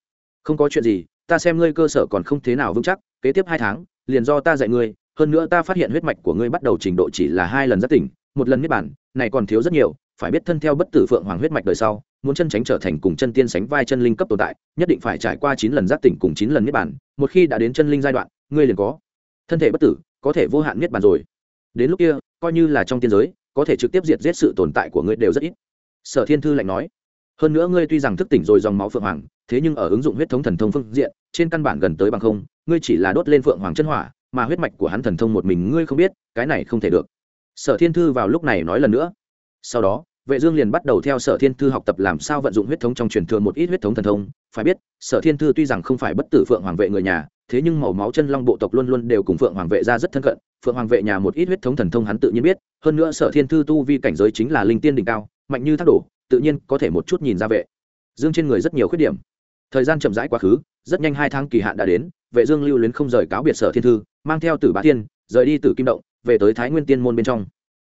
không có chuyện gì, ta xem ngươi cơ sở còn không thế nào vững chắc, kế tiếp hai tháng, liền do ta dạy ngươi, hơn nữa ta phát hiện huyết mạch của ngươi bắt đầu trình độ chỉ là hai lần rất tỉnh, một lần niết bản này còn thiếu rất nhiều, phải biết thân theo bất tử phượng hoàng huyết mạch đời sau, muốn chân tránh trở thành cùng chân tiên sánh vai chân linh cấp tồn tại, nhất định phải trải qua chín lần giác tỉnh cùng chín lần niết bản một khi đã đến chân linh giai đoạn, ngươi liền có thân thể bất tử có thể vô hạn niết bàn rồi. Đến lúc kia, coi như là trong tiên giới, có thể trực tiếp diệt giết sự tồn tại của ngươi đều rất ít. Sở thiên thư lạnh nói. Hơn nữa ngươi tuy rằng thức tỉnh rồi dòng máu phượng hoàng, thế nhưng ở ứng dụng huyết thống thần thông phương diện, trên căn bản gần tới bằng không, ngươi chỉ là đốt lên phượng hoàng chân hỏa, mà huyết mạch của hắn thần thông một mình ngươi không biết, cái này không thể được. Sở thiên thư vào lúc này nói lần nữa. Sau đó vệ dương liền bắt đầu theo sở thiên thư học tập làm sao vận dụng huyết thống trong truyền thừa một ít huyết thống thần thông. Phải biết, sở thiên thư tuy rằng không phải bất tử phượng hoàng vệ người nhà, thế nhưng màu máu chân long bộ tộc luôn luôn đều cùng phượng hoàng vệ ra rất thân cận. Phượng hoàng vệ nhà một ít huyết thống thần thông hắn tự nhiên biết, hơn nữa sở thiên thư tu vi cảnh giới chính là linh tiên đỉnh cao, mạnh như thác đổ, tự nhiên có thể một chút nhìn ra vệ. Dương trên người rất nhiều khuyết điểm. Thời gian chậm rãi quá khứ, rất nhanh hai tháng kỳ hạn đã đến, vệ dương lưu luyến không rời cáo biệt sở thiên thư, mang theo tử bá thiên, rời đi tử kim động, về tới thái nguyên tiên môn bên trong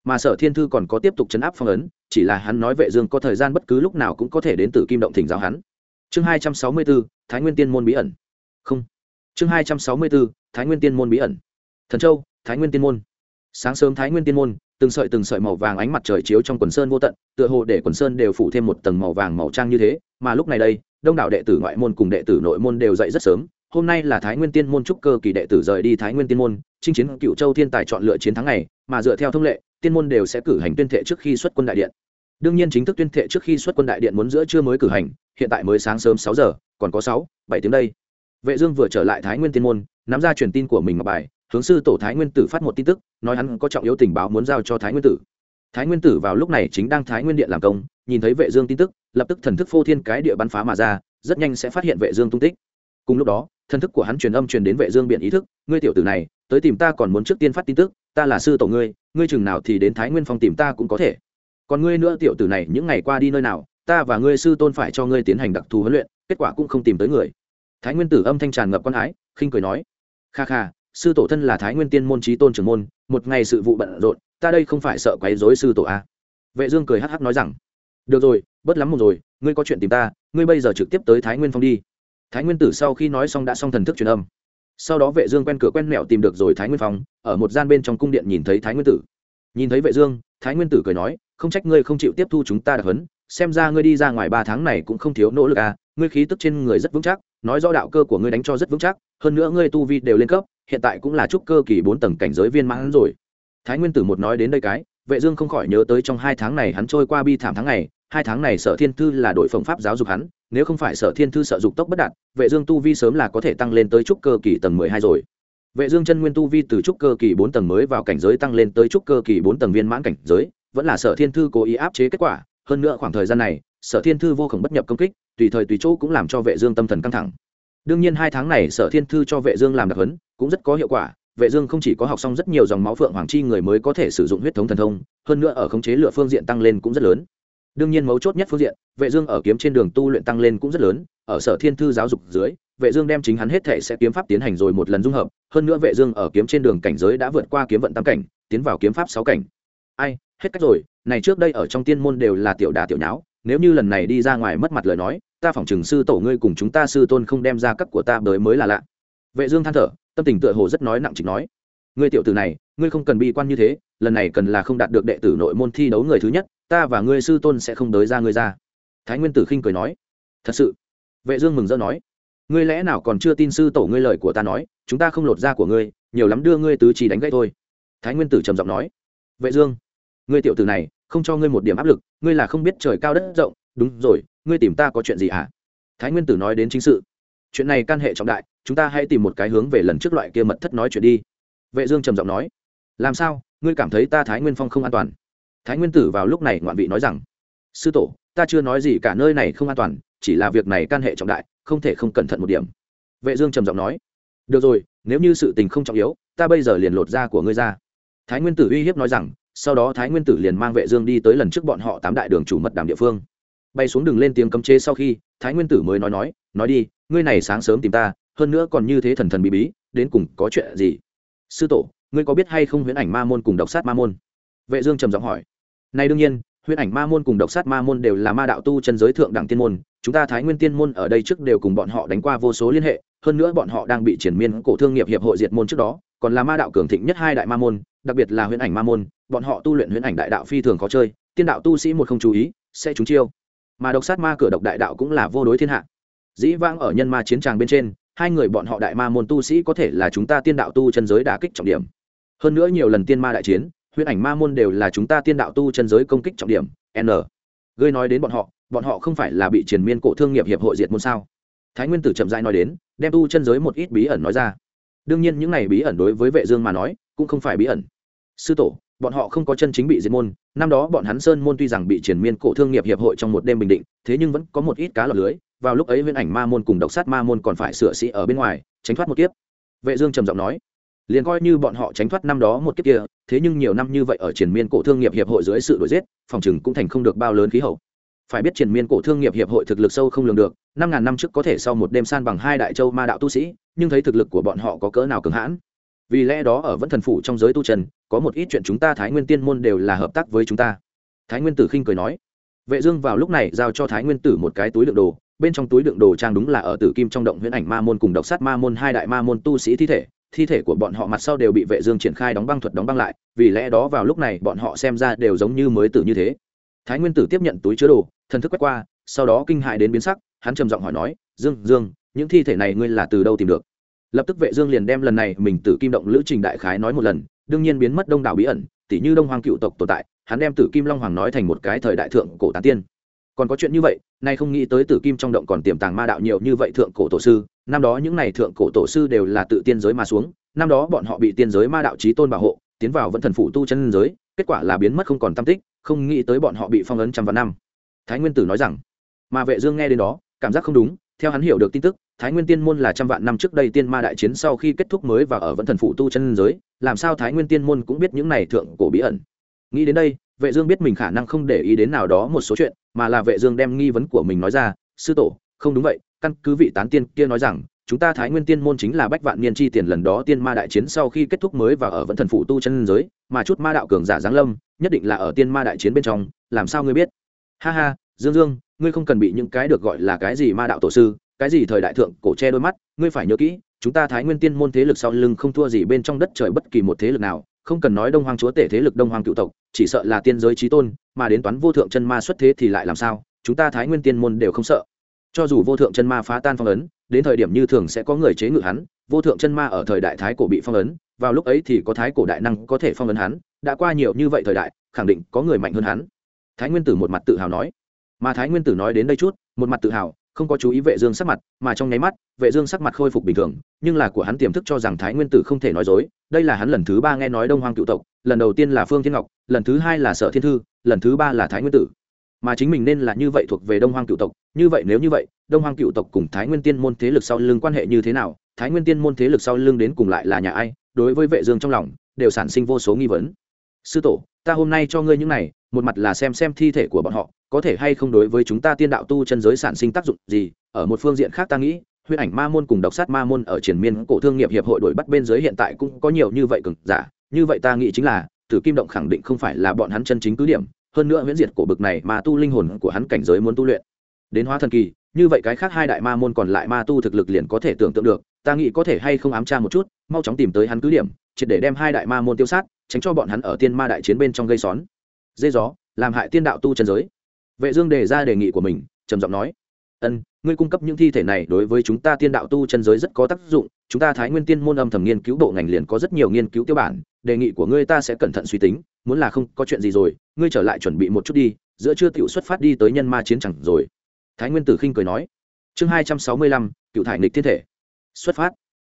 mà sở thiên thư còn có tiếp tục chấn áp phong ấn chỉ là hắn nói vệ dương có thời gian bất cứ lúc nào cũng có thể đến tử kim động thỉnh giáo hắn. Chương 264, thái nguyên tiên môn bí ẩn. Không. Chương 264, thái nguyên tiên môn bí ẩn. Thần châu thái nguyên tiên môn. Sáng sớm thái nguyên tiên môn từng sợi từng sợi màu vàng ánh mặt trời chiếu trong quần sơn vô tận tựa hồ để quần sơn đều phủ thêm một tầng màu vàng màu trang như thế mà lúc này đây đông đảo đệ tử ngoại môn cùng đệ tử nội môn đều dậy rất sớm. Hôm nay là thái nguyên tiên môn trúc cơ kỳ đệ tử rời đi thái nguyên tiên môn chinh chiến cựu châu thiên tài chọn lựa chiến thắng này mà dựa theo thông lệ tiên môn đều sẽ cử hành tuyên thệ trước khi xuất quân đại điện. Đương nhiên chính thức tuyên thệ trước khi xuất quân đại điện muốn giữa trưa mới cử hành, hiện tại mới sáng sớm sáu giờ, còn có sáu, bảy tiếng đây. Vệ dương vừa trở lại thái nguyên tiên môn, nắm ra truyền tin của mình ngọc bài, hướng sư tổ thái nguyên tử phát một tin tức, nói hắn có trọng yếu tình báo muốn giao cho thái nguyên tử. Thái nguyên tử vào lúc này chính đang thái nguyên điện làm công, nhìn thấy vệ dương tin tức, lập tức thần thức phô thiên cái địa bắn phá mà ra, rất nhanh sẽ phát hiện vệ dương tung tích. Cùng lúc đó, thần thức của hắn truyền âm truyền đến vệ dương biện ý thức, ngươi tiểu tử này, tới tìm ta còn muốn trước tiên phát tin tức ta là sư tổ ngươi ngươi chừng nào thì đến thái nguyên phong tìm ta cũng có thể. Còn ngươi nữa tiểu tử này, những ngày qua đi nơi nào, ta và ngươi sư tôn phải cho ngươi tiến hành đặc thù huấn luyện, kết quả cũng không tìm tới người. Thái nguyên tử âm thanh tràn ngập quan ái, khinh cười nói, kha kha, sư tổ thân là thái nguyên tiên môn trí tôn trưởng môn, một ngày sự vụ bận rộn, ta đây không phải sợ quấy rối sư tổ a à. vệ dương cười hắc hắc nói rằng, được rồi, bớt lắm một rồi, ngươi có chuyện tìm ta, ngươi bây giờ trực tiếp tới thái nguyên phong đi. Thái nguyên tử sau khi nói xong đã xong thần thức truyền âm sau đó vệ dương quen cửa quen mẹo tìm được rồi thái nguyên phong, ở một gian bên trong cung điện nhìn thấy thái nguyên tử. Nhìn thấy vệ dương, thái nguyên tử cười nói, không trách ngươi không chịu tiếp thu chúng ta đặc huấn, xem ra ngươi đi ra ngoài ba tháng này cũng không thiếu nỗ lực à ngươi khí tức trên người rất vững chắc, nói rõ đạo cơ của ngươi đánh cho rất vững chắc, hơn nữa ngươi tu vi đều lên cấp, hiện tại cũng là trúc cơ kỳ bốn tầng cảnh giới viên mãn rồi. Thái nguyên tử một nói đến đây cái, vệ dương không khỏi nhớ tới trong hai tháng này hắn trôi qua bi thảm tháng này hai tháng này sở thiên thư là đội phòng pháp giáo dục hắn, nếu không phải sở thiên thư sợ dục tốc bất đạt, vệ dương tu vi sớm là có thể tăng lên tới trúc cơ kỳ tầng mười hai rồi. Vệ dương chân nguyên tu vi từ trúc cơ kỳ bốn tầng mới vào cảnh giới tăng lên tới trúc cơ kỳ bốn tầng viên mãn cảnh giới, vẫn là sở thiên thư cố ý áp chế kết quả. Hơn nữa khoảng thời gian này, sở thiên thư vô khổng bất nhập công kích, tùy thời tùy chỗ cũng làm cho vệ dương tâm thần căng thẳng. Đương nhiên hai tháng này sở thiên thư cho vệ dương làm đặc huấn cũng rất có hiệu quả. Vệ dương không chỉ có học xong rất nhiều dòng máu phượng hoàng chi người mới có thể sử dụng huyết thống thần thông, hơn nữa ở khống chế lửa phương diện tăng lên cũng rất lớn đương nhiên mấu chốt nhất phương diện, vệ dương ở kiếm trên đường tu luyện tăng lên cũng rất lớn, ở sở thiên thư giáo dục dưới, vệ dương đem chính hắn hết thể sẽ kiếm pháp tiến hành rồi một lần dung hợp, hơn nữa vệ dương ở kiếm trên đường cảnh giới đã vượt qua kiếm vận tam cảnh, tiến vào kiếm pháp sáu cảnh. Ai, hết cách rồi, này trước đây ở trong tiên môn đều là tiểu đà tiểu nháo, nếu như lần này đi ra ngoài mất mặt lời nói, ta phỏng chừng sư tổ ngươi cùng chúng ta sư tôn không đem ra cấp của ta đời mới là lạ. Vệ dương than thở, tâm tình tựa hồ rất nói nặng trịch nói. Ngươi tiểu tử này, ngươi không cần bi quan như thế, lần này cần là không đạt được đệ tử nội môn thi đấu người thứ nhất ta và ngươi sư tôn sẽ không đới ra ngươi ra. Thái nguyên tử khinh cười nói, thật sự. Vệ dương mừng rỡ nói, ngươi lẽ nào còn chưa tin sư tổ ngươi lời của ta nói, chúng ta không lột da của ngươi, nhiều lắm đưa ngươi tứ chỉ đánh gãy thôi. Thái nguyên tử trầm giọng nói, vệ dương, ngươi tiểu tử này, không cho ngươi một điểm áp lực, ngươi là không biết trời cao đất rộng, đúng rồi, ngươi tìm ta có chuyện gì hả? Thái nguyên tử nói đến chính sự, chuyện này can hệ trọng đại, chúng ta hãy tìm một cái hướng về lần trước loại kia mật thất nói chuyện đi. Vệ dương trầm giọng nói, làm sao, ngươi cảm thấy ta thái nguyên phong không an toàn? Thái nguyên tử vào lúc này ngoạn vị nói rằng, sư tổ, ta chưa nói gì cả, nơi này không an toàn, chỉ là việc này can hệ trọng đại, không thể không cẩn thận một điểm. Vệ dương trầm giọng nói, được rồi, nếu như sự tình không trọng yếu, ta bây giờ liền lột da của ngươi ra. Thái nguyên tử uy hiếp nói rằng, sau đó thái nguyên tử liền mang vệ dương đi tới lần trước bọn họ tám đại đường chủ mật đàm địa phương. Bay xuống đường lên tiếng cấm chế sau khi, thái nguyên tử mới nói nói nói đi, ngươi này sáng sớm tìm ta, hơn nữa còn như thế thần thần bí bí, đến cùng có chuyện gì? Sư tổ, ngươi có biết hay không huyễn ảnh ma môn cùng độc sát ma môn? Vệ dương trầm giọng hỏi này đương nhiên, huyễn ảnh ma môn cùng độc sát ma môn đều là ma đạo tu chân giới thượng đẳng tiên môn, chúng ta thái nguyên tiên môn ở đây trước đều cùng bọn họ đánh qua vô số liên hệ, hơn nữa bọn họ đang bị triển miên cổ thương nghiệp hiệp hội diệt môn trước đó, còn là ma đạo cường thịnh nhất hai đại ma môn, đặc biệt là huyễn ảnh ma môn, bọn họ tu luyện huyễn ảnh đại đạo phi thường khó chơi, tiên đạo tu sĩ một không chú ý, sẽ trúng chiêu. Mà độc sát ma cửa độc đại đạo cũng là vô đối thiên hạ. Dĩ vãng ở nhân ma chiến tràng bên trên, hai người bọn họ đại ma môn tu sĩ có thể là chúng ta tiên đạo tu chân giới đá kích trọng điểm. Hơn nữa nhiều lần tiên ma đại chiến huyễn ảnh ma môn đều là chúng ta tiên đạo tu chân giới công kích trọng điểm, n. Ngươi nói đến bọn họ bọn họ không phải là bị triền miên cổ thương nghiệp hiệp hội diệt môn sao? Thái nguyên tử chậm rãi nói đến, đem tu chân giới một ít bí ẩn nói ra. Đương nhiên những này bí ẩn đối với vệ dương mà nói, cũng không phải bí ẩn. Sư tổ, bọn họ không có chân chính bị diệt môn, năm đó bọn hắn sơn môn tuy rằng bị triền miên cổ thương nghiệp hiệp hội trong một đêm bình định, thế nhưng vẫn có một ít cá lọt lưới, vào lúc ấy Huyễn ảnh ma môn cùng độc sát ma môn còn phải sửa sĩ ở bên ngoài, tránh thoát một kiếp. Vệ dương trầm giọng nói liền coi như bọn họ tránh thoát năm đó một kiếp kia, thế nhưng nhiều năm như vậy ở triển miên cổ thương nghiệp hiệp hội dưới sự đổi giết, phòng chừng cũng thành không được bao lớn khí hậu. Phải biết triển miên cổ thương nghiệp hiệp hội thực lực sâu không lường được, năm ngàn năm trước có thể sau một đêm san bằng hai đại châu ma đạo tu sĩ, nhưng thấy thực lực của bọn họ có cỡ nào cường hãn. Vì lẽ đó ở vẫn thần phủ trong giới tu trần, có một ít chuyện chúng ta thái nguyên tiên môn đều là hợp tác với chúng ta. Thái nguyên tử khinh cười nói. Vệ dương vào lúc này giao cho thái nguyên tử một cái túi đựng đồ, bên trong túi đựng đồ trang đúng là ở tử kim trong động huyễn ảnh ma môn cùng độc sát ma môn hai đại ma môn tu sĩ thi thể thi thể của bọn họ mặt sau đều bị vệ dương triển khai đóng băng thuật đóng băng lại, vì lẽ đó vào lúc này bọn họ xem ra đều giống như mới tử như thế. Thái nguyên tử tiếp nhận túi chứa đồ, thần thức quét qua, sau đó kinh hại đến biến sắc, hắn trầm giọng hỏi nói, dương dương, những thi thể này ngươi là từ đâu tìm được? Lập tức vệ dương liền đem lần này mình tử kim động lữ trình đại khái nói một lần, đương nhiên biến mất đông đảo bí ẩn tỷ như đông hoàng cựu tộc tồn tại, hắn đem tử kim long hoàng nói thành một cái thời đại thượng cổ tán tiên còn có chuyện như vậy, nay không nghĩ tới tử kim trong động còn tiềm tàng ma đạo nhiều như vậy thượng cổ tổ sư. Năm đó những này thượng cổ tổ sư đều là tự tiên giới mà xuống. Năm đó bọn họ bị tiên giới ma đạo chí tôn bảo hộ, tiến vào vẫn thần phụ tu chân giới, kết quả là biến mất không còn tâm tích, không nghĩ tới bọn họ bị phong ấn trăm vạn năm. Thái nguyên tử nói rằng mà vệ dương nghe đến đó, cảm giác không đúng, theo hắn hiểu được tin tức, thái nguyên tiên môn là trăm vạn năm trước đây tiên ma đại chiến sau khi kết thúc mới và ở vẫn thần phụ tu chân giới, làm sao thái nguyên tiên môn cũng biết những này thượng cổ bí ẩn? Nghĩ đến đây, vệ dương biết mình khả năng không để ý đến nào đó một số chuyện, mà là vệ dương đem nghi vấn của mình nói ra. Sư tổ, không đúng vậy, căn cứ vị tán tiên kia nói rằng, chúng ta thái nguyên tiên môn chính là bách vạn niên chi tiền lần đó tiên ma đại chiến sau khi kết thúc mới và ở vẫn thần phụ tu chân giới, mà chút ma đạo cường giả giáng lâm, nhất định là ở tiên ma đại chiến bên trong, làm sao ngươi biết? Ha ha, dương dương, ngươi không cần bị những cái được gọi là cái gì ma đạo tổ sư, cái gì thời đại thượng cổ che đôi mắt, ngươi phải nhớ kỹ, chúng ta thái nguyên tiên môn thế lực sau lưng không thua gì bên trong đất trời bất kỳ một thế lực nào không cần nói đông hoàng chúa tể thế lực đông hoàng cựu tộc, chỉ sợ là tiên giới trí tôn, mà đến toán vô thượng chân ma xuất thế thì lại làm sao, chúng ta thái nguyên tiên môn đều không sợ. Cho dù vô thượng chân ma phá tan phong ấn, đến thời điểm như thường sẽ có người chế ngự hắn, vô thượng chân ma ở thời đại thái cổ bị phong ấn, vào lúc ấy thì có thái cổ đại năng có thể phong ấn hắn, đã qua nhiều như vậy thời đại, khẳng định có người mạnh hơn hắn. Thái nguyên tử một mặt tự hào nói. Mà thái nguyên tử nói đến đây chút, một mặt tự hào, không có chú ý vệ dương sắc mặt, mà trong nháy mắt, vệ dương sắc mặt khôi phục bình thường, nhưng là của hắn tiềm thức cho rằng thái nguyên tử không thể nói dối đây là hắn lần thứ ba nghe nói đông hoang cựu tộc, lần đầu tiên là phương thiên ngọc, lần thứ hai là sở thiên thư, lần thứ ba là thái nguyên tử. Mà chính mình nên là như vậy thuộc về đông hoang cựu tộc, như vậy nếu như vậy, đông hoang cựu tộc cùng thái nguyên tiên môn thế lực sau lưng quan hệ như thế nào, thái nguyên tiên môn thế lực sau lưng đến cùng lại là nhà ai, đối với vệ dương trong lòng, đều sản sinh vô số nghi vấn. Sư tổ, ta hôm nay cho ngươi những này, một mặt là xem xem thi thể của bọn họ, có thể hay không đối với chúng ta tiên đạo tu chân giới sản sinh tác dụng gì, ở một phương diện khác ta nghĩ huyết ảnh ma môn cùng độc sát ma môn ở triển miên cổ thương nghiệp hiệp hội đổi bắt bên giới hiện tại cũng có nhiều như vậy cực giả. Như vậy ta nghĩ chính là, tử kim động khẳng định không phải là bọn hắn chân chính cứ điểm. Hơn nữa huyễn diệt cổ bực này mà tu linh hồn của hắn cảnh giới muốn tu luyện. Đến hóa thần kỳ, như vậy cái khác hai đại ma môn còn lại ma tu thực lực liền có thể tưởng tượng được. Ta nghĩ có thể hay không ám tra một chút, mau chóng tìm tới hắn cứ điểm, triệt để đem hai đại ma môn tiêu sát, tránh cho bọn hắn ở tiên ma đại chiến bên trong gây xón. Dê gió, làm hại tiên đạo tu chân giới. Vệ dương đề ra đề nghị của mình, trầm giọng nói ân, ngươi cung cấp những thi thể này đối với chúng ta tiên đạo tu chân giới rất có tác dụng, chúng ta thái nguyên tiên môn âm thầm nghiên cứu bộ ngành liền có rất nhiều nghiên cứu tiêu bản, đề nghị của ngươi ta sẽ cẩn thận suy tính, muốn là không có chuyện gì rồi, ngươi trở lại chuẩn bị một chút đi, giữa trưa tiểu xuất phát đi tới nhân ma chiến chẳng rồi. Thái nguyên tử khinh cười nói. Chương hai trăm sáu mươi lăm, cựu thải nghịch thiên thể. Xuất phát.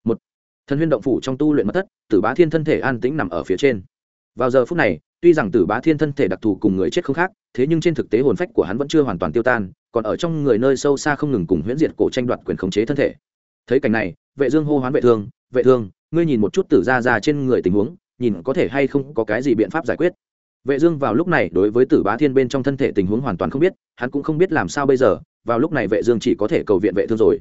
Một. Thần huyên động phủ trong tu luyện mất thất, tử bá thiên thân thể an tĩnh nằm ở phía trên. Vào giờ phút này, tuy rằng tử bá thiên thân thể đặc thù cùng người chết không khác, thế nhưng trên thực tế hồn phách của hắn vẫn chưa hoàn toàn tiêu tan còn ở trong người nơi sâu xa không ngừng cùng huyễn diệt cổ tranh đoạt quyền khống chế thân thể. Thấy cảnh này, vệ dương hô hoán vệ thương vệ thương, ngươi nhìn một chút tử ra ra trên người tình huống, nhìn có thể hay không có cái gì biện pháp giải quyết? Vệ dương vào lúc này đối với tử bá thiên bên trong thân thể tình huống hoàn toàn không biết, hắn cũng không biết làm sao bây giờ, vào lúc này vệ dương chỉ có thể cầu viện vệ thương rồi.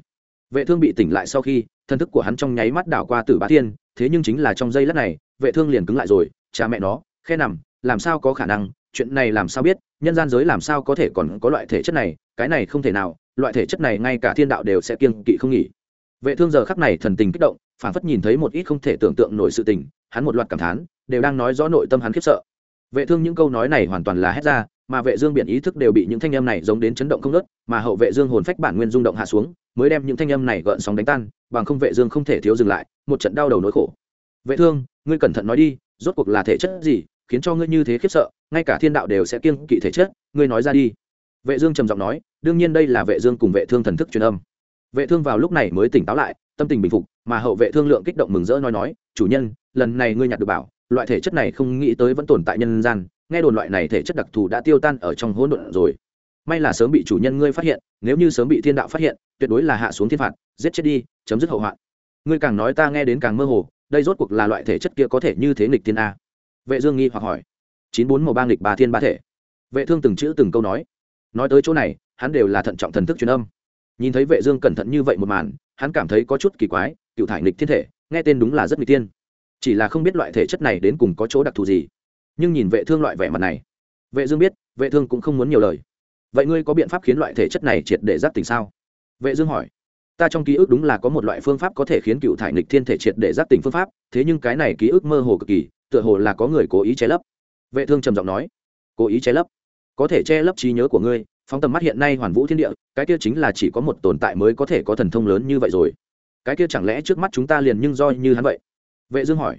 Vệ thương bị tỉnh lại sau khi, thân thức của hắn trong nháy mắt đảo qua tử bá thiên, thế nhưng chính là trong giây lát này, vệ thương liền cứng lại rồi, cha mẹ nó, khe nằm, làm sao có khả năng chuyện này làm sao biết, nhân gian giới làm sao có thể còn có loại thể chất này, cái này không thể nào, loại thể chất này ngay cả thiên đạo đều sẽ kiêng kỵ không nghỉ. Vệ thương giờ khắc này thần tình kích động phản phất nhìn thấy một ít không thể tưởng tượng nổi sự tình, hắn một loạt cảm thán, đều đang nói rõ nội tâm hắn khiếp sợ. Vệ thương những câu nói này hoàn toàn là hét ra, mà vệ dương biển ý thức đều bị những thanh âm này giống đến chấn động không nứt mà hậu vệ dương hồn phách bản nguyên rung động hạ xuống, mới đem những thanh âm này gợn sóng đánh tan, bằng không vệ dương không thể thiếu dừng lại, một trận đau đầu nỗi khổ. Vệ thương, ngươi cẩn thận nói đi, rốt cuộc là thể chất gì, khiến cho ngươi như thế khiếp sợ? Ngay cả thiên đạo đều sẽ kiêng kỵ thể chất, ngươi nói ra đi. Vệ dương trầm giọng nói, đương nhiên đây là vệ dương cùng vệ thương thần thức truyền âm. Vệ thương vào lúc này mới tỉnh táo lại, tâm tình bình phục, mà hậu vệ thương lượng kích động mừng rỡ nói nói, chủ nhân, lần này ngươi nhặt được bảo, loại thể chất này không nghĩ tới vẫn tồn tại nhân gian, nghe đồn loại này thể chất đặc thù đã tiêu tan ở trong hỗn độn rồi. May là sớm bị chủ nhân ngươi phát hiện, nếu như sớm bị thiên đạo phát hiện, tuyệt đối là hạ xuống thiên phạt, giết chết đi, chấm dứt hậu hoạn. Ngươi càng nói ta nghe đến càng mơ hồ, đây rốt cuộc là loại thể chất kia có thể như thế nghịch thiên a. Vệ dương nghi hoặc hỏi chín bốn màu ba nghịch ba thiên ba thể. Vệ thương từng chữ từng câu nói. Nói tới chỗ này, hắn đều là thận trọng thần thức truyền âm. Nhìn thấy vệ dương cẩn thận như vậy một màn, hắn cảm thấy có chút kỳ quái, cựu thải nghịch thiên thể, nghe tên đúng là rất nghịch thiên. Chỉ là không biết loại thể chất này đến cùng có chỗ đặc thù gì. Nhưng nhìn vệ thương loại vẻ mặt này, vệ dương biết, vệ thương cũng không muốn nhiều lời. Vậy ngươi có biện pháp khiến loại thể chất này triệt để giác tỉnh sao? Vệ dương hỏi. Ta trong ký ức đúng là có một loại phương pháp có thể khiến cựu thải nghịch thiên thể triệt để giác tỉnh phương pháp, thế nhưng cái này ký ức mơ hồ cực kỳ, tựa hồ là có người cố ý che lấp vệ thương trầm giọng nói, cố ý che lấp. Có thể che lấp trí nhớ của ngươi, phóng tầm mắt hiện nay hoàn vũ thiên địa, cái kia chính là chỉ có một tồn tại mới có thể có thần thông lớn như vậy rồi. Cái kia chẳng lẽ trước mắt chúng ta liền nhưng do như hắn vậy? Vệ dương hỏi,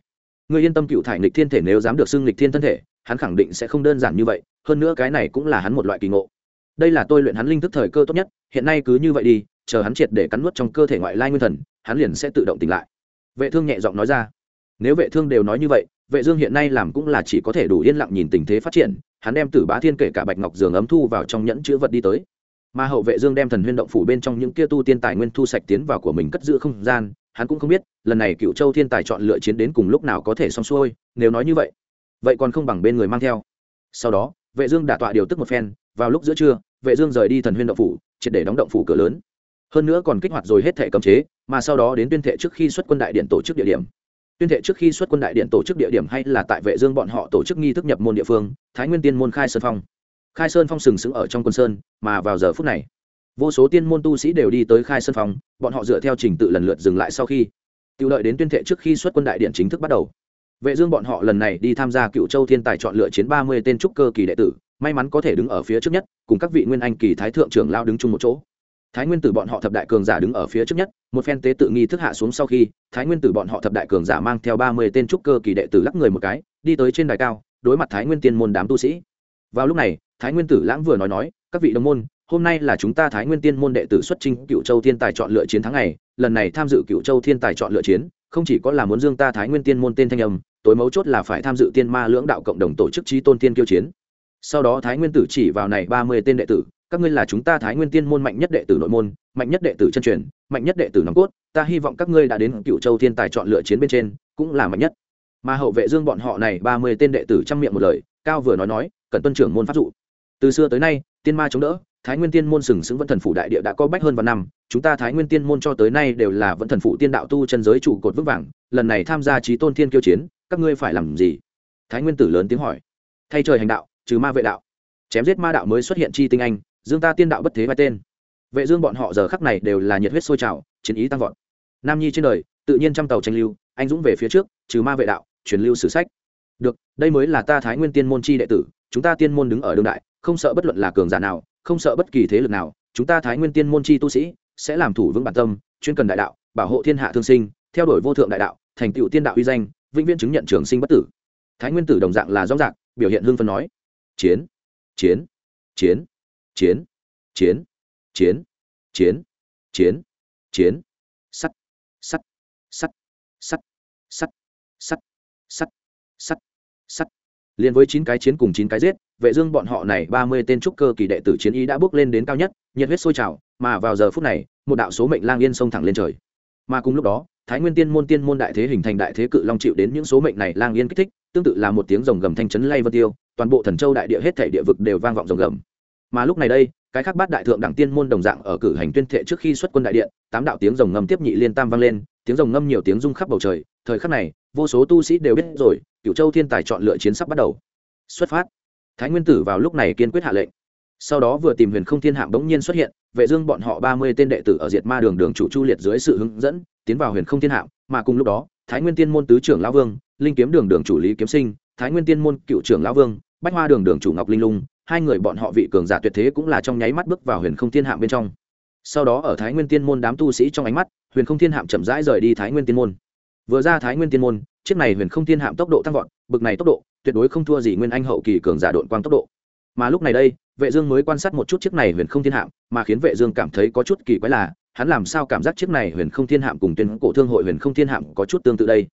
ngươi yên tâm cựu thải nghịch thiên thể nếu dám được xưng nghịch thiên thân thể, hắn khẳng định sẽ không đơn giản như vậy, hơn nữa cái này cũng là hắn một loại kỳ ngộ. Đây là tôi luyện hắn linh thức thời cơ tốt nhất, hiện nay cứ như vậy đi, chờ hắn triệt để cắn nuốt trong cơ thể ngoại lai nguyên thần, hắn liền sẽ tự động tỉnh lại. Vệ thương nhẹ giọng nói ra, nếu vệ thương đều nói như vậy vệ dương hiện nay làm cũng là chỉ có thể đủ yên lặng nhìn tình thế phát triển, hắn đem tử bá thiên kể cả bạch ngọc giường ấm thu vào trong nhẫn chứa vật đi tới. Mà hậu vệ dương đem thần huyên động phủ bên trong những kia tu tiên tài nguyên thu sạch tiến vào của mình cất giữ không gian, hắn cũng không biết, lần này cựu châu thiên tài chọn lựa chiến đến cùng lúc nào có thể xong xuôi, nếu nói như vậy vậy còn không bằng bên người mang theo. Sau đó, vệ dương đã tọa điều tức một phen, vào lúc giữa trưa, vệ dương rời đi thần huyên động phủ, triệt để đóng động phủ cửa lớn. Hơn nữa còn kích hoạt rồi hết thể cấm chế, mà sau đó đến tuyên thệ trước khi xuất quân đại điện tổ chức địa điểm tuyên thệ trước khi xuất quân đại điện tổ chức địa điểm hay là tại vệ dương bọn họ tổ chức nghi thức nhập môn địa phương, thái nguyên tiên môn khai sơn phong. Khai sơn phong sừng sững ở trong quân sơn, mà vào giờ phút này, vô số tiên môn tu sĩ đều đi tới khai sơn phong, bọn họ dựa theo trình tự lần lượt dừng lại sau khi. Tiêu lợi đến tuyên thệ trước khi xuất quân đại điện chính thức bắt đầu. Vệ dương bọn họ lần này đi tham gia cựu châu thiên tài chọn lựa chiến 30 tên trúc cơ kỳ đệ tử, may mắn có thể đứng ở phía trước nhất, cùng các vị nguyên anh kỳ thái thượng trưởng lao đứng chung một chỗ thái nguyên tử bọn họ thập đại cường giả đứng ở phía trước nhất, một phen tế tự nghi thức hạ xuống sau khi, thái nguyên tử bọn họ thập đại cường giả mang theo ba mươi tên trúc cơ kỳ đệ tử lắc người một cái, đi tới trên đài cao, đối mặt thái nguyên tiên môn đám tu sĩ. Vào lúc này, thái nguyên tử lãng vừa nói nói, các vị đồng môn, hôm nay là chúng ta thái nguyên tiên môn đệ tử xuất trình cựu châu thiên tài chọn lựa chiến thắng này lần này tham dự cựu châu thiên tài chọn lựa chiến, không chỉ có là muốn dương ta thái nguyên tiên môn tên thanh âm, tối mấu chốt là phải tham dự tiên ma lưỡng đạo cộng đồng tổ chức trí tôn tiên kiêu chiến sau đó thái nguyên tử chỉ vào này ba mươi tên đệ tử, các ngươi là chúng ta thái nguyên tiên môn mạnh nhất đệ tử nội môn, mạnh nhất đệ tử chân truyền, mạnh nhất đệ tử nòng cốt, ta hy vọng các ngươi đã đến cựu châu thiên tài chọn lựa chiến bên trên, cũng là mạnh nhất. Mà hậu vệ dương bọn họ này ba mươi tên đệ tử trăm miệng một lời, cao vừa nói nói cần tuân trưởng môn pháp dụ. Từ xưa tới nay, tiên ma chống đỡ, thái nguyên tiên môn sừng sững vẫn thần phủ đại địa đã có bách hơn vạn năm, chúng ta thái nguyên tiên môn cho tới nay đều là vẫn thần phủ tiên đạo tu chân giới trụ cột vững vàng, lần này tham gia trí tôn thiên kiêu chiến, các ngươi phải làm gì? Thái nguyên tử lớn tiếng hỏi. Thay trời hành đạo trừ ma vệ đạo. Chém giết ma đạo mới xuất hiện chi tinh anh, dương ta tiên đạo bất thế vai tên. Vệ dương bọn họ giờ khắc này đều là nhiệt huyết sôi trào, chiến ý tăng vọt. Nam nhi trên đời, tự nhiên trăm tàu tranh lưu, anh dũng về phía trước, trừ ma vệ đạo, truyền lưu sử sách. Được, đây mới là ta thái nguyên tiên môn chi đệ tử, chúng ta tiên môn đứng ở đương đại, không sợ bất luận là cường giả nào, không sợ bất kỳ thế lực nào, chúng ta thái nguyên tiên môn chi tu sĩ sẽ làm thủ vững bản tâm, chuyên cần đại đạo, bảo hộ thiên hạ thương sinh, theo đuổi vô thượng đại đạo, thành tựu tiên đạo uy danh, vĩnh viễn chứng nhận trường sinh bất tử. Thái nguyên tử đồng dạng là rõ ràng, biểu hiện hương phân nói chiến chiến chiến chiến chiến chiến chiến chiến chiến. Sắt sắt sắt sắt sắt sắt sắt sắt sắt. Liền với chín cái chiến cùng chín cái giết, vệ dương bọn họ này ba mươi tên trúc cơ kỳ đệ tử chiến ý đã bước lên đến cao nhất, nhiệt huyết sôi trào, mà vào giờ phút này, một đạo số mệnh lang yên xông thẳng lên trời. Mà cùng lúc đó, thái nguyên tiên môn tiên môn đại thế hình thành đại thế cự long chịu đến những số mệnh này lang yên kích thích tương tự là một tiếng rồng gầm thanh chấn lay vân tiêu, toàn bộ thần châu đại địa hết thảy địa vực đều vang vọng rồng gầm. Mà lúc này đây, cái khác bát đại thượng đẳng tiên môn đồng dạng ở cử hành tuyên thệ trước khi xuất quân đại điện, tám đạo tiếng rồng ngâm tiếp nhị liên tam vang lên, tiếng rồng ngâm nhiều tiếng rung khắp bầu trời, thời khắc này, vô số tu sĩ đều biết rồi cựu châu thiên tài chọn lựa chiến sắp bắt đầu. Xuất phát. Thái nguyên tử vào lúc này kiên quyết hạ lệnh. Sau đó vừa tìm huyền không thiên hạm bỗng nhiên xuất hiện, vệ dương bọn họ ba mươi tên đệ tử ở diệt ma đường đường chủ chu liệt dưới sự hướng dẫn, tiến vào huyền không thiên hạm, mà cùng lúc đó, thái nguyên tiên môn tứ trưởng lão vương linh kiếm đường đường chủ lý kiếm sinh, thái nguyên tiên môn cựu trưởng lão vương, bách hoa đường đường chủ ngọc linh lung, hai người bọn họ vị cường giả tuyệt thế cũng là trong nháy mắt bước vào huyền không thiên Hạm bên trong. Sau đó ở thái nguyên tiên môn đám tu sĩ trong ánh mắt, huyền không thiên hạm chậm rãi rời đi thái nguyên tiên môn. Vừa ra thái nguyên tiên môn, chiếc này huyền không thiên hạm tốc độ tăng vọt, bực này tốc độ, tuyệt đối không thua gì nguyên anh hậu kỳ cường giả đội quang tốc độ. Mà lúc này đây, vệ dương mới quan sát một chút chiếc này huyền không thiên hạm, mà khiến vệ dương cảm thấy có chút kỳ quái là, hắn làm sao cảm giác chiếc này huyền không thiên hạm cùng tuyên cổ thương hội huyền không thiên hạm có chút tương tự đây?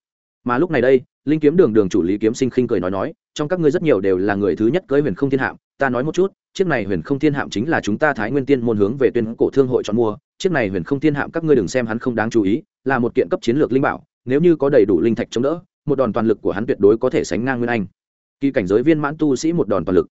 Mà lúc này đây linh kiếm đường đường chủ lý kiếm sinh khinh cười nói nói, trong các ngươi rất nhiều đều là người thứ nhất cưới huyền không thiên hạm, ta nói một chút, chiếc này huyền không thiên hạm chính là chúng ta thái nguyên tiên môn hướng về tuyên cổ thương hội chọn mua, chiếc này huyền không thiên hạm các ngươi đừng xem hắn không đáng chú ý, là một kiện cấp chiến lược linh bảo, nếu như có đầy đủ linh thạch chống đỡ, một đòn toàn lực của hắn tuyệt đối có thể sánh ngang nguyên anh. Kỳ cảnh giới viên mãn tu sĩ một đòn toàn lực.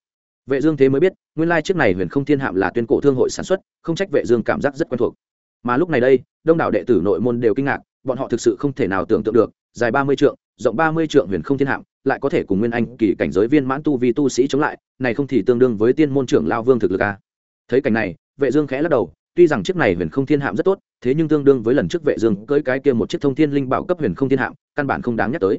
Vệ dương thế mới biết, nguyên lai chiếc này huyền không thiên hạm là tuyên cổ thương hội sản xuất, không trách vệ dương cảm giác rất quen thuộc. Mà lúc này đây, đông đảo đệ tử nội môn đều kinh ngạc, bọn họ thực sự không thể nào tưởng tượng được, dài ba mươi trượng rộng ba mươi trượng huyền không thiên hạng, lại có thể cùng nguyên anh kỳ cảnh giới viên mãn tu vi tu sĩ chống lại này không thì tương đương với tiên môn trưởng lao vương thực lực a à? thấy cảnh này vệ dương khẽ lắc đầu tuy rằng chiếc này huyền không thiên hạm rất tốt thế nhưng tương đương với lần trước vệ dương cưỡi cái kia một chiếc thông thiên linh bảo cấp huyền không thiên hạm căn bản không đáng nhắc tới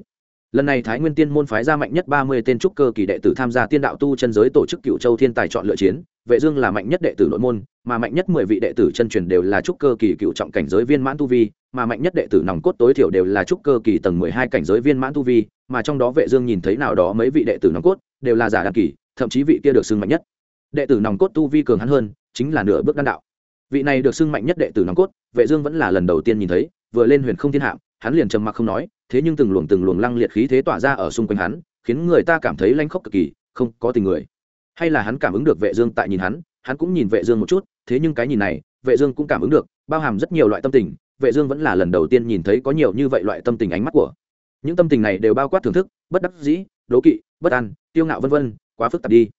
lần này thái nguyên tiên môn phái ra mạnh nhất ba mươi tên trúc cơ kỳ đệ tử tham gia tiên đạo tu chân giới tổ chức cựu châu thiên tài chọn lựa chiến. Vệ dương là mạnh nhất đệ tử nội môn, mà mạnh nhất mười vị đệ tử chân truyền đều là trúc cơ kỳ cựu trọng cảnh giới viên mãn tu vi, mà mạnh nhất đệ tử nòng cốt tối thiểu đều là trúc cơ kỳ tầng mười hai cảnh giới viên mãn tu vi, mà trong đó vệ dương nhìn thấy nào đó mấy vị đệ tử nòng cốt đều là giả đăng kỳ, thậm chí vị kia được xưng mạnh nhất. Đệ tử nòng cốt tu vi cường hắn hơn, chính là nửa bước đan đạo. Vị này được xưng mạnh nhất đệ tử nòng cốt, vệ dương vẫn là lần đầu tiên nhìn thấy, vừa lên huyền không thiên hạm, hắn liền trầm mặc không nói thế nhưng từng luồng từng luồng lăng liệt khí thế tỏa ra ở xung quanh hắn, khiến người ta cảm thấy lanh khốc cực kỳ, không có tình người. Hay là hắn cảm ứng được vệ dương tại nhìn hắn hắn cũng nhìn vệ dương một chút, thế nhưng cái nhìn này, vệ dương cũng cảm ứng được, bao hàm rất nhiều loại tâm tình, vệ dương vẫn là lần đầu tiên nhìn thấy có nhiều như vậy loại tâm tình ánh mắt của. Những tâm tình này đều bao quát thưởng thức, bất đắc dĩ, đố kỵ, bất an, tiêu ngạo vân vân, quá phức tạp đi.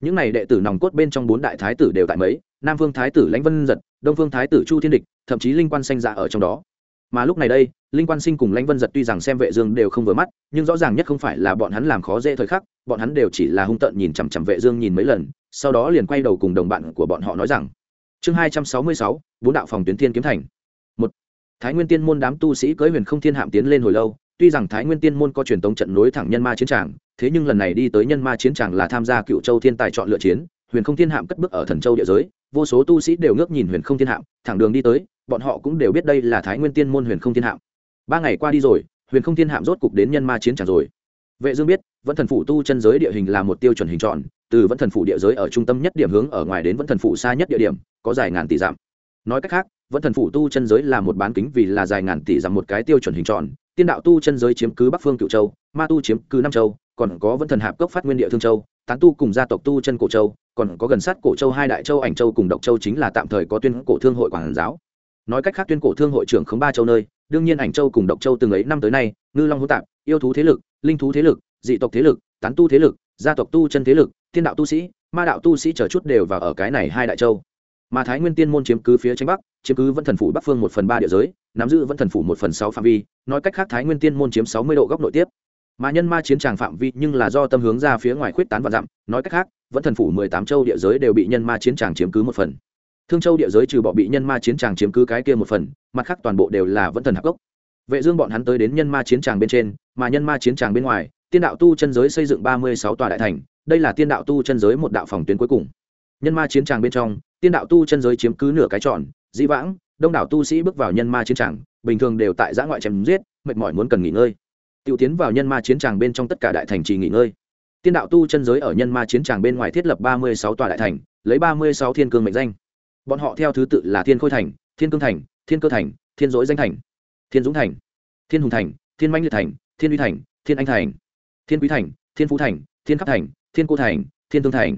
Những này đệ tử nòng cốt bên trong bốn đại thái tử đều tại mấy, nam vương thái tử lãnh vân giật, đông vương thái tử chu thiên địch, thậm chí linh quan sanh dạ ở trong đó mà lúc này đây, linh quan sinh cùng lãnh vân giật tuy rằng xem vệ dương đều không vừa mắt, nhưng rõ ràng nhất không phải là bọn hắn làm khó dễ thời khắc, bọn hắn đều chỉ là hung tợn nhìn chằm chằm vệ dương nhìn mấy lần, sau đó liền quay đầu cùng đồng bạn của bọn họ nói rằng, chương hai trăm sáu mươi sáu, bốn đạo phòng tuyến thiên kiếm thành. Một, thái nguyên tiên môn đám tu sĩ cưỡi huyền không thiên hạm tiến lên hồi lâu, tuy rằng thái nguyên tiên môn có truyền thống trận nối thẳng nhân ma chiến tràng, thế nhưng lần này đi tới nhân ma chiến tràng là tham gia cựu châu thiên tài chọn lựa chiến, huyền không thiên hạm cất bước ở thần châu địa giới, vô số tu sĩ đều ngước nhìn huyền không thiên hạm, thẳng đường đi tới bọn họ cũng đều biết đây là thái nguyên tiên môn huyền không thiên hạm. Ba ngày qua đi rồi, huyền không thiên hạm rốt cục đến nhân ma chiến tràng rồi. Vệ dương biết, vẫn thần phủ tu chân giới địa hình là một tiêu chuẩn hình tròn, từ vẫn thần phủ địa giới ở trung tâm nhất điểm hướng ở ngoài đến vẫn thần phủ xa nhất địa điểm, có dài ngàn tỷ dặm. Nói cách khác, vẫn thần phủ tu chân giới là một bán kính vì là dài ngàn tỷ dặm một cái tiêu chuẩn hình tròn, tiên đạo tu chân giới chiếm cứ bắc phương cựu châu, ma tu chiếm cứ nam châu, còn có vẫn thần hạp cốc phát nguyên địa thương châu, tán tu cùng gia tộc tu chân cổ châu, còn có gần sát cổ châu hai đại châu ảnh châu cùng độc châu chính là tạm thời có tuyên cổ thương hội quảng giáo nói cách khác tuyên cổ thương hội trưởng không ba châu nơi, đương nhiên ảnh châu cùng độc châu từng ấy năm tới nay, ngư long hữu tạp, yêu thú thế lực, linh thú thế lực, dị tộc thế lực, tán tu thế lực, gia tộc tu chân thế lực, thiên đạo tu sĩ, ma đạo tu sĩ chờ chút đều vào ở cái này hai đại châu. Mà thái nguyên tiên môn chiếm cứ phía tranh bắc, chiếm cứ vẫn thần phủ bắc phương một phần ba địa giới, nắm giữ vẫn thần phủ một phần sáu phạm vi, nói cách khác thái nguyên tiên môn chiếm sáu mươi độ góc nội tiếp. Mà nhân ma chiến tràng phạm vi nhưng là do tâm hướng ra phía ngoài khuyết tán và dặm, nói cách khác vẫn thần phủ mười tám châu địa giới đều bị nhân ma chiến tràng chiếm cứ một phần thương châu địa giới trừ bỏ bị nhân ma chiến tràng chiếm cứ cái kia một phần, mặt khác toàn bộ đều là vẫn thần hạc gốc. Vệ dương bọn hắn tới đến nhân ma chiến tràng bên trên, mà nhân ma chiến tràng bên ngoài, tiên đạo tu chân giới xây dựng ba mươi sáu tòa đại thành, đây là tiên đạo tu chân giới một đạo phòng tuyến cuối cùng. Nhân ma chiến tràng bên trong, tiên đạo tu chân giới chiếm cứ nửa cái tròn, dĩ vãng, đông đảo tu sĩ bước vào nhân ma chiến tràng, bình thường đều tại giã ngoại chém giết, mệt mỏi muốn cần nghỉ ngơi. Tiêu tiến vào nhân ma chiến tràng bên trong tất cả đại thành trì nghỉ ngơi. Tiên đạo tu chân giới ở nhân ma chiến tràng bên ngoài thiết lập ba mươi sáu tòa đại thành, lấy ba mươi sáu thiên cương mệnh danh bọn họ theo thứ tự là thiên khôi thành thiên cương thành thiên cơ thành thiên dỗi danh thành thiên dũng thành thiên hùng thành thiên manh liệt thành thiên uy thành thiên anh thành thiên quý thành thiên phú thành thiên khắc thành thiên cô thành thiên tương thành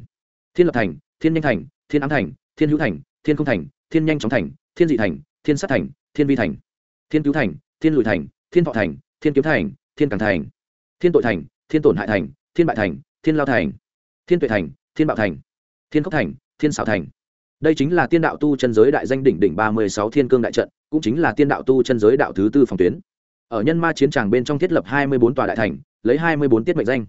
thiên lập thành thiên nhanh thành thiên ám thành thiên hữu thành thiên không thành thiên nhanh chóng thành thiên dị thành thiên sát thành thiên vi thành thiên cứu thành thiên lùi thành thiên thọ thành thiên kiếm thành thiên càng thành thiên tội thành thiên tổn hại thành thiên bại thành thiên lao thành thiên tuệ thành thiên bạo thành thiên khốc thành thiên xảo thành đây chính là tiên đạo tu chân giới đại danh đỉnh đỉnh ba mươi sáu thiên cương đại trận, cũng chính là tiên đạo tu chân giới đạo thứ tư phòng tuyến. Ở nhân ma chiến tràng bên trong thiết lập hai mươi bốn tòa đại thành, lấy hai mươi bốn tiết mệnh danh.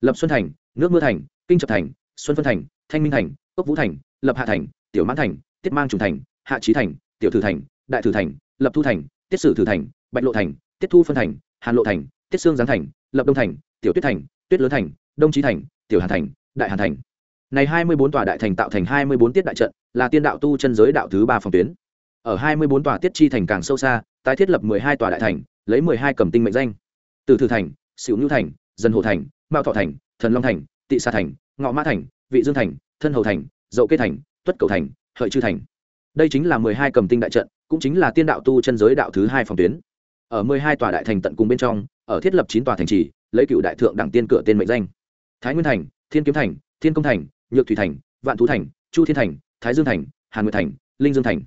Lập xuân thành, nước mưa thành, kinh trập thành, xuân phân thành, thanh minh thành, cốc vũ thành, lập hạ thành, tiểu mãn thành, tiết mang trùng thành, hạ trí thành, tiểu thử thành, đại thử thành, lập thu thành, tiết sử thử thành, bạch lộ thành, tiết thu phân thành, hàn lộ thành, tiết sương giáng thành, lập đông thành, tiểu tuyết thành, tuyết lớn thành, đông trí thành, tiểu hàn thành, đại hàn thành này hai mươi bốn tòa đại thành tạo thành hai mươi bốn tiết đại trận, là tiên đạo tu chân giới đạo thứ ba phòng tuyến. Ở hai mươi bốn tòa tiết chi thành càng sâu xa, tái thiết lập mười hai tòa đại thành, lấy mười hai cầm tinh mệnh danh. Từ thử thành xỉu ngưu thành dân hồ thành mao thọ thành, thần long thành, tị sa thành, ngọ mã thành, vị dương thành, thân hầu thành, dậu kê thành, tuất cầu thành, hợi chư thành. Đây chính là mười hai cầm tinh đại trận, cũng chính là tiên đạo tu chân giới đạo thứ hai phòng tuyến. Ở mười hai tòa đại thành tận cùng bên trong, ở thiết lập chín tòa thành trì, lấy cựu đại thượng đẳng tiên cửa tên mệnh danh. Thái nguyên thành, thiên kiếm thành, thiên công thành nhược thủy thành, vạn thú thành, chu thiên thành, thái dương thành, hàn nguyệt thành, linh dương thành.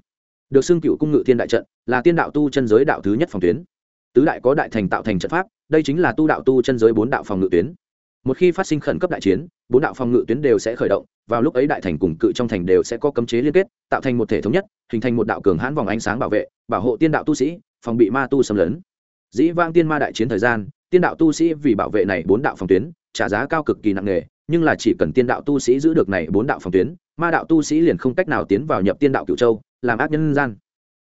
Được xưng cựu cung ngự thiên đại trận, là tiên đạo tu chân giới đạo thứ nhất phòng tuyến. Tứ đại có đại thành tạo thành trận pháp, đây chính là tu đạo tu chân giới bốn đạo phòng ngự tuyến. Một khi phát sinh khẩn cấp đại chiến, bốn đạo phòng ngự tuyến đều sẽ khởi động, vào lúc ấy đại thành cùng cự trong thành đều sẽ có cấm chế liên kết, tạo thành một thể thống nhất, hình thành một đạo cường hãn vòng ánh sáng bảo vệ, bảo hộ tiên đạo tu sĩ, phòng bị ma tu xâm lấn. Dĩ vang tiên ma đại chiến thời gian, tiên đạo tu sĩ vì bảo vệ này bốn đạo phòng tuyến, trả giá cao cực kỳ nặng nề nhưng là chỉ cần tiên đạo tu sĩ giữ được này bốn đạo phòng tuyến, ma đạo tu sĩ liền không cách nào tiến vào nhập tiên đạo cựu châu, làm ác nhân gian.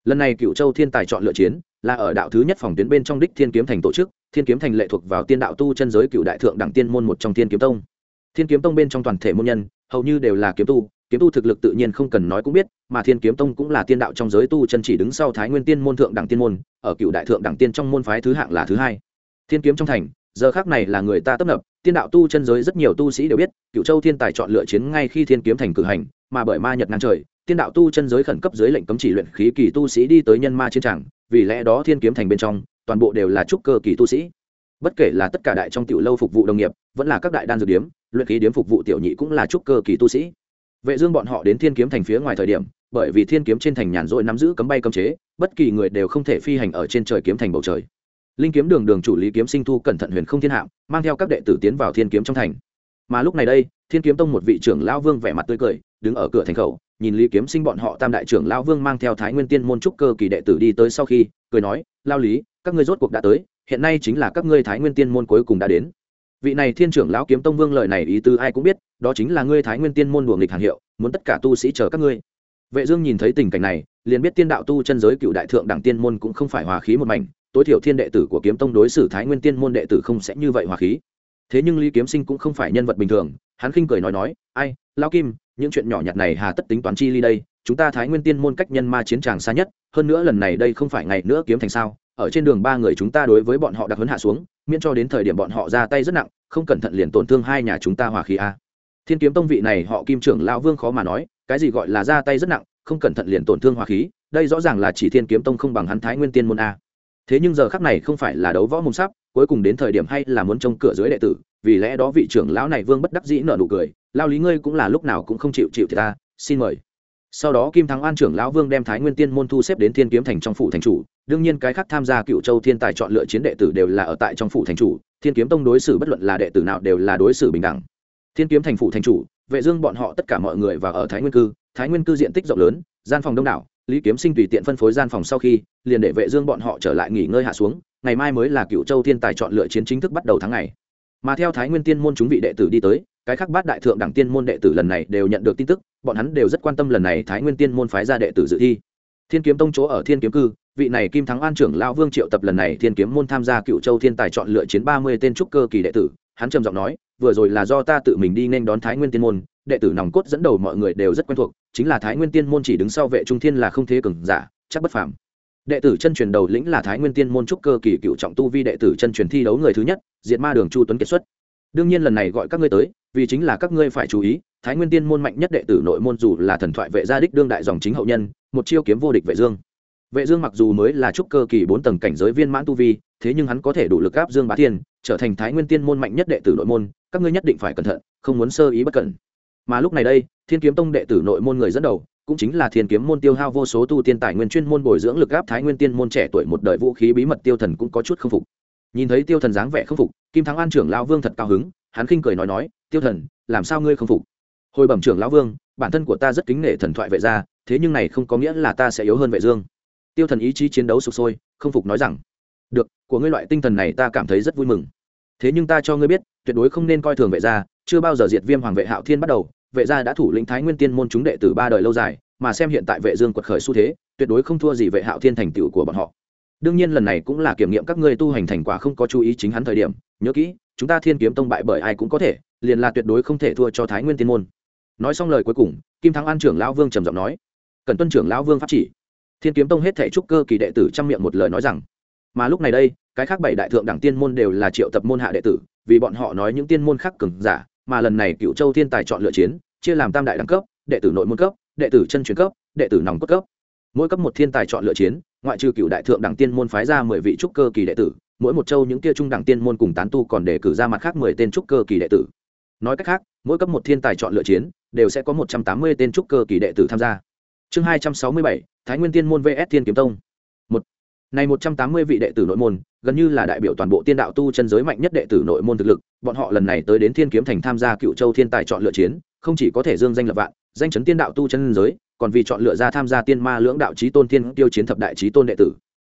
Lần này cựu châu thiên tài chọn lựa chiến, là ở đạo thứ nhất phòng tuyến bên trong đích thiên kiếm thành tổ chức, thiên kiếm thành lệ thuộc vào tiên đạo tu chân giới cựu đại thượng đẳng tiên môn một trong thiên kiếm tông. Thiên kiếm tông bên trong toàn thể môn nhân, hầu như đều là kiếm tu kiếm tu thực lực tự nhiên không cần nói cũng biết, mà thiên kiếm tông cũng là tiên đạo trong giới tu chân chỉ đứng sau thái nguyên tiên môn thượng đẳng tiên môn, ở cựu đại thượng đẳng tiên trong môn phái thứ hạng là thứ hai. Thiên kiếm trong thành, giờ khác này là người ta tấp nập tiên đạo tu chân giới rất nhiều tu sĩ đều biết cựu châu thiên tài chọn lựa chiến ngay khi thiên kiếm thành cử hành, mà bởi ma nhật ngang trời, tiên đạo tu chân giới khẩn cấp dưới lệnh cấm chỉ luyện khí kỳ tu sĩ đi tới nhân ma chiến tràng, vì lẽ đó thiên kiếm thành bên trong, toàn bộ đều là trúc cơ kỳ tu sĩ. Bất kể là tất cả đại trong tiểu lâu phục vụ đồng nghiệp, vẫn là các đại đan dược điếm, luyện khí điếm phục vụ tiểu nhị cũng là trúc cơ kỳ tu sĩ. Vệ dương bọn họ đến thiên kiếm thành phía ngoài thời điểm, bởi vì thiên kiếm trên thành nhàn rỗi nắm giữ cấm bay cấm chế, bất kỳ người đều không thể phi hành ở trên trời kiếm thành bầu trời linh kiếm đường đường chủ lý kiếm sinh thu cẩn thận huyền không thiên hạm, mang theo các đệ tử tiến vào thiên kiếm trong thành. Mà lúc này đây, thiên kiếm tông một vị trưởng lão vương vẻ mặt tươi cười, đứng ở cửa thành khẩu, nhìn lý kiếm sinh bọn họ tam đại trưởng lão vương mang theo thái nguyên tiên môn trúc cơ kỳ đệ tử đi tới sau khi, cười nói, lao lý, các ngươi rốt cuộc đã tới, hiện nay chính là các ngươi thái nguyên tiên môn cuối cùng đã đến. Vị này thiên trưởng lão kiếm tông vương lời này ý tứ ai cũng biết, đó chính là ngươi thái nguyên tiên môn đùa nghịch hàng hiệu, muốn tất cả tu sĩ chờ các ngươi. Vệ dương nhìn thấy tình cảnh này, liền biết tiên đạo tu chân giới cựu đại thượng đẳng tiên môn cũng không phải hòa khí một mảnh tối thiểu thiên đệ tử của kiếm tông đối xử thái nguyên tiên môn đệ tử không sẽ như vậy hòa khí. Thế nhưng lý kiếm sinh cũng không phải nhân vật bình thường, hắn khinh cười nói nói, ai, lão kim, những chuyện nhỏ nhặt này hà tất tính toán chi ly đây, chúng ta thái nguyên tiên môn cách nhân ma chiến tràng xa nhất, hơn nữa lần này đây không phải ngày nữa kiếm thành sao, ở trên đường ba người chúng ta đối với bọn họ đặc hấn hạ xuống, miễn cho đến thời điểm bọn họ ra tay rất nặng, không cẩn thận liền tổn thương hai nhà chúng ta hòa khí a. Thiên kiếm tông vị này họ kim trưởng lão vương khó mà nói, cái gì gọi là ra tay rất nặng, không cẩn thận liền tổn thương hòa khí, đây rõ ràng là chỉ thiên kiếm tông không bằng hắn thái nguyên tiên môn a thế nhưng giờ khắc này không phải là đấu võ môn sắp, cuối cùng đến thời điểm hay là muốn trông cửa dưới đệ tử, vì lẽ đó vị trưởng lão này vương bất đắc dĩ nở nụ cười, lao lý ngươi cũng là lúc nào cũng không chịu chịu thì ta, xin mời. Sau đó kim thắng an trưởng lão vương đem thái nguyên tiên môn thu xếp đến thiên kiếm thành trong phủ thành chủ, đương nhiên cái khác tham gia cựu châu thiên tài chọn lựa chiến đệ tử đều là ở tại trong phủ thành chủ, thiên kiếm tông đối xử bất luận là đệ tử nào đều là đối xử bình đẳng. Thiên kiếm thành phủ thành chủ, vệ dương bọn họ tất cả mọi người và ở thái nguyên cư, thái nguyên cư diện tích rộng lớn, gian phòng đông đảo lý kiếm sinh tùy tiện phân phối gian phòng sau khi, liền để vệ dương bọn họ trở lại nghỉ ngơi hạ xuống, ngày mai mới là cựu châu thiên tài chọn lựa chiến chính thức bắt đầu tháng ngày. Mà theo thái nguyên tiên môn chúng vị đệ tử đi tới, cái khác bát đại thượng đẳng tiên môn đệ tử lần này đều nhận được tin tức, bọn hắn đều rất quan tâm lần này thái nguyên tiên môn phái ra đệ tử dự thi. Thiên kiếm tông chỗ ở thiên kiếm cư, vị này kim thắng an trưởng lão vương triệu tập lần này thiên kiếm môn tham gia cựu châu thiên tài chọn lựa chiến ba mươi tên trúc cơ kỳ đệ tử, hắn trầm giọng nói, vừa rồi là do ta tự mình đi nên đón thái nguyên tiên môn đệ tử nòng cốt dẫn đầu mọi người đều rất quen thuộc, chính là thái nguyên tiên môn chỉ đứng sau vệ trung thiên là không thế cường giả, chắc bất phàm. Đệ tử chân truyền đầu lĩnh là thái nguyên tiên môn trúc cơ kỳ cựu trọng tu vi đệ tử chân truyền thi đấu người thứ nhất, diệt ma đường chu tuấn kiệt xuất. Đương nhiên lần này gọi các ngươi tới, vì chính là các ngươi phải chú ý, thái nguyên tiên môn mạnh nhất đệ tử nội môn dù là thần thoại vệ gia đích đương đại dòng chính hậu nhân, một chiêu kiếm vô địch vệ dương. Vệ dương mặc dù mới là trúc cơ kỳ bốn tầng cảnh giới viên mãn tu vi, thế nhưng hắn có thể đủ lực áp dương bá thiên, trở thành thái nguyên tiên môn mạnh nhất đệ tử nội môn, các ngươi nhất định phải cẩn thận, không muốn sơ ý bất cẩn mà lúc này đây, thiên kiếm tông đệ tử nội môn người dẫn đầu, cũng chính là thiên kiếm môn tiêu hao vô số tu tiên tài nguyên chuyên môn bồi dưỡng lực áp thái nguyên tiên môn trẻ tuổi một đời vũ khí bí mật tiêu thần cũng có chút không phục. Nhìn thấy tiêu thần dáng vẻ không phục, kim thắng an trưởng lão vương thật cao hứng, hắn khinh cười nói nói, tiêu thần, làm sao ngươi không phục? Hồi bẩm trưởng lão vương, bản thân của ta rất kính nể thần thoại vệ gia, thế nhưng này không có nghĩa là ta sẽ yếu hơn vệ dương. Tiêu thần ý chí chiến đấu sục sôi, không phục nói rằng, được, của ngươi loại tinh thần này ta cảm thấy rất vui mừng. Thế nhưng ta cho ngươi biết, tuyệt đối không nên coi thường vệ gia, chưa bao giờ diệt viêm hoàng vệ hạo thiên bắt đầu vệ gia đã thủ lĩnh thái nguyên tiên môn chúng đệ tử ba đời lâu dài, mà xem hiện tại vệ dương quật khởi xu thế, tuyệt đối không thua gì vệ hạo thiên thành tựu của bọn họ. Đương nhiên lần này cũng là kiểm nghiệm các ngươi tu hành thành quả không có chú ý chính hắn thời điểm, nhớ kỹ, chúng ta thiên kiếm tông bại bởi ai cũng có thể, liền là tuyệt đối không thể thua cho thái nguyên tiên môn. Nói xong lời cuối cùng, kim thắng an trưởng lão vương trầm giọng nói, cần tuân trưởng lão vương pháp chỉ. Thiên kiếm tông hết thể trúc cơ kỳ đệ tử trong miệng một lời nói rằng, mà lúc này đây, cái khác bảy đại thượng đẳng tiên môn đều là triệu tập môn hạ đệ tử, vì bọn họ nói những tiên môn khác cường giả mà lần này cựu châu thiên tài chọn lựa chiến, chia làm tam đại đẳng cấp, đệ tử nội môn cấp, đệ tử chân truyền cấp, đệ tử nòng cốt cấp. Mỗi cấp một thiên tài chọn lựa chiến, ngoại trừ cựu đại thượng đẳng tiên môn phái ra mười vị trúc cơ kỳ đệ tử, mỗi một châu những kia trung đẳng tiên môn cùng tán tu còn đề cử ra mặt khác mười tên trúc cơ kỳ đệ tử. Nói cách khác, mỗi cấp một thiên tài chọn lựa chiến, đều sẽ có một trăm tám mươi tên trúc cơ kỳ đệ tử tham gia. Chương hai trăm sáu mươi bảy, thái nguyên tiên môn vs. Thiên kiếm tông. Một. Này một trăm tám mươi vị đệ tử nội môn gần như là đại biểu toàn bộ tiên đạo tu chân giới mạnh nhất đệ tử nội môn thực lực, bọn họ lần này tới đến thiên kiếm thành tham gia cựu châu thiên tài chọn lựa chiến, không chỉ có thể dương danh lập vạn, danh chấn tiên đạo tu chân giới, còn vì chọn lựa ra tham gia tiên ma lưỡng đạo trí tôn tiên tiêu chiến thập đại trí tôn đệ tử.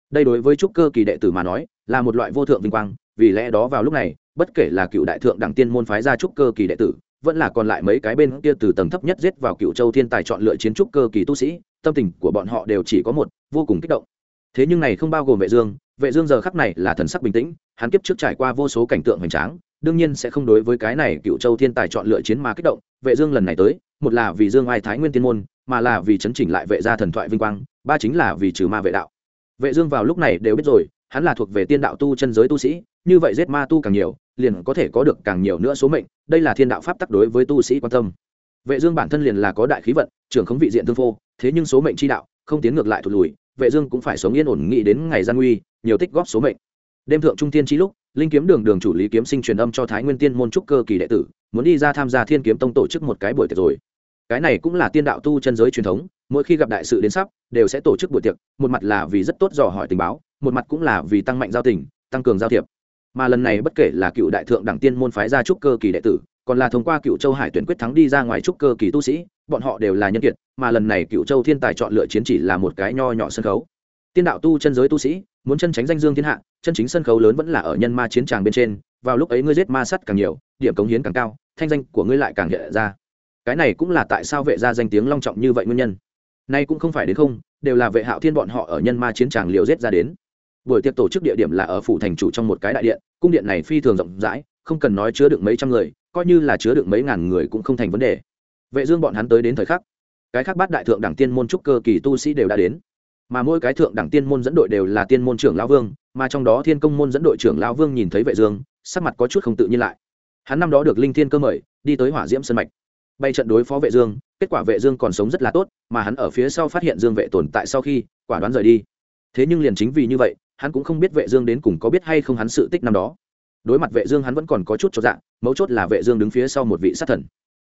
Đây đối với trúc cơ kỳ đệ tử mà nói, là một loại vô thượng vinh quang, vì lẽ đó vào lúc này, bất kể là cựu đại thượng đẳng tiên môn phái ra trúc cơ kỳ đệ tử, vẫn là còn lại mấy cái bên kia từ tầng thấp nhất giết vào cựu châu thiên tài chọn lựa chiến trúc cơ kỳ tu sĩ, tâm tình của bọn họ đều chỉ có một, vô cùng kích động. Thế nhưng này không bao gồm vệ dương vệ dương giờ khắc này là thần sắc bình tĩnh, hắn kiếp trước trải qua vô số cảnh tượng hoành tráng, đương nhiên sẽ không đối với cái này cựu châu thiên tài chọn lựa chiến mà kích động. Vệ dương lần này tới, một là vì dương ai thái nguyên tiên môn, mà là vì chấn chỉnh lại vệ gia thần thoại vinh quang, ba chính là vì trừ ma vệ đạo. Vệ dương vào lúc này đều biết rồi, hắn là thuộc về tiên đạo tu chân giới tu sĩ, như vậy giết ma tu càng nhiều, liền có thể có được càng nhiều nữa số mệnh, đây là thiên đạo pháp tắc đối với tu sĩ quan tâm. Vệ dương bản thân liền là có đại khí vận, trưởng khống vị diện tương phô thế nhưng số mệnh chi đạo, không tiến ngược lại thụt lùi, vệ dương cũng phải sống yên ổn, nghĩ đến ngày gian nguy nhiều tích góp số mệnh. Đêm thượng trung tiên chi lúc, linh kiếm đường đường chủ lý kiếm sinh truyền âm cho thái nguyên tiên môn trúc cơ kỳ đệ tử, muốn đi ra tham gia thiên kiếm tông tổ chức một cái buổi tiệc rồi. Cái này cũng là tiên đạo tu chân giới truyền thống, mỗi khi gặp đại sự đến sắp, đều sẽ tổ chức buổi tiệc, một mặt là vì rất tốt dò hỏi tình báo, một mặt cũng là vì tăng mạnh giao tình, tăng cường giao thiệp. Mà lần này bất kể là cựu đại thượng đẳng tiên môn phái ra trúc cơ kỳ đệ tử, còn là thông qua cựu châu hải tuyển quyết thắng đi ra ngoài trúc cơ kỳ tu sĩ, bọn họ đều là nhân kiệt, mà lần này cựu châu thiên tài chọn lựa chiến chỉ là một cái nho nhỏ sân khấu tiên đạo tu chân giới tu sĩ, muốn chân tránh danh dương thiên hạ, chân chính sân khấu lớn vẫn là ở nhân ma chiến tràng bên trên, vào lúc ấy ngươi giết ma sắt càng nhiều, điểm cống hiến càng cao, thanh danh của ngươi lại càng hiện ra. Cái này cũng là tại sao vệ gia danh tiếng long trọng như vậy nguyên nhân. Nay cũng không phải đến không, đều là vệ hạo thiên bọn họ ở nhân ma chiến tràng liều giết ra đến. Buổi tiệc tổ chức địa điểm là ở phủ thành chủ trong một cái đại điện, cung điện này phi thường rộng rãi, không cần nói chứa được mấy trăm người, coi như là chứa được mấy ngàn người cũng không thành vấn đề. Vệ dương bọn hắn tới đến thời khắc, cái khác bát đại thượng đẳng tiên môn trúc cơ kỳ tu sĩ đều đã đến mà mỗi cái thượng đẳng tiên môn dẫn đội đều là tiên môn trưởng lão vương, mà trong đó thiên công môn dẫn đội trưởng lão vương nhìn thấy vệ dương, sắc mặt có chút không tự nhiên lại. Hắn năm đó được linh thiên cơ mời, đi tới hỏa diễm sơn mạch. Bay trận đối phó vệ dương, kết quả vệ dương còn sống rất là tốt, mà hắn ở phía sau phát hiện dương vệ tồn tại sau khi, quả đoán rời đi. Thế nhưng liền chính vì như vậy, hắn cũng không biết vệ dương đến cùng có biết hay không hắn sự tích năm đó. Đối mặt vệ dương hắn vẫn còn có chút cho dạng mấu chốt là vệ dương đứng phía sau một vị sát thần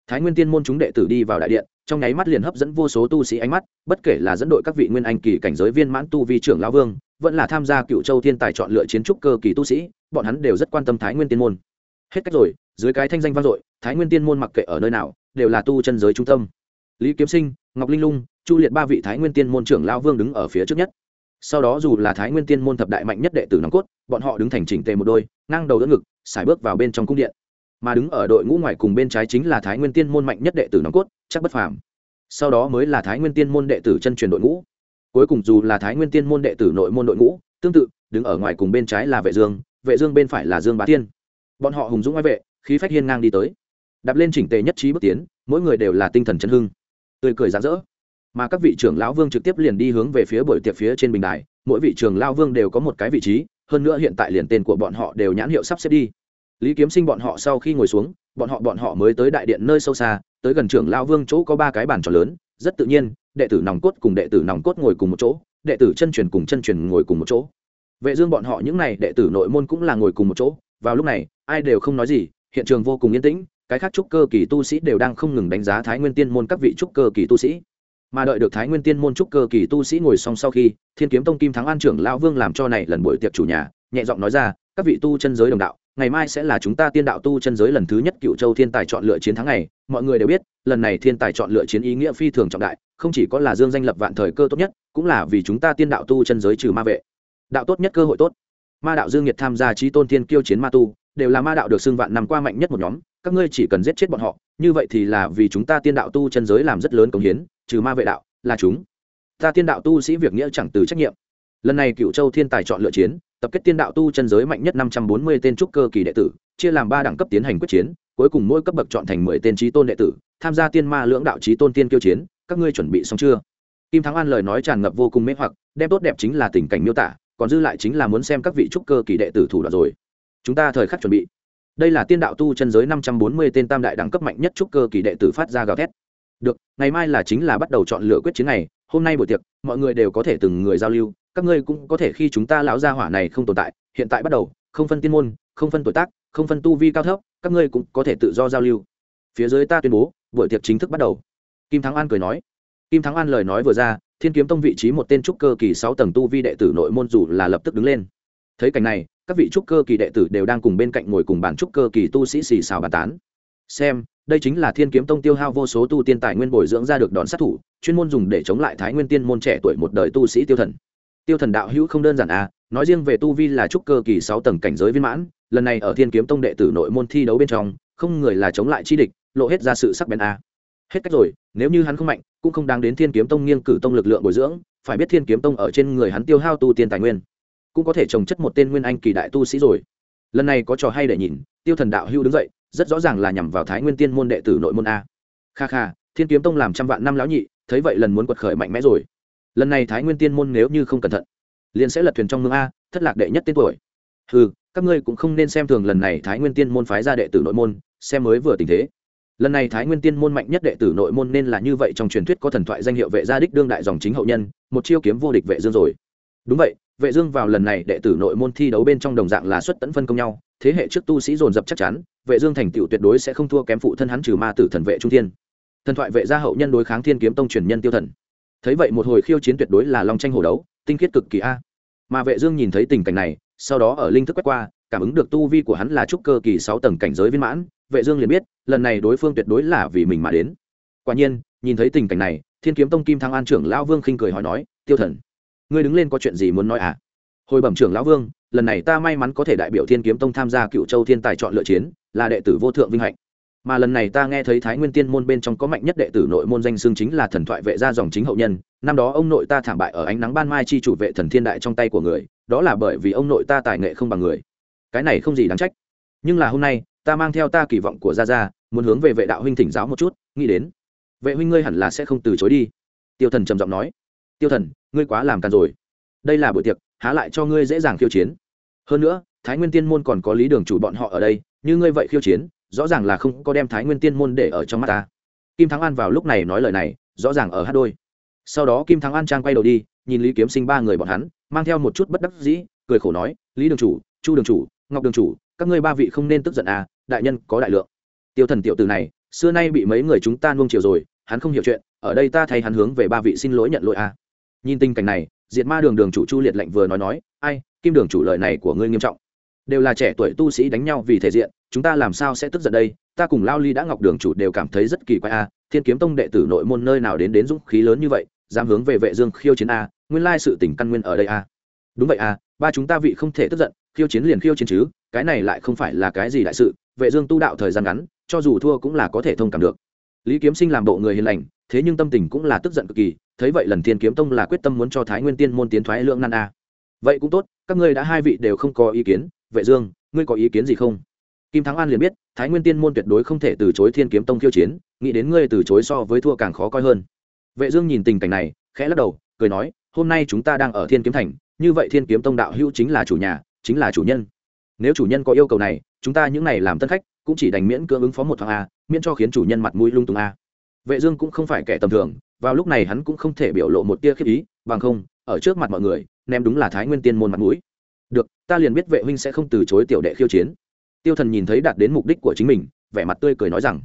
thái nguyên tiên môn chúng đệ tử đi vào đại điện, trong nháy mắt liền hấp dẫn vô số tu sĩ ánh mắt, bất kể là dẫn đội các vị nguyên anh kỳ cảnh giới viên mãn tu vi trưởng lão vương, vẫn là tham gia cựu châu thiên tài chọn lựa chiến trúc cơ kỳ tu sĩ, bọn hắn đều rất quan tâm thái nguyên tiên môn. Hết cách rồi, dưới cái thanh danh vang dội, thái nguyên tiên môn mặc kệ ở nơi nào, đều là tu chân giới trung tâm. Lý kiếm sinh, ngọc linh lung, chu liệt ba vị thái nguyên tiên môn trưởng lão vương đứng ở phía trước nhất. Sau đó dù là thái nguyên tiên môn thập đại mạnh nhất đệ tử nòng cốt, bọn họ đứng thành chỉnh tề một đôi, ngang đầu đỡ ngực xài bước vào bên trong cung điện mà đứng ở đội ngũ ngoài cùng bên trái chính là thái nguyên tiên môn mạnh nhất đệ tử nòng cốt, chắc bất phàm. Sau đó mới là thái nguyên tiên môn đệ tử chân truyền đội ngũ. Cuối cùng dù là thái nguyên tiên môn đệ tử nội môn đội ngũ, tương tự, đứng ở ngoài cùng bên trái là vệ dương vệ dương bên phải là dương bá tiên. Bọn họ hùng dũng ngoại vệ, khí phách hiên ngang đi tới. Đạp lên chỉnh tề nhất trí bước tiến, mỗi người đều là tinh thần chân hưng. Tươi cười rạng rỡ. Mà các vị trưởng lão vương trực tiếp liền đi hướng về phía buổi tiệc phía trên bình đài, mỗi vị trưởng lão vương đều có một cái vị trí, hơn nữa hiện tại liền tên của bọn họ đều nhãn hiệu sắp xếp đi lý kiếm sinh bọn họ sau khi ngồi xuống, bọn họ bọn họ mới tới đại điện nơi sâu xa, tới gần trưởng lão vương chỗ có ba cái bàn tròn lớn, rất tự nhiên, đệ tử nòng cốt cùng đệ tử nòng cốt ngồi cùng một chỗ, đệ tử chân truyền cùng chân truyền ngồi cùng một chỗ. Vệ dương bọn họ những này đệ tử nội môn cũng là ngồi cùng một chỗ, vào lúc này, ai đều không nói gì, hiện trường vô cùng yên tĩnh, cái khác trúc cơ kỳ tu sĩ đều đang không ngừng đánh giá thái nguyên tiên môn các vị trúc cơ kỳ tu sĩ. Mà đợi được thái nguyên tiên môn trúc cơ kỳ tu sĩ ngồi xong sau khi, thiên kiếm tông kim thắng an trưởng lão vương làm cho này lần buổi tiệc chủ nhà, nhẹ giọng nói ra, các vị tu chân giới đồng đạo ngày mai sẽ là chúng ta tiên đạo tu chân giới lần thứ nhất cựu châu thiên tài chọn lựa chiến thắng này. Mọi người đều biết, lần này thiên tài chọn lựa chiến ý nghĩa phi thường trọng đại, không chỉ có là dương danh lập vạn thời cơ tốt nhất, cũng là vì chúng ta tiên đạo tu chân giới trừ ma vệ. Đạo tốt nhất cơ hội tốt. Ma đạo dương nhiệt tham gia trí tôn thiên kiêu chiến ma tu, đều là ma đạo được xưng vạn năm qua mạnh nhất một nhóm, các ngươi chỉ cần giết chết bọn họ, như vậy thì là vì chúng ta tiên đạo tu chân giới làm rất lớn công hiến, trừ ma vệ đạo là chúng. Ta tiên đạo tu sĩ việc nghĩa chẳng từ trách nhiệm lần này cựu châu thiên tài chọn lựa chiến, tập kết tiên đạo tu chân giới mạnh nhất năm trăm bốn mươi tên trúc cơ kỳ đệ tử, chia làm ba đẳng cấp tiến hành quyết chiến, cuối cùng mỗi cấp bậc chọn thành mười tên trí tôn đệ tử, tham gia tiên ma lưỡng đạo trí tôn tiên kiêu chiến, các ngươi chuẩn bị xong chưa? Kim thắng an lời nói tràn ngập vô cùng mê hoặc, đem tốt đẹp chính là tình cảnh miêu tả, còn dư lại chính là muốn xem các vị trúc cơ kỳ đệ tử thủ đoạn rồi. Chúng ta thời khắc chuẩn bị. Đây là tiên đạo tu chân giới năm trăm bốn mươi tên tam đại đẳng cấp mạnh nhất trúc cơ kỳ đệ tử phát ra gào thét. Được, ngày mai là chính là bắt đầu chọn lựa quyết chiến này, hôm nay buổi tiệc, mọi người đều có thể từng người giao lưu các ngươi cũng có thể khi chúng ta lão gia hỏa này không tồn tại, hiện tại bắt đầu, không phân tiên môn, không phân tuổi tác, không phân tu vi cao thấp, các ngươi cũng có thể tự do giao lưu. Phía dưới ta tuyên bố, buổi tiệc chính thức bắt đầu. Kim thắng an cười nói. Kim thắng an lời nói vừa ra, thiên kiếm tông vị trí một tên trúc cơ kỳ sáu tầng tu vi đệ tử nội môn dù là lập tức đứng lên. Thấy cảnh này, các vị trúc cơ kỳ đệ tử đều đang cùng bên cạnh ngồi cùng bàn trúc cơ kỳ tu sĩ xì xào bàn tán. Xem, đây chính là thiên kiếm tông tiêu hao vô số tu tiên tài nguyên bồi dưỡng ra được đòn sát thủ, chuyên môn dùng để chống lại thái nguyên tiên môn trẻ tuổi một đời tu sĩ tiêu thần tiêu thần đạo hữu không đơn giản à nói riêng về tu vi là trúc cơ kỳ sáu tầng cảnh giới viên mãn, lần này ở thiên kiếm tông đệ tử nội môn thi đấu bên trong, không người là chống lại chi địch, lộ hết ra sự sắc bén à. hết cách rồi, nếu như hắn không mạnh, cũng không đáng đến thiên kiếm tông nghiêng cử tông lực lượng bồi dưỡng, phải biết thiên kiếm tông ở trên người hắn tiêu hao tu tiên tài nguyên, cũng có thể trồng chất một tên nguyên anh kỳ đại tu sĩ rồi. Lần này có trò hay để nhìn, tiêu thần đạo hưu đứng dậy, rất rõ ràng là nhằm vào thái nguyên tiên môn đệ tử nội môn a kha kha, thiên kiếm tông làm trăm vạn năm lão nhị, thấy vậy lần muốn quật khởi mạnh mẽ rồi lần này thái nguyên tiên môn nếu như không cẩn thận, liền sẽ lật thuyền trong mương a, thất lạc đệ nhất tên tuổi. Ừ các ngươi cũng không nên xem thường lần này thái nguyên tiên môn phái ra đệ tử nội môn, xem mới vừa tình thế. Lần này thái nguyên tiên môn mạnh nhất đệ tử nội môn nên là như vậy trong truyền thuyết có thần thoại danh hiệu vệ gia đích đương đại dòng chính hậu nhân, một chiêu kiếm vô địch vệ dương rồi. Đúng vậy, vệ dương vào lần này đệ tử nội môn thi đấu bên trong đồng dạng là xuất tấn phân công nhau, thế hệ trước tu sĩ dồn dập chắc chắn, vệ dương thành tựu tuyệt đối sẽ không thua kém phụ thân hắn trừ ma tử thần vệ trung thiên. Thần thoại vệ gia hậu nhân đối kháng thiên kiếm tông truyền nhân tiêu thần thấy vậy một hồi khiêu chiến tuyệt đối là long tranh hổ đấu, tinh khiết cực kỳ a. Mà vệ dương nhìn thấy tình cảnh này, sau đó ở linh thức quét qua, cảm ứng được tu vi của hắn là trúc cơ kỳ 6 tầng cảnh giới viên mãn, vệ dương liền biết, lần này đối phương tuyệt đối là vì mình mà đến. Quả nhiên, nhìn thấy tình cảnh này, thiên kiếm tông kim thăng an trưởng lão vương khinh cười hỏi nói, tiêu thần, ngươi đứng lên có chuyện gì muốn nói à? Hồi bẩm trưởng lão vương, lần này ta may mắn có thể đại biểu thiên kiếm tông tham gia cựu châu thiên tài chọn lựa chiến, là đệ tử vô thượng vinh hạnh mà lần này ta nghe thấy thái nguyên tiên môn bên trong có mạnh nhất đệ tử nội môn danh xương chính là thần thoại vệ gia dòng chính hậu nhân. Năm đó ông nội ta thảm bại ở ánh nắng ban mai chi chủ vệ thần thiên đại trong tay của người, đó là bởi vì ông nội ta tài nghệ không bằng người. Cái này không gì đáng trách. Nhưng là hôm nay, ta mang theo ta kỳ vọng của gia gia, muốn hướng về vệ đạo huynh thỉnh giáo một chút, nghĩ đến. Vệ huynh ngươi hẳn là sẽ không từ chối đi. Tiêu thần trầm giọng nói. Tiêu thần, ngươi quá làm càn rồi. Đây là buổi tiệc, há lại cho ngươi dễ dàng khiêu chiến. Hơn nữa, thái nguyên tiên môn còn có lý đường chủ bọn họ ở đây, như ngươi vậy khiêu chiến rõ ràng là không có đem thái nguyên tiên môn để ở trong mắt ta. Kim thắng an vào lúc này nói lời này, rõ ràng ở hát đôi. Sau đó kim thắng an trang quay đầu đi, nhìn lý kiếm sinh ba người bọn hắn, mang theo một chút bất đắc dĩ, cười khổ nói, lý đường chủ, chu đường chủ, ngọc đường chủ, các ngươi ba vị không nên tức giận à đại nhân có đại lượng. Tiêu thần tiểu từ này, xưa nay bị mấy người chúng ta nuông chiều rồi, hắn không hiểu chuyện, ở đây ta thay hắn hướng về ba vị xin lỗi nhận lỗi à. Nhìn tình cảnh này, diệt ma đường đường chủ chu liệt lệnh vừa nói nói, ai, kim đường chủ lời này của ngươi nghiêm trọng đều là trẻ tuổi tu sĩ đánh nhau vì thể diện, chúng ta làm sao sẽ tức giận đây? Ta cùng lao ly đã ngọc đường chủ đều cảm thấy rất kỳ quái a, thiên kiếm tông đệ tử nội môn nơi nào đến đến dũng khí lớn như vậy, dám hướng về vệ dương khiêu chiến a, nguyên lai sự tình căn nguyên ở đây a. Đúng vậy a, ba chúng ta vị không thể tức giận, khiêu chiến liền khiêu chiến chứ, cái này lại không phải là cái gì đại sự, vệ dương tu đạo thời gian ngắn, cho dù thua cũng là có thể thông cảm được. Lý kiếm sinh làm bộ người hiền lành, thế nhưng tâm tình cũng là tức giận cực kỳ, thấy vậy lần thiên kiếm tông là quyết tâm muốn cho thái nguyên tiên môn tiến thoái lượng nan a. Vậy cũng tốt, các ngươi đã hai vị đều không có ý kiến vệ dương, ngươi có ý kiến gì không? Kim thắng an liền biết, thái nguyên tiên môn tuyệt đối không thể từ chối thiên kiếm tông khiêu chiến, nghĩ đến ngươi từ chối so với thua càng khó coi hơn. Vệ dương nhìn tình cảnh này, khẽ lắc đầu, cười nói, hôm nay chúng ta đang ở thiên kiếm thành, như vậy thiên kiếm tông đạo hữu chính là chủ nhà, chính là chủ nhân. Nếu chủ nhân có yêu cầu này, chúng ta những này làm tân khách, cũng chỉ đành miễn cưỡng ứng phó một thoáng a, miễn cho khiến chủ nhân mặt mũi lung tung a. Vệ dương cũng không phải kẻ tầm thường, vào lúc này hắn cũng không thể biểu lộ một tia khiếp ý, bằng không, ở trước mặt mọi người, ném đúng là thái nguyên tiên môn mặt mũi được, ta liền biết vệ huynh sẽ không từ chối tiểu đệ khiêu chiến. Tiêu thần nhìn thấy đạt đến mục đích của chính mình, vẻ mặt tươi cười nói rằng,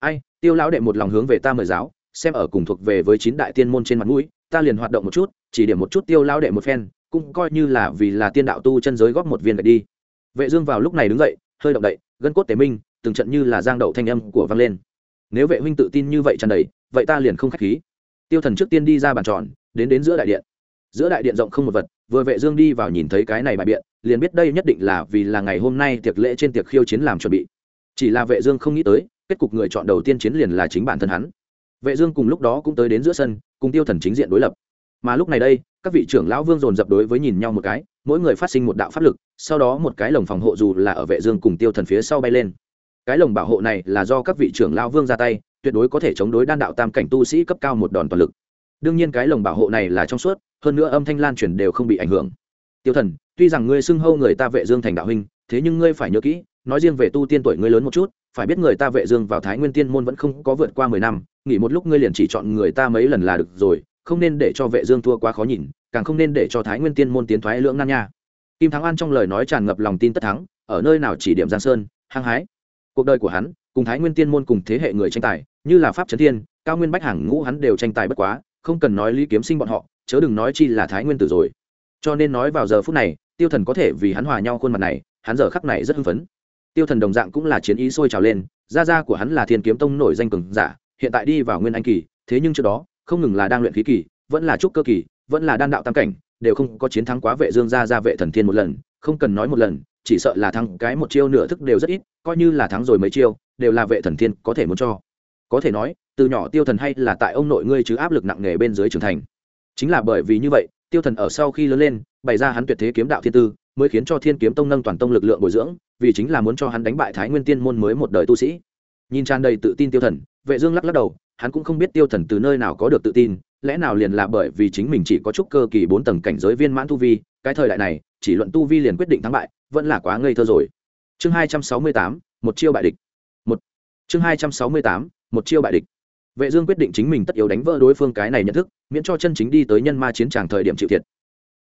ai, tiêu lão đệ một lòng hướng về ta mời giáo, xem ở cùng thuộc về với chín đại tiên môn trên mặt mũi, ta liền hoạt động một chút, chỉ điểm một chút tiêu lão đệ một phen, cũng coi như là vì là tiên đạo tu chân giới góp một viên gạch đi. Vệ dương vào lúc này đứng dậy, hơi động đậy, gân cốt tế minh, từng trận như là giang đậu thanh âm của vang lên. Nếu vệ huynh tự tin như vậy tràn đầy, vậy ta liền không khách khí. Tiêu thần trước tiên đi ra bàn tròn, đến đến giữa đại điện. Giữa đại điện rộng không một vật vừa vệ dương đi vào nhìn thấy cái này bài biện, liền biết đây nhất định là vì là ngày hôm nay tiệc lễ trên tiệc khiêu chiến làm chuẩn bị. Chỉ là vệ dương không nghĩ tới, kết cục người chọn đầu tiên chiến liền là chính bản thân hắn. Vệ dương cùng lúc đó cũng tới đến giữa sân, cùng tiêu thần chính diện đối lập. Mà lúc này đây, các vị trưởng lão vương dồn dập đối với nhìn nhau một cái, mỗi người phát sinh một đạo pháp lực, sau đó một cái lồng phòng hộ dù là ở vệ dương cùng tiêu thần phía sau bay lên. Cái lồng bảo hộ này là do các vị trưởng lão vương ra tay, tuyệt đối có thể chống đối đan đạo tam cảnh tu sĩ cấp cao một đòn toàn lực. Đương nhiên cái lồng bảo hộ này là trong suốt hơn nữa âm thanh lan truyền đều không bị ảnh hưởng. Tiêu thần, tuy rằng ngươi xưng hâu người ta vệ dương thành đạo huynh, thế nhưng ngươi phải nhớ kỹ, nói riêng về tu tiên tuổi ngươi lớn một chút, phải biết người ta vệ dương vào thái nguyên tiên môn vẫn không có vượt qua mười năm, nghỉ một lúc ngươi liền chỉ chọn người ta mấy lần là được rồi, không nên để cho vệ dương thua quá khó nhìn, càng không nên để cho thái nguyên tiên môn tiến thoái lưỡng nan nha. Kim thắng an trong lời nói tràn ngập lòng tin tất thắng, ở nơi nào chỉ điểm giang sơn, hăng hái. Cuộc đời của hắn, cùng thái nguyên tiên môn cùng thế hệ người tranh tài, như là pháp trấn thiên, cao nguyên bách hàng ngũ hắn đều tranh tài bất quá, không cần nói lý kiếm sinh bọn họ chớ đừng nói chi là thái nguyên tử rồi. Cho nên nói vào giờ phút này, tiêu thần có thể vì hắn hòa nhau khuôn mặt này, hắn giờ khắc này rất hưng phấn. Tiêu thần đồng dạng cũng là chiến ý sôi trào lên, gia gia của hắn là thiên kiếm tông nổi danh cường giả, hiện tại đi vào nguyên anh kỳ, thế nhưng trước đó, không ngừng là đang luyện khí kỳ, vẫn là trúc cơ kỳ, vẫn là đan đạo tam cảnh, đều không có chiến thắng quá vệ dương gia gia vệ thần thiên một lần, không cần nói một lần, chỉ sợ là thắng cái một chiêu nửa thức đều rất ít, coi như là thắng rồi mấy chiêu, đều là vệ thần thiên có thể muốn cho. Có thể nói, từ nhỏ tiêu thần hay là tại ông nội ngươi chứ áp lực nặng nề bên dưới trưởng thành chính là bởi vì như vậy, tiêu thần ở sau khi lớn lên, bày ra hắn tuyệt thế kiếm đạo thiên tư, mới khiến cho thiên kiếm tông nâng toàn tông lực lượng bồi dưỡng, vì chính là muốn cho hắn đánh bại thái nguyên tiên môn mới một đời tu sĩ. Nhìn tràn đầy tự tin tiêu thần, vệ dương lắc lắc đầu, hắn cũng không biết tiêu thần từ nơi nào có được tự tin, lẽ nào liền là bởi vì chính mình chỉ có chút cơ kỳ bốn tầng cảnh giới viên mãn tu vi, cái thời đại này, chỉ luận tu vi liền quyết định thắng bại, vẫn là quá ngây thơ rồi. Chương hai trăm sáu mươi tám, một chiêu bại địch. Một. Chương hai trăm sáu mươi tám, một chiêu bại địch vệ dương quyết định chính mình tất yếu đánh vỡ đối phương cái này nhận thức, miễn cho chân chính đi tới nhân ma chiến tràng thời điểm chịu thiệt.